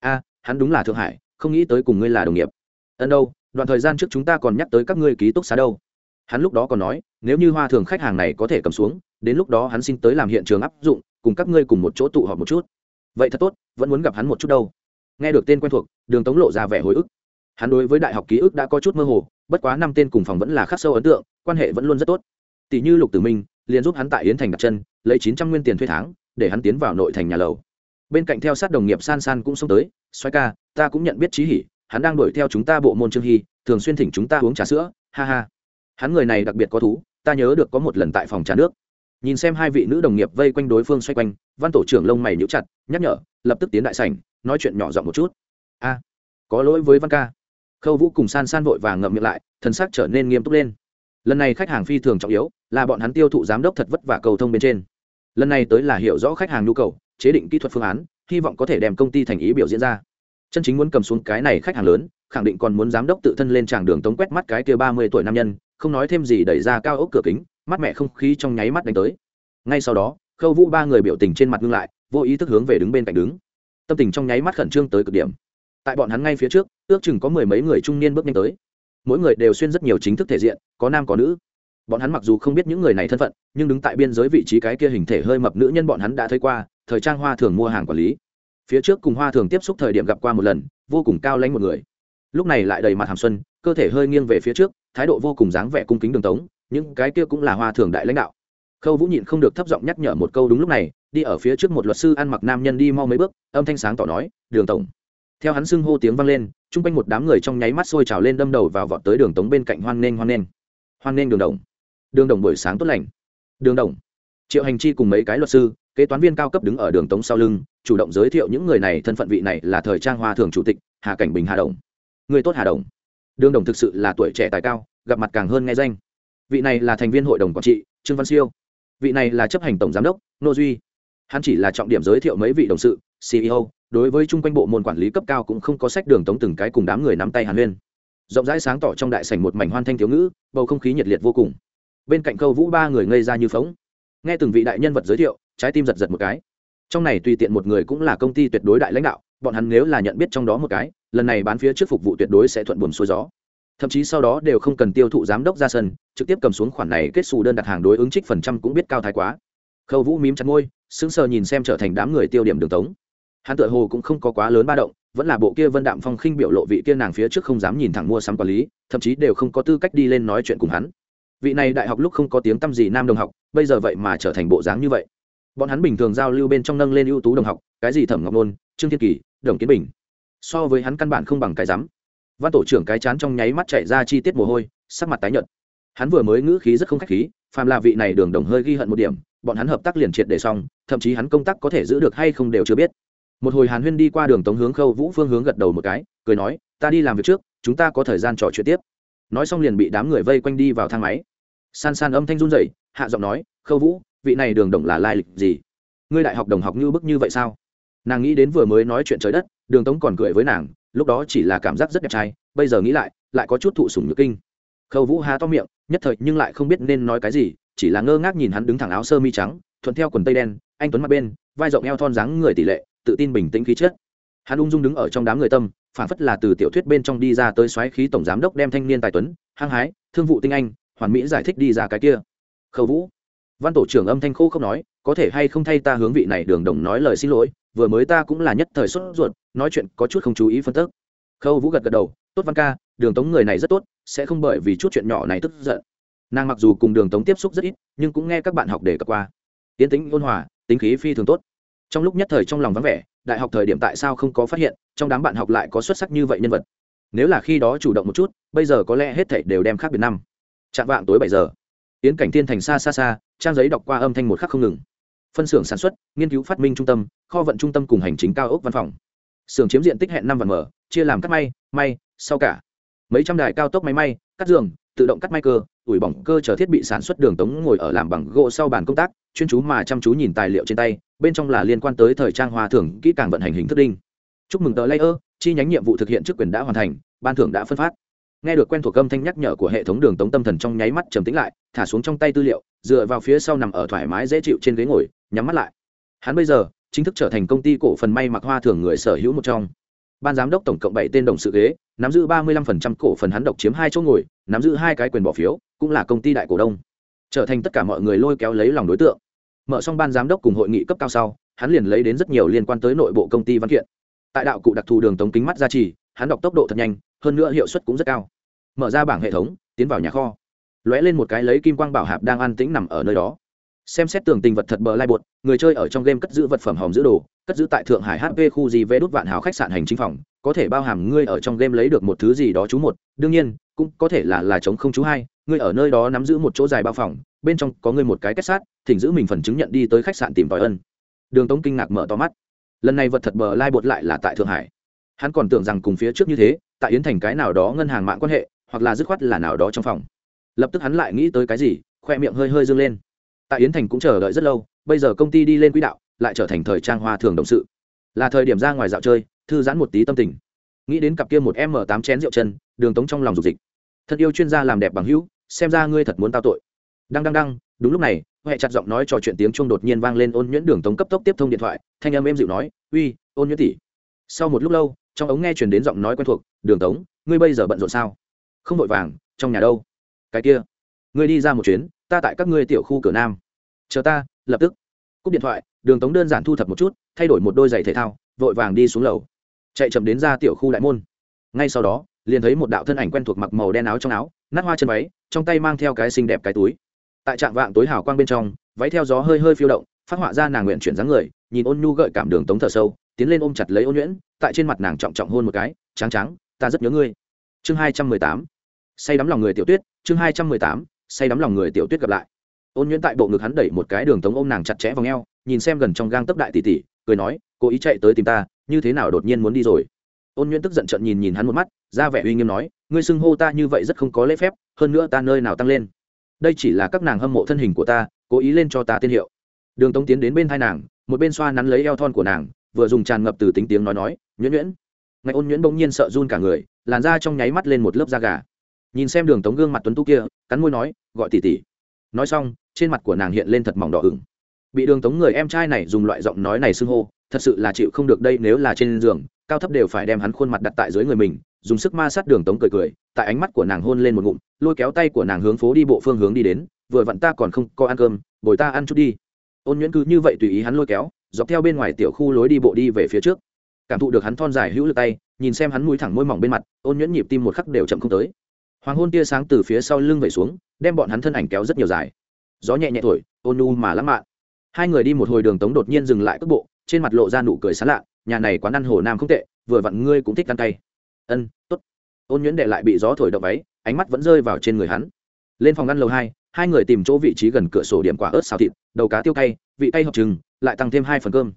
A, hắn đúng là thượng hải, không nghĩ tới cùng ngươi là đồng nghiệp. Ân đâu, đoạn thời gian trước chúng ta còn nhắc tới các ngươi ký túc xá đâu. Hắn lúc đó còn nói, nếu như hoa thường khách hàng này có thể cầm xuống, đến lúc đó hắn xin tới làm hiện trường áp dụng, cùng các ngươi cùng một chỗ tụ họp một chút. Vậy thật tốt, vẫn muốn gặp hắn một chút đâu nghe được tên quen thuộc, đường tống lộ ra vẻ hồi ức. Hắn đối với đại học ký ức đã có chút mơ hồ, bất quá năm tên cùng phòng vẫn là khắc sâu ấn tượng, quan hệ vẫn luôn rất tốt. Tỷ như lục tử minh, liền giúp hắn tại yến thành đặt chân, lấy chín trăm nguyên tiền thuê tháng, để hắn tiến vào nội thành nhà lầu. Bên cạnh theo sát đồng nghiệp san san cũng xông tới xoay ca, ta cũng nhận biết trí hỉ hắn đang đuổi theo chúng ta bộ môn trương hy, thường xuyên thỉnh chúng ta uống trà sữa, ha ha. Hắn người này đặc biệt có thú, ta nhớ được có một lần tại phòng trà nước nhìn xem hai vị nữ đồng nghiệp vây quanh đối phương xoay quanh, văn tổ trưởng lông mày nhíu chặt, nhắc nhở, lập tức tiến đại sảnh, nói chuyện nhỏ giọng một chút. A, có lỗi với văn ca. Khâu vũ cùng san san vội vàng ngậm miệng lại, thần sắc trở nên nghiêm túc lên. Lần này khách hàng phi thường trọng yếu, là bọn hắn tiêu thụ giám đốc thật vất vả cầu thông bên trên. Lần này tới là hiểu rõ khách hàng nhu cầu, chế định kỹ thuật phương án, hy vọng có thể đem công ty thành ý biểu diễn ra. Chân chính muốn cầm xuống cái này khách hàng lớn, khẳng định còn muốn giám đốc tự thân lên tràng đường tống quét mắt cái kia ba mươi tuổi nam nhân, không nói thêm gì đẩy ra cao ốc cửa kính mắt mẹ không khí trong nháy mắt đánh tới. Ngay sau đó, khâu vũ ba người biểu tình trên mặt ngưng lại, vô ý thức hướng về đứng bên cạnh đứng. Tâm tình trong nháy mắt khẩn trương tới cực điểm. Tại bọn hắn ngay phía trước, ước chừng có mười mấy người trung niên bước nhanh tới. Mỗi người đều xuyên rất nhiều chính thức thể diện, có nam có nữ. Bọn hắn mặc dù không biết những người này thân phận, nhưng đứng tại biên giới vị trí cái kia hình thể hơi mập nữ nhân bọn hắn đã thấy qua, thời trang hoa thường mua hàng quản lý. Phía trước cùng hoa thường tiếp xúc thời điểm gặp qua một lần, vô cùng cao lãnh một người. Lúc này lại đầy mặt hàm xuân, cơ thể hơi nghiêng về phía trước, thái độ vô cùng dáng vẻ cung kính đường tống những cái kia cũng là hoa thường đại lãnh đạo. Khâu vũ nhịn không được thấp giọng nhắc nhở một câu đúng lúc này, đi ở phía trước một luật sư ăn mặc nam nhân đi mau mấy bước, âm thanh sáng tỏ nói, đường tổng. Theo hắn xưng hô tiếng vang lên, chung quanh một đám người trong nháy mắt sôi trào lên đâm đầu vào vọt tới đường tống bên cạnh hoan nghênh hoan nghênh. Hoan nghênh đường đồng đường đồng buổi sáng tốt lành. Đường đồng triệu hành chi cùng mấy cái luật sư, kế toán viên cao cấp đứng ở đường tống sau lưng, chủ động giới thiệu những người này, thân phận vị này là thời trang hoa thường chủ tịch, hà cảnh bình hà đồng. Người tốt hà đồng. Đường đồng thực sự là tuổi trẻ tài cao, gặp mặt càng hơn nghe danh vị này là thành viên hội đồng quản trị, trương văn siêu. Vị này là chấp hành tổng giám đốc, nô duy. Hắn chỉ là trọng điểm giới thiệu mấy vị đồng sự ceo đối với chung quanh bộ môn quản lý cấp cao cũng không có sách đường tống từng cái cùng đám người nắm tay hàn huyên. Rộng rãi sáng tỏ trong đại sảnh một mảnh hoan thanh thiếu ngữ, bầu không khí nhiệt liệt vô cùng. Bên cạnh câu vũ ba người ngây ra như phóng. Nghe từng vị đại nhân vật giới thiệu, trái tim giật giật một cái. Trong này tùy tiện một người cũng là công ty tuyệt đối đại lãnh đạo, bọn hắn nếu là nhận biết trong đó một cái, lần này bán phía trước phục vụ tuyệt đối sẽ thuận buồm xuôi gió thậm chí sau đó đều không cần tiêu thụ giám đốc ra sân, trực tiếp cầm xuống khoản này kết xù đơn đặt hàng đối ứng trích phần trăm cũng biết cao thái quá. Khâu vũ mím chặt ngôi sững sờ nhìn xem trở thành đám người tiêu điểm đường tống. Hắn tự hồ cũng không có quá lớn ba động, vẫn là bộ kia vân đạm phong khinh biểu lộ vị kia nàng phía trước không dám nhìn thẳng mua sắm quản lý, thậm chí đều không có tư cách đi lên nói chuyện cùng hắn. Vị này đại học lúc không có tiếng tăm gì nam đồng học, bây giờ vậy mà trở thành bộ dáng như vậy. Bọn hắn bình thường giao lưu bên trong nâng lên ưu tú đồng học, cái gì thẩm ngọc nôn, trương thiên kỳ, đồng kiến bình. So với hắn căn bản không bằng cái rắm văn tổ trưởng cái chán trong nháy mắt chạy ra chi tiết mồ hôi, sắc mặt tái nhợt. Hắn vừa mới ngữ khí rất không khách khí, phàm là vị này đường đồng hơi ghi hận một điểm, bọn hắn hợp tác liền triệt để xong, thậm chí hắn công tác có thể giữ được hay không đều chưa biết. Một hồi hàn huyên đi qua đường tống hướng khâu vũ phương hướng gật đầu một cái, cười nói, ta đi làm việc trước, chúng ta có thời gian trò chuyện tiếp. Nói xong liền bị đám người vây quanh đi vào thang máy. San san âm thanh run rẩy, hạ giọng nói, khâu vũ, vị này đường đồng là lai lịch gì? Ngươi đại học đồng học như bức như vậy sao? Nàng nghĩ đến vừa mới nói chuyện trời đất, đường tống còn cười với nàng lúc đó chỉ là cảm giác rất đẹp trai, bây giờ nghĩ lại lại có chút thụ sủng nhược kinh. Khâu vũ há to miệng, nhất thời nhưng lại không biết nên nói cái gì, chỉ là ngơ ngác nhìn hắn đứng thẳng áo sơ mi trắng, thuận theo quần tây đen, anh tuấn mặt bên, vai rộng eo thon dáng người tỷ lệ, tự tin bình tĩnh khí chất. Hắn ung dung đứng ở trong đám người tâm phản phất là từ tiểu thuyết bên trong đi ra tới xoáy khí tổng giám đốc đem thanh niên tài tuấn, hăng hái, thương vụ tinh anh, hoàn mỹ giải thích đi ra cái kia. Khâu vũ, văn tổ trưởng âm thanh khô không nói, có thể hay không thay ta hướng vị này đường đồng nói lời xin lỗi, vừa mới ta cũng là nhất thời xuất ruột nói chuyện có chút không chú ý phân tức. Khâu vũ gật gật đầu, tốt văn ca, đường tống người này rất tốt, sẽ không bởi vì chút chuyện nhỏ này tức giận. Nàng mặc dù cùng đường tống tiếp xúc rất ít, nhưng cũng nghe các bạn học đề cập qua. Tiến tính ôn hòa, tính khí phi thường tốt. Trong lúc nhất thời trong lòng vắng vẻ, đại học thời điểm tại sao không có phát hiện, trong đám bạn học lại có xuất sắc như vậy nhân vật. Nếu là khi đó chủ động một chút, bây giờ có lẽ hết thảy đều đem khác biệt năm. Chạm vạng tối bảy giờ. Yến cảnh thiên thành xa xa xa, trang giấy đọc qua âm thanh một khắc không ngừng. Phân xưởng sản xuất, nghiên cứu phát minh trung tâm, kho vận trung tâm cùng hành chính cao ốc văn phòng xưởng chiếm diện tích hẹn năm vạn mở, chia làm cắt may may, sau cả. Mấy trăm đài cao tốc máy may, cắt giường, tự động cắt may cơ, ủi bỏng cơ chờ thiết bị sản xuất đường tống ngồi ở làm bằng gỗ sau bàn công tác, chuyên chú mà chăm chú nhìn tài liệu trên tay, bên trong là liên quan tới thời trang hòa thưởng, kỹ càng vận hành hình thức đinh. Chúc mừng tờ layer, chi nhánh nhiệm vụ thực hiện chức quyền đã hoàn thành, ban thưởng đã phân phát. Nghe được quen thuộc âm thanh nhắc nhở của hệ thống đường tống tâm thần trong nháy mắt trầm tĩnh lại, thả xuống trong tay tư liệu, dựa vào phía sau nằm ở thoải mái dễ chịu trên ghế ngồi, nhắm mắt lại. Hắn bây giờ chính thức trở thành công ty cổ phần may mặc hoa thường người sở hữu một trong. Ban giám đốc tổng cộng bảy tên đồng sự ghế, nắm giữ ba mươi lăm phần trăm cổ phần hắn độc chiếm hai chỗ ngồi, nắm giữ hai cái quyền bỏ phiếu, cũng là công ty đại cổ đông. Trở thành tất cả mọi người lôi kéo lấy lòng đối tượng. Mở xong ban giám đốc cùng hội nghị cấp cao sau, hắn liền lấy đến rất nhiều liên quan tới nội bộ công ty văn kiện. Tại đạo cụ đặc thù đường tống kính mắt gia trì, hắn đọc tốc độ thật nhanh, hơn nữa hiệu suất cũng rất cao. Mở ra bảng hệ thống, tiến vào nhà kho. Lóe lên một cái lấy kim quang bảo hạp đang an tĩnh nằm ở nơi đó xem xét tường tình vật thật bờ lai bột, người chơi ở trong game cất giữ vật phẩm hòm giữ đồ, cất giữ tại thượng hải hp khu gì vé đốt vạn hào khách sạn hành chính phòng, có thể bao hàm ngươi ở trong game lấy được một thứ gì đó chú một. Đương nhiên, cũng có thể là là chống không chú hai, ngươi ở nơi đó nắm giữ một chỗ dài bao phòng, bên trong có ngươi một cái kết sát, thỉnh giữ mình phần chứng nhận đi tới khách sạn tìm tòi ân. Đường tống kinh ngạc mở to mắt. Lần này vật thật bờ lai bột lại là tại thượng hải. Hắn còn tưởng rằng cùng phía trước như thế, tại yến thành cái nào đó ngân hàng mạng quan hệ, hoặc là dứt khoát là nào đó trong phòng. Lập tức hắn lại nghĩ tới cái gì, khoe miệng hơi hơi dâng lên tại yến thành cũng chờ đợi rất lâu, bây giờ công ty đi lên quỹ đạo, lại trở thành thời trang hoa thường động sự. Là thời điểm ra ngoài dạo chơi, thư giãn một tí tâm tình. Nghĩ đến cặp kia một m tám chén rượu chân, đường tống trong lòng dục dịch. Thật yêu chuyên gia làm đẹp bằng hữu, xem ra ngươi thật muốn tao tội. Đăng đăng đăng, đúng lúc này, huệ chặt giọng nói trò chuyện tiếng chuông đột nhiên vang lên ôn nhuyễn đường tống cấp tốc tiếp thông điện thoại, thanh âm êm dịu nói, uy, ôn nhuyễn tỷ. Sau một lúc lâu, trong ống nghe truyền đến giọng nói quen thuộc, đường tống, ngươi bây giờ bận rộn sao? Không vội vàng, trong nhà đâu? Cái kia, ngươi đi ra một chuyến ta tại các ngươi tiểu khu cửa nam. Chờ ta, lập tức. Cúp điện thoại, đường tống đơn giản thu thập một chút, thay đổi một đôi giày thể thao, vội vàng đi xuống lầu. Chạy chậm đến ra tiểu khu đại môn. Ngay sau đó, liền thấy một đạo thân ảnh quen thuộc mặc màu đen áo trong áo, nát hoa chân váy, trong tay mang theo cái xinh đẹp cái túi. Tại trạng vạng tối hào quang bên trong, váy theo gió hơi hơi phiêu động, phát họa ra nàng nguyện chuyển dáng người, nhìn ôn nhu gợi cảm đường tống thở sâu, tiến lên ôm chặt lấy ôn nhuyễn, tại trên mặt nàng trọng trọng hôn một cái trắng trắng ta rất nhớ ngươi. Chương hai trăm mười tám. Say đắm lòng người tiểu tuyết, chương hai trăm mười tám say đắm lòng người tiểu tuyết gặp lại. Ôn nhuyễn tại bộ ngực hắn đẩy một cái đường tống ôm nàng chặt chẽ vào ngheo nhìn xem gần trong gang tấp đại tỷ tỷ, cười nói cố ý chạy tới tìm ta, như thế nào đột nhiên muốn đi rồi? Ôn nhuyễn tức giận trận nhìn nhìn hắn một mắt, ra vẻ uy nghiêm nói, ngươi xưng hô ta như vậy rất không có lễ phép, hơn nữa ta nơi nào tăng lên? Đây chỉ là các nàng hâm mộ thân hình của ta, cố ý lên cho ta tên hiệu. Đường tống tiến đến bên hai nàng, một bên xoa nắn lấy eo thon của nàng, vừa dùng tràn ngập từ tính tiếng nói nói, nhuyễn nhuyễn. Ngày ôn nhuyễn bỗng nhiên sợ run cả người, làn da trong nháy mắt lên một lớp da gà nhìn xem đường tống gương mặt tuấn tú kia, cắn môi nói, gọi tỉ tỉ nói xong, trên mặt của nàng hiện lên thật mỏng đỏ ửng. Bị đường tống người em trai này dùng loại giọng nói này xưng hô, thật sự là chịu không được đây nếu là trên giường, cao thấp đều phải đem hắn khuôn mặt đặt tại dưới người mình, dùng sức ma sát đường tống cười cười, tại ánh mắt của nàng hôn lên một ngụm, lôi kéo tay của nàng hướng phố đi bộ phương hướng đi đến, vừa vặn ta còn không có ăn cơm, bồi ta ăn chút đi. Ôn nhuyễn cứ như vậy tùy ý hắn lôi kéo, dọc theo bên ngoài tiểu khu lối đi bộ đi về phía trước. Cảm thụ được hắn thon dài hữu lực tay, nhìn xem hắn mũi thẳng môi mỏng bên mặt, ôn nhuyễn nhịp tim một khắc đều chậm không tới hoàng hôn tia sáng từ phía sau lưng vẩy xuống, đem bọn hắn thân ảnh kéo rất nhiều dài. Gió nhẹ nhẹ thổi, ôn nu mà lãng mạn. Hai người đi một hồi đường tống đột nhiên dừng lại cước bộ, trên mặt lộ ra nụ cười sán lạ, nhà này quán ăn hồ nam không tệ, vừa vặn ngươi cũng thích ăn tay ân t ố t ôn nhuyễn đệ lại bị gió thổi động váy, ánh mắt vẫn rơi vào trên người hắn. Lên phòng ăn lầu hai hai người tìm chỗ vị trí gần cửa sổ điểm quả ớt xào thịt, đầu cá tiêu cay, vị cay hợp trừng, lại tăng thêm hai phần cơm.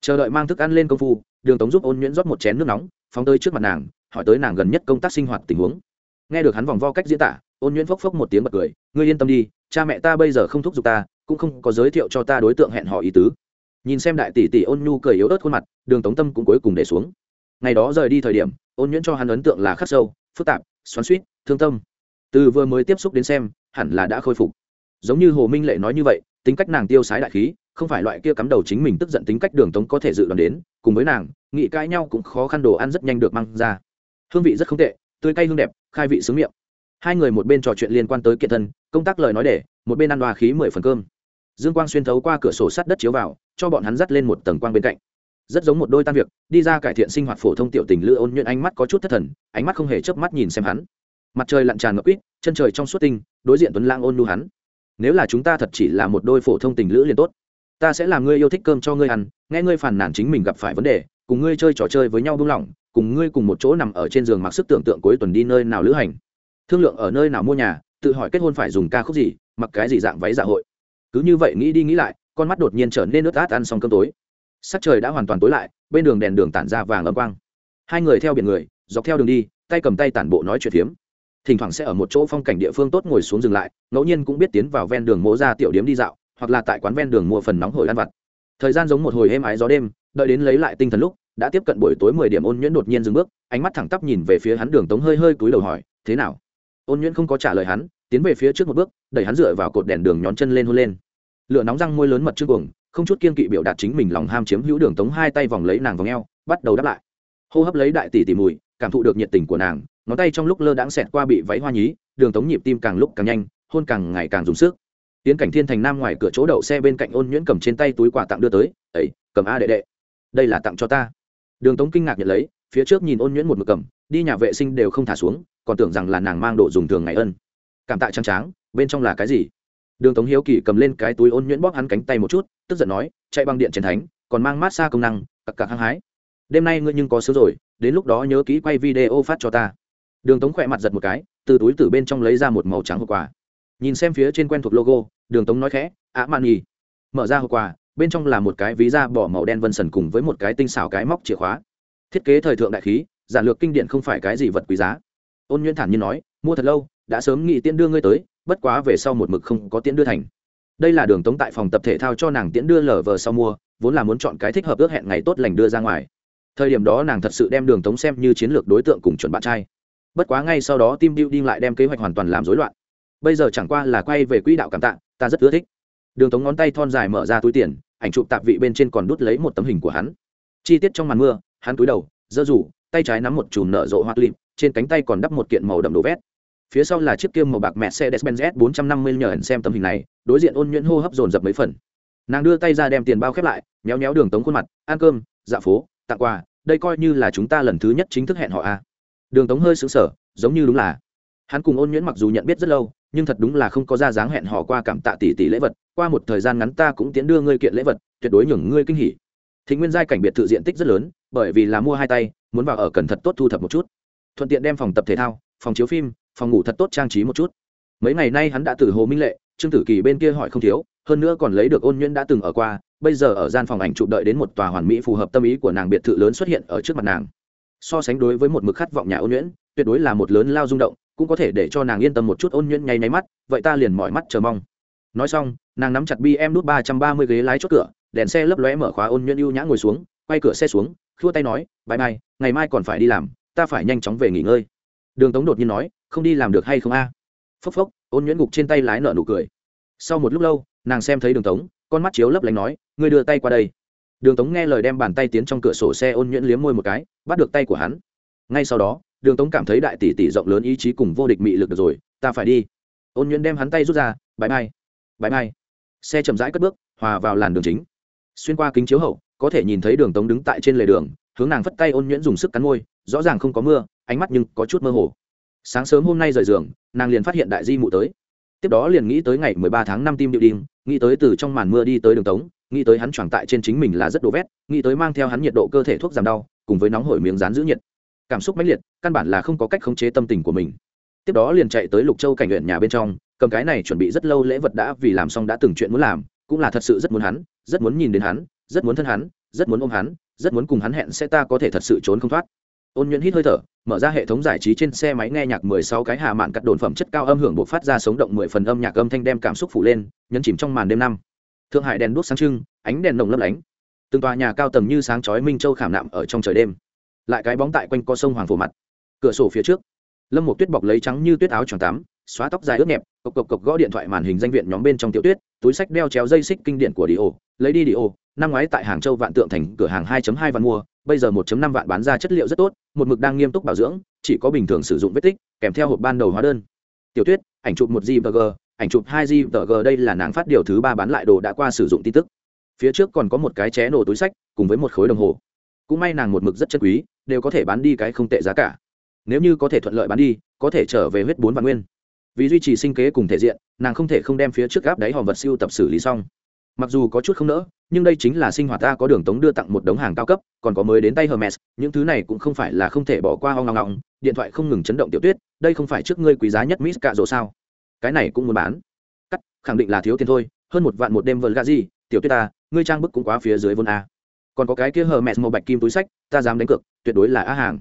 Chờ đợi mang thức ăn lên công phu, đường tống giúp ôn nhuyễn rót một chén nước nóng, phóng tới trước mặt nàng, hỏi tới nàng gần nhất công tác sinh hoạt tình huống nghe được hắn vòng vo cách diễn tả, ôn nhuyễn phốc phốc một tiếng bật cười, ngươi yên tâm đi, cha mẹ ta bây giờ không thúc giục ta, cũng không có giới thiệu cho ta đối tượng hẹn hò ý tứ. Nhìn xem đại tỷ tỷ ôn nhu cười yếu ớt khuôn mặt, đường tống tâm cũng cuối cùng để xuống. Ngày đó rời đi thời điểm, ôn nhuyễn cho hắn ấn tượng là khắc sâu, phức tạp, xoắn suýt thương tâm. Từ vừa mới tiếp xúc đến xem, hẳn là đã khôi phục. Giống như hồ minh lệ nói như vậy, tính cách nàng tiêu sái đại khí, không phải loại kia cắm đầu chính mình tức giận tính cách đường tống có thể dự đoán đến, cùng với nàng nghị cãi nhau cũng khó khăn đồ ăn rất nhanh được mang ra. Hương vị rất không tệ tươi cay hương đẹp, khai vị sướng miệng. Hai người một bên trò chuyện liên quan tới kiện thân, công tác lời nói để, một bên ăn đoà khí mười phần cơm. Dương quang xuyên thấu qua cửa sổ sắt đất chiếu vào, cho bọn hắn dắt lên một tầng quang bên cạnh. Rất giống một đôi tan việc, đi ra cải thiện sinh hoạt phổ thông tiểu tình lữ ôn nhuận ánh mắt có chút thất thần, ánh mắt không hề chớp mắt nhìn xem hắn. Mặt trời lặn tràn ngập quýt, chân trời trong suốt tinh, đối diện tuấn lang ôn nu hắn. Nếu là chúng ta thật chỉ là một đôi phổ thông tình lữ liền tốt. Ta sẽ làm ngươi yêu thích cơm cho ngươi ăn, nghe ngươi phàn nàn chính mình gặp phải vấn đề, cùng ngươi chơi trò chơi với nhau buông lỏng cùng ngươi cùng một chỗ nằm ở trên giường mặc sức tưởng tượng cuối tuần đi nơi nào lữ hành. Thương lượng ở nơi nào mua nhà, tự hỏi kết hôn phải dùng ca khúc gì, mặc cái gì dạng váy dạ hội. Cứ như vậy nghĩ đi nghĩ lại, con mắt đột nhiên trở nên ướt át ăn xong cơm tối. Sắc trời đã hoàn toàn tối lại, bên đường đèn đường tản ra vàng âm quang. Hai người theo biển người, dọc theo đường đi, tay cầm tay tản bộ nói chuyện phiếm. Thỉnh thoảng sẽ ở một chỗ phong cảnh địa phương tốt ngồi xuống dừng lại, ngẫu nhiên cũng biết tiến vào ven đường mỗ ra tiểu điếm đi dạo, hoặc là tại quán ven đường mua phần nóng hổi ăn vặt. Thời gian giống một hồi êm ái gió đêm, đợi đến lấy lại tinh thần lúc đã tiếp cận buổi tối mười điểm ôn nhuyễn đột nhiên dừng bước, ánh mắt thẳng tắp nhìn về phía hắn đường tống hơi hơi cúi đầu hỏi, thế nào? Ôn nhuyễn không có trả lời hắn, tiến về phía trước một bước, đẩy hắn dựa vào cột đèn đường nhón chân lên hôn lên. Lửa nóng răng môi lớn mật trước cuồng, không chút kiên kỵ biểu đạt chính mình lòng ham chiếm hữu đường tống hai tay vòng lấy nàng vòng eo, bắt đầu đáp lại. Hô hấp lấy đại tỷ tỷ mùi, cảm thụ được nhiệt tình của nàng, ngón tay trong lúc lơ đãng xẹt qua bị váy hoa nhí, đường tống nhịp tim càng lúc càng nhanh, hôn càng ngày càng dùng sức. Tiến cảnh thiên thành nam ngoài cửa chỗ đậu xe bên cạnh ôn nhuyễn cầm trên tay túi quà tặng đưa tới ấy cầm a đệ đệ, đây là tặng cho ta đường tống kinh ngạc nhận lấy, phía trước nhìn ôn nhuyễn một mực cầm, đi nhà vệ sinh đều không thả xuống, còn tưởng rằng là nàng mang đồ dùng thường ngày ân. Cảm tạ trang tráng, bên trong là cái gì? Đường tống hiếu kỳ cầm lên cái túi ôn nhuyễn bóp hắn cánh tay một chút, tức giận nói, chạy bằng điện chiến thánh, còn mang mát xa công năng, cặc cặc hăng hái. Đêm nay ngươi nhưng có sớm rồi, đến lúc đó nhớ kỹ quay video phát cho ta. Đường tống khỏe mặt giật một cái, từ túi từ bên trong lấy ra một màu trắng hộp quà. Nhìn xem phía trên quen thuộc logo, đường tống nói khẽ ạ man nhì. Mở ra hộp quà bên trong là một cái ví da bỏ màu đen vân sần cùng với một cái tinh xảo cái móc chìa khóa. Thiết kế thời thượng đại khí, giản lược kinh điển không phải cái gì vật quý giá. Ôn nhuyễn thản nhiên nói, mua thật lâu, đã sớm nghĩ tiễn đưa ngươi tới, bất quá về sau một mực không có tiễn đưa thành. Đây là đường tống tại phòng tập thể thao cho nàng tiễn đưa lờ vờ sau mua, vốn là muốn chọn cái thích hợp ước hẹn ngày tốt lành đưa ra ngoài. Thời điểm đó nàng thật sự đem đường tống xem như chiến lược đối tượng cùng chuẩn bạn trai. Bất quá ngay sau đó tim building lại đem kế hoạch hoàn toàn làm rối loạn. Bây giờ chẳng qua là quay về quỹ đạo cảm tạ, ta rất ưa thích. Đường tống ngón tay thon dài mở ra túi tiền ảnh chụp tạp vị bên trên còn đút lấy một tấm hình của hắn chi tiết trong màn mưa hắn cúi đầu giơ rủ tay trái nắm một chùm nở rộ hoa lịm trên cánh tay còn đắp một kiện màu đậm đồ vét phía sau là chiếc kiêm màu bạc mẹ xe despenz bốn trăm S450 nhờ hẳn xem tấm hình này, đối diện ôn nhuyễn hô hấp dồn dập mấy phần. Nàng đưa tay ra đem tiền bao khép lại, méo méo đường tống khuôn mặt, ăn cơm, dạ phố, tặng quà, đây coi như là chúng ta lần thứ nhất chính thức hẹn họ a. Đường tống hơi sững sờ, giống như đúng là. Hắn cùng ôn nhuyễn mặc dù nhận biết rất lâu, nhưng thật đúng là không có ra dáng hẹn họ qua cảm tạ tỷ tỷ lễ vật, qua một thời gian ngắn ta cũng tiến đưa ngươi kiện lễ vật, tuyệt đối nhường ngươi kinh hỉ. Thịnh Nguyên giai cảnh biệt thự diện tích rất lớn, bởi vì là mua hai tay, muốn vào ở cẩn thận tốt thu thập một chút. Thuận tiện đem phòng tập thể thao, phòng chiếu phim, phòng ngủ thật tốt trang trí một chút mấy ngày nay hắn đã từ hồ minh lệ trương tử kỳ bên kia hỏi không thiếu hơn nữa còn lấy được ôn nhuyễn đã từng ở qua bây giờ ở gian phòng ảnh chụp đợi đến một tòa hoàn mỹ phù hợp tâm ý của nàng biệt thự lớn xuất hiện ở trước mặt nàng so sánh đối với một mực khát vọng nhà ôn nhuyễn tuyệt đối là một lớn lao rung động cũng có thể để cho nàng yên tâm một chút ôn nhuyễn nháy nháy mắt vậy ta liền mỏi mắt chờ mong nói xong, nàng nắm chặt bi em nút ba trăm ba mươi ghế lái chốt cửa, đèn xe lấp lóe mở khóa ôn nhuận ưu nhã ngồi xuống, quay cửa xe xuống, khua tay nói bãi mai ngày mai còn phải đi làm, ta phải nhanh chóng về nghỉ ngơi. Đường tống đột nhiên nói, không đi làm được hay không a? Phốc phốc, ôn nhuyễn gục trên tay lái nợ nụ cười. Sau một lúc lâu, nàng xem thấy đường tống, con mắt chiếu lấp lánh nói, ngươi đưa tay qua đây. Đường tống nghe lời đem bàn tay tiến trong cửa sổ xe ôn nhuyễn liếm môi một cái, bắt được tay của hắn. Ngay sau đó, đường tống cảm thấy đại tỷ tỷ rộng lớn ý chí cùng vô địch mị lực được rồi, ta phải đi. Ôn nhuyễn đem hắn tay rút ra bãi mai bãi bay xe chậm rãi cất bước, hòa vào làn đường chính. Xuyên qua kính chiếu hậu, có thể nhìn thấy đường tống đứng tại trên lề đường, hướng nàng phất tay ôn nhuyễn dùng sức cắn môi, rõ ràng không có mưa, ánh mắt nhưng có chút mơ hồ. Sáng sớm hôm nay rời giường, nàng liền phát hiện đại di mụ tới. Tiếp đó liền nghĩ tới ngày mười ba tháng năm tim điệu đinh nghĩ tới từ trong màn mưa đi tới đường tống, nghĩ tới hắn choàng tại trên chính mình là rất đồ vét, nghĩ tới mang theo hắn nhiệt độ cơ thể thuốc giảm đau, cùng với nóng hổi miếng rán giữ nhiệt. Cảm xúc mãnh liệt, căn bản là không có cách khống chế tâm tình của mình. Tiếp đó liền chạy tới lục châu cảnh huyện nhà bên trong cầm cái này chuẩn bị rất lâu lễ vật đã vì làm xong đã từng chuyện muốn làm, cũng là thật sự rất muốn hắn, rất muốn nhìn đến hắn, rất muốn thân hắn, rất muốn ôm hắn, rất muốn cùng hắn hẹn sẽ ta có thể thật sự trốn không thoát. Ôn nhuận hít hơi thở, mở ra hệ thống giải trí trên xe máy nghe nhạc mười sáu cái hà mạn cắt đồn phẩm chất cao âm hưởng buộc phát ra sống động mười phần âm nhạc âm thanh đem cảm xúc phủ lên, nhấn chìm trong màn đêm năm. Thượng hải đèn đuốc sáng trưng, ánh đèn nồng lấp lánh. Từng tòa nhà cao tầng như sáng chói minh châu khảm nạm ở trong trời đêm. Lại cái bóng tại quanh co sông hoàng phủ mặt. Cửa sổ phía trước. Lâm một tuyết bọc lấy trắng như tuyết áo tròn tắm xóa tóc dài ướt nhẹp, cộc cộc cộc gõ điện thoại màn hình danh viện nhóm bên trong tiểu tuyết, túi sách đeo chéo dây xích kinh điển của đi ô lấy đi đi ô năm ngoái tại hàng châu vạn tượng thành cửa hàng 2.2 vạn mua, bây giờ 1.5 vạn bán ra chất liệu rất tốt, một mực đang nghiêm túc bảo dưỡng, chỉ có bình thường sử dụng vết tích, kèm theo hộp ban đầu hóa đơn. Tiểu tuyết, ảnh chụp một gvg ảnh chụp hai gvg đây là nàng phát điều thứ ba bán lại đồ đã qua sử dụng tin tức. Phía trước còn có một cái ché nổ túi sách, cùng với một khối đồng hồ. Cũng may nàng một mực rất chất quý, đều có thể bán đi cái không tệ giá cả. Nếu như có thể thuận lợi bán đi, có thể trở về huyết bốn vạn nguyên vì duy trì sinh kế cùng thể diện, nàng không thể không đem phía trước gáp đáy hòm vật siêu tập xử lý xong. Mặc dù có chút không nỡ, nhưng đây chính là sinh hoạt ta có đường tống đưa tặng một đống hàng cao cấp, còn có mới đến tay hermes, những thứ này cũng không phải là không thể bỏ qua hoang ngọng ngọng điện thoại không ngừng chấn động tiểu tuyết, đây không phải trước ngươi quý giá nhất miss cạ rỗ sao? Cái này cũng muốn bán. Cắt, khẳng định là thiếu tiền thôi, hơn một vạn một đêm vợt gà gì, tiểu tuyết ta, ngươi trang bức cũng quá phía dưới vốn a. Còn có cái kia hermes màu bạch kim túi sách, ta dám đánh cược, tuyệt đối là á hàng.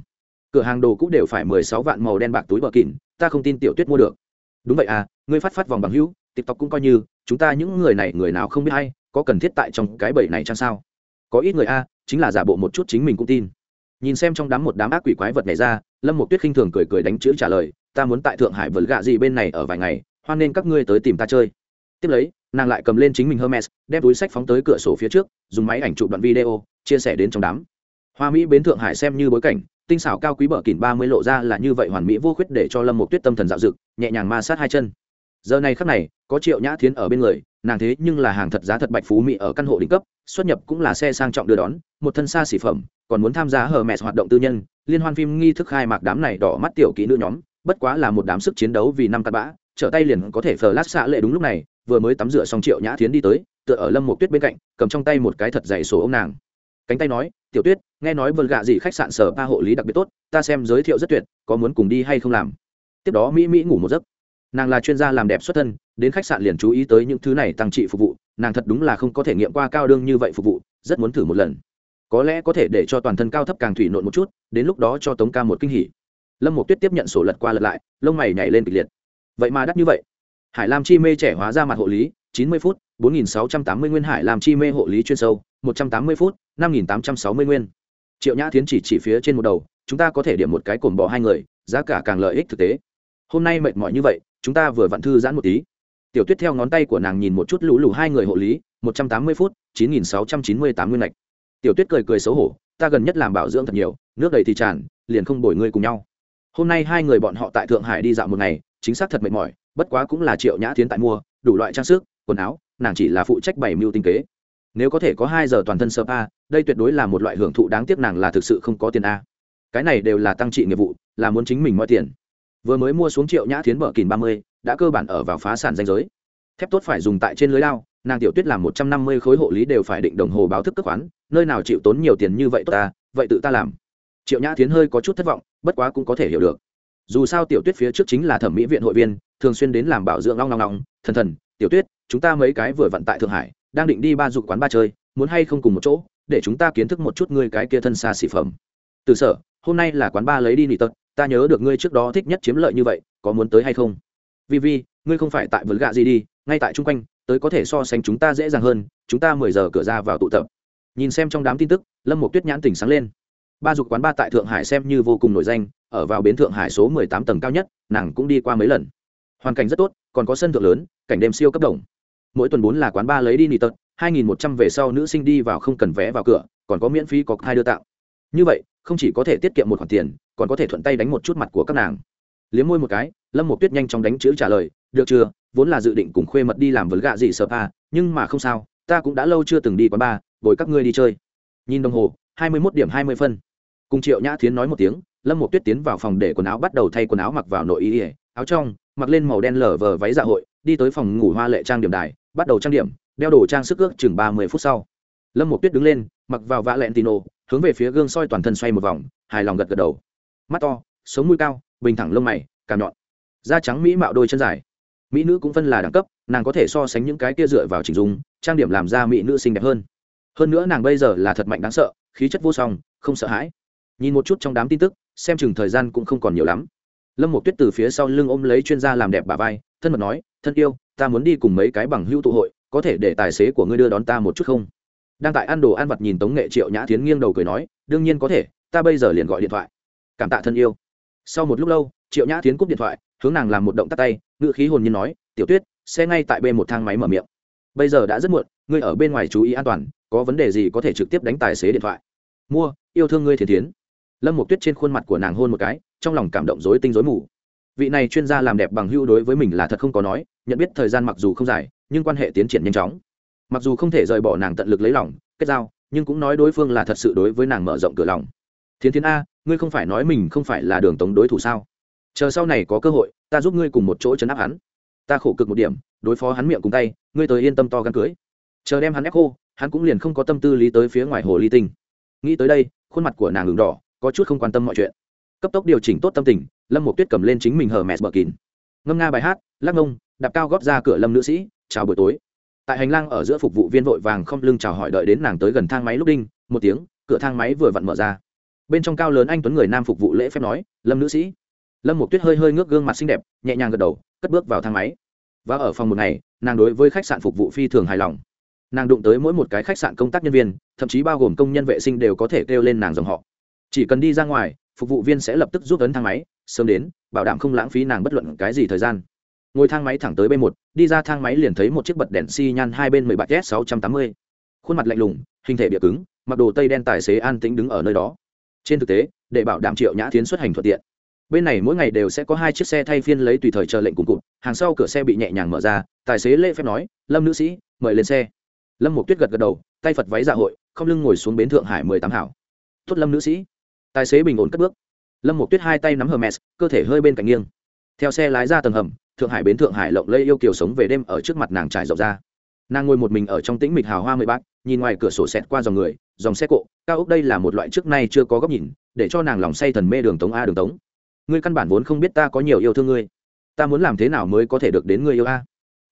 Cửa hàng đồ cũng đều phải mười sáu vạn màu đen bạc túi bờ kỉn ta không tin tiểu tuyết mua được đúng vậy à ngươi phát phát vòng bằng hữu, tiktok cũng coi như, chúng ta những người này người nào không biết hay có cần thiết tại trong cái bẫy này chăng sao? Có ít người a, chính là giả bộ một chút chính mình cũng tin. Nhìn xem trong đám một đám ác quỷ quái vật này ra, lâm một tuyết khinh thường cười cười đánh chữ trả lời, ta muốn tại thượng hải vật gạ gì bên này ở vài ngày, hoan nên các ngươi tới tìm ta chơi. Tiếp lấy, nàng lại cầm lên chính mình hermes, đem túi sách phóng tới cửa sổ phía trước, dùng máy ảnh chụp đoạn video, chia sẻ đến trong đám. Hoa mỹ bến thượng hải xem như bối cảnh tinh xảo cao quý bờ kỉnh ba mươi lộ ra là như vậy hoàn mỹ vô khuyết để cho lâm một tuyết tâm thần dạo dực nhẹ nhàng ma sát hai chân. Giờ này khắc này, có triệu nhã thiến ở bên người, nàng thế nhưng là hàng thật giá thật bạch phú mỹ ở căn hộ đỉnh cấp, xuất nhập cũng là xe sang trọng đưa đón, một thân xa xỉ phẩm, còn muốn tham gia hờ mẹ hoạt động tư nhân, liên hoan phim nghi thức khai mạc đám này đỏ mắt tiểu kỹ nữ nhóm, bất quá là một đám sức chiến đấu vì năm cắt bã, trở tay liền có thể phờ lát xạ lệ đúng lúc này, vừa mới tắm rửa xong triệu nhã thiến đi tới, tựa ở lâm một tuyết bên cạnh, cầm trong tay một cái thật dày sổ ông nàng. Cánh tay nói, tiểu tuyết nghe nói vườn gạ gì khách sạn sở ba hộ lý đặc biệt tốt, ta xem giới thiệu rất tuyệt, có muốn cùng đi hay không làm? Tiếp đó mỹ mỹ ngủ một giấc. Nàng là chuyên gia làm đẹp xuất thân, đến khách sạn liền chú ý tới những thứ này tăng trị phục vụ, nàng thật đúng là không có thể nghiệm qua cao đương như vậy phục vụ, rất muốn thử một lần. Có lẽ có thể để cho toàn thân cao thấp càng thủy nộn một chút, đến lúc đó cho tống ca một kinh hỉ. Lâm một tuyết tiếp nhận sổ lật qua lật lại, lông mày nhảy lên kịch liệt. Vậy mà đắt như vậy. Hải lam chi mê trẻ hóa ra mặt hộ lý, chín mươi phút, bốn nghìn sáu trăm tám mươi nguyên hải làm chi mê hộ lý chuyên sâu, một trăm tám mươi phút, năm nghìn tám trăm sáu mươi nguyên triệu nhã tiến chỉ chỉ phía trên một đầu, chúng ta có thể điểm một cái cồn bỏ hai người, giá cả càng lợi ích thực tế. Hôm nay mệt mỏi như vậy, chúng ta vừa vặn thư giãn một tí. Tiểu tuyết theo ngón tay của nàng nhìn một chút lũ lù hai người hộ lý, một trăm tám mươi phút, chín nghìn sáu trăm chín mươi tám nguyên lệch tiểu tuyết cười cười xấu hổ, ta gần nhất làm bảo dưỡng thật nhiều, nước đầy thì tràn, liền không bồi ngươi cùng nhau. Hôm nay hai người bọn họ tại thượng hải đi dạo một ngày, chính xác thật mệt mỏi, bất quá cũng là triệu nhã tiến tại mua, đủ loại trang sức, quần áo, nàng chỉ là phụ trách bảy mưu tinh kế nếu có thể có hai giờ toàn thân sơ pa đây tuyệt đối là một loại hưởng thụ đáng tiếc nàng là thực sự không có tiền a. Cái này đều là tăng trị nghiệp vụ, là muốn chính mình mọi tiền. Vừa mới mua xuống triệu nhã tiến bờ kìn ba mươi, đã cơ bản ở vào phá sản danh giới. Thép tốt phải dùng tại trên lưới lao, nàng tiểu tuyết làm một trăm năm mươi khối hộ lý đều phải định đồng hồ báo thức cất khoán, nơi nào chịu tốn nhiều tiền như vậy tốt ta vậy tự ta làm. Triệu nhã tiến hơi có chút thất vọng, bất quá cũng có thể hiểu được. Dù sao tiểu tuyết phía trước chính là thẩm mỹ viện hội viên, thường xuyên đến làm bảo dưỡng long long long. Thần thần, tiểu tuyết, chúng ta mấy cái vừa vận tại thượng hải đang định đi ba dục quán ba chơi, muốn hay không cùng một chỗ, để chúng ta kiến thức một chút ngươi cái kia thân xa xỉ phẩm. Từ sở, hôm nay là quán ba lấy đi nỉ tật, ta nhớ được ngươi trước đó thích nhất chiếm lợi như vậy, có muốn tới hay không? Vì vì ngươi không phải tại vườn gạ gì đi, ngay tại chung quanh, tới có thể so sánh chúng ta dễ dàng hơn, chúng ta mười giờ cửa ra vào tụ tập. Nhìn xem trong đám tin tức, lâm một tuyết nhãn tỉnh sáng lên. Ba dục quán ba tại thượng hải xem như vô cùng nổi danh, ở vào bến thượng hải số mười tám tầng cao nhất, nàng cũng đi qua mấy lần. Hoàn cảnh rất tốt, còn có sân thượng lớn, cảnh đêm siêu cấp đồng mỗi tuần bốn là quán ba lấy đi nỉ tật, hai nghìn một trăm về sau nữ sinh đi vào không cần vé vào cửa, còn có miễn phí có hai đưa tạo như vậy, không chỉ có thể tiết kiệm một khoản tiền, còn có thể thuận tay đánh một chút mặt của các nàng. Liếm môi một cái, lâm một tuyết nhanh chóng đánh chữ trả lời, được chưa? Vốn là dự định cùng khuê mật đi làm vấn gạ gì sợ pa nhưng mà không sao, ta cũng đã lâu chưa từng đi quán bar, bồi các ngươi đi chơi. Nhìn đồng hồ, hai mươi mốt điểm hai mươi phân. Cùng triệu nhã thiến nói một tiếng, lâm một tuyết tiến vào phòng để quần áo, bắt đầu thay quần áo mặc vào nội y, áo trong, mặc lên màu đen lở vờ váy dạ hội đi tới phòng ngủ hoa lệ trang điểm đài, bắt đầu trang điểm, đeo đồ trang sức ước chừng ba mươi phút sau. Lâm một tuyết đứng lên, mặc vào vạ lẹn tino, hướng về phía gương soi toàn thân xoay một vòng, hài lòng gật gật đầu. Mắt to, sống mũi cao, bình thẳng lông mày càm nhọn, da trắng mỹ mạo đôi chân dài. Mỹ nữ cũng phân là đẳng cấp, nàng có thể so sánh những cái kia dựa vào chỉnh dung, trang điểm làm ra mỹ nữ xinh đẹp hơn. Hơn nữa nàng bây giờ là thật mạnh đáng sợ, khí chất vô song, không sợ hãi. Nhìn một chút trong đám tin tức, xem chừng thời gian cũng không còn nhiều lắm lâm một tuyết từ phía sau lưng ôm lấy chuyên gia làm đẹp bà vai, thân mật nói, thân yêu, ta muốn đi cùng mấy cái bằng hữu tụ hội, có thể để tài xế của ngươi đưa đón ta một chút không? Đang tại ăn đồ ăn vặt nhìn tống nghệ triệu nhã tiến nghiêng đầu cười nói, đương nhiên có thể, ta bây giờ liền gọi điện thoại. Cảm tạ thân yêu. Sau một lúc lâu, triệu nhã tiến cúp điện thoại, hướng nàng làm một động tắt tay ngự khí hồn nhiên nói, tiểu tuyết, xe ngay tại bên một thang máy mở miệng. Bây giờ đã rất muộn, ngươi ở bên ngoài chú ý an toàn, có vấn đề gì có thể trực tiếp đánh tài xế điện thoại. Mua, yêu thương ngươi thiền tiến lâm một tuyết trên khuôn mặt của nàng hôn một cái, trong lòng cảm động dối tinh dối mù. Vị này chuyên gia làm đẹp bằng hưu đối với mình là thật không có nói, nhận biết thời gian mặc dù không dài, nhưng quan hệ tiến triển nhanh chóng. Mặc dù không thể rời bỏ nàng tận lực lấy lòng, kết giao, nhưng cũng nói đối phương là thật sự đối với nàng mở rộng cửa lòng. Thiến thiến a, ngươi không phải nói mình không phải là đường tống đối thủ sao? Chờ sau này có cơ hội, ta giúp ngươi cùng một chỗ chấn áp hắn. Ta khổ cực một điểm, đối phó hắn miệng cùng tay, ngươi tới yên tâm to gan cưới. Chờ đem hắn ép khô, hắn cũng liền không có tâm tư lý tới phía ngoài hồ ly tinh. Nghĩ tới đây, khuôn mặt của nàng ngừng đỏ có chút không quan tâm mọi chuyện. Cấp tốc điều chỉnh tốt tâm tình, lâm một tuyết cầm lên chính mình hờ mẹ bờ kín. Ngâm nga bài hát, lắc ngông, đạp cao góp ra cửa lâm nữ sĩ, chào buổi tối. Tại hành lang ở giữa phục vụ viên vội vàng không lưng chào hỏi đợi đến nàng tới gần thang máy lúc đinh, một tiếng, cửa thang máy vừa vặn mở ra. Bên trong cao lớn anh tuấn người nam phục vụ lễ phép nói, lâm nữ sĩ. Lâm một tuyết hơi hơi ngước gương mặt xinh đẹp, nhẹ nhàng gật đầu, cất bước vào thang máy. Và ở phòng một ngày, nàng đối với khách sạn phục vụ phi thường hài lòng. Nàng đụng tới mỗi một cái khách sạn công tác nhân viên, thậm chí bao gồm công nhân vệ sinh đều có thể kêu lên nàng dòng họ chỉ cần đi ra ngoài, phục vụ viên sẽ lập tức giúp ấn thang máy, sớm đến, bảo đảm không lãng phí nàng bất luận cái gì thời gian. Ngồi thang máy thẳng tới b một, đi ra thang máy liền thấy một chiếc bật đèn xi nhan hai bên mười bạt s sáu trăm tám mươi. Khuôn mặt lạnh lùng, hình thể bịa cứng, mặc đồ tây đen tài xế an tĩnh đứng ở nơi đó. Trên thực tế, để bảo đảm triệu nhã tiến xuất hành thuận tiện. Bên này mỗi ngày đều sẽ có hai chiếc xe thay phiên lấy tùy thời chờ lệnh cùng cụt, hàng sau cửa xe bị nhẹ nhàng mở ra, tài xế lễ phép nói, lâm nữ sĩ, mời lên xe. Lâm một tuyết gật gật đầu, tay phật váy dạ hội, không lưng ngồi xuống bến thượng hải mười tám hảo. Tuất lâm nữ sĩ tài xế bình ổn cất bước. Lâm một tuyết hai tay nắm hermes, cơ thể hơi bên cạnh nghiêng. Theo xe lái ra tầng hầm, thượng hải bến thượng hải lộng lây yêu kiều sống về đêm ở trước mặt nàng trải rộng ra. Nàng ngồi một mình ở trong tĩnh mịch hào hoa mười bát, nhìn ngoài cửa sổ xẹt qua dòng người, dòng xe cộ, cao ốc đây là một loại trước nay chưa có góc nhìn, để cho nàng lòng say thần mê đường tống a đường tống. Ngươi căn bản vốn không biết ta có nhiều yêu thương ngươi. Ta muốn làm thế nào mới có thể được đến ngươi yêu a?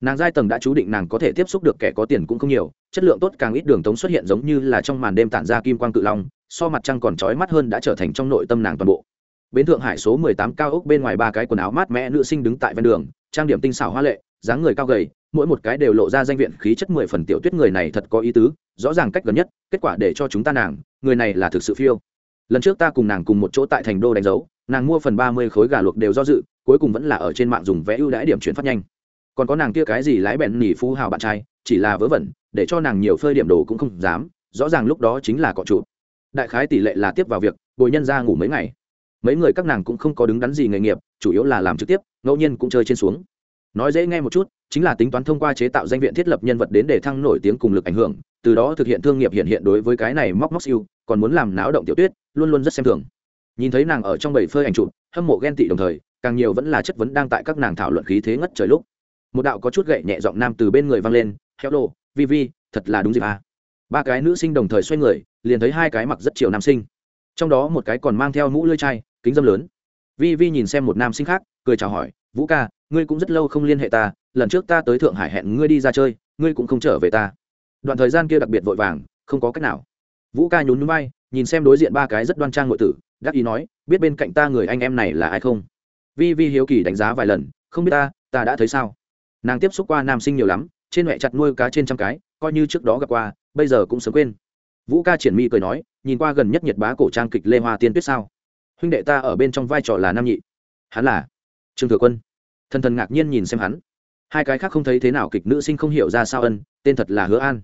Nàng giai tầng đã chú định nàng có thể tiếp xúc được kẻ có tiền cũng không nhiều, chất lượng tốt càng ít đường tống xuất hiện giống như là trong màn đêm tản ra kim quang cự long so mặt trăng còn trói mắt hơn đã trở thành trong nội tâm nàng toàn bộ. Bến thượng hải số mười tám cao ốc bên ngoài ba cái quần áo mát mẻ nữ sinh đứng tại ven đường, trang điểm tinh xảo hoa lệ, dáng người cao gầy, mỗi một cái đều lộ ra danh viện khí chất mười phần tiểu tuyết người này thật có ý tứ, rõ ràng cách gần nhất, kết quả để cho chúng ta nàng, người này là thực sự phiêu. Lần trước ta cùng nàng cùng một chỗ tại thành đô đánh dấu, nàng mua phần ba mươi khối gà luộc đều do dự, cuối cùng vẫn là ở trên mạng dùng vé ưu đãi điểm chuyển phát nhanh. Còn có nàng kia cái gì lái bèn nỉ phú hào bạn trai, chỉ là vớ vẩn, để cho nàng nhiều phơi điểm đồ cũng không dám, rõ ràng lúc đó chính là cọ trụ đại khái tỷ lệ là tiếp vào việc, bồi nhân ra ngủ mấy ngày. Mấy người các nàng cũng không có đứng đắn gì nghề nghiệp, chủ yếu là làm trực tiếp, ngẫu nhiên cũng chơi trên xuống. Nói dễ nghe một chút, chính là tính toán thông qua chế tạo danh viện thiết lập nhân vật đến để thăng nổi tiếng cùng lực ảnh hưởng, từ đó thực hiện thương nghiệp hiện hiện đối với cái này móc móc siêu, còn muốn làm náo động tiểu tuyết, luôn luôn rất xem thường. Nhìn thấy nàng ở trong bảy phơi ảnh chụp, hâm mộ ghen tị đồng thời, càng nhiều vẫn là chất vấn đang tại các nàng thảo luận khí thế ngất trời lúc. Một đạo có chút gậy nhẹ giọng nam từ bên người vang lên, hello lộ vi vi thật là đúng dịp à. ba cái nữ sinh đồng thời xoay người liền thấy hai cái mặc rất chiều nam sinh. Trong đó một cái còn mang theo mũ lưỡi chai, kính dâm lớn. Vi vi nhìn xem một nam sinh khác, cười chào hỏi, vũ ca, ngươi cũng rất lâu không liên hệ ta, lần trước ta tới thượng hải hẹn ngươi đi ra chơi, ngươi cũng không trở về ta. Đoạn thời gian kia đặc biệt vội vàng, không có cách nào. Vũ ca nhún núi bay nhìn xem đối diện ba cái rất đoan trang ngội tử, đắc ý nói, biết bên cạnh ta người anh em này là ai không? Vi vi hiếu kỳ đánh giá vài lần, không biết ta ta đã thấy sao? Nàng tiếp xúc qua nam sinh nhiều lắm, trên huệ chặt nuôi cá trên trăm cái, coi như trước đó gặp qua, bây giờ cũng sớm quên vũ ca triển mi cười nói, nhìn qua gần nhất nhiệt bá cổ trang kịch lê hoa tiên tuyết sao? Huynh đệ ta ở bên trong vai trò là nam nhị. Hắn là trương thừa quân. Thần thần ngạc nhiên nhìn xem hắn. Hai cái khác không thấy thế nào, kịch nữ sinh không hiểu ra sao ân, tên thật là hứa an.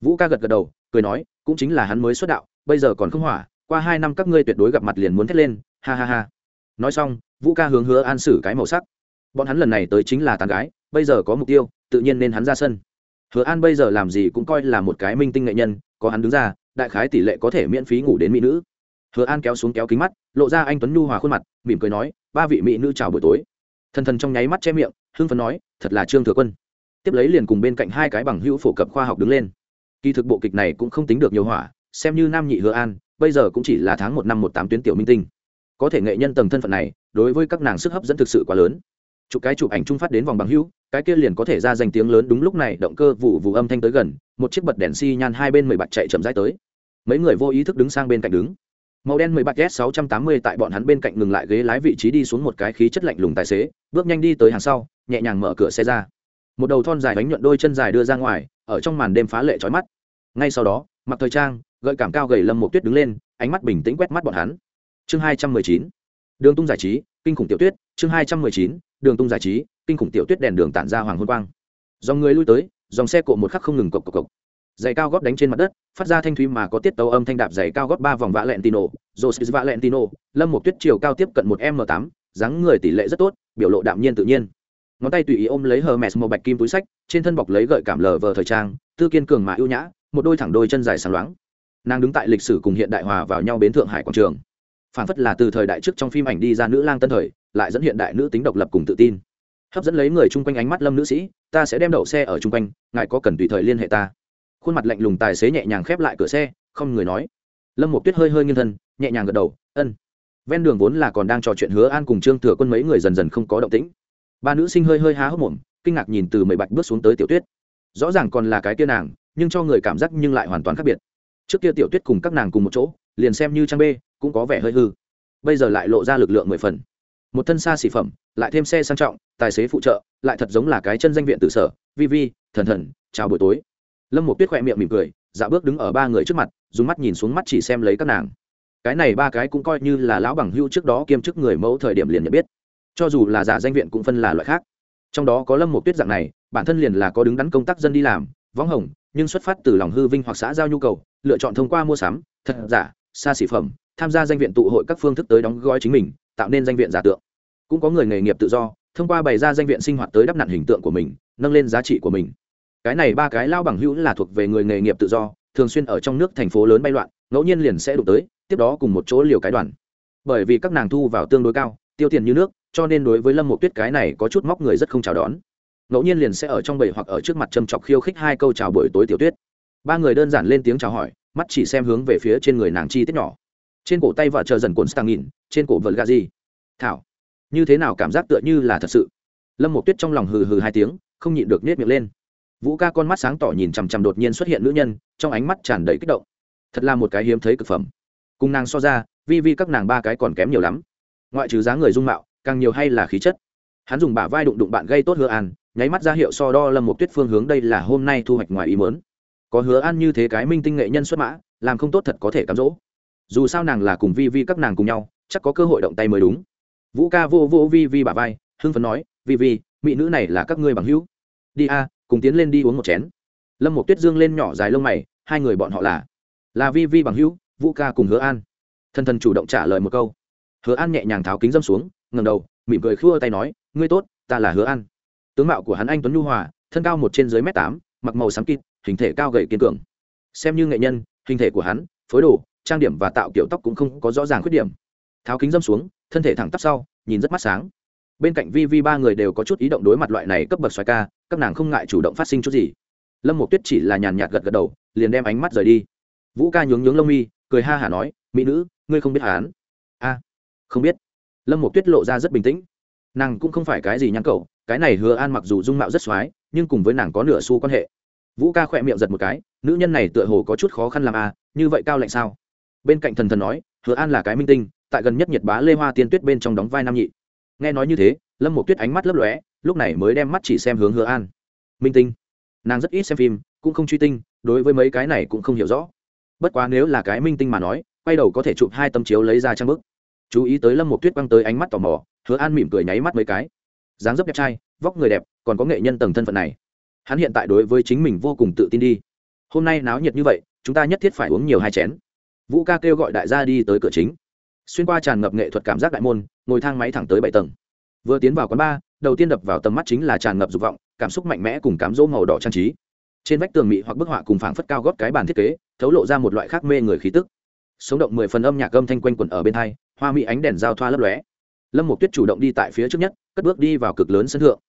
Vũ ca gật gật đầu, cười nói, cũng chính là hắn mới xuất đạo, bây giờ còn không hỏa, qua hai năm các ngươi tuyệt đối gặp mặt liền muốn thét lên, ha ha ha. Nói xong, vũ ca hướng hứa an xử cái màu sắc. Bọn hắn lần này tới chính là tàn gái, bây giờ có mục tiêu, tự nhiên nên hắn ra sân. Hứa an bây giờ làm gì cũng coi là một cái minh tinh nghệ nhân, có hắn đứng ra đại khái tỷ lệ có thể miễn phí ngủ đến mỹ nữ. Hứa an kéo xuống kéo kính mắt, lộ ra anh tuấn nhu hòa khuôn mặt, mỉm cười nói, ba vị mỹ nữ chào buổi tối. Thần thần trong nháy mắt che miệng, hưng phấn nói, thật là trương thừa quân. Tiếp lấy liền cùng bên cạnh hai cái bằng hữu phổ cập khoa học đứng lên. Kỳ thực bộ kịch này cũng không tính được nhiều hỏa, xem như nam nhị hứa an, bây giờ cũng chỉ là tháng một năm một tám tuyến tiểu minh tinh. Có thể nghệ nhân tầng thân phận này, đối với các nàng sức hấp dẫn thực sự quá lớn. Chụp cái chụp ảnh trung phát đến vòng bằng hữu, cái kia liền có thể ra danh tiếng lớn đúng lúc này, động cơ vụ vụ âm thanh tới gần, một chiếc bật đèn xi nhan hai bên mười bạt chạy chậm rãi tới mấy người vô ý thức đứng sang bên cạnh đứng. Màu đen mười bạch s sáu trăm tám mươi tại bọn hắn bên cạnh ngừng lại ghế lái vị trí đi xuống một cái khí chất lạnh lùng tài xế, bước nhanh đi tới hàng sau, nhẹ nhàng mở cửa xe ra. Một đầu thon dài bánh nhuận đôi chân dài đưa ra ngoài, ở trong màn đêm phá lệ trói mắt. Ngay sau đó, mặc thời trang, gợi cảm cao gầy lâm một tuyết đứng lên, ánh mắt bình tĩnh quét mắt bọn hắn. Chương hai trăm mười chín, đường tung giải trí, kinh khủng tiểu tuyết, chương hai trăm mười chín, đường tung giải trí, kinh khủng tiểu tuyết đèn đường tản ra hoàng hôn quang. Dòng người lui tới, dòng xe cộ một khắc không ngừng cộc cộc cộc giày cao gót đánh trên mặt đất, phát ra thanh thúy mà có tiết tấu âm thanh đạp giày cao gót ba vòng vã lẹn tino joseph vã lẹn tino lâm một tuyết chiều cao tiếp cận một m tám, dáng người tỷ lệ rất tốt, biểu lộ đạm nhiên tự nhiên. Ngón tay tùy ý ôm lấy hermes một bạch kim túi sách, trên thân bọc lấy gợi cảm lờ vờ thời trang, tư kiên cường mà ưu nhã, một đôi thẳng đôi chân dài sáng loáng. Nàng đứng tại lịch sử cùng hiện đại hòa vào nhau bến thượng hải quảng trường. Phản phất là từ thời đại trước trong phim ảnh đi ra nữ lang tân thời, lại dẫn hiện đại nữ tính độc lập cùng tự tin. Hấp dẫn lấy người chung quanh ánh mắt lâm nữ sĩ, ta sẽ đem đậu xe ở chung quanh, ngài có cần tùy thời liên hệ ta? Khuôn mặt lạnh lùng tài xế nhẹ nhàng khép lại cửa xe, không người nói. Lâm một tuyết hơi hơi nghiêng thân, nhẹ nhàng gật đầu, ân. Ven đường vốn là còn đang trò chuyện hứa an cùng trương thừa quân mấy người dần dần không có động tĩnh. Ba nữ sinh hơi hơi há hốc mồm, kinh ngạc nhìn từ mười bạch bước xuống tới tiểu tuyết. Rõ ràng còn là cái tia nàng, nhưng cho người cảm giác nhưng lại hoàn toàn khác biệt. Trước kia tiểu tuyết cùng các nàng cùng một chỗ, liền xem như trang b cũng có vẻ hơi hư. Bây giờ lại lộ ra lực lượng mười phần. Một thân xa xỉ phẩm, lại thêm xe sang trọng, tài xế phụ trợ, lại thật giống là cái chân danh viện tự sở. Vi vi, thần thần, chào buổi tối lâm một tuyết khoe miệng mỉm cười dạ bước đứng ở ba người trước mặt, dùng mắt nhìn xuống mắt chỉ xem lấy các nàng. Cái này ba cái cũng coi như là lão bằng hưu trước đó kiêm chức người mẫu thời điểm liền nhận biết. Cho dù là giả danh viện cũng phân là loại khác. Trong đó có lâm một tuyết dạng này, bản thân liền là có đứng đắn công tác dân đi làm, võng hồng, nhưng xuất phát từ lòng hư vinh hoặc xã giao nhu cầu, lựa chọn thông qua mua sắm, thật giả, xa xỉ phẩm, tham gia danh viện tụ hội các phương thức tới đóng gói chính mình, tạo nên danh viện giả tượng. Cũng có người nghề nghiệp tự do, thông qua bày ra danh viện sinh hoạt tới đắp nặn hình tượng của mình, nâng lên giá trị của mình cái này ba cái lao bằng hữu là thuộc về người nghề nghiệp tự do, thường xuyên ở trong nước thành phố lớn bay loạn, ngẫu nhiên liền sẽ đụng tới, tiếp đó cùng một chỗ liều cái đoàn. Bởi vì các nàng thu vào tương đối cao, tiêu tiền như nước, cho nên đối với lâm một tuyết cái này có chút móc người rất không chào đón. Ngẫu nhiên liền sẽ ở trong bầy hoặc ở trước mặt châm chọc khiêu khích hai câu chào buổi tối tiểu tuyết. Ba người đơn giản lên tiếng chào hỏi, mắt chỉ xem hướng về phía trên người nàng chi tiết nhỏ. Trên cổ tay vợ chờ dần cuốn stang nghìn trên cổ vợt gà gì? Thảo. Như thế nào cảm giác tựa như là thật sự? Lâm một tuyết trong lòng hừ hừ hai tiếng, không nhịn được nết miệng lên vũ ca con mắt sáng tỏ nhìn chằm chằm đột nhiên xuất hiện nữ nhân, trong ánh mắt tràn đầy kích động. Thật là một cái hiếm thấy cực phẩm. Cùng nàng so ra, vi vi các nàng ba cái còn kém nhiều lắm. Ngoại trừ dáng người dung mạo, càng nhiều hay là khí chất. Hắn dùng bả vai đụng đụng bạn gây tốt hứa an, nháy mắt ra hiệu so đo lâm một tuyết phương hướng đây là hôm nay thu hoạch ngoài ý mớn có hứa an như thế cái minh tinh nghệ nhân xuất mã, làm không tốt thật có thể cám dỗ. Dù sao nàng là cùng vi vi các nàng cùng nhau, chắc có cơ hội động tay mới đúng. Vũ ca vô vô vi vi bả vai, hưng phấn nói, vi vi, mỹ nữ này là các ngươi bằng hữu. Đi a cùng tiến lên đi uống một chén. Lâm một tuyết dương lên nhỏ dài lông mày, hai người bọn họ là là vi vi bằng hữu, vũ ca cùng hứa an. Thân thân chủ động trả lời một câu. Hứa an nhẹ nhàng tháo kính dâm xuống ngầm đầu, mỉm cười khua tay nói, ngươi tốt, ta là hứa an. Tướng mạo của hắn anh tuấn nhu hòa, thân cao một trên dưới mét tám, mặc màu xám kịt, hình thể cao gầy kiên cường. Xem như nghệ nhân, hình thể của hắn, phối đồ, trang điểm và tạo kiểu tóc cũng không có rõ ràng khuyết điểm. Tháo kính dâm xuống, thân thể thẳng tắp sau, nhìn rất mắt sáng. Bên cạnh vi vi ba người đều có chút ý động đối mặt loại này cấp bậc xoài ca các nàng không ngại chủ động phát sinh chút gì. Lâm một tuyết chỉ là nhàn nhạt gật gật đầu, liền đem ánh mắt rời đi. Vũ ca nhướng nhướng lông mi, cười ha hả nói, mỹ nữ, ngươi không biết hán a, không biết. Lâm một tuyết lộ ra rất bình tĩnh. Nàng cũng không phải cái gì nhắn cầu, cái này hứa an mặc dù dung mạo rất x nhưng cùng với nàng có nửa xu quan hệ. Vũ ca khỏe miệng giật một cái, nữ nhân này tựa hồ có chút khó khăn làm a, như vậy cao lạnh sao? Bên cạnh thần thần nói, hứa an là cái minh tinh, tại gần nhất nhật bá lê hoa tiên tuyết bên trong đóng vai nam nhị. Nghe nói như thế lâm một tuyết ánh mắt lấp lóe, lúc này mới đem mắt chỉ xem hướng hứa an. Minh tinh, nàng rất ít xem phim, cũng không truy tinh, đối với mấy cái này cũng không hiểu rõ. Bất quá nếu là cái minh tinh mà nói, quay đầu có thể chụp hai tấm chiếu lấy ra trang bức. Chú ý tới lâm một tuyết quăng tới ánh mắt tò mò, hứa an mỉm cười nháy mắt mấy cái. Dáng dấp đẹp trai, vóc người đẹp, còn có nghệ nhân tầng thân phận này. Hắn hiện tại đối với chính mình vô cùng tự tin đi. Hôm nay náo nhiệt như vậy, chúng ta nhất thiết phải uống nhiều hai chén. Vũ ca kêu gọi đại gia đi tới cửa chính. Xuyên qua tràn ngập nghệ thuật cảm giác đại môn, ngồi thang máy thẳng tới bảy tầng vừa tiến vào quán bar, đầu tiên đập vào tầm mắt chính là tràn ngập dục vọng, cảm xúc mạnh mẽ cùng cám dỗ màu đỏ trang trí. Trên vách tường mị hoặc bức họa cùng phảng phất cao gót cái bàn thiết kế, thấu lộ ra một loại khác mê người khí tức. Sống động mười phần âm nhạc âm thanh quanh quẩn ở bên hai, hoa mỹ ánh đèn giao thoa lấp lóe. Lâm một tuyết chủ động đi tại phía trước nhất, cất bước đi vào cực lớn sân thượng.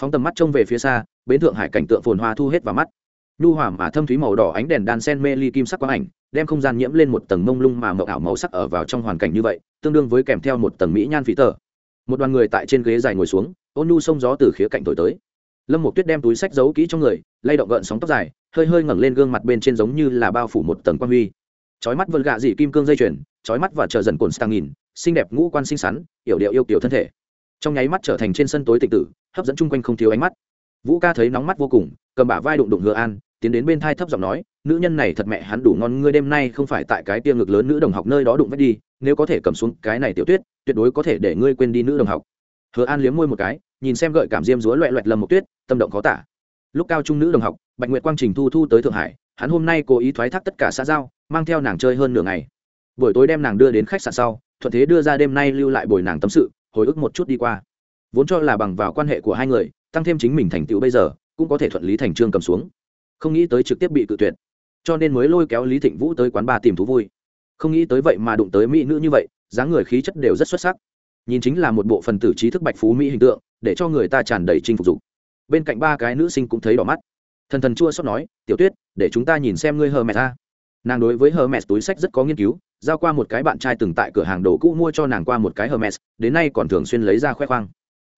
Phóng tầm mắt trông về phía xa, bến thượng hải cảnh tượng phồn hoa thu hết vào mắt. Nhu hòa mà thâm thúy màu đỏ ánh đèn đan sen mê ly kim sắc quang ảnh, đem không gian nhiễm lên một tầng mông lung mà mậu ảo màu sắc ở vào trong hoàn cảnh như vậy, tương đương với kèm theo một tầng mỹ nhan phí tờ một đoàn người tại trên ghế dài ngồi xuống, ôn nu sông gió từ khía cạnh thổi tới. Lâm một tuyết đem túi sách giấu kỹ trong người, lay động gợn sóng tóc dài, hơi hơi ngẩng lên gương mặt bên trên giống như là bao phủ một tầng quan huy. Chói mắt vân gạ dị kim cương dây chuyền, chói mắt và chờ dần cồn stang nghìn xinh đẹp ngũ quan xinh xắn, yểu điệu yêu kiểu thân thể. Trong nháy mắt trở thành trên sân tối tịch tử, hấp dẫn chung quanh không thiếu ánh mắt. Vũ ca thấy nóng mắt vô cùng, cầm bả vai đụng đụng hứa an, tiến đến bên thai thấp giọng nói, nữ nhân này thật mẹ hắn đủ ngon, ngươi đêm nay không phải tại cái tiêm ngực lớn nữ đồng học nơi đó đụng vết đi nếu có thể cầm xuống cái này tiểu tuyết, tuyệt đối có thể để ngươi quên đi nữ đồng học. Hứa an liếm môi một cái, nhìn xem gợi cảm diêm dúa loẹ loẹt lầm một tuyết, tâm động khó tả. Lúc cao trung nữ đồng học, bạch nguyệt quang trình thu thu tới thượng hải, hắn hôm nay cố ý thoái thác tất cả xã giao, mang theo nàng chơi hơn nửa ngày. Buổi tối đem nàng đưa đến khách sạn sau, thuận thế đưa ra đêm nay lưu lại bồi nàng tâm sự, hồi ức một chút đi qua. Vốn cho là bằng vào quan hệ của hai người, tăng thêm chính mình thành tựu bây giờ, cũng có thể thuận lý thành trương cầm xuống. Không nghĩ tới trực tiếp bị cự tuyệt. Cho nên mới lôi kéo lý thịnh vũ tới quán bar tìm thú vui không nghĩ tới vậy mà đụng tới mỹ nữ như vậy, dáng người khí chất đều rất xuất sắc. Nhìn chính là một bộ phần tử trí thức bạch phú mỹ hình tượng, để cho người ta tràn đầy chinh phục dục. Bên cạnh ba cái nữ sinh cũng thấy đỏ mắt. Thần thần chua xót nói, tiểu tuyết, để chúng ta nhìn xem ngươi hờ mẹ ta nàng đối với hermes túi sách rất có nghiên cứu, giao qua một cái bạn trai từng tại cửa hàng đồ cũ mua cho nàng qua một cái hermes, đến nay còn thường xuyên lấy ra khoe khoang.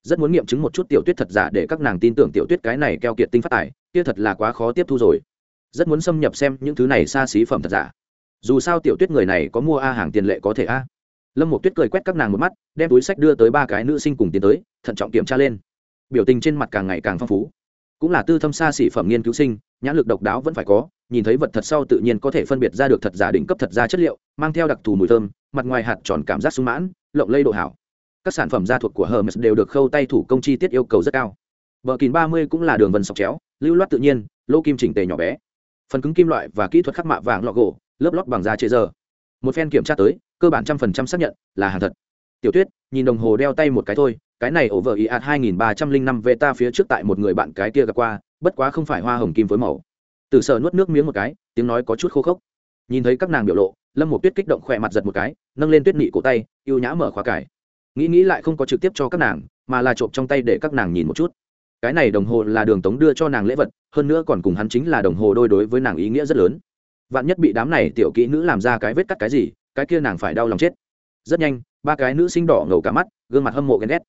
Rất muốn nghiệm chứng một chút tiểu tuyết thật giả để các nàng tin tưởng tiểu tuyết cái này keo kiệt tinh phát tài, kia thật là quá khó tiếp thu rồi. Rất muốn xâm nhập xem những thứ này xa xí phẩm thật giả dù sao tiểu tuyết người này có mua a hàng tiền lệ có thể a. Lâm một tuyết cười quét các nàng một mắt, đem túi sách đưa tới ba cái nữ sinh cùng tiến tới, thận trọng kiểm tra lên. Biểu tình trên mặt càng ngày càng phong phú. Cũng là tư thâm xa xỉ phẩm nghiên cứu sinh, nhãn lực độc đáo vẫn phải có, nhìn thấy vật thật sau tự nhiên có thể phân biệt ra được thật giả đỉnh cấp thật ra chất liệu, mang theo đặc thù mùi thơm, mặt ngoài hạt tròn cảm giác sung mãn, lộng lây độ hảo. Các sản phẩm da thuộc của Hermes đều được khâu tay thủ công chi tiết yêu cầu rất cao. Vợ kín ba mươi cũng là đường vân sọc chéo, lưu loát tự nhiên, lô kim chỉnh tề nhỏ bé. Phần cứng kim loại và kỹ thuật khắc mạ vàng lọ gỗ lớp lót bằng da chế giờ. Một phen kiểm tra tới, cơ bản trăm phần trăm xác nhận là hàng thật. Tiểu tuyết, nhìn đồng hồ đeo tay một cái thôi, cái này ổ vợ ý ạt hai nghìn ba trăm linh năm vệ ta phía trước tại một người bạn cái kia gặp qua, bất quá không phải hoa hồng kim với màu. Từ sở nuốt nước miếng một cái, tiếng nói có chút khô khốc. Nhìn thấy các nàng biểu lộ, lâm một tuyết kích động khỏe mặt giật một cái, nâng lên tuyết nị cổ tay y ê u nhã mở khóa cải. Nghĩ nghĩ lại không có trực tiếp cho các nàng, mà là trộm trong tay để các nàng nhìn một chút. Cái này đồng hồ là đường tống đưa cho nàng lễ vật, hơn nữa còn cùng hắn chính là đồng hồ đôi đối với nàng ý nghĩa rất lớn vạn nhất bị đám này tiểu kỹ nữ làm ra cái vết cắt cái gì, cái kia nàng phải đau lòng chết. Rất nhanh, ba cái nữ sinh đỏ ngầu cả mắt, gương mặt hâm mộ ghen ghét.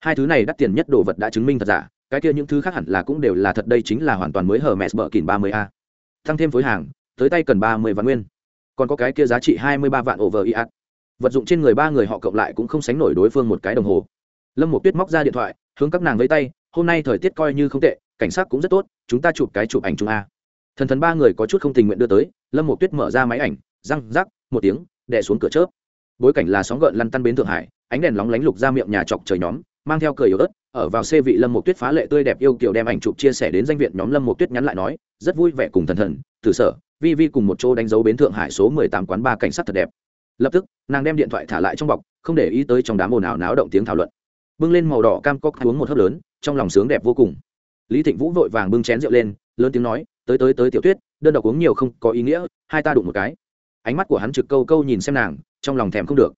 Hai thứ này đắt tiền nhất đồ vật đã chứng minh thật giả, cái kia những thứ khác hẳn là cũng đều là thật đây chính là hoàn toàn mới hở mẹ bờ kìn ba mươi a. Tăng thêm phối hàng, tới tay cần ba mươi vạn nguyên. Còn có cái kia giá trị hai mươi ba vạn over iat vật dụng trên người ba người họ cộng lại cũng không sánh nổi đối phương một cái đồng hồ. Lâm một tuyết móc ra điện thoại, hướng các nàng với tay, hôm nay thời tiết coi như không tệ, cảnh sát cũng rất tốt, chúng ta chụp cái chụp ảnh chung a. Thần thần ba người có chút không tình nguyện đưa tới lâm một tuyết mở ra máy ảnh, răng rắc, một tiếng, đè xuống cửa chớp. Bối cảnh là sóng gợn lăn tăn bến thượng hải, ánh đèn lóng lánh lục ra miệng nhà chọc trời nhóm, mang theo cười yếu ớt, ở vào xe vị lâm một tuyết phá lệ tươi đẹp yêu kiểu đem ảnh chụp chia sẻ đến danh viện nhóm lâm một tuyết nhắn lại nói, rất vui vẻ cùng thần thần từ sở, vi vi cùng một chỗ đánh dấu bến thượng hải số mười tám quán ba cảnh sát thật đẹp. Lập tức, nàng đem điện thoại thả lại trong bọc, không để ý tới trong đám ồn ào náo động tiếng thảo luận. Bưng lên màu đỏ cam cóc uống một hớp lớn, trong lòng sướng đẹp vô cùng. Lý thịnh vũ vội vàng bưng chén rượu lên, lớn tiếng nói, tới tới tới tiểu tuyết đơn độc uống nhiều không có ý nghĩa, hai ta đụng một cái. Ánh mắt của hắn trực câu câu nhìn xem nàng, trong lòng thèm không được.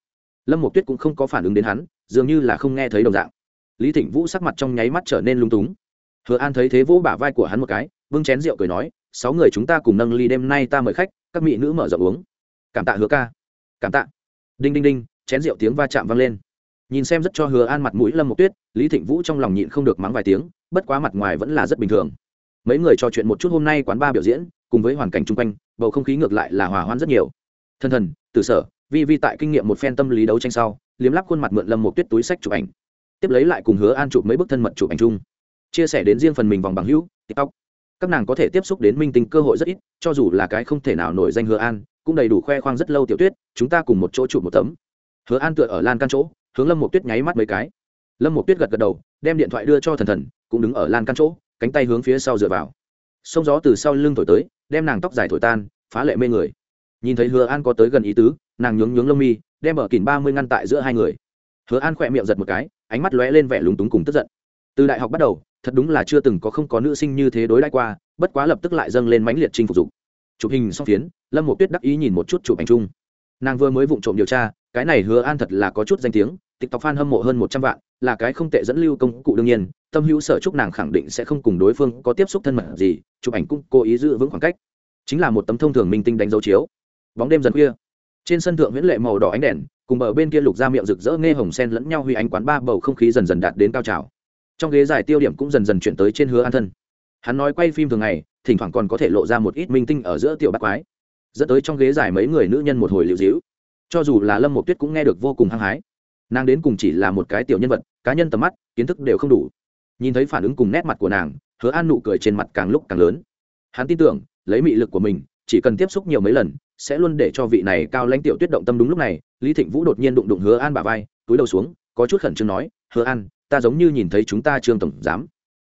Lâm một tuyết cũng không có phản ứng đến hắn, dường như là không nghe thấy đồng dạng. Lý thịnh vũ sắc mặt trong nháy mắt trở nên lung túng. Hứa an thấy thế vỗ bả vai của hắn một cái vương chén rượu cười nói, sáu người chúng ta cùng nâng ly đêm nay ta mời khách, các mỹ nữ mở rộng uống. Cảm tạ hứa ca. Cảm tạ. Đinh đinh đinh, chén rượu tiếng va chạm vang lên. Nhìn xem rất cho hứa an mặt mũi lâm một tuyết, lý thịnh vũ trong lòng nhịn không được mắng vài tiếng, bất quá mặt ngoài vẫn là rất bình thường. Mấy người trò chuyện một chút hôm nay quán ba biểu diễn cùng với hoàn cảnh chung quanh, bầu không khí ngược lại là hòa hoãn rất nhiều. Thân thần từ sở, vi vi tại kinh nghiệm một phen tâm lý đấu tranh sau, liếm lắp khuôn mặt mượn lâm một tuyết túi sách chụp ảnh. Tiếp lấy lại cùng hứa an chụp mấy bức thân mật chụp ảnh chung. Chia sẻ đến riêng phần mình vòng bằng hữu, tiktok. Các nàng có thể tiếp xúc đến minh tinh cơ hội rất ít, cho dù là cái không thể nào nổi danh hứa an, cũng đầy đủ khoe khoang rất lâu tiểu tuyết, chúng ta cùng một chỗ chụp một tấm. Hứa an tựa ở lan căn chỗ, hướng lâm một tuyết nháy mắt mấy cái. Lâm một tuyết gật gật đầu, đem điện thoại đưa cho thần thần, cũng đứng ở lan căn chỗ, cánh tay hướng phía sau dựa vào. Sông gió từ sau lưng thổi tới đem nàng tóc dài thổi tan, phá lệ mê người. Nhìn thấy hứa an có tới gần ý tứ, nàng nhướng nhướng lông mi, đem mở kìm ba mươi ngăn tại giữa hai người. Hứa an khỏe miệng giật một cái, ánh mắt lóe lên vẻ lúng túng cùng tức giận. Từ đại học bắt đầu, thật đúng là chưa từng có không có nữ sinh như thế đối đãi qua, bất quá lập tức lại dâng lên mãnh liệt chinh phục dục. Chụp hình xong phiến, lâm một tuyết đắc ý nhìn một chút chụp ảnh chung. Nàng vừa mới vụng trộm điều tra, cái này hứa an thật là có chút danh tiếng tiktok fan hâm mộ hơn một trăm vạn, là cái không tệ dẫn lưu công cụ đương nhiên, tâm hữu sở chúc nàng khẳng định sẽ không cùng đối phương có tiếp xúc thân mật gì, chụp ảnh cũng cố ý giữ vững khoảng cách. Chính là một tấm thông thường minh tinh đánh dấu chiếu. Bóng đêm dần khuya. Trên sân thượng nguyễn lệ màu đỏ ánh đèn, cùng bờ bên kia lục ra miệng rực rỡ nghe hồng sen lẫn nhau huy ánh quán ba bầu không khí dần dần đạt đến cao trào. Trong ghế dài tiêu điểm cũng dần dần chuyển tới trên hứa an thân. Hắn nói quay phim thường ngày, thỉnh thoảng còn có thể lộ ra một ít minh tinh ở giữa tiểu bác quái. Dẫn tới trong ghế dài mấy người nữ nhân một hồi liệu dĩu cho dù là lâm một tuyết cũng nghe được vô cùng hăng hái nàng đến cùng chỉ là một cái tiểu nhân vật, cá nhân tầm mắt, kiến thức đều không đủ. Nhìn thấy phản ứng cùng nét mặt của nàng, hứa an nụ cười trên mặt càng lúc càng lớn. Hắn tin tưởng, lấy mị lực của mình, chỉ cần tiếp xúc nhiều mấy lần, sẽ luôn để cho vị này cao lãnh tiểu tuyết động tâm đúng lúc này. Lý thịnh vũ đột nhiên đụng đụng hứa an bà vai, túi đầu xuống, có chút khẩn trương nói, hứa an, ta giống như nhìn thấy chúng ta trương tổng giám.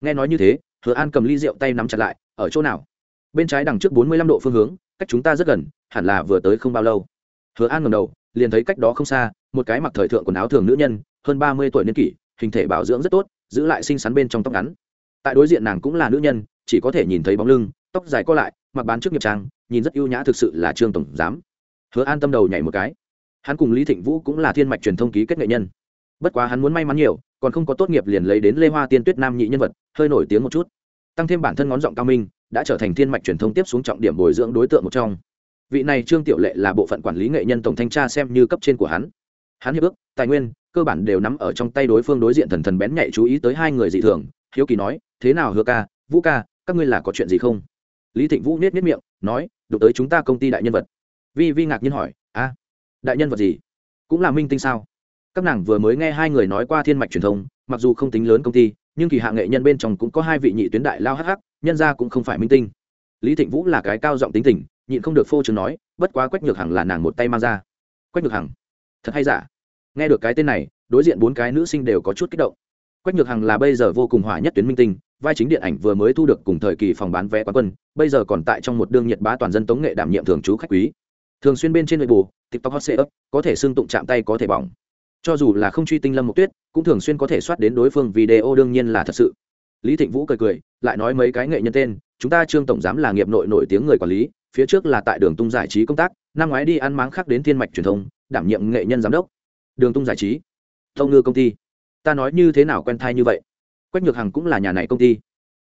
Nghe nói như thế, hứa an cầm ly rượu tay nắm chặt lại, ở chỗ nào? Bên trái đằng trước bốn mươi lăm độ phương hướng, cách chúng ta rất gần, hẳn là vừa tới không bao lâu. Hứa an ngầm đầu, liền thấy cách đó không xa một cái mặc thời thượng quần áo thường nữ nhân, hơn ba mươi tuổi niên kỷ, hình thể bảo dưỡng rất tốt, giữ lại xinh xắn bên trong tóc ngắn. Tại đối diện nàng cũng là nữ nhân, chỉ có thể nhìn thấy bóng lưng, tóc dài co lại, mặc bán trước nghiệp trang, nhìn rất ưu nhã thực sự là trương tổng giám. Hứa an tâm đầu nhảy một cái. Hắn cùng lý thịnh vũ cũng là thiên mạch truyền thông ký kết nghệ nhân. Bất quá hắn muốn may mắn nhiều, còn không có tốt nghiệp liền lấy đến lê hoa tiên tuyết nam nhị nhân vật, hơi nổi tiếng một chút. Tăng thêm bản thân ngón giọng cao minh, đã trở thành thiên mạch truyền thông tiếp xuống trọng điểm bồi dưỡng đối tượng một trong. Vị này trương tiểu lệ là bộ phận quản lý nghệ nhân tổng thanh tra xem như cấp trên của hắn hắn hiệp ước, tài nguyên, cơ bản đều nắm ở trong tay đối phương đối diện thần thần bén nhạy chú ý tới hai người dị thường. Hiếu kỳ nói, thế nào hứa ca, vũ ca, các ngươi là có chuyện gì không? Lý thịnh vũ nết nết miệng, nói, đụng tới chúng ta công ty đại nhân vật. Vi vi ngạc nhiên hỏi, a, đại nhân vật gì? Cũng là minh tinh sao? Các nàng vừa mới nghe hai người nói qua thiên mạch truyền thông, mặc dù không tính lớn công ty, nhưng kỳ hạ nghệ nhân bên trong cũng có hai vị nhị tuyến đại lao hh nhân ra cũng không phải minh tinh. Lý thịnh vũ là cái cao giọng tính tình, nhịn không được phô chứng nói, bất quá quách nhược hằng là nàng một tay mang ra. Quách nhược hằng, thật hay giả? Nghe được cái tên này, đối diện bốn cái nữ sinh đều có chút kích động. Quách nhược hằng là bây giờ vô cùng hỏa nhất tuyến minh tinh, vai chính điện ảnh vừa mới thu được cùng thời kỳ phòng bán vé quán quân, bây giờ còn tại trong một đương nhiệt bá toàn dân tống nghệ đảm nhiệm thường trú khách quý. Thường xuyên bên trên nội bù tiktok hot ấp có thể xương tụng chạm tay có thể bỏng. Cho dù là không truy tinh lâm một tuyết, cũng thường xuyên có thể soát đến đối phương video đương nhiên là thật sự. Lý thịnh vũ cười cười, lại nói mấy cái nghệ nhân tên, chúng ta trương tổng giám là nghiệp nội nổi tiếng người quản lý, phía trước là tại đường tung giải trí công tác, năm ngoái đi ăn máng khác đến thiên mạch truyền thông, đảm nhiệm nghệ nhân giám đốc đường tung giải trí. Thông ngư công ty. Ta nói như thế nào quen thai như vậy? Quách nhược hằng cũng là nhà này công ty.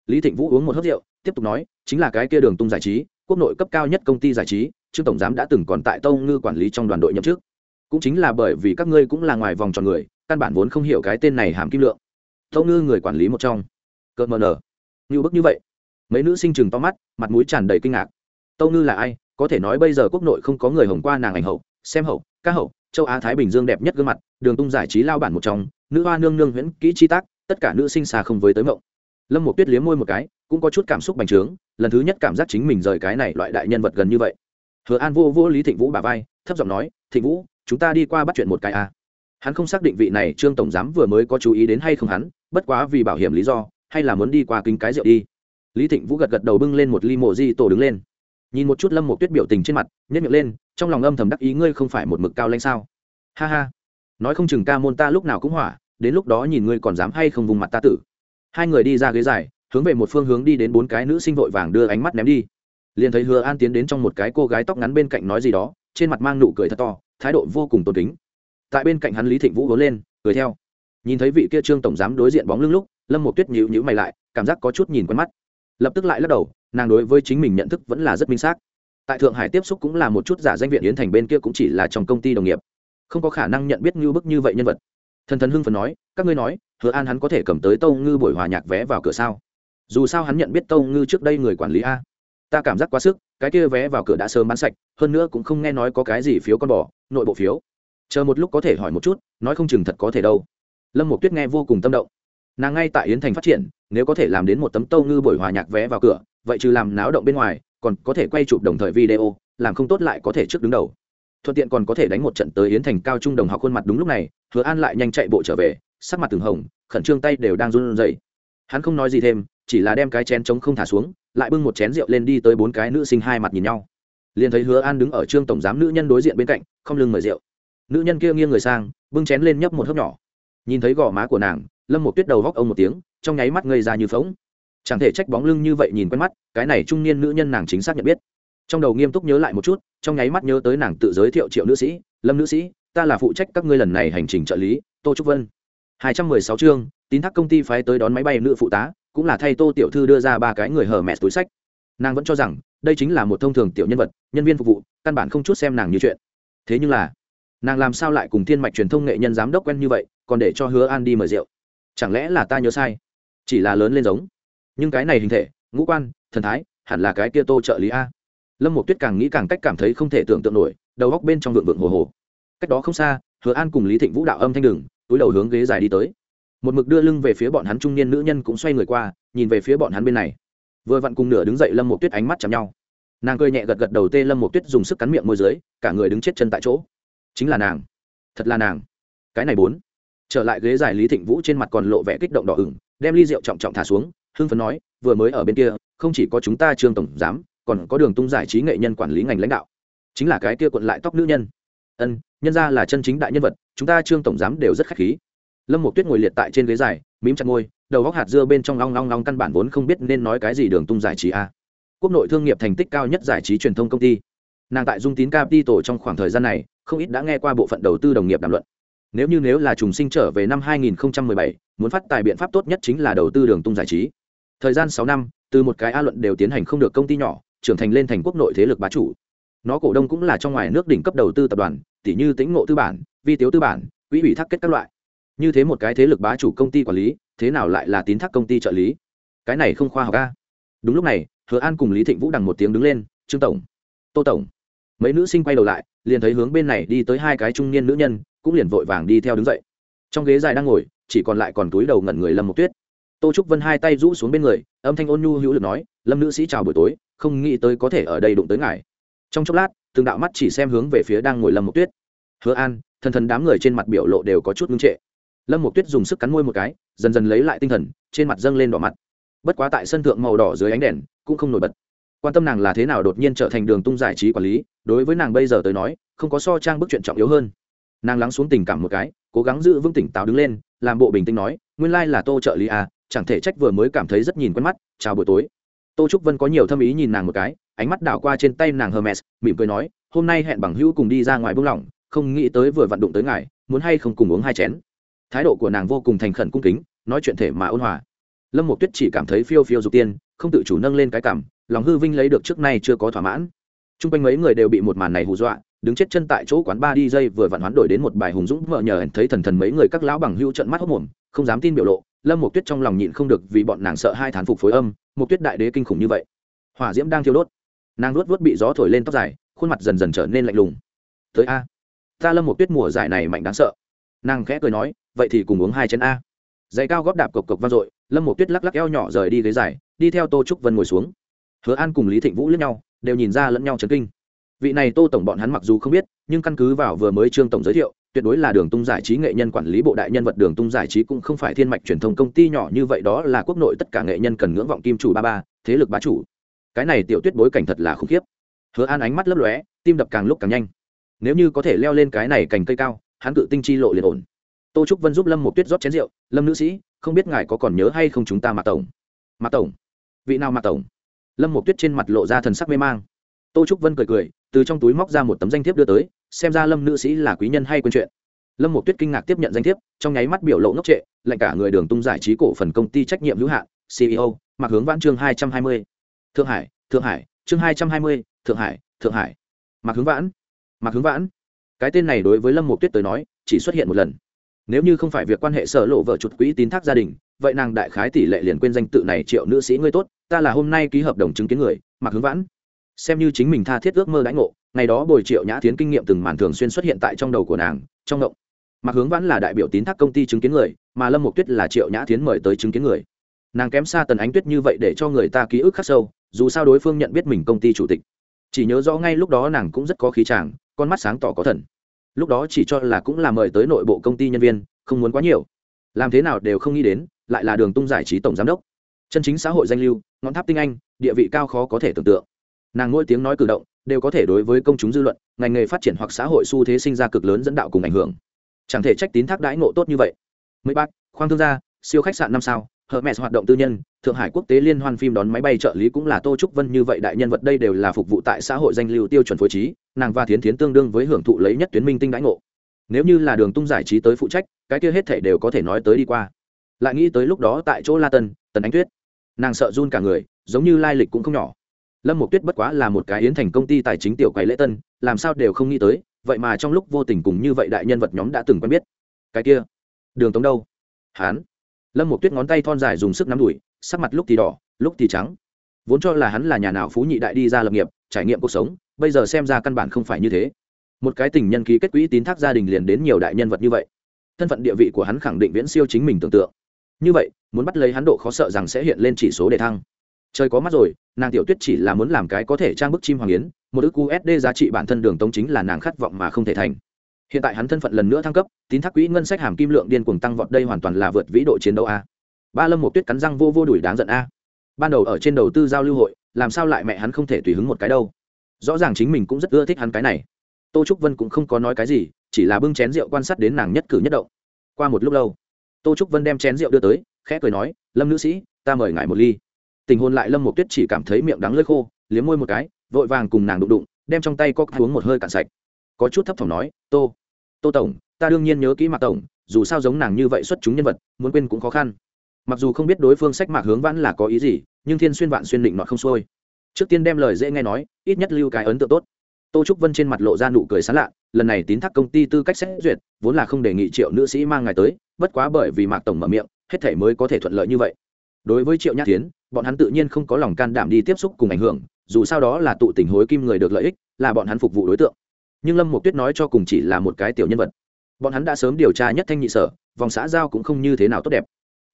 Lý thịnh vũ uống một hớt rượu, tiếp tục nói, chính là cái kia đường tung giải trí, quốc nội cấp cao nhất công ty giải trí, trương tổng giám đã từng còn tại tông ngư quản lý trong đoàn đội nhậm chức. Cũng chính là bởi vì các ngươi cũng là ngoài vòng tròn người, căn bản vốn không hiểu cái tên này hàm kim lượng. Tông ngư người quản lý một trong. Cợt mờ nở. Như bức như vậy. Mấy nữ sinh chừng to mắt, mặt mũi tràn đầy kinh ngạc. Tông ngư là ai? Có thể nói bây giờ quốc nội không có người hồng qua nàng ảnh hậu, xem hậu, ca hậu châu á thái bình dương đẹp nhất gương mặt đường tung giải trí lao bản một trong nữ hoa nương nương huyễn kỹ chi tác tất cả nữ sinh xa không với tới mộng lâm một tuyết liếm môi một cái cũng có chút cảm xúc bành trướng lần thứ nhất cảm giác chính mình rời cái này loại đại nhân vật gần như vậy hứa an vô vô lý thịnh vũ bà vai thấp giọng nói thịnh vũ chúng ta đi qua bắt chuyện một cái a à. hắn không xác định vị này trương tổng giám vừa mới có chú ý đến hay không hắn bất quá vì bảo hiểm lý do hay là muốn đi qua kính cái rượu đi lý thịnh vũ gật gật đầu bưng lên một ly mộ di tổ đứng lên nhìn một chút lâm một tuyết biểu tình trên mặt nhét miệng lên, trong lòng âm thầm đắc ý, ngươi không phải một mực cao lanh sao? Ha ha. Nói không chừng ca môn ta lúc nào cũng hỏa, đến lúc đó nhìn ngươi còn dám hay không vùng mặt ta tử. Hai người đi ra ghế dài, hướng về một phương hướng đi đến bốn cái nữ sinh vội vàng đưa ánh mắt ném đi. Liền thấy hứa an tiến đến trong một cái cô gái tóc ngắn bên cạnh nói gì đó, trên mặt mang nụ cười thật to, thái độ vô cùng tôn kính. Tại bên cạnh hắn lý thịnh vũ vốn lên, cười theo. Nhìn thấy vị kia trương tổng giám đối diện bóng lưng lúc, lâm một tuyết nhịu nhữ mày lại, cảm giác có chút nhìn quen mắt. Lập tức lại lắc đầu nàng đối với chính mình nhận thức vẫn là rất minh xác. Tại thượng hải tiếp xúc cũng là một chút giả danh viện yến thành bên kia cũng chỉ là trong công ty đồng nghiệp. Không có khả năng nhận biết ngưu bức như vậy nhân vật. Thần thần hưng phần nói, các ngươi nói, hứa an hắn có thể cầm tới tâu ngư buổi hòa nhạc vé vào cửa sao? Dù sao hắn nhận biết tâu ngư trước đây người quản lý a. Ta cảm giác quá sức, cái kia vé vào cửa đã sớm bán sạch, hơn nữa cũng không nghe nói có cái gì phiếu con bò, nội bộ phiếu. Chờ một lúc có thể hỏi một chút, nói không chừng thật có thể đâu. Lâm một tuyết nghe vô cùng tâm động. Nàng ngay tại yến thành phát triển, nếu có thể làm đến một tấm tâu ngư buổi hòa nhạc vé vào cửa vậy trừ làm náo động bên ngoài, còn có thể quay chụp đồng thời video, làm không tốt lại có thể trước đứng đầu. Thuận tiện còn có thể đánh một trận tới yến thành cao trung đồng học khuôn mặt đúng lúc này, hứa an lại nhanh chạy bộ trở về, sắc mặt từng hồng, khẩn trương tay đều đang run rẩy. Hắn không nói gì thêm, chỉ là đem cái chén trống không thả xuống, lại bưng một chén rượu lên đi tới bốn cái nữ sinh hai mặt nhìn nhau. Liền thấy hứa an đứng ở trương tổng giám nữ nhân đối diện bên cạnh, không lưng mời rượu. Nữ nhân kia nghiêng người sang, bưng chén lên nhấp một hớp nhỏ. Nhìn thấy gò má của nàng, lâm một tuyết đầu góc ông một tiếng, trong nháy mắt ngây ra như phóng chẳng thể trách bóng lưng như vậy nhìn quen mắt, cái này trung niên nữ nhân nàng chính xác nhận biết. Trong đầu nghiêm túc nhớ lại một chút, trong nháy mắt nhớ tới nàng tự giới thiệu triệu nữ sĩ, lâm nữ sĩ, ta là phụ trách các ngươi lần này hành trình trợ lý, tô trúc vân. Hai trăm mười sáu chương, tín thác công ty phái tới đón máy bay nữ phụ tá, cũng là thay tô tiểu thư đưa ra ba cái người hở mẹ túi sách. Nàng vẫn cho rằng, đây chính là một thông thường tiểu nhân vật, nhân viên phục vụ, căn bản không chút xem nàng như chuyện. Thế nhưng là, nàng làm sao lại cùng thiên mạch truyền thông nghệ nhân giám đốc quen như vậy, còn để cho hứa an đi mời rượu? Chẳng lẽ là ta nhớ sai? Chỉ là lớn lên giống nhưng cái này hình thể, ngũ quan, thần thái, hẳn là cái kia tô trợ lý a. Lâm một tuyết càng nghĩ càng cách cảm thấy không thể tưởng tượng nổi, đầu góc bên trong vượng vượng hồ hồ. Cách đó không xa, hứa an cùng lý thịnh vũ đạo âm thanh đừng túi đầu hướng ghế dài đi tới. Một mực đưa lưng về phía bọn hắn trung niên nữ nhân cũng xoay người qua, nhìn về phía bọn hắn bên này. Vừa vặn cùng nửa đứng dậy lâm một tuyết ánh mắt chạm nhau. Nàng cười nhẹ gật gật đầu tê lâm một tuyết dùng sức cắn miệng môi dưới, cả người đứng chết chân tại chỗ. Chính là nàng. Thật là nàng. Cái này bốn. Trở lại ghế dài lý thịnh vũ trên mặt còn lộ vẻ kích động đỏ ửng, đem ly rượu trọng trọng thả xuống hưng phấn nói vừa mới ở bên kia không chỉ có chúng ta trương tổng giám còn có đường tung giải trí nghệ nhân quản lý ngành lãnh đạo. Chính là cái kia quận lại tóc nữ nhân. Ân nhân ra là chân chính đại nhân vật chúng ta trương tổng giám đều rất khách khí. Lâm một tuyết ngồi liệt tại trên ghế dài mím chặt ngôi đầu góc hạt dưa bên trong long long long căn bản vốn không biết nên nói cái gì đường tung giải trí a. Quốc nội thương nghiệp thành tích cao nhất giải trí truyền thông công ty. Nàng tại dung tín capital trong khoảng thời gian này không ít đã nghe qua bộ phận đầu tư đồng nghiệp đàm luận. Nếu như nếu là trùng sinh trở về năm 2017, muốn phát tài biện pháp tốt nhất chính là đầu tư đường tung giải trí thời gian sáu năm, từ một cái a luận đều tiến hành không được công ty nhỏ, trưởng thành lên thành quốc nội thế lực bá chủ. Nó cổ đông cũng là trong ngoài nước đỉnh cấp đầu tư tập đoàn tỷ như tĩnh ngộ tư bản, vi tiếu tư bản, quỹ ủy thác kết các loại. Như thế một cái thế lực bá chủ công ty quản lý, thế nào lại là tín thác công ty trợ lý? Cái này không khoa học ca đúng lúc này, hứa an cùng lý thịnh vũ đằng một tiếng đứng lên, trương tổng, tô tổng. Mấy nữ sinh quay đầu lại, liền thấy hướng bên này đi tới hai cái trung niên nữ nhân, cũng liền vội vàng đi theo đứng dậy. Trong ghế dài đang ngồi, chỉ còn lại còn túi đầu ngẩn người lâm một tuyết tô trúc vân hai tay rũ xuống bên người, âm thanh ôn nhu hữu lực nói, lâm nữ sĩ chào buổi tối, không nghĩ tới có thể ở đây đụng tới ngài. Trong chốc lát, từng đạo mắt chỉ xem hướng về phía đang ngồi lâm Mộc tuyết. Hứa an, thần thần đám người trên mặt biểu lộ đều có chút ngưng trệ. Lâm Mộc tuyết dùng sức cắn môi một cái, dần dần lấy lại tinh thần, trên mặt dâng lên đỏ mặt. Bất quá tại sân thượng màu đỏ dưới ánh đèn, cũng không nổi bật. Quan tâm nàng là thế nào đột nhiên trở thành đường tung giải trí quản lý, đối với nàng bây giờ tới nói, không có so trang bức chuyện trọng yếu hơn. Nàng lắng xuống tình cảm một cái, cố gắng giữ vững tỉnh táo đứng lên, làm bộ bình tĩnh nói, nguyên lai là tô trợ lý à chẳng thể trách vừa mới cảm thấy rất nhìn quen mắt, chào buổi tối. Tô trúc vân có nhiều thâm ý nhìn nàng một cái, ánh mắt đảo qua trên tay nàng hermes, mỉm cười nói, hôm nay hẹn bằng hữu cùng đi ra ngoài buông lỏng, không nghĩ tới vừa vặn đụng tới ngài, muốn hay không cùng uống hai chén. Thái độ của nàng vô cùng thành khẩn cung kính, nói chuyện thể mà ôn hòa. Lâm một tuyết chỉ cảm thấy phiêu phiêu dục tiên, không tự chủ nâng lên cái cảm, lòng hư vinh lấy được trước nay chưa có thỏa mãn. T r u n g quanh mấy người đều bị một màn này hù dọa, đứng chết chân tại chỗ quán ba đi dây vừa vặn hoán đổi đến một bài hùng dũng, vợ nhờ thấy thần thần mấy người các lão bằng hưu trận mắt hốc mồm, không dám tin biểu lộ lâm một tuyết trong lòng nhịn không được vì bọn nàng sợ hai thán phục phối âm một tuyết đại đế kinh khủng như vậy. Hỏa diễm đang thiêu đốt. Nàng luốt vớt bị gió thổi lên tóc dài, khuôn mặt dần dần trở nên lạnh lùng. Tới a, ta lâm một tuyết mùa giải này mạnh đáng sợ. Nàng khẽ cười nói, vậy thì cùng uống hai chén a. Giày cao góp đạp cộc cộc vang dội, lâm một tuyết lắc lắc eo nhỏ rời đi ghế dài, đi theo tô trúc vân ngồi xuống. Hứa an cùng lý thịnh vũ lẫn nhau, đều nhìn ra lẫn nhau chấn kinh. Vị này tô tổng bọn hắn mặc dù không biết, nhưng căn cứ vào vừa mới trương tổng giới thiệu tuyệt đối là đường tung giải trí nghệ nhân quản lý bộ đại nhân vật, đường tung giải trí cũng không phải thiên mạch truyền thông công ty nhỏ như vậy, đó là quốc nội tất cả nghệ nhân cần ngưỡng vọng kim chủ ba ba, thế lực bá chủ. Cái này tiểu tuyết bối cảnh thật là khủng khiếp. Hứa an ánh mắt lấp lóe, tim đập càng lúc càng nhanh. Nếu như có thể leo lên cái này cành cây cao, hắn cự tinh chi lộ liền ổn. Tô trúc vân giúp lâm một tuyết rót chén rượu, lâm nữ sĩ, không biết ngài có còn nhớ hay không chúng ta mạc tổng? Mạc tổng? Vị nào mạc tổng? Lâm một tuyết trên mặt lộ ra thần sắc mê mang. Tô trúc vân cười cười, từ trong túi móc ra một tấm danh thiếp đưa tới xem ra lâm nữ sĩ là quý nhân hay quên chuyện. Lâm một tuyết kinh ngạc tiếp nhận danh thiếp, trong nháy mắt biểu lộ ngốc trệ, lạnh cả người đường tung giải trí cổ phần công ty trách nhiệm hữu hạn ceo mặc hướng vãn chương hai trăm hai mươi. Thượng hải thượng hải, chương hai trăm hai mươi, thượng hải thượng hải. Mặc hướng vãn mặc hướng vãn. Cái tên này đối với lâm một tuyết tới nói, chỉ xuất hiện một lần. Nếu như không phải việc quan hệ sở lộ vợ chuột quỹ tín thác gia đình, vậy nàng đại khái tỷ lệ liền quên danh tự này triệu nữ sĩ ngươi tốt, ta là hôm nay ký hợp đồng chứng kiến người mặc hướng vãn. Xem như chính mình tha thiết ước mơ đãi ngộ ngày đó bồi triệu nhã tiến kinh nghiệm từng màn thường xuyên xuất hiện tại trong đầu của nàng trong động mặc hướng vãn là đại biểu tín thác công ty chứng kiến người mà lâm mục tuyết là triệu nhã tiến mời tới chứng kiến người. Nàng kém xa tần ánh tuyết như vậy để cho người ta ký ức khắc sâu dù sao đối phương nhận biết mình công ty chủ tịch. Chỉ nhớ rõ ngay lúc đó nàng cũng rất có khí chàng, con mắt sáng tỏ có thần. Lúc đó chỉ cho là cũng là mời tới nội bộ công ty nhân viên không muốn quá nhiều. Làm thế nào đều không nghĩ đến lại là đường tung giải trí tổng giám đốc. Chân chính xã hội danh lưu ngọn tháp tinh anh địa vị cao khó có thể tưởng tượng. Nàng mỗi tiếng nói cử động đều có thể đối với công chúng dư luận ngành nghề phát triển hoặc xã hội xu thế sinh ra cực lớn dẫn đạo cùng ảnh hưởng chẳng thể trách tín thác đãi ngộ tốt như vậy mấy bác khoang thương gia siêu khách sạn năm sao Hermes hoạt động tư nhân, Thượng Hải quốc tế liên hoan phim đón máy bay trợ lý cũng là Tô Trúc Vân như vậy đại nhân vật đây đều là phục vụ tại xã hội danh lưu tiêu chuẩn phối trí, nàng và Thiến Thiến tương đương với hưởng thụ lấy nhất tuyến minh tinh đãi ngộ. Nếu như là Đường Tung giải trí tới phụ trách, cái kia hết thảy đều có thể nói tới đi qua. Lại nghĩ tới lúc đó tại chỗ La Tân, Tần Ánh Tuyết, nàng sợ run cả người, giống như lai lịch cũng không nhỏ. Lâm Mộc Tuyết bất quá là một cái yến thành công ty tài chính tiểu quầy lễ tân, làm sao đều không nghĩ tới, vậy mà trong lúc vô tình cùng như vậy đại nhân vật nhóm đã từng quen biết. Cái kia đường tống đâu? Hán. Lâm một tuyết ngón tay thon dài dùng sức nắm đùi sắc mặt lúc thì đỏ lúc thì trắng. Vốn cho là hắn là nhà nào phú nhị đại đi ra lập nghiệp trải nghiệm cuộc sống bây giờ xem ra căn bản không phải như thế. Một cái tình nhân ký kết quỹ tín thác gia đình liền đến nhiều đại nhân vật như vậy. Thân phận địa vị của hắn khẳng định viễn siêu chính mình tưởng tượng. Như vậy muốn bắt lấy hắn độ khó sợ rằng sẽ hiện lên chỉ số đề thăng. Trời có mắt rồi nàng tiểu tuyết chỉ là muốn làm cái có thể trang bức chim hoàng yến, một ước usd giá trị bản thân đường tống chính là nàng khát vọng mà không thể thành. Hiện tại hắn thân phận lần nữa thăng cấp, tín thác quỹ ngân sách hàm kim lượng điên cuồng tăng vọt đây hoàn toàn là vượt vĩ độ chiến đấu a. Ba lâm một tuyết cắn răng vô vô đuổi đáng giận a. Ban đầu ở trên đầu tư giao lưu hội, làm sao lại mẹ hắn không thể tùy hứng một cái đâu. Rõ ràng chính mình cũng rất ưa thích hắn cái này. Tô trúc vân cũng không có nói cái gì, chỉ là bưng chén rượu quan sát đến nàng nhất cử nhất động. Qua một lúc lâu, tô trúc vân đem chén rượu đưa tới, khẽ cười nói, lâm nữ sĩ, ta mời ngài một ly tình hôn lại lâm một tuyết chỉ cảm thấy miệng đắng lơi khô, liếm môi một cái, vội vàng cùng nàng đụng đụng, đem trong tay có uống một hơi cạn sạch. Có chút thấp thỏm nói, tô tô tổng, ta đương nhiên nhớ kỹ mạc tổng, dù sao giống nàng như vậy xuất chúng nhân vật, muốn quên cũng khó khăn. Mặc dù không biết đối phương sách mạc hướng vãn là có ý gì, nhưng thiên xuyên vạn xuyên định nọ không xuôi. Trước tiên đem lời dễ nghe nói, ít nhất lưu cái ấn tượng tốt. Tô trúc vân trên mặt lộ ra nụ cười sán lạ, lần này tín thác công ty tư cách xét duyệt, vốn là không đề nghị triệu nữ sĩ mang ngài tới, bất quá bởi vì mạc tổng mở miệng, hết thể mới có thể thuận lợi như vậy đối với triệu nhã tiến bọn hắn tự nhiên không có lòng can đảm đi tiếp xúc cùng ảnh hưởng, dù sao đó là tụ tình hối kim người được lợi ích, là bọn hắn phục vụ đối tượng. Nhưng lâm một tuyết nói cho cùng chỉ là một cái tiểu nhân vật. Bọn hắn đã sớm điều tra nhất thanh nhị sở, vòng xã giao cũng không như thế nào tốt đẹp.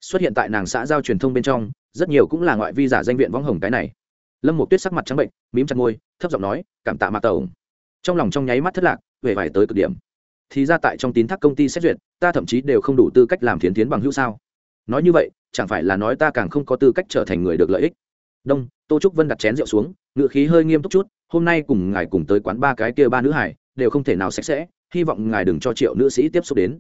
Xuất hiện tại nàng xã giao truyền thông bên trong, rất nhiều cũng là ngoại vi giả danh viện võng hồng cái này. Lâm một tuyết sắc mặt trắng bệnh, mím chặt môi, thấp giọng nói, cảm tạ mạc tổng. Trong lòng trong nháy mắt thất lạc về vải tới cực điểm. Thì ra tại trong tín thác công ty xét duyệt, ta thậm chí đều không đủ tư cách làm thiến tiến bằng hữu sao? Nói như vậy chẳng phải là nói ta càng không có tư cách trở thành người được lợi ích. Đông, tô trúc vân đặt chén rượu xuống ngự khí hơi nghiêm túc chút, hôm nay cùng ngài cùng tới quán ba cái kia ba nữ hải, đều không thể nào sạch sẽ, hy vọng ngài đừng cho triệu nữ sĩ tiếp xúc đến.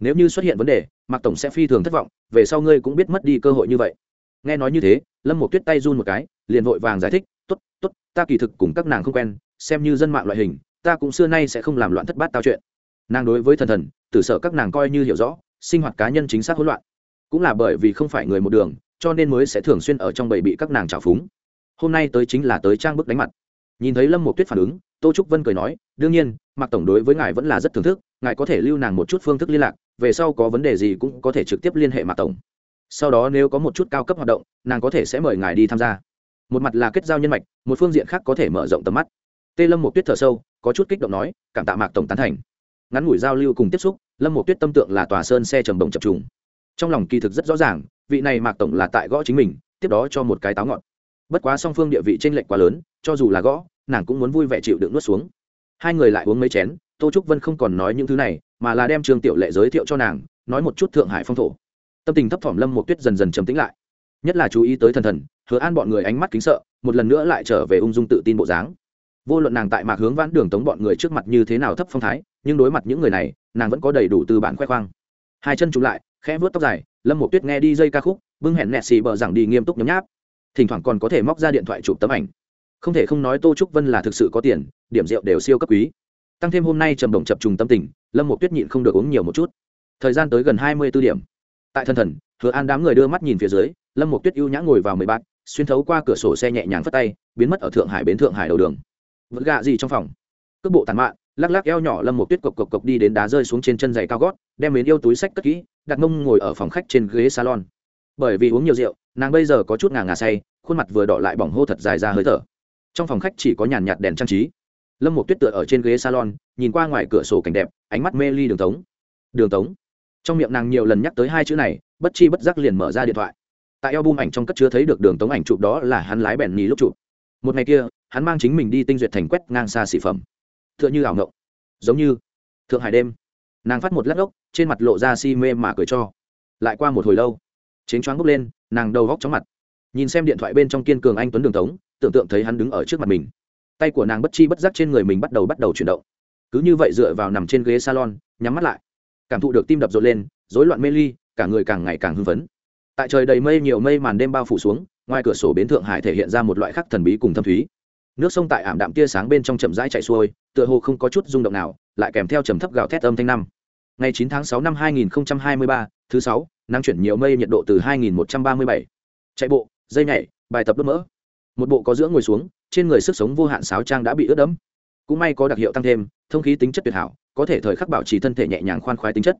Nếu như xuất hiện vấn đề, mạc tổng sẽ phi thường thất vọng, về sau ngươi cũng biết mất đi cơ hội như vậy. Nghe nói như thế, lâm một tuyết tay run một cái, liền vội vàng giải thích t ố t t ố t ta kỳ thực cùng các nàng không quen, xem như dân mạng loại hình, ta cũng xưa nay sẽ không làm loạn thất bát tao chuyện. Nàng đối với thần thần, tử sợ các nàng coi như hiểu rõ, sinh hoạt cá nhân chính xác hỗn loạn cũng là bởi vì không phải người một đường, cho nên mới sẽ thường xuyên ở trong bầy bị các nàng trào phúng. Hôm nay tới chính là tới trang bức đánh mặt. Nhìn thấy lâm một tuyết phản ứng, tô trúc vân cười nói, đương nhiên, mạc tổng đối với ngài vẫn là rất thưởng thức, ngài có thể lưu nàng một chút phương thức liên lạc, về sau có vấn đề gì cũng có thể trực tiếp liên hệ mạc tổng. Sau đó nếu có một chút cao cấp hoạt động, nàng có thể sẽ mời ngài đi tham gia. Một mặt là kết giao nhân mạch, một phương diện khác có thể mở rộng tầm mắt. Tê lâm một tuyết thở sâu, có chút kích động nói, cảm tạ mạc tổng tán thành. Ngắn ngủi giao lưu cùng tiếp xúc, lâm một tuyết tâm tượng là tòa sơn xe trầm bồng chập trùng trong lòng kỳ thực rất rõ ràng, vị này mạc tổng là tại gõ chính mình, tiếp đó cho một cái táo ngọn. Bất quá song phương địa vị t r ê n lệch quá lớn, cho dù là gõ, nàng cũng muốn vui vẻ chịu đựng nuốt xuống. Hai người lại uống mấy chén, tô trúc vân không còn nói những thứ này, mà là đem trương tiểu lệ giới thiệu cho nàng, nói một chút thượng hải phong thổ. Tâm tình thấp thỏm lâm một tuyết dần dần trầm tĩnh lại. Nhất là chú ý tới thần thần, hứa an bọn người ánh mắt kính sợ, một lần nữa lại trở về ung dung tự tin bộ dáng. Vô luận nàng tại mạc hướng vãn đường tống bọn người trước mặt như thế nào thấp phong thái, nhưng đối mặt những người này, nàng vẫn có đầy đủ tư bản khoe khoang hai chân chụm lại, khẽ vớt tóc dài, lâm một tuyết nghe đi dây ca khúc, bưng hẹn nẹt xì bờ rằng đi nghiêm túc nhấm nháp. Thỉnh thoảng còn có thể móc ra điện thoại chụp tấm ảnh. Không thể không nói tô trúc vân là thực sự có tiền, điểm rượu đều siêu cấp quý. Tăng thêm hôm nay trầm đồng chập trùng tâm tình, lâm một tuyết nhịn không được uống nhiều một chút. Thời gian tới gần hai mươi b ố điểm. Tại thân thần, hứa an đám người đưa mắt nhìn phía dưới, lâm một tuyết ưu nhã ngồi vào mười bát, xuyên thấu qua cửa sổ xe nhẹ nhàng phất tay, biến mất ở thượng hải bến thượng hải đầu đường. Vẫn gạ gì trong phòng? Cước bộ tàn mạn lắc lắc eo nhỏ lâm một tuyết cộc cộc cộc đi đến đá rơi xuống trên chân giày cao gót, đem mến yêu túi sách cất kỹ, đặt mông ngồi ở phòng khách trên ghế salon. Bởi vì uống nhiều rượu, nàng bây giờ có chút ngà ngà say, khuôn mặt vừa đỏ lại bỏng hô thật dài ra hơi thở. Trong phòng khách chỉ có nhàn nhạt đèn trang trí. Lâm một tuyết tựa ở trên ghế salon, nhìn qua ngoài cửa sổ cảnh đẹp, ánh mắt mê ly đường tống. Đường tống? Trong miệng nàng nhiều lần nhắc tới hai chữ này, bất chi bất giác liền mở ra điện thoại. Tại eo bum ảnh trong cất chứa thấy được đường tống ảnh chụp đó là hắn lái bèn nhì lúc chụp. Một ngày kia, hắn mang chính mình đi tinh duyệt thành quét ngang xa xỉ phẩm tựa như ảo ngộng. Giống như thượng hải đêm. Nàng phát một lát ốc, trên mặt lộ ra si mê mà cười cho. Lại qua một hồi lâu chến choáng bốc lên, nàng đầu góc chóng mặt. Nhìn xem điện thoại bên trong kiên cường anh tuấn đường tống, tưởng tượng thấy hắn đứng ở trước mặt mình. Tay của nàng bất chi bất giác trên người mình bắt đầu bắt đầu chuyển động. Cứ như vậy dựa vào nằm trên ghế salon, nhắm mắt lại. Cảm thụ được tim đập rộn lên, rối loạn mê ly, cả người càng ngày càng hưng phấn. Tại trời đầy mây nhiều mây màn đêm bao phủ xuống, ngoài cửa sổ bến thượng hải thể hiện ra một loại khắc thần bí cùng thâm thúy nước sông tại ảm đạm tia sáng bên trong chậm rãi chạy xuôi tựa hồ không có chút rung động nào lại kèm theo trầm thấp gạo thét âm thanh năm. Ngày 9 tháng 6 năm 2023, thứ sáu nắng chuyển nhiều mây nhiệt độ từ 2137. chạy bộ dây nhảy bài tập đốt mỡ. Một bộ có giữa ngồi xuống trên người sức sống vô hạn sáo trang đã bị ướt đẫm. Cũng may có đặc hiệu tăng thêm thông khí tính chất tuyệt hảo có thể thời khắc bảo trì thân thể nhẹ nhàng khoan khoái tính chất.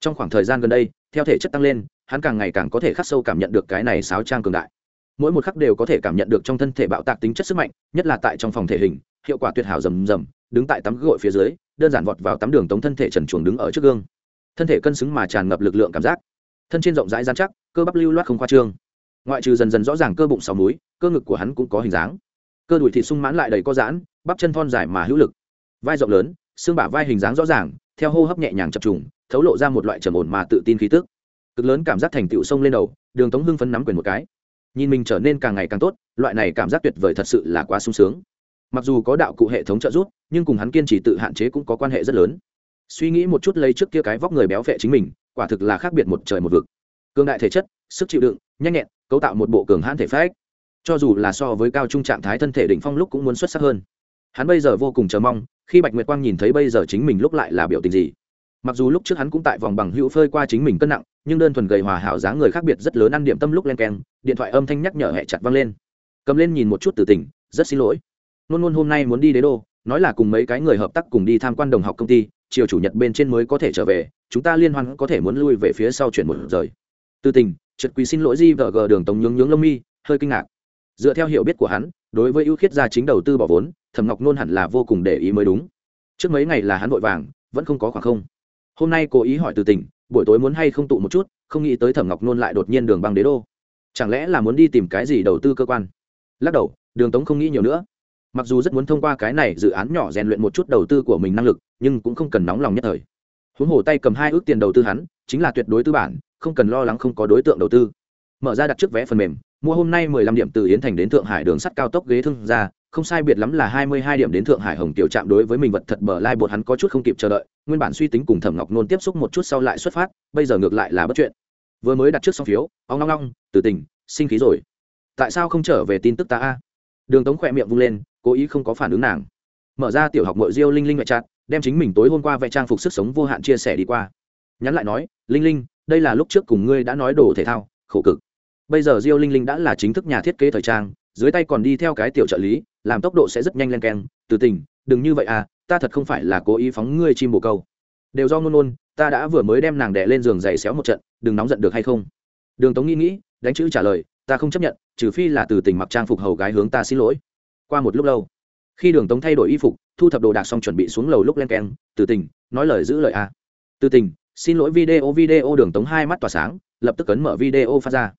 Trong khoảng thời gian gần đây theo thể chất tăng lên hắn càng ngày càng có thể khắc sâu cảm nhận được cái này sáo trang cường đại mỗi một khắc đều có thể cảm nhận được trong thân thể bạo tạc tính chất sức mạnh, nhất là tại trong phòng thể hình, hiệu quả tuyệt hảo rầm rầm, đứng tại tắm gội phía dưới, đơn giản vọt vào tắm đường tống thân thể trần chuồng đứng ở trước gương. Thân thể cân xứng mà tràn ngập lực lượng cảm giác. Thân trên rộng rãi gian chắc, cơ bắp lưu loát không khoa trương. Ngoại trừ dần dần rõ ràng cơ bụng sáu múi, cơ ngực của hắn cũng có hình dáng. Cơ đùi thịt sung mãn lại đầy có giãn, bắp chân thon dài mà hữu lực. Vai rộng lớn, xương bả vai hình dáng rõ ràng, theo hô hấp nhẹ nhàng chập trùng, thấu lộ ra một loại trầm ổn mà tự tin khí tức. Cực lớn cảm giác thành tựu sông lên đầu, đường tống hưng phấn nắm quyền một cái nhìn mình trở nên càng ngày càng tốt, loại này cảm giác tuyệt vời thật sự là quá sung sướng. Mặc dù có đạo cụ hệ thống trợ giúp, nhưng cùng hắn kiên trì tự hạn chế cũng có quan hệ rất lớn. Suy nghĩ một chút lấy trước kia cái vóc người béo vệ chính mình, quả thực là khác biệt một trời một vực. Cường đại thể chất, sức chịu đựng, nhanh nhẹn, cấu tạo một bộ cường hãn thể phách. Cho dù là so với cao trung trạng thái thân thể đỉnh phong lúc cũng muốn xuất sắc hơn. Hắn bây giờ vô cùng chờ mong, khi bạch nguyệt quang nhìn thấy bây giờ chính mình lúc lại là biểu tình gì mặc dù lúc trước hắn cũng tại vòng bằng hữu phơi qua chính mình cân nặng, nhưng đơn thuần gầy hòa hảo dáng người khác biệt rất lớn ăn điểm tâm lúc len keng, điện thoại âm thanh nhắc nhở hẹ chặt văng lên. Cầm lên nhìn một chút từ tỉnh, rất xin lỗi. Luôn luôn hôm nay muốn đi đế đô, nói là cùng mấy cái người hợp tác cùng đi tham quan đồng học công ty, chiều chủ nhật bên trên mới có thể trở về, chúng ta liên hoan có thể muốn lui về phía sau chuyển một rời. Từ tình trượt quý xin lỗi di vợ gờ đường tống nhướng nhướng lông mi, hơi kinh ngạc. Dựa theo hiểu biết của hắn, đối với ưu khiết gia chính đầu tư bỏ vốn, thẩm ngọc nôn hẳn là vô cùng để ý mới đúng. Trước mấy ngày là hắn vội vàng, vẫn không có khoảng không hôm nay cố ý hỏi từ tỉnh buổi tối muốn hay không tụ một chút, không nghĩ tới thẩm ngọc nôn lại đột nhiên đường băng đế đô. Chẳng lẽ là muốn đi tìm cái gì đầu tư cơ quan? Lắc đầu, đường tống không nghĩ nhiều nữa. Mặc dù rất muốn thông qua cái này dự án nhỏ rèn luyện một chút đầu tư của mình năng lực, nhưng cũng không cần nóng lòng nhất thời. Huống hồ tay cầm hai ước tiền đầu tư hắn, chính là tuyệt đối tư bản, không cần lo lắng không có đối tượng đầu tư. Mở ra đặt trước vé phần mềm, mua hôm nay mười lăm điểm từ yến thành đến thượng hải đường sắt cao tốc ghế thương ra không sai biệt lắm là hai mươi hai điểm đến thượng hải hồng tiểu trạm đối với mình vật thật bờ lai bột hắn có chút không kịp chờ đợi, nguyên bản suy tính cùng thẩm ngọc nôn tiếp xúc một chút sau lại xuất phát, bây giờ ngược lại là bất chuyện. Vừa mới đặt trước xong phiếu, ong long long từ tình, sinh khí rồi. Tại sao không trở về tin tức ta a? Đường tống khỏe miệng vung lên, cố ý không có phản ứng nàng. Mở ra tiểu học mội diêu linh linh ngoại trát đem chính mình tối hôm qua vẽ trang phục sức sống vô hạn chia sẻ đi qua. Nhắn lại nói, linh linh, đây là lúc trước cùng ngươi đã nói đồ thể thao, khổ cực. Bây giờ diêu linh linh đã là chính thức nhà thiết kế thời trang, dưới tay còn đi theo cái tiểu trợ lý làm tốc độ sẽ rất nhanh len keng. Từ tình, đừng như vậy à ta thật không phải là cố ý phóng ngươi chim bồ câu. Đều do ngôn ngôn, ta đã vừa mới đem nàng đẻ lên giường giày xéo một trận, đừng nóng giận được hay không? Đường tống nghĩ nghĩ, đánh chữ trả lời, ta không chấp nhận, trừ phi là từ tình mặc trang phục hầu gái hướng ta xin lỗi. Qua một lúc lâu, khi đường tống thay đổi y phục, thu thập đồ đạc xong chuẩn bị xuống lầu lúc len keng, từ tình, nói lời giữ lời a từ tình, xin lỗi video video, đường tống hai mắt tỏa sáng, lập tức cấn mở video phát ra.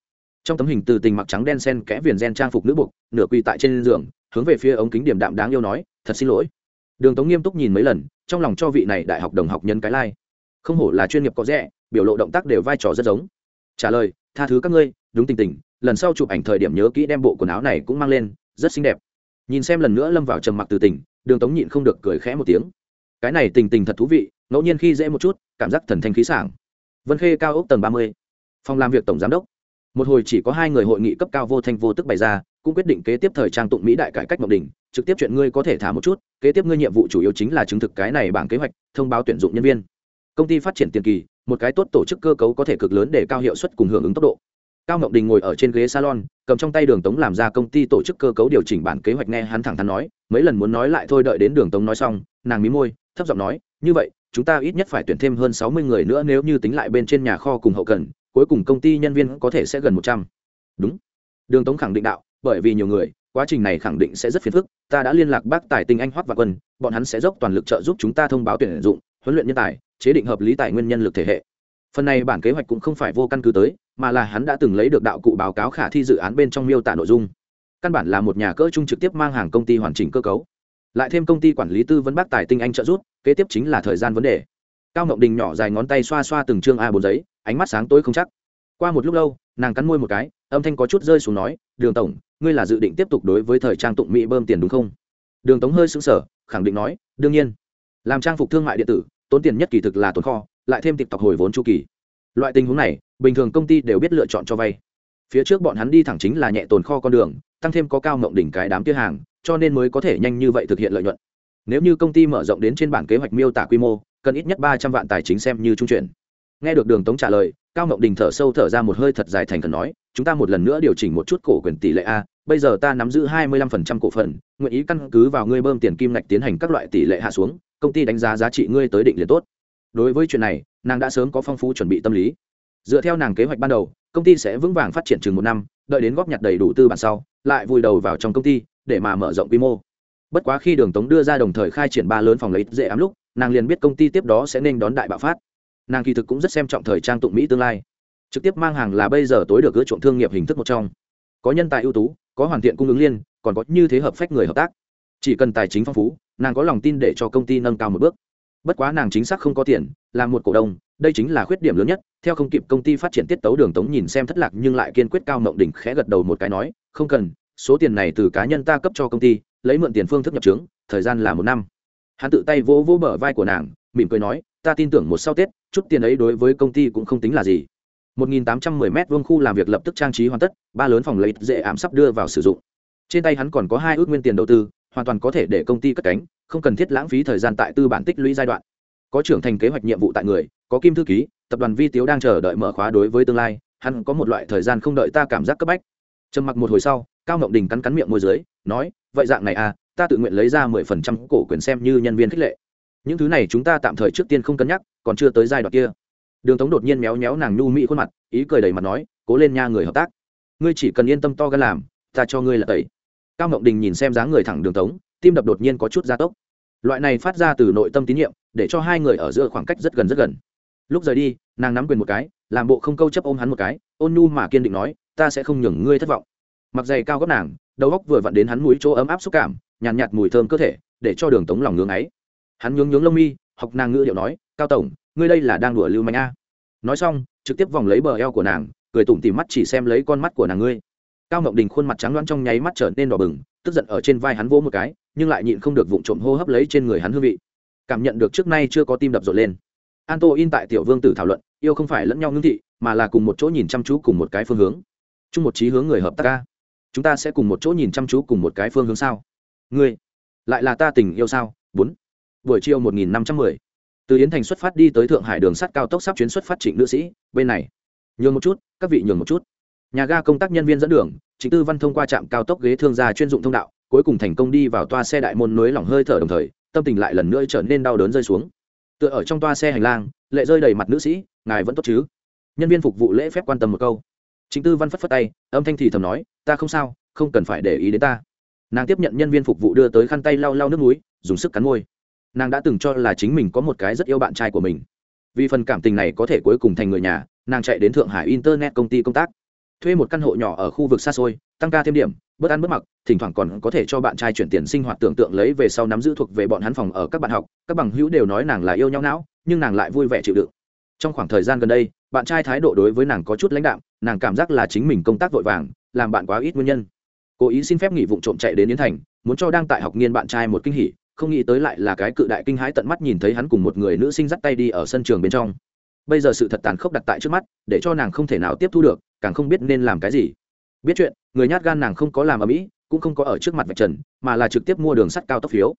Trong tấm hình từ tình mặc trắng đen sen kẽ viền gen trang phục nữ buộc, nửa quỳ tại trên giường hướng về phía ống kính điểm đạm đáng yêu nói, thật xin lỗi. Đường tống nghiêm túc nhìn mấy lần, trong lòng cho vị này đại học đồng học nhân cái lai、like. không hổ là chuyên nghiệp có rẻ, biểu lộ động tác đều vai trò rất giống. Trả lời, tha thứ các ngươi, đúng tình tình, lần sau chụp ảnh thời điểm nhớ kỹ đem bộ quần áo này cũng mang lên, rất xinh đẹp. Nhìn xem lần nữa lâm vào trầm mặc từ tình, đường tống nhịn không được cười khẽ một tiếng. Cái này tình tình thật thú vị, ngẫu nhiên khi dễ một chút, cảm giác thần thanh khí sảng. Vân khê cao ốc tầng ba mươi, phòng làm việc tổng giám đốc. Một hồi chỉ có hai người hội nghị cấp cao vô thanh vô tức bày ra cũng quyết định kế tiếp thời trang tụng mỹ đại cải cách mộng đình trực tiếp chuyện ngươi có thể thả một chút, kế tiếp ngươi nhiệm vụ chủ yếu chính là chứng thực cái này bảng kế hoạch, thông báo tuyển dụng nhân viên. Công ty phát triển tiền kỳ, một cái tốt tổ chức cơ cấu có thể cực lớn để cao hiệu suất cùng hưởng ứng tốc độ. Cao ngọc đình ngồi ở trên ghế salon, cầm trong tay đường tống làm ra công ty tổ chức cơ cấu điều chỉnh bản kế hoạch nghe hắn thẳng thắn nói, mấy lần muốn nói lại thôi đợi đến đường tống nói xong, nàng mí môi, thấp giọng nói, như vậy, chúng ta ít nhất phải tuyển thêm hơn sáu mươi người nữa nếu như tính lại bên trên nhà kho cùng hậu cần, cuối cùng công ty nhân viên có thể sẽ gần một trăm. Đúng. Đường tống khẳng định đạo bởi vì nhiều người, quá trình này khẳng định sẽ rất phiền phức. Ta đã liên lạc bác tài tinh anh hoắc và quân, bọn hắn sẽ dốc toàn lực trợ giúp chúng ta thông báo tuyển dụng, huấn luyện nhân tài, chế định hợp lý tài nguyên nhân lực thể hệ. Phần này bản kế hoạch cũng không phải vô căn cứ tới, mà là hắn đã từng lấy được đạo cụ báo cáo khả thi dự án bên trong miêu tả nội dung. Căn bản là một nhà cỡ chung trực tiếp mang hàng công ty hoàn chỉnh cơ cấu. Lại thêm công ty quản lý tư vấn bác tài tinh anh trợ giúp, kế tiếp chính là thời gian vấn đề. Cao ngọc đình nhỏ dài ngón tay xoa xoa từng chương a bốn giấy, ánh mắt sáng tối không chắc. Qua một lúc lâu, nàng cắn môi một cái, âm thanh có chút rơi xuống nói, đường tổng ngươi là dự định tiếp tục đối với thời trang tụng mỹ bơm tiền đúng không? Đường tống hơi xứng sở khẳng định nói, đương nhiên. Làm trang phục thương mại điện tử, tốn tiền nhất kỳ thực là tồn kho, lại thêm tịch tộc hồi vốn chu kỳ. Loại tình huống này, bình thường công ty đều biết lựa chọn cho vay. Phía trước bọn hắn đi thẳng chính là nhẹ tồn kho con đường, tăng thêm có cao mộng đỉnh cái đám kia hàng, cho nên mới có thể nhanh như vậy thực hiện lợi nhuận. Nếu như công ty mở rộng đến trên bản kế hoạch miêu tả quy mô, cần ít nhất ba trăm vạn tài chính xem như trung chuyển. Nghe được đường tống trả lời, cao ngọc đình thở sâu thở ra một hơi thật dài thành thần nói, chúng ta một lần nữa điều chỉnh một chút cổ quyền tỷ lệ a bây giờ ta nắm giữ hai mươi lăm phần trăm cổ phần, nguyện ý căn cứ vào ngươi bơm tiền kim ngạch tiến hành các loại tỷ lệ hạ xuống, công ty đánh giá giá trị ngươi tới định liền tốt. Đối với chuyện này, nàng đã sớm có phong phú chuẩn bị tâm lý. Dựa theo nàng kế hoạch ban đầu, công ty sẽ vững vàng phát triển chừng một năm, đợi đến góp nhặt đầy đủ tư bản sau, lại vùi đầu vào trong công ty, để mà mở rộng quy mô. Bất quá khi đường tống đưa ra đồng thời khai triển ba lớn phòng lấy dễ ám lúc, nàng liền biết công ty tiếp đó sẽ nên đón đại bạo phát. Nàng kỳ thực cũng rất xem trọng thời trang tụng mỹ tương lai. Trực tiếp mang hàng là bây giờ tối được gỡ trộm thương nghiệp hình thức một trong có nhân tài ưu tú, có hoàn thiện cung ứng liên, còn có như thế hợp phách người hợp tác. Chỉ cần tài chính phong phú, nàng có lòng tin để cho công ty nâng cao một bước. Bất quá nàng chính xác không có tiền, là một cổ đông, đây chính là khuyết điểm lớn nhất, theo không kịp công ty phát triển tiết tấu đường tống nhìn xem thất lạc nhưng lại kiên quyết cao mộng đỉnh khẽ gật đầu một cái nói, không cần, số tiền này từ cá nhân ta cấp cho công ty, lấy mượn tiền phương thức nhập trướng, thời gian là một năm. Hắn tự tay vỗ vỗ bờ vai của nàng, mỉm cười nói, ta tin tưởng một sau tết, chút tiền ấy đối với công ty cũng không tính là gì. 1.810 m vuông khu làm việc lập tức trang trí hoàn tất, ba lớn phòng lấy dễ ảm sắp đưa vào sử dụng. Trên tay hắn còn có hai ước nguyên tiền đầu tư, hoàn toàn có thể để công ty cất cánh, không cần thiết lãng phí thời gian tại tư bản tích lũy giai đoạn. Có trưởng thành kế hoạch nhiệm vụ tại người, có kim thư ký, tập đoàn vi tiếu đang chờ đợi mở khóa đối với tương lai, hắn có một loại thời gian không đợi ta cảm giác cấp bách. Trầm mặc một hồi sau, cao ngọc đình cắn cắn miệng môi dưới, nói, vậy dạng này à ta tự nguyện lấy ra mười phần trăm cổ quyền xem như nhân viên khích lệ. Những thứ này chúng ta tạm thời trước tiên không cân nhắc, còn chưa tới giai đoạn kia đường tống đột nhiên méo méo nàng nhu mỹ khuôn mặt ý cười đầy mặt nói cố lên nha người hợp tác. Ngươi chỉ cần yên tâm to gan làm ta cho ngươi là tẩy. Cao ngọc đình nhìn xem dáng người thẳng đường tống tim đập đột nhiên có chút gia tốc. Loại này phát ra từ nội tâm tín nhiệm để cho hai người ở giữa khoảng cách rất gần rất gần. Lúc rời đi nàng nắm quyền một cái làm bộ không câu chấp ôm hắn một cái ôn nhu mà kiên định nói ta sẽ không nhường ngươi thất vọng. Mặc dày cao góc nàng đầu góc vừa vặn đến hắn mũi chỗ ấm áp xúc cảm nhàn nhạt, nhạt mùi thơm cơ thể để cho đường tống lòng ngưng ấy hắn nhướng nhướng lông mi học nàng ngữ điệu nói cao tổng ngươi đây là đang đùa lưu manh a. Nói xong, trực tiếp vòng lấy bờ eo của nàng, cười tủm tỉm mắt chỉ xem lấy con mắt của nàng ngươi. Cao ngọc đình khuôn mặt trắng loãng trong nháy mắt trở nên đỏ bừng, tức giận ở trên vai hắn vỗ một cái, nhưng lại nhịn không được vụng trộm hô hấp lấy trên người hắn hương vị. Cảm nhận được trước nay chưa có tim đập rộn lên. An tô in tại tiểu vương tử thảo luận, yêu không phải lẫn nhau ngưng thị, mà là cùng một chỗ nhìn chăm chú cùng một cái phương hướng. Chung một trí hướng người hợp tác ca chúng ta sẽ cùng một chỗ nhìn chăm chú cùng một cái phương hướng sao? Ngươi, lại là ta tình yêu sao? Bốn. Buổi chiều một nghìn năm trăm mười từ yến thành xuất phát đi tới thượng hải đường sắt cao tốc sắp chuyến xuất phát trịnh nữ sĩ, bên này. Nhường một chút, các vị nhường một chút. Nhà ga công tác nhân viên dẫn đường, trịnh tư văn thông qua trạm cao tốc ghế thương gia chuyên dụng thông đạo, cuối cùng thành công đi vào toa xe đại môn nối lỏng hơi thở đồng thời, tâm tình lại lần nữa trở nên đau đớn rơi xuống. Tựa ở trong toa xe hành lang, lệ rơi đầy mặt nữ sĩ, ngài vẫn tốt chứ? Nhân viên phục vụ lễ phép quan tâm một câu. Chính tư văn phất phất tay, âm thanh thì thầm nói, ta không sao, không cần phải để ý đến ta. Nàng tiếp nhận nhân viên phục vụ đưa tới khăn tay lau lau nước núi dùng sức cắn môi nàng đã từng cho là chính mình có một cái rất yêu bạn trai của mình. Vì phần cảm tình này có thể cuối cùng thành người nhà, nàng chạy đến thượng hải internet công ty công tác. Thuê một căn hộ nhỏ ở khu vực xa xôi, tăng ca thêm điểm, bớt ăn bớt mặc, thỉnh thoảng còn có thể cho bạn trai chuyển tiền sinh hoạt tưởng tượng lấy về sau nắm giữ thuộc về bọn hắn phòng ở các bạn học. Các bằng hữu đều nói nàng là yêu nhau não, nhưng nàng lại vui vẻ chịu đựng. Trong khoảng thời gian gần đây, bạn trai thái độ đối với nàng có chút lãnh đạm, nàng cảm giác là chính mình công tác vội vàng, làm bạn quá ít nguyên nhân. Cố ý xin phép nghỉ vụ trộm chạy đến yến thành, muốn cho đang tại học nghiên bạn trai một kinh hỉ không nghĩ tới lại là cái cự đại kinh hãi tận mắt nhìn thấy hắn cùng một người nữ sinh dắt tay đi ở sân trường bên trong. Bây giờ sự thật tàn khốc đặt tại trước mắt, để cho nàng không thể nào tiếp thu được, càng không biết nên làm cái gì. Biết chuyện, người nhát gan nàng không có làm ở mỹ, cũng không có ở trước mặt vạch trần, mà là trực tiếp mua đường sắt cao tốc phiếu.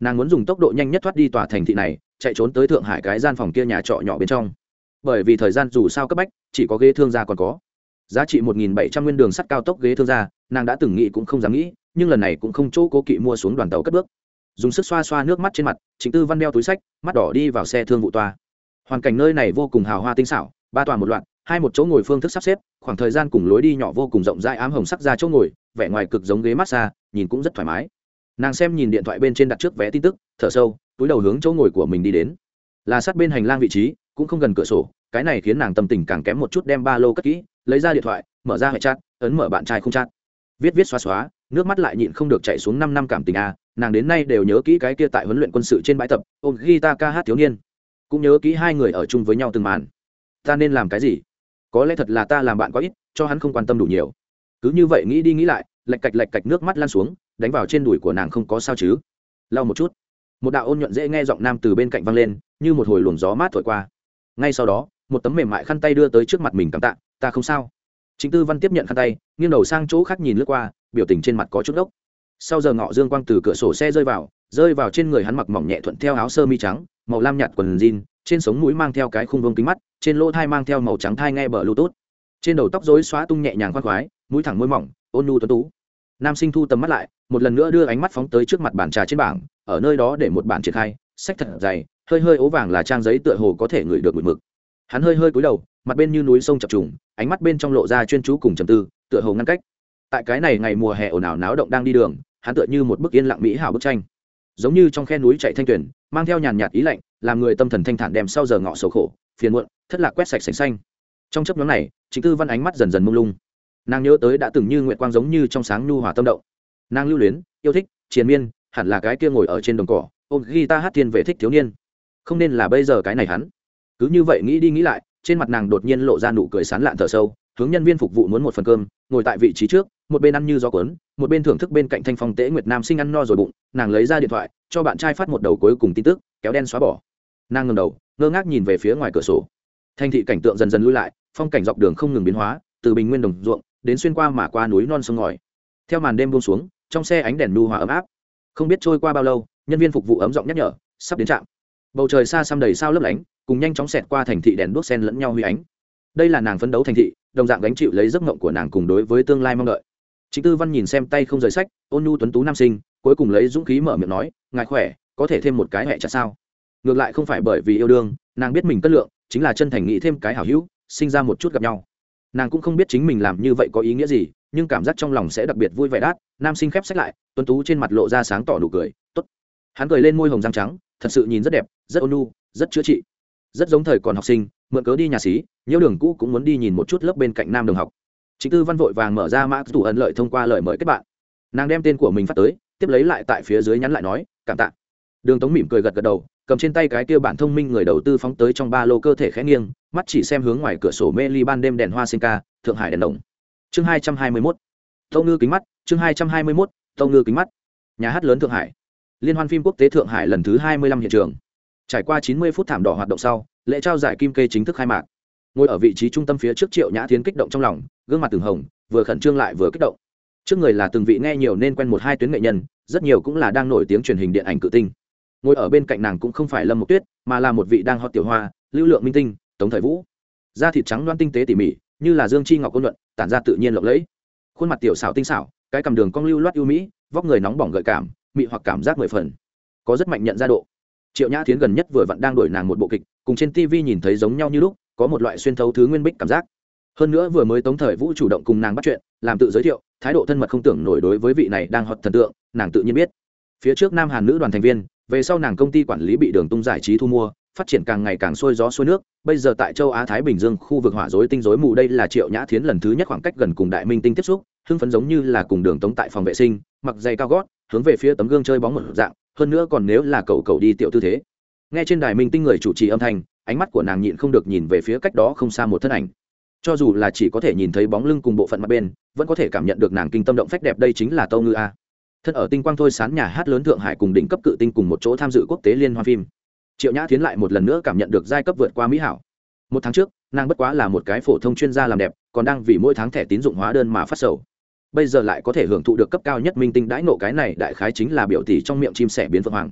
Nàng muốn dùng tốc độ nhanh nhất thoát đi tòa thành thị này, chạy trốn tới thượng hải cái gian phòng kia nhà trọ nhỏ bên trong. Bởi vì thời gian dù sao cấp bách, chỉ có ghế thương gia còn có. Giá trị một nghìn bảy trăm nguyên đường sắt cao tốc ghế thương gia, nàng đã từng nghĩ cũng không dám nghĩ, nhưng lần này cũng không chỗ cố kỵ mua xuống đoàn tàu cất bước dùng sức xoa xoa nước mắt trên mặt chính tư văn đeo túi sách, mắt đỏ đi vào xe thương vụ toa hoàn cảnh nơi này vô cùng hào hoa tinh xảo, ba tòa một loạt, hai một chỗ ngồi phương thức sắp xếp, khoảng thời gian cùng lối đi nhỏ vô cùng rộng rãi ám hồng sắc ra chỗ ngồi, vẻ ngoài cực giống ghế massage, nhìn cũng rất thoải mái. Nàng xem nhìn điện thoại bên trên đặt trước vé tin tức, thở sâu, túi đầu hướng chỗ ngồi của mình đi đến. Là sát bên hành lang vị trí, cũng không gần cửa sổ, cái này khiến nàng tâm tình càng kém một chút đem ba lô cất kỹ, lấy ra điện thoại, mở ra hệ chat, ấn mở bạn trai không chat. Viết viết xóa xóa, nước mắt lại nhịn không được chạy xuống năm năm cảm tình a nàng đến nay đều nhớ kỹ cái kia tại huấn luyện quân sự trên bãi tập, ôm guitar ca hát thiếu niên. Cũng nhớ kỹ hai người ở chung với nhau từng màn. Ta nên làm cái gì? Có lẽ thật là ta làm bạn quá ít, cho hắn không quan tâm đủ nhiều. Cứ như vậy nghĩ đi nghĩ lại, lạch cạch lạch cạch nước mắt lan xuống, đánh vào trên đùi của nàng không có sao chứ. Lau một chút. Một đạo ôn nhuận dễ nghe giọng nam từ bên cạnh văng lên, như một hồi luồng gió mát thổi qua. Ngay sau đó, một tấm mềm mại khăn tay đưa tới trước mặt mình cảm tạ, ta không sao. Chính tư văn tiếp nhận khăn tay, nghiêng đầu sang chỗ khác nhìn lướt qua, biểu tình trên mặt có chút ốc sau giờ ngọ dương quang từ cửa sổ xe rơi vào rơi vào trên người hắn mặc mỏng nhẹ thuận theo áo sơ mi trắng, màu lam nhạt quần jean, trên sống mũi mang theo cái khung vương kính mắt, trên lỗ thai mang theo màu trắng thai nghe bờ tốt trên đầu tóc rối xóa tung nhẹ nhàng khoác khoái, mũi thẳng môi mỏng, ôn nhu tuấn tú. Nam sinh thu tầm mắt lại, một lần nữa đưa ánh mắt phóng tới trước mặt bàn trà trên bảng, ở nơi đó để một bản triển khai, sách thật dày, hơi hơi ố vàng là trang giấy tựa hồ có thể ngửi được mùi mực. Hắn hơi hơi cúi đầu, mặt bên như núi sông chập trùng, ánh mắt bên trong lộ ra chuyên chú cùng trầm tư, tựa hồ ngăn cách. Tại cái này ngày mùa hè ồn ào náo động đang đi đường hắn tựa như một bức yên lặng mỹ hảo bức tranh. Giống như trong khe núi chạy thanh tuyển mang theo nhàn nhạt ý lạnh, làm người tâm thần thanh thản đem sau giờ ngọ sầu khổ, phiền muộn, thất lạc quét sạch sành xanh. Trong chấp nhóm này chính tư văn ánh mắt dần dần mông lung. Nàng nhớ tới đã từng như nguyện quang giống như trong sáng nhu hòa tâm động. Nàng lưu luyến, yêu thích, triền miên, hẳn là cái kia ngồi ở trên đồng cỏ, ôm guitar hát thiên vệ thích thiếu niên. Không nên là bây giờ cái này hắn. Cứ như vậy nghĩ đi nghĩ lại, trên mặt nàng đột nhiên lộ ra nụ cười sán lạn thở sâu hướng nhân viên phục vụ muốn một phần cơm, ngồi tại vị trí trước, một bên ăn như gió cuốn, một bên thưởng thức bên cạnh thanh phong tễ nguyệt nam sinh ăn no rồi bụng, nàng lấy ra điện thoại, cho bạn trai phát một đầu cuối cùng tin tức, kéo đen xóa bỏ. Nàng ngầm đầu, ngơ ngác nhìn về phía ngoài cửa sổ. Thành thị cảnh tượng dần dần lui lại, phong cảnh dọc đường không ngừng biến hóa, từ bình nguyên đồng ruộng, đến xuyên qua mà qua núi non sông ngòi. Theo màn đêm buông xuống, trong xe ánh đèn nu hòa ấm áp. Không biết trôi qua bao lâu, nhân viên phục vụ ấm giọng nhắc nhở, sắp đến trạm. Bầu trời xa xăm đầy sao lấp lánh, cùng nhanh chóng xẹt qua thành thị đèn đuốc sen lẫn nhau huy ánh. Đây là nàng phấn đấu thành thị đồng dạng gánh chịu lấy giấc mộng của nàng cùng đối với tương lai mong đợi. Chính tư văn nhìn xem tay không rời sách, ôn nhu tuấn tú nam sinh, cuối cùng lấy dũng khí mở miệng nói, ngài khỏe, có thể thêm một cái hẹ chặt sao? Ngược lại không phải bởi vì yêu đương, nàng biết mình cất lượng, chính là chân thành nghĩ thêm cái hảo hữu, sinh ra một chút gặp nhau. Nàng cũng không biết chính mình làm như vậy có ý nghĩa gì, nhưng cảm giác trong lòng sẽ đặc biệt vui vẻ đát, nam sinh khép sách lại, tuấn tú trên mặt lộ ra sáng tỏ nụ cười, tốt. Hắn cười lên môi hồng răng trắng, thật sự nhìn rất đẹp, rất ôn nhu, rất chữa trị. Rất giống thời còn học sinh mượn cớ đi nhà xí nhiễu đường cũ cũng muốn đi nhìn một chút lớp bên cạnh nam đồng học. Chính tư văn vội vàng mở ra mã tủ ẩn lợi thông qua lời mời kết bạn. Nàng đem tên của mình phát tới, tiếp lấy lại tại phía dưới nhắn lại nói, cảm tạ. Đường tống mỉm cười gật gật đầu, cầm trên tay cái kia bản thông minh người đầu tư phóng tới trong ba lô cơ thể khẽ nghiêng, mắt chỉ xem hướng ngoài cửa sổ mê ly ban đêm đèn hoa sinh ca, thượng hải đèn đồng. Chương hai trăm hai mươi mốt. Tâu ngư kính mắt, chương hai trăm hai mươi mốt, tâu ngư kính mắt. Nhà hát lớn thượng hải. Liên hoan phim quốc tế thượng hải lần thứ hai mươi lăm hiện trường trải qua chín mươi phút thảm đỏ hoạt động sau, lễ trao giải kim kê chính thức khai mạc. Ngồi ở vị trí trung tâm phía trước triệu nhã tiến kích động trong lòng, gương mặt từng hồng, vừa khẩn trương lại vừa kích động. Trước người là từng vị nghe nhiều nên quen một hai tuyến nghệ nhân, rất nhiều cũng là đang nổi tiếng truyền hình điện ảnh cự tinh. Ngồi ở bên cạnh nàng cũng không phải lâm mộc tuyết, mà là một vị đang hot tiểu hoa, lưu lượng minh tinh, tống thời vũ. Da thịt trắng loan tinh tế tỉ mỉ, như là dương chi ngọc ôn luận, tản ra tự nhiên lộng lẫy. Khuôn mặt tiểu xảo tinh xảo, cái cầm đường cong lưu loát ưu mỹ, vóc người nóng bỏng gợi cảm, mị hoặc cảm giác mười phần. Có rất mạnh nhận ra độ triệu nhã thiến gần nhất vừa vặn đang đổi nàng một bộ kịch, cùng trên tv nhìn thấy giống nhau như lúc, có một loại xuyên thấu thứ nguyên bích cảm giác. Hơn nữa vừa mới tống thời vũ chủ động cùng nàng bắt chuyện, làm tự giới thiệu, thái độ thân mật không tưởng nổi đối với vị này đang hot thần tượng, nàng tự nhiên biết. Phía trước nam hàn nữ đoàn thành viên, về sau nàng công ty quản lý bị đường tung giải trí thu mua, phát triển càng ngày càng sôi gió sôi nước, bây giờ tại châu á thái bình dương khu vực hỏa dối tinh dối mù đây là triệu nhã thiến lần thứ nhất khoảng cách gần cùng đại minh tinh tiếp xúc, hưng phấn giống như là cùng đường tống tại phòng vệ sinh, mặc giày cao gót, hướng về phía tấm gương chơi bóng một dạng hơn nữa còn nếu là cậu cậu đi tiểu tư thế. Nghe trên đài minh tinh người chủ trì âm thanh, ánh mắt của nàng nhịn không được nhìn về phía cách đó không xa một thân ảnh. Cho dù là chỉ có thể nhìn thấy bóng lưng cùng bộ phận mặt bên, vẫn có thể cảm nhận được nàng kinh tâm động phách đẹp đây chính là tâu ngư a. Thân ở tinh quang thôi sán nhà hát lớn thượng hải cùng đỉnh cấp cự tinh cùng một chỗ tham dự quốc tế liên hoan phim. Triệu nhã tiến lại một lần nữa cảm nhận được giai cấp vượt qua mỹ hảo. Một tháng trước, nàng bất quá là một cái phổ thông chuyên gia làm đẹp, còn đang vì mỗi tháng thẻ tín dụng hóa đơn mà phát sầu bây giờ lại có thể hưởng thụ được cấp cao nhất minh tinh đãi nộ cái này đại khái chính là biểu tỷ trong miệng chim sẻ biến phượng hoàng.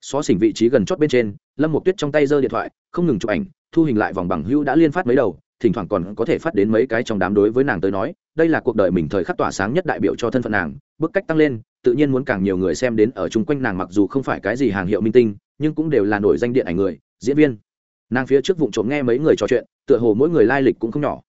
Xó xỉnh vị trí gần chót bên trên, lâm một tuyết trong tay giơ điện thoại, không ngừng chụp ảnh, thu hình lại vòng bằng hữu đã liên phát mấy đầu, thỉnh thoảng còn có thể phát đến mấy cái trong đám đối với nàng tới nói, đây là cuộc đời mình thời khắc tỏa sáng nhất đại biểu cho thân phận nàng, bức cách tăng lên, tự nhiên muốn càng nhiều người xem đến ở chung quanh nàng mặc dù không phải cái gì hàng hiệu minh tinh, nhưng cũng đều là nổi danh điện ảnh người, diễn viên. Nàng phía trước vụ trộm nghe mấy người trò chuyện, tựa hồ mỗi người lai lịch cũng không nhỏ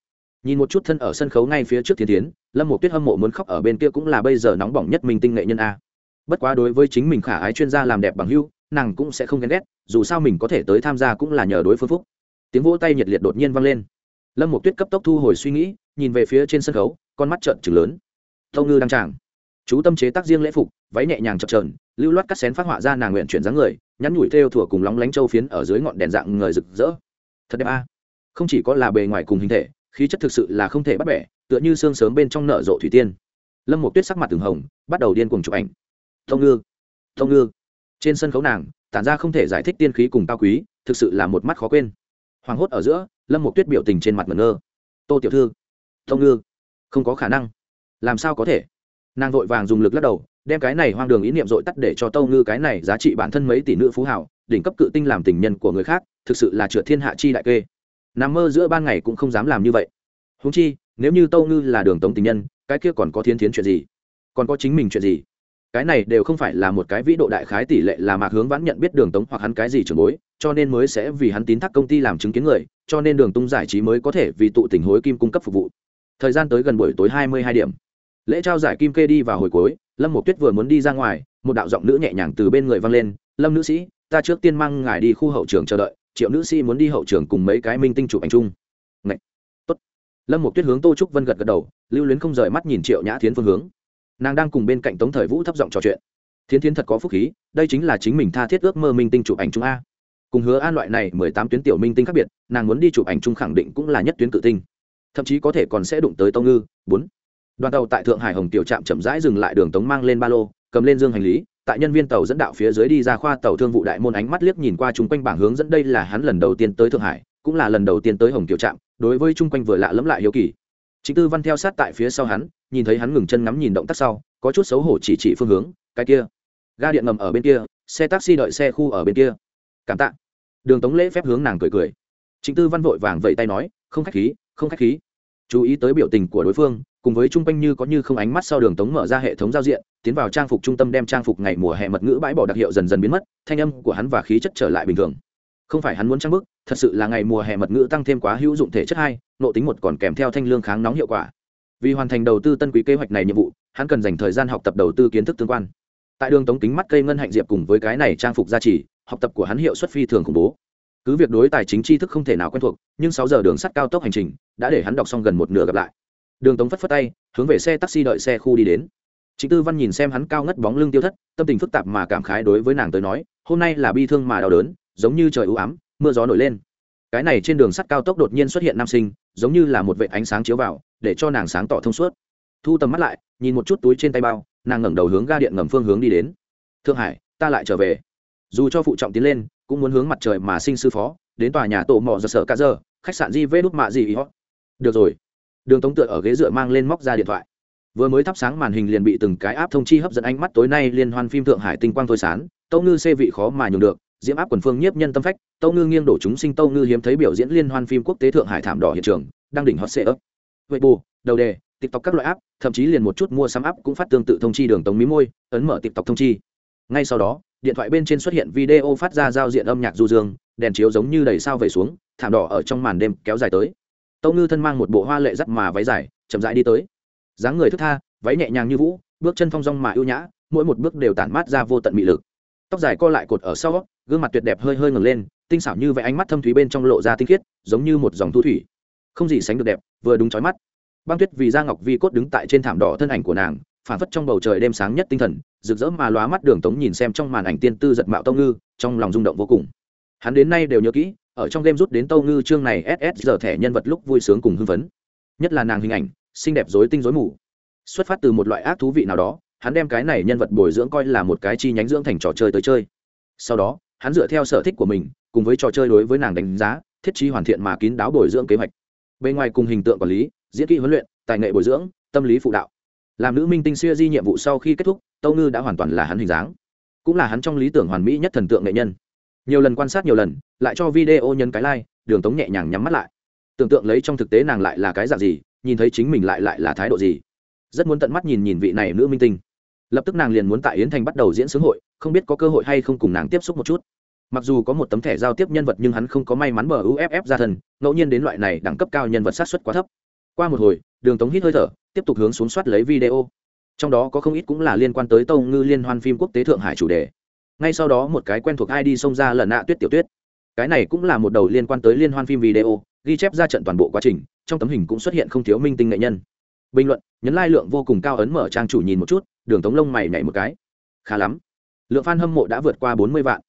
nhìn một chút thân ở sân khấu ngay phía trước thiên tiến lâm một tuyết hâm mộ muốn khóc ở bên kia cũng là bây giờ nóng bỏng nhất mình tinh nghệ nhân a. Bất quá đối với chính mình khả ái chuyên gia làm đẹp bằng hưu nàng cũng sẽ không ghen ghét, dù sao mình có thể tới tham gia cũng là nhờ đối phương phúc. Tiếng vỗ tay nhiệt liệt đột nhiên vang lên. Lâm một tuyết cấp tốc thu hồi suy nghĩ, nhìn về phía trên sân khấu, con mắt trợn trừng lớn. Tâu ngư đăng tràng. Chú tâm chế tác riêng lễ phục, váy nhẹ nhàng chập trờn lưu loát cắt xén phát họa ra nàng nguyện chuyển dáng người, nhắn nhủi theo thủa cùng lóng lánh châu phiến ở dưới ngọn đèn dạng người rực rỡ. Thật đẹp a. Không chỉ có là bề ngoài cùng hình thể khí chất thực sự là không thể bắt bẻ, tựa như xương sớm bên trong nở rộ thủy tiên. Lâm một tuyết sắc mặt từng hồng, bắt đầu điên cuồng chụp ảnh. Thông ngư Thông ngư. Trên sân khấu nàng, tản ra không thể giải thích tiên khí cùng cao quý, thực sự là một mắt khó quên. Hoàng hốt ở giữa, lâm một tuyết biểu tình trên mặt mờ ngơ. Tô tiểu thư, Thông ngư, không có khả năng. Làm sao có thể? Nàng vội vàng dùng lực lắc đầu, đem cái này hoang đường ý niệm dội tắt để cho tâu ngư cái này giá trị bản thân mấy tỷ nữ phú hảo, đỉnh cấp cự tinh làm tình nhân của người khác, thực sự là trượt thiên hạ chi đại kê nằm mơ giữa ban ngày cũng không dám làm như vậy. Húng chi, nếu như tâu ngư là đường tống tình nhân, cái kia còn có thiên thiến chuyện gì? Còn có chính mình chuyện gì? Cái này đều không phải là một cái vĩ độ đại khái tỷ lệ là mạc hướng vãn nhận biết đường tống hoặc hắn cái gì trường bối, cho nên mới sẽ vì hắn tín thác công ty làm chứng kiến người, cho nên đường tung giải trí mới có thể vì tụ tình hối kim cung cấp phục vụ. Thời gian tới gần buổi tối hai mươi hai điểm. Lễ trao giải kim kê đi vào hồi cuối, lâm một tuyết vừa muốn đi ra ngoài, một đạo giọng nữ nhẹ nhàng từ bên người vang lên, lâm nữ sĩ, ta trước tiên mang ngài đi khu hậu trường chờ đợi triệu nữ sĩ muốn đi hậu trường cùng mấy cái minh tinh chụp ảnh chung. Ngậy! Tốt. lâm một tuyết hướng tô trúc vân gật gật đầu, lưu luyến không rời mắt nhìn triệu nhã thiến phương hướng. Nàng đang cùng bên cạnh tống thời vũ thấp giọng trò chuyện. Thiến thiến thật có phúc khí, đây chính là chính mình tha thiết ước mơ minh tinh chụp ảnh chung a. Cùng hứa an loại này mười tám tuyến tiểu minh tinh khác biệt, nàng muốn đi chụp ảnh chung khẳng định cũng là nhất tuyến cự tinh. Thậm chí có thể còn sẽ đụng tới tông ngư. Bốn. Đoàn tàu tại thượng hải hồng tiểu trạm chậm rãi dừng lại đường tống mang lên ba lô, cầm lên dương hành lý tại nhân viên tàu dẫn đạo phía dưới đi ra khoa tàu thương vụ đại môn ánh mắt liếc nhìn qua chung quanh bảng hướng dẫn đây là hắn lần đầu tiên tới thượng hải, cũng là lần đầu tiên tới hồng kiều trạm, đối với chung quanh vừa lạ lẫm lại hiếu kỳ. Chính tư văn theo sát tại phía sau hắn, nhìn thấy hắn ngừng chân ngắm nhìn động tác sau, có chút xấu hổ chỉ chỉ phương hướng, cái kia. Ga điện ngầm ở bên kia, xe taxi đợi xe khu ở bên kia. Cảm tạ. Đường tống lễ phép hướng nàng cười cười. Chính tư văn vội vàng vẫy tay nói, không khách khí, không khách khí. Chú ý tới biểu tình của đối phương cùng với chung quanh như có như không ánh mắt sau đường tống mở ra hệ thống giao diện, tiến vào trang phục trung tâm đem trang phục ngày mùa hè mật ngữ bãi bỏ đặc hiệu dần dần biến mất, thanh âm của hắn và khí chất trở lại bình thường. Không phải hắn muốn trang bức, thật sự là ngày mùa hè mật ngữ tăng thêm quá hữu dụng thể chất hai nộ tính một còn kèm theo thanh lương kháng nóng hiệu quả. Vì hoàn thành đầu tư tân quý kế hoạch này nhiệm vụ, hắn cần dành thời gian học tập đầu tư kiến thức tương quan. Tại đường tống kính mắt cây ngân hạnh diệp cùng với cái này trang phục gia trì, học tập của hắn hiệu suất phi thường khủng bố. Cứ việc đối tài chính tri thức không thể nào quen thuộc, nhưng sáu giờ đường sắt cao tốc hành trình đã để hắn đọc xong gần một nửa gặp lại đường tống phất phất tay hướng về xe taxi đợi xe khu đi đến Chính Tư Văn nhìn xem hắn cao ngất bóng lưng tiêu thất, tâm tình phức tạp mà cảm khái đối với nàng tới nói, hôm nay là bi thương mà đau đớn, giống như trời u ám, mưa gió nổi lên. Cái này trên đường sắt cao tốc đột nhiên xuất hiện nam sinh, giống như là một vệt ánh sáng chiếu vào, để cho nàng sáng tỏ thông suốt. Thu tầm mắt lại, nhìn một chút túi trên tay bao, nàng ngẩng đầu hướng ga điện ngầm phương hướng đi đến. Thượng Hải, ta lại trở về. Dù cho phụ trọng tiến lên, cũng muốn hướng mặt trời mà sinh sư phó, đến tòa nhà tổ mỏ giật sở cả giờ, khách sạn di vê đút mạ gì ý hót. Được rồi. Đường Tống tựa ở ghế dựa mang lên móc ra điện thoại. Vừa mới thắp sáng màn hình liền bị từng cái áp thông chi hấp dẫn ánh mắt tối nay liên hoan phim thượng hải tinh quang thôi sán. Tâu ngư xê vị khó mà nhường được, diễm áp quần phương nhiếp nhân tâm phách, tâu ngư nghiêng đổ chúng sinh, tâu ngư hiếm thấy biểu diễn liên hoan phim quốc tế thượng hải thảm đỏ hiện trường, đang đỉnh hot sệ ấp vậy bù, đầu đề, tiktok các loại áp thậm chí liền một chút mua sắm áp cũng phát tương tự thông chi đường tống mí môi, ấn mở tiktok thông chi. Ngay sau đó, điện thoại bên trên xuất hiện video phát ra giao diện âm nhạc du dương, đèn chiếu giống như đầy sao về xuống, thảm đỏ ở trong màn đêm kéo dài tới tâu ngư thân mang một bộ hoa lệ dắt mà váy dài, chậm rãi đi tới. Dáng người thức tha, váy nhẹ nhàng như vũ, bước chân phong dong mà ưu nhã, mỗi một bước đều tản mát ra vô tận mị lực. Tóc dài co lại cột ở sau, gương mặt tuyệt đẹp hơi hơi ngừng lên, tinh xảo như vậy ánh mắt thâm thúy bên trong lộ ra tinh khiết, giống như một dòng thu thủy. Không gì sánh được đẹp, vừa đúng trói mắt. Băng tuyết vì da ngọc vi cốt đứng tại trên thảm đỏ thân ảnh của nàng phản phất trong bầu trời đêm sáng nhất tinh thần, rực rỡ mà lóa mắt đường tống nhìn xem trong màn ảnh tiên tư giật mạo tông ngư, trong lòng rung động vô cùng. Hắn đến nay đều nhớ kỹ ở trong game rút đến tâu ngư chương này ss giờ thẻ nhân vật lúc vui sướng cùng hưng phấn. Nhất là nàng hình ảnh, xinh đẹp dối tinh dối mù. Xuất phát từ một loại ác thú vị nào đó, hắn đem cái này nhân vật bồi dưỡng coi là một cái chi nhánh dưỡng thành trò chơi tới chơi. Sau đó, hắn dựa theo sở thích của mình, cùng với trò chơi đối với nàng đánh giá, thiết trí hoàn thiện mà kín đáo bồi dưỡng kế hoạch. Bên ngoài cùng hình tượng quản lý, diễn kỹ huấn luyện, tài nghệ bồi dưỡng, tâm lý phụ đạo. Làm nữ minh tinh xuya di nhiệm vụ sau khi kết thúc, tâu ngư đã hoàn toàn là hắn hình dáng. Cũng là hắn trong lý tưởng hoàn mỹ nhất thần tượng nghệ nhân nhiều lần quan sát nhiều lần, lại cho video nhân cái like, đường tống nhẹ nhàng nhắm mắt lại. Tưởng tượng lấy trong thực tế nàng lại là cái dạng gì, nhìn thấy chính mình lại lại là thái độ gì. Rất muốn tận mắt nhìn nhìn vị này nữ minh tinh. Lập tức nàng liền muốn tại yến thành bắt đầu diễn sướng hội, không biết có cơ hội hay không cùng nàng tiếp xúc một chút. Mặc dù có một tấm thẻ giao tiếp nhân vật nhưng hắn không có may mắn mở uff ra thần ngẫu nhiên đến loại này đẳng cấp cao nhân vật sát xuất quá thấp. Qua một hồi, đường tống hít hơi thở, tiếp tục hướng xuống soát lấy video. Trong đó có không ít cũng là liên quan tới tâu ngư liên hoan phim quốc tế thượng hải chủ đề ngay sau đó một cái quen thuộc id xông ra lần nạ tuyết tiểu tuyết. Cái này cũng là một đầu liên quan tới liên hoan phim video, ghi chép ra trận toàn bộ quá trình, trong tấm hình cũng xuất hiện không thiếu minh tinh nghệ nhân. Bình luận, nhấn lai lượng vô cùng cao ấn mở trang chủ nhìn một chút, đường tống lông mày nhảy một cái. Khá lắm. Lượng f a n hâm mộ đã vượt qua bốn mươi vạn.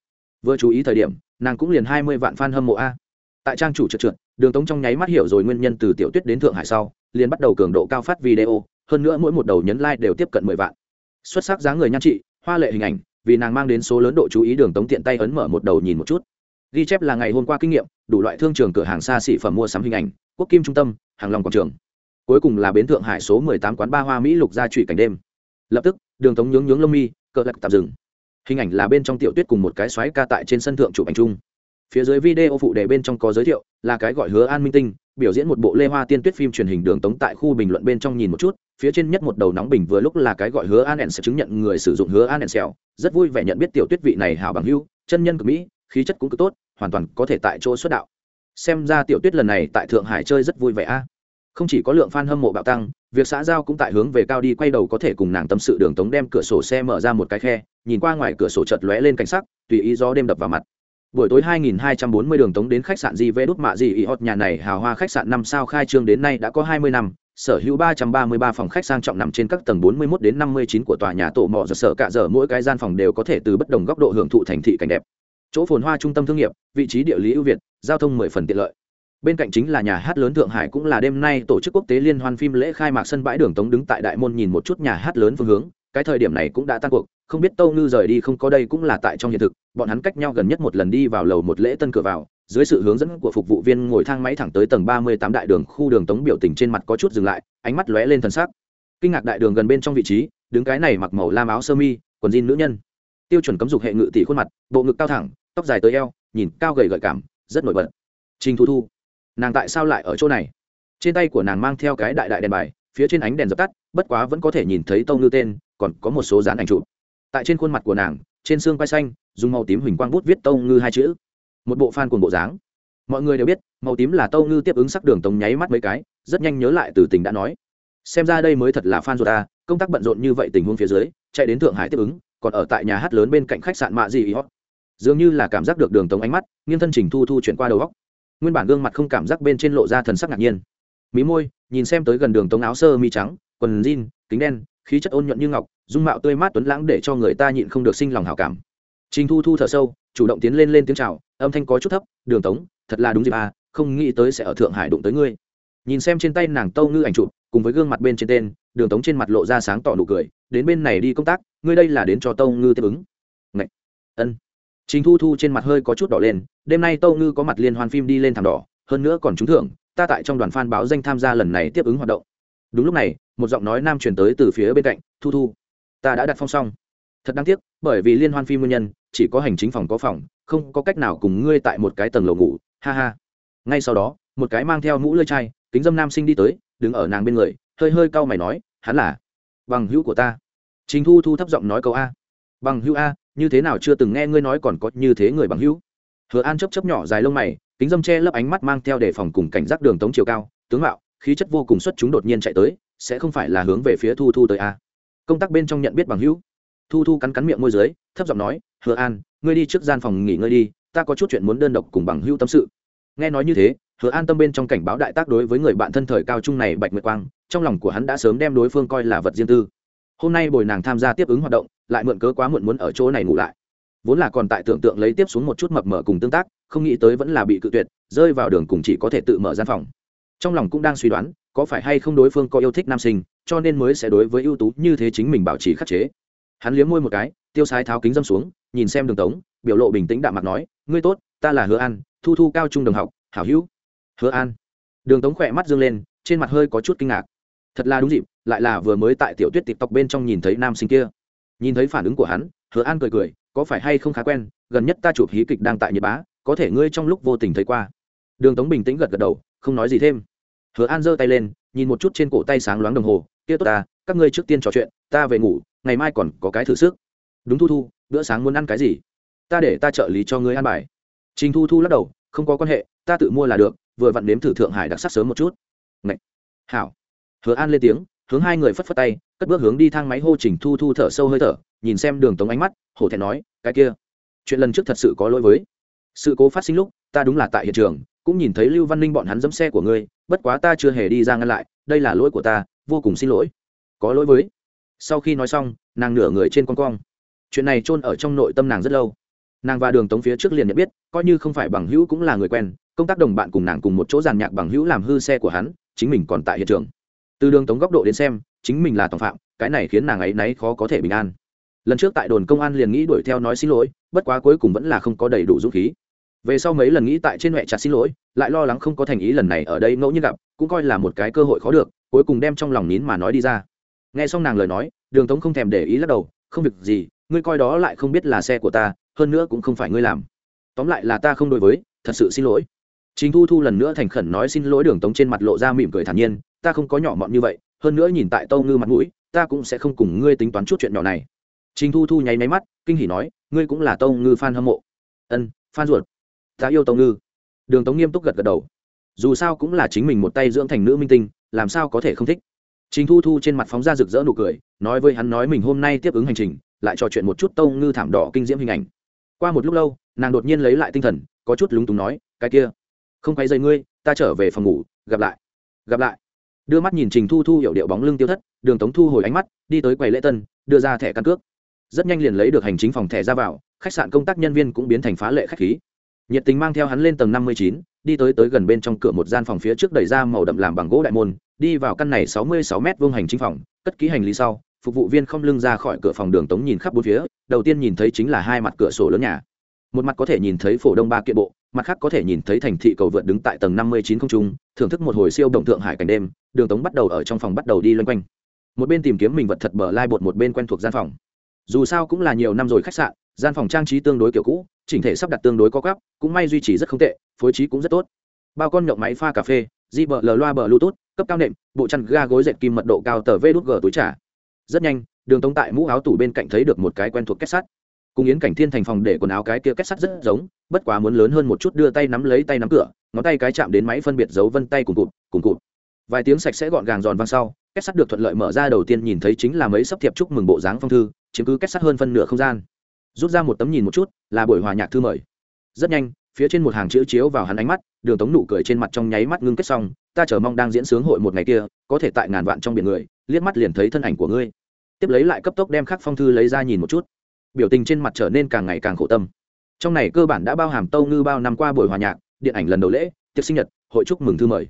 Vừa chú ý thời điểm, nàng cũng liền hai mươi vạn f a n hâm mộ a. Tại trang chủ trượt trượt, đường tống trong nháy mắt hiểu rồi nguyên nhân từ tiểu tuyết đến thượng hải sau, liền bắt đầu cường độ cao phát video, hơn nữa mỗi một đầu nhấn like đều tiếp cận mười vạn. Xuất sắc dáng người nhan trị, hoa lệ hình ảnh vì nàng mang đến số lớn độ chú ý đường tống tiện tay ấn mở một đầu nhìn một chút. Ghi chép là ngày hôm qua kinh nghiệm, đủ loại thương trường cửa hàng xa xỉ phẩm mua sắm hình ảnh, quốc kim trung tâm, hàng lòng quảng trường. Cuối cùng là bến thượng hải số 18 quán ba hoa mỹ lục gia trụy cảnh đêm. Lập tức, đường tống nhướng nhướng lông mi cỡ lạch tạm dừng. Hình ảnh là bên trong tiểu tuyết cùng một cái xoáy ca tại trên sân thượng chụp ảnh chung. Phía dưới video phụ đề bên trong có giới thiệu là cái gọi hứa an minh tinh biểu diễn một bộ lê hoa tiên tuyết phim truyền hình đường tống tại khu bình luận bên trong nhìn một chút, phía trên nhất một đầu nóng bình vừa lúc là cái gọi hứa an sẽ chứng nhận người sử dụng hứa an sẹo, rất vui vẻ nhận biết tiểu tuyết vị này hảo bằng hưu chân nhân cực mỹ, khí chất cũng cực tốt, hoàn toàn có thể tại chỗ xuất đạo. Xem ra tiểu tuyết lần này tại thượng hải chơi rất vui vẻ a. Không chỉ có lượng fan hâm mộ bạo tăng, việc xã giao cũng tại hướng về cao đi, quay đầu có thể cùng nàng tâm sự đường tống đem cửa sổ xe mở ra một cái khe, nhìn qua ngoài cửa sổ chợt lóe lên cảnh sắc, tùy ý gió đêm đập vào mặt buổi tối 2240 đường tống đến khách sạn Jv vê đút mạ gì y hot nhà này hào hoa khách sạn năm sao khai trương đến nay đã có 20 năm, sở hữu 333 phòng khách sang trọng nằm trên các tầng 41 đến 59 của tòa nhà tổ mọ giờ sở cả giờ. Mỗi cái gian phòng đều có thể từ bất đồng góc độ hưởng thụ thành thị cảnh đẹp. Chỗ phồn hoa trung tâm thương nghiệp, vị trí địa lý ưu việt, giao thông mười phần tiện lợi. Bên cạnh chính là nhà hát lớn thượng hải cũng là đêm nay tổ chức quốc tế liên hoan phim lễ khai mạc sân bãi đường tống đứng tại đại môn nhìn một chút nhà hát lớn phương hướng, cái thời điểm này cũng đã tan cuộc không biết tâu ngư rời đi không có đây cũng là tại trong hiện thực, bọn hắn cách nhau gần nhất một lần đi vào lầu một lễ tân cửa vào, dưới sự hướng dẫn của phục vụ viên ngồi thang máy thẳng tới tầng ba mươi tám đại đường khu đường tống biểu tình trên mặt có chút dừng lại, ánh mắt lóe lên thần sắc. Kinh ngạc đại đường gần bên trong vị trí, đứng cái này mặc màu lam áo sơ mi, quần jean nữ nhân. Tiêu chuẩn cấm dục hệ ngự tỷ khuôn mặt, bộ ngực cao thẳng, tóc dài tới eo, nhìn cao gầy gợi cảm, rất nổi bật. Trình thu thu, nàng tại sao lại ở chỗ này? Trên tay của nàng mang theo cái đại đại đèn bài, phía trên ánh đèn dập tắt, bất quá vẫn có thể nhìn thấy tâu ngư tên, còn có một số dán ảnh chụp tại trên khuôn mặt của nàng, trên xương quai xanh, dùng màu tím huỳnh quang bút viết tâu ngư hai chữ. Một bộ phan cuồng bộ dáng. Mọi người đều biết, màu tím là tâu ngư tiếp ứng sắc đường tống nháy mắt mấy cái, rất nhanh nhớ lại từ tình đã nói. Xem ra đây mới thật là phan ruột ta, công tác bận rộn như vậy tình huống phía dưới, chạy đến thượng hải tiếp ứng, còn ở tại nhà hát lớn bên cạnh khách sạn mạ gì hot dường như là cảm giác được đường tống ánh mắt, nghiêng thân trình thu thu chuyển qua đầu góc nguyên bản gương mặt không cảm giác bên trên lộ ra thần sắc ngạc nhiên. Mí môi, nhìn xem tới gần đường tống áo sơ mi trắng, quần jean, kính đen khí chất ôn nhuận như ngọc, dung mạo tươi mát tuấn lãng để cho người ta nhịn không được sinh lòng hảo cảm. Trình thu thu thở sâu, chủ động tiến lên lên tiếng chào, âm thanh có chút thấp, đường tống, thật là đúng dịp à không nghĩ tới sẽ ở thượng hải đụng tới ngươi. Nhìn xem trên tay nàng tâu ngư ảnh chụp, cùng với gương mặt bên trên tên, đường tống trên mặt lộ ra sáng tỏ nụ cười, đến bên này đi công tác, ngươi đây là đến cho tâu ngư tiếp ứng. Ngậy! ân. Trình thu thu trên mặt hơi có chút đỏ lên, đêm nay tâu ngư có mặt liên hoan phim đi lên thảm đỏ, hơn nữa còn trúng thưởng, ta tại trong đoàn fan báo danh tham gia lần này tiếp ứng hoạt động. Đúng lúc này một giọng nói nam truyền tới từ phía bên cạnh, thu thu, ta đã đặt phong xong. Thật đáng tiếc, bởi vì liên hoan phim nguyên nhân, chỉ có hành chính phòng có phòng, không có cách nào cùng ngươi tại một cái tầng lầu ngủ, ha ha. Ngay sau đó, một cái mang theo mũ lơi chai, kính dâm nam sinh đi tới, đứng ở nàng bên người, hơi hơi cau mày nói, hắn là bằng hữu của ta. Trình thu thu thấp giọng nói câu a. Bằng hữu a, như thế nào chưa từng nghe ngươi nói còn có như thế người bằng hữu? Hứa an chấp chấp nhỏ dài lông mày, kính dâm che lấp ánh mắt mang theo đề phòng cùng cảnh giác đường tống chiều cao, tướng mạo khí chất vô cùng xuất chúng đột nhiên chạy tới, sẽ không phải là hướng về phía thu thu tới a công tác bên trong nhận biết bằng hữu. Thu thu cắn cắn miệng môi dưới, thấp giọng nói, hứa an, ngươi đi trước gian phòng nghỉ ngơi đi, ta có chút chuyện muốn đơn độc cùng bằng hữu tâm sự. Nghe nói như thế, hứa an tâm bên trong cảnh báo đại tác đối với người bạn thân thời cao trung này bạch nguyệt quang, trong lòng của hắn đã sớm đem đối phương coi là vật riêng tư. Hôm nay bồi nàng tham gia tiếp ứng hoạt động, lại mượn cớ quá muộn muốn ở chỗ này ngủ lại. Vốn là còn tại tưởng tượng lấy tiếp xuống một chút mập mở cùng tương tác, không nghĩ tới vẫn là bị cự tuyệt, rơi vào đường cùng chỉ có thể tự mở gian phòng trong lòng cũng đang suy đoán, có phải hay không đối phương có yêu thích nam sinh, cho nên mới sẽ đối với ưu tú như thế chính mình bảo trì khắc chế. Hắn liếm môi một cái, tiêu sái tháo kính dâm xuống, nhìn xem đường tống, biểu lộ bình tĩnh đạm mặt nói, ngươi tốt, ta là hứa an, thu thu cao trung đồng học, hảo hữu. Hứa an? Đường tống khỏe mắt dương lên, trên mặt hơi có chút kinh ngạc. Thật là đúng dịp, lại là vừa mới tại tiểu tuyết tịp tộc bên trong nhìn thấy nam sinh kia. Nhìn thấy phản ứng của hắn, hứa an cười cười, có phải hay không khá quen, gần nhất ta chụp hí kịch đang tại nhật bá, có thể ngươi trong lúc vô tình thấy qua. Đường tống bình tĩnh gật gật đầu, không nói gì thêm hứa an giơ tay lên, nhìn một chút trên cổ tay sáng loáng đồng hồ, kia tốt ta, các ngươi trước tiên trò chuyện, ta về ngủ, ngày mai còn có cái thử sức. Đúng thu thu, bữa sáng muốn ăn cái gì? Ta để ta trợ lý cho ngươi ăn bài. Trình thu thu lắc đầu, không có quan hệ, ta tự mua là được, vừa vặn nếm thử thượng hải đặc sắc sớm một chút. Ngậy! hảo. Hứa an lên tiếng, hướng hai người phất phất tay, cất bước hướng đi thang máy hô trình thu thu thở sâu hơi thở, nhìn xem đường tống ánh mắt, hổ thẹn nói, cái kia, chuyện lần trước thật sự có lỗi với. Sự cố phát sinh lúc, ta đúng là tại hiện trường cũng nhìn thấy lưu văn ninh bọn hắn dẫm xe của ngươi, bất quá ta chưa hề đi ra ngăn lại, đây là lỗi của ta, vô cùng xin lỗi. Có lỗi với. Sau khi nói xong, nàng nửa người trên con cong. Chuyện này chôn ở trong nội tâm nàng rất lâu. Nàng và đường tống phía trước liền nhận biết, coi như không phải bằng hữu cũng là người quen, công tác đồng bạn cùng nàng cùng một chỗ giàn nhạc bằng hữu làm hư xe của hắn, chính mình còn tại hiện trường. Từ đường tống góc độ đến xem, chính mình là tòng phạm, cái này khiến nàng ấy náy khó có thể bình an. Lần trước tại đồn công an liền nghĩ đuổi theo nói xin lỗi, bất quá cuối cùng vẫn là không có đầy đủ dũng khí về sau mấy lần nghĩ tại trên mẹ chặt xin lỗi, lại lo lắng không có thành ý lần này ở đây ngẫu nhiên gặp, cũng coi là một cái cơ hội khó được, cuối cùng đem trong lòng nín mà nói đi ra. Nghe xong nàng lời nói, đường tống không thèm để ý lắc đầu, không việc gì, ngươi coi đó lại không biết là xe của ta, hơn nữa cũng không phải ngươi làm. Tóm lại là ta không đối với, thật sự xin lỗi. Chính thu thu lần nữa thành khẩn nói xin lỗi đường tống trên mặt lộ ra mỉm cười thản nhiên, ta không có nhỏ mọn như vậy, hơn nữa nhìn tại tâu ngư mặt mũi, ta cũng sẽ không cùng ngươi tính toán chút chuyện nhỏ này. Chính thu thu nháy máy mắt, kinh hỉ nói, ngươi cũng là tâu ngư f hâm mộ. Ân f ruột ta yêu tông ngư. Đường tống nghiêm túc gật gật đầu. Dù sao cũng là chính mình một tay dưỡng thành nữ minh tinh, làm sao có thể không thích? Trình thu thu trên mặt phóng ra rực rỡ nụ cười, nói với hắn nói mình hôm nay tiếp ứng hành trình, lại trò chuyện một chút tông ngư thảm đỏ kinh diễm hình ảnh. Qua một lúc lâu, nàng đột nhiên lấy lại tinh thần, có chút lúng túng nói, cái kia, không quay dây ngươi, ta trở về phòng ngủ, gặp lại gặp lại. Đưa mắt nhìn trình thu thu hiệu điệu bóng lưng tiêu thất, đường tống thu hồi ánh mắt, đi tới quầy lễ tân, đưa ra thẻ căn cước. Rất nhanh liền lấy được hành chính phòng thẻ ra vào, khách sạn công tác nhân viên cũng biến thành phá lệ khách khí nhiệt tình mang theo hắn lên tầng năm mươi chín, đi tới tới gần bên trong cửa một gian phòng phía trước đẩy ra màu đậm làm bằng gỗ đại môn, đi vào căn này sáu mươi sáu m vuông hành chính phòng, cất ký hành lý sau, phục vụ viên không lưng ra khỏi cửa phòng đường tống nhìn khắp bốn phía, đầu tiên nhìn thấy chính là hai mặt cửa sổ lớn nhà. Một mặt có thể nhìn thấy phổ đông ba kiện bộ, mặt khác có thể nhìn thấy thành thị cầu vượt đứng tại tầng năm mươi chín không trung, thưởng thức một hồi siêu động thượng hải cảnh đêm, đường tống bắt đầu ở trong phòng bắt đầu đi loanh quanh. Một bên tìm kiếm mình vật thật bờ lai bột một bên quen thuộc gian phòng. Dù sao cũng là nhiều năm rồi khách sạn, gian phòng trang trí tương đối kiểu cũ chỉnh thể sắp đặt tương đối có cắp cũng may duy trì rất không tệ, phối trí cũng rất tốt. Bao con nhậu máy pha cà phê di bờ lờ loa bờ bluetooth, cấp cao nệm, bộ chăn ga gối dệt kim mật độ cao tờ vê đút g túi trả rất nhanh, đường tống tại mũ áo tủ bên cạnh thấy được một cái quen thuộc kết sắt. Cùng yến cảnh thiên thành phòng để quần áo cái kia kết sắt rất giống, bất quá muốn lớn hơn một chút đưa tay nắm lấy tay nắm cửa, ngón tay cái chạm đến máy phân biệt dấu vân tay cùng cụt cùng cụt. Vài tiếng sạch sẽ gọn gàng giòn vang sau, kết sắt được thuận lợi mở ra đầu tiên nhìn thấy chính là mấy sấp thiệp chúc mừng bộ dáng phong thư, chiếm cứ kết sắt hơn phân nửa không gian rút ra một tấm nhìn một chút, là buổi hòa nhạc thư mời. Rất nhanh, phía trên một hàng chữ chiếu vào hắn ánh mắt, đường tống nụ cười trên mặt trong nháy mắt ngưng kết xong, ta chờ mong đang diễn sướng hội một ngày kia, có thể tại ngàn vạn trong biển người, liếc mắt liền thấy thân ảnh của ngươi. Tiếp lấy lại cấp tốc đem khắc phong thư lấy ra nhìn một chút. Biểu tình trên mặt trở nên càng ngày càng khổ tâm. Trong này cơ bản đã bao hàm tâu ngư bao năm qua buổi hòa nhạc, điện ảnh lần đầu lễ, tiệc sinh nhật, hội chúc mừng thư mời.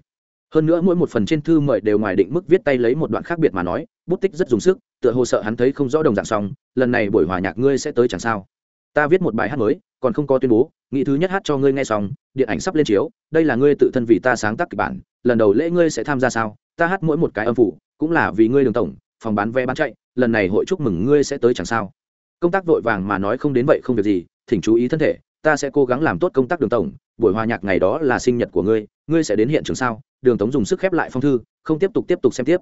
Hơn nữa mỗi một phần trên thư mời đều ngoài định mức viết tay lấy một đoạn khác biệt mà nói, bút tích rất dùng sức tựa hồ sợ hắn thấy không rõ đồng dạng xong, lần này buổi hòa nhạc ngươi sẽ tới chẳng sao. Ta viết một bài hát mới, còn không có tuyên bố, nghĩ thứ nhất hát cho ngươi nghe xong, điện ảnh sắp lên chiếu, đây là ngươi tự thân vì ta sáng tác kịch bản, lần đầu lễ ngươi sẽ tham gia sao? Ta hát mỗi một cái âm phủ, cũng là vì ngươi đường tổng, phòng bán vé bán chạy, lần này hội chúc mừng ngươi sẽ tới chẳng sao. Công tác vội vàng mà nói không đến vậy không việc gì, thỉnh chú ý thân thể, ta sẽ cố gắng làm tốt công tác đường tổng, buổi hòa nhạc ngày đó là sinh nhật của ngươi ngươi sẽ đến hiện trường sao? Đường tống dùng sức khép lại phong thư, không tiếp tục tiếp tục xem tiếp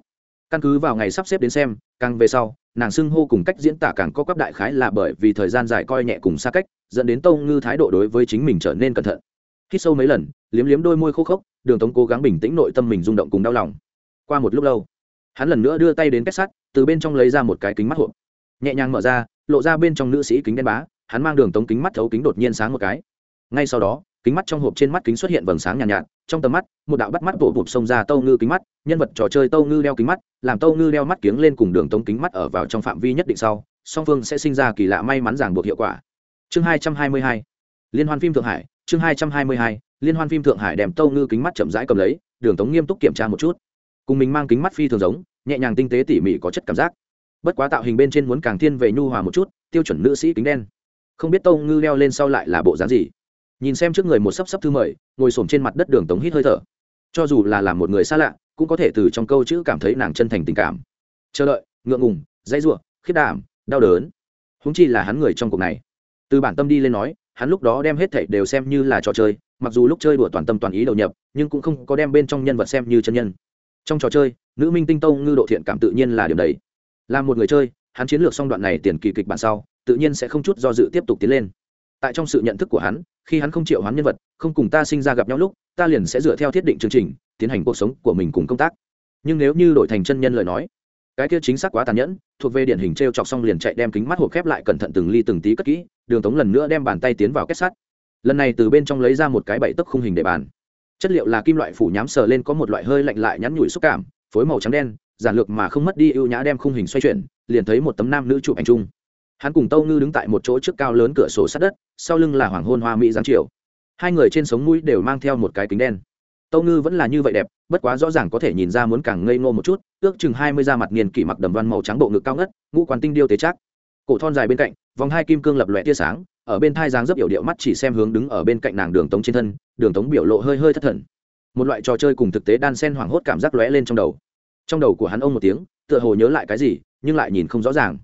căn cứ vào ngày sắp xếp đến xem càng về sau nàng xưng hô cùng cách diễn tả càng có cấp đại khái là bởi vì thời gian dài coi nhẹ cùng xa cách dẫn đến tâu ngư thái độ đối với chính mình trở nên cẩn thận. Hít sâu mấy lần liếm liếm đôi môi khô khốc đường tống cố gắng bình tĩnh nội tâm mình rung động cùng đau lòng. Qua một lúc lâu hắn lần nữa đưa tay đến kết sắt từ bên trong lấy ra một cái kính mắt hộp. Nhẹ nhàng mở ra lộ ra bên trong nữ sĩ kính đen bá hắn mang đường tống kính mắt thấu kính đột nhiên sáng một cái. Ngay sau đó kính mắt trong hộp trên mắt kính xuất hiện vầng sáng nhàn nhạt, nhạt trong tầm mắt một đạo bắt mắt bộ bụp xông ra tâu ngư kính mắt nhân vật trò chơi tâu ngư đeo kính mắt, làm tâu ngư đeo mắt kiếng lên cùng đường tống kính mắt ở vào trong phạm vi nhất định sau, song phương sẽ sinh ra kỳ lạ may mắn ràng buộc hiệu quả. Chương hai trăm hai mươi hai, liên hoan phim thượng hải, chương hai trăm hai mươi hai, liên hoan phim thượng hải đem tâu ngư kính mắt chậm rãi cầm lấy, đường tống nghiêm túc kiểm tra một chút. Cùng mình mang kính mắt phi thường giống, nhẹ nhàng tinh tế tỉ mỉ có chất cảm giác. Bất quá tạo hình bên trên muốn càng thiên về nhu hòa một chút, tiêu chuẩn nữ sĩ kính đen. Không biết tâu ngư đeo lên sau lại là bộ dáng gì. Nhìn xem trước người một sấp sấp thư mời, ngồi s trên mặt đất đường tống hít hơi thở. Cho dù là làm một người xa lạ cũng có thể từ trong câu chữ cảm thấy nàng chân thành tình cảm. Chờ đợi, ngượng ngùng, dãy ruộng khiết đảm, đau đớn. Húng chi là hắn người trong cuộc này. Từ bản tâm đi lên nói, hắn lúc đó đem hết thảy đều xem như là trò chơi, mặc dù lúc chơi đùa toàn tâm toàn ý đầu nhập, nhưng cũng không có đem bên trong nhân vật xem như chân nhân. Trong trò chơi, nữ minh tinh tông ngư độ thiện cảm tự nhiên là điều đấy. Là một người chơi, hắn chiến lược xong đoạn này tiền kỳ kịch bản sau, tự nhiên sẽ không chút do dự tiếp tục tiến lên. Tại trong sự nhận thức của hắn, khi hắn không chịu hắn nhân vật, không cùng ta sinh ra gặp nhau lúc, ta liền sẽ dựa theo thiết định chương trình tiến hành cuộc sống của mình cùng công tác. Nhưng nếu như đổi thành chân nhân lời nói, cái kia chính xác quá tàn nhẫn, thuộc về điển hình t r e o chọc xong liền chạy đem kính mắt hộp khép lại cẩn thận từng ly từng tí cất kỹ, đường tống lần nữa đem bàn tay tiến vào kết sắt. Lần này từ bên trong lấy ra một cái bậy tấc khung hình để bàn. Chất liệu là kim loại phủ nhám sờ lên có một loại hơi lạnh lại nhắn nhủi xúc cảm, phối màu trắng đen, giản lược mà không mất đi ưu nhã đem khung hình xoay chuyển, liền thấy một tấm nam nữ chụp ảnh chung. Hắn cùng tâu ngư đứng tại một chỗ trước cao lớn cửa sổ sát đất, sau lưng là hoàng hôn hoa mỹ giáng chiều. Hai người trên sống mũi đều mang theo một cái kính đen tâu ngư vẫn là như vậy đẹp, bất quá rõ ràng có thể nhìn ra muốn càng ngây ngô một chút, ước chừng hai mươi da mặt niên kỷ mặc đầm văn màu trắng bộ ngực cao ngất, ngũ quán tinh điêu tế chắc cổ thon dài bên cạnh, vòng hai kim cương lập lòe tia sáng, ở bên thai dáng rất yểu điệu mắt chỉ xem hướng đứng ở bên cạnh nàng đường tống trên thân, đường tống biểu lộ hơi hơi thất thần. Một loại trò chơi cùng thực tế đan sen hoảng hốt cảm giác lóe lên trong đầu. Trong đầu của hắn ông một tiếng, tựa hồ nhớ lại cái gì, nhưng lại nhìn không rõ ràng.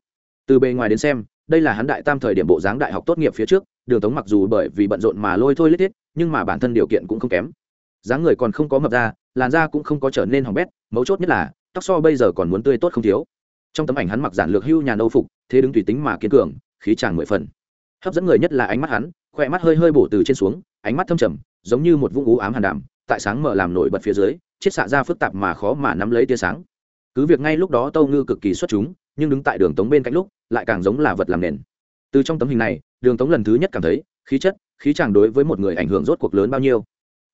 Từ bề ngoài đến xem, đây là hắn đại tam thời điểm bộ dáng đại học tốt nghiệp phía trước, đường tống mặc dù bởi vì bận rộn mà lôi thôi lết thiết nhưng mà bản thân điều kiện cũng không kém dáng người còn không có mập ra, làn da cũng không có trở nên hỏng bét, mấu chốt nhất là, tóc so bây giờ còn muốn tươi tốt không thiếu. Trong tấm ảnh hắn mặc giản lược hưu nhà âu phục, thế đứng tùy tính mà kiên cường, khí tràng mười phần. Hấp dẫn người nhất là ánh mắt hắn, khoe mắt hơi hơi bổ từ trên xuống, ánh mắt thâm trầm, giống như một vũng ú ám hàn đàm tại sáng mở làm nổi bật phía dưới, chiết xạ ra phức tạp mà khó mà nắm lấy tia sáng. Cứ việc ngay lúc đó tâu ngư cực kỳ xuất chúng, nhưng đứng tại đường tống bên cạnh lúc, lại càng giống là vật làm nền. Từ trong tấm hình này, đường tống lần thứ nhất cảm thấy, khí chất, khí chàng đối với một người ảnh hưởng rốt cuộc lớn bao nhiêu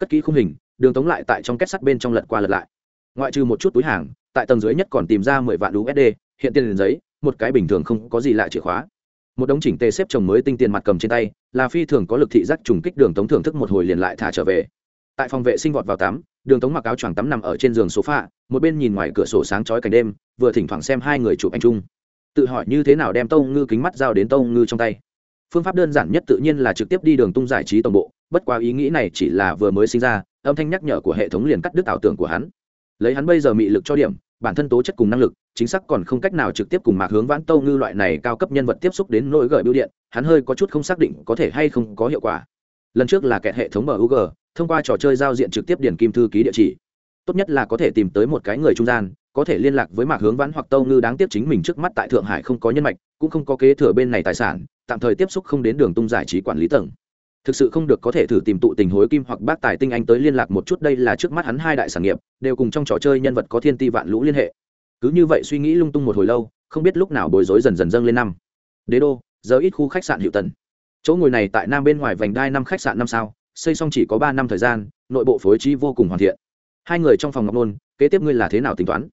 cất kỹ khung hình đường tống lại tại trong kết sắt bên trong lật qua lật lại. Ngoại trừ một chút túi hàng tại tầng dưới nhất còn tìm ra mười vạn usd hiện tiền liền giấy một cái bình thường không có gì lạ chìa khóa. Một đống chỉnh tề xếp chồng mới tinh tiền mặt cầm trên tay là phi thường có lực thị giác trùng kích đường tống thưởng thức một hồi liền lại thả trở về. Tại phòng vệ sinh vọt vào tắm đường tống mặc áo choàng tắm nằm ở trên giường sofa một bên nhìn ngoài cửa sổ sáng chói cảnh đêm vừa thỉnh thoảng xem hai người chụp anh trung, tự hỏi như thế nào đem tâu ngư kính mắt giao đến tâu ngư trong tay. Phương pháp đơn giản nhất tự nhiên là trực tiếp đi đường tung giải trí tổng bộ bất quá ý nghĩ này chỉ là vừa mới sinh ra, âm thanh nhắc nhở của hệ thống liền cắt đứt ảo tưởng của hắn. Lấy hắn bây giờ mị lực cho điểm, bản thân tố chất cùng năng lực, chính xác còn không cách nào trực tiếp cùng mạc hướng vãn tâu ngư loại này cao cấp nhân vật tiếp xúc đến nỗi gợi biểu điện, hắn hơi có chút không xác định có thể hay không có hiệu quả. Lần trước là kẹt hệ thống mug thông qua trò chơi giao diện trực tiếp điển kim thư ký địa chỉ. Tốt nhất là có thể tìm tới một cái người trung gian, có thể liên lạc với mạc hướng vãn hoặc tâu ngư đáng tiếc chính mình trước mắt tại thượng hải không có nhân mạch, cũng không có kế thừa bên này tài sản, tạm thời tiếp xúc không đến đường tung giải trí quản lý tầng thực sự không được có thể thử tìm tụ tình hối kim hoặc bác tài tinh anh tới liên lạc một chút, đây là trước mắt hắn hai đại sản nghiệp, đều cùng trong trò chơi nhân vật có thiên ti vạn lũ liên hệ. Cứ như vậy suy nghĩ lung tung một hồi lâu, không biết lúc nào bối rối dần dần dâng lên năm. Đế đô, giờ ít khu khách sạn hiệu tần. Chỗ ngồi này tại nam bên ngoài vành đai năm khách sạn năm sao, xây xong chỉ có ba năm thời gian, nội bộ phối trí vô cùng hoàn thiện. Hai người trong phòng ngọc nôn, kế tiếp ngươi là thế nào tính toán?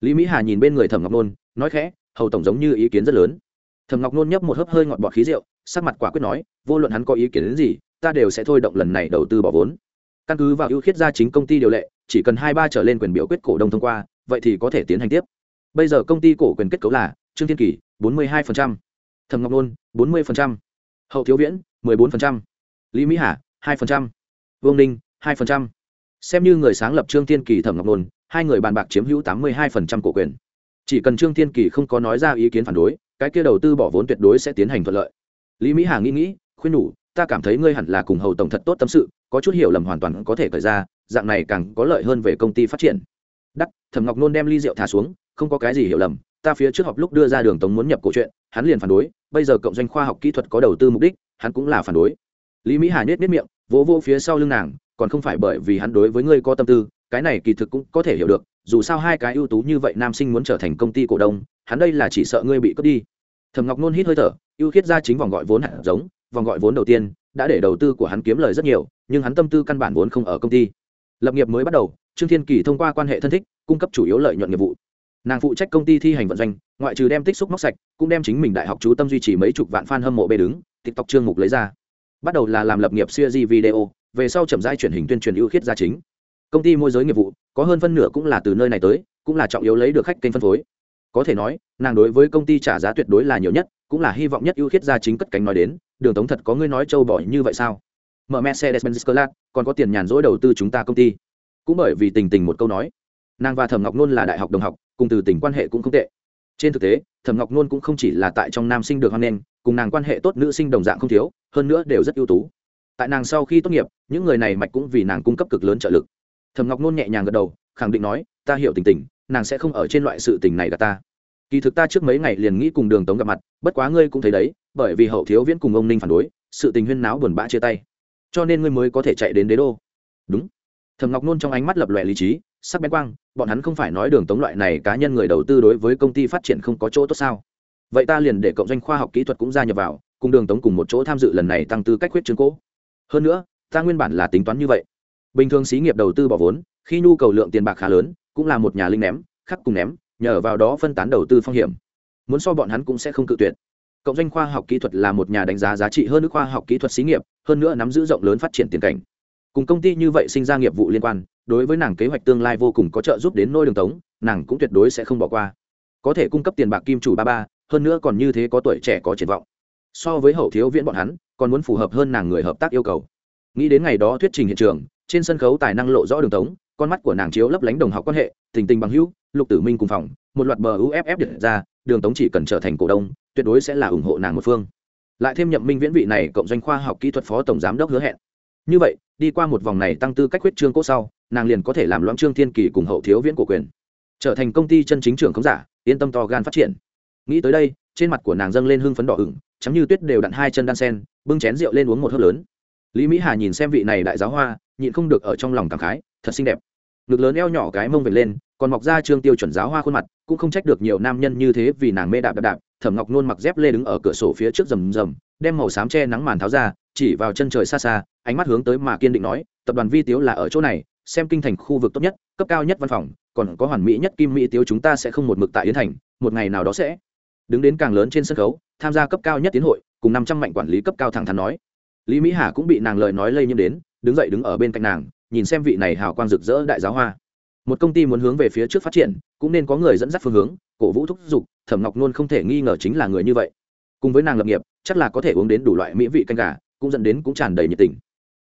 Lý mỹ hà nhìn bên người thẩm ngọc nôn, nói khẽ, hầu tổng giống như ý kiến rất lớn thẩm ngọc nôn nhấp một hớp hơi ngọt bọt khí rượu, sắc mặt quả quyết nói, vô luận hắn có ý kiến đến gì, ta đều sẽ thôi động lần này đầu tư bỏ vốn. Căn cứ vào ưu khiết gia chính công ty điều lệ, chỉ cần hai ba trở lên quyền biểu quyết cổ đông thông qua, vậy thì có thể tiến hành tiếp. Bây giờ công ty cổ quyền kết cấu là trương thiên kỳ, bốn mươi hai thẩm ngọc nôn, bốn mươi hậu thiếu viễn, mười bốn lý mỹ hà, hai vương ninh, hai xem như người sáng lập trương thiên kỳ thẩm ngọc nôn, hai người bàn bạc chiếm hữu tám mươi hai cổ quyền. Chỉ cần trương thiên kỳ không có nói ra ý kiến phản đối cái kia đầu tư bỏ vốn tuyệt đối sẽ tiến hành thuận lợi. Lý mỹ hà nghĩ nghĩ, khuyên nhủ, ta cảm thấy ngươi hẳn là cùng hầu tổng thật tốt tâm sự, có chút hiểu lầm hoàn toàn có thể khởi ra, dạng này càng có lợi hơn về công ty phát triển. Đắc, thẩm ngọc nôn đem ly rượu thả xuống, không có cái gì hiểu lầm, ta phía trước học lúc đưa ra đường tống muốn nhập cổ chuyện, hắn liền phản đối, bây giờ cộng doanh khoa học kỹ thuật có đầu tư mục đích, hắn cũng là phản đối. Lý mỹ hà nhét nhét miệng, vỗ vỗ phía sau lưng nàng, còn không phải bởi vì hắn đối với ngươi có tâm tư, cái này kỳ thực cũng có thể hiểu được, dù sao hai cái ưu tú như vậy nam sinh muốn trở thành công ty cổ đông, hắn đây là chỉ sợ ngươi bị cướp đi. Thẩm ngọc nôn hít hơi thở, ưu khiết ra chính vòng gọi vốn hạt giống, vòng gọi vốn đầu tiên, đã để đầu tư của hắn kiếm lời rất nhiều, nhưng hắn tâm tư căn bản vốn không ở công ty. Lập nghiệp mới bắt đầu, trương thiên kỳ thông qua quan hệ thân thích, cung cấp chủ yếu lợi nhuận nghiệp vụ. Nàng phụ trách công ty thi hành vận doanh, ngoại trừ đem tích xúc móc sạch, cũng đem chính mình đại học chú tâm duy trì mấy chục vạn f a n hâm mộ bê đứng, tiktok chương mục lấy ra. Bắt đầu là làm lập nghiệp siêu di video, về sau chậm rãi truyền hình tuyên truyền ưu khiết ra chính. Công ty môi giới nghiệp vụ, có hơn phân nửa cũng là từ nơi này tới, cũng là trọng yếu lấy được khách kênh phân phối có thể nói, nàng đối với công ty trả giá tuyệt đối là nhiều nhất, cũng là hy vọng nhất ưu khiết ra chính cất cánh nói đến, đường tống thật có ngươi nói châu bỏ như vậy sao? Mở mercedes benz class còn có tiền nhàn rỗi đầu tư chúng ta công ty. Cũng bởi vì tình tình một câu nói, nàng và thẩm ngọc nôn là đại học đồng học, cùng từ tình quan hệ cũng không tệ. Trên thực tế, thẩm ngọc nôn cũng không chỉ là tại trong nam sinh được hoan nghênh, cùng nàng quan hệ tốt nữ sinh đồng dạng không thiếu, hơn nữa đều rất ưu tú. Tại nàng sau khi tốt nghiệp, những người này mạch cũng vì nàng cung cấp cực lớn trợ lực. Thẩm ngọc nôn nhẹ nhàng gật đầu, khẳng định nói, ta hiểu tình tình nàng sẽ không ở trên loại sự tình này gà ta. Kỳ thực ta trước mấy ngày liền nghĩ cùng đường tống gặp mặt, bất quá ngươi cũng thấy đấy, bởi vì hậu thiếu viễn cùng ông ninh phản đối, sự tình huyên náo buồn bã chia tay. Cho nên ngươi mới có thể chạy đến đế đô. Đúng. Thầm ngọc nôn trong ánh mắt lập lòe lý trí, sắc bén quang, bọn hắn không phải nói đường tống loại này cá nhân người đầu tư đối với công ty phát triển không có chỗ tốt sao? Vậy ta liền để cộng doanh khoa học kỹ thuật cũng gia nhập vào, cùng đường tống cùng một chỗ tham dự lần này tăng tư cách huyết chứng cố. Hơn nữa, ta nguyên bản là tính toán như vậy. Bình thường xí nghiệp đầu tư bỏ vốn, khi nhu cầu lượng tiền bạc khá lớn cũng là một nhà linh ném, khắc cùng ném, nhờ vào đó phân tán đầu tư phong hiểm. Muốn so bọn hắn cũng sẽ không cự tuyệt. Cộng doanh khoa học kỹ thuật là một nhà đánh giá giá trị hơn nước khoa học kỹ thuật xí nghiệp, hơn nữa nắm giữ rộng lớn phát triển tiền cảnh. Cùng công ty như vậy sinh ra nghiệp vụ liên quan, đối với nàng kế hoạch tương lai vô cùng có trợ giúp đến nôi đường tống, nàng cũng tuyệt đối sẽ không bỏ qua. Có thể cung cấp tiền bạc kim chủ ba ba, hơn nữa còn như thế có tuổi trẻ có triển vọng. So với hậu thiếu viễn bọn hắn, còn muốn phù hợp hơn nàng người hợp tác yêu cầu. Nghĩ đến ngày đó thuyết trình hiện trường, trên sân khấu tài năng lộ rõ đường tống con mắt của nàng chiếu lấp lánh đồng học quan hệ, tình tình bằng hữu, lục tử minh cùng phòng, một loạt bờ uff được ra, đường tống chỉ cần trở thành cổ đông, tuyệt đối sẽ là ủng hộ nàng một phương. Lại thêm nhậm minh viễn vị này cộng doanh khoa học kỹ thuật phó tổng giám đốc hứa hẹn. Như vậy, đi qua một vòng này tăng tư cách huyết trương cốt sau, nàng liền có thể làm loãng trương thiên kỳ cùng hậu thiếu viễn của quyền. Trở thành công ty chân chính trưởng không giả, yên tâm to gan phát triển. Nghĩ tới đây, trên mặt của nàng dâng lên hưng phấn đỏ ửng chắm như tuyết đều đặn hai chân đan sen, bưng chén rượu lên uống một hớp lớn. Lý mỹ hà nhìn xem vị này đại giáo hoa, nhịn không được ở trong lòng cảm khái thật xinh đẹp. Ngực lớn eo nhỏ cái mông vệt lên, còn mọc ra trương tiêu chuẩn giáo hoa khuôn mặt, cũng không trách được nhiều nam nhân như thế vì nàng mê đạp đạp đạp, thẩm ngọc nôn mặc dép lê đứng ở cửa sổ phía trước rầm rầm, đem màu xám che nắng màn tháo ra, chỉ vào chân trời xa xa, ánh mắt hướng tới mà kiên định nói, tập đoàn vi tiếu là ở chỗ này, xem kinh thành khu vực tốt nhất, cấp cao nhất văn phòng, còn có hoàn mỹ nhất kim mỹ tiếu chúng ta sẽ không một mực tại yến thành, một ngày nào đó sẽ đứng đến càng lớn trên sân khấu, tham gia cấp cao nhất tiến hội, cùng năm trăm mạnh quản lý cấp cao thẳng thắn nói. Lý mỹ hà cũng bị nàng lời nói lây nhiễm đến, đứng dậy đứng ở bên cạnh nàng nhìn xem vị này hào quang rực rỡ đại giáo hoa. Một công ty muốn hướng về phía trước phát triển, cũng nên có người dẫn dắt phương hướng, cổ vũ thúc giục, thẩm ngọc nôn không thể nghi ngờ chính là người như vậy. Cùng với nàng lập nghiệp, chắc là có thể uống đến đủ loại mỹ vị canh gà, cũng dẫn đến cũng tràn đầy nhiệt tình.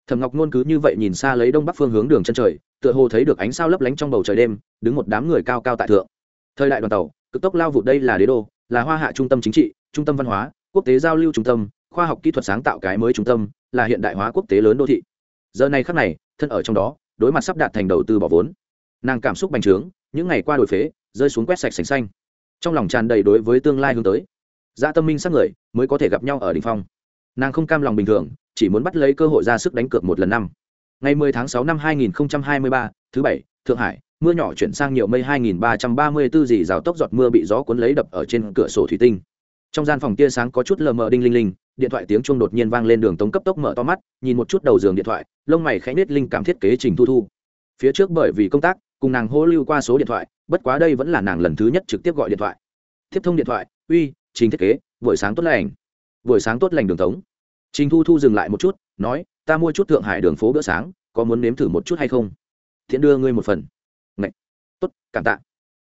Thẩm ngọc nôn cứ như vậy nhìn xa lấy đông bắc phương hướng đường chân trời, tựa hồ thấy được ánh sao lấp lánh trong bầu trời đêm, đứng một đám người cao cao tại thượng. Thời đại đoàn tàu, cực tốc lao vụt đây là đế đô, là hoa hạ trung tâm chính trị, trung tâm văn hóa, quốc tế giao lưu trung tâm, khoa học kỹ thuật sáng tạo cái mới trung tâm, là hiện đại hóa quốc tế lớn đô thị. Giờ này khắc này thân ở trong đó đối mặt sắp đạt thành đầu tư bỏ vốn. Nàng cảm xúc bành trướng những ngày qua đổi phế rơi xuống quét sạch sành xanh. Trong lòng tràn đầy đối với tương lai hướng tới. Dạ tâm minh sắc người mới có thể gặp nhau ở đ ỉ n h phong. Nàng không cam lòng bình thường chỉ muốn bắt lấy cơ hội ra sức đánh cược một lần năm. Ngày 10 tháng 6 năm 2023, thứ bảy thượng hải mưa nhỏ chuyển sang nhiều mây 2334 dì rào tốc giọt mưa bị gió cuốn lấy đập ở trên cửa sổ thủy tinh. Trong gian phòng tia sáng có chút lờ mờ đinh linh linh điện thoại tiếng chuông đột nhiên vang lên đường tống cấp tốc mở to mắt, nhìn một chút đầu giường điện thoại, lông mày khẽ nết linh cảm thiết kế trình thu thu. Phía trước bởi vì công tác, cùng nàng hô lưu qua số điện thoại, bất quá đây vẫn là nàng lần thứ nhất trực tiếp gọi điện thoại. Tiếp thông điện thoại, uy, trình thiết kế, buổi sáng tốt lành. Buổi sáng tốt lành, đường tống. Trình thu thu dừng lại một chút, nói, ta mua chút thượng hải đường phố bữa sáng, có muốn nếm thử một chút hay không? Thiện đưa ngươi một phần. Ngậy. tốt, cảm tạ.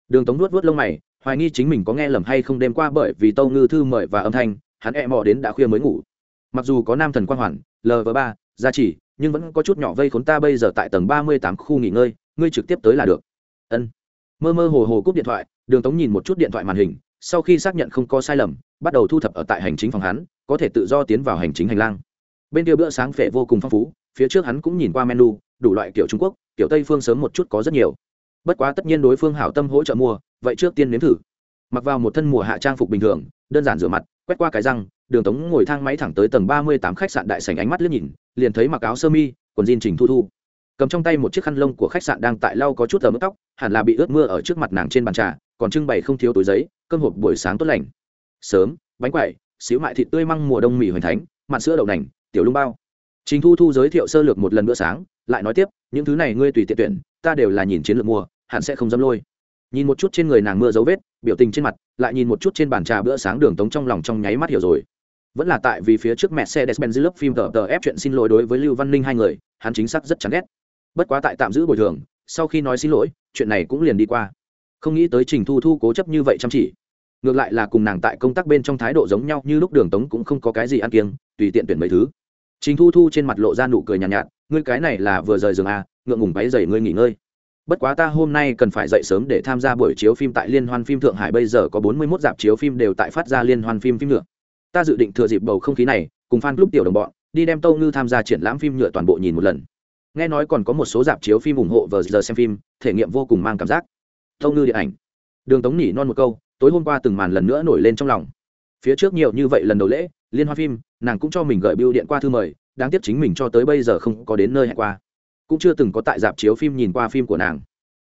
Đường tống nuốt vớt lông mày, hoài nghi chính mình có nghe lầm hay không đêm qua bởi vì tâu ngư thư mời và âm thanh hắn e mò đến đã khuya mới ngủ. Mặc dù có nam thần quan hoàn lv ba, gia trì, nhưng vẫn có chút nhỏ vây khốn ta bây giờ tại tầng ba mươi tám khu nghỉ ngơi, ngươi trực tiếp tới là được. Ân. Mơ mơ hồ hồ cúp điện thoại, đường tống nhìn một chút điện thoại màn hình, sau khi xác nhận không có sai lầm, bắt đầu thu thập ở tại hành chính phòng hắn, có thể tự do tiến vào hành chính hành lang. Bên kia bữa sáng phệ vô cùng phong phú, phía trước hắn cũng nhìn qua menu, đủ loại kiểu trung quốc, kiểu tây phương sớm một chút có rất nhiều. Bất quá tất nhiên đối phương hảo tâm hỗ trợ mua, vậy trước tiên nếm thử. Mặc vào một thân mùa hạ trang phục bình thường, đơn giản rửa mặt quét qua cái răng, đường tống ngồi thang máy thẳng tới tầng ba mươi tám khách sạn đại sành ánh mắt liếc nhìn, liền thấy mặc áo sơ mi, quần jean trình thu thu. Cầm trong tay một chiếc khăn lông của khách sạn đang tại lau có chút tờ mức tóc, hẳn là bị ướt mưa ở trước mặt nàng trên bàn trà, còn trưng bày không thiếu túi giấy, cơm hộp buổi sáng tốt lành. Sớm, bánh quẩy, xíu mại thịt tươi măng mùa đông mì hoành thánh, mặn sữa đậu nành, tiểu lung bao. Trình thu thu giới thiệu sơ lược một lần bữa sáng, lại nói tiếp, những thứ này ngươi tùy tiện tuyển, ta đều là nhìn chiến lược mua, hẳn sẽ không dám lôi. Nhìn một chút trên người nàng mưa dấu vết biểu tình trên mặt lại nhìn một chút trên bàn trà bữa sáng đường tống trong lòng trong nháy mắt hiểu rồi vẫn là tại vì phía trước mẹ xe Mercedes-Benz lớp phim tờ tờ ép chuyện xin lỗi đối với Lưu Văn Ninh hai người, hắn chính xác rất chán ghét. Bất quá tại tạm giữ bồi thường, sau khi nói xin lỗi, chuyện này cũng liền đi qua. Không nghĩ tới Trình Thu Thu cố chấp như vậy chăm chỉ. Ngược lại là cùng nàng tại công tác bên trong thái độ giống nhau như lúc Đường Tống cũng không có cái gì ăn kiêng, tùy tiện tuyển mấy thứ. Trình Thu Thu trên mặt lộ ra nụ cười nhàn nhạt, nhạt, ngươi cái này là vừa rời giường à, ngượng ngùng váy giày ngươi nghỉ ngơi bất quá ta hôm nay cần phải dậy sớm để tham gia buổi chiếu phim tại liên hoan phim thượng hải. Bây giờ có bốn mươi 41 dạp chiếu phim đều tại phát ra liên hoan phim phim nhựa. Ta dự định thừa dịp bầu không khí này, cùng fan club tiểu đồng bọn, đi đem tâu ngư tham gia triển lãm phim nhựa toàn bộ nhìn một lần. Nghe nói còn có một số dạp chiếu phim ủng hộ vờ giờ xem phim, thể nghiệm vô cùng mang cảm giác. Tâu ngư điện ảnh. Đường tống nhỉ non một câu, tối hôm qua từng màn lần nữa nổi lên trong lòng. Phía trước nhiều như vậy lần đầu lễ, liên hoan phim, nàng cũng cho mình gửi biêu điện qua thư mời, đáng tiếc chính mình cho tới bây giờ không có đến nơi hẹn qua cũng chưa từng có tại dạp chiếu phim nhìn qua phim của nàng.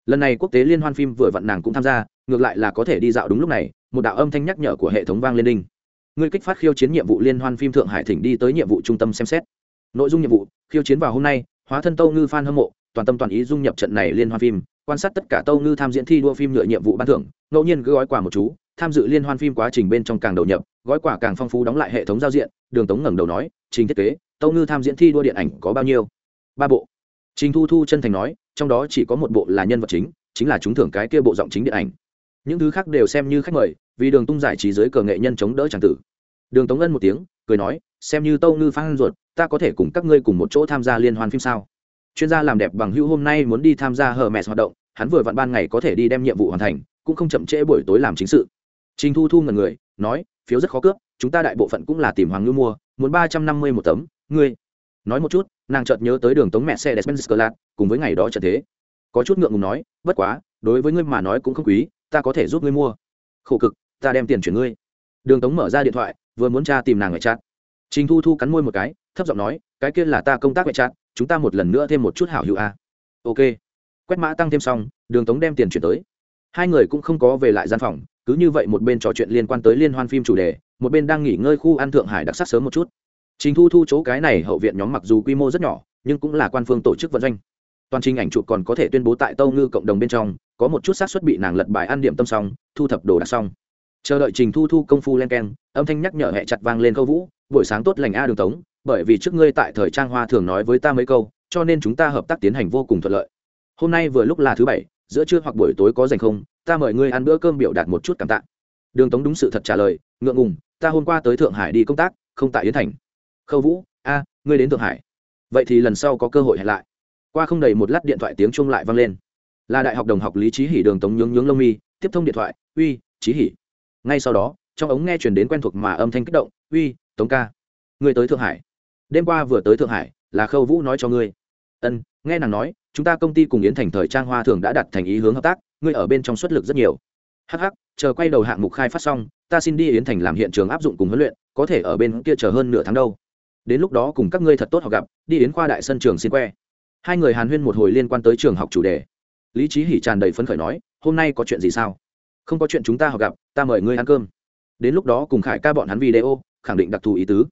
Lần này quốc tế liên hoan phim vừa vặn nàng cũng tham gia, ngược lại là có thể đi dạo đúng lúc này, một đạo âm thanh nhắc nhở của hệ thống vang lên đinh. Ngươi kích phát khiêu chiến nhiệm vụ liên hoan phim thượng hải thỉnh đi tới nhiệm vụ trung tâm xem xét. Nội dung nhiệm vụ, khiêu chiến vào hôm nay, hóa thân tâu ngư f a n hâm mộ, toàn tâm toàn ý dung nhập trận này liên hoan phim, quan sát tất cả tâu ngư tham diễn thi đua phim nhựa nhiệm vụ ban thưởng, ngẫu nhiên gói quà một chú, tham dự liên hoan phim quá trình bên trong càng đầu nhập, gói quà càng phong phú đóng lại hệ thống giao diện, đường tống ngẩng đầu nói, trình thiết kế, tâu ngư tham diễn thi đua điện ảnh có bao nhiêu? Ba bộ trình thu thu chân thành nói, trong đó chỉ có một bộ là nhân vật chính chính là chúng thưởng cái kia bộ giọng chính điện ảnh. Những thứ khác đều xem như khách mời, vì đường tung giải trí dưới cờ nghệ nhân chống đỡ tràng tử. Đường tống ân một tiếng, cười nói, xem như tâu ngư phan ruột, ta có thể cùng các ngươi cùng một chỗ tham gia liên hoan phim sao? Chuyên gia làm đẹp bằng hữu hôm nay muốn đi tham gia hờ mẹ hoạt động, hắn vừa vặn ban ngày có thể đi đem nhiệm vụ hoàn thành, cũng không chậm trễ buổi tối làm chính sự. Trình thu thu ngần người, nói, phiếu rất khó cướp, chúng ta đại bộ phận cũng là tìm hoàng ngư mua, muốn ba trăm năm mươi một tấm, ngươi. Nói một chút nàng chợt nhớ tới đường tống mẹ xe despenz cờ lạc cùng với ngày đó trở thế. Có chút ngượng ngùng nói, bất quá, đối với ngươi mà nói cũng không quý, ta có thể giúp ngươi mua. Khổ cực, ta đem tiền chuyển ngươi. Đường tống mở ra điện thoại, vừa muốn tra tìm nàng ngoại chát trình thu thu cắn môi một cái, thấp giọng nói, cái kia là ta công tác ngoại chát chúng ta một lần nữa thêm một chút hảo hữu a. Ok. Quét mã tăng thêm xong, đường tống đem tiền chuyển tới. Hai người cũng không có về lại gian phòng, cứ như vậy một bên trò chuyện liên quan tới liên hoan phim chủ đề, một bên đang nghỉ ngơi khu ăn thượng hải đặc sắc sớm một chút trình thu thu chỗ cái này hậu viện nhóm mặc dù quy mô rất nhỏ, nhưng cũng là quan phương tổ chức vận doanh. Toàn trình ảnh chụp còn có thể tuyên bố tại tâu ngư cộng đồng bên trong, có một chút xác suất bị nàng lật bài ăn điểm tâm xong, thu thập đồ đạc xong. Chờ đợi trình thu thu công phu len keng, âm thanh nhắc nhở hẹ chặt vang lên câu vũ, buổi sáng tốt lành a đường tống, bởi vì trước ngươi tại thời trang hoa thường nói với ta mấy câu, cho nên chúng ta hợp tác tiến hành vô cùng thuận lợi. Hôm nay vừa lúc là thứ bảy, giữa trưa hoặc buổi tối có dành không, ta mời ngươi ăn bữa cơm biểu đạt một chút cảm tạ. Đường tống đúng sự thật trả lời, ngượng ngùng, ta hôm qua tới thượng hải đi công tác, không tại yến thành khâu vũ, a, ngươi đến thượng hải. Vậy thì lần sau có cơ hội hẹn lại. Qua không đầy một lát điện thoại tiếng chuông lại vang lên. Là đại học đồng học lý trí hỉ đường tống nhướng nhướng lông mi, tiếp thông điện thoại, uy, trí hỉ ngay sau đó, trong ống nghe chuyển đến quen thuộc mà âm thanh kích động, uy, tống ca, ngươi tới thượng hải. Đêm qua vừa tới thượng hải, là khâu vũ nói cho ngươi. Ân, nghe nàng nói, chúng ta công ty cùng yến thành thời trang hoa thường đã đặt thành ý hướng hợp tác, ngươi ở bên trong xuất lực rất nhiều. Hh chờ quay đầu hạng mục khai phát xong, ta xin đi yến thành làm hiện trường áp dụng cùng huấn luyện, có thể ở bên kia chờ hơn nửa tháng đâu đến lúc đó cùng các ngươi thật tốt học gặp, đi đến khoa đại sân trường xin que. Hai người hàn huyên một hồi liên quan tới trường học chủ đề. Lý trí hỉ tràn đầy phấn khởi nói, hôm nay có chuyện gì sao? Không có chuyện chúng ta học gặp, ta mời ngươi ăn cơm. Đến lúc đó cùng khải ca bọn hắn video, khẳng định đặc thù ý tứ.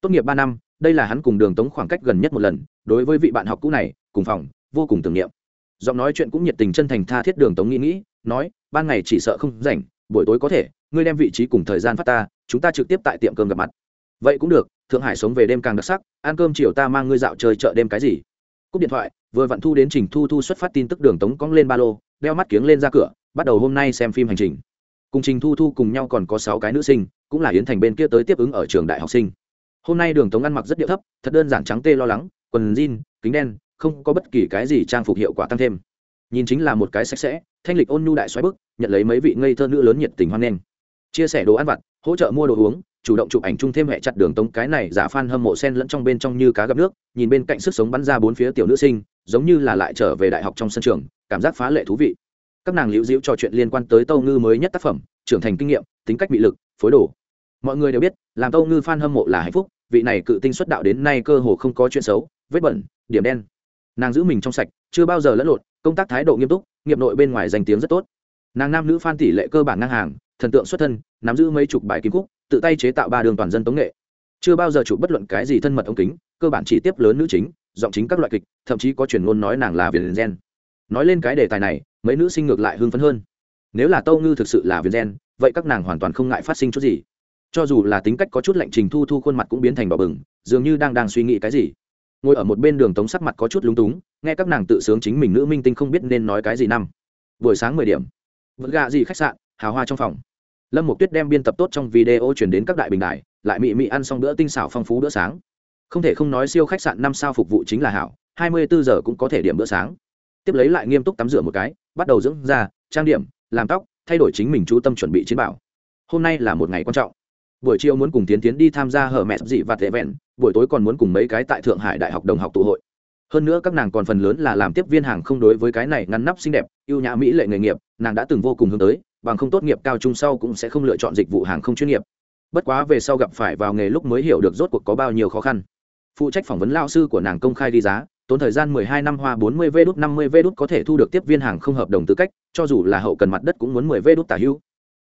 Tốt nghiệp ba năm, đây là hắn cùng đường tống khoảng cách gần nhất một lần, đối với vị bạn học cũ này, cùng phòng, vô cùng tưởng niệm. Giọng nói chuyện cũng nhiệt tình chân thành tha thiết đường tống nghĩ nghĩ, nói, ban ngày chỉ sợ không rảnh, buổi tối có thể, ngươi đem vị trí cùng thời gian phát ta, chúng ta trực tiếp tại tiệm cơm gặp mặt vậy cũng được, thượng hải sống về đêm càng đặc sắc, ăn cơm chiều ta mang ngươi dạo chơi chợ đêm cái gì? Cúp điện thoại, vừa vặn thu đến trình thu thu xuất phát tin tức đường tống cong lên ba lô, đeo mắt kiếng lên ra cửa, bắt đầu hôm nay xem phim hành trình. Cùng trình thu thu cùng nhau còn có sáu cái nữ sinh, cũng là yến thành bên kia tới tiếp ứng ở trường đại học sinh. Hôm nay đường tống ăn mặc rất điệu thấp, thật đơn giản trắng tê lo lắng, quần jean, kính đen, không có bất kỳ cái gì trang phục hiệu quả tăng thêm. Nhìn chính là một cái sạch sẽ, thanh lịch ôn nhu đại xoáy bức, nhận lấy mấy vị ngây thơ nữ lớn nhiệt tình hoan nghênh. Chia sẻ đồ ăn vặt, hỗ trợ mua đồ uống chủ động chụp ảnh chung thêm hệ chặt đường tống cái này giả phan hâm mộ sen lẫn trong bên trong như cá gặp nước, nhìn bên cạnh sức sống bắn ra bốn phía tiểu nữ sinh, giống như là lại trở về đại học trong sân trường, cảm giác phá lệ thú vị. Các nàng liễu diễu trò chuyện liên quan tới tâu ngư mới nhất tác phẩm, trưởng thành kinh nghiệm, tính cách bị lực, phối đồ. Mọi người đều biết, làm tâu ngư phan hâm mộ là hạnh phúc, vị này cự tinh xuất đạo đến nay cơ hồ không có chuyện xấu, vết bẩn, điểm đen. Nàng giữ mình trong sạch, chưa bao giờ lẫn lộn, công tác thái độ nghiêm túc, nghiệp nội bên ngoài danh tiếng rất tốt. Nàng nam nữ phan tỷ lệ cơ bản ngang hàng, thần tượng xuất thân, nắm giữ mấy chục bài kim cúc tự tay chế tạo ba đường toàn dân tống nghệ. Chưa bao giờ chụp bất luận cái gì thân mật ống kính, cơ bản chỉ tiếp lớn nữ chính, giọng chính các loại kịch, thậm chí có truyền ngôn nói nàng là viền gen. Nói lên cái đề tài này, mấy nữ sinh ngược lại hưng phấn hơn. Nếu là tâu ngư thực sự là viền gen, vậy các nàng hoàn toàn không ngại phát sinh chút gì. Cho dù là tính cách có chút lạnh trình thu thu khuôn mặt cũng biến thành bỏ bừng, dường như đang đang suy nghĩ cái gì. Ngồi ở một bên đường tống sắc mặt có chút lúng túng, nghe các nàng tự sướng chính mình nữ minh tinh không biết nên nói cái gì năm. Buổi sáng mười điểm. Vẫn gạ gì khách sạn, hào hoa trong phòng lâm một tuyết đem biên tập tốt trong video chuyển đến các đại bình đại lại mị mị ăn xong bữa tinh xảo phong phú bữa sáng. Không thể không nói siêu khách sạn năm sao phục vụ chính là hảo, hai mươi bốn giờ cũng có thể điểm bữa sáng. Tiếp lấy lại nghiêm túc tắm rửa một cái, bắt đầu dưỡng da, trang điểm, làm tóc, thay đổi chính mình chú tâm chuẩn bị chiến bảo hôm nay là một ngày quan trọng. Buổi chiều muốn cùng tiến tiến đi tham gia hở mẹ dị và tệ vẹn, buổi tối còn muốn cùng mấy cái tại thượng hải đại học đồng học tụ hội. Hơn nữa các nàng còn phần lớn là làm tiếp viên hàng không đối với cái này ngăn nắp xinh đẹp, ưu nhã mỹ lệ nghề nghiệp, nàng đã từng vô cùng hướng tới bằng không tốt nghiệp cao trung sau cũng sẽ không lựa chọn dịch vụ hàng không chuyên nghiệp. Bất quá về sau gặp phải vào nghề lúc mới hiểu được rốt cuộc có bao nhiêu khó khăn. Phụ trách phỏng vấn lao sư của nàng công khai đi giá, tốn thời gian 12 năm hoa 40 v đút 50 v đút có thể thu được tiếp viên hàng không hợp đồng tư cách, cho dù là hậu cần mặt đất cũng muốn 10 v đút tả hữu.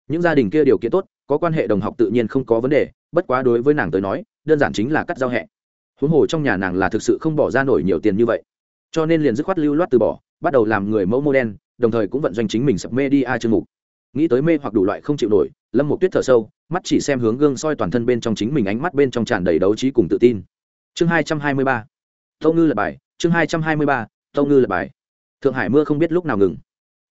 Những gia đình kia điều kiện tốt, có quan hệ đồng học tự nhiên không có vấn đề, bất quá đối với nàng tới nói, đơn giản chính là cắt giao hẹ. Huống hồ trong nhà nàng là thực sự không bỏ ra nổi nhiều tiền như vậy. Cho nên liền dứt khoát lưu loát từ bỏ, bắt đầu làm người mẫu mô đen đồng thời cũng vận doanh chính mình sập media chương mục nghĩ tới mê hoặc đủ loại không chịu nổi, lâm một tuyết thở sâu, mắt chỉ xem hướng gương soi toàn thân bên trong chính mình ánh mắt bên trong tràn đầy đấu trí cùng tự tin. Chương hai trăm hai mươi ba. Tâu ngư là bài, chương hai trăm hai mươi ba, tâu ngư là bài. Thượng hải mưa không biết lúc nào ngừng.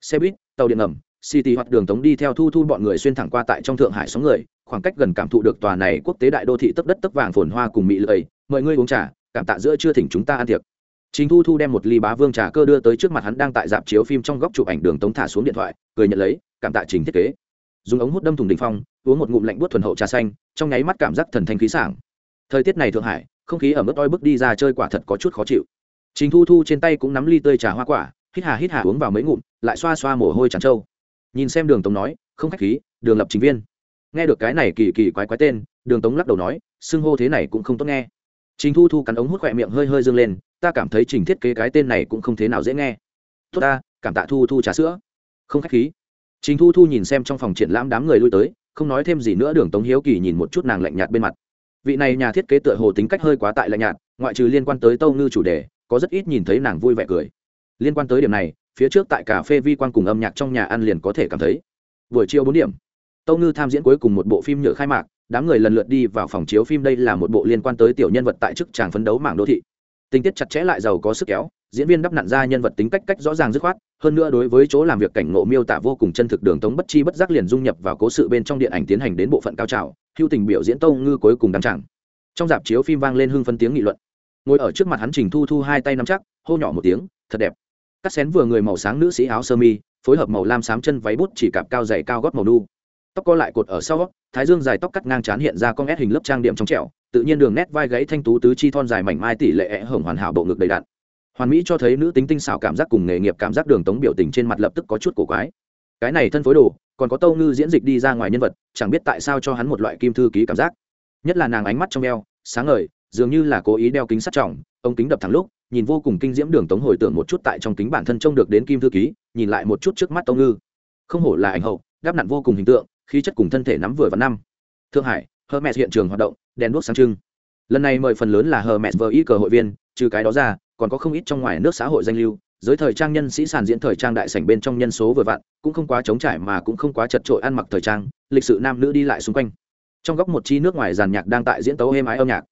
Xe buýt, tàu điện ngầm, city hoặc đường tống đi theo thu thu bọn người xuyên thẳng qua tại trong thượng hải sóng người, khoảng cách gần cảm thụ được tòa này quốc tế đại đô thị tấp đất tấp vàng phồn hoa cùng mỹ lợi mời ngươi uống trà, cảm tạ giữa chưa thỉnh chúng ta ăn tiệc. Chính thu thu đem một ly bá vương trà cơ đưa tới trước mặt hắn đang tại dạp chiếu phim trong góc chụp ảnh đường tống thả xuống điện thoại, cười nhận lấy cảm tạ trình thiết kế. Dùng ống hút đâm thùng đình phong, uống một ngụm lạnh buốt thuần hậu trà xanh, trong nháy mắt cảm giác thần thanh khí sảng. Thời tiết này thượng hải, không khí ở mức oi bức đi ra chơi quả thật có chút khó chịu. Trình thu thu trên tay cũng nắm ly tươi trà hoa quả, hít hà hít hà uống vào mấy ngụm, lại xoa xoa mồ hôi trắng trâu. Nhìn xem đường tống nói, không khách khí, đường lập chính viên. Nghe được cái này kỳ kỳ quái quái tên, đường tống lắc đầu nói, xưng hô thế này cũng không tốt nghe. Trình thu thu cắn ống hút khỏe miệng hơi hơi dâng lên, ta cảm thấy trình thiết kế cái tên này cũng không thế nào dễ nghe. Tốt ta, cảm tạ thu thu trà sữa. Không khách khí trình thu thu nhìn xem trong phòng triển lãm đám người lui tới, không nói thêm gì nữa, đường tống hiếu kỳ nhìn một chút nàng lạnh nhạt bên mặt. Vị này nhà thiết kế tựa hồ tính cách hơi quá tại lạnh nhạt, ngoại trừ liên quan tới tâu ngư chủ đề, có rất ít nhìn thấy nàng vui vẻ cười. Liên quan tới điểm này, phía trước tại cà phê vi quan cùng âm nhạc trong nhà ăn liền có thể cảm thấy. Buổi chiều bốn điểm, tâu ngư tham diễn cuối cùng một bộ phim nhựa khai mạc, đám người lần lượt đi vào phòng chiếu phim, đây là một bộ liên quan tới tiểu nhân vật tại chức tràng phấn đấu mảng đô thị tình tiết chặt chẽ lại giàu có sức kéo, diễn viên đắp nặn ra nhân vật tính cách cách rõ ràng dứt khoát, hơn nữa đối với chỗ làm việc cảnh ngộ miêu tả vô cùng chân thực đường tống bất chi bất giác liền dung nhập vào cố sự bên trong điện ảnh tiến hành đến bộ phận cao trào, hưu tình biểu diễn tâu ngư cuối cùng đăng tràng. Trong dạp chiếu phim vang lên hưng phân tiếng nghị luận. Ngồi ở trước mặt hắn trình thu thu hai tay nắm chắc, hô nhỏ một tiếng, thật đẹp. Cắt xén vừa người màu sáng nữ sĩ áo sơ mi, phối hợp màu lam xám chân váy bút chỉ cạp cao dày cao gót màu nu. Tóc co lại cột ở sau, thái dương dài tóc cắt ngang trán hiện ra con ép hình lớp trang điểm trong trẹo tự nhiên đường nét vai gáy thanh tú tứ chi thon dài mảnh mai tỷ lệ ẽ hồng hoàn hảo bộ ngực đầy đặn. Hoàn mỹ cho thấy nữ tính tinh xảo cảm giác cùng nghề nghiệp cảm giác đường tống biểu tình trên mặt lập tức có chút cổ quái. Cái này thân phối đồ, còn có tâu ngư diễn dịch đi ra ngoài nhân vật, chẳng biết tại sao cho hắn một loại kim thư ký cảm giác. Nhất là nàng ánh mắt trong eo, sáng ngời, dường như là cố ý đeo kính sắt trọng ông kính đập thẳng lúc, nhìn vô cùng kinh diễm đường tống hồi tưởng một chút tại trong kính bản thân trông được đến kim thư ký, nhìn lại một chút trước mắt tâu ngư. Không hổ là ảnh hậu, đáp nặn vô cùng hình tượng, khí chất cùng thân thể nắm vừa và năm. Thượng hải hermes hiện trường hoạt động, đèn đuốc sáng trưng. Lần này mời phần lớn là hermes vờ ý cờ hội viên, trừ cái đó ra, còn có không ít trong ngoài nước xã hội danh lưu, giới thời trang nhân sĩ sàn diễn thời trang đại sảnh bên trong nhân số vừa vặn, cũng không quá trống trải mà cũng không quá chật trội ăn mặc thời trang, lịch sự nam nữ đi lại xung quanh. Trong góc một chi nước ngoài giàn nhạc đang tại diễn tấu êm ái âm nhạc.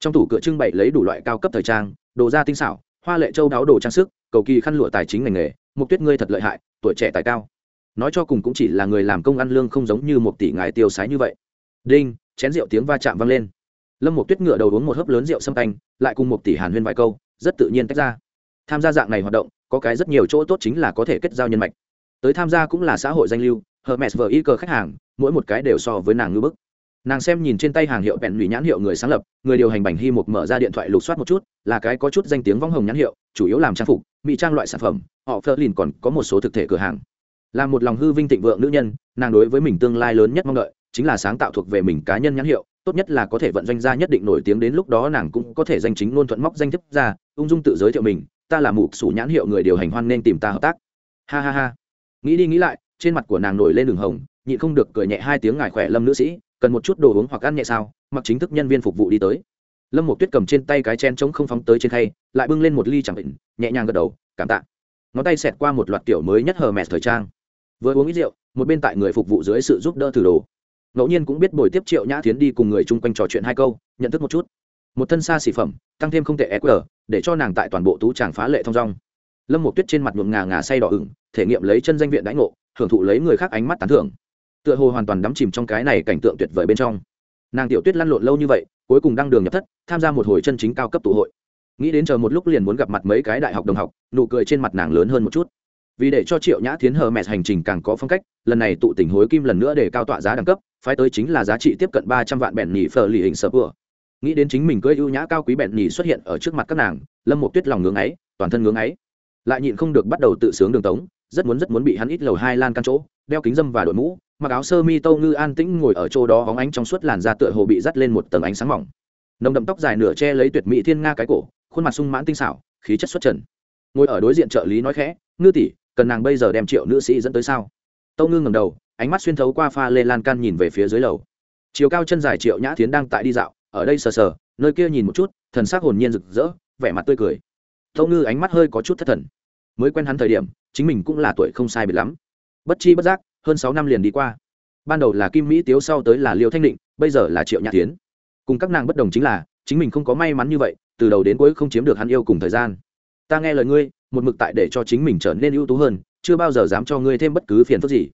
Trong tủ cửa trưng bày lấy đủ loại cao cấp thời trang, đồ da tinh xảo, hoa lệ châu đáo đồ trang sức, cầu kỳ khăn lụa tài chính ngành nghề, mục tuyết ngươi thật lợi hại, tuổi trẻ tài cao. Nói cho cùng cũng chỉ là người làm công ăn lương không giống như một tỷ ngài tiêu sái như vậy. Đinh chén rượu tiếng va chạm vang lên. Lâm một tuyết ngựa đầu uống một hớp lớn rượu xâm canh, lại cùng một tỷ hàn huyên vài câu, rất tự nhiên tách ra. Tham gia dạng này hoạt động, có cái rất nhiều chỗ tốt chính là có thể kết giao nhân mạch. Tới tham gia cũng là xã hội danh lưu, hermes vờ y cờ khách hàng, mỗi một cái đều so với nàng ngư bức. Nàng xem nhìn trên tay hàng hiệu bẹn lụy nhãn hiệu người sáng lập, người điều hành bành hy một mở ra điện thoại lục soát một chút, là cái có chút danh tiếng vong hồng nhãn hiệu, chủ yếu làm trang phục, mỹ trang loại sản phẩm, họ phơ lìn còn có một số thực thể cửa hàng. Là một lòng hư vinh thịnh vượng nữ nhân, nàng đối với mình tương lai lớn nhất mong đợi chính là sáng tạo thuộc về mình cá nhân nhãn hiệu, tốt nhất là có thể vận doanh gia nhất định nổi tiếng đến lúc đó nàng cũng có thể danh chính luôn thuận móc danh thiếp ra, ung dung tự giới thiệu mình, ta là mục sủ nhãn hiệu người điều hành hoan nên tìm ta hợp tác. Ha ha ha. Nghĩ đi nghĩ lại, trên mặt của nàng nổi lên đường hồng, nhịn không được cười nhẹ hai tiếng ngài khỏe lâm nữ sĩ, cần một chút đồ uống hoặc ăn nhẹ sao, mặc chính thức nhân viên phục vụ đi tới. Lâm một tuyết cầm trên tay cái chen trống không phóng tới trên khay, lại bưng lên một ly chẳng định, nhẹ nhàng gật đầu, cảm tạ. Ngón tay xẹt qua một loạt tiểu mới nhất hờ mẹt thời trang. Vừa uống ít rượu, một bên tại người phục vụ dưới sự giúp đỡ thử đồ ngẫu nhiên cũng biết buổi tiếp triệu nhã tiến đi cùng người chung quanh trò chuyện hai câu, nhận thức một chút. Một thân xa xỉ phẩm, tăng thêm không tệ eq để cho nàng tại toàn bộ tú tràng phá lệ thong dong. Lâm một tuyết trên mặt nhuộm ngà ngà say đỏ ửng, thể nghiệm lấy chân danh viện đãi ngộ, hưởng thụ lấy người khác ánh mắt tán thưởng. Tựa hồ hoàn toàn đắm chìm trong cái này cảnh tượng tuyệt vời bên trong. Nàng tiểu tuyết lăn lộn lâu như vậy, cuối cùng đăng đường nhập thất, tham gia một hồi chân chính cao cấp tụ hội. Nghĩ đến chờ một lúc liền muốn gặp mặt mấy cái đại học đồng học, nụ cười trên mặt nàng lớn hơn một chút vì để cho triệu nhã tiến hờ mẹ hành trình càng có phong cách, lần này tụ tình hối kim lần nữa để cao tọa giá đẳng cấp, phái tới chính là giá trị tiếp cận ba trăm vạn bẹn nhì phờ lì hình sơ vừa nghĩ đến chính mình cưỡi ưu nhã cao quý bẹn nhì xuất hiện ở trước mặt các nàng, lâm một tuyết lòng ngưỡng ấy, toàn thân ngưỡng ấy. Lại nhịn không được bắt đầu tự sướng đường tống, rất muốn rất muốn bị hắn ít lầu hai lan căn chỗ, đeo kính dâm và đội mũ, mặc áo sơ mi tâu ngư an tĩnh ngồi ở chỗ đó hóng ánh trong suốt làn da tựa hồ bị dắt lên một tầng ánh sáng mỏng. Nồng đậm tóc dài nửa che lấy tuyệt mỹ thiên nga cái cổ, khuôn mặt sung mãn tinh xảo, khí chất xuất trần. Ngồi ở đối diện trợ lý nói khẽ, ngư tỷ cần nàng bây giờ đem triệu nữ sĩ dẫn tới sao? Tâu ngư ngầm đầu, ánh mắt xuyên thấu qua pha lê lan can nhìn về phía dưới lầu. Chiều cao chân dài triệu nhã tiến đang tại đi dạo, ở đây sờ sờ, nơi kia nhìn một chút, thần s ắ c hồn nhiên rực rỡ, vẻ mặt tươi cười. Tâu ngư ánh mắt hơi có chút thất thần. Mới quen hắn thời điểm, chính mình cũng là tuổi không sai biệt lắm. Bất chi bất giác, hơn sáu năm liền đi qua. Ban đầu là kim mỹ tiếu, sau tới là liêu thanh định, bây giờ là triệu nhã tiến cùng các nàng bất đồng chính là, chính mình không có may mắn như vậy, từ đầu đến cuối không chiếm được hắn yêu cùng thời gian. Ta nghe lời ngươi một mực tại để cho chính mình trở nên ưu tú hơn, chưa bao giờ dám cho ngươi thêm bất cứ phiền phức gì.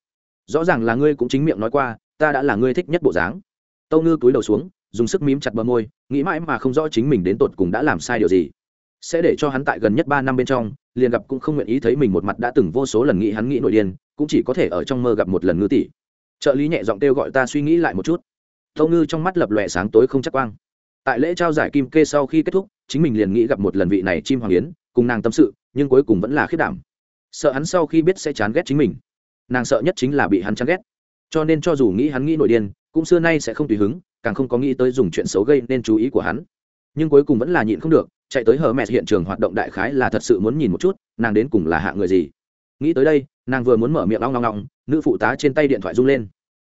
Rõ ràng là ngươi cũng chính miệng nói qua, ta đã là ngươi thích nhất bộ dáng. Tâu ngư cúi đầu xuống, dùng sức mím chặt bờ môi, nghĩ mãi mà không rõ chính mình đến tột cùng đã làm sai điều gì. Sẽ để cho hắn tại gần nhất ba năm bên trong, liền gặp cũng không nguyện ý thấy mình một mặt đã từng vô số lần nghĩ hắn nghĩ nội điên, cũng chỉ có thể ở trong mơ gặp một lần ngư tỷ. Trợ lý nhẹ giọng kêu gọi ta suy nghĩ lại một chút. Tâu ngư trong mắt lập lòe sáng tối không chắc quang. Tại lễ trao giải kim kê sau khi kết thúc, chính mình liền nghĩ gặp một lần vị này chim hoàng yến, cùng nàng tâm sự nhưng cuối cùng vẫn là khiết đảm. Sợ hắn sau khi biết sẽ chán ghét chính mình. Nàng sợ nhất chính là bị hắn chán ghét. Cho nên cho dù nghĩ hắn nghĩ nổi điên, cũng xưa nay sẽ không tùy hứng, càng không có nghĩ tới dùng chuyện xấu gây nên chú ý của hắn. Nhưng cuối cùng vẫn là nhịn không được, chạy tới hờ mẹ hiện trường hoạt động đại khái là thật sự muốn nhìn một chút, nàng đến cùng là hạ người gì. Nghĩ tới đây, nàng vừa muốn mở miệng long long long, nữ phụ tá trên tay điện thoại rung lên.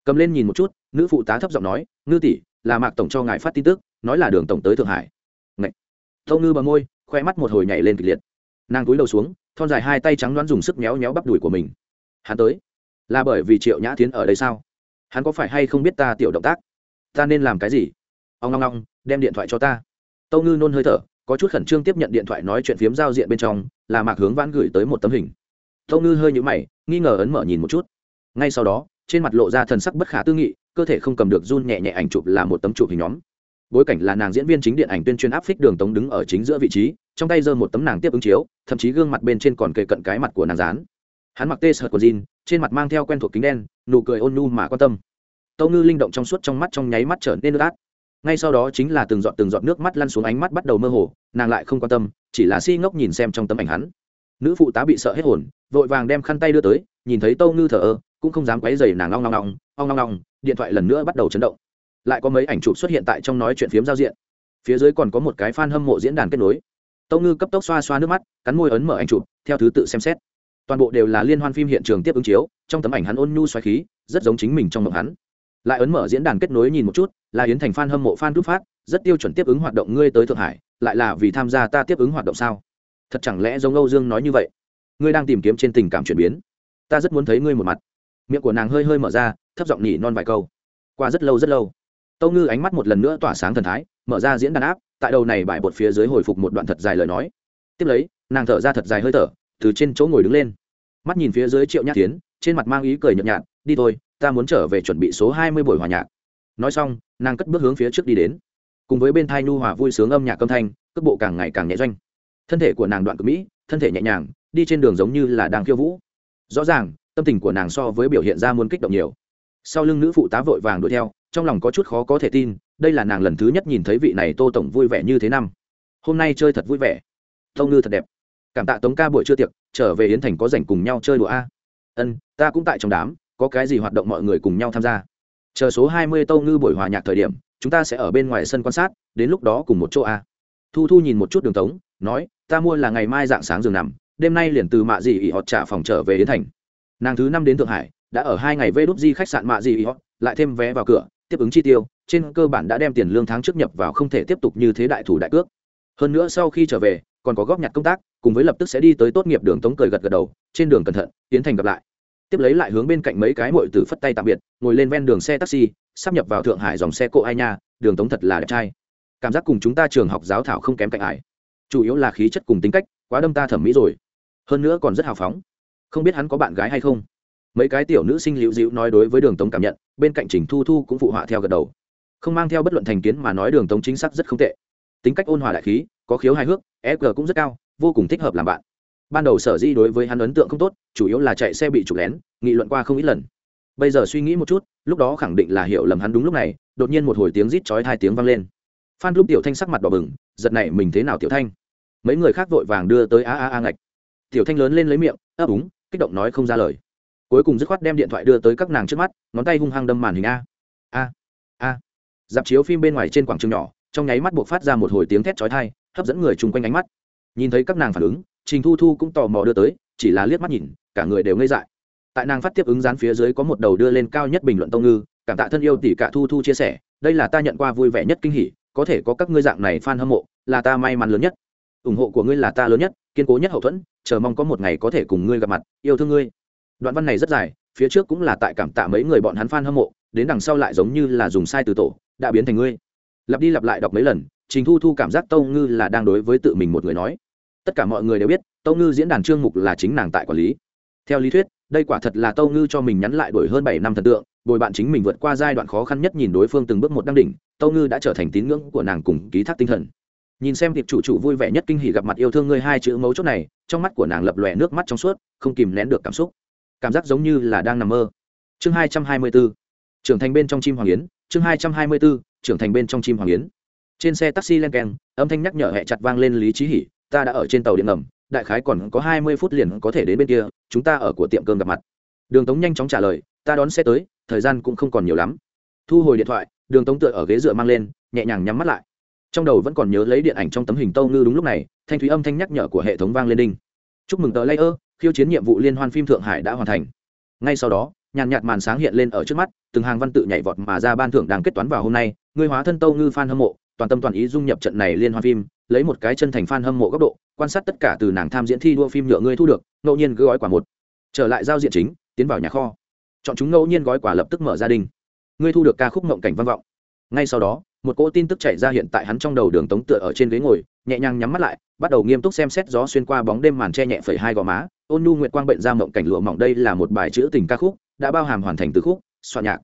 Cầm lên nhìn một chút, nữ phụ tá thấp giọng nói, ngư tỷ, là mạc tổng cho ngài phát tin tức, nói là đường tổng tới thượng hải. Ngậy. thâu ngư bờ môi, khoe mắt một hồi nhảy lên kịch liệt nàng cúi đầu xuống, thon dài hai tay trắng đoán dùng sức méo méo bắp đùi của mình. Hắn tới. Là bởi vì triệu nhã tiến ở đây sao? Hắn có phải hay không biết ta tiểu động tác? Ta nên làm cái gì? Ông long long đem điện thoại cho ta. Tâu ngư nôn hơi thở, có chút khẩn trương tiếp nhận điện thoại nói chuyện phiếm giao diện bên trong, là mạc hướng vãn gửi tới một tấm hình. Tâu ngư hơi nhũ mày, nghi ngờ ấn mở nhìn một chút. Ngay sau đó, trên mặt lộ ra thần sắc bất khả tư nghị, cơ thể không cầm được run nhẹ nhẹ ảnh chụp là một tấm chụp hình nhóm. Bối cảnh là nàng diễn viên chính điện ảnh tuyên truyền áp phích đường tống đứng ở chính giữa vị trí trong tay giơ một tấm nàng tiếp ứng chiếu, thậm chí gương mặt bên trên còn kề cận cái mặt của nàng dán. Hắn mặc tê sợt của jean, trên mặt mang theo quen thuộc kính đen, nụ cười ôn nhu mà quan tâm. Tâu ngư linh động trong suốt trong mắt trong nháy mắt trở nên nước át. Ngay sau đó chính là từng giọt từng giọt nước mắt lăn xuống ánh mắt bắt đầu mơ hồ, nàng lại không quan tâm, chỉ là si ngốc nhìn xem trong tấm ảnh hắn. Nữ phụ tá bị sợ hết hồn, vội vàng đem khăn tay đưa tới, nhìn thấy tâu ngư thở ơ, cũng không dám quấy dày nàng long long long long long long điện thoại lần nữa bắt đầu chấn động. Lại có mấy ảnh chụp xuất hiện tại trong nói chuyện phiếm giao diện. Phía dưới còn có một cái fan hâm mộ diễn đàn kết nối tâu ngư cấp tốc xoa xoa nước mắt, cắn môi ấn mở anh chụp, theo thứ tự xem xét. Toàn bộ đều là liên hoan phim hiện trường tiếp ứng chiếu, trong tấm ảnh hắn ôn nhu xoáy khí, rất giống chính mình trong mộng hắn. Lại ấn mở diễn đàn kết nối nhìn một chút, là yến thành fan hâm mộ fan rút phát, rất tiêu chuẩn tiếp ứng hoạt động ngươi tới thượng hải, lại là vì tham gia ta tiếp ứng hoạt động sao? Thật chẳng lẽ giống âu dương nói như vậy? Ngươi đang tìm kiếm trên tình cảm chuyển biến. Ta rất muốn thấy ngươi một mặt. Miệng của nàng hơi hơi mở ra, thấp giọng nhỉ non vài câu. Qua rất lâu rất lâu. Tâu ngư ánh mắt một lần nữa tỏa sáng thần thái mở ra diễn đàn áp, tại đầu này bãi bột phía dưới hồi phục một đoạn thật dài lời nói. Tiếp lấy, nàng thở ra thật dài hơi thở, từ trên chỗ ngồi đứng lên. Mắt nhìn phía dưới triệu nhát tiến trên mặt mang ý cười nhợt nhạt, đi thôi, ta muốn trở về chuẩn bị số hai mươi buổi hòa nhạc. Nói xong, nàng cất bước hướng phía trước đi đến. Cùng với bên thai nhu hòa vui sướng âm nhạc âm thanh, cước bộ càng ngày càng nhẹ doanh. Thân thể của nàng đoạn cực mỹ, thân thể nhẹ nhàng, đi trên đường giống như là đang khiêu vũ. Rõ ràng, tâm tình của nàng so với biểu hiện ra muốn kích động nhiều. Sau lưng nữ phụ tá vội vàng đuổi theo trong lòng có chút khó có thể tin, đây là nàng lần thứ nhất nhìn thấy vị này tô tổng vui vẻ như thế năm. Hôm nay chơi thật vui vẻ. Tâu ngư thật đẹp. Cảm tạ tống ca buổi trưa tiệc, trở về yến thành có rảnh cùng nhau chơi đùa a. Ân, ta cũng tại trong đám, có cái gì hoạt động mọi người cùng nhau tham gia. Chờ số hai mươi tâu ngư buổi hòa nhạc thời điểm, chúng ta sẽ ở bên ngoài sân quan sát, đến lúc đó cùng một chỗ a. Thu thu nhìn một chút đường tống, nói, ta mua là ngày mai dạng sáng giường nằm, đêm nay liền từ mạ dị ỉ họt trả phòng trở về yến thành. Nàng thứ năm đến thượng hải, đã ở hai ngày vê đốt di khách sạn mạ dị ỉ họt, lại thêm vé vào cửa tiếp ứng chi tiêu, trên cơ bản đã đem tiền lương tháng trước nhập vào không thể tiếp tục như thế đại thủ đại cước. Hơn nữa sau khi trở về, còn có góp nhặt công tác, cùng với lập tức sẽ đi tới tốt nghiệp đường tống cười gật gật đầu, trên đường cẩn thận, tiến thành gặp lại. Tiếp lấy lại hướng bên cạnh mấy cái mội tử phất tay tạm biệt, ngồi lên ven đường xe taxi, sắp nhập vào thượng hải dòng xe cộ ai nha, đường tống thật là đẹp trai. Cảm giác cùng chúng ta trường học giáo thảo không kém cạnh ải chủ yếu là khí chất cùng tính cách, quá đâm ta thẩm mỹ rồi. Hơn nữa còn rất hào phóng. Không biết hắn có bạn gái hay không? Mấy cái tiểu nữ sinh liễu dịu nói đối với đường tống cảm nhận, bên cạnh trình thu thu cũng phụ họa theo gật đầu. Không mang theo bất luận thành kiến mà nói đường tống chính xác rất không tệ. Tính cách ôn hòa đại khí, có khiếu hài hước eg cũng rất cao, vô cùng thích hợp làm bạn. Ban đầu sở di đối với hắn ấn tượng không tốt, chủ yếu là chạy xe bị trục lén, nghị luận qua không ít lần. Bây giờ suy nghĩ một chút, lúc đó khẳng định là hiểu lầm hắn đúng lúc này, đột nhiên một hồi tiếng rít chói hai tiếng vang lên. Phan lúc tiểu thanh sắc mặt đỏ bừng, giật này mình thế nào tiểu thanh? Mấy người khác vội vàng đưa tới a a a ngạch. Tiểu thanh lớn lên lấy miệng ấp úng kích động nói không ra lời cuối cùng dứt khoát đem điện thoại đưa tới các nàng trước mắt, ngón tay hung hăng đâm màn hình a. A a. Dạp chiếu phim bên ngoài trên quảng trường nhỏ, trong nháy mắt buộc phát ra một hồi tiếng thét chói tai, hấp dẫn người chung quanh ánh mắt. Nhìn thấy các nàng phản ứng, trình thu thu cũng tò mò đưa tới, chỉ là liếc mắt nhìn, cả người đều ngây dại. Tại nàng phát tiếp ứng dán phía dưới có một đầu đưa lên cao nhất bình luận tông ngư, cảm tạ thân yêu tỷ cả thu thu chia sẻ, đây là ta nhận qua vui vẻ nhất kinh hỉ, có thể có các ngươi dạng này fan hâm mộ, là ta may mắn lớn nhất. Ủng hộ của ngươi là ta lớn nhất, kiên cố nhất hậu thuẫn, chờ mong có một ngày có thể cùng ngươi gặp mặt, yêu thương ngươi đoạn văn này rất dài, phía trước cũng là tại cảm tạ mấy người bọn hắn fan hâm mộ, đến đằng sau lại giống như là dùng sai từ tổ, đã biến thành ngươi. Lặp đi lặp lại đọc mấy lần, trình thu thu cảm giác tâu ngư là đang đối với tự mình một người nói. Tất cả mọi người đều biết, tâu ngư diễn đàn trương mục là chính nàng tại quản lý. Theo lý thuyết, đây quả thật là tâu ngư cho mình nhắn lại đổi hơn bảy năm thần tượng, bồi bạn chính mình vượt qua giai đoạn khó khăn nhất nhìn đối phương từng bước một đăng đỉnh, tâu ngư đã trở thành tín ngưỡng của nàng cùng ký thác tinh thần. Nhìn xem tiệp chủ chủ vui vẻ nhất kinh hỉ gặp mặt yêu thương ngươi hai chữ mấu chốt này, trong mắt của nàng lập lòe nước mắt trong suốt, không kìm nén được cảm xúc cảm giác giống như là đang nằm mơ. Chương hai trăm hai mươi bốn trưởng thành bên trong chim hoàng yến, chương hai trăm hai mươi bốn trưởng thành bên trong chim hoàng yến. Trên xe taxi len keng, âm thanh nhắc nhở hẹ chặt vang lên lý trí hỉ, ta đã ở trên tàu điện ngầm, đại khái còn có hai mươi phút liền có thể đến bên kia, chúng ta ở của tiệm cơm gặp mặt. Đường tống nhanh chóng trả lời, ta đón xe tới, thời gian cũng không còn nhiều lắm. Thu hồi điện thoại, đường tống tựa ở ghế dựa mang lên, nhẹ nhàng nhắm mắt lại. Trong đầu vẫn còn nhớ lấy điện ảnh trong tấm hình tâu ngư đúng lúc này, thanh thúy âm thanh nhắc nhở của hệ thống vang lên đinh. Chúc mừng tờ layer khiêu chiến nhiệm vụ liên hoan phim thượng hải đã hoàn thành. Ngay sau đó, nhàn nhạt màn sáng hiện lên ở trước mắt, từng hàng văn tự nhảy vọt mà ra ban thưởng đang kết toán vào hôm nay, người hóa thân tâu ngư f a n hâm mộ, toàn tâm toàn ý dung nhập trận này liên hoan phim, lấy một cái chân thành f a n hâm mộ góc độ, quan sát tất cả từ nàng tham diễn thi đua phim nhựa ngươi thu được, ngẫu nhiên cứ gói quả một. Trở lại giao diện chính, tiến vào nhà kho. Chọn chúng ngẫu nhiên gói quả lập tức mở gia đình ngươi thu được ca khúc mộng cảnh văn vọng. Ngay sau đó, một cỗ tin tức chạy ra hiện tại hắn trong đầu đường tống tựa ở trên ghế ngồi nhẹ nhàng nhắm mắt lại, bắt đầu nghiêm túc xem xét gió xuyên qua bóng đêm màn che nhẹ phẩy hai gò má. Ôn nhu nguyệt quang bệnh ra mộng cảnh lụa mỏng, đây là một bài chữ tình ca khúc, đã bao hàm hoàn thành từ khúc, soạn nhạc.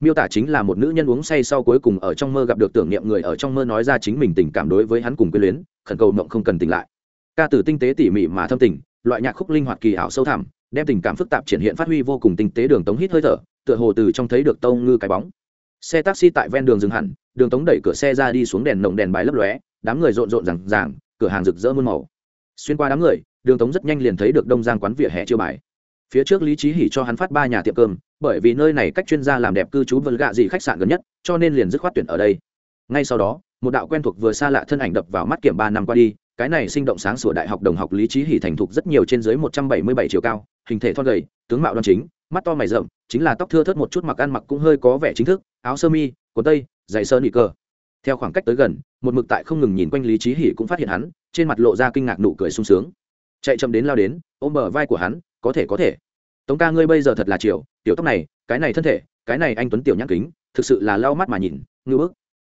Miêu tả chính là một nữ nhân uống say sau cuối cùng ở trong mơ gặp được tưởng niệm người ở trong mơ nói ra chính mình tình cảm đối với hắn cùng quyến luyến, khẩn cầu mộng không cần tỉnh lại. Ca từ tinh tế tỉ mỉ mà thâm tình, loại nhạc khúc linh hoạt kỳ ảo sâu thẳm, đem tình cảm phức tạp triển hiện phát huy vô cùng tinh tế đường tống hít hơi thở, tựa hồ từ trong thấy được tông ngư cái bóng. Xe taxi tại ven đường dừng hẳn, đường tống đẩy cửa xe ra đi xuống đèn nồng đèn bài lấp lóe đám người rộn rộn rằng ràng, cửa hàng rực rỡ muôn màu. Xuyên qua đám người, đường tống rất nhanh liền thấy được đông giang quán vỉa hè chiêu bài. Phía trước lý trí hỉ cho hắn phát ba nhà tiệm cơm, bởi vì nơi này cách chuyên gia làm đẹp cư trú vân gạ gì khách sạn gần nhất, cho nên liền dứt khoát tuyển ở đây. Ngay sau đó, một đạo quen thuộc vừa xa lạ thân ảnh đập vào mắt kiểm ba năm qua đi, cái này sinh động sáng sủa đại học đồng học lý trí hỉ thành thục rất nhiều trên dưới một trăm bảy mươi bảy chiều cao, hình thể thon gầy, tướng mạo đoan chính, mắt to mày rậm, chính là tóc thưa thớt một chút mặc ăn mặc cũng hơi có vẻ chính thức, áo sơ mi, quần tây, giày sơ nị cơ theo khoảng cách tới gần, một mực tại không ngừng nhìn quanh lý trí hỉ cũng phát hiện hắn, trên mặt lộ ra kinh ngạc nụ cười sung sướng. Chạy chậm đến lao đến, ôm bờ vai của hắn, có thể có thể. Tống ca ngươi bây giờ thật là chiều, tiểu tóc này, cái này thân thể, cái này anh tuấn tiểu nhãn kính, thực sự là lau mắt mà nhìn, ngư bức.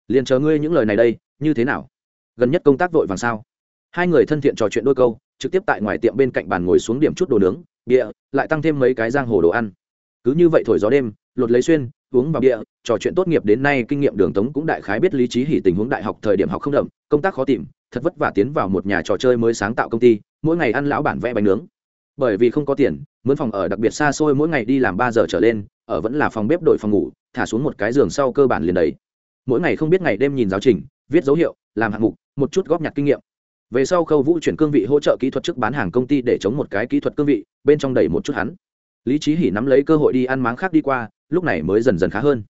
Liền chờ ngươi những lời này đây, như thế nào? Gần nhất công tác vội vàng sao? Hai người thân thiện trò chuyện đôi câu, trực tiếp tại ngoài tiệm bên cạnh bàn ngồi xuống điểm chút đồ nướng bịa lại tăng thêm mấy cái giang hồ đồ ăn. Cứ như vậy thổi gió đêm, lột lấy xuyên uống vào bia trò chuyện tốt nghiệp đến nay kinh nghiệm đường tống cũng đại khái biết lý trí hỉ tình huống đại học thời điểm học không đậm, công tác khó tìm, thật vất vả tiến vào một nhà trò chơi mới sáng tạo công ty, mỗi ngày ăn lão bản vẽ bánh nướng. Bởi vì không có tiền, mướn phòng ở đặc biệt xa xôi mỗi ngày đi làm ba giờ trở lên, ở vẫn là phòng bếp đổi phòng ngủ, thả xuống một cái giường sau cơ bản liền đấy mỗi ngày không biết ngày đêm nhìn giáo trình, viết dấu hiệu, làm hạng mục, một chút góp nhặt kinh nghiệm. Về sau khâu vũ chuyển cương vị hỗ trợ kỹ thuật trước bán hàng công ty để chống một cái kỹ thuật cương vị, bên trong đầy một chút hắn. Lý trí hỉ nắm lấy cơ hội đi ăn máng khác đi qua lúc này mới dần dần khá hơn.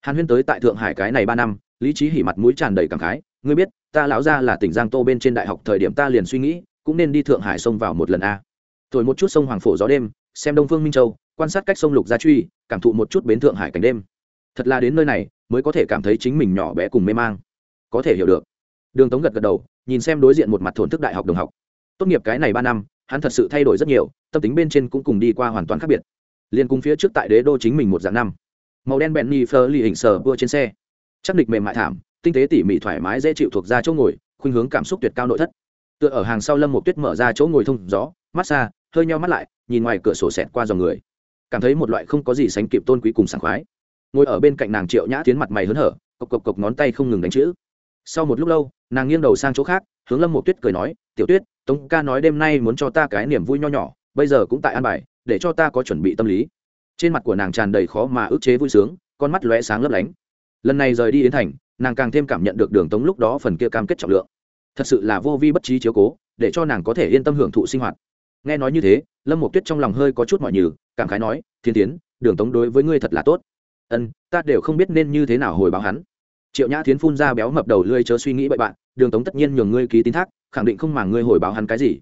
Hàn huyên tới tại thượng hải cái này ba năm, lý trí hỉ mặt mũi tràn đầy cảm khái, ngươi biết, ta lão ra là tỉnh giang tô bên trên đại học thời điểm ta liền suy nghĩ, cũng nên đi thượng hải sông vào một lần a. Thổi một chút sông hoàng phổ gió đêm, xem đông phương minh châu, quan sát cách sông lục gia truy, cảm thụ một chút bến thượng hải cảnh đêm. Thật là đến nơi này, mới có thể cảm thấy chính mình nhỏ bé cùng mê mang. Có thể hiểu được. Đường tống gật gật đầu, nhìn xem đối diện một mặt thổn thức đại học đồng học. Tốt nghiệp cái này ba năm, hắn thật sự thay đổi rất nhiều, tâm tính bên trên cũng cùng đi qua hoàn toàn khác biệt liền cùng phía trước tại đế đô chính mình một dạng năm. Màu đen bẹn ni phơ lì hình sờ vua trên xe. Chắc địch mềm mại thảm, tinh tế tỉ mỉ thoải mái dễ chịu thuộc ra chỗ ngồi, khuynh hướng cảm xúc tuyệt cao nội thất. Tựa ở hàng sau lâm một tuyết mở ra chỗ ngồi thông gió, mát xa, hơi nhau mắt lại, nhìn ngoài cửa sổ xẹt qua dòng người. Cảm thấy một loại không có gì sánh kịp tôn quý cùng sảng khoái. Ngồi ở bên cạnh nàng triệu nhã tiến mặt mày hớn hở, cộc cộc cộc ngón tay không ngừng đánh chữ. Sau một lúc lâu, nàng nghiêng đầu sang chỗ khác, hướng lâm một tuyết cười nói, tiểu tuyết, tống ca nói đêm nay muốn cho ta cái niềm vui nho nhỏ, bây giờ cũng tại an bài để cho ta có chuẩn bị tâm lý. Trên mặt của nàng tràn đầy khó mà ức chế vui sướng, con mắt lóe sáng lấp lánh. Lần này rời đi đến thành, nàng càng thêm cảm nhận được đường tống lúc đó phần kia cam kết trọng lượng. Thật sự là vô vi bất trí chiếu cố, để cho nàng có thể yên tâm hưởng thụ sinh hoạt. Nghe nói như thế, lâm một tuyết trong lòng hơi có chút mọi nhừ, cảm khái nói, thiên tiến, đường tống đối với ngươi thật là tốt. Ân, ta đều không biết nên như thế nào hồi báo hắn. Triệu nhã tiến phun ra béo mập đầu lươi chớ suy nghĩ bậy bạn, đường tống tất nhiên nhường ngươi ký tín thác, khẳng định không màng ngươi hồi báo hắn cái gì.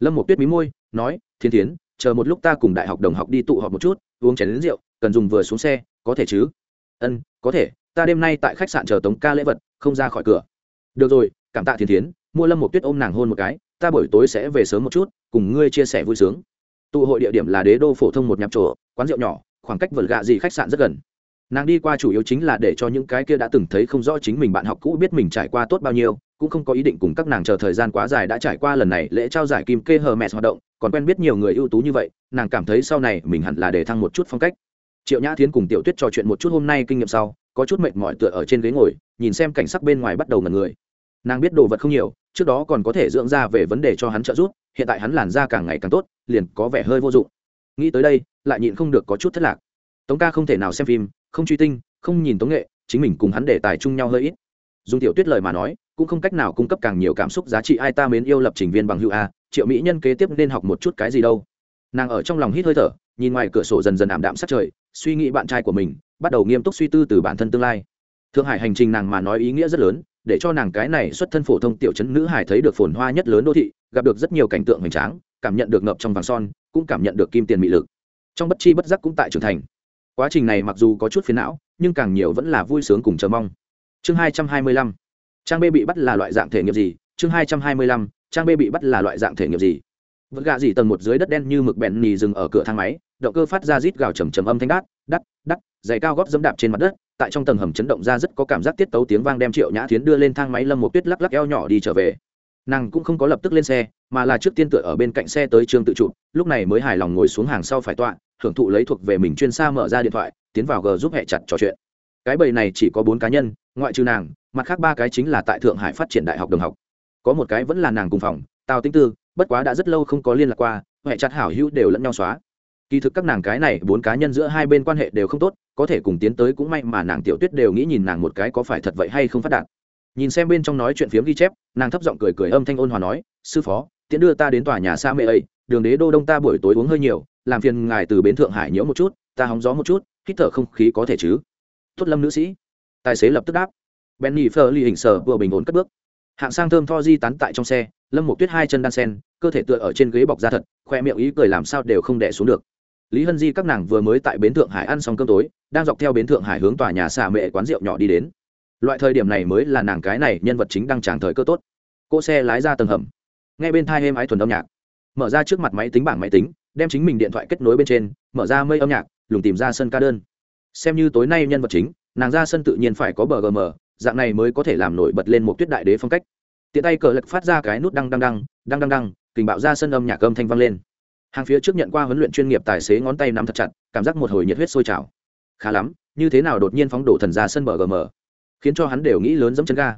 Lâm một tuyết mí môi, nói, thiên tiến chờ một lúc ta cùng đại học đồng học đi tụ họp một chút, uống chén đến rượu, cần dùng vừa xuống xe, có thể chứ? Ân, có thể, ta đêm nay tại khách sạn chờ tống ca lễ vật, không ra khỏi cửa. Được rồi, cảm tạ thiên tiến mua lâm một tuyết ôm nàng hôn một cái, ta buổi tối sẽ về sớm một chút, cùng ngươi chia sẻ vui sướng. Tụ hội địa điểm là đế đô phổ thông một nhạp trổ quán rượu nhỏ, khoảng cách vượt gạ gì khách sạn rất gần. Nàng đi qua chủ yếu chính là để cho những cái kia đã từng thấy không rõ chính mình bạn học cũ biết mình trải qua tốt bao nhiêu cũng không có ý định cùng các nàng chờ thời gian quá dài đã trải qua lần này lễ trao giải kim kê hờ mẹ hoạt động, còn quen biết nhiều người ưu tú như vậy, nàng cảm thấy sau này mình hẳn là để thăng một chút phong cách. Triệu nhã thiến cùng tiểu tuyết trò chuyện một chút hôm nay kinh nghiệm sau, có chút mệt mỏi tựa ở trên ghế ngồi, nhìn xem cảnh sắc bên ngoài bắt đầu ngần người. Nàng biết đồ vật không nhiều, trước đó còn có thể dưỡng ra về vấn đề cho hắn trợ giúp, hiện tại hắn làn da càng ngày càng tốt, liền có vẻ hơi vô dụng. Nghĩ tới đây, lại nhịn không được có chút thất lạc. Tống ca không thể nào xem phim, không truy tinh, không nhìn tống nghệ, chính mình cùng hắn để tài chung nhau hơi ít. Dùng tiểu tuyết lời mà nói cũng không cách nào cung cấp càng nhiều cảm xúc giá trị. Ai ta mến yêu lập trình viên bằng hữu a, triệu mỹ nhân kế tiếp nên học một chút cái gì đâu. Nàng ở trong lòng hít hơi thở, nhìn ngoài cửa sổ dần dần ảm đạm sát trời, suy nghĩ bạn trai của mình, bắt đầu nghiêm túc suy tư từ bản thân tương lai. Thượng hải hành trình nàng mà nói ý nghĩa rất lớn, để cho nàng cái này xuất thân phổ thông tiểu chấn nữ hải thấy được phồn hoa nhất lớn đô thị, gặp được rất nhiều cảnh tượng hoành tráng, cảm nhận được ngập trong vàng son, cũng cảm nhận được kim tiền mị lực. Trong bất chi bất giác cũng tại trưởng thành. Quá trình này mặc dù có chút phiền não, nhưng càng nhiều vẫn là vui sướng cùng chờ mong. Chương hai trăm hai mươi lăm trang b bị bắt là loại dạng thể nghiệp gì? Chương hai trăm hai mươi lăm, trang b bị bắt là loại dạng thể nghiệp gì? Vật gạ gì tầng một dưới đất đen như mực bẹn nì dừng ở cửa thang máy, động cơ phát ra rít gào trầm trầm âm thanh đát, đắt đắt, giày cao gót dẫm đạp trên mặt đất, tại trong tầng hầm chấn động ra rất có cảm giác tiết tấu tiếng vang đem triệu nhã tiến đưa lên thang máy lâm một tuyết lắc lắc eo nhỏ đi trở về. Nàng cũng không có lập tức lên xe, mà là trước tiên tựa ở bên cạnh xe tới trường tự trụ, lúc này mới hài lòng ngồi xuống hàng sau phải tọa, hưởng thụ lấy thuộc về mình chuyên xa mở ra điện thoại, tiến vào g giúp hẹ chặt trò chuyện cái bầy này chỉ có bốn cá nhân, ngoại trừ nàng, mặt khác ba cái chính là tại thượng hải phát triển đại học đồng học. Có một cái vẫn là nàng cùng phòng, tào tinh tư, bất quá đã rất lâu không có liên lạc qua huệ chặt hảo hữu đều lẫn nhau xóa. Kỳ thực các nàng cái này bốn cá nhân giữa hai bên quan hệ đều không tốt, có thể cùng tiến tới cũng may mà nàng tiểu tuyết đều nghĩ nhìn nàng một cái có phải thật vậy hay không phát đạt. Nhìn xem bên trong nói chuyện phiếm ghi chép, nàng thấp giọng cười cười âm thanh ôn hòa nói, sư phó, tiễn đưa ta đến tòa nhà xa mê ấy, đường đế đô đông ta buổi tối uống hơi nhiều, làm phiền ngài từ bến thượng hải nhiễu một chút, ta hóng gió một chút, hít thở không khí có thể chứ? Tốt lâm nữ sĩ. Tài xế lập tức đáp. Benny phơ ly hình sờ vừa bình ổn cất bước. Hạng sang thơm tho di tán tại trong xe, lâm một tuyết hai chân đan sen, cơ thể tựa ở trên ghế bọc da thật, khoe miệng ý cười làm sao đều không đẻ xuống được. Lý hân di các nàng vừa mới tại bến thượng hải ăn xong cơm tối, đang dọc theo bến thượng hải hướng tòa nhà xà mệ quán rượu nhỏ đi đến. Loại thời điểm này mới là nàng cái này nhân vật chính đang tràng thời cơ tốt. Cỗ xe lái ra tầng hầm. Ngay bên thai êm ái thuần âm nhạc. Mở ra trước mặt máy tính bảng máy tính, đem chính mình điện thoại kết nối bên trên, mở ra mây âm nhạc, lùng tìm ra sân ca đơn xem như tối nay nhân vật chính, nàng ra sân tự nhiên phải có bờ gm, dạng này mới có thể làm nổi bật lên một tuyết đại đế phong cách. Tiện tay cờ lật phát ra cái nút đăng đăng đăng đăng đăng đăng, kình bạo ra sân âm nhạc âm thanh vang lên. Hàng phía trước nhận qua huấn luyện chuyên nghiệp tài xế ngón tay nắm thật chặt, cảm giác một hồi nhiệt huyết sôi trào. Khá lắm, như thế nào đột nhiên phóng đổ thần ra sân bờ gm, khiến cho hắn đều nghĩ lớn dẫm chân ga.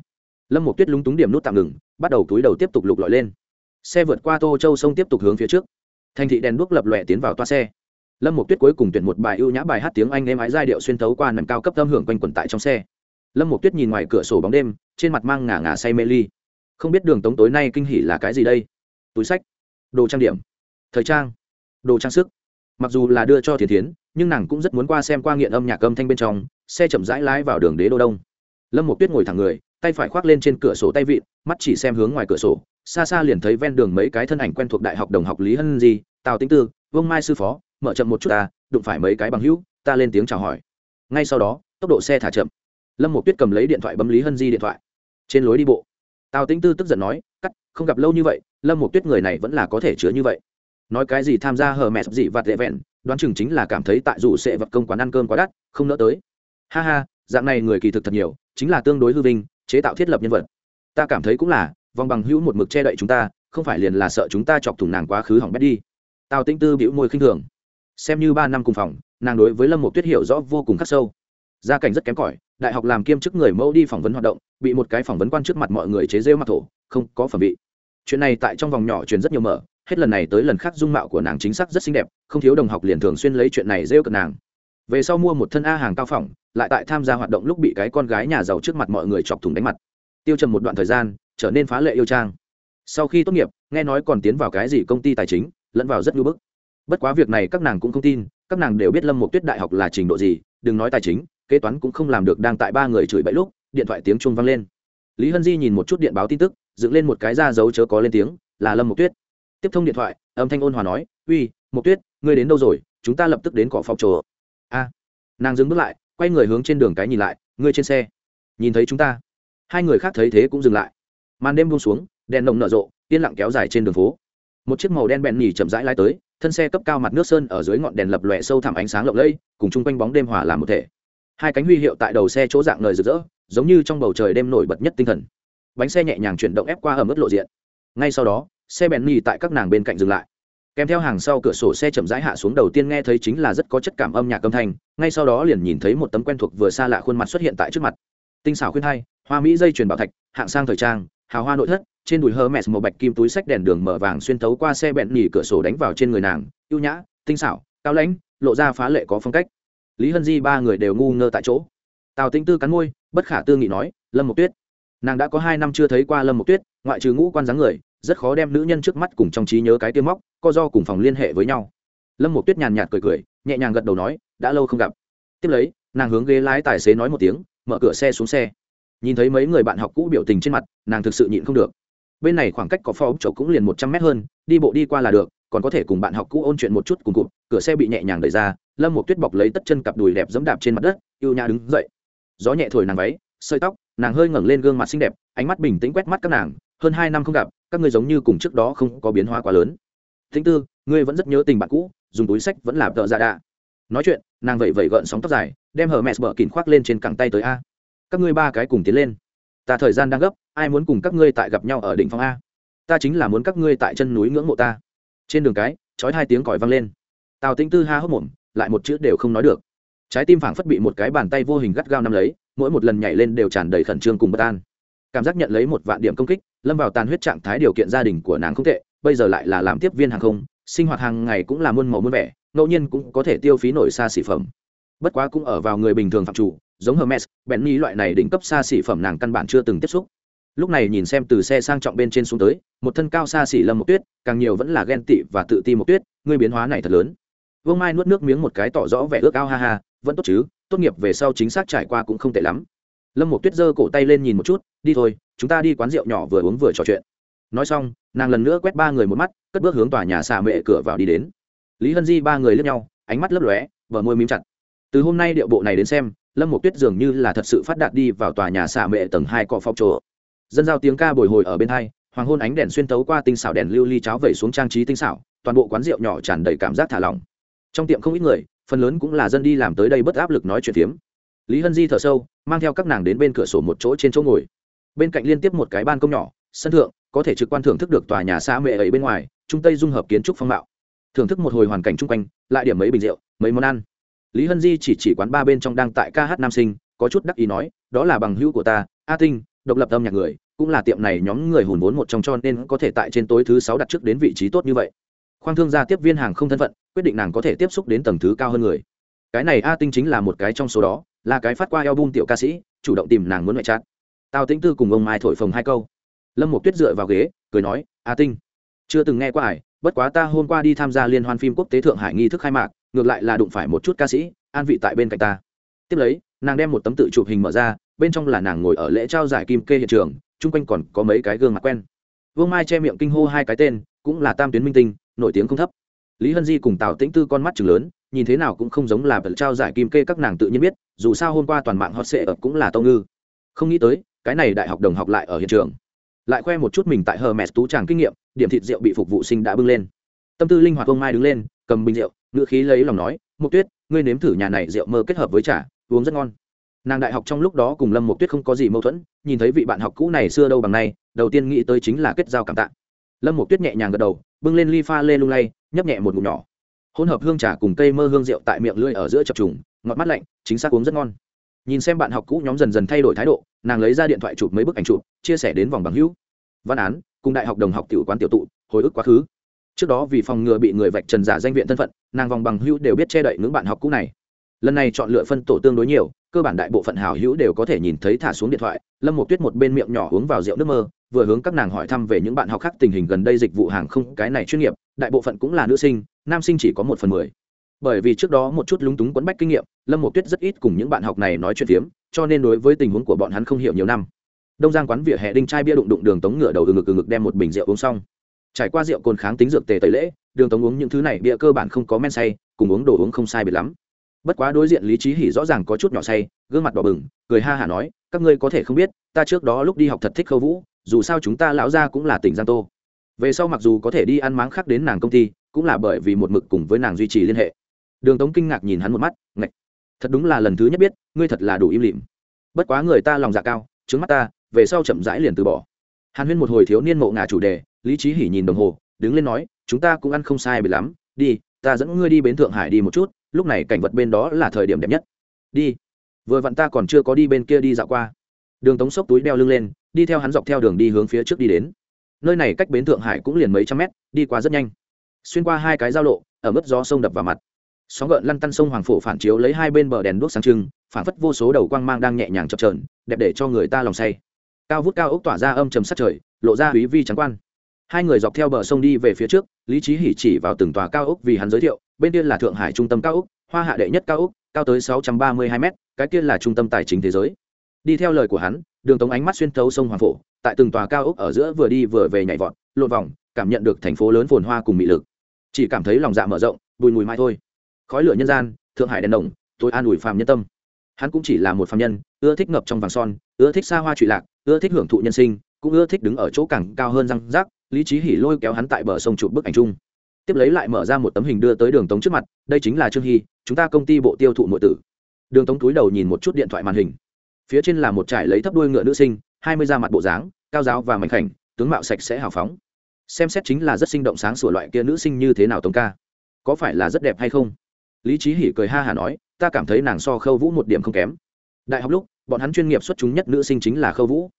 Lâm một tuyết lúng túng điểm nút tạm ngừng, bắt đầu túi đầu tiếp tục lục lọi lên. Xe vượt qua tô châu sông tiếp tục hướng phía trước. Thành thị đèn đuốc lập lòe tiến vào toa xe lâm một tuyết cuối cùng tuyển một bài ưu nhã bài hát tiếng anh êm ái giai điệu xuyên thấu qua nằm cao cấp âm hưởng quanh quẩn tại trong xe. Lâm một tuyết nhìn ngoài cửa sổ bóng đêm, trên mặt mang ngả ngả say mê ly. Không biết đường tống tối nay kinh hỉ là cái gì đây? Túi sách, đồ trang điểm, thời trang, đồ trang sức. Mặc dù là đưa cho thiền thiến, nhưng nàng cũng rất muốn qua xem qua nghiện âm nhạc âm thanh bên trong, xe chậm rãi lái vào đường đế đô đông. Lâm một tuyết ngồi thẳng người, tay phải khoác lên trên cửa sổ tay vịn, mắt chỉ xem hướng ngoài cửa sổ, xa xa liền thấy ven đường mấy cái thân ảnh quen thuộc đại học đồng học lý hân di, tào tĩnh tư, vương mai sư phó mở chậm một chút ta, đụng phải mấy cái bằng hữu, ta lên tiếng chào hỏi. Ngay sau đó, tốc độ xe thả chậm. Lâm một tuyết cầm lấy điện thoại bấm lý hân di điện thoại. Trên lối đi bộ, tào tính tư tức giận nói, cắt, không gặp lâu như vậy, lâm một tuyết người này vẫn là có thể chứa như vậy. Nói cái gì tham gia hờ mẹ gì vặt dễ vẹn, đoán chừng chính là cảm thấy tại dù sẽ vật công quán ăn cơm quá đắt, không nỡ tới. Ha ha, dạng này người kỳ thực thật nhiều, chính là tương đối hư vinh, chế tạo thiết lập nhân vật. Ta cảm thấy cũng là, vòng bằng hữu một mực che đậy chúng ta, không phải liền là sợ chúng ta chọc thủng nàng quá khứ hỏng bét đi. Tào tinh tư bĩu môi khinh thường xem như ba năm cùng phòng, nàng đối với lâm một tuyết hiểu rõ vô cùng khắc sâu. Gia cảnh rất kém cỏi, đại học làm kiêm chức người mẫu đi phỏng vấn hoạt động, bị một cái phỏng vấn quan trước mặt mọi người chế rêu mặt thổ, không có phẩm vị. Chuyện này tại trong vòng nhỏ truyền rất nhiều mở, hết lần này tới lần khác dung mạo của nàng chính xác rất xinh đẹp, không thiếu đồng học liền thường xuyên lấy chuyện này rêu cận nàng. Về sau mua một thân a hàng cao phỏng, lại tại tham gia hoạt động lúc bị cái con gái nhà giàu trước mặt mọi người chọc thùng đánh mặt. Tiêu trầm một đoạn thời gian, trở nên phá lệ yêu trang. Sau khi tốt nghiệp, nghe nói còn tiến vào cái gì công ty tài chính, lẫn vào rất nhu bức bất quá việc này các nàng cũng không tin, các nàng đều biết lâm một tuyết đại học là trình độ gì, đừng nói tài chính, kế toán cũng không làm được đang tại ba người chửi bậy lúc, điện thoại tiếng chuông vang lên. Lý hân di nhìn một chút điện báo tin tức, dựng lên một cái ra dấu chớ có lên tiếng, là lâm một tuyết. Tiếp thông điện thoại, âm thanh ôn hòa nói, uy một tuyết, ngươi đến đâu rồi? Chúng ta lập tức đến cỏ phòng trồ a. Nàng dừng bước lại, quay người hướng trên đường cái nhìn lại, ngươi trên xe. Nhìn thấy chúng ta. Hai người khác thấy thế cũng dừng lại. Màn đêm buông xuống, đèn nồng nở rộ, yên lặng kéo dài trên đường phố. Một chiếc màu đen bẹn nhì chậm rãi lái tới thân xe cấp cao mặt nước sơn ở dưới ngọn đèn lập lòe sâu thẳm ánh sáng lộng lẫy, cùng chung quanh bóng đêm hòa làm một thể. Hai cánh huy hiệu tại đầu xe chỗ dạng lời rực rỡ, giống như trong bầu trời đêm nổi bật nhất tinh thần. Bánh xe nhẹ nhàng chuyển động ép qua ở mức lộ diện. Ngay sau đó, xe bèn nhì tại các nàng bên cạnh dừng lại. Kèm theo hàng sau cửa sổ xe chậm rãi hạ xuống đầu tiên nghe thấy chính là rất có chất cảm âm nhạc âm thanh, ngay sau đó liền nhìn thấy một tấm quen thuộc vừa xa lạ khuôn mặt xuất hiện tại trước mặt. Tinh xảo khuyên hai, hoa mỹ dây chuyền bảo thạch, hạng sang thời trang, hào hoa nội thất trên đùi Hermes màu bạch kim túi sách đèn đường mở vàng xuyên thấu qua xe bẹn nhì cửa sổ đánh vào trên người nàng. Ưu nhã, tinh xảo, cao lãnh, lộ ra phá lệ có phong cách. Lý hân di ba người đều ngu ngơ tại chỗ. Tào tĩnh tư cắn môi, bất khả tư nghị nói, lâm một tuyết. Nàng đã có hai năm chưa thấy qua lâm một tuyết, ngoại trừ ngũ quan dáng người, rất khó đem nữ nhân trước mắt cùng trong trí nhớ cái tiêu móc, co do cùng phòng liên hệ với nhau. Lâm một tuyết nhàn nhạt cười cười, nhẹ nhàng gật đầu nói, đã lâu không gặp. Tiếp lấy, nàng hướng ghế lái tài xế nói một tiếng, mở cửa xe xuống xe. Nhìn thấy mấy người bạn học cũ biểu tình trên mặt, nàng thực sự nhịn không được bên này khoảng cách có phó chỗ cũng liền một trăm mét hơn, đi bộ đi qua là được, còn có thể cùng bạn học cũ ôn chuyện một chút cùng cụt cửa xe bị nhẹ nhàng đẩy ra, lâm một tuyết bọc lấy tất chân cặp đùi đẹp dẫm đạp trên mặt đất, yêu nhã đứng dậy. Gió nhẹ thổi nàng váy, sợi tóc, nàng hơi ngẩng lên gương mặt xinh đẹp, ánh mắt bình tĩnh quét mắt các nàng, hơn hai năm không gặp, các ngươi giống như cùng trước đó không có biến hóa quá lớn. Thính tư, ngươi vẫn rất nhớ tình bạn cũ, dùng túi sách vẫn là tợ ra dạ đạ. Nói chuyện, nàng vẩy vẩy gợn sóng tóc dài, đem hờ mẹ bờ kín khoác lên trên cẳng tay tới a. Các ngươi ba cái cùng tiến lên ta thời gian đang gấp, ai muốn cùng các ngươi tại gặp nhau ở đỉnh phong a? Ta chính là muốn các ngươi tại chân núi ngưỡng mộ ta. Trên đường cái trói hai tiếng còi vang lên. Tào tĩnh tư ha hốc mồm, lại một chữ đều không nói được. Trái tim phảng phất bị một cái bàn tay vô hình gắt gao nắm lấy, mỗi một lần nhảy lên đều tràn đầy khẩn trương cùng bất an. Cảm giác nhận lấy một vạn điểm công kích, lâm vào tàn huyết trạng thái điều kiện gia đình của nàng không tệ, bây giờ lại là làm tiếp viên hàng không, sinh hoạt hàng ngày cũng là muôn màu muôn vẻ, ngẫu nhiên cũng có thể tiêu phí nổi xa xỉ phẩm bất quá cũng ở vào người bình thường phạm chủ, giống hermes, benny loại này đỉnh cấp xa xỉ phẩm nàng căn bản chưa từng tiếp xúc. Lúc này nhìn xem từ xe sang trọng bên trên xuống tới, một thân cao xa xỉ lâm một tuyết, càng nhiều vẫn là ghen tị và tự ti một tuyết người biến hóa này thật lớn. Vương mai nuốt nước miếng một cái tỏ rõ vẻ ước ao ha ha, vẫn tốt chứ, tốt nghiệp về sau chính xác trải qua cũng không tệ lắm. Lâm một tuyết giơ cổ tay lên nhìn một chút, đi thôi, chúng ta đi quán rượu nhỏ vừa uống vừa trò chuyện. Nói xong, nàng lần nữa quét ba người một mắt, cất bước hướng tòa nhà xà mệ cửa vào đi đến. Lý hân di ba người lướt nhau, ánh mắt lấp lóe và môi mím chặt từ hôm nay điệu bộ này đến xem, lâm một tuyết dường như là thật sự phát đạt đi vào tòa nhà xà mệ tầng hai cọ phong trộ dân giao tiếng ca bồi hồi ở bên hai, hoàng hôn ánh đèn xuyên tấu qua tinh xảo đèn lưu ly cháo vẩy xuống trang trí tinh xảo, toàn bộ quán rượu nhỏ tràn đầy cảm giác thả lỏng. Trong tiệm không ít người, phần lớn cũng là dân đi làm tới đây bất áp lực nói chuyện phiếm. Lý hân di thở sâu, mang theo các nàng đến bên cửa sổ một chỗ trên chỗ ngồi. Bên cạnh liên tiếp một cái ban công nhỏ, sân thượng, có thể trực quan thưởng thức được tòa nhà xa mệ ấy bên ngoài, trung tây dung hợp kiến trúc phong mạo. Thưởng thức một hồi hoàn cảnh chung quanh, lại điểm mấy bình rượu, mấy món ăn lý hân di chỉ chỉ quán ba bên trong đang tại ca hát nam sinh, có chút đắc ý nói, đó là bằng hữu của ta, a tinh, độc lập âm nhạc người, cũng là tiệm này nhóm người hùn vốn một trong cho nên có thể tại trên tối thứ sáu đặt trước đến vị trí tốt như vậy. Khoang thương gia tiếp viên hàng không thân phận, quyết định nàng có thể tiếp xúc đến tầng thứ cao hơn người. Cái này a tinh chính là một cái trong số đó, là cái phát qua eo bung tiểu ca sĩ, chủ động tìm nàng muốn ngoại trát. tào tĩnh tư cùng ông mai thổi phồng hai câu. Lâm một tuyết dựa vào ghế, cười nói, a tinh, chưa từng nghe qua ải bất quá ta hôm qua đi tham gia liên hoan phim quốc tế thượng hải nghi thức khai mạc ngược lại là đụng phải một chút ca sĩ, an vị tại bên cạnh ta. Tiếp lấy, nàng đem một tấm tự chụp hình mở ra, bên trong là nàng ngồi ở lễ trao giải kim kê hiện trường, chung quanh còn có mấy cái gương mặt quen. Vương mai che miệng kinh hô hai cái tên, cũng là tam tuyến minh tinh, nổi tiếng không thấp. Lý hân di cùng tào tĩnh tư con mắt chừng lớn, nhìn thế nào cũng không giống là vật trao giải kim kê các nàng tự nhiên biết, dù sao hôm qua toàn mạng hot sệ ập cũng là tông ngư. Không nghĩ tới, cái này đại học đồng học lại ở hiện trường. Lại khoe một chút mình tại hờ mẹ tú tràng kinh nghiệm, điểm thịt rượu bị phục vụ sinh đã bưng lên. Tâm tư linh hoạt ông mai đứng lên, cầm bình rượu ngựa khí lấy lòng nói mục tuyết, ngươi nếm thử nhà này rượu mơ kết hợp với trà, uống rất ngon. Nàng đại học trong lúc đó cùng lâm mục tuyết không có gì mâu thuẫn, nhìn thấy vị bạn học cũ này xưa đâu bằng nay, đầu tiên nghĩ tới chính là kết giao cảm tạ. Lâm mục tuyết nhẹ nhàng gật đầu, bưng lên ly pha lê lung lay, nhấp nhẹ một ngụm nhỏ. Hỗn hợp hương trà cùng cây mơ hương rượu tại miệng lưỡi ở giữa chập trùng, ngọt mắt lạnh, chính xác uống rất ngon. Nhìn xem bạn học cũ nhóm dần dần thay đổi thái độ, nàng lấy ra điện thoại chụp mấy bức ảnh chụp, chia sẻ đến vòng bằng hữu. Văn án, cùng đại học đồng học tiểu quán tiểu tụ, hồi ức quá khứ trước đó vì phòng ngừa bị người vạch trần giả danh viện thân phận, nàng vòng bằng hữu đều biết che đậy ngưỡng bạn học cũ này. Lần này chọn lựa phân tổ tương đối nhiều, cơ bản đại bộ phận hảo hữu đều có thể nhìn thấy thả xuống điện thoại, lâm một tuyết một bên miệng nhỏ uống vào rượu nước mơ, vừa hướng các nàng hỏi thăm về những bạn học khác tình hình gần đây dịch vụ hàng không, cái này chuyên nghiệp, đại bộ phận cũng là nữ sinh, nam sinh chỉ có một phần mười. Bởi vì trước đó một chút lúng túng quấn bách kinh nghiệm, lâm một tuyết rất ít cùng những bạn học này nói chuyện phiếm, cho nên đối với tình huống của bọn hắn không hiểu nhiều năm. Đông giang quán vỉa hè đinh trai bia đụng đụng đường tống ngựa đầu từ ngực từ ngực đem một bình rượu uống xong trải qua rượu cồn kháng tính dược tề tẩy lễ, đường tống uống những thứ này bia cơ bản không có men say, cùng uống đồ uống không sai biệt lắm. Bất quá đối diện lý trí hỉ rõ ràng có chút nhỏ say, gương mặt đỏ bừng, cười ha hả nói, các ngươi có thể không biết, ta trước đó lúc đi học thật thích khâu vũ, dù sao chúng ta lão ra cũng là tỉnh giang tô. Về sau mặc dù có thể đi ăn máng khác đến nàng công ty, cũng là bởi vì một mực cùng với nàng duy trì liên hệ. Đường tống kinh ngạc nhìn hắn một mắt, ngạch, thật đúng là lần thứ nhất biết, ngươi thật là đủ im lìm. Bất quá người ta lòng dạ cao trứng mắt ta, về sau chậm rãi liền từ bỏ. Hàn huyên một hồi thiếu niên mộ ngà chủ đề lý trí hỉ nhìn đồng hồ, đứng lên nói, chúng ta cũng ăn không sai bị lắm. Đi, ta dẫn ngươi đi bến thượng hải đi một chút, lúc này cảnh vật bên đó là thời điểm đẹp nhất. Đi. Vừa vặn ta còn chưa có đi bên kia đi dạo qua. Đường tống xốc túi đeo lưng lên, đi theo hắn dọc theo đường đi hướng phía trước đi đến. Nơi này cách bến thượng hải cũng liền mấy trăm mét, đi qua rất nhanh. Xuyên qua hai cái giao lộ, ở mức gió sông đập vào mặt. Sóng gợn lăn tăn sông hoàng phổ phản chiếu lấy hai bên bờ đèn đuốc sáng trưng, phản phất vô số đầu quang mang đang nhẹ nhàng chập trờn đẹp để cho người ta lòng say. Cao vút cao ốc tỏa ra âm trầm sát trời, lộ ra húy vi trắng quan hai người dọc theo bờ sông đi về phía trước, lý trí hỉ chỉ vào từng tòa cao ốc vì hắn giới thiệu, bên kia là thượng hải trung tâm cao ốc, hoa hạ đệ nhất cao ốc, cao tới sáu trăm ba mươi hai m cái kia là trung tâm tài chính thế giới. Đi theo lời của hắn, đường tống ánh mắt xuyên thấu sông hoàng phổ, tại từng tòa cao ốc ở giữa vừa đi vừa về nhảy vọt, lộn vòng, cảm nhận được thành phố lớn phồn hoa cùng mị lực. Chỉ cảm thấy lòng dạ mở rộng, bùi mùi mai thôi. Khói lửa nhân gian, thượng hải đèn đồng tôi an ủi phàm nhân tâm. Hắn cũng chỉ là một phàm nhân, ưa thích ngập trong vàng son, ưa thích xa hoa trụy lạc, ưa thích hưởng thụ nhân sinh, cũng ưa thích đứng ở chỗ cảng cao hơn răng rác lý trí hỉ lôi kéo hắn tại bờ sông chụp bức ảnh chung. Tiếp lấy lại mở ra một tấm hình đưa tới đường tống trước mặt, đây chính là trương hy, chúng ta công ty bộ tiêu thụ nội tử. Đường tống túi đầu nhìn một chút điện thoại màn hình. Phía trên là một trải lấy thấp đuôi ngựa nữ sinh, hai mươi da mặt bộ dáng, cao giáo và mảnh khảnh, tướng mạo sạch sẽ hào phóng. Xem xét chính là rất sinh động sáng sủa loại kia nữ sinh như thế nào tống ca. Có phải là rất đẹp hay không? Lý trí hỉ cười ha hả nói, ta cảm thấy nàng so khâu vũ một điểm không kém. Đại học lúc, bọn hắn chuyên nghiệp xuất chúng nhất nữ sinh chính là khâu vũ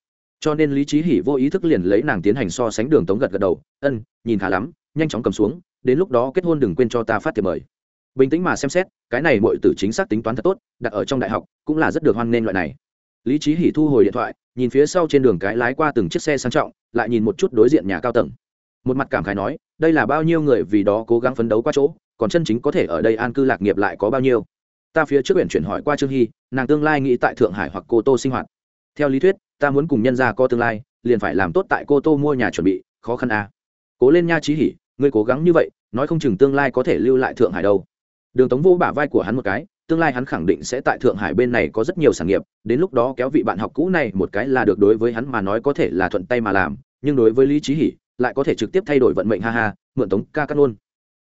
cho nên lý trí hỉ vô ý thức liền lấy nàng tiến hành so sánh đường tống gật gật đầu, ân, nhìn khá lắm, nhanh chóng cầm xuống, đến lúc đó kết hôn đừng quên cho ta phát thiệp mời. Bình tĩnh mà xem xét, cái này mọi tử chính xác tính toán thật tốt, đặt ở trong đại học, cũng là rất được hoan nghênh loại này. Lý trí hỉ thu hồi điện thoại, nhìn phía sau trên đường cái lái qua từng chiếc xe sang trọng, lại nhìn một chút đối diện nhà cao tầng. Một mặt cảm khái nói, đây là bao nhiêu người vì đó cố gắng phấn đấu qua chỗ, còn chân chính có thể ở đây an cư lạc nghiệp lại có bao nhiêu? Ta phía trước huyện chuyển hỏi qua trương hy, nàng tương lai nghĩ tại thượng hải hoặc cô tô sinh hoạt. Theo lý thuyết ta muốn cùng nhân gia có tương lai, liền phải làm tốt tại cô tô mua nhà chuẩn bị, khó khăn à. cố lên nha trí hỉ ngươi cố gắng như vậy, nói không chừng tương lai có thể lưu lại thượng hải đâu. Đường tống vô bả vai của hắn một cái, tương lai hắn khẳng định sẽ tại thượng hải bên này có rất nhiều sản nghiệp, đến lúc đó kéo vị bạn học cũ này một cái là được đối với hắn mà nói có thể là thuận tay mà làm, nhưng đối với lý trí hỉ lại có thể trực tiếp thay đổi vận mệnh, ha ha, mượn tống ca cắt luôn.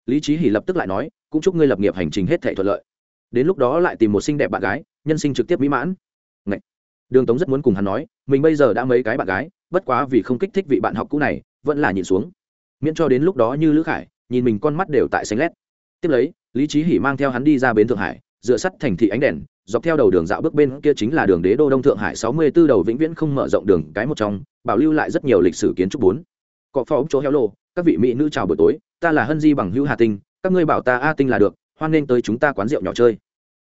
Lý trí hỉ lập tức lại nói, cũng chúc ngươi lập nghiệp hành trình hết thể thuận lợi. Đến lúc đó lại tìm một xinh đẹp bạn gái, nhân sinh trực tiếp mỹ mãn đường tống rất muốn cùng hắn nói, mình bây giờ đã mấy cái bạn gái, bất quá vì không kích thích vị bạn học cũ này, vẫn là nhìn xuống. Miễn cho đến lúc đó như lữ khải, nhìn mình con mắt đều tại xanh lét. Tiếp lấy, lý trí hỉ mang theo hắn đi ra bến thượng hải, dựa sắt thành thị ánh đèn, dọc theo đầu đường dạo bước bên kia chính là đường đế đô đông thượng hải sáu mươi 64 đầu vĩnh viễn không mở rộng đường, cái một trong, bảo lưu lại rất nhiều lịch sử kiến trúc bốn. Cọ phó chỗ heo lô, các vị mỹ nữ chào buổi tối, ta là hân di bằng hữu hà tinh, các ngươi bảo ta a tinh là được, hoan nghênh tới chúng ta quán rượu nhỏ chơi.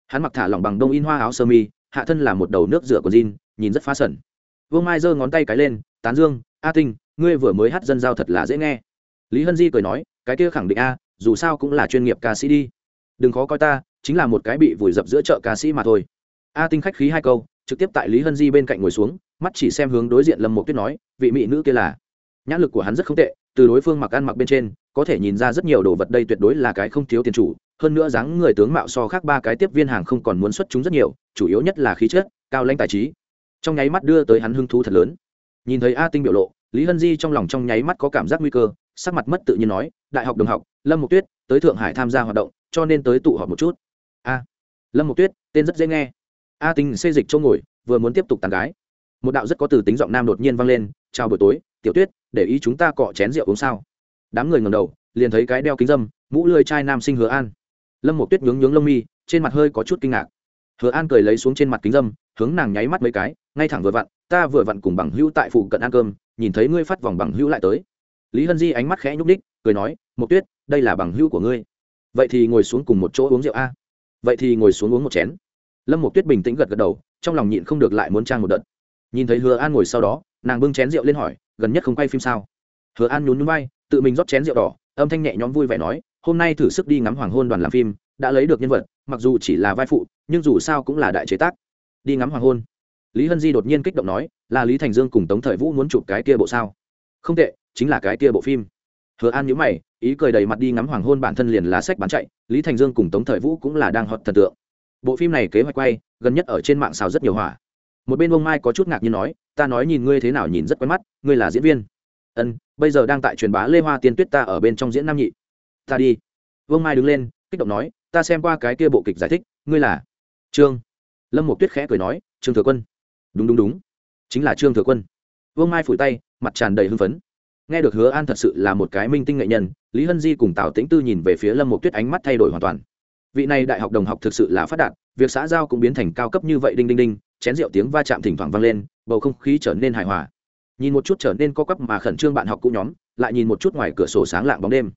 Hắn mặc thả lỏng bằng đông in hoa áo sơ mi, hạ thân là một đầu nước rửa của jean nhìn rất phá sẩn vương mai giơ ngón tay cái lên, tán dương, a tinh, ngươi vừa mới hát dân giao thật là dễ nghe. Lý hân di cười nói, cái kia khẳng định a, dù sao cũng là chuyên nghiệp ca sĩ đi. Đừng khó coi ta, chính là một cái bị vùi dập giữa chợ ca sĩ mà thôi. A tinh khách khí hai câu, trực tiếp tại lý hân di bên cạnh ngồi xuống, mắt chỉ xem hướng đối diện lâm một tuyết nói, vị mỹ nữ kia là? Nhãn lực của hắn rất không tệ, từ đối phương mặc ăn mặc bên trên, có thể nhìn ra rất nhiều đồ vật đây tuyệt đối là cái không thiếu tiền chủ, hơn nữa dáng người tướng mạo so khác ba cái tiếp viên hàng không còn muốn xuất chúng rất nhiều, chủ yếu nhất là khí chất, cao lãnh tài trí trong nháy mắt đưa tới hắn hứng thú thật lớn. Nhìn thấy a tinh biểu lộ, lý hân di trong lòng trong nháy mắt có cảm giác nguy cơ, sắc mặt mất tự nhiên nói, đại học đồng học, lâm mục tuyết, tới thượng hải tham gia hoạt động, cho nên tới tụ họp một chút. A, lâm mục tuyết, tên rất dễ nghe. A tinh xê dịch chỗ ngồi, vừa muốn tiếp tục tàn gái. Một đạo rất có từ tính giọng nam đột nhiên vang lên, chào buổi tối, tiểu tuyết, để ý chúng ta cọ chén rượu uống sao? Đám người ngầm đầu, liền thấy cái đeo kính dâm, mũ lươi chai nam sinh hứa an. Lâm một tuyết nhướng nhướng lông mi, trên mặt hơi có chút kinh ngạc. Hứa an cười lấy xuống trên mặt kính dâm hướng nàng nháy mắt mấy cái, ngay thẳng vừa vặn, ta vừa vặn cùng bằng hữu tại phụ cận ăn cơm, nhìn thấy ngươi phát vòng bằng hữu lại tới. Lý hân di ánh mắt khẽ nhúc ních cười nói một tuyết, đây là bằng hữu của ngươi. Vậy thì ngồi xuống cùng một chỗ uống rượu a. Vậy thì ngồi xuống uống một chén. Lâm một tuyết bình tĩnh gật gật đầu, trong lòng nhịn không được lại muốn trang một đợt. Nhìn thấy hứa an ngồi sau đó, nàng bưng chén rượu lên hỏi, gần nhất không quay phim sao? Hứa an nhún nhún vai, tự mình rót chén rượu đỏ, âm thanh nhẹ nhõm vui vẻ nói, hôm nay thử sức đi ngắm hoàng hôn đoàn làm phim, đã lấy được nhân vật, mặc dù chỉ là vai phụ, nhưng dù sao cũng là đại chế tác đi ngắm hoàng hôn. Lý hân di đột nhiên kích động nói, là lý thành dương cùng tống thời vũ muốn chụp cái kia bộ sao? Không tệ, chính là cái kia bộ phim. Hứa an nhữ mày, ý cười đầy mặt đi ngắm hoàng hôn bản thân liền là sách bán chạy, lý thành dương cùng tống thời vũ cũng là đang hot thần tượng. Bộ phim này kế hoạch quay, gần nhất ở trên mạng xào rất nhiều hỏa một bên ông mai có chút ngạc nhiên nói, ta nói nhìn ngươi thế nào nhìn rất quen mắt, ngươi là diễn viên. Ân, bây giờ đang tại truyền bá lê hoa tiên tuyết ta ở bên trong diễn nam nhị. Ta đi. Vương mai đứng lên, kích động nói, ta xem qua cái kia bộ kịch giải thích, ngươi là? Trương lâm một tuyết khẽ cười nói, trương thừa quân. Đúng đúng đúng. Chính là trương thừa quân. Vương mai phủi tay, mặt tràn đầy hưng phấn. Nghe được hứa an thật sự là một cái minh tinh nghệ nhân, lý hân di cùng tào tĩnh tư nhìn về phía lâm một tuyết ánh mắt thay đổi hoàn toàn. Vị này đại học đồng học thực sự là phát đạt, việc xã giao cũng biến thành cao cấp như vậy đinh đinh đinh, chén rượu tiếng va chạm thỉnh thoảng vang lên, bầu không khí trở nên hài hòa. Nhìn một chút trở nên co quắp mà khẩn trương bạn học cũ nhóm, lại nhìn một chút ngoài cửa sổ sáng lạng bóng đêm.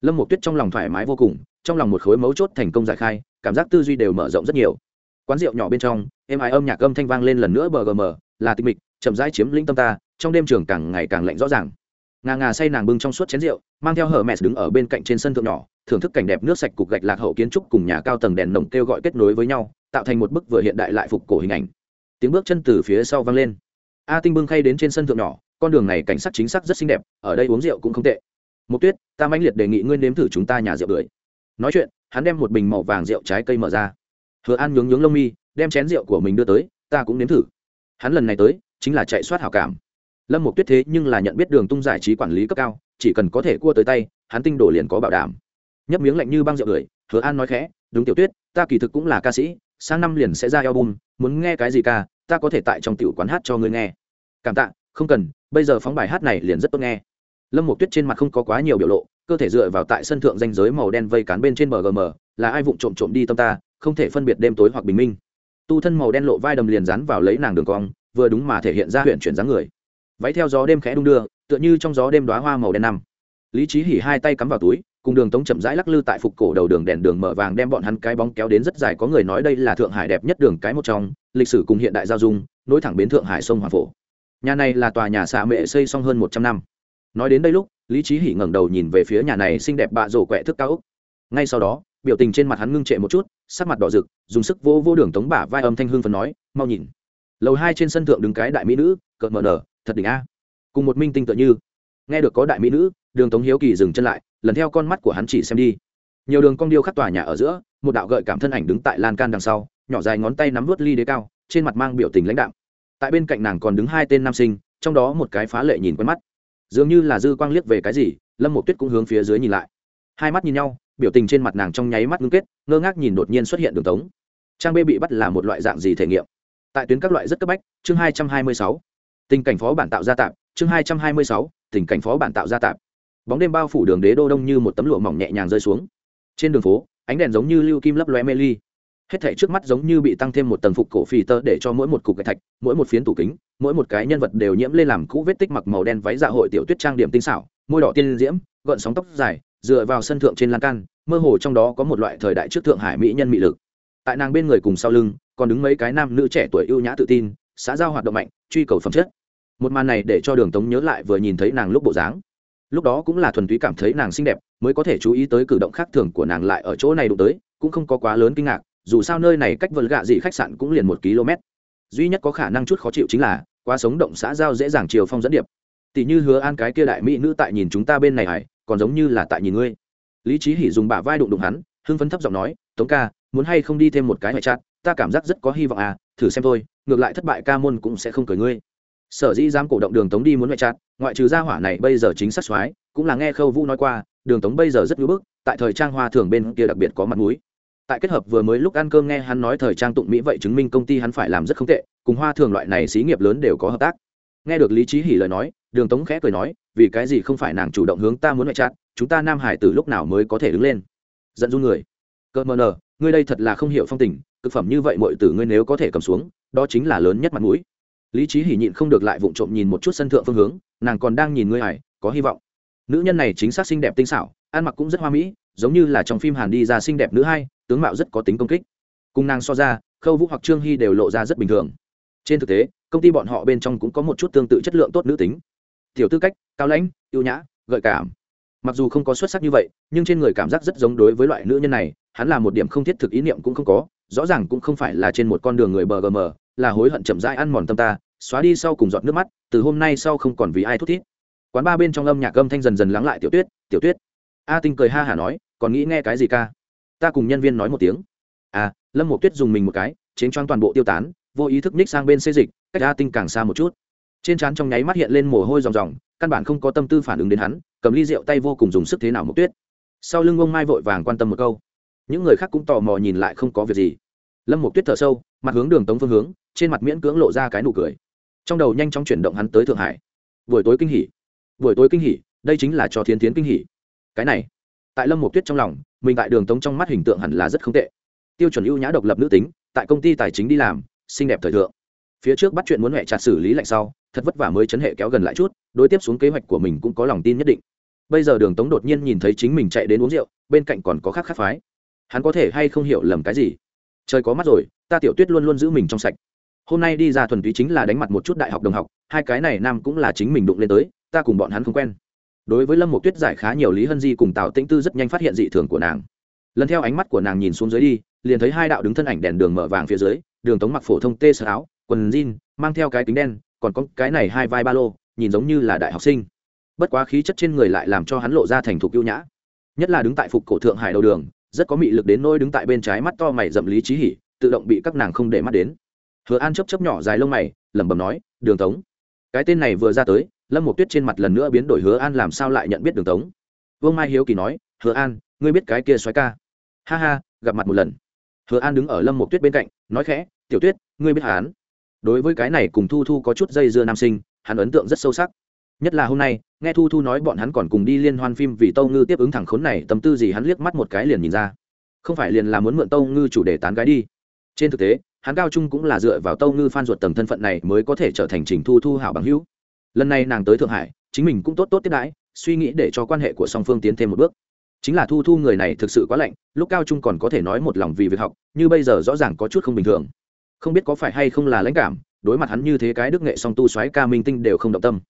Lâm một tuyết trong lòng thoải mái vô cùng, trong lòng một khối mấu chốt thành công giải khai, cảm giác tư duy đều mở rộng rất nhiều quán rượu nhỏ bên trong, êm ái âm nhạc âm thanh vang lên lần nữa bờ gm là tịch mịch, chậm rãi chiếm lĩnh tâm ta, trong đêm trường càng ngày càng lạnh rõ ràng. Ngà ngà say nàng bưng trong suốt chén rượu, mang theo hở mẹ đứng ở bên cạnh trên sân thượng nhỏ, thưởng thức cảnh đẹp nước sạch cục gạch lạc hậu kiến trúc cùng nhà cao tầng đèn nồng kêu gọi kết nối với nhau, tạo thành một bức vừa hiện đại lại phục cổ hình ảnh. Tiếng bước chân từ phía sau vang lên. A tinh bưng khay đến trên sân thượng nhỏ, con đường này cảnh sát chính xác rất xinh đẹp, ở đây uống rượu cũng không tệ. Một tuyết, ta mãnh liệt đề nghị ngươi nếm thử chúng ta nhà rượu bưởi. Nói chuyện, hắn đem một bình màu vàng rượu trái cây mở ra hứa an nhướng nhướng lông mi, đem chén rượu của mình đưa tới, ta cũng nếm thử. Hắn lần này tới, chính là chạy soát hảo cảm. Lâm một tuyết thế nhưng là nhận biết đường tung giải trí quản lý cấp cao, chỉ cần có thể cua tới tay, hắn tinh đổ liền có bảo đảm. Nhấp miếng lạnh như băng rượu bưởi hứa an nói khẽ, đúng tiểu tuyết, ta kỳ thực cũng là ca sĩ, sang năm liền sẽ ra album, muốn nghe cái gì ca, ta có thể tại trong tiểu quán hát cho ngươi nghe. Cảm tạ, không cần, bây giờ phóng bài hát này liền rất tốt nghe. Lâm một tuyết trên mặt không có quá nhiều biểu lộ, cơ thể dựa vào tại sân thượng danh giới màu đen vây cán bên trên bgm là ai vụng trộm trộm đi tâm ta không thể phân biệt đêm tối hoặc bình minh. Tu thân màu đen lộ vai đầm liền dán vào lấy nàng đường cong, vừa đúng mà thể hiện ra huyện chuyển dáng người. Váy theo gió đêm khẽ đung đưa, tựa như trong gió đêm đoá hoa màu đen năm. Lý trí hỉ hai tay cắm vào túi, cùng đường tống chậm rãi lắc lư tại phục cổ đầu đường đèn đường mở vàng đem bọn hắn cái bóng kéo đến rất dài, có người nói đây là thượng hải đẹp nhất đường cái một trong, lịch sử cùng hiện đại giao dung, nối thẳng bến thượng hải sông hoàng phổ. Nhà này là tòa nhà xạ mệ xây xong hơn một trăm năm. Nói đến đây lúc, lý trí hỉ ngẩng đầu nhìn về phía nhà này xinh đẹp bạ rổ quẹ thức cao úc. Ngay sau đó biểu tình trên mặt hắn ngưng trệ một chút, sắc mặt đỏ rực, dùng sức vô vô đường tống bả vai âm thanh hương phần nói, mau nhìn. Lầu hai trên sân thượng đứng cái đại mỹ nữ, cợt mờ nở, thật đỉnh a. Cùng một minh tinh tựa như. Nghe được có đại mỹ nữ, đường tống hiếu kỳ dừng chân lại, lần theo con mắt của hắn chỉ xem đi. Nhiều đường cong điêu khắc tòa nhà ở giữa, một đạo gợi cảm thân ảnh đứng tại lan can đằng sau, nhỏ dài ngón tay nắm vớt ly đế cao, trên mặt mang biểu tình lãnh đạm. tại bên cạnh nàng còn đứng hai tên nam sinh, trong đó một cái phá lệ nhìn quen mắt. Dường như là dư quang liếc về cái gì, lâm một tuyết cũng hướng phía dưới nhìn lại. Hai mắt nhìn nhau biểu tình trên mặt nàng trong nháy mắt ngưng kết, ngơ ngác nhìn đột nhiên xuất hiện đường tống. Trang b bị bắt là một loại dạng gì thể nghiệm? Tại tuyến các loại rất cấp bách, chương hai trăm hai mươi sáu. Tình cảnh phó bản tạo ra tạm, chương hai trăm hai mươi sáu, tình cảnh phó bản tạo ra tạm. Bóng đêm bao phủ đường đế đô đông như một tấm lụa mỏng nhẹ nhàng rơi xuống. Trên đường phố, ánh đèn giống như lưu kim lấp loe mê ly. Hết thảy trước mắt giống như bị tăng thêm một tầng phục cổ phì tơ để cho mỗi một cục gạch thạch, mỗi một phiến tủ kính, mỗi một cái nhân vật đều nhiễm lên làm cũ vết tích mặc màu đen váy dạ hội tiểu tuyết trang điểm tinh xảo, môi đỏ tiên diễm, gợn sóng tóc dài dựa vào sân thượng trên lan can, mơ hồ trong đó có một loại thời đại trước thượng hải mỹ nhân mỹ lực. Tại nàng bên người cùng sau lưng, còn đứng mấy cái nam nữ trẻ tuổi ưu nhã tự tin, xã giao hoạt động mạnh, truy cầu phẩm chất. Một màn này để cho đường tống nhớ lại vừa nhìn thấy nàng lúc bộ dáng. Lúc đó cũng là thuần túy cảm thấy nàng xinh đẹp, mới có thể chú ý tới cử động khác thường của nàng lại ở chỗ này đụng tới, cũng không có quá lớn kinh ngạc, dù sao nơi này cách vợ gạ dị khách sạn cũng liền một km. Duy nhất có khả năng chút khó chịu chính là, quá sống động xã giao dễ dàng chiều phong dẫn điệp. Tỷ như hứa an cái kia đại mỹ nữ tại nhìn chúng ta bên này hải còn giống như là tại nhìn ngươi. Lý trí hỉ dùng bả vai đụng đụng hắn hưng phấn thấp giọng nói tống ca muốn hay không đi thêm một cái ngoại trạng, ta cảm giác rất có hy vọng à thử xem thôi ngược lại thất bại ca môn cũng sẽ không cười ngươi. Sở dĩ dám cổ động đường tống đi muốn ngoại trạng, ngoại trừ gia hỏa này bây giờ chính sát soái cũng là nghe khâu vũ nói qua đường tống bây giờ rất ngưỡng bức tại thời trang hoa thường bên kia đặc biệt có mặt mũi. Tại kết hợp vừa mới lúc ăn cơm nghe hắn nói thời trang tụng mỹ vậy chứng minh công ty hắn phải làm rất không tệ cùng hoa thường loại này xí nghiệp lớn đều có hợp tác nghe được lý trí hỉ lời nói, đường tống khẽ cười nói, vì cái gì không phải nàng chủ động hướng ta muốn ngoại chát chúng ta nam hải từ lúc nào mới có thể đứng lên? Giận dụ người. Cơ mờ nờ, ngươi đây thật là không hiểu phong tình thực phẩm như vậy mọi tử ngươi nếu có thể cầm xuống, đó chính là lớn nhất mặt mũi. Lý trí hỉ nhịn không được lại vụng trộm nhìn một chút sân thượng phương hướng, nàng còn đang nhìn ngươi hải có hy vọng. Nữ nhân này chính xác xinh đẹp tinh xảo, ăn mặc cũng rất hoa mỹ, giống như là trong phim hàn đi ra xinh đẹp nữ hai, tướng mạo rất có tính công kích. Cùng nàng so ra, khâu vũ hoặc trương hy đều lộ ra rất bình thường. Trên thực tế công ty bọn họ bên trong cũng có một chút tương tự chất lượng tốt nữ tính. Tiểu tư cách, cao lãnh, ưu nhã, gợi cảm. Mặc dù không có xuất sắc như vậy, nhưng trên người cảm giác rất giống đối với loại nữ nhân này, hắn là một điểm không thiết thực ý niệm cũng không có, rõ ràng cũng không phải là trên một con đường người bờ gm là hối hận chậm rãi ăn mòn tâm ta, xóa đi sau cùng giọt nước mắt, từ hôm nay sau không còn vì ai thút thít. Quán ba bên trong âm nhạc âm thanh dần dần lắng lại tiểu tuyết tiểu tuyết. A tinh cười ha hả nói, còn nghĩ nghe cái gì ca? Ta cùng nhân viên nói một tiếng. À lâm một tuyết dùng mình một cái chiến choáng toàn bộ tiêu tán, vô ý thức ních sang bên xây dịch cách a tinh càng xa một chút. Trên trán trong nháy mắt hiện lên mồ hôi ròng ròng, căn bản không có tâm tư phản ứng đến hắn, cầm ly rượu tay vô cùng dùng sức thế nào một tuyết. Sau lưng ông mai vội vàng quan tâm một câu. Những người khác cũng tò mò nhìn lại không có việc gì. Lâm Mục tuyết thở sâu, mặt hướng đường tống phương hướng, trên mặt miễn cưỡng lộ ra cái nụ cười. Trong đầu nhanh chóng chuyển động hắn tới thượng hải. Buổi tối kinh hỉ. Buổi tối kinh hỉ, đây chính là cho thiến tiến kinh hỉ. Cái này, tại lâm Mục tuyết trong lòng, mình tại đường tống trong mắt hình tượng hẳn là rất không tệ. Tiêu chuẩn ưu nhã độc lập nữ tính, tại công ty tài chính đi làm, xinh đẹp thời thượng phía trước bắt chuyện muốn mẹ chặt xử lý lạnh sau, thật vất vả mới chấn hệ kéo gần lại chút, đối tiếp xuống kế hoạch của mình cũng có lòng tin nhất định. Bây giờ đường tống đột nhiên nhìn thấy chính mình chạy đến uống rượu, bên cạnh còn có khác khác phái. Hắn có thể hay không hiểu lầm cái gì? Trời có mắt rồi, ta tiểu tuyết luôn luôn giữ mình trong sạch. Hôm nay đi ra thuần túy chính là đánh mặt một chút đại học đồng học, hai cái này nam cũng là chính mình đụng lên tới, ta cùng bọn hắn không quen. Đối với lâm một tuyết giải khá nhiều lý hân di cùng tào tĩnh tư rất nhanh phát hiện dị thường của nàng. Lần theo ánh mắt của nàng nhìn xuống dưới đi, liền thấy hai đạo đứng thân ảnh đèn đường mở vàng phía dưới, đường tống mặc phổ thông tê sơ áo quần jean, mang theo cái kính đen, còn có cái này hai vai ba lô, nhìn giống như là đại học sinh. Bất quá khí chất trên người lại làm cho hắn lộ ra thành thục ưu nhã. Nhất là đứng tại phục cổ thượng hải đầu đường, rất có mị lực đến nôi đứng tại bên trái mắt to mày dậm lý trí hỉ, tự động bị các nàng không để mắt đến. Hứa an chấp chấp nhỏ dài lông mày, lẩm bẩm nói, đường tống. Cái tên này vừa ra tới, lâm một tuyết trên mặt lần nữa biến đổi hứa an làm sao lại nhận biết đường tống. Vương mai hiếu kỳ nói, hứa an, ngươi biết cái kia xoáy ca? Ha ha, gặp mặt một lần. Hứa an đứng ở lâm một tuyết bên cạnh, nói khẽ, tiểu tuyết, ngươi biết hắn? Đối với cái này cùng thu thu có chút dây dưa nam sinh, hắn ấn tượng rất sâu sắc. Nhất là hôm nay, nghe thu thu nói bọn hắn còn cùng đi liên hoan phim vì tâu ngư tiếp ứng thẳng khốn này, tâm tư gì hắn liếc mắt một cái liền nhìn ra. Không phải liền là muốn mượn tâu ngư chủ đề tán gái đi. Trên thực tế, hắn cao trung cũng là dựa vào tâu ngư phan ruột tầng thân phận này mới có thể trở thành trình thu thu hảo bằng hữu. Lần này nàng tới thượng hải, chính mình cũng tốt tốt tiếp đãi, suy nghĩ để cho quan hệ của song phương tiến thêm một bước. Chính là thu thu người này thực sự quá lạnh, lúc cao trung còn có thể nói một lòng vì việc học, như bây giờ rõ ràng có chút không bình thường không biết có phải hay không là lãnh cảm, đối mặt hắn như thế cái đức nghệ song tu xoáy ca minh tinh đều không động tâm.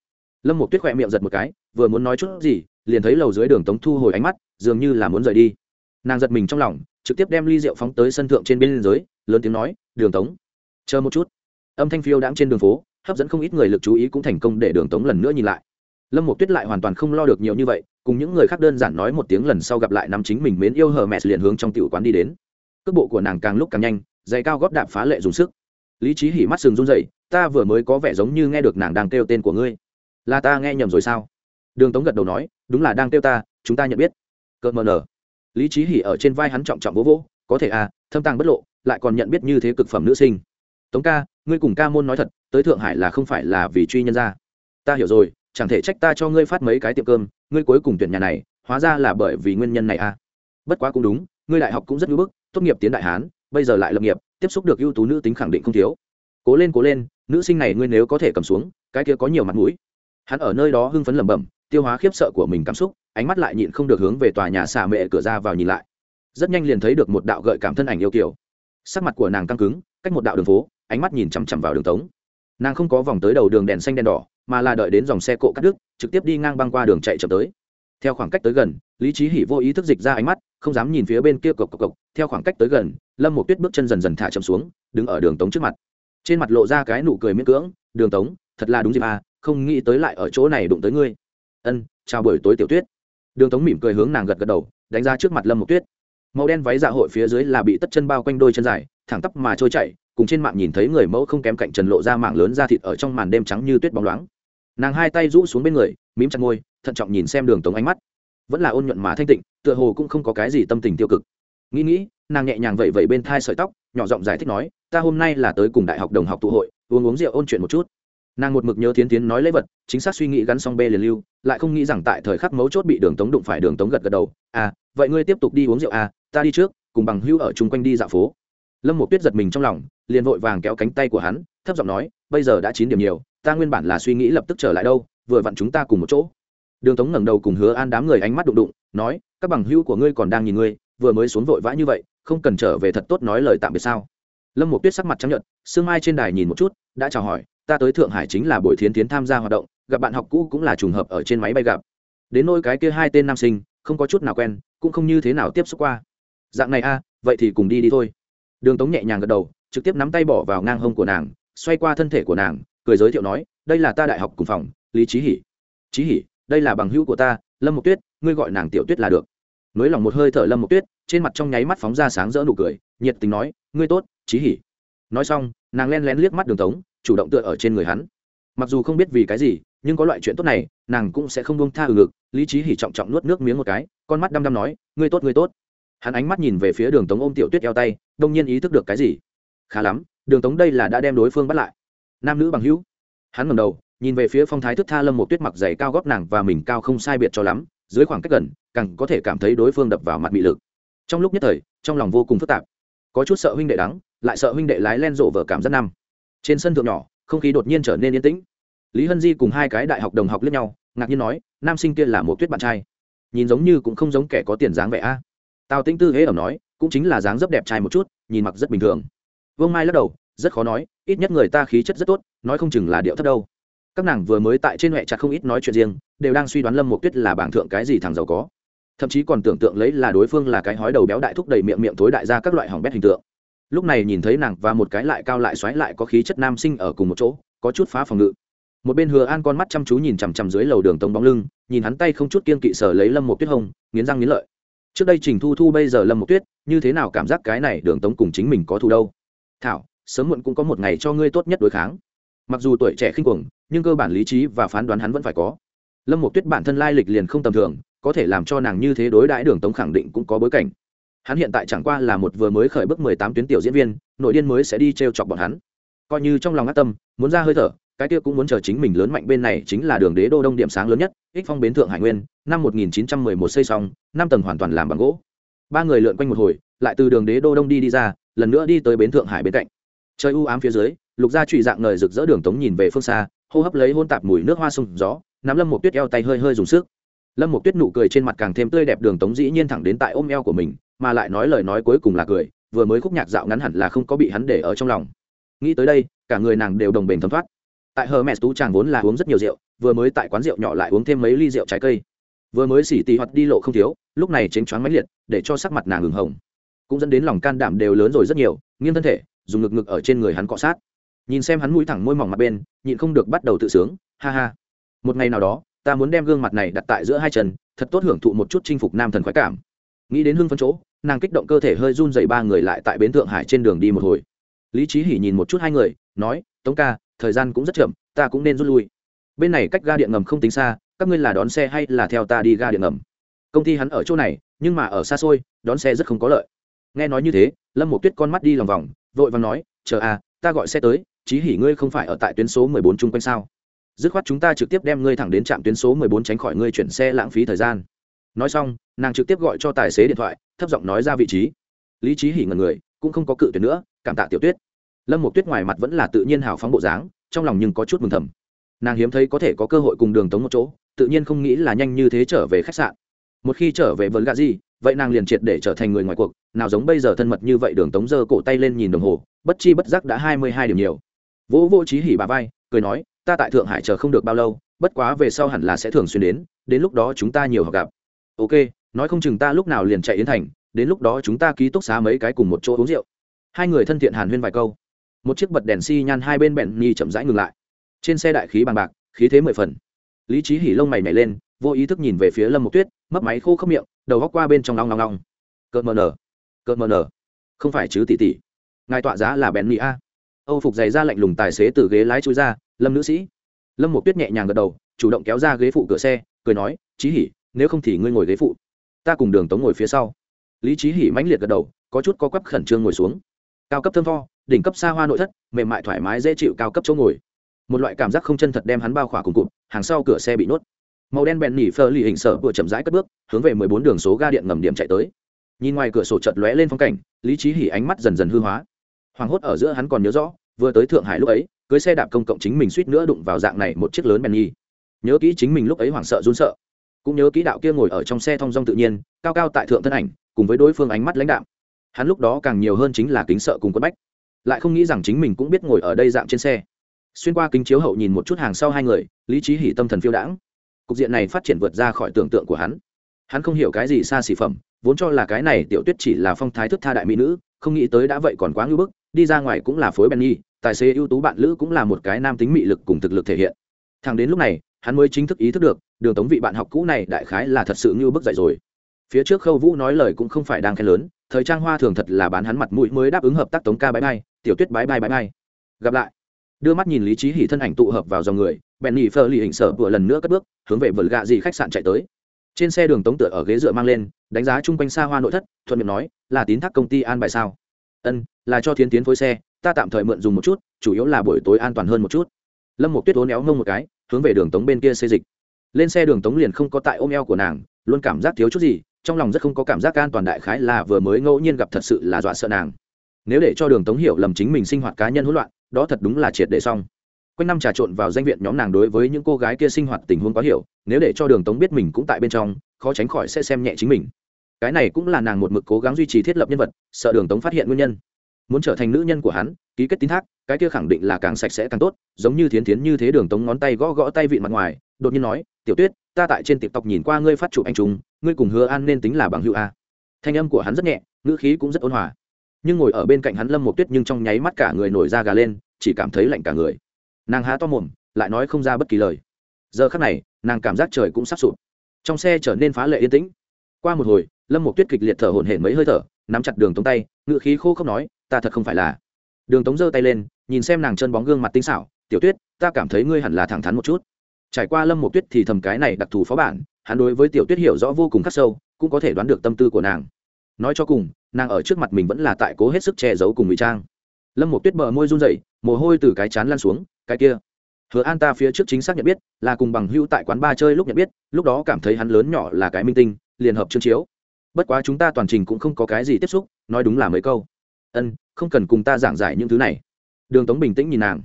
Lâm một tuyết khỏe miệng giật một cái, vừa muốn nói chút gì, liền thấy lầu dưới đường tống thu hồi ánh mắt, dường như là muốn rời đi. Nàng giật mình trong lòng, trực tiếp đem ly rượu phóng tới sân thượng trên bên dưới lớn tiếng nói, đường tống, chờ một chút. Âm thanh phiêu đãng trên đường phố, hấp dẫn không ít người lực chú ý cũng thành công để đường tống lần nữa nhìn lại. Lâm một tuyết lại hoàn toàn không lo được nhiều như vậy, cùng những người khác đơn giản nói một tiếng lần sau gặp lại nam chính mình mến yêu hờ mẹ liền hướng trong tiểu quán đi đến. Cước bộ của nàng càng lúc càng nhanh giày cao góp đạp phá lệ dùng sức. Lý trí hỉ mắt sừng run dậy ta vừa mới có vẻ giống như nghe được nàng đang kêu tên của ngươi. Là ta nghe nhầm rồi sao? Đường tống gật đầu nói, đúng là đang kêu ta, chúng ta nhận biết. Cợt mờ nở. Lý trí hỉ ở trên vai hắn trọng trọng vỗ vỗ, có thể à thâm tàng bất lộ, lại còn nhận biết như thế cực phẩm nữ sinh. Tống ca, ngươi cùng ca môn nói thật, tới thượng hải là không phải là vì truy nhân ra ta hiểu rồi, chẳng thể trách ta cho ngươi phát mấy cái tiệm cơm, ngươi cuối cùng tuyển nhà này, hóa ra là bởi vì nguyên nhân này à. Bất quá cũng đúng, ngươi đại học cũng rất ngưỡng bức, tốt nghiệp tiến đại hán bây giờ lại lập nghiệp, tiếp xúc được ưu tú nữ tính khẳng định không thiếu. Cố lên cố lên, nữ sinh này ngươi nếu có thể cầm xuống, cái kia có nhiều mặt mũi. Hắn ở nơi đó hưng phấn lẩm bẩm, tiêu hóa khiếp sợ của mình cảm xúc, ánh mắt lại nhịn không được hướng về tòa nhà xà mệ cửa ra vào nhìn lại. Rất nhanh liền thấy được một đạo gợi cảm thân ảnh yêu kiểu sắc mặt của nàng căng cứng, cách một đạo đường phố, ánh mắt nhìn chằm chằm vào đường tống. Nàng không có vòng tới đầu đường đèn xanh đèn đỏ, mà là đợi đến dòng xe cộ cắt đứt, trực tiếp đi ngang băng qua đường chạy chậm tới theo khoảng cách tới gần, lý trí hỉ vô ý thức dịch ra ánh mắt, không dám nhìn phía bên kia cộc cộc cộc. Theo khoảng cách tới gần, lâm một tuyết bước chân dần dần thả chậm xuống, đứng ở đường tống trước mặt. Trên mặt lộ ra cái nụ cười miễn cưỡng, đường tống, thật là đúng dịp à không nghĩ tới lại ở chỗ này đụng tới ngươi. Ân, chào buổi tối tiểu tuyết. Đường tống mỉm cười hướng nàng gật gật đầu, đánh ra trước mặt lâm một tuyết. Màu đen váy dạ hội phía dưới là bị tất chân bao quanh đôi chân dài, thẳng tắp mà trôi chảy, cùng trên mạng nhìn thấy người mẫu không kém cạnh trần lộ ra mạng lớn ra thịt ở trong màn đêm trắng như tuyết bóng loáng nàng hai tay rũ xuống bên người, mím chặt môi, thận trọng nhìn xem đường tống ánh mắt. Vẫn là ôn nhuận mà thanh tịnh, tựa hồ cũng không có cái gì tâm tình tiêu cực. Nghĩ nghĩ, nàng nhẹ nhàng vẫy vẫy bên thai sợi tóc, nhỏ giọng giải thích nói, ta hôm nay là tới cùng đại học đồng học tụ hội, uống uống rượu ôn chuyện một chút. Nàng một mực nhớ thiến tiến nói lấy vật, chính xác suy nghĩ gắn xong bê liền lưu, lại không nghĩ rằng tại thời khắc mấu chốt bị đường tống đụng phải đường tống gật gật đầu à vậy ngươi tiếp tục đi uống rượu à ta đi trước, cùng bằng hữu ở chung quanh đi dạo phố. Lâm một tuyết giật mình trong lòng, liền vội vàng kéo cánh tay của hắn, thấp giọng nói, bây giờ đã chín điểm nhiều ta nguyên bản là suy nghĩ lập tức trở lại đâu vừa vặn chúng ta cùng một chỗ. Đường tống ngẩng đầu cùng hứa an đám người ánh mắt đụng đụng nói các bằng hữu của ngươi còn đang nhìn ngươi vừa mới xuống vội vã như vậy không cần trở về thật tốt nói lời tạm biệt sao? Lâm một tuyết sắc mặt trắng nhuận sương mai trên đài nhìn một chút đã chào hỏi ta tới thượng hải chính là buổi thiến tiến tham gia hoạt động gặp bạn học cũ cũng là trùng hợp ở trên máy bay gặp. Đến nôi cái kia hai tên nam sinh không có chút nào quen cũng không như thế nào tiếp xúc qua. Dạng này a à, vậy thì cùng đi đi thôi. Đường tống nhẹ nhàng gật đầu trực tiếp nắm tay bỏ vào ngang hông của nàng xoay qua thân thể của nàng cười giới thiệu nói, đây là ta đại học cùng phòng, lý trí hỉ trí hỉ đây là bằng hữu của ta, lâm mộc tuyết, ngươi gọi nàng tiểu tuyết là được. Nới lòng một hơi thở lâm mộc tuyết, trên mặt trong nháy mắt phóng ra sáng rỡ nụ cười, nhiệt tình nói, ngươi tốt trí hỉ nói xong, nàng len lén liếc mắt đường tống, chủ động tựa ở trên người hắn. Mặc dù không biết vì cái gì, nhưng có loại chuyện tốt này, nàng cũng sẽ không buông tha ừ ngực, lý trí hỉ trọng trọng nuốt nước miếng một cái, con mắt đăm đăm nói, ngươi tốt ngươi tốt. Hắn ánh mắt nhìn về phía đường tống ôm tiểu tuyết eo tay, đông nhiên ý thức được cái gì. Khá lắm, đường tống đây là đã đem đối phương bắt lại nam nữ bằng hữu. Hắn ngầm đầu, nhìn về phía phong thái thức tha lâm một tuyết mặc giày cao góp nàng và mình cao không sai biệt cho lắm, dưới khoảng cách gần, càng có thể cảm thấy đối phương đập vào mặt bị lực. Trong lúc nhất thời, trong lòng vô cùng phức tạp. Có chút sợ huynh đệ đắng, lại sợ huynh đệ lái len rộ vở cảm rất năm. Trên sân thượng nhỏ, không khí đột nhiên trở nên yên tĩnh. Lý hân di cùng hai cái đại học đồng học lẫn nhau, ngạc nhiên nói, nam sinh kia là một tuyết bạn trai. Nhìn giống như cũng không giống kẻ có tiền dáng vẻ a. Tào tĩnh tư hễ ẩm nói, cũng chính là dáng dấp đẹp trai một chút, nhìn mặc rất bình thường. Vương mai lắc đầu rất khó nói ít nhất người ta khí chất rất tốt nói không chừng là điệu thấp đâu. Các nàng vừa mới tại trên huệ chặt không ít nói chuyện riêng đều đang suy đoán lâm một tuyết là bảng thượng cái gì thằng giàu có. Thậm chí còn tưởng tượng lấy là đối phương là cái hói đầu béo đại thúc đầy miệng miệng tối đại ra các loại hỏng bét hình tượng. Lúc này nhìn thấy nàng và một cái lại cao lại xoáy lại có khí chất nam sinh ở cùng một chỗ có chút phá phòng ngự. Một bên hứa an con mắt chăm chú nhìn chằm chằm dưới lầu đường tông bóng lưng nhìn hắn tay không chút kiên kỵ sở lấy lâm một tuyết hồng, nghiến răng nghiến lợi. Trước đây trình thu thu bây giờ lâm một tuyết như thế nào cảm giác cái này đường tống cùng chính mình có thù đâu? Thảo sớm muộn cũng có một ngày cho ngươi tốt nhất đối kháng. Mặc dù tuổi trẻ khinh cuồng, nhưng cơ bản lý trí và phán đoán hắn vẫn phải có. Lâm một tuyết bản thân lai lịch liền không tầm thường, có thể làm cho nàng như thế đối đãi đường tống khẳng định cũng có bối cảnh. Hắn hiện tại chẳng qua là một vừa mới khởi bước mười tám tuyến tiểu diễn viên, nội điên mới sẽ đi t r e o chọc bọn hắn. Coi như trong lòng ác tâm, muốn ra hơi thở, cái kia cũng muốn chờ chính mình lớn mạnh bên này chính là đường đế đô đông điểm sáng lớn nhất, ích phong bến thượng hải nguyên, năm một nghìn chín trăm mười một xây xong, năm tầng hoàn toàn làm bằng gỗ. Ba người lượn quanh một hồi, lại từ đường đế đô đông đi đi ra, lần nữa đi tới bến thượng hải bên cạnh trời u ám phía dưới, lục gia trụy dạng ngời rực rỡ đường tống nhìn về phương xa, hô hấp lấy hôn tạp mùi nước hoa sông gió, nắm lâm một tuyết eo tay hơi hơi dùng sức. Lâm một tuyết nụ cười trên mặt càng thêm tươi đẹp đường tống dĩ nhiên thẳng đến tại ôm eo của mình, mà lại nói lời nói cuối cùng là cười, vừa mới khúc nhạc dạo ngắn hẳn là không có bị hắn để ở trong lòng. Nghĩ tới đây, cả người nàng đều đồng bền thấm thoát. Tại hờ mẹ tú chàng vốn là uống rất nhiều rượu, vừa mới tại quán rượu nhỏ lại uống thêm mấy ly rượu trái cây. Vừa mới xỉ tì hoặc đi lộ không thiếu, lúc này chênh choáng máy liệt, để cho sắc mặt nàng hừng hồng. Cũng dẫn đến lòng can đảm đều lớn rồi rất nhiều, nghiêng thân thể dùng ngực ngực ở trên người hắn cọ sát. Nhìn xem hắn mũi thẳng môi mỏng mặt bên, nhịn không được bắt đầu tự sướng, ha ha. Một ngày nào đó, ta muốn đem gương mặt này đặt tại giữa hai chân, thật tốt hưởng thụ một chút chinh phục nam thần khoái cảm. Nghĩ đến hưng phân chỗ, nàng kích động cơ thể hơi run dày ba người lại tại bến thượng hải trên đường đi một hồi. Lý trí hỉ nhìn một chút hai người, nói, tống ca, thời gian cũng rất chậm, ta cũng nên rút lui. Bên này cách ga điện ngầm không tính xa, các ngươi là đón xe hay là theo ta đi ga điện ngầm? Công ty hắn ở chỗ này, nhưng mà ở xa xôi, đón xe rất không có lợi. Nghe nói như thế, lâm một tuyết con mắt đi lòng vòng vội vàng nói, chờ à ta gọi xe tới, chí hỉ ngươi không phải ở tại tuyến số mười bốn chung quanh sao? Dứt khoát chúng ta trực tiếp đem ngươi thẳng đến trạm tuyến số mười bốn tránh khỏi ngươi chuyển xe lãng phí thời gian. Nói xong, nàng trực tiếp gọi cho tài xế điện thoại, thấp giọng nói ra vị trí. Lý trí hỉ ngần người, cũng không có cự tuyệt nữa, cảm tạ tiểu tuyết. Lâm một tuyết ngoài mặt vẫn là tự nhiên hào phóng bộ dáng, trong lòng nhưng có chút mừng thầm. Nàng hiếm thấy có thể có cơ hội cùng đường tống một chỗ, tự nhiên không nghĩ là nhanh như thế trở về khách sạn. Một khi trở về vấn gà gì vậy nàng liền triệt để trở thành người ngoài cuộc, nào giống bây giờ thân mật như vậy đường tống giơ cổ tay lên nhìn đồng hồ, bất chi bất giác đã hai mươi hai điểm nhiều. Vỗ vô trí hỉ bà vai, cười nói, ta tại thượng hải chờ không được bao lâu, bất quá về sau hẳn là sẽ thường xuyên đến đến lúc đó chúng ta nhiều học gặp. Ok, nói không chừng ta lúc nào liền chạy yến thành, đến lúc đó chúng ta ký túc xá mấy cái cùng một chỗ uống rượu. Hai người thân thiện hàn huyên vài câu. Một chiếc bật đèn xi hai bên bẹn nhi chậm rãi ngừng lại. Trên xe đại khí bằng bạc, khí thế mười phần. Lý trí hỉ lông mày nhảy lên, vô ý thức nhìn về phía lâm mộc tuyết, mấp máy khô khốc miệng đầu góc qua bên trong long long long cợt mờ nở. Cợt mờ nở. Không phải chứ, tỷ tỷ. Ngài tọa giá là bèn mỹ a. Âu phục giày ra lạnh lùng tài xế từ ghế lái chui ra, lâm nữ sĩ. Lâm một tuyết nhẹ nhàng gật đầu, chủ động kéo ra ghế phụ cửa xe, cười nói trí hỉ nếu không thì ngươi ngồi ghế phụ. Ta cùng đường tống ngồi phía sau. Lý trí hỉ mãnh liệt gật đầu, có chút có quắp khẩn trương ngồi xuống. Cao cấp thơm tho, đỉnh cấp xa hoa nội thất, mềm mại thoải mái dễ chịu cao cấp chỗ ngồi. Một loại cảm giác không chân thật đem hắn bao khỏa cùng cụm. hàng sau cửa xe bị nuốt màu đen bèn nỉ phơ lì hình sở vừa chậm rãi cất bước, hướng về mười bốn đường số ga điện ngầm điểm chạy tới. Nhìn ngoài cửa sổ chợt lóe lên phong cảnh, lý trí hỉ ánh mắt dần dần hư hóa. Hoàng hốt ở giữa hắn còn nhớ rõ, vừa tới thượng hải lúc ấy, cưới xe đạp công cộng chính mình suýt nữa đụng vào dạng này một chiếc lớn bèn nhi nhớ kỹ chính mình lúc ấy hoảng sợ run sợ. Cũng nhớ kỹ đạo kia ngồi ở trong xe thong dong tự nhiên, cao cao tại thượng thân ảnh, cùng với đối phương ánh mắt lãnh đạo hắn lúc đó càng nhiều hơn chính là kính sợ cùng quất bách. Lại không nghĩ rằng chính mình cũng biết ngồi ở đây dạng trên xe. Xuyên qua kính chiếu hậu nhìn một chút hàng sau hai người, lý trí hỉ tâm thần phiêu đãng cục diện này phát triển vượt ra khỏi tưởng tượng của hắn. Hắn không hiểu cái gì xa xỉ phẩm, vốn cho là cái này tiểu tuyết chỉ là phong thái thức tha đại mỹ nữ, không nghĩ tới đã vậy còn quá ngưỡng bức, đi ra ngoài cũng là phối bèn nhi tài xế ưu tú bạn lữ cũng là một cái nam tính mị lực cùng thực lực thể hiện. Thằng đến lúc này, hắn mới chính thức ý thức được, đường tống vị bạn học cũ này đại khái là thật sự ngưỡng bức dậy rồi. Phía trước khâu vũ nói lời cũng không phải đang khen lớn, thời trang hoa thường thật là bán hắn mặt mũi mới đáp ứng hợp tác tống ca bãi bay tiểu tuyết bãi bay bãi bay gặp lại đưa mắt nhìn lý trí hỉ thân ảnh tụ hợp vào dòng người, bèn nhì phơ lì hình sở vừa lần nữa cất bước, hướng về vườn gạ gì khách sạn chạy tới. Trên xe đường tống tựa ở ghế dựa mang lên, đánh giá chung quanh xa hoa nội thất, thuận miệng nói, là tín thác công ty an bài sao? Ân, là cho thiến tiến phối xe, ta tạm thời mượn dùng một chút, chủ yếu là buổi tối an toàn hơn một chút. Lâm một tuyết ố néo ngông một cái, hướng về đường tống bên kia xây dịch. Lên xe đường tống liền không có tại ôm eo của nàng, luôn cảm giác thiếu chút gì, trong lòng rất không có cảm giác an toàn đại khái là vừa mới ngẫu nhiên gặp thật sự là dọa sợ nàng nếu để cho đường tống hiểu lầm chính mình sinh hoạt cá nhân hỗn loạn, đó thật đúng là triệt để xong. Quanh năm trà trộn vào danh viện nhóm nàng đối với những cô gái kia sinh hoạt tình huống có hiểu, nếu để cho đường tống biết mình cũng tại bên trong, khó tránh khỏi sẽ xem nhẹ chính mình. Cái này cũng là nàng một mực cố gắng duy trì thiết lập nhân vật, sợ đường tống phát hiện nguyên nhân. Muốn trở thành nữ nhân của hắn, ký kết tín thác, cái kia khẳng định là càng sạch sẽ càng tốt, giống như thiến thiến như thế đường tống ngón tay gõ gõ tay vịn mặt ngoài, đột nhiên nói, tiểu tuyết, ta tại trên tiệp tộc nhìn qua ngươi phát chụp anh trung ngươi cùng hứa an nên tính là bằng hữu a. Thanh âm của hắn rất nhẹ, ngữ khí cũng rất ôn hòa nhưng ngồi ở bên cạnh hắn lâm một tuyết nhưng trong nháy mắt cả người nổi da gà lên, chỉ cảm thấy lạnh cả người. Nàng há to mồm, lại nói không ra bất kỳ lời. Giờ khắc này, nàng cảm giác trời cũng sắp sụp. Trong xe trở nên phá lệ yên tĩnh. Qua một hồi, lâm một tuyết kịch liệt thở hổn hển mấy hơi thở, nắm chặt đường tống tay ngự khí khô không nói, ta thật không phải là. Đường tống giơ tay lên, nhìn xem nàng chân bóng gương mặt tinh xảo, tiểu tuyết, ta cảm thấy ngươi hẳn là thẳng thắn một chút. Trải qua lâm một tuyết thì thầm cái này đặc thù phó bản, hắn đối với tiểu tuyết hiểu rõ vô cùng khắc sâu, cũng có thể đoán được tâm tư của nàng nói cho cùng, nàng ở trước mặt mình vẫn là tại cố hết sức che giấu cùng ngụy trang. Lâm một tuyết bờ môi run rẩy, mồ hôi từ cái chán lan xuống, cái kia, hứa an ta phía trước chính xác nhận biết, là cùng bằng hưu tại quán ba chơi lúc nhận biết, lúc đó cảm thấy hắn lớn nhỏ là cái minh tinh, liền hợp chương chiếu. Bất quá chúng ta toàn trình cũng không có cái gì tiếp xúc, nói đúng là mấy câu. Ân, không cần cùng ta giảng giải những thứ này. Đường tống bình tĩnh nhìn nàng.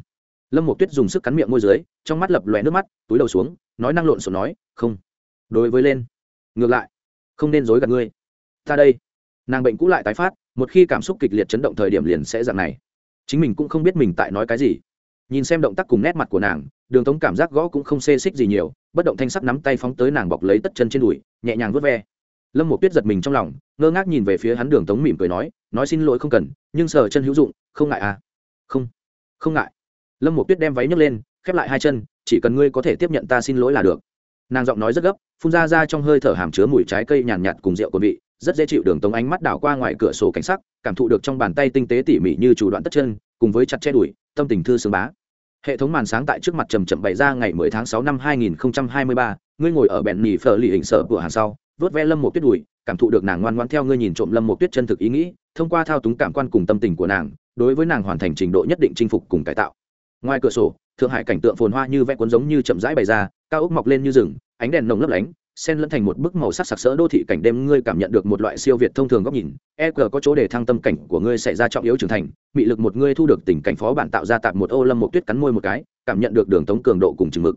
Lâm một tuyết dùng sức cắn miệng môi dưới, trong mắt lập lòe nước mắt, túi đầu xuống, nói năng lộn xộn nói, không, đối với lên, ngược lại, không nên dối gạt ngươi. Ta đây nàng bệnh cũ lại tái phát một khi cảm xúc kịch liệt chấn động thời điểm liền sẽ dạng này. Chính mình cũng không biết mình tại nói cái gì. Nhìn xem động tác cùng nét mặt của nàng đường tống cảm giác gõ cũng không xê xích gì nhiều bất động thanh sắc nắm tay phóng tới nàng bọc lấy tất chân trên đùi nhẹ nhàng vớt ve. Lâm một tuyết giật mình trong lòng ngơ ngác nhìn về phía hắn đường tống mỉm cười nói nói xin lỗi không cần nhưng sờ chân hữu dụng không ngại à? Không không ngại. Lâm một tuyết đem váy nhấc lên khép lại hai chân chỉ cần ngươi có thể tiếp nhận ta xin lỗi là được. Nàng giọng nói rất gấp phun ra ra trong hơi thở hàm chứa mùi trái cây nhàn nhạt, nhạt cùng rượu của vị rất dễ chịu đường tống ánh mắt đảo qua ngoài cửa sổ cảnh sắc cảm thụ được trong bàn tay tinh tế tỉ mỉ như chủ đoạn tất chân cùng với chặt che đùi tâm tình thư sướng bá. Hệ thống màn sáng tại trước mặt trầm chậm bày ra ngày 10 tháng 6 năm 2023, ngươi ngồi ở bẹn nỉ phở lì hình sở của hàng sau vớt ve lâm một tuyết đùi cảm thụ được nàng ngoan ngoãn theo ngươi nhìn trộm lâm một tuyết chân thực ý nghĩ thông qua thao túng cảm quan cùng tâm tình của nàng đối với nàng hoàn thành trình độ nhất định chinh phục cùng cải tạo. Ngoài cửa sổ thượng hải cảnh tượng phồn hoa như vẽ cuốn giống như chậm rãi bày ra cao ốc mọc lên như rừng ánh đèn nồng lấp lánh xen lẫn thành một bức màu sắc sặc sỡ đô thị cảnh đêm, ngươi cảm nhận được một loại siêu việt thông thường góc nhìn. E g có chỗ để thăng tâm cảnh của ngươi xảy ra trọng yếu trưởng thành. Bị lực một ngươi thu được tình cảnh phó bản tạo ra tạp một ô lâm một tuyết cắn môi một cái, cảm nhận được đường tống cường độ cùng chừng mực.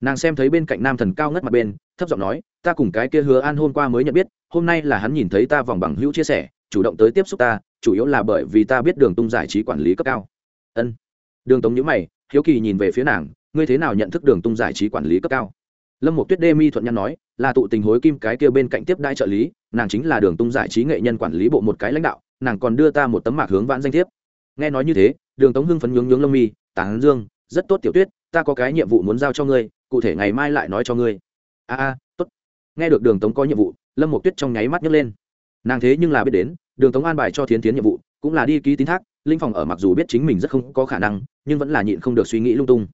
Nàng xem thấy bên cạnh nam thần cao ngất mặt bên, thấp giọng nói, ta cùng cái kia hứa an hôm qua mới nhận biết, hôm nay là hắn nhìn thấy ta vòng bằng hữu chia sẻ, chủ động tới tiếp xúc ta, chủ yếu là bởi vì ta biết đường tung giải trí quản lý cấp cao. Ân. Đường tống nhữ mày, hiếu kỳ nhìn về phía nàng, ngươi thế nào nhận thức đường tung giải trí quản lý cấp cao? Lâm một tuyết đê mi thuận nhăn nói, là tụ tình hối kim cái kia bên cạnh tiếp đai trợ lý, nàng chính là đường tung giải trí nghệ nhân quản lý bộ một cái lãnh đạo, nàng còn đưa ta một tấm mạc hướng vãn danh thiếp. Nghe nói như thế, đường tống hưng phấn nhướng nhướng lông mi, tán dương, rất tốt tiểu tuyết, ta có cái nhiệm vụ muốn giao cho ngươi, cụ thể ngày mai lại nói cho ngươi. A a, tốt. Nghe được đường tống có nhiệm vụ, lâm một tuyết trong nháy mắt nhấc lên. Nàng thế nhưng là biết đến, đường tống an bài cho thiến tiến nhiệm vụ, cũng là đi ký tín thác, linh phòng ở mặc dù biết chính mình rất không có khả năng, nhưng vẫn là nhịn không được suy nghĩ lung tung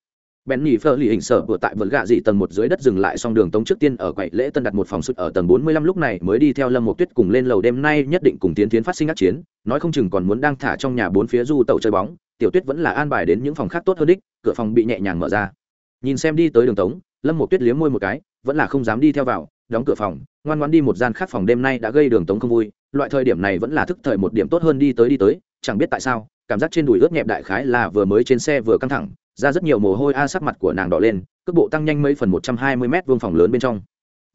bèn nhì phơ lì hình sở vừa tại vườn gạ dị tầng một dưới đất dừng lại xong đường tống trước tiên ở quậy lễ tân đặt một phòng sụt ở tầng bốn mươi lăm lúc này mới đi theo lâm một tuyết cùng lên lầu đêm nay nhất định cùng tiến tiến phát sinh ác chiến, nói không chừng còn muốn đang thả trong nhà bốn phía du tẩu chơi bóng, tiểu tuyết vẫn là an bài đến những phòng khác tốt hơn đích, cửa phòng bị nhẹ nhàng mở ra. Nhìn xem đi tới đường tống, lâm một tuyết liếm môi một cái, vẫn là không dám đi theo vào, đóng cửa phòng, ngoan ngoan đi một gian khác phòng đêm nay đã gây đường tống không vui, loại thời điểm này vẫn là thức thời một điểm tốt hơn đi tới đi tới, chẳng biết tại sao, cảm giác trên đùi ướt nhẹp đại khái là vừa mới trên xe vừa căng thẳng ra rất nhiều mồ hôi, a, sắc mặt của nàng đỏ lên, cước bộ tăng nhanh mấy phần một trăm hai mươi m vuông phòng lớn bên trong.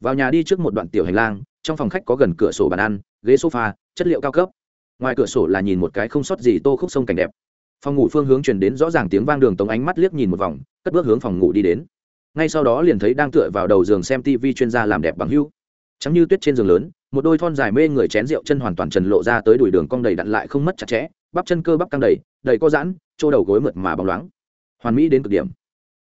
Vào nhà đi trước một đoạn tiểu hành lang, trong phòng khách có gần cửa sổ bàn ăn, ghế sofa, chất liệu cao cấp. Ngoài cửa sổ là nhìn một cái không sót gì tô khúc sông cảnh đẹp. Phòng ngủ phương hướng chuyển đến rõ ràng tiếng vang đường tống ánh mắt liếc nhìn một vòng, cất bước hướng phòng ngủ đi đến. Ngay sau đó liền thấy đang tựa vào đầu giường xem tv chuyên gia làm đẹp bằng hưu. Trắng như tuyết trên giường lớn, một đôi thon dài mê người chén rượu chân hoàn toàn trần lộ ra tới đùi đường cong đầy đặn lại không mất chặt chẽ, bắp chân cơ bắp căng đầy đầy có giãn, chỗ đầu gối mượt mà bóng loáng hoàn mỹ đến cực điểm.